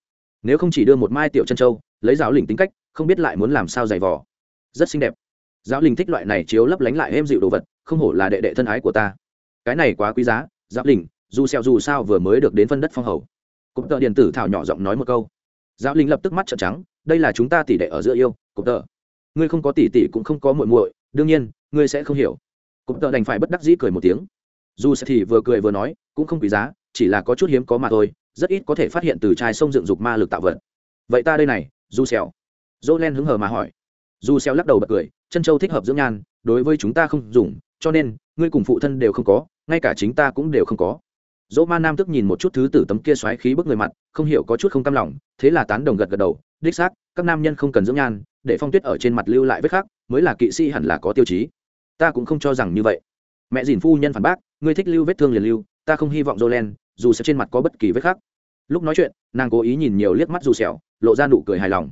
Speaker 1: Nếu không chỉ đưa một mai tiểu chân châu, lấy giáo lĩnh tính cách, không biết lại muốn làm sao giày vò. Rất xinh đẹp. Giáo linh thích loại này chiếu lấp lánh lại êm dịu đồ vật, không hổ là đệ đệ thân ái của ta. Cái này quá quý giá, giáo linh, dù xeo dù sao vừa mới được đến phân đất phong hầu. Cụm tợ điện tử thảo nhỏ giọng nói một câu. Giáo linh lập tức mắt trợn trắng, đây là chúng ta tỷ đệ ở giữa yêu cụm tợ ngươi không có tỷ tỷ cũng không có muội muội, đương nhiên, ngươi sẽ không hiểu cũng tợ đành phải bất đắc dĩ cười một tiếng. Dù sẽ thì vừa cười vừa nói cũng không quý giá chỉ là có chút hiếm có mà thôi rất ít có thể phát hiện từ chai sông dựng dục ma lực tạo vật. Vậy ta đây này du xèo dỗ len hứng hờ mà hỏi. Du xèo lắc đầu bật cười chân châu thích hợp dưỡng nhan đối với chúng ta không dùng cho nên ngươi cùng phụ thân đều không có ngay cả chính ta cũng đều không có. Dỗ ma nam tức nhìn một chút thứ tử tấm kia xoáy khí bức người mặt không hiểu có chút không cam lòng thế là tán đồng gật gật đầu đích xác các nam nhân không cần dưỡng nhan để phong tuyết ở trên mặt lưu lại vết khác, mới là kỵ sĩ hẳn là có tiêu chí ta cũng không cho rằng như vậy. Mẹ dìn phu nhân phản bác, ngươi thích lưu vết thương liền lưu, ta không hy vọng jolen dù sẽ trên mặt có bất kỳ vết khác. lúc nói chuyện, nàng cố ý nhìn nhiều liếc mắt dù sẹo, lộ ra nụ cười hài lòng.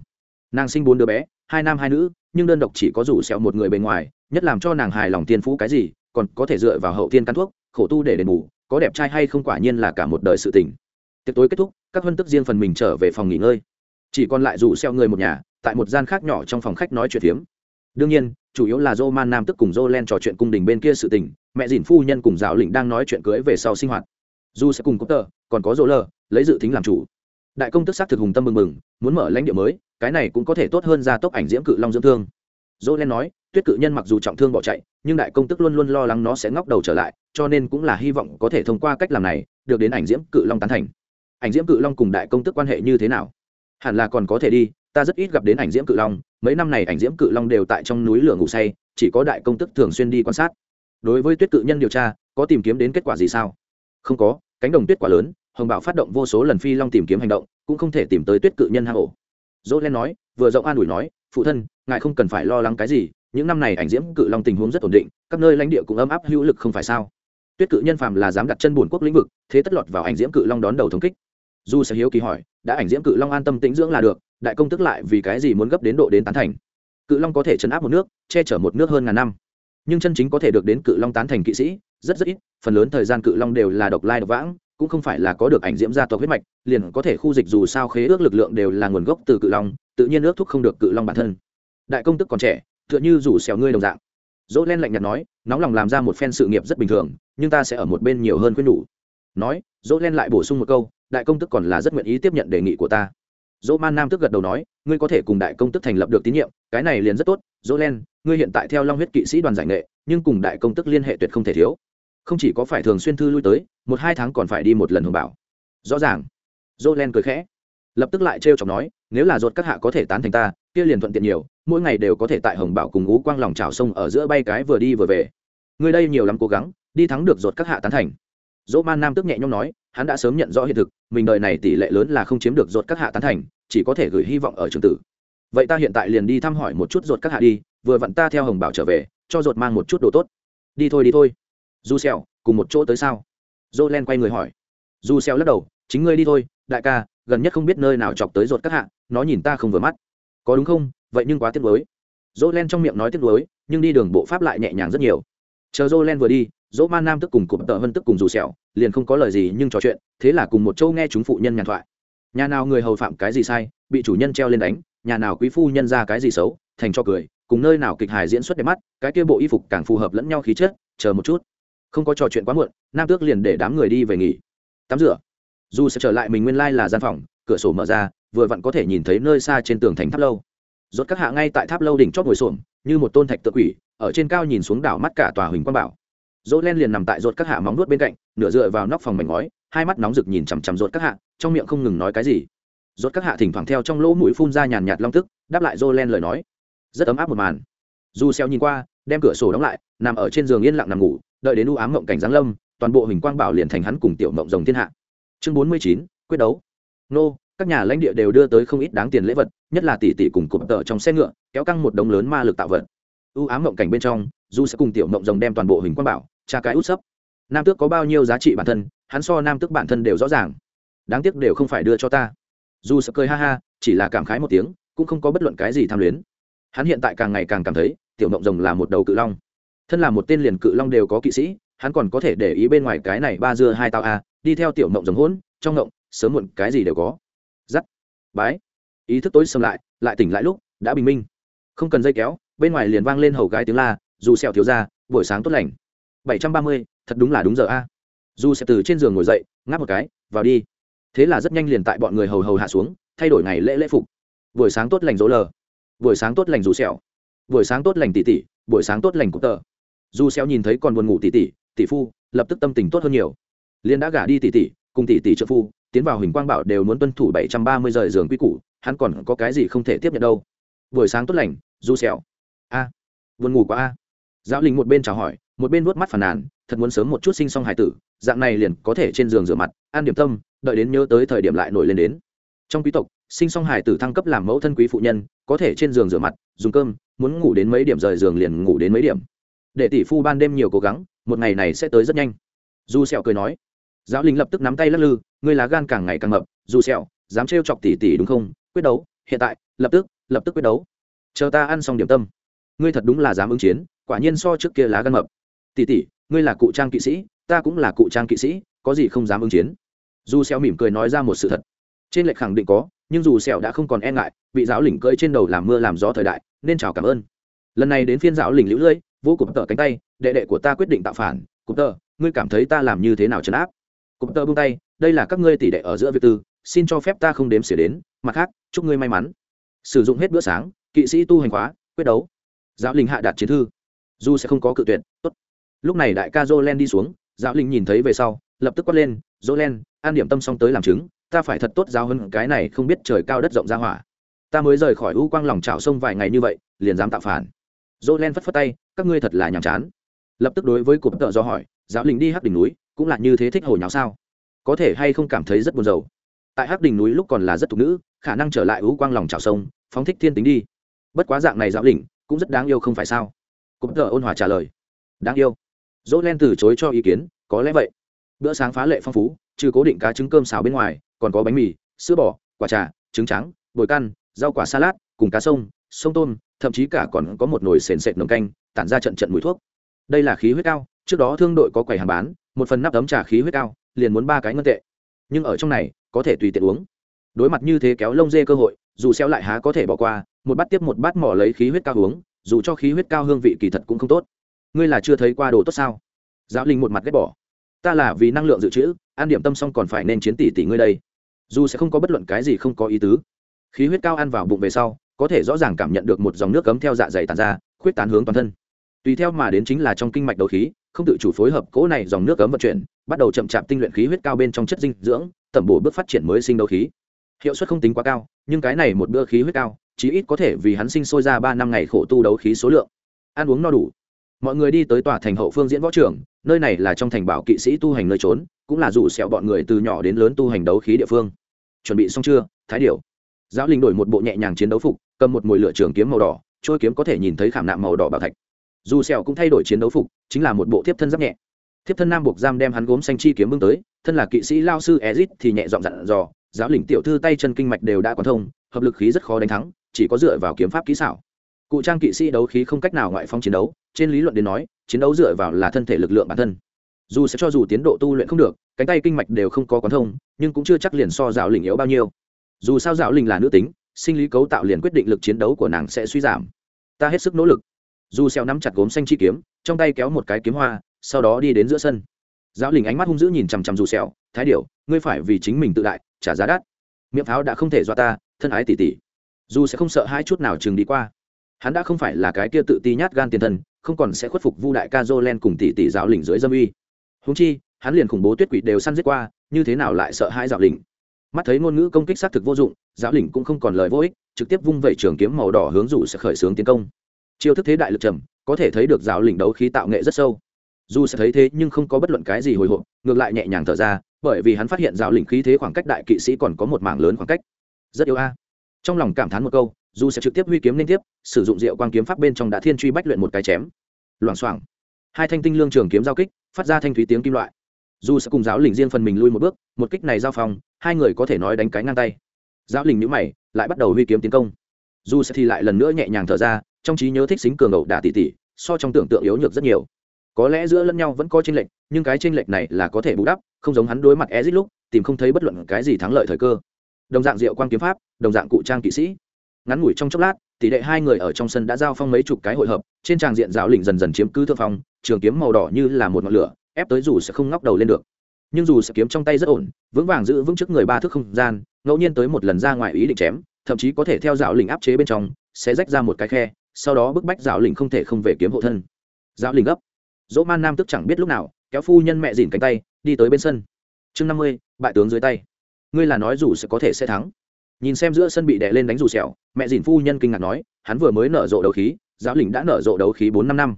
Speaker 1: Nàng sinh bốn đứa bé, hai nam hai nữ, nhưng đơn độc chỉ có rủ sẹo một người bên ngoài, nhất làm cho nàng hài lòng tiên phú cái gì, còn có thể dựa vào hậu tiên căn thuốc, khổ tu để đền bù, có đẹp trai hay không quả nhiên là cả một đời sự tình. Tiệc tối kết thúc, các huân tức riêng phần mình trở về phòng nghỉ ngơi. Chỉ còn lại rủ sẹo người một nhà, tại một gian khác nhỏ trong phòng khách nói chuyện phiếm đương nhiên, chủ yếu là dô man nam tức cùng dô len trò chuyện cung đình bên kia sự tình, mẹ dìn phu nhân cùng giáo lĩnh đang nói chuyện cưới về sau sinh hoạt. Dù sẽ cùng cốc tờ, còn có dô lờ lấy dự tính làm chủ. Đại công tức xác thực hùng tâm mừng mừng, muốn mở lãnh địa mới, cái này cũng có thể tốt hơn gia tốc ảnh diễm cự long dưỡng thương. Dỗ len nói, tuyết cự nhân mặc dù trọng thương bỏ chạy, nhưng đại công tức luôn luôn lo lắng nó sẽ ngóc đầu trở lại, cho nên cũng là hy vọng có thể thông qua cách làm này, được đến ảnh diễm cự long tán thành. Ảnh diễm cự long cùng đại công tức quan hệ như thế nào? Hẳn là còn có thể đi ta rất ít gặp đến ảnh diễm cự long, mấy năm này ảnh diễm cự long đều tại trong núi lửa ngủ say, chỉ có đại công tức thường xuyên đi quan sát. Đối với tuyết cự nhân điều tra, có tìm kiếm đến kết quả gì sao? Không có, cánh đồng tuyết quả lớn, hồng bảo phát động vô số lần phi long tìm kiếm hành động, cũng không thể tìm tới tuyết cự nhân hang ổ. Dỗ len nói, vừa rộng an ủi nói, phụ thân, ngài không cần phải lo lắng cái gì, những năm này ảnh diễm cự long tình huống rất ổn định, các nơi lãnh địa cũng ấm áp hữu lực không phải sao? Tuyết cự nhân phàm là dám đặt chân bùn quốc lĩnh vực, thế tất lọt vào ảnh diễm cự long đón đầu thống kích. Du sẽ hiếu kỳ hỏi, đã ảnh diễm cự long an tâm tĩnh dưỡng là được đại công tức lại vì cái gì muốn gấp đến độ đến tán thành? Cự long có thể chấn áp một nước, che chở một nước hơn ngàn năm. Nhưng chân chính có thể được đến cự long tán thành kỵ sĩ, rất rất ít, phần lớn thời gian cự long đều là độc lai độc vãng, cũng không phải là có được ảnh diễm gia tộc huyết mạch, liền có thể khu dịch dù sao khế ước lực lượng đều là nguồn gốc từ cự long, tự nhiên ước thúc không được cự long bản thân. Đại công tức còn trẻ, tựa như rủ xèo ngươi đồng dạng. Dỗ len lạnh nhạt nói, nóng lòng làm ra một phen sự nghiệp rất bình thường, nhưng ta sẽ ở một bên nhiều hơn khuyên nhủ. Nói, dỗ len lại bổ sung một câu, đại công tức còn là rất nguyện ý tiếp nhận đề nghị của ta dỗ man nam tức gật đầu nói, ngươi có thể cùng đại công tức thành lập được tín nhiệm, cái này liền rất tốt dỗ len ngươi hiện tại theo long huyết kỵ sĩ đoàn giải nghệ, nhưng cùng đại công tức liên hệ tuyệt không thể thiếu. Không chỉ có phải thường xuyên thư lui tới, một hai tháng còn phải đi một lần hưởng bảo. Rõ ràng. Dỗ len cười khẽ, lập tức lại trêu chọc nói, nếu là ruột các hạ có thể tán thành ta, kia liền thuận tiện nhiều, mỗi ngày đều có thể tại hồng bảo cùng ngũ quang lòng trào sông ở giữa bay cái vừa đi vừa về. Người đây nhiều lắm cố gắng, đi thắng được ruột các hạ tán thành dỗ man nam tức nhẹ nhõm nói, hắn đã sớm nhận rõ hiện thực, mình đời này tỷ lệ lớn là không chiếm được ruột các hạ tán thành, chỉ có thể gửi hy vọng ở trường tử. Vậy ta hiện tại liền đi thăm hỏi một chút ruột các hạ đi, vừa vặn ta theo hồng bảo trở về, cho ruột mang một chút đồ tốt. Đi thôi đi thôi. Du xèo cùng một chỗ tới sao? Dô len quay người hỏi. Du xèo lắc đầu, chính ngươi đi thôi, đại ca, gần nhất không biết nơi nào chọc tới ruột các hạ, nó nhìn ta không vừa mắt. Có đúng không? Vậy nhưng quá tiếc nuối. Dô len trong miệng nói tiếc nuối, nhưng đi đường bộ pháp lại nhẹ nhàng rất nhiều. Chờ dô len vừa đi dỗ man nam tức cùng cụm tợ vân tức cùng dù sẹo, liền không có lời gì nhưng trò chuyện, thế là cùng một châu nghe chúng phụ nhân nhàn thoại. Nhà nào người hầu phạm cái gì sai, bị chủ nhân treo lên đánh, nhà nào quý phu nhân ra cái gì xấu, thành cho cười, cùng nơi nào kịch hài diễn xuất đẹp mắt, cái kia bộ y phục càng phù hợp lẫn nhau khí chất, chờ một chút. Không có trò chuyện quá muộn, nam tước liền để đám người đi về nghỉ. Tắm rửa. Dù sẽ trở lại mình nguyên lai là gian phòng, cửa sổ mở ra, vừa vặn có thể nhìn thấy nơi xa trên tường thành tháp lâu. Rốt các hạ ngay tại tháp lâu đỉnh chót ngồi xổm, như một tôn thạch tự quỷ, ở trên cao nhìn xuống đảo mắt cả tòa huỳnh quang bảo dỗ len liền nằm tại rột các hạ móng nuốt bên cạnh, nửa dựa vào nóc phòng mảnh ngói, hai mắt nóng rực nhìn chằm chằm rột các hạ, trong miệng không ngừng nói cái gì. Rột các hạ thỉnh thoảng theo trong lỗ mũi phun ra nhàn nhạt long tức, đáp lại dỗ len lời nói. Rất ấm áp một màn. Dù xeo nhìn qua, đem cửa sổ đóng lại, nằm ở trên giường yên lặng nằm ngủ, đợi đến u ám mộng cảnh giáng lâm, toàn bộ hình quang bảo liền thành hắn cùng tiểu mộng rồng thiên hạ. Chương bốn mươi chín, quyết đấu. Nô, các nhà lãnh địa đều đưa tới không ít đáng tiền lễ vật, nhất là tỷ tỷ cùng cụm tợ trong xe ngựa, kéo căng một đống lớn ma lực tạo vật. U ám mộng cảnh bên trong du sẽ cùng tiểu mộng rồng đem toàn bộ hình quang bảo cha cái út sấp. Nam tước có bao nhiêu giá trị bản thân, hắn so nam tước bản thân đều rõ ràng. Đáng tiếc đều không phải đưa cho ta. Dù sợ cười ha ha, chỉ là cảm khái một tiếng, cũng không có bất luận cái gì tham luyến. Hắn hiện tại càng ngày càng cảm thấy, tiểu mộng rồng là một đầu cự long. Thân là một tên liền cự long đều có kỵ sĩ, hắn còn có thể để ý bên ngoài cái này ba dưa hai tao a, đi theo tiểu mộng rồng hôn trong mộng sớm muộn cái gì đều có. Giắt. Bái. Ý thức tối xâm lại lại tỉnh lại lúc, đã bình minh. Không cần dây kéo, bên ngoài liền vang lên hầu gái tiếng la, dù sẹo thiếu ra buổi sáng tốt lành bảy trăm ba mươi, thật đúng là đúng giờ a. Du sẽ từ trên giường ngồi dậy, ngáp một cái, vào đi. Thế là rất nhanh liền tại bọn người hầu hầu hạ xuống, thay đổi ngày lễ lễ phục. Buổi sáng tốt lành dỗ lờ. Buổi sáng tốt lành dù sẹo. Buổi sáng tốt lành tỷ tỷ buổi sáng tốt lành cục tờ. Dù sẹo nhìn thấy còn buồn ngủ tỷ tỷ tỷ phu, lập tức tâm tình tốt hơn nhiều. Liền đã gả đi tỷ tỷ cùng tỷ tỷ trợ phu, tiến vào hình quang bảo đều muốn tuân thủ bảy trăm ba mươi giờ giường quy củ, hắn còn có cái gì không thể tiếp nhận đâu. Buổi sáng tốt lành du sẹo. A. Buồn ngủ quá a giáo linh một bên chào hỏi, một bên vuốt mắt phàn nàn, thật muốn sớm một chút sinh xong hải tử, dạng này liền có thể trên giường rửa mặt ăn điểm tâm, đợi đến nhớ tới thời điểm lại nổi lên đến. Trong quý tộc, sinh xong hải tử thăng cấp làm mẫu thân quý phụ nhân, có thể trên giường rửa mặt, dùng cơm, muốn ngủ đến mấy điểm rời giường liền ngủ đến mấy điểm. Để tỷ phu ban đêm nhiều cố gắng, một ngày này sẽ tới rất nhanh. Du sẹo cười nói, giáo linh lập tức nắm tay lắc lư, ngươi lá gan càng ngày càng mập du sẹo, dám trêu chọc tỷ tỷ đúng không? Quyết đấu, hiện tại, lập tức lập tức quyết đấu. Chờ ta ăn xong điểm tâm, ngươi thật đúng là dám ứng chiến quả nhiên so trước kia lá gan mập. Tỷ tỷ ngươi là cụ trang kỵ sĩ ta cũng là cụ trang kỵ sĩ có gì không dám ứng chiến? Dù sẹo mỉm cười nói ra một sự thật. Trên lệch khẳng định có nhưng dù xẻo đã không còn e ngại bị giáo lĩnh cơi trên đầu làm mưa làm gió thời đại nên chào cảm ơn. Lần này đến phiên giáo lĩnh liễu lưỡi, vô cụm tờ cánh tay đệ đệ của ta quyết định tạo phản. Cụm tờ ngươi cảm thấy ta làm như thế nào trấn áp? Cụm tờ buông tay đây là các ngươi tỷ đệ ở giữa việc tư xin cho phép ta không đếm xỉa đến mặt khác chúc ngươi may mắn. Sử dụng hết bữa sáng kỵ sĩ tu hành khóa quyết đấu. Giáo lĩnh hạ đạt chiến thư dù sẽ không có cự tuyệt, tốt. Lúc này đại ca jolen đi xuống, giáo linh nhìn thấy về sau, lập tức quát lên, jolen, an điểm tâm xong tới làm chứng, ta phải thật tốt giáo hơn cái này không biết trời cao đất rộng ra hỏa. Ta mới rời khỏi u quang lòng trào sông vài ngày như vậy, liền dám tạo phản. Jolen phất phất tay, các ngươi thật là nhàm chán. Lập tức đối với cụm tợ do hỏi, giáo linh đi hắc đỉnh núi, cũng là như thế thích hồi nháo sao? Có thể hay không cảm thấy rất buồn rầu? Tại hắc đỉnh núi lúc còn là rất thục nữ, khả năng trở lại u quang lòng trào sông, phóng thích thiên tính đi. Bất quá dạng này giáo Linh, cũng rất đáng yêu không phải sao? Cũng tờ ôn hòa trả lời. Đáng yêu. Dỗ len từ chối cho ý kiến, có lẽ vậy. Bữa sáng phá lệ phong phú, trừ cố định cá trứng cơm xào bên ngoài, còn có bánh mì, sữa bò, quả trà, trứng trắng, bồi căn, rau quả salad, cùng cá sông sông tôm, thậm chí cả còn có một nồi sền sệt nồng canh, tản ra trận trận mùi thuốc. Đây là khí huyết cao, trước đó thương đội có quầy hàng bán, một phần nắp tấm trà khí huyết cao, liền muốn ba cái ngân tệ. Nhưng ở trong này, có thể tùy tiện uống. Đối mặt như thế kéo lông dê cơ hội, dù xeo lại há có thể bỏ qua, một bát tiếp một bát mỏ lấy khí huyết cao uống dù cho khí huyết cao hương vị kỳ thật cũng không tốt. Ngươi là chưa thấy qua đồ tốt sao? Giáo linh một mặt ghét bỏ. Ta là vì năng lượng dự trữ, ăn điểm tâm xong còn phải nên chiến tỷ tỷ ngươi đây. Dù sẽ không có bất luận cái gì không có ý tứ. Khí huyết cao ăn vào bụng về sau, có thể rõ ràng cảm nhận được một dòng nước cấm theo dạ dày tàn ra, khuyết tán hướng toàn thân. Tùy theo mà đến chính là trong kinh mạch đầu khí, không tự chủ phối hợp cỗ này dòng nước cấm vận chuyển, bắt đầu chậm chạp tinh luyện khí huyết cao bên trong chất dinh dưỡng tẩm bổ bước phát triển mới sinh đấu khí. Hiệu suất không tính quá cao, nhưng cái này một bữa khí huyết cao chí ít có thể vì hắn sinh sôi ra ba năm ngày khổ tu đấu khí số lượng. Ăn uống no đủ. Mọi người đi tới tòa thành hậu phương diễn võ trường, nơi này là trong thành bảo kỵ sĩ tu hành nơi trốn, cũng là rủ sẹo bọn người từ nhỏ đến lớn tu hành đấu khí địa phương. Chuẩn bị xong chưa, thái điểu? Giáo linh đổi một bộ nhẹ nhàng chiến đấu phục, cầm một mồi lửa trường kiếm màu đỏ, trôi kiếm có thể nhìn thấy khảm nạm màu đỏ bảo thạch. Dù sẹo cũng thay đổi chiến đấu phục, chính là một bộ thiếp thân giáp nhẹ. Thiếp thân nam buộc giam đem hắn gốm xanh chi kiếm bưng tới, thân là kỵ sĩ lao sư ezit thì nhẹ giọng dặn dò, giáo lĩnh tiểu thư tay chân kinh mạch đều đã quan thông, hợp lực khí rất khó đánh thắng chỉ có dựa vào kiếm pháp kỹ xảo. Cụ trang kỵ sĩ đấu khí không cách nào ngoại phong chiến đấu, trên lý luận đến nói, chiến đấu dựa vào là thân thể lực lượng bản thân. Dù sẽ cho dù tiến độ tu luyện không được, cánh tay kinh mạch đều không có quán thông, nhưng cũng chưa chắc liền so giáo lĩnh yếu bao nhiêu. Dù sao giáo lĩnh là nữ tính, sinh lý cấu tạo liền quyết định lực chiến đấu của nàng sẽ suy giảm. Ta hết sức nỗ lực. Dù xeo nắm chặt gốm xanh chi kiếm, trong tay kéo một cái kiếm hoa, sau đó đi đến giữa sân. Giáo lĩnh ánh mắt hung dữ nhìn chằm chằm dù xeo thái điểu, ngươi phải vì chính mình tự đại, trả giá đắt. Miệng pháo đã không thể dọa ta, thân ái tỷ tỷ dù sẽ không sợ hai chút nào chừng đi qua. Hắn đã không phải là cái kia tự ti nhát gan tiền thân, không còn sẽ khuất phục vu đại ca jolen cùng tỷ tỷ giáo lĩnh dưới dâm uy. Húng chi, hắn liền khủng bố tuyết quỷ đều săn giết qua, như thế nào lại sợ hai giáo lĩnh? Mắt thấy ngôn ngữ công kích xác thực vô dụng, giáo lĩnh cũng không còn lời vô ích, trực tiếp vung vẩy trường kiếm màu đỏ hướng dù sẽ khởi xướng tiến công. Chiêu thức thế đại lực trầm, có thể thấy được giáo lĩnh đấu khí tạo nghệ rất sâu. Dù sẽ thấy thế nhưng không có bất luận cái gì hồi hộp, ngược lại nhẹ nhàng thở ra, bởi vì hắn phát hiện giáo lĩnh khí thế khoảng cách đại kỵ sĩ còn có một mảng lớn khoảng cách. Rất yếu a trong lòng cảm thán một câu, dù sẽ trực tiếp huy kiếm liên tiếp, sử dụng rượu quang kiếm pháp bên trong đã thiên truy bách luyện một cái chém. Loảng xoảng. Hai thanh tinh lương trường kiếm giao kích, phát ra thanh thúy tiếng kim loại. Dù sẽ cùng giáo lĩnh riêng phần mình lui một bước, một kích này giao phòng, hai người có thể nói đánh cái ngang tay. Giáo lĩnh nhữ mày, lại bắt đầu huy kiếm tiến công. Dù sẽ thì lại lần nữa nhẹ nhàng thở ra, trong trí nhớ thích xính cường ẩu đả tỉ tỉ, so trong tưởng tượng yếu nhược rất nhiều. Có lẽ giữa lẫn nhau vẫn có tranh lệch, nhưng cái tranh lệch này là có thể bù đắp, không giống hắn đối mặt ezit lúc, tìm không thấy bất luận cái gì thắng lợi thời cơ đồng dạng diệu quan kiếm pháp, đồng dạng cụ trang kỵ sĩ. Ngắn ngủi trong chốc lát, tỷ đệ hai người ở trong sân đã giao phong mấy chục cái hội hợp, trên tràng diện giáo lĩnh dần dần chiếm cứ thượng phong, trường kiếm màu đỏ như là một ngọn lửa, ép tới dù sẽ không ngóc đầu lên được. Nhưng dù sẽ kiếm trong tay rất ổn, vững vàng giữ vững trước người ba thước không gian, ngẫu nhiên tới một lần ra ngoài ý định chém, thậm chí có thể theo giáo lĩnh áp chế bên trong, sẽ rách ra một cái khe, sau đó bức bách giáo lĩnh không thể không về kiếm hộ thân. Giáo lĩnh gấp. Dỗ man nam tức chẳng biết lúc nào, kéo phu nhân mẹ dìn cánh tay, đi tới bên sân. Chương năm mươi, bại tướng dưới tay ngươi là nói dù sẽ có thể sẽ thắng. Nhìn xem giữa sân bị đè lên đánh dù sẹo, mẹ dìn phu nhân kinh ngạc nói, hắn vừa mới nở rộ đấu khí, giáo lĩnh đã nở rộ đấu khí bốn năm năm.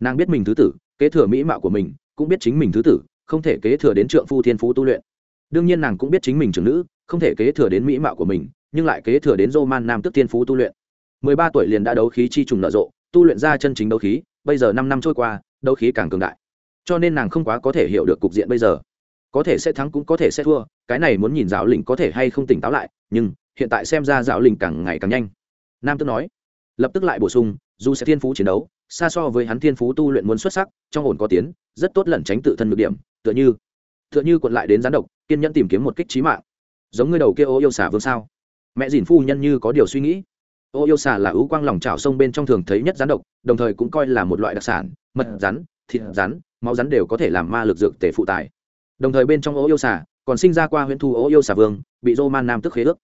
Speaker 1: Nàng biết mình thứ tử, kế thừa mỹ mạo của mình, cũng biết chính mình thứ tử, không thể kế thừa đến trượng phu thiên phú tu luyện. Đương nhiên nàng cũng biết chính mình trưởng nữ, không thể kế thừa đến mỹ mạo của mình, nhưng lại kế thừa đến dô man nam tức thiên phú tu luyện. Mười ba tuổi liền đã đấu khí chi trùng nở rộ, tu luyện ra chân chính đấu khí, bây giờ năm năm trôi qua, đấu khí càng cường đại. Cho nên nàng không quá có thể hiểu được cục diện bây giờ có thể sẽ thắng cũng có thể sẽ thua, cái này muốn nhìn giáo lĩnh có thể hay không tỉnh táo lại, nhưng hiện tại xem ra giáo lĩnh càng ngày càng nhanh. Nam tức nói, lập tức lại bổ sung, dù sẽ thiên phú chiến đấu, xa so với hắn thiên phú tu luyện muốn xuất sắc, trong ổn có tiến, rất tốt lẩn tránh tự thân được điểm, tựa như tựa như quận lại đến gián độc, kiên nhẫn tìm kiếm một kích trí mạng. Giống ngươi đầu kia ô yêu xả vương sao? Mẹ dìn phu nhân như có điều suy nghĩ. Ô yêu xả là ưu quang lòng trào sông bên trong thường thấy nhất rắn độc, đồng thời cũng coi là một loại đặc sản, mật rắn, thịt rắn, máu rắn đều có thể làm ma lực dược tể phụ tài đồng thời bên trong ô yêu xà còn sinh ra qua huyện thu ô yêu xà vương, bị dô man nam tức khế ước.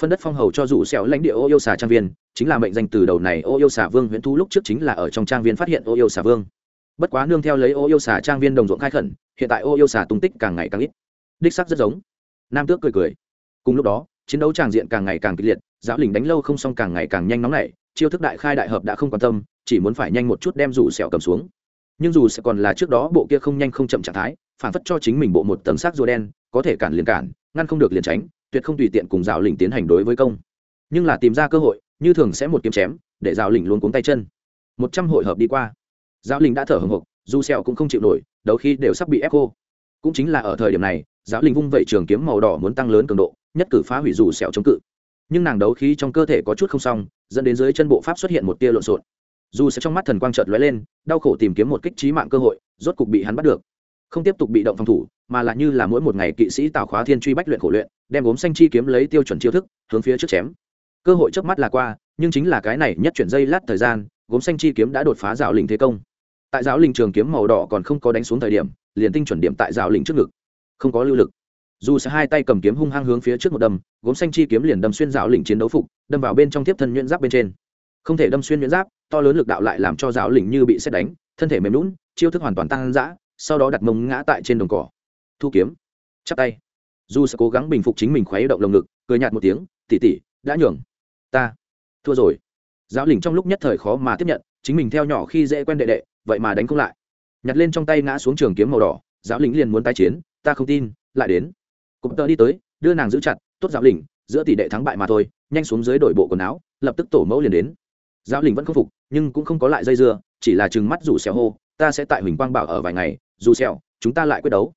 Speaker 1: Phân đất phong hầu cho rủ xẻo lãnh địa ô yêu xà trang viên, chính là mệnh danh từ đầu này ô yêu xà vương huyện thu lúc trước chính là ở trong trang viên phát hiện ô yêu xà vương. Bất quá nương theo lấy ô yêu xà trang viên đồng ruộng khai khẩn, hiện tại ô yêu xà tung tích càng ngày càng ít. Đích sắc rất giống. Nam tước cười cười. Cùng lúc đó, chiến đấu tràng diện càng ngày càng kịch liệt, giáo lình đánh lâu không xong càng ngày càng nhanh nóng nảy, chiêu thức đại khai đại hợp đã không quan tâm, chỉ muốn phải nhanh một chút đem rủ sẹo cầm xuống. Nhưng dù sẽ còn là trước đó bộ kia không nhanh không chậm trạng thái phản phất cho chính mình bộ một tầng xác rùa đen, có thể cản liền cản, ngăn không được liền tránh, tuyệt không tùy tiện cùng rào lình tiến hành đối với công. Nhưng là tìm ra cơ hội, như thường sẽ một kiếm chém, để rào lình luôn cuống tay chân. Một trăm hội hợp đi qua giáo lình đã thở hồng hộc, dù sẹo cũng không chịu nổi đầu khi đều sắp bị ép khô. Cũng chính là ở thời điểm này giáo lình vung vẩy trường kiếm màu đỏ muốn tăng lớn cường độ, nhất cử phá hủy dù sẹo chống cự. Nhưng nàng đấu khí trong cơ thể có chút không xong, dẫn đến dưới chân bộ pháp xuất hiện một tia lộn xộn. Dù sẽ trong mắt thần quang chợt lóe lên, đau khổ tìm kiếm một kích trí mạng cơ hội, rốt cục bị hắn bắt được không tiếp tục bị động phòng thủ, mà là như là mỗi một ngày kỵ sĩ tạo khóa thiên truy bách luyện khổ luyện, đem gốm xanh chi kiếm lấy tiêu chuẩn chiêu thức, hướng phía trước chém. Cơ hội trước mắt là qua, nhưng chính là cái này nhất chuyển dây lát thời gian, gốm xanh chi kiếm đã đột phá rào lình thế công. Tại giáo linh trường kiếm màu đỏ còn không có đánh xuống thời điểm, liền tinh chuẩn điểm tại rào lình trước ngực. Không có lưu lực. Dù sẽ hai tay cầm kiếm hung hăng hướng phía trước một đâm, gốm xanh chi kiếm liền đâm xuyên rào lình chiến đấu phục, đâm vào bên trong tiếp thân nhuyễn giáp bên trên. Không thể đâm xuyên nhuyễn giáp, to lớn lực đạo lại làm cho rào lình như bị xét đánh, thân thể mềm lún chiêu thức hoàn toàn tăng dã sau đó đặt mông ngã tại trên đồng cỏ. Thu kiếm. Chắp tay. Dù sẽ cố gắng bình phục chính mình khuấy động lồng ngực cười nhạt một tiếng tỉ tỉ đã nhường. Ta. Thua rồi. Giáo lĩnh trong lúc nhất thời khó mà tiếp nhận chính mình theo nhỏ khi dễ quen đệ đệ vậy mà đánh không lại. Nhặt lên trong tay ngã xuống trường kiếm màu đỏ giáo lĩnh liền muốn tái chiến ta không tin lại đến. Cụm tợ đi tới đưa nàng giữ chặt tốt giáo lĩnh, giữa tỷ đệ thắng bại mà thôi nhanh xuống dưới đổi bộ quần áo lập tức tổ mẫu liền đến. Giáo lĩnh vẫn không phục nhưng cũng không có lại dây dưa chỉ là chừng mắt rủ xéo hô ta sẽ tại huỳnh quang bảo ở vài ngày, dù xèo chúng ta lại quyết đấu.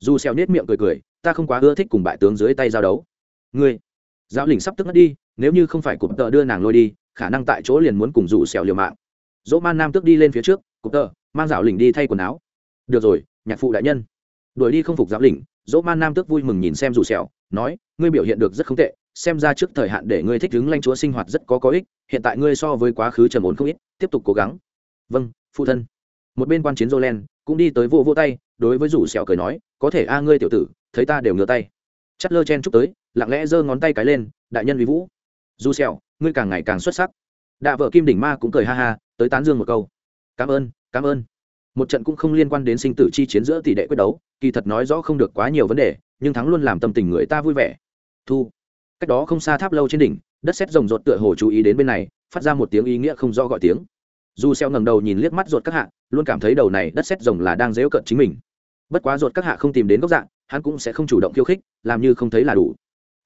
Speaker 1: Dù xèo nết miệng cười cười, ta không quá ưa thích cùng bại tướng dưới tay giao đấu. Ngươi, giáo lĩnh sắp tức ngất đi, nếu như không phải cụp tờ đưa nàng lôi đi, khả năng tại chỗ liền muốn cùng dù xèo liều mạng. Dỗ man nam tước đi lên phía trước, cụp tờ, mang giáo lĩnh đi thay quần áo. Được rồi, nhạc phụ đại nhân. Đuổi đi không phục giáo lĩnh, dỗ man nam tước vui mừng nhìn xem dù xèo nói, ngươi biểu hiện được rất không tệ, xem ra trước thời hạn để ngươi thích ứng lãnh chúa sinh hoạt rất có có ích, hiện tại ngươi so với quá khứ trầm ổn không ít, tiếp tục cố gắng. Vâng phụ thân một bên quan chiến jolen cũng đi tới vô vô tay, đối với rủ sẹo cười nói, có thể a, ngươi tiểu tử, thấy ta đều ngửa tay. Chất lơ chen chúc tới, lặng lẽ giơ ngón tay cái lên, đại nhân vi vũ. Rủ sẹo ngươi càng ngày càng xuất sắc. Đạ vợ kim đỉnh ma cũng cười ha ha, tới tán dương một câu. Cảm ơn cảm ơn. Một trận cũng không liên quan đến sinh tử chi chiến giữa tỷ đệ quyết đấu, kỳ thật nói rõ không được quá nhiều vấn đề, nhưng thắng luôn làm tâm tình người ta vui vẻ. Thu. Cách đó không xa tháp lâu trên đỉnh, đất sét rồng rột tựa hồ chú ý đến bên này, phát ra một tiếng ý nghĩa không rõ gọi tiếng dù xeo ngẩng đầu nhìn liếc mắt ruột các hạ, luôn cảm thấy đầu này đất sét rồng là đang dễu cận chính mình. Bất quá ruột các hạ không tìm đến góc dạng, hắn cũng sẽ không chủ động khiêu khích, làm như không thấy là đủ.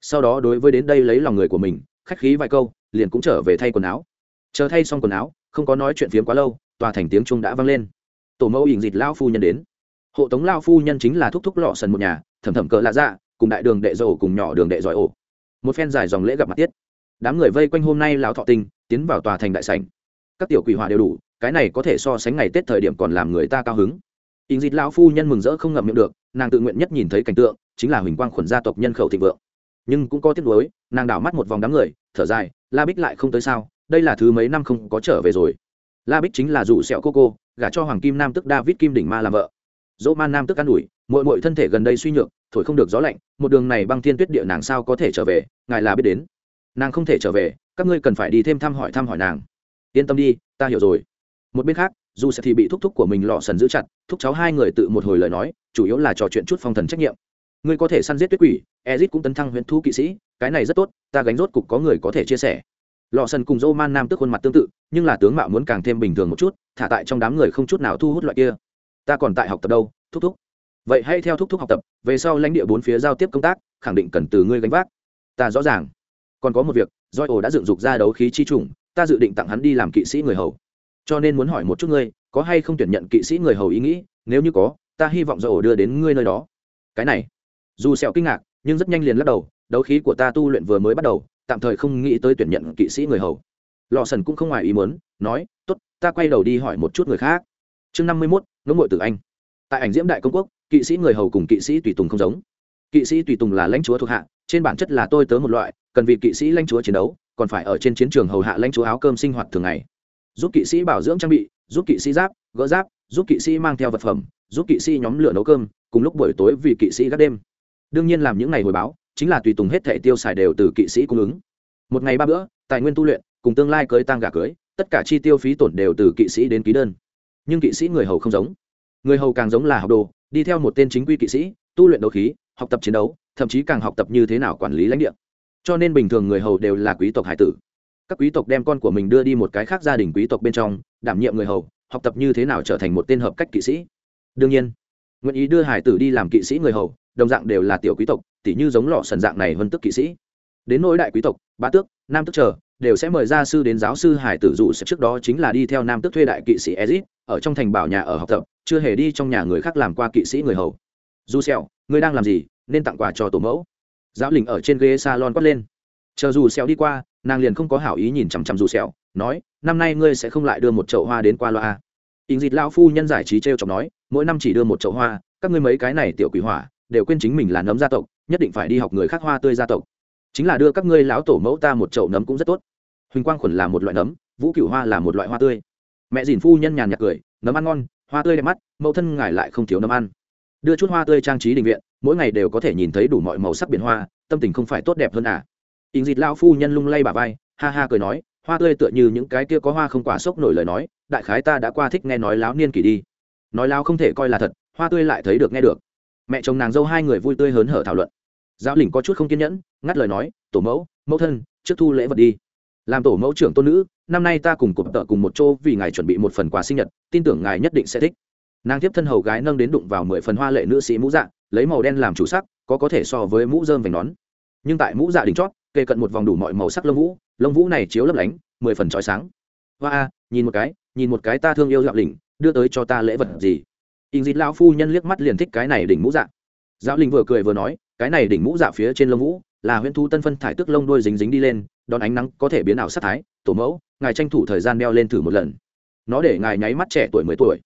Speaker 1: Sau đó đối với đến đây lấy lòng người của mình, khách khí vài câu, liền cũng trở về thay quần áo. Chờ thay xong quần áo, không có nói chuyện phiếm quá lâu, tòa thành tiếng trung đã vang lên. Tổ mẫu ỉn dịt lao phu nhân đến. Hộ tống lao phu nhân chính là thúc thúc lọ sần một nhà, thầm thầm cỡ lạ dạ cùng đại đường đệ dầu, cùng nhỏ đường đệ giỏi ổ. Một phen dài dòng lễ gặp mặt tiết. Đám người vây quanh hôm nay lão thọ tinh tiến vào tòa thành đại sảnh các tiểu quỷ hỏa đều đủ, cái này có thể so sánh ngày tết thời điểm còn làm người ta cao hứng. In dịt lão phu nhân mừng rỡ không ngậm miệng được, nàng tự nguyện nhất nhìn thấy cảnh tượng, chính là huỳnh quang khuẩn gia tộc nhân khẩu thịnh vượng. Nhưng cũng có tiếc nuối, nàng đảo mắt một vòng đám người, thở dài, la bích lại không tới sao, đây là thứ mấy năm không có trở về rồi. La bích chính là rủ sẹo cô cô, gả cho hoàng kim nam tức david kim đỉnh ma làm vợ. Dỗ man nam tức an ủi mỗi mỗi thân thể gần đây suy nhược, thổi không được gió lạnh, một đường này băng thiên tuyết địa nàng sao có thể trở về, ngài là biết đến. Nàng không thể trở về, các ngươi cần phải đi thêm thăm hỏi thăm hỏi nàng yên tâm đi, ta hiểu rồi. Một bên khác, dù sẽ thì bị thúc thúc của mình lọ sần giữ chặt, thúc cháu hai người tự một hồi lời nói, chủ yếu là trò chuyện chút phong thần trách nhiệm. Ngươi có thể săn giết tuyết quỷ, ezit cũng tấn thăng huyện thu kỵ sĩ, cái này rất tốt, ta gánh rốt cục có người có thể chia sẻ. Lọ sần cùng dô man nam tức khuôn mặt tương tự, nhưng là tướng mạo muốn càng thêm bình thường một chút, thả tại trong đám người không chút nào thu hút loại kia. Ta còn tại học tập đâu, thúc thúc. Vậy hãy theo thúc thúc học tập, về sau lãnh địa bốn phía giao tiếp công tác, khẳng định cần từ ngươi gánh vác. Ta rõ ràng. Còn có một việc doi ổ đã dựng dục ra đấu khí chi trùng ta dự định tặng hắn đi làm kỵ sĩ người hầu. Cho nên muốn hỏi một chút ngươi, có hay không tuyển nhận kỵ sĩ người hầu ý nghĩ? Nếu như có, ta hy vọng doi ổ đưa đến ngươi nơi đó. Cái này, dù sẹo kinh ngạc, nhưng rất nhanh liền lắc đầu, đấu khí của ta tu luyện vừa mới bắt đầu, tạm thời không nghĩ tới tuyển nhận kỵ sĩ người hầu. Lò sần cũng không ngoài ý muốn, nói, tốt, ta quay đầu đi hỏi một chút người khác. Chương năm mươi mốt ngưỡng mội từ anh. Tại ảnh diễm đại công quốc, kỵ sĩ người hầu cùng kỵ sĩ tùy tùng không giống. Kỵ sĩ tùy tùng là lãnh chúa thuộc hạ, trên bản chất là tôi tớ một loại cần vị kỵ sĩ lãnh chúa chiến đấu, còn phải ở trên chiến trường hầu hạ lãnh chúa áo cơm sinh hoạt thường ngày. Giúp kỵ sĩ bảo dưỡng trang bị, giúp kỵ sĩ giáp, gỡ giáp, giúp kỵ sĩ mang theo vật phẩm, giúp kỵ sĩ nhóm lửa nấu cơm, cùng lúc buổi tối vì kỵ sĩ gác đêm. Đương nhiên làm những ngày hồi báo, chính là tùy tùng hết thẻ tiêu xài đều từ kỵ sĩ cung ứng. Một ngày ba bữa, tài nguyên tu luyện, cùng tương lai cưới tăng gà cưới, tất cả chi tiêu phí tổn đều từ kỵ sĩ đến ký đơn. Nhưng kỵ sĩ người hầu không giống. Người hầu càng giống là học đồ, đi theo một tên chính quy kỵ sĩ, tu luyện đấu khí, học tập chiến đấu, thậm chí càng học tập như thế nào quản lý lãnh địa cho nên bình thường người hầu đều là quý tộc hải tử. Các quý tộc đem con của mình đưa đi một cái khác gia đình quý tộc bên trong, đảm nhiệm người hầu, học tập như thế nào trở thành một tên hợp cách kỵ sĩ. Đương nhiên, nguyện ý đưa hải tử đi làm kỵ sĩ người hầu, đồng dạng đều là tiểu quý tộc, tỉ như giống lọ sần dạng này hơn tức kỵ sĩ. Đến nỗi đại quý tộc, bá tước, nam tước chờ, đều sẽ mời gia sư đến giáo sư hải tử dụ sẽ trước đó chính là đi theo nam tước thuê đại kỵ sĩ ezit, ở trong thành bảo nhà ở học tập, chưa hề đi trong nhà người khác làm qua kỵ sĩ người hầu. Du xẹo ngươi đang làm gì, nên tặng quà cho tổ mẫu giáo lình ở trên ghế salon quát lên. Chờ dù xéo đi qua, nàng liền không có hảo ý nhìn chằm chằm dù xéo nói, năm nay ngươi sẽ không lại đưa một chậu hoa đến qua loa à? ình dịt lão phu nhân giải trí treo chọc nói, mỗi năm chỉ đưa một chậu hoa, các ngươi mấy cái này tiểu quỷ hỏa, đều quên chính mình là nấm gia tộc, nhất định phải đi học người khác hoa tươi gia tộc. Chính là đưa các ngươi lão tổ mẫu ta một chậu nấm cũng rất tốt. Huỳnh quang khuẩn là một loại nấm, vũ cửu hoa là một loại hoa tươi. Mẹ dìn phu nhân nhàn nhạt cười, nấm ăn ngon, hoa tươi đẹp mắt, mẫu thân ngài lại không thiếu nấm ăn đưa chút hoa tươi trang trí đình viện, mỗi ngày đều có thể nhìn thấy đủ mọi màu sắc biển hoa, tâm tình không phải tốt đẹp hơn à? Ình dịt lao phu nhân lung lay bà vai, ha ha cười nói, hoa tươi tựa như những cái kia có hoa không quả sốc nổi lời nói, đại khái ta đã qua thích nghe nói láo niên kỷ đi. Nói láo không thể coi là thật, hoa tươi lại thấy được nghe được. Mẹ chồng nàng dâu hai người vui tươi hớn hở thảo luận. Giáo lĩnh có chút không kiên nhẫn, ngắt lời nói, tổ mẫu mẫu thân, trước thu lễ vật đi. Làm tổ mẫu trưởng tôn nữ, năm nay ta cùng cụm tợ cùng một chỗ vì ngài chuẩn bị một phần quà sinh nhật, tin tưởng ngài nhất định sẽ thích nàng tiếp thân hầu gái nâng đến đụng vào mười phần hoa lệ nữ sĩ mũ dạ lấy màu đen làm chủ sắc, có có thể so với mũ dơm vành nón. Nhưng tại mũ dạ đỉnh chót kê cận một vòng đủ mọi màu sắc lông vũ lông vũ này chiếu lấp lánh, mười phần trói sáng. Hoa a nhìn một cái, nhìn một cái ta thương yêu dạo đỉnh đưa tới cho ta lễ vật gì? In dịt lão phu nhân liếc mắt liền thích cái này đỉnh mũ dạ. Giáo linh vừa cười vừa nói, cái này đỉnh mũ dạ phía trên lông vũ, là huyễn thu tân phân thải tức lông đôi dính dính đi lên, đón ánh nắng có thể biến ảo sắc thái, tổ mẫu, ngài tranh thủ thời gian đeo lên thử một lần. Nó để ngài nháy mắt trẻ tuổi mười tuổi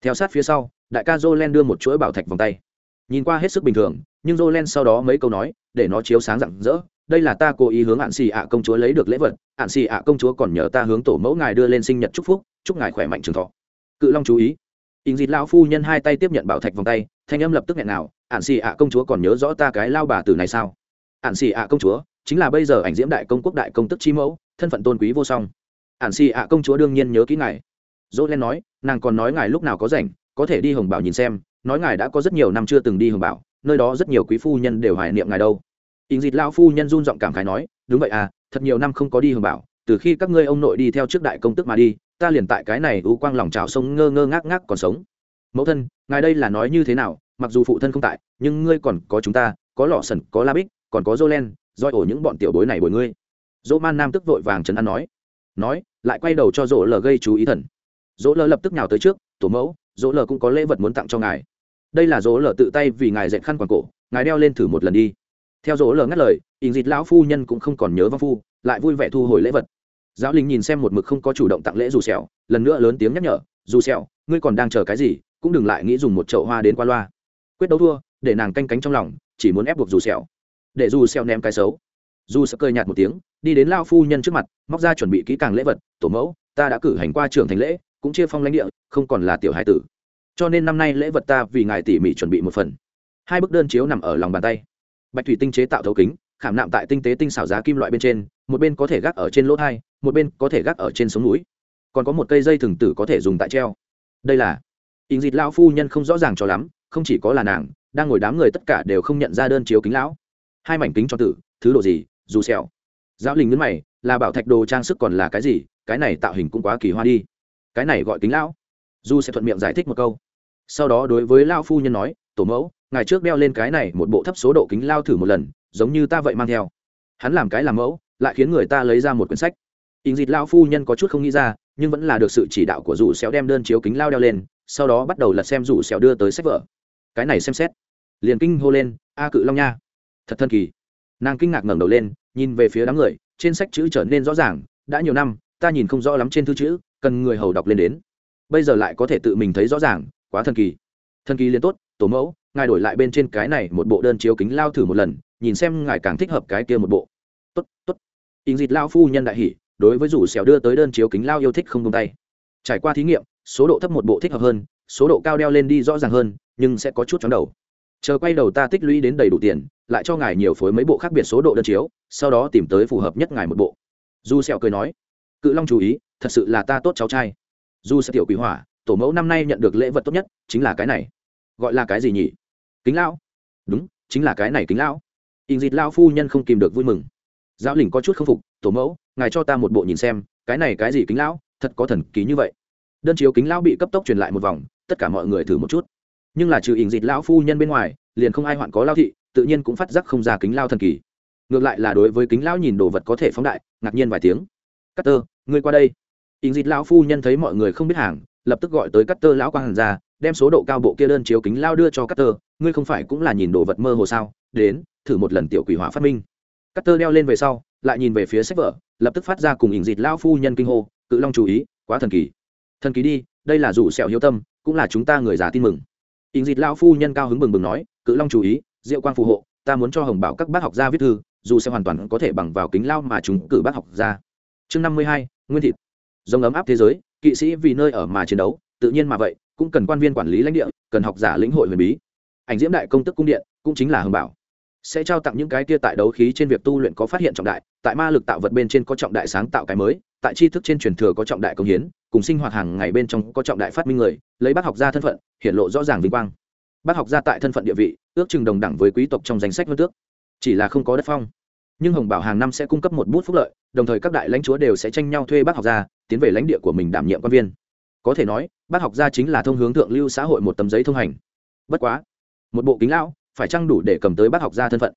Speaker 1: theo sát phía sau, đại ca jolen đưa một chuỗi bảo thạch vòng tay. Nhìn qua hết sức bình thường, nhưng jolen sau đó mấy câu nói, để nó chiếu sáng rạng rỡ. Đây là ta cố ý hướng hạn xì ạ công chúa lấy được lễ vật. Hạn xì ạ công chúa còn nhờ ta hướng tổ mẫu ngài đưa lên sinh nhật chúc phúc. Chúc ngài khỏe mạnh trường thọ. Cự long chú ý. In dịt lão phu nhân hai tay tiếp nhận bảo thạch vòng tay, thanh âm lập tức nghẹn nào. Ạn xì ạ công chúa còn nhớ rõ ta cái lao bà tử này sao? Ạn xì ạ công chúa, chính là bây giờ ảnh diễm đại công quốc đại công tức chi mẫu, thân phận tôn quý vô song. Ạn xì ạ công chúa đương nhiên nhớ kỹ ngài. Dỗ len nói nàng còn nói ngài lúc nào có rảnh, có thể đi hồng bảo nhìn xem, nói ngài đã có rất nhiều năm chưa từng đi hồng bảo, nơi đó rất nhiều quý phu nhân đều hoài niệm ngài đâu. Ình dịt lao phu nhân run giọng cảm khái nói, đúng vậy à thật nhiều năm không có đi hồng bảo, từ khi các ngươi ông nội đi theo trước đại công tức mà đi, ta liền tại cái này u quang lòng trào sông ngơ ngơ ngác ngác còn sống. Mẫu thân, ngài đây là nói như thế nào, mặc dù phụ thân không tại, nhưng ngươi còn có chúng ta, có lọ sần, có la bích, còn có jolen doi ổ những bọn tiểu bối này bồi ngươi. Dỗ man nam tức vội vàng trấn an nói. Nói, lại quay đầu cho dỗ lờ gây chú ý thần dỗ lờ lập tức nhào tới trước, tổ mẫu, dỗ lờ cũng có lễ vật muốn tặng cho ngài. Đây là dỗ lờ tự tay vì ngài dạy khăn quàng cổ, ngài đeo lên thử một lần đi. Theo dỗ lờ ngắt lời ình dịt lão phu nhân cũng không còn nhớ vong phu, lại vui vẻ thu hồi lễ vật. Giáo linh nhìn xem một mực không có chủ động tặng lễ dù sẹo, lần nữa lớn tiếng nhắc nhở, dù sẹo, ngươi còn đang chờ cái gì, cũng đừng lại nghĩ dùng một chậu hoa đến qua loa. Quyết đấu thua, để nàng canh cánh trong lòng, chỉ muốn ép buộc dù sẹo. Để dù sẹo ném cái xấu. Dù sẹo cười nhạt một tiếng, đi đến lao phu nhân trước mặt, móc ra chuẩn bị kỹ càng lễ vật, tổ mẫu, ta đã cử hành qua trưởng thành lễ cũng chia phong lãnh địa, không còn là tiểu hải tử. Cho nên năm nay lễ vật ta vì ngài tỉ mỉ chuẩn bị một phần. Hai bức đơn chiếu nằm ở lòng bàn tay. Bạch thủy tinh chế tạo thấu kính, khảm nạm tại tinh tế tinh xảo giá kim loại bên trên, một bên có thể gác ở trên lỗ thai, một bên có thể gác ở trên sống núi. Còn có một cây dây thừng tử có thể dùng tại treo. Đây là ình dịt lão phu nhân không rõ ràng cho lắm, không chỉ có là nàng, đang ngồi đám người tất cả đều không nhận ra đơn chiếu kính lão. Hai mảnh kính cho tử, thứ đồ gì, dù xẹo giáo linh nhấn mày, là bảo thạch đồ trang sức còn là cái gì, cái này tạo hình cũng quá kỳ hoa đi cái này gọi kính lão. Du sẽ thuận miệng giải thích một câu. Sau đó đối với lão phu nhân nói, tổ mẫu ngày trước đeo lên cái này một bộ thấp số độ kính lao thử một lần, giống như ta vậy mang theo. Hắn làm cái làm mẫu, lại khiến người ta lấy ra một quyển sách. In dịt lao phu nhân có chút không nghĩ ra, nhưng vẫn là được sự chỉ đạo của dù xéo đem đơn chiếu kính lao đeo lên, sau đó bắt đầu lật xem dù xéo đưa tới sách vở. Cái này xem xét. Liền kinh hô lên, a cự long nha. Thật thần kỳ. Nàng kinh ngạc ngẩng đầu lên, nhìn về phía đám người, trên sách chữ trở nên rõ ràng, đã nhiều năm, ta nhìn không rõ lắm trên thư chữ cần người hầu đọc lên đến. Bây giờ lại có thể tự mình thấy rõ ràng, quá thần kỳ. Thần kỳ liền tốt, tổ mẫu, ngài đổi lại bên trên cái này một bộ đơn chiếu kính lao thử một lần, nhìn xem ngài càng thích hợp cái kia một bộ. Tốt tốt. In dịt lao phu nhân đại hỷ đối với rủ xẻo đưa tới đơn chiếu kính lao yêu thích không tung tay. Trải qua thí nghiệm, số độ thấp một bộ thích hợp hơn, số độ cao đeo lên đi rõ ràng hơn, nhưng sẽ có chút chóng đầu. Chờ quay đầu ta tích lũy đến đầy đủ tiền, lại cho ngài nhiều phối mấy bộ khác biệt số độ đơn chiếu, sau đó tìm tới phù hợp nhất ngài một bộ. Du sẹo cười nói, cự long chú ý thật sự là ta tốt cháu trai. Du sẽ tiểu quỷ hỏa, tổ mẫu năm nay nhận được lễ vật tốt nhất chính là cái này. Gọi là cái gì nhỉ? Kính lão. Đúng, chính là cái này kính lão. In dịt lao phu nhân không kìm được vui mừng. Giáo lĩnh có chút không phục, tổ mẫu, ngài cho ta một bộ nhìn xem, cái này cái gì kính lão, thật có thần ký như vậy. Đơn chiếu kính lão bị cấp tốc truyền lại một vòng, tất cả mọi người thử một chút. Nhưng là trừ in dịt lão phu nhân bên ngoài, liền không ai hoạn có lao thị, tự nhiên cũng phát giác không ra kính lao thần kỳ. Ngược lại là đối với kính lão nhìn đồ vật có thể phóng đại, ngạc nhiên vài tiếng. Cắt tơ ngươi qua đây in dịt lão phu nhân thấy mọi người không biết hàng, lập tức gọi tới cắt tơ lão quang hàn ra, đem số độ cao bộ kia đơn chiếu kính lao đưa cho cắt tơ ngươi không phải cũng là nhìn đồ vật mơ hồ sao? Đến, thử một lần tiểu quỷ hỏa phát minh. Cắt tơ đeo lên về sau, lại nhìn về phía sách vở, lập tức phát ra cùng in dịt Lão phu nhân kinh hô, cự long chú ý, quá thần kỳ. Thần kỳ đi, đây là rủ sẹo hiếu tâm, cũng là chúng ta người già tin mừng. In dịt Lão phu nhân cao hứng bừng bừng nói, cự long chú ý diệu quang phù hộ, ta muốn cho hồng bảo các bác học gia viết thư, dù sẽ hoàn toàn có thể bằng vào kính lao mà chúng cử bác học gia. Chương năm mươi hai, nguyên thịt giống ấm áp thế giới, kỵ sĩ vì nơi ở mà chiến đấu, tự nhiên mà vậy, cũng cần quan viên quản lý lãnh địa, cần học giả lĩnh hội huyền bí. Ảnh diễm đại công tức cung điện cũng chính là hưng bảo. Sẽ trao tặng những cái kia tại đấu khí trên việc tu luyện có phát hiện trọng đại, tại ma lực tạo vật bên trên có trọng đại sáng tạo cái mới, tại tri thức trên truyền thừa có trọng đại công hiến, cùng sinh hoạt hàng ngày bên trong có trọng đại phát minh người, lấy bác học gia thân phận, hiện lộ rõ ràng vinh quang. Bác học gia tại thân phận địa vị, ước chừng đồng đẳng với quý tộc trong danh sách vân tước. Chỉ là không có đất phong nhưng hồng bảo hàng năm sẽ cung cấp một bút phúc lợi đồng thời các đại lãnh chúa đều sẽ tranh nhau thuê bác học gia tiến về lãnh địa của mình đảm nhiệm quan viên có thể nói bác học gia chính là thông hướng thượng lưu xã hội một tấm giấy thông hành bất quá một bộ kính lão phải chăng đủ để cầm tới bác học gia thân phận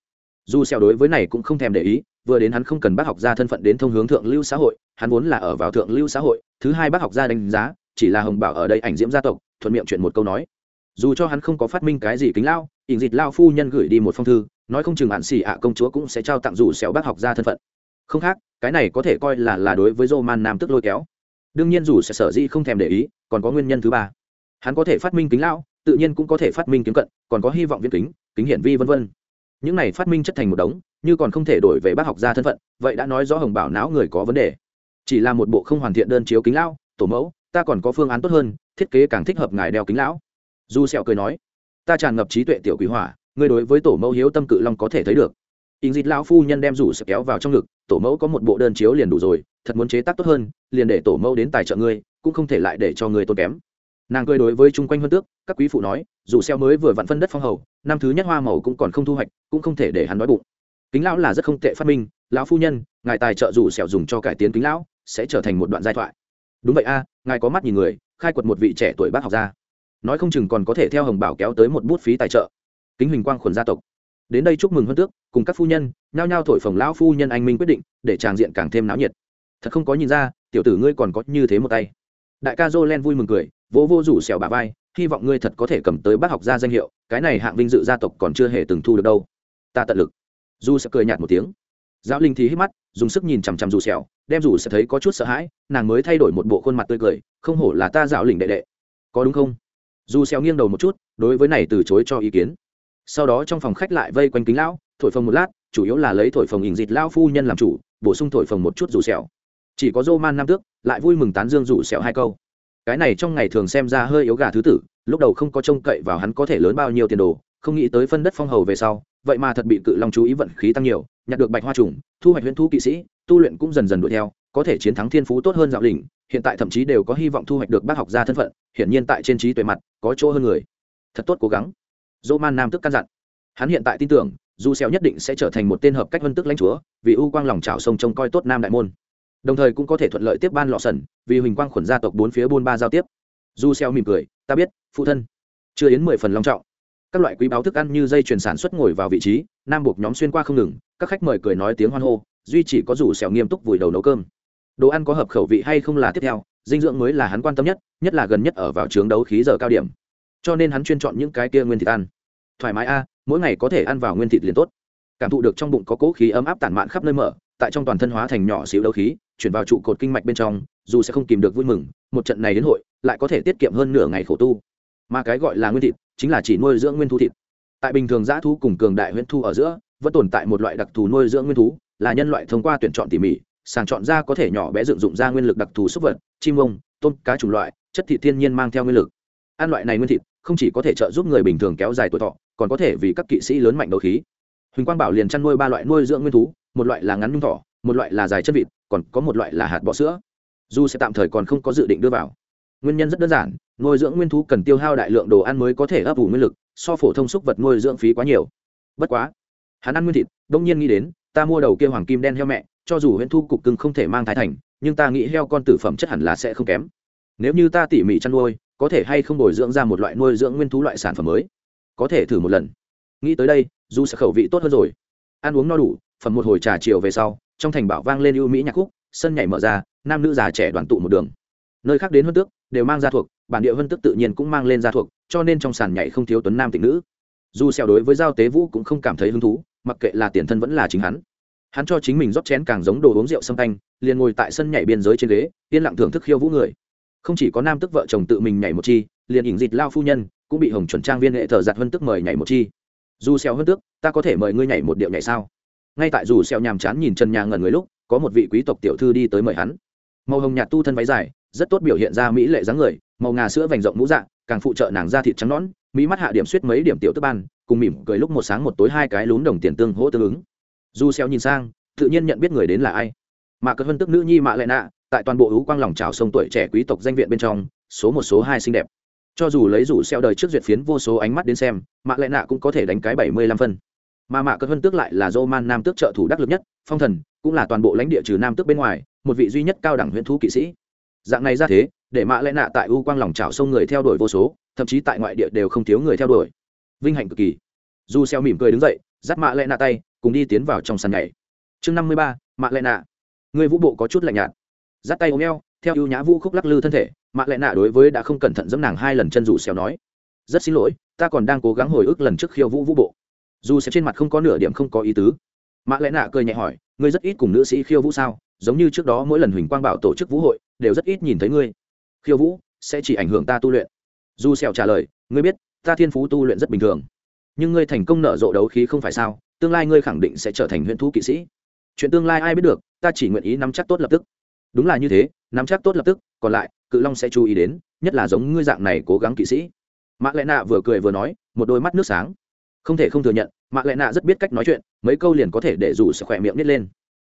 Speaker 1: dù xẻo đối với này cũng không thèm để ý vừa đến hắn không cần bác học gia thân phận đến thông hướng thượng lưu xã hội hắn vốn là ở vào thượng lưu xã hội thứ hai bác học gia đánh giá chỉ là hồng bảo ở đây ảnh diễm gia tộc thuận miệng chuyện một câu nói dù cho hắn không có phát minh cái gì kính lao ỉn dịt lao phu nhân gửi đi một phong thư nói không chừng hạn xì ạ công chúa cũng sẽ trao tặng dù xẻo bác học gia thân phận. Không khác, cái này có thể coi là là đối với roman nam tức lôi kéo. Đương nhiên dù sẽ sở dĩ không thèm để ý, còn có nguyên nhân thứ ba. Hắn có thể phát minh kính lão, tự nhiên cũng có thể phát minh kiếm cận, còn có hy vọng viễn kính kính hiển vi vân vân. Những này phát minh chất thành một đống, như còn không thể đổi về bác học gia thân phận, vậy đã nói rõ hồng bảo não người có vấn đề. Chỉ là một bộ không hoàn thiện đơn chiếu kính lão, tổ mẫu, ta còn có phương án tốt hơn, thiết kế càng thích hợp ngài đeo kính lão. Du sẹo cười nói, ta tràn ngập trí tuệ tiểu quý hỏa người đối với tổ mẫu hiếu tâm cự long có thể thấy được. Ình dịt lão phu nhân đem rủ sẽ kéo vào trong ngực, tổ mẫu có một bộ đơn chiếu liền đủ rồi, thật muốn chế tác tốt hơn, liền để tổ mẫu đến tài trợ ngươi, cũng không thể lại để cho ngươi tốn kém. Nàng cười đối với chung quanh hơn tước, các quý phụ nói, dù xeo mới vừa vặn phân đất phong hầu, năm thứ nhất hoa màu cũng còn không thu hoạch, cũng không thể để hắn đói bụng. Kính lão là rất không tệ phát minh, lão phu nhân, ngài tài trợ dù xẻo dùng cho cải tiến kính lão, sẽ trở thành một đoạn giai thoại. Đúng vậy a, ngài có mắt nhìn người, khai quật một vị trẻ tuổi bác học gia. Nói không chừng còn có thể theo hồng bảo kéo tới một bút phí tài trợ kính hình quang khuẩn gia tộc. Đến đây chúc mừng huân tước, cùng các phu nhân, nhao nhao thổi phồng lão phu nhân anh minh quyết định, để tràng diện càng thêm náo nhiệt. Thật không có nhìn ra, tiểu tử ngươi còn có như thế một tay. Đại ca jolen vui mừng cười, vỗ vô rủ xẻo bà vai, hy vọng ngươi thật có thể cầm tới bác học gia danh hiệu, cái này hạng vinh dự gia tộc còn chưa hề từng thu được đâu. Ta tận lực. Du sẽ cười nhạt một tiếng. Giáo linh thì hít mắt, dùng sức nhìn chằm chằm dù xẻo, đem dù sẽ thấy có chút sợ hãi, nàng mới thay đổi một bộ khuôn mặt tươi cười, không hổ là ta giáo linh đệ đệ. Có đúng không? Dù xẻo nghiêng đầu một chút, đối với này từ chối cho ý kiến sau đó trong phòng khách lại vây quanh kính lão, thổi phồng một lát, chủ yếu là lấy thổi phồng hình dịt lão phu nhân làm chủ, bổ sung thổi phồng một chút rủ sẹo. Chỉ có dô man nam tước, lại vui mừng tán dương rủ sẹo hai câu. Cái này trong ngày thường xem ra hơi yếu gà thứ tử, lúc đầu không có trông cậy vào hắn có thể lớn bao nhiêu tiền đồ, không nghĩ tới phân đất phong hầu về sau, vậy mà thật bị cự long chú ý vận khí tăng nhiều, nhặt được bạch hoa trùng, thu hoạch huyễn thu kỵ sĩ, tu luyện cũng dần dần đuổi theo, có thể chiến thắng thiên phú tốt hơn dạo đỉnh hiện tại thậm chí đều có hy vọng thu hoạch được bác học gia thân phận, hiển nhiên tại trên trí tuệ mặt, có chỗ hơn người. Thật tốt cố gắng dỗ man nam tức căn dặn. Hắn hiện tại tin tưởng du xeo nhất định sẽ trở thành một tên hợp cách vân tức lãnh chúa, vì u quang lòng trào sông trông coi tốt nam đại môn. Đồng thời cũng có thể thuận lợi tiếp ban lọ sẩn vì huỳnh quang khuẩn gia tộc bốn phía buôn ba giao tiếp. Du xeo mỉm cười, ta biết, phụ thân. Chưa yến mười phần long trọng. Các loại quý báo thức ăn như dây chuyền sản xuất ngồi vào vị trí, nam buộc nhóm xuyên qua không ngừng, các khách mời cười nói tiếng hoan hô, duy chỉ có rủ xẻo nghiêm túc vùi đầu nấu cơm. Đồ ăn có hợp khẩu vị hay không là tiếp theo, dinh dưỡng mới là hắn quan tâm nhất nhất là gần nhất ở vào trường đấu khí giờ cao điểm cho nên hắn chuyên chọn những cái kia nguyên thịt ăn. Thoải mái a, mỗi ngày có thể ăn vào nguyên thịt liền tốt. Cảm thụ được trong bụng có cỗ khí ấm áp tản mạn khắp nơi mở, tại trong toàn thân hóa thành nhỏ xíu đấu khí, chuyển vào trụ cột kinh mạch bên trong, dù sẽ không kìm được vui mừng, một trận này đến hội, lại có thể tiết kiệm hơn nửa ngày khổ tu. Mà cái gọi là nguyên thịt, chính là chỉ nuôi dưỡng nguyên thu thịt. Tại bình thường giã thu cùng cường đại huyễn thu ở giữa, vẫn tồn tại một loại đặc thù nuôi dưỡng nguyên thú, là nhân loại thông qua tuyển chọn tỉ mỉ, sàng chọn ra có thể nhỏ bé dựng dụng ra nguyên lực đặc thù súc vật, chim ông tôm, cá chủng loại, chất thịt thiên nhiên mang theo nguyên lực. Ăn loại này nguyên thịt không chỉ có thể trợ giúp người bình thường kéo dài tuổi thọ, còn có thể vì các kỵ sĩ lớn mạnh đấu khí. Huỳnh quang bảo liền chăn nuôi ba loại nuôi dưỡng nguyên thú, một loại là ngắn nhung thỏ, một loại là dài chân vịt, còn có một loại là hạt bọ sữa. Dù sẽ tạm thời còn không có dự định đưa vào. Nguyên nhân rất đơn giản, nuôi dưỡng nguyên thú cần tiêu hao đại lượng đồ ăn mới có thể ấp ủ nguyên lực, so phổ thông súc vật nuôi dưỡng phí quá nhiều. Bất quá, hắn ăn nguyên thịt, đông nhiên nghĩ đến, ta mua đầu kia hoàng kim đen heo mẹ, cho dù huyễn thu cục cưng không thể mang thái thành, nhưng ta nghĩ heo con tử phẩm chất hẳn là sẽ không kém. Nếu như ta tỉ mỉ chăn nuôi có thể hay không bồi dưỡng ra một loại nuôi dưỡng nguyên thú loại sản phẩm mới? Có thể thử một lần. Nghĩ tới đây, dù sẽ khẩu vị tốt hơn rồi. Ăn uống no đủ phần một hồi trà chiều về sau, trong thành bảo vang lên ưu mỹ nhạc khúc, sân nhảy mở ra, nam nữ già trẻ đoàn tụ một đường. Nơi khác đến hơn tước, đều mang ra thuộc, bản địa hơn tước tự nhiên cũng mang lên ra thuộc, cho nên trong sàn nhảy không thiếu tuấn nam tịnh nữ. Dù xẻo đối với giao tế vũ cũng không cảm thấy hứng thú, mặc kệ là tiền thân vẫn là chính hắn. Hắn cho chính mình rót chén càng giống đồ uống rượu sâm canh liền ngồi tại sân nhảy biên giới trên ghế, yên lặng thưởng thức khiêu vũ người không chỉ có nam tức vợ chồng tự mình nhảy một chi, liền ỉnh dịt lao phu nhân, cũng bị hồng chuẩn trang viên nghệ thờ giặt hơn tức mời nhảy một chi. Dù xeo hơn tước, ta có thể mời ngươi nhảy một điệu nhảy sao? Ngay tại dù xeo nhàm chán nhìn trần nhà ngẩn người lúc, có một vị quý tộc tiểu thư đi tới mời hắn. Màu hồng nhạt tu thân váy dài, rất tốt biểu hiện ra mỹ lệ dáng người, màu ngà sữa vành rộng mũ dạng càng phụ trợ nàng da thịt trắng nõn, mỹ mắt hạ điểm suýt mấy điểm tiểu tức ban, cùng mỉm cười lúc một sáng một tối hai cái lún đồng tiền tương hỗ tương ứng. Dù xeo nhìn sang, tự nhiên nhận biết người đến là ai. Mà cơn vân tức nữ nhi mạ lệ nạ tại toàn bộ ú quang lòng trào sông tuổi trẻ quý tộc danh viện bên trong, số một, số hai xinh đẹp. Cho dù lấy rủ xeo đời trước duyệt phiến vô số ánh mắt đến xem mạ lệ nạ cũng có thể đánh cái bảy mươi lăm phân. Mà mạ cơ vân tước lại là dô man nam tước trợ thủ đắc lực nhất, phong thần, cũng là toàn bộ lãnh địa trừ nam tước bên ngoài, một vị duy nhất cao đẳng huyện thú kỵ sĩ. Dạng này ra thế, để mạ lẽ nạ tại u quang lòng trào sông người theo đuổi vô số, thậm chí tại ngoại địa đều không thiếu người theo đuổi. Vinh hạnh cực kỳ. Du xeo mỉm cười đứng dậy, dắt mạ lẽ nạ tay, cùng đi tiến vào trong sàn nhảy. Chương năm mươi ba mạ lẽ nạ. Người vũ bộ có chút lạnh nhạt dắt tay ôm eo, theo ưu nhã vũ khúc lắc lư thân thể, mạ lẽ nạ đối với đã không cẩn thận dẫm nàng hai lần chân dù xèo nói, rất xin lỗi, ta còn đang cố gắng hồi ức lần trước khiêu vũ vũ bộ. Dù sẽ trên mặt không có nửa điểm không có ý tứ. Mạ lẽ nạ cười nhẹ hỏi, ngươi rất ít cùng nữ sĩ khiêu vũ sao? Giống như trước đó mỗi lần huỳnh quang bảo tổ chức vũ hội, đều rất ít nhìn thấy ngươi. Khiêu vũ sẽ chỉ ảnh hưởng ta tu luyện. Du xèo trả lời, ngươi biết, ta thiên phú tu luyện rất bình thường. Nhưng ngươi thành công nở rộ đấu khí không phải sao? Tương lai ngươi khẳng định sẽ trở thành huyễn thú kỵ sĩ. Chuyện tương lai ai biết được, ta chỉ nguyện ý nắm chắc tốt lập tức đúng là như thế, nắm chắc tốt lập tức, còn lại, cự long sẽ chú ý đến, nhất là giống ngươi dạng này cố gắng kỵ sĩ. Mạ Lệ nạ vừa cười vừa nói, một đôi mắt nước sáng. Không thể không thừa nhận, mạ Lệ nạ rất biết cách nói chuyện, mấy câu liền có thể để dù sẽ khỏe miệng nít lên.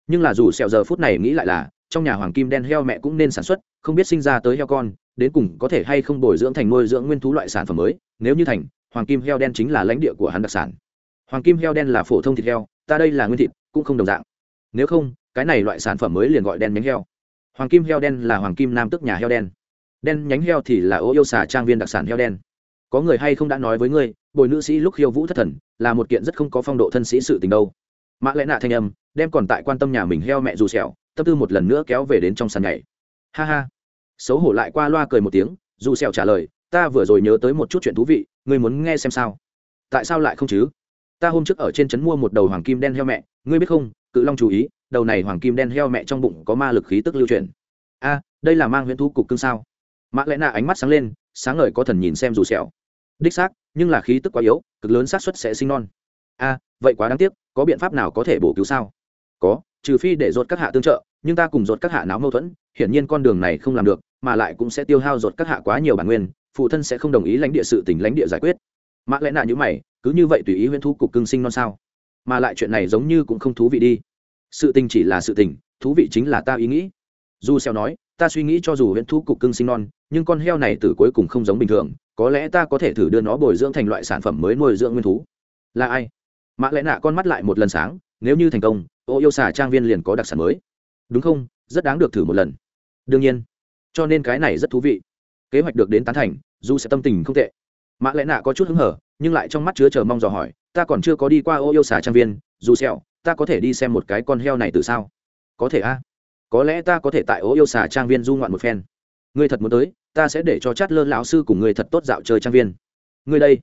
Speaker 1: Nhưng là dù sẹo giờ phút này nghĩ lại là, trong nhà hoàng kim đen heo mẹ cũng nên sản xuất, không biết sinh ra tới heo con, đến cùng có thể hay không bồi dưỡng thành nuôi dưỡng nguyên thú loại sản phẩm mới, nếu như thành, hoàng kim heo đen chính là lãnh địa của hắn đặc sản. Hoàng kim heo đen là phổ thông thịt heo, ta đây là nguyên thịt, cũng không đồng dạng. Nếu không, cái này loại sản phẩm mới liền gọi đen nhánh heo hoàng kim heo đen là hoàng kim nam tức nhà heo đen. Đen nhánh heo thì là ô yêu xà trang viên đặc sản heo đen. Có người hay không đã nói với ngươi, bồi nữ sĩ lúc khiêu vũ thất thần, là một kiện rất không có phong độ thân sĩ sự tình đâu. Mã lẽ nạ thanh âm, đem còn tại quan tâm nhà mình heo mẹ dù sẹo, tâm tư một lần nữa kéo về đến trong sàn nhảy. Ha ha. Xấu hổ lại qua loa cười một tiếng, dù sẹo trả lời, ta vừa rồi nhớ tới một chút chuyện thú vị, ngươi muốn nghe xem sao? Tại sao lại không chứ? Ta hôm trước ở trên trấn mua một đầu hoàng kim đen heo mẹ, ngươi biết không, cự long chú ý đầu này hoàng kim đen heo mẹ trong bụng có ma lực khí tức lưu truyền. A, đây là mang huyễn thú cục cưng sao? Mã lẽ nạ ánh mắt sáng lên, sáng ngời có thần nhìn xem dù sẹo. Đích xác, nhưng là khí tức quá yếu, cực lớn xác suất sẽ sinh non. A, vậy quá đáng tiếc, có biện pháp nào có thể bổ cứu sao? Có, trừ phi để dột các hạ tương trợ, nhưng ta cùng dột các hạ náo mâu thuẫn, hiển nhiên con đường này không làm được, mà lại cũng sẽ tiêu hao dột các hạ quá nhiều bản nguyên, phụ thân sẽ không đồng ý lãnh địa sự tình lãnh địa giải quyết. Mã lẽ nạ như mày, cứ như vậy tùy ý huyễn thú cục cưng sinh non sao? Mà lại chuyện này giống như cũng không thú vị đi sự tình chỉ là sự tình, thú vị chính là ta ý nghĩ. Du xeo nói, ta suy nghĩ cho dù huyễn thú cục cưng sinh non, nhưng con heo này từ cuối cùng không giống bình thường, có lẽ ta có thể thử đưa nó bồi dưỡng thành loại sản phẩm mới nuôi dưỡng nguyên thú. Là ai? Mã lẽ nạ con mắt lại một lần sáng, nếu như thành công, ô yêu xà trang viên liền có đặc sản mới. Đúng không? Rất đáng được thử một lần. Đương nhiên. Cho nên cái này rất thú vị. Kế hoạch được đến tán thành, dù sẽ tâm tình không tệ. Mã lẽ nạ có chút hứng hở, nhưng lại trong mắt chứa chờ mong dò hỏi, ta còn chưa có đi qua ô yêu xà trang viên, dù sẹo ta có thể đi xem một cái con heo này từ sao? Có thể a. Có lẽ ta có thể tại ố yêu xà trang viên du ngoạn một phen. Ngươi thật muốn tới, ta sẽ để cho chát lơ lão sư cùng ngươi thật tốt dạo chơi trang viên. Ngươi đây.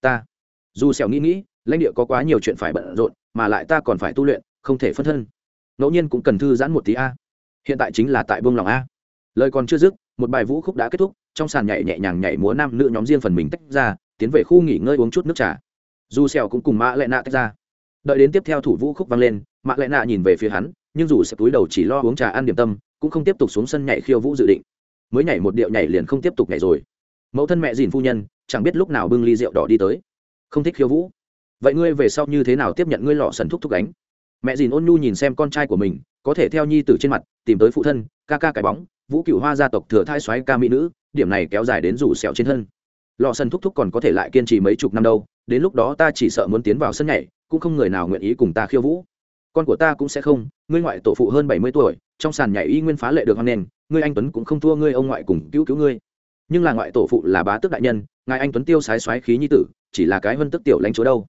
Speaker 1: Ta. Dù sẹo nghĩ nghĩ, lãnh địa có quá nhiều chuyện phải bận rộn, mà lại ta còn phải tu luyện, không thể phân thân. Ngẫu nhiên cũng cần thư giãn một tí a. Hiện tại chính là tại buông lòng a. Lời còn chưa dứt, một bài vũ khúc đã kết thúc, trong sàn nhảy nhẹ nhàng nhảy múa nam nữ nhóm riêng phần mình tách ra, tiến về khu nghỉ ngơi uống chút nước trà. Dù sẹo cũng cùng mã lệ nạ tách ra đợi đến tiếp theo thủ vũ khúc vang lên mạng lệ nạ nhìn về phía hắn, nhưng dù sẽ túi đầu chỉ lo uống trà ăn điểm tâm, cũng không tiếp tục xuống sân nhảy khiêu vũ dự định. Mới nhảy một điệu nhảy liền không tiếp tục nhảy rồi. Mẫu thân mẹ dìn phu nhân, chẳng biết lúc nào bưng ly rượu đỏ đi tới. Không thích khiêu vũ. Vậy ngươi về sau như thế nào tiếp nhận ngươi lọ sần thúc thúc đánh mẹ dìn ôn nhu nhìn xem con trai của mình, có thể theo nhi tử trên mặt, tìm tới phụ thân, ca ca cái bóng, vũ cựu hoa gia tộc thừa thai xoáy ca mỹ nữ, điểm này kéo dài đến rủ sẹo trên thân. Lọ sần thúc thúc còn có thể lại kiên trì mấy chục năm đâu, đến lúc đó ta chỉ sợ muốn tiến vào sân nhảy cũng không người nào nguyện ý cùng ta khiêu vũ. Con của ta cũng sẽ không, ngươi ngoại tổ phụ hơn bảy mươi tuổi, trong sàn nhảy y nguyên phá lệ được hoan nghênh, ngươi anh tuấn cũng không thua ngươi, ông ngoại cùng cứu cứu ngươi. Nhưng là ngoại tổ phụ là bá tước đại nhân, ngài anh tuấn tiêu sái xoáy khí nhi tử, chỉ là cái vân tức tiểu lãnh chúa đâu.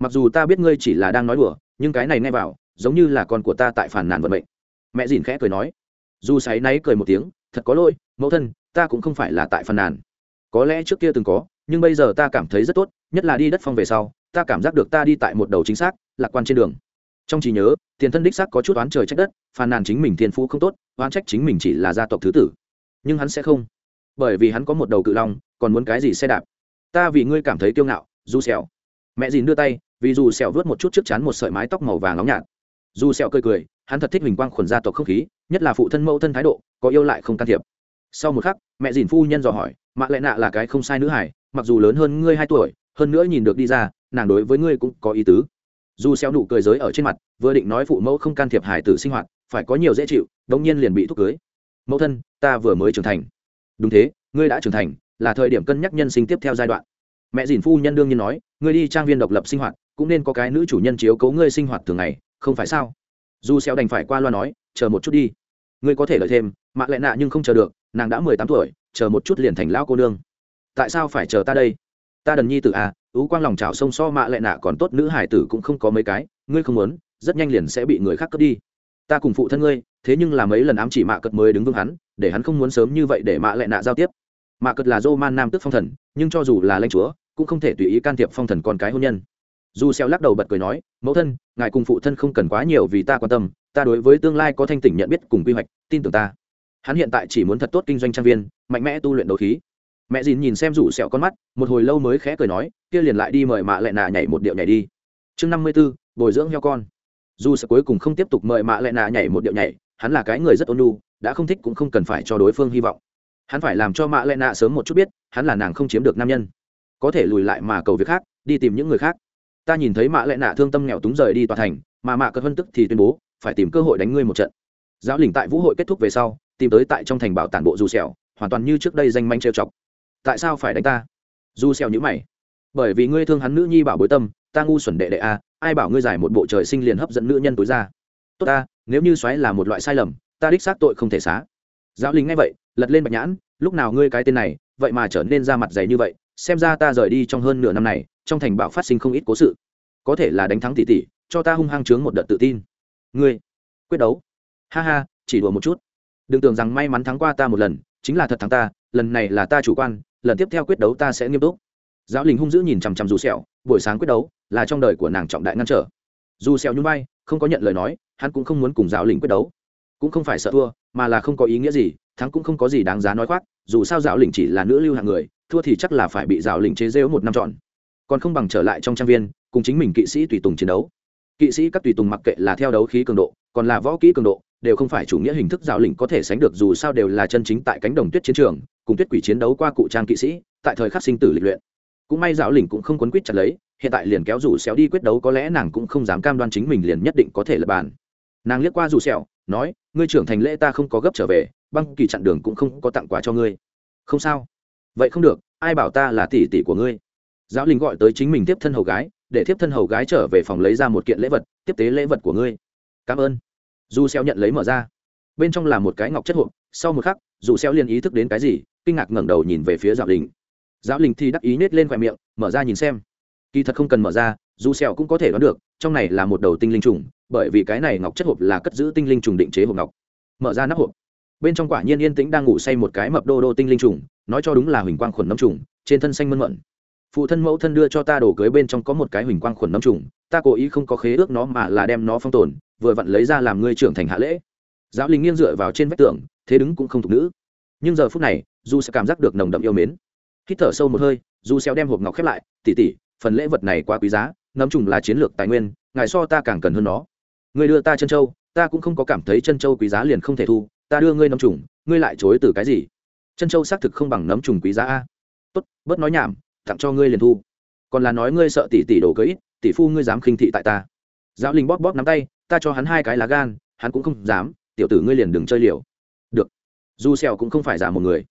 Speaker 1: Mặc dù ta biết ngươi chỉ là đang nói đùa, nhưng cái này nghe vào, giống như là con của ta tại phản nàn vận mệnh. Mẹ dìn khẽ cười nói. Dù sáy náy cười một tiếng, thật có lỗi, mẫu thân, ta cũng không phải là tại phản nàn. Có lẽ trước kia từng có, nhưng bây giờ ta cảm thấy rất tốt, nhất là đi đất phong về sau ta cảm giác được ta đi tại một đầu chính xác, lạc quan trên đường. Trong trí nhớ, tiền thân đích xác có chút oán trời trách đất, phàn nàn chính mình thiên phú không tốt, oán trách chính mình chỉ là gia tộc thứ tử. Nhưng hắn sẽ không. Bởi vì hắn có một đầu cự long, còn muốn cái gì xe đạp? Ta vì ngươi cảm thấy kiêu ngạo du sẹo. mẹ dìn đưa tay, vì dù sẹo vớt một chút trước chắn một sợi mái tóc màu vàng nóng nhạt. Du sẹo cười cười, hắn thật thích hình quang khuẩn gia tộc không khí, nhất là phụ thân mẫu thân thái độ, có yêu lại không can thiệp. Sau một khắc, mẹ dìn phu nhân dò hỏi, mạ lệ nạ là cái không sai nữ hải mặc dù lớn hơn ngươi hai tuổi hơn nữa nhìn được đi ra, nàng đối với ngươi cũng có ý tứ. Dù xeo nụ cười giới ở trên mặt, vừa định nói phụ mẫu không can thiệp hải tử sinh hoạt, phải có nhiều dễ chịu, đống nhiên liền bị thúc cưới. Mẫu thân, ta vừa mới trưởng thành. Đúng thế, ngươi đã trưởng thành, là thời điểm cân nhắc nhân sinh tiếp theo giai đoạn. Mẹ dìn phu nhân đương nhiên nói, ngươi đi trang viên độc lập sinh hoạt, cũng nên có cái nữ chủ nhân chiếu cố ngươi sinh hoạt thường ngày, không phải sao? Dù xeo đành phải qua loa nói, chờ một chút đi. Ngươi có thể lợi thêm, mạ lệ nạ nhưng không chờ được, nàng đã mười tám tuổi, chờ một chút liền thành lão cô nương. Tại sao phải chờ ta đây? Ta đần nhi tử à ú quang lòng trào sông so mạ lại nạ còn tốt, nữ hải tử cũng không có mấy cái, ngươi không muốn, rất nhanh liền sẽ bị người khác cướp đi. Ta cùng phụ thân ngươi, thế nhưng là mấy lần ám chỉ mạ cật mới đứng vững hắn, để hắn không muốn sớm như vậy để mạ lại nạ giao tiếp. Mạ cật là dô man nam tức phong thần, nhưng cho dù là lãnh chúa, cũng không thể tùy ý can thiệp phong thần con cái hôn nhân. Dù xeo lắc đầu bật cười nói, mẫu thân, ngài cùng phụ thân không cần quá nhiều vì ta quan tâm, ta đối với tương lai có thanh tỉnh nhận biết cùng quy hoạch, tin tưởng ta. Hắn hiện tại chỉ muốn thật tốt kinh doanh trang viên, mạnh mẽ tu luyện đấu khí mẹ dìn nhìn xem rủ sẹo con mắt, một hồi lâu mới khẽ cười nói, kia liền lại đi mời mạ lệ nạ nhảy một điệu nhảy đi. Chương năm mươi b ố bồi dưỡng heo con. Dù sẽ cuối cùng không tiếp tục mời mạ lệ nạ nhảy một điệu nhảy, hắn là cái người rất ôn nhu, đã không thích cũng không cần phải cho đối phương hy vọng. Hắn phải làm cho mạ lệ nạ sớm một chút biết, hắn là nàng không chiếm được nam nhân. Có thể lùi lại mà cầu việc khác, đi tìm những người khác. Ta nhìn thấy mạ lệ nạ thương tâm nghèo túng rời đi tòa thành, mà mạ cất vân tức thì tuyên bố, phải tìm cơ hội đánh ngươi một trận. Giáo lĩnh tại vũ hội kết thúc về sau, tìm tới tại trong thành bảo tản bộ dù sẹo, hoàn toàn như trước đây danh manh trêu chọc tại sao phải đánh ta? Du xèo nhíu mày. Bởi vì ngươi thương hắn nữ nhi bảo bối tâm, ta ngu xuẩn đệ đệ a, ai bảo ngươi giải một bộ trời sinh liền hấp dẫn nữ nhân tối ra? Tốt ta, nếu như xoáy là một loại sai lầm, ta đích xác tội không thể xá. Giáo lính nghe vậy, lật lên bạch nhãn, lúc nào ngươi cái tên này, vậy mà trở nên ra mặt dày như vậy, xem ra ta rời đi trong hơn nửa năm này, trong thành bảo phát sinh không ít cố sự. Có thể là đánh thắng tỷ tỷ, cho ta hung hăng chướng một đợt tự tin. Ngươi, quyết đấu. Ha ha, chỉ đùa một chút. Đừng tưởng rằng may mắn thắng qua ta một lần, chính là thật thắng ta, lần này là ta chủ quan lần tiếp theo quyết đấu ta sẽ nghiêm túc. Giáo linh hung dữ nhìn chằm chằm dù sẹo, buổi sáng quyết đấu là trong đời của nàng trọng đại ngăn trở. Dù sẹo nhún vai, không có nhận lời nói, hắn cũng không muốn cùng giáo linh quyết đấu. Cũng không phải sợ thua, mà là không có ý nghĩa gì, thắng cũng không có gì đáng giá nói khoác, dù sao giáo linh chỉ là nữ lưu hạng người, thua thì chắc là phải bị giáo linh chế giễu một năm trọn. Còn không bằng trở lại trong trang viên, cùng chính mình kỵ sĩ tùy tùng chiến đấu. Kỵ sĩ các tùy tùng mặc kệ là theo đấu khí cường độ, còn là võ kỹ cường độ đều không phải chủ nghĩa hình thức giáo lĩnh có thể sánh được dù sao đều là chân chính tại cánh đồng tuyết chiến trường, cùng tuyết quỷ chiến đấu qua cụ trang kỵ sĩ, tại thời khắc sinh tử lịch luyện. Cũng may giáo lĩnh cũng không quấn quýt chặt lấy, hiện tại liền kéo rủ xéo đi quyết đấu có lẽ nàng cũng không dám cam đoan chính mình liền nhất định có thể lập bàn. Nàng liếc qua rủ xéo, nói, ngươi trưởng thành lễ ta không có gấp trở về, băng kỳ chặn đường cũng không có tặng quà cho ngươi. Không sao. Vậy không được, ai bảo ta là tỷ tỷ của ngươi? Giáo linh gọi tới chính mình tiếp thân hầu gái, để tiếp thân hầu gái trở về phòng lấy ra một kiện lễ vật, tiếp tế lễ vật của ngươi. Cảm ơn. Dù xeo nhận lấy mở ra. Bên trong là một cái ngọc chất hộp, sau một khắc, dù xeo liền ý thức đến cái gì, kinh ngạc ngẩng đầu nhìn về phía giáo linh. Giáo linh thì đắc ý nết lên khoe miệng, mở ra nhìn xem. Kỳ thật không cần mở ra, dù xeo cũng có thể đoán được, trong này là một đầu tinh linh trùng, bởi vì cái này ngọc chất hộp là cất giữ tinh linh trùng định chế hộp ngọc. Mở ra nắp hộp. Bên trong quả nhiên yên tĩnh đang ngủ say một cái mập đô đô tinh linh trùng, nói cho đúng là huỳnh quang khuẩn nấm trùng, trên thân xanh mơn mận phụ thân mẫu thân đưa cho ta đồ cưới bên trong có một cái huỳnh quang khuẩn nấm trùng, ta cố ý không có khế ước nó mà là đem nó phong tồn, vừa vặn lấy ra làm ngươi trưởng thành hạ lễ. Giáo linh nghiêng dựa vào trên vách tường, thế đứng cũng không thục nữ. Nhưng giờ phút này du sẽ cảm giác được nồng đậm yêu mến. Hít thở sâu một hơi du xéo đem hộp ngọc khép lại tỉ tỉ phần lễ vật này quá quý giá, nấm trùng là chiến lược tài nguyên, ngài so ta càng cần hơn nó. Ngươi đưa ta chân châu, ta cũng không có cảm thấy chân châu quý giá liền không thể thu, ta đưa ngươi nấm trùng, ngươi lại chối từ cái gì? Chân châu xác thực không bằng nấm trùng quý giá a. Tốt, bớt nói nhảm tặng cho ngươi liền thu. Còn là nói ngươi sợ tỷ tỷ đồ cưỡi, tỷ phu ngươi dám khinh thị tại ta. Giáo linh bóp bóp nắm tay, ta cho hắn hai cái lá gan, hắn cũng không dám, tiểu tử ngươi liền đừng chơi liều. Được. Du xèo cũng không phải giả một người.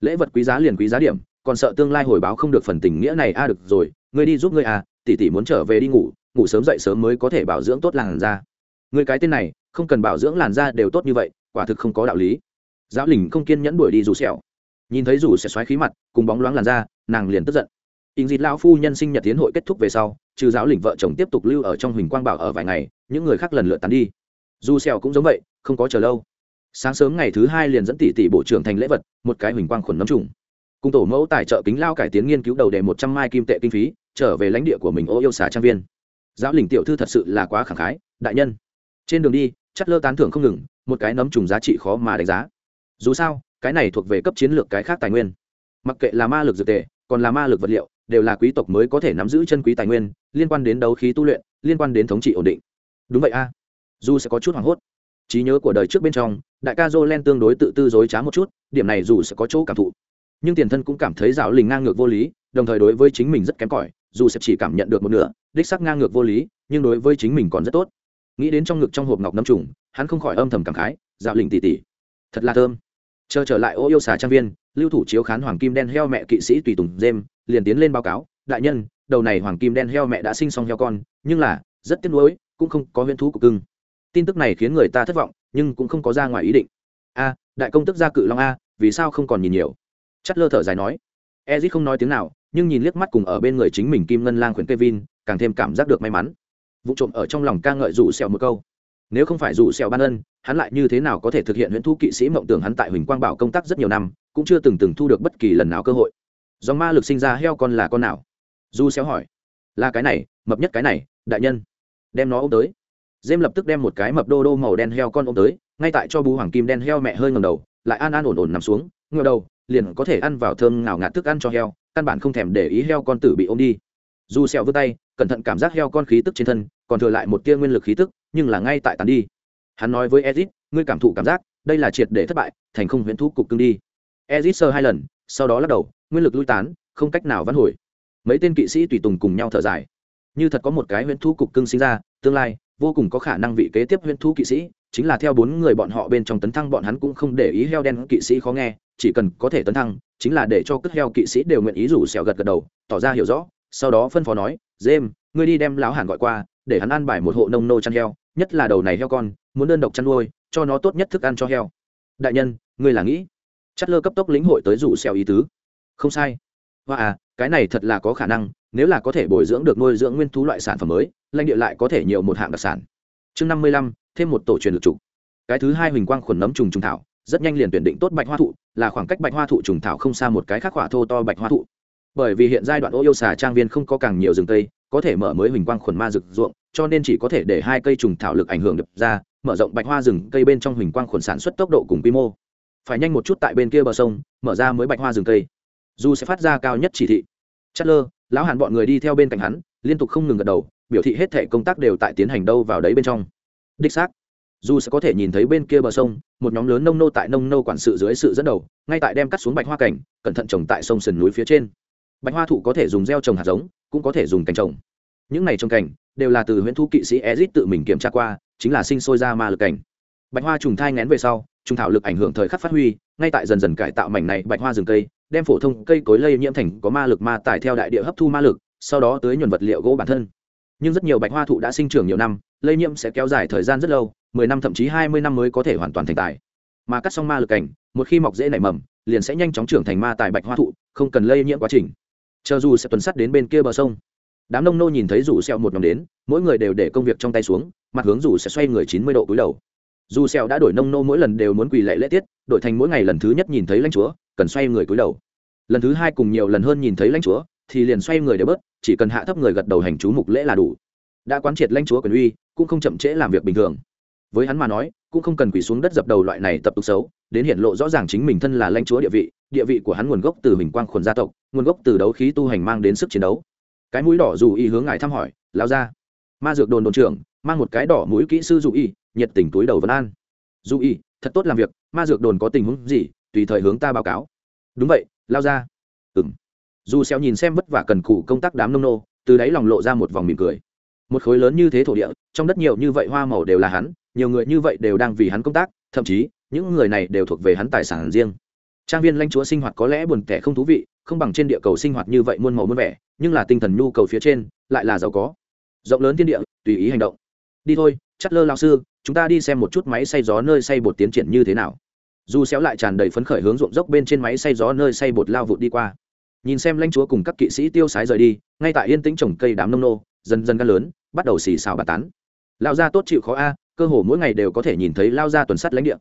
Speaker 1: Lễ vật quý giá liền quý giá điểm, còn sợ tương lai hồi báo không được phần tình nghĩa này a được rồi, ngươi đi giúp ngươi à tỷ tỷ muốn trở về đi ngủ ngủ sớm dậy sớm mới có thể bảo dưỡng tốt làn da. Ngươi cái tên này, không cần bảo dưỡng làn da đều tốt như vậy, quả thực không có đạo lý. Giáo lình không kiên nhẫn đuổi đi dù sẹo nhìn thấy dù sẹo xoáy khí mặt, cùng bóng loáng làn da, nàng liền tức giận ình dịt lão phu nhân sinh nhật tiến hội kết thúc về sau, trừ giáo lĩnh vợ chồng tiếp tục lưu ở trong huỳnh quang bảo ở vài ngày, những người khác lần lượt tán đi. Dù xèo cũng giống vậy, không có chờ lâu. Sáng sớm ngày thứ hai liền dẫn tỷ tỷ bộ trưởng thành lễ vật, một cái huỳnh quang khuẩn nấm trùng. Cùng tổ mẫu tài trợ kính lao cải tiến nghiên cứu đầu đề một trăm mai kim tệ kinh phí, trở về lãnh địa của mình ô yêu xà trang viên. Giáo lĩnh tiểu thư thật sự là quá khẳng khái, đại nhân. Trên đường đi, chất lơ tán thưởng không ngừng, một cái nấm trùng giá trị khó mà đánh giá. Dù sao, cái này thuộc về cấp chiến lược cái khác tài nguyên. Mặc kệ là ma lực dược tệ còn là ma lực vật liệu đều là quý tộc mới có thể nắm giữ chân quý tài nguyên, liên quan đến đấu khí tu luyện, liên quan đến thống trị ổn định. Đúng vậy a. Dù sẽ có chút hoảng hốt. Trí nhớ của đời trước bên trong, đại ca jolen tương đối tự tư dối trá một chút, điểm này dù sẽ có chỗ cảm thụ. Nhưng tiền thân cũng cảm thấy rào lình ngang ngược vô lý, đồng thời đối với chính mình rất kém cỏi, dù sẽ chỉ cảm nhận được một nửa, đích sắc ngang ngược vô lý, nhưng đối với chính mình còn rất tốt. Nghĩ đến trong ngực trong hộp ngọc nấm trùng, hắn không khỏi âm thầm cảm khái, dạo lình tỉ tỉ, thật là thơm chờ trở lại ô yêu xà trang viên, lưu thủ chiếu khán hoàng kim đen heo mẹ kỵ sĩ tùy tùng dêm liền tiến lên báo cáo, đại nhân, đầu này hoàng kim đen heo mẹ đã sinh xong heo con, nhưng là, rất tiếc nuối, cũng không có huyễn thú của cưng. Tin tức này khiến người ta thất vọng, nhưng cũng không có ra ngoài ý định. A, đại công tức gia cự long a, vì sao không còn nhìn nhiều? Chất lơ thở dài nói. Ezit không nói tiếng nào, nhưng nhìn liếc mắt cùng ở bên người chính mình kim ngân lang khuyển kevin, càng thêm cảm giác được may mắn. Vụ trộm ở trong lòng ca ngợi rủ sẹo một câu nếu không phải dù sẹo ban ân, hắn lại như thế nào có thể thực hiện huyễn thu kỵ sĩ mộng tưởng hắn tại huỳnh quang bảo công tác rất nhiều năm, cũng chưa từng từng thu được bất kỳ lần nào cơ hội. Dòng ma lực sinh ra heo con là con nào? Du xéo hỏi. Là cái này, mập nhất cái này, đại nhân. Đem nó ôm tới. Dêm lập tức đem một cái mập đô đô màu đen heo con ôm tới, ngay tại cho bú hoàng kim đen heo mẹ hơi ngẩng đầu, lại an an ổn ổn nằm xuống, ngửa đầu, liền có thể ăn vào thơm ngào ngạt thức ăn cho heo, căn bản không thèm để ý heo con tử bị ôm đi. Dù xẹo vươn tay, cẩn thận cảm giác heo con khí tức trên thân, còn thừa lại một tia nguyên lực khí tức nhưng là ngay tại tàn đi. Hắn nói với ezit, ngươi cảm thụ cảm giác, đây là triệt để thất bại, thành không huyễn thú cục cưng đi. Ezit sơ hai lần, sau đó lắc đầu, nguyên lực lui tán, không cách nào vãn hồi. Mấy tên kỵ sĩ tùy tùng cùng nhau thở dài. Như thật có một cái huyễn thú cục cưng sinh ra, tương lai, vô cùng có khả năng vị kế tiếp huyễn thú kỵ sĩ, chính là theo bốn người bọn họ bên trong tấn thăng bọn hắn cũng không để ý heo đen kỵ sĩ khó nghe, chỉ cần có thể tấn thăng, chính là để cho cất heo kỵ sĩ đều nguyện ý rủ xẻo gật gật đầu, tỏ ra hiểu rõ, sau đó phân phó nói jem ngươi đi đem lão hàn gọi qua, để hắn ăn bài một hộ nông nô chăn heo nhất là đầu này heo con, muốn đơn độc chăn nuôi, cho nó tốt nhất thức ăn cho heo. Đại nhân, ngươi là nghĩ? Chất lơ cấp tốc lĩnh hội tới rủ xeo ý tứ. Không sai. Hoa à cái này thật là có khả năng, nếu là có thể bồi dưỡng được nuôi dưỡng nguyên thú loại sản phẩm mới, lãnh địa lại có thể nhiều một hạng đặc sản. Chương năm mươi lăm, thêm một tổ truyền lực trục. Cái thứ hai huỳnh quang khuẩn nấm trùng trùng thảo, rất nhanh liền tuyển định tốt bạch hoa thụ, là khoảng cách bạch hoa thụ trùng thảo không xa một cái khác khỏa thô to bạch hoa thụ. Bởi vì hiện giai đoạn ô yêu xà trang viên không có càng nhiều rừng tây có thể mở mới huỳnh quang khuẩn ma rực ruộng cho nên chỉ có thể để hai cây trùng thảo lực ảnh hưởng được ra, mở rộng bạch hoa rừng cây bên trong huỳnh quang khuẩn sản xuất tốc độ cùng quy mô. Phải nhanh một chút tại bên kia bờ sông, mở ra mới bạch hoa rừng cây. Dù sẽ phát ra cao nhất chỉ thị. Chất lơ, lão hàn bọn người đi theo bên cạnh hắn, liên tục không ngừng gật đầu, biểu thị hết thể công tác đều tại tiến hành đâu vào đấy bên trong. Đích xác, dù sẽ có thể nhìn thấy bên kia bờ sông, một nhóm lớn nông nô tại nông nô quản sự dưới sự dẫn đầu, ngay tại đem cắt xuống bạch hoa cảnh, cẩn thận trồng tại sông sườn núi phía trên. Bạch hoa thụ có thể dùng gieo trồng hạt giống, cũng có thể dùng cành trồng những này trong cảnh, đều là từ huyện thu kỵ sĩ ezit tự mình kiểm tra qua, chính là sinh sôi ra ma lực cảnh. Bạch hoa trùng thai ngén về sau, trùng thảo lực ảnh hưởng thời khắc phát huy, ngay tại dần dần cải tạo mảnh này bạch hoa rừng cây, đem phổ thông cây cối lây nhiễm thành có ma lực ma tải theo đại địa hấp thu ma lực, sau đó tới nhuần vật liệu gỗ bản thân. Nhưng rất nhiều bạch hoa thụ đã sinh trưởng nhiều năm, lây nhiễm sẽ kéo dài thời gian rất lâu, mười năm thậm chí hai mươi năm mới có thể hoàn toàn thành tài. Mà cắt xong ma lực cảnh, một khi mọc dễ nảy mầm, liền sẽ nhanh chóng trưởng thành ma tài bạch hoa thụ, không cần lây nhiễm quá trình. Chờ dù sẽ tuần sắt đến bên kia bờ sông đám nông nô nhìn thấy rủ xẹo một nhóm đến, mỗi người đều để công việc trong tay xuống, mặt hướng rủ sẽ xoay người chín mươi độ cúi đầu. Dù xẹo đã đổi nông nô mỗi lần đều muốn quỳ lệ lễ tiết, đổi thành mỗi ngày lần thứ nhất nhìn thấy lãnh chúa, cần xoay người cúi đầu. Lần thứ hai cùng nhiều lần hơn nhìn thấy lãnh chúa, thì liền xoay người để bớt, chỉ cần hạ thấp người gật đầu hành chú mục lễ là đủ. Đã quán triệt lãnh chúa quyền uy, cũng không chậm trễ làm việc bình thường. Với hắn mà nói, cũng không cần quỳ xuống đất dập đầu loại này tập tục xấu, đến hiện lộ rõ ràng chính mình thân là lãnh chúa địa vị địa vị của hắn nguồn gốc từ hình quang khuẩn gia tộc, nguồn gốc từ đấu khí tu hành mang đến sức chiến đấu cái mũi đỏ dù y hướng ngài thăm hỏi, lao ra. Ma dược đồn đồn trưởng, mang một cái đỏ mũi kỹ sư dù y, nhiệt tình túi đầu vân an. Dù y, thật tốt làm việc, ma dược đồn có tình huống gì, tùy thời hướng ta báo cáo. Đúng vậy, lao ra. Ừng dù xéo nhìn xem vất vả cần cù công tác đám nông nô, từ đấy lòng lộ ra một vòng mỉm cười. Một khối lớn như thế thổ địa, trong đất nhiều như vậy hoa màu đều là hắn, nhiều người như vậy đều đang vì hắn công tác, thậm chí, những người này đều thuộc về hắn tài sản riêng. Trang viên lãnh chúa sinh hoạt có lẽ buồn tẻ không thú vị, không bằng trên địa cầu sinh hoạt như vậy muôn màu muôn vẻ nhưng là tinh thần nhu cầu phía trên lại là giàu có. Rộng lớn thiên địa, tùy ý hành động. Đi thôi chắt lơ lao sư, chúng ta đi xem một chút máy xay gió nơi xay bột tiến triển như thế nào. Dù xéo lại tràn đầy phấn khởi hướng ruộng dốc bên trên máy xay gió nơi xay bột lao vụt đi qua. Nhìn xem lãnh chúa cùng các kỵ sĩ tiêu sái rời đi, ngay tại yên tĩnh trồng cây đám nông nô, dần dần gan lớn, bắt đầu xì xào bà tán. Lao gia tốt chịu khó a, cơ hồ mỗi ngày đều có thể nhìn thấy lao gia tuần sắt lãnh địa.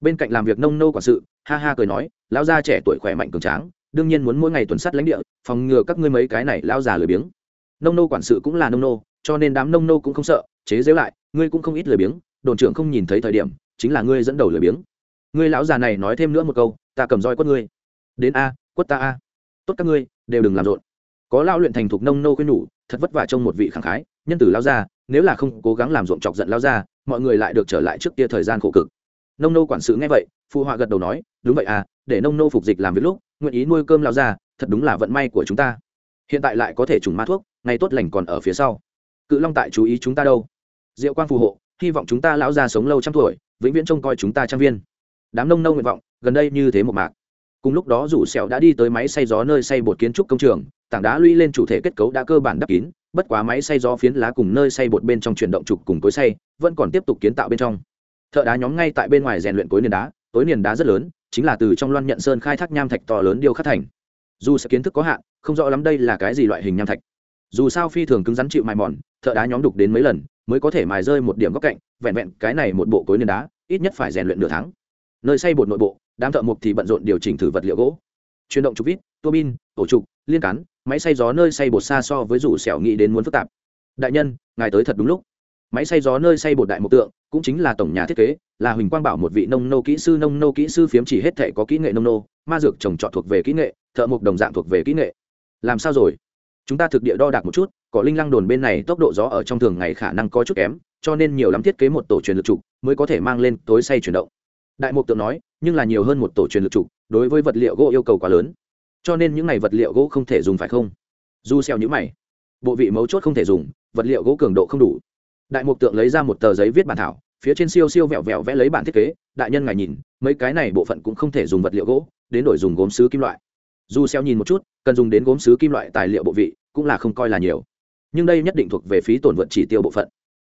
Speaker 1: Bên cạnh làm việc nông nô quản sự, ha ha cười nói lao gia trẻ tuổi khỏe mạnh cường tráng, đương nhiên muốn mỗi ngày tuần sắt lãnh địa phòng ngừa các ngươi mấy cái này lao già lười biếng. Nông nô quản sự cũng là nông nô, cho nên đám nông nô cũng không sợ, chế giễu lại, ngươi cũng không ít lười biếng, đồn trưởng không nhìn thấy thời điểm, chính là ngươi dẫn đầu lười biếng. Ngươi lão già này nói thêm nữa một câu, ta cầm roi quất ngươi. Đến a, quất ta a. Tốt các ngươi, đều đừng làm rộn. Có lao luyện thành thục nông nô khuyên nhủ, thật vất vả trong một vị khẳng khái, nhân tử lao ra nếu là không cố gắng làm ruộng chọc giận lao ra mọi người lại được trở lại trước kia thời gian khổ cực. Nông nô quản sự nghe vậy, phụ họa gật đầu nói, đúng vậy à để nông nô phục dịch làm việc lúc, nguyện ý nuôi cơm lao ra thật đúng là vận may của chúng ta. Hiện tại lại có thể trùng ma thuốc ngày tốt lành còn ở phía sau. Cự long tại chú ý chúng ta đâu? Diệu quang phù hộ, hy vọng chúng ta lão già sống lâu trăm tuổi, vĩnh viễn trông coi chúng ta trang viên. Đám nông nông nguyện vọng, gần đây như thế một mạc. Cùng lúc đó rủ sẹo đã đi tới máy xay gió nơi xay bột kiến trúc công trường, tảng đá lũy lên chủ thể kết cấu đã cơ bản đắp kín, bất quá máy xay gió phiến lá cùng nơi xay bột bên trong chuyển động trục cùng cối xay, vẫn còn tiếp tục kiến tạo bên trong. Thợ đá nhóm ngay tại bên ngoài rèn luyện cối nền đá, cối nền đá rất lớn, chính là từ trong loan nhận sơn khai thác nham thạch to lớn điêu khắc thành dù sẽ kiến thức có hạn, không rõ lắm đây là cái gì loại hình nham thạch. Dù sao phi thường cứng rắn chịu mài mòn, thợ đá nhóm đục đến mấy lần, mới có thể mài rơi một điểm góc cạnh, vẹn vẹn cái này một bộ cối nền đá, ít nhất phải rèn luyện nửa tháng. Nơi xây bột nội bộ, đám thợ mộc thì bận rộn điều chỉnh thử vật liệu gỗ. Chuyển động trục vít, tua bin, ổ trục, liên cán, máy xay gió nơi xay bột xa so với rủ xẻo nghĩ đến muốn phức tạp. Đại nhân, ngài tới thật đúng lúc. Máy xay gió nơi xay bột đại mộc tượng, cũng chính là tổng nhà thiết kế, là huỳnh quang bảo một vị nông nô kỹ sư, nông nô kỹ sư phiếm chỉ hết thể có kỹ nghệ nông nô, ma dược trồng trọt thuộc về kỹ nghệ thợ mộc đồng dạng thuộc về kỹ nghệ. Làm sao rồi? Chúng ta thực địa đo đạc một chút có linh lăng đồn bên này tốc độ gió ở trong thường ngày khả năng có chút kém, cho nên nhiều lắm thiết kế một tổ truyền lực trục mới có thể mang lên tối say chuyển động. Đại mục tượng nói, nhưng là nhiều hơn một tổ truyền lực trục, đối với vật liệu gỗ yêu cầu quá lớn. Cho nên những này vật liệu gỗ không thể dùng phải không? Du xeo nhữ mày, bộ vị mấu chốt không thể dùng, vật liệu gỗ cường độ không đủ. Đại mục tượng lấy ra một tờ giấy viết bản thảo, phía trên siêu siêu vẹo vẹo vẽ lấy bản thiết kế, đại nhân ngài nhìn, mấy cái này bộ phận cũng không thể dùng vật liệu gỗ, đến đổi dùng gốm sứ kim loại du xeo nhìn một chút, cần dùng đến gốm sứ kim loại tài liệu bộ vị, cũng là không coi là nhiều. Nhưng đây nhất định thuộc về phí tổn vận chỉ tiêu bộ phận.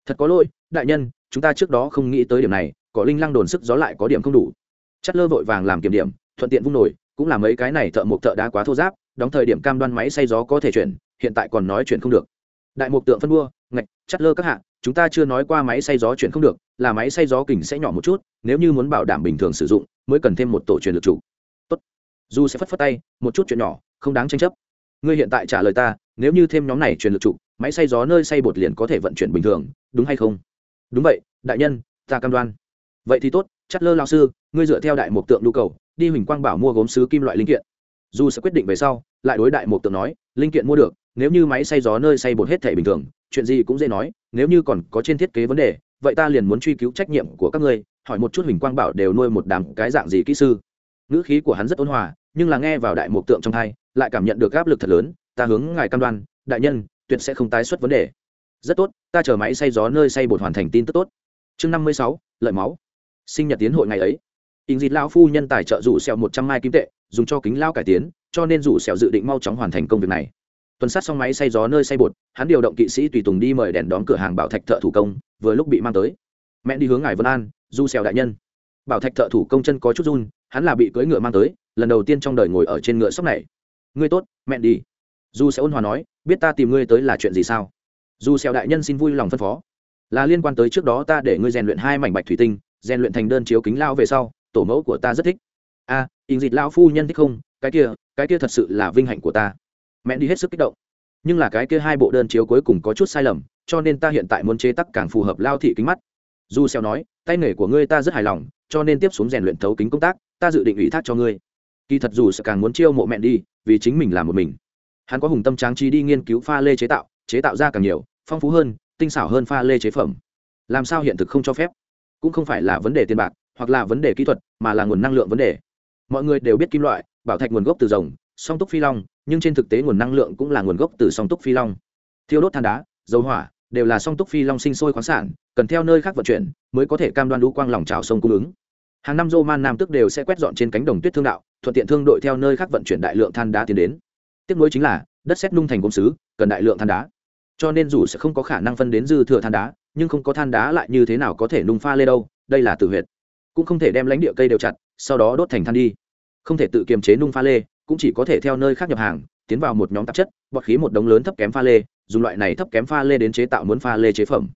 Speaker 1: Thật có lỗi, đại nhân, chúng ta trước đó không nghĩ tới điểm này, có linh lăng đồn sức gió lại có điểm không đủ. Chất lơ vội vàng làm kiểm điểm, thuận tiện vung nổi, cũng là mấy cái này thợ một thợ đá quá thô giáp, đóng thời điểm cam đoan máy xay gió có thể chuyển, hiện tại còn nói chuyện không được. Đại mục tượng phân đua, ngạch, chất lơ các hạ, chúng ta chưa nói qua máy xay gió chuyển không được, là máy xay gió kình sẽ nhỏ một chút, nếu như muốn bảo đảm bình thường sử dụng, mới cần thêm một tổ truyền lực chủ dù sẽ phất phất tay, một chút chuyện nhỏ, không đáng tranh chấp. Ngươi hiện tại trả lời ta, nếu như thêm nhóm này truyền lực trụ, máy xay gió nơi xay bột liền có thể vận chuyển bình thường, đúng hay không? Đúng vậy, đại nhân, ta cam đoan. Vậy thì tốt chất lơ lao sư, ngươi dựa theo đại mục tượng nhu cầu, đi huỳnh quang bảo mua gốm sứ kim loại linh kiện. Dù sẽ quyết định về sau, lại đối đại mục tượng nói, linh kiện mua được, nếu như máy xay gió nơi xay bột hết thể bình thường, chuyện gì cũng dễ nói, nếu như còn có trên thiết kế vấn đề, vậy ta liền muốn truy cứu trách nhiệm của các ngươi, hỏi một chút huỳnh quang bảo đều nuôi một đám cái dạng gì kỹ sư. Ngữ khí của hắn rất ôn hòa nhưng là nghe vào đại mục tượng trong hai lại cảm nhận được áp lực thật lớn, ta hướng ngài cam đoan, đại nhân, tuyệt sẽ không tái xuất vấn đề. Rất tốt, ta chờ máy xay gió nơi xay bột hoàn thành tin tức tốt. Chương năm mươi sáu, lợi máu. Sinh nhật tiến hội ngày ấy. In dịt lao phu nhân tài trợ rủ sẹo một trăm mai kim tệ, dùng cho kính lao cải tiến, cho nên rủ sẹo dự định mau chóng hoàn thành công việc này. Tuần sát xong máy xay gió nơi xay bột, hắn điều động kỵ sĩ tùy tùng đi mời đèn đón cửa hàng bảo thạch thợ thủ công, vừa lúc bị mang tới. Mẹ đi hướng ngài vân an, du xèo đại nhân. Bảo thạch thợ thủ công chân có chút run, hắn là bị cưỡi ngựa mang tới lần đầu tiên trong đời ngồi ở trên ngựa sóc này. Ngươi tốt mẹ đi. Du sẽ ôn hòa nói biết ta tìm ngươi tới là chuyện gì sao? Du xèo đại nhân xin vui lòng phân phó. Là liên quan tới trước đó ta để ngươi rèn luyện hai mảnh bạch thủy tinh rèn luyện thành đơn chiếu kính lao về sau tổ mẫu của ta rất thích. A à, in dịt lao phu nhân thích không? Cái kia cái kia thật sự là vinh hạnh của ta. Mẹ đi hết sức kích động. Nhưng là cái kia hai bộ đơn chiếu cuối cùng có chút sai lầm cho nên ta hiện tại muốn chế tác càng phù hợp lao thị kính mắt. Du xeo nói tay nghề của ngươi ta rất hài lòng cho nên tiếp xuống rèn luyện thấu kính công tác ta dự định ủy thác cho ngươi kỳ thật dù sẽ càng muốn chiêu mộ mẹ đi, vì chính mình làm một mình. Hắn có hùng tâm tráng trí đi nghiên cứu pha lê chế tạo chế tạo ra càng nhiều, phong phú hơn, tinh xảo hơn pha lê chế phẩm. Làm sao hiện thực không cho phép? Cũng không phải là vấn đề tiền bạc, hoặc là vấn đề kỹ thuật, mà là nguồn năng lượng vấn đề. Mọi người đều biết kim loại, bảo thạch nguồn gốc từ rồng, song túc phi long, nhưng trên thực tế nguồn năng lượng cũng là nguồn gốc từ song túc phi long. Thiêu đốt than đá, dầu hỏa, đều là song túc phi long sinh sôi khoáng sản, cần theo nơi khác vận chuyển, mới có thể cam đoan lũ quang lòng trào sông cung ứng hàng năm Roman nam tức đều sẽ quét dọn trên cánh đồng tuyết thương đạo, thuận tiện thương đội theo nơi khác vận chuyển đại lượng than đá tiến đến. Tiếp nối chính là, đất xét nung thành công sứ cần đại lượng than đá. Cho nên dù sẽ không có khả năng phân đến dư thừa than đá, nhưng không có than đá lại như thế nào có thể nung pha lê đâu, đây là tự huyệt. Cũng không thể đem lãnh địa cây đều chặt, sau đó đốt thành than đi. Không thể tự kiềm chế nung pha lê, cũng chỉ có thể theo nơi khác nhập hàng, tiến vào một nhóm tạp chất, bọt khí một đống lớn thấp kém pha lê, dùng loại này thấp kém pha lê đến chế tạo muốn pha lê chế phẩm.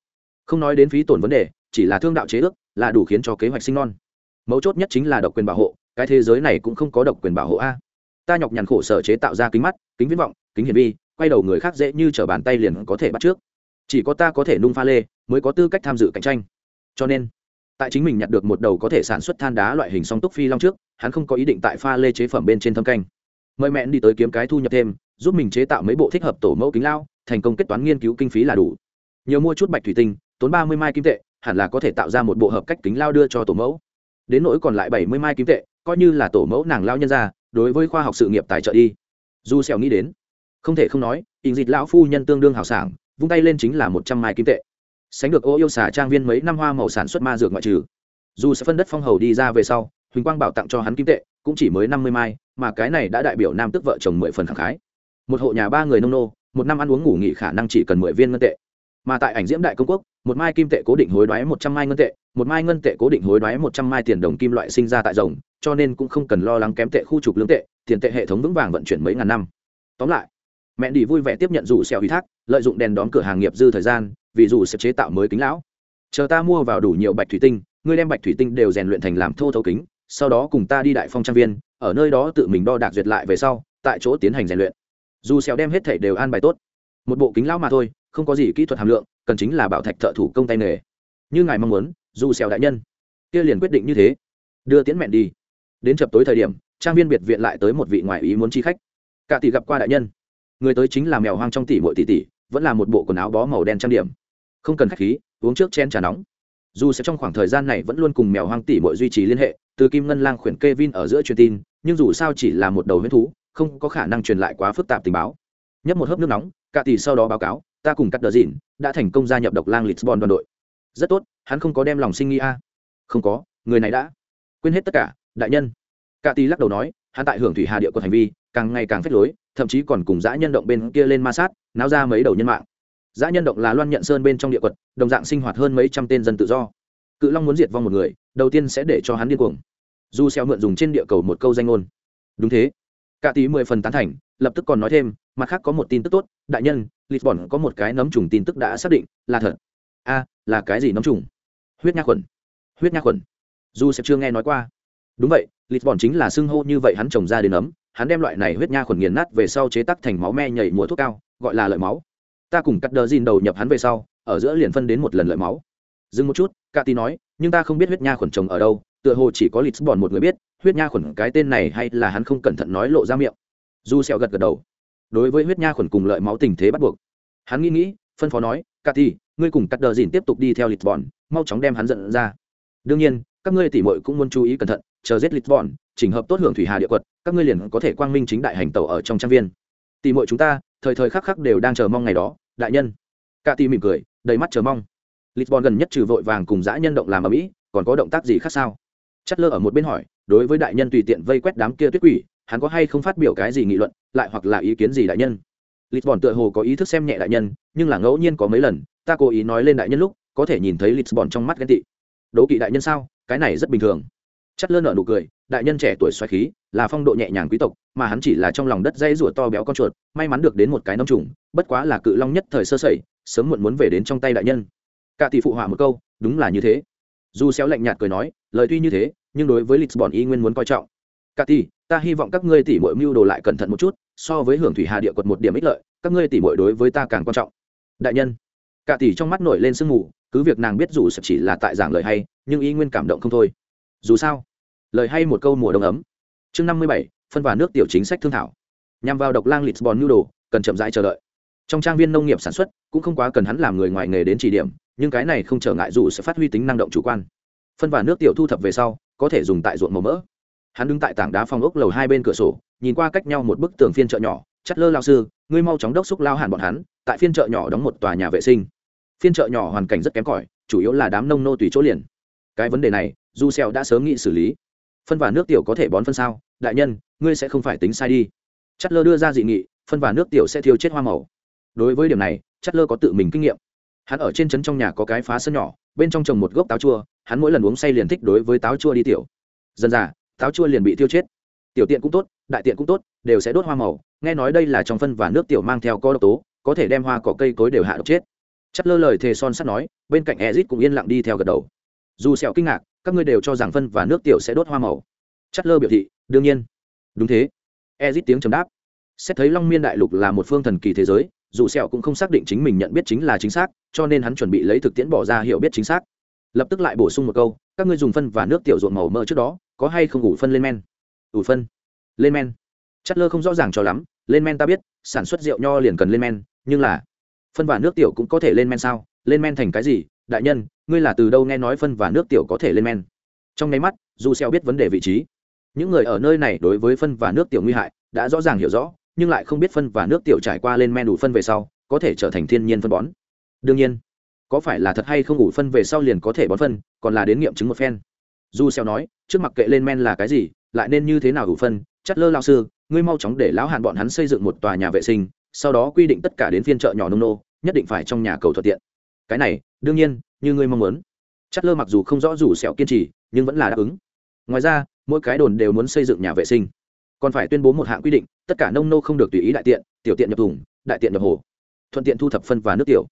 Speaker 1: Không nói đến phí tổn vấn đề, chỉ là thương đạo chế ước, là đủ khiến cho kế hoạch sinh non mấu chốt nhất chính là độc quyền bảo hộ, cái thế giới này cũng không có độc quyền bảo hộ a. Ta nhọc nhằn khổ sở chế tạo ra kính mắt, kính viễn vọng, kính hiển vi, quay đầu người khác dễ như t bàn tay liền có thể bắt trước. Chỉ có ta có thể nung pha lê, mới có tư cách tham dự cạnh tranh. Cho nên, tại chính mình nhặt được một đầu có thể sản xuất than đá loại hình song túc phi long trước, hắn không có ý định tại pha lê chế phẩm bên trên thâm canh. Mời mẹ đi tới kiếm cái thu nhập thêm, giúp mình chế tạo mấy bộ thích hợp tổ mẫu kính lao, thành công kết toán nghiên cứu kinh phí là đủ. Nhiều mua chút bạch thủy tinh, tốn ba mươi mai kim tệ, hẳn là có thể tạo ra một bộ hợp cách kính lao đưa cho tổ mẫu đến nỗi còn lại bảy mươi mai kim tệ, coi như là tổ mẫu nàng lao nhân ra, đối với khoa học sự nghiệp tài trợ đi. Du xèo nghĩ đến, không thể không nói ình dịch lão phu nhân tương đương hào sảng, vung tay lên chính là một trăm mai kim tệ. Sánh được ô yêu xả trang viên mấy năm hoa màu sản xuất ma dược ngoại trừ. Dù sẽ phân đất phong hầu đi ra về sau, huỳnh quang bảo tặng cho hắn kim tệ, cũng chỉ mới năm mươi mai, mà cái này đã đại biểu nam tức vợ chồng mười phần khẳng khái. Một hộ nhà ba người nông nô, một năm ăn uống ngủ nghỉ khả năng chỉ cần mười viên ngân tệ mà tại ảnh diễm đại công quốc, một mai kim tệ cố định hối đoái một trăm mai ngân tệ, một mai ngân tệ cố định hối đoái một trăm mai tiền đồng kim loại sinh ra tại rồng, cho nên cũng không cần lo lắng kém tệ khu trục lương tệ, tiền tệ hệ thống vững vàng vận chuyển mấy ngàn năm. Tóm lại, mẹ đi vui vẻ tiếp nhận rủ xeo ủy thác, lợi dụng đèn đón cửa hàng nghiệp dư thời gian, vì dù sẽ chế tạo mới kính lão. Chờ ta mua vào đủ nhiều bạch thủy tinh, ngươi đem bạch thủy tinh đều rèn luyện thành làm thô thấu kính, sau đó cùng ta đi đại phong trang viên, ở nơi đó tự mình đo đạc duyệt lại về sau, tại chỗ tiến hành rèn luyện. Dù xeo đem hết thảy đều an bài tốt, một bộ kính lão mà thôi không có gì kỹ thuật hàm lượng, cần chính là bảo thạch thợ thủ công tay nghề. Như ngài mong muốn, dù xèo đại nhân. Kia liền quyết định như thế. Đưa tiễn mẹn đi. Đến chập tối thời điểm, trang viên biệt viện lại tới một vị ngoại ý muốn chi khách. Cả tỷ gặp qua đại nhân. Người tới chính là mèo hoang trong tỷ muội tỷ tỷ, vẫn là một bộ quần áo bó màu đen trang điểm. Không cần khách khí, uống trước chén trà nóng. Dù sẽ trong khoảng thời gian này vẫn luôn cùng mèo hoang tỷ muội duy trì liên hệ, từ kim ngân lang khuyển Kevin ở giữa truyền tin, nhưng dù sao chỉ là một đầu huyết thú, không có khả năng truyền lại quá phức tạp tình báo. Nhấp một hớp nước nóng, cả tỷ sau đó báo cáo ta cùng cắt đờ dịn đã thành công gia nhập độc lang lisbon đoàn đội. Rất tốt, hắn không có đem lòng sinh nghi a. Không có, người này đã quên hết tất cả, đại nhân. Cả tỷ lắc đầu nói, hắn tại hưởng thủy hà địa của hành vi càng ngày càng phết lối, thậm chí còn cùng dã nhân động bên kia lên ma sát, náo ra mấy đầu nhân mạng. Dã nhân động là loan nhận sơn bên trong địa quật đồng dạng sinh hoạt hơn mấy trăm tên dân tự do. Cự long muốn diệt vong một người, đầu tiên sẽ để cho hắn điên cuồng. Du xeo mượn dùng trên địa cầu một câu danh ngôn. Đúng thế. Cả tí mười phần tán thành, lập tức còn nói thêm, mặt khác có một tin tức tốt, đại nhân lisbon có một cái nấm trùng tin tức đã xác định, là thật. A, là cái gì nấm trùng? Huyết nha khuẩn. Huyết nha khuẩn. Dù sẽ chưa nghe nói qua. Đúng vậy, lisbon chính là xưng hô như vậy hắn trồng ra đến nấm, hắn đem loại này huyết nha khuẩn nghiền nát về sau chế tác thành máu me nhảy mùa thuốc cao, gọi là lợi máu. Ta cùng cắt đờ dìn đầu nhập hắn về sau, ở giữa liền phân đến một lần lợi máu. Dừng một chút ca tí nói, nhưng ta không biết huyết nha khuẩn trồng ở đâu, tựa hồ chỉ có lisbon một người biết, huyết nha khuẩn cái tên này hay là hắn không cẩn thận nói lộ ra miệng. Du sẹo gật gật đầu đối với huyết nha khuẩn cùng lợi máu tình thế bắt buộc. Hắn nghĩ nghĩ, phân phó nói ca tí ngươi cùng cắt đờ dìn tiếp tục đi theo lisbon mau chóng đem hắn dẫn ra. Đương nhiên, các ngươi tỉ muội cũng muốn chú ý cẩn thận, chờ giết lisbon chỉnh hợp tốt hưởng thủy hà địa quật, các ngươi liền có thể quang minh chính đại hành tẩu ở trong trang viên. Tỉ muội chúng ta, thời thời khắc khắc đều đang chờ mong ngày đó, đại nhân. Cả tỷ mỉm cười, đầy mắt chờ mong. Lisbon gần nhất trừ vội vàng cùng dã nhân động làm ở mỹ còn có động tác gì khác sao? Chất lơ ở một bên hỏi, đối với đại nhân tùy tiện vây quét đám kia tuyết quỷ hắn có hay không phát biểu cái gì nghị luận, lại hoặc là ý kiến gì đại nhân? Lisbon tựa hồ có ý thức xem nhẹ đại nhân, nhưng là ngẫu nhiên có mấy lần, ta cố ý nói lên đại nhân lúc, có thể nhìn thấy lisbon trong mắt ghen tị. Đố kỵ đại nhân sao? Cái này rất bình thường. Chất lơ nở nụ cười, đại nhân trẻ tuổi xoáy khí, là phong độ nhẹ nhàng quý tộc, mà hắn chỉ là trong lòng đất dây rủa to béo con chuột, may mắn được đến một cái nông trùng, bất quá là cự long nhất thời sơ sẩy, sớm muộn muốn về đến trong tay đại nhân. Cả tỷ phụ họa một câu, đúng là như thế. Dù xéo lạnh nhạt cười nói, lời tuy như thế, nhưng đối với lisbon y nguyên muốn coi trọng. Cả tỷ ta hy vọng các ngươi tỷ muội mưu đồ lại cẩn thận một chút, so với hưởng thủy hà địa quật một điểm ích lợi, các ngươi tỷ muội đối với ta càng quan trọng. Đại nhân, cả tỷ trong mắt nổi lên sương mù, cứ việc nàng biết dù sập chỉ là tại giảng lời hay, nhưng y nguyên cảm động không thôi. Dù sao, lời hay một câu mùa đông ấm. Chương năm mươi bảy, phân và nước tiểu chính sách thương thảo. Nhằm vào độc lang lisbon nhu đồ, cần chậm rãi chờ đợi. Trong trang viên nông nghiệp sản xuất, cũng không quá cần hắn làm người ngoài nghề đến chỉ điểm, nhưng cái này không trở ngại dù sẽ phát huy tính năng động chủ quan. Phân và nước tiểu thu thập về sau, có thể dùng tại ruộng màu mỡ hắn đứng tại tảng đá phòng ốc lầu hai bên cửa sổ, nhìn qua cách nhau một bức tường phiên chợ nhỏ, chắt lơ lao sư, ngươi mau chóng đốc xúc lao hẳn bọn hắn, tại phiên chợ nhỏ đóng một tòa nhà vệ sinh. Phiên chợ nhỏ hoàn cảnh rất kém cỏi, chủ yếu là đám nông nô tùy chỗ liền. Cái vấn đề này, du xeo đã sớm nghĩ xử lý. Phân và nước tiểu có thể bón phân sao? Đại nhân, ngươi sẽ không phải tính sai đi. Chất lơ đưa ra dị nghị, phân và nước tiểu sẽ thiêu chết hoa màu. Đối với điểm này chất lơ có tự mình kinh nghiệm. Hắn ở trên trấn trong nhà có cái phá sân nhỏ, bên trong trồng một gốc táo chua, hắn mỗi lần uống say liền thích đối với táo chua đi tiểu. Dần dà táo chua liền bị tiêu chết. Tiểu tiện cũng tốt, đại tiện cũng tốt, đều sẽ đốt hoa màu. Nghe nói đây là trong phân và nước tiểu mang theo có độc tố, có thể đem hoa cỏ cây cối đều hạ độc chết. Chất lơ lời thề son sắt nói, bên cạnh ezit cũng yên lặng đi theo gật đầu. Dù sẹo kinh ngạc, các ngươi đều cho rằng phân và nước tiểu sẽ đốt hoa màu. Chất lơ biểu thị, đương nhiên. Đúng thế. Ezit tiếng trầm đáp. Xét thấy long miên đại lục là một phương thần kỳ thế giới, dù sẹo cũng không xác định chính mình nhận biết chính là chính xác, cho nên hắn chuẩn bị lấy thực tiễn bỏ ra hiểu biết chính xác lập tức lại bổ sung một câu, các ngươi dùng phân và nước tiểu ruộng màu mỡ trước đó, có hay không ủ phân lên men? Ủ phân. Lên men. Chất lơ không rõ ràng cho lắm, lên men ta biết, sản xuất rượu nho liền cần lên men, nhưng là phân và nước tiểu cũng có thể lên men sao? Lên men thành cái gì? Đại nhân, ngươi là từ đâu nghe nói phân và nước tiểu có thể lên men? Trong nháy mắt, dù xeo biết vấn đề vị trí. Những người ở nơi này đối với phân và nước tiểu nguy hại, đã rõ ràng hiểu rõ, nhưng lại không biết phân và nước tiểu trải qua lên men đủ phân về sau, có thể trở thành thiên nhiên phân bón. Đương nhiên có phải là thật hay không ủ phân về sau liền có thể bón phân, còn là đến nghiệm chứng một phen. Du xeo nói, trước mặc kệ lên men là cái gì, lại nên như thế nào ủ phân? Chất lơ lao sư, ngươi mau chóng để lão hạn bọn hắn xây dựng một tòa nhà vệ sinh, sau đó quy định tất cả đến phiên chợ nhỏ nông nô, nhất định phải trong nhà cầu thuận tiện. Cái này, đương nhiên, như ngươi mong muốn. Chất lơ mặc dù không rõ rủ sẹo kiên trì, nhưng vẫn là đáp ứng. Ngoài ra, mỗi cái đồn đều muốn xây dựng nhà vệ sinh. Còn phải tuyên bố một hạng quy định, tất cả nông nô không được tùy ý đại tiện, tiểu tiện nhập thùng, đại tiện nhập hồ. Thuận tiện thu thập phân và nước tiểu.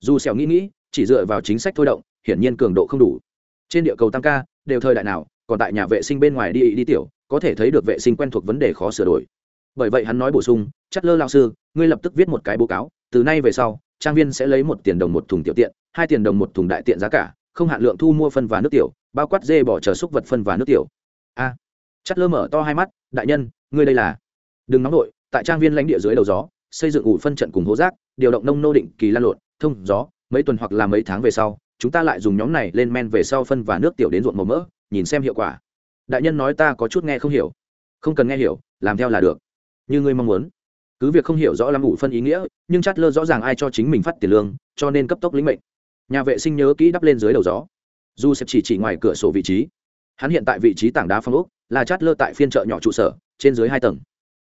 Speaker 1: Dù sẹo nghĩ nghĩ chỉ dựa vào chính sách thôi động hiển nhiên cường độ không đủ. Trên địa cầu tam ca đều thời đại nào còn tại nhà vệ sinh bên ngoài đi đi tiểu có thể thấy được vệ sinh quen thuộc vấn đề khó sửa đổi. Bởi vậy hắn nói bổ sung chất lơ lao sư ngươi lập tức viết một cái báo cáo từ nay về sau trang viên sẽ lấy một tiền đồng một thùng tiểu tiện hai tiền đồng một thùng đại tiện giá cả không hạn lượng thu mua phân và nước tiểu bao quát dê bỏ chờ xúc vật phân và nước tiểu. A. À, chất lơ mở to hai mắt đại nhân ngươi đây là đừng nóng nổi tại trang viên lãnh địa dưới đầu gió xây dựng ủ phân trận cùng hố rác điều động nông nô định kỳ lan lộn thông gió mấy tuần hoặc là mấy tháng về sau, chúng ta lại dùng nhóm này lên men về sau phân và nước tiểu đến ruộng màu mỡ, nhìn xem hiệu quả. Đại nhân nói ta có chút nghe không hiểu. Không cần nghe hiểu, làm theo là được. Như ngươi mong muốn. Cứ việc không hiểu rõ lắm ủ phân ý nghĩa, nhưng chát lơ rõ ràng ai cho chính mình phát tiền lương, cho nên cấp tốc lĩnh mệnh. Nhà vệ sinh nhớ kỹ đắp lên dưới đầu gió. Dù sẽ chỉ chỉ ngoài cửa sổ vị trí. Hắn hiện tại vị trí tảng đá phong ốc, là chát lơ tại phiên chợ nhỏ trụ sở, trên dưới hai tầng.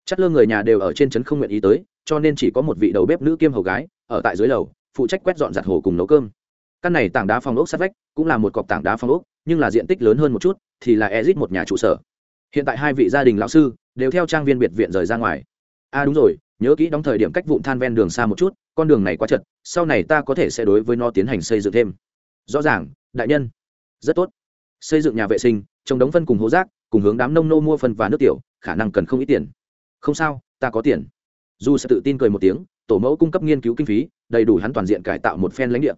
Speaker 1: Chát lơ người nhà đều ở trên trấn không nguyện ý tới, cho nên chỉ có một vị đầu bếp nữ kiêm hầu gái, ở tại dưới lầu phụ trách quét dọn giặt hồ cùng nấu cơm. Căn này tảng đá phong ốc sát vách cũng là một cọc tảng đá phong ốc, nhưng là diện tích lớn hơn một chút thì là ezit một nhà trụ sở. Hiện tại hai vị gia đình lão sư đều theo trang viên biệt viện rời ra ngoài. A à đúng rồi, nhớ kỹ đóng thời điểm cách vụn than ven đường xa một chút, con đường này quá chật, sau này ta có thể sẽ đối với nó tiến hành xây dựng thêm. Rõ ràng, đại nhân, rất tốt. Xây dựng nhà vệ sinh, trồng đống phân cùng hố rác, cùng hướng đám nông nô mua phân và nước tiểu, khả năng cần không ít tiền. Không sao, ta có tiền. Dù sẽ tự tin cười một tiếng, tổ mẫu cung cấp nghiên cứu kinh phí đầy đủ hắn toàn diện cải tạo một phen lãnh địa.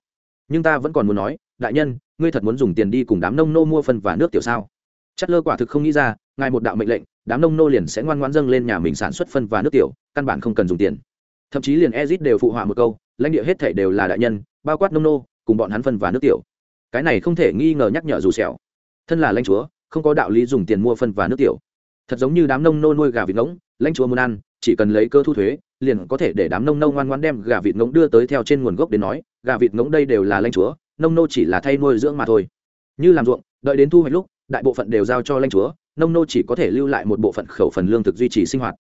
Speaker 1: Nhưng ta vẫn còn muốn nói, đại nhân, ngươi thật muốn dùng tiền đi cùng đám nông nô mua phân và nước tiểu sao? Chất lơ quả thực không nghĩ ra, ngài một đạo mệnh lệnh, đám nông nô liền sẽ ngoan ngoãn dâng lên nhà mình sản xuất phân và nước tiểu, căn bản không cần dùng tiền. Thậm chí liền ezit đều phụ họa một câu, lãnh địa hết thể đều là đại nhân, bao quát nông nô, cùng bọn hắn phân và nước tiểu. Cái này không thể nghi ngờ nhắc nhở dù sẹo. Thân là lãnh chúa, không có đạo lý dùng tiền mua phân và nước tiểu. Thật giống như đám nông nô nuôi gà vịt ngỗng, lãnh chúa muốn ăn, chỉ cần lấy cơ thu thuế liền có thể để đám nông nô ngoan ngoan đem gà vịt ngỗng đưa tới theo trên nguồn gốc đến nói, gà vịt ngỗng đây đều là lanh chúa, nông nô chỉ là thay nuôi dưỡng mà thôi. Như làm ruộng, đợi đến thu hoạch lúc, đại bộ phận đều giao cho lanh chúa, nông nô chỉ có thể lưu lại một bộ phận khẩu phần lương thực duy trì sinh hoạt.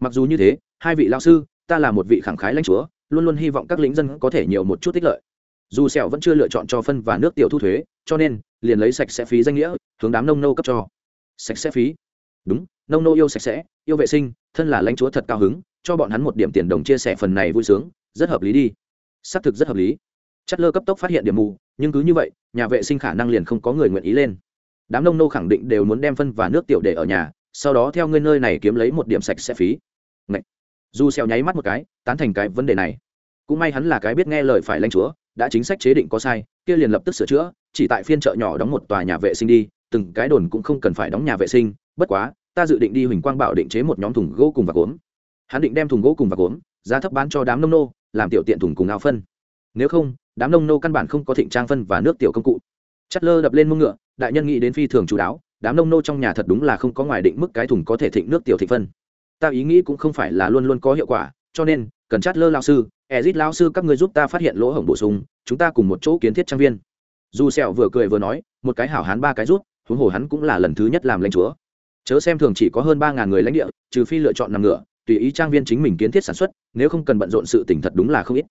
Speaker 1: Mặc dù như thế, hai vị lao sư, ta là một vị khẳng khái lãnh chúa, luôn luôn hy vọng các lính dân có thể nhiều một chút tích lợi. Dù sẹo vẫn chưa lựa chọn cho phân và nước tiểu thu thuế, cho nên, liền lấy sạch sẽ phí danh nghĩa, hướng đám nông nô cấp cho. Sạch sẽ phí. Đúng, nông nô yêu sạch sẽ, yêu vệ sinh, thân là lãnh chúa thật cao hứng cho bọn hắn một điểm tiền đồng chia sẻ phần này vui sướng, rất hợp lý đi. Xác thực rất hợp lý. Chất lơ cấp tốc phát hiện điểm mù, nhưng cứ như vậy, nhà vệ sinh khả năng liền không có người nguyện ý lên. Đám nông nô khẳng định đều muốn đem phân và nước tiểu để ở nhà, sau đó theo ngươi nơi này kiếm lấy một điểm sạch sẽ phí. Ngậy. dù xèo nháy mắt một cái, tán thành cái vấn đề này. Cũng may hắn là cái biết nghe lời phải lãnh chúa, đã chính sách chế định có sai, kia liền lập tức sửa chữa, chỉ tại phiên chợ nhỏ đóng một tòa nhà vệ sinh đi, từng cái đồn cũng không cần phải đóng nhà vệ sinh, bất quá, ta dự định đi huỳnh quang bảo định chế một nhóm thùng gỗ cùng và gốm hắn định đem thùng gỗ cùng và gốm, giá thấp bán cho đám nông nô, làm tiểu tiện thùng cùng áo phân. Nếu không, đám nông nô căn bản không có thịnh trang phân và nước tiểu công cụ. Chất lơ đập lên mông ngựa, đại nhân nghĩ đến phi thường chú đáo, đám nông nô trong nhà thật đúng là không có ngoài định mức cái thùng có thể thịnh nước tiểu thịnh phân. Ta ý nghĩ cũng không phải là luôn luôn có hiệu quả, cho nên, cần chát lơ lao sư, ezit lao sư các người giúp ta phát hiện lỗ hổng bổ sung, chúng ta cùng một chỗ kiến thiết trang viên. Dù sẹo vừa cười vừa nói, một cái hảo hán ba cái rút, huống hồ hắn cũng là lần thứ nhất làm lãnh chúa. Chớ xem thường chỉ có hơn ba ngàn người lãnh địa, trừ phi lựa chọn nằm ngựa tùy ý trang viên chính mình kiến thiết sản xuất, nếu không cần bận rộn sự tỉnh thật đúng là không ít.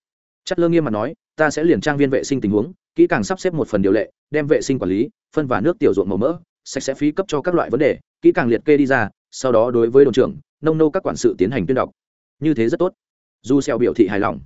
Speaker 1: Chất lơ nghiêm mặt nói, ta sẽ liền trang viên vệ sinh tình huống, kỹ càng sắp xếp một phần điều lệ, đem vệ sinh quản lý, phân và nước tiểu ruộng màu mỡ, sạch sẽ phí cấp cho các loại vấn đề, kỹ càng liệt kê đi ra, sau đó đối với đồn trưởng, nông nô các quản sự tiến hành tuyên đọc. Như thế rất tốt. Du xeo biểu thị hài lòng.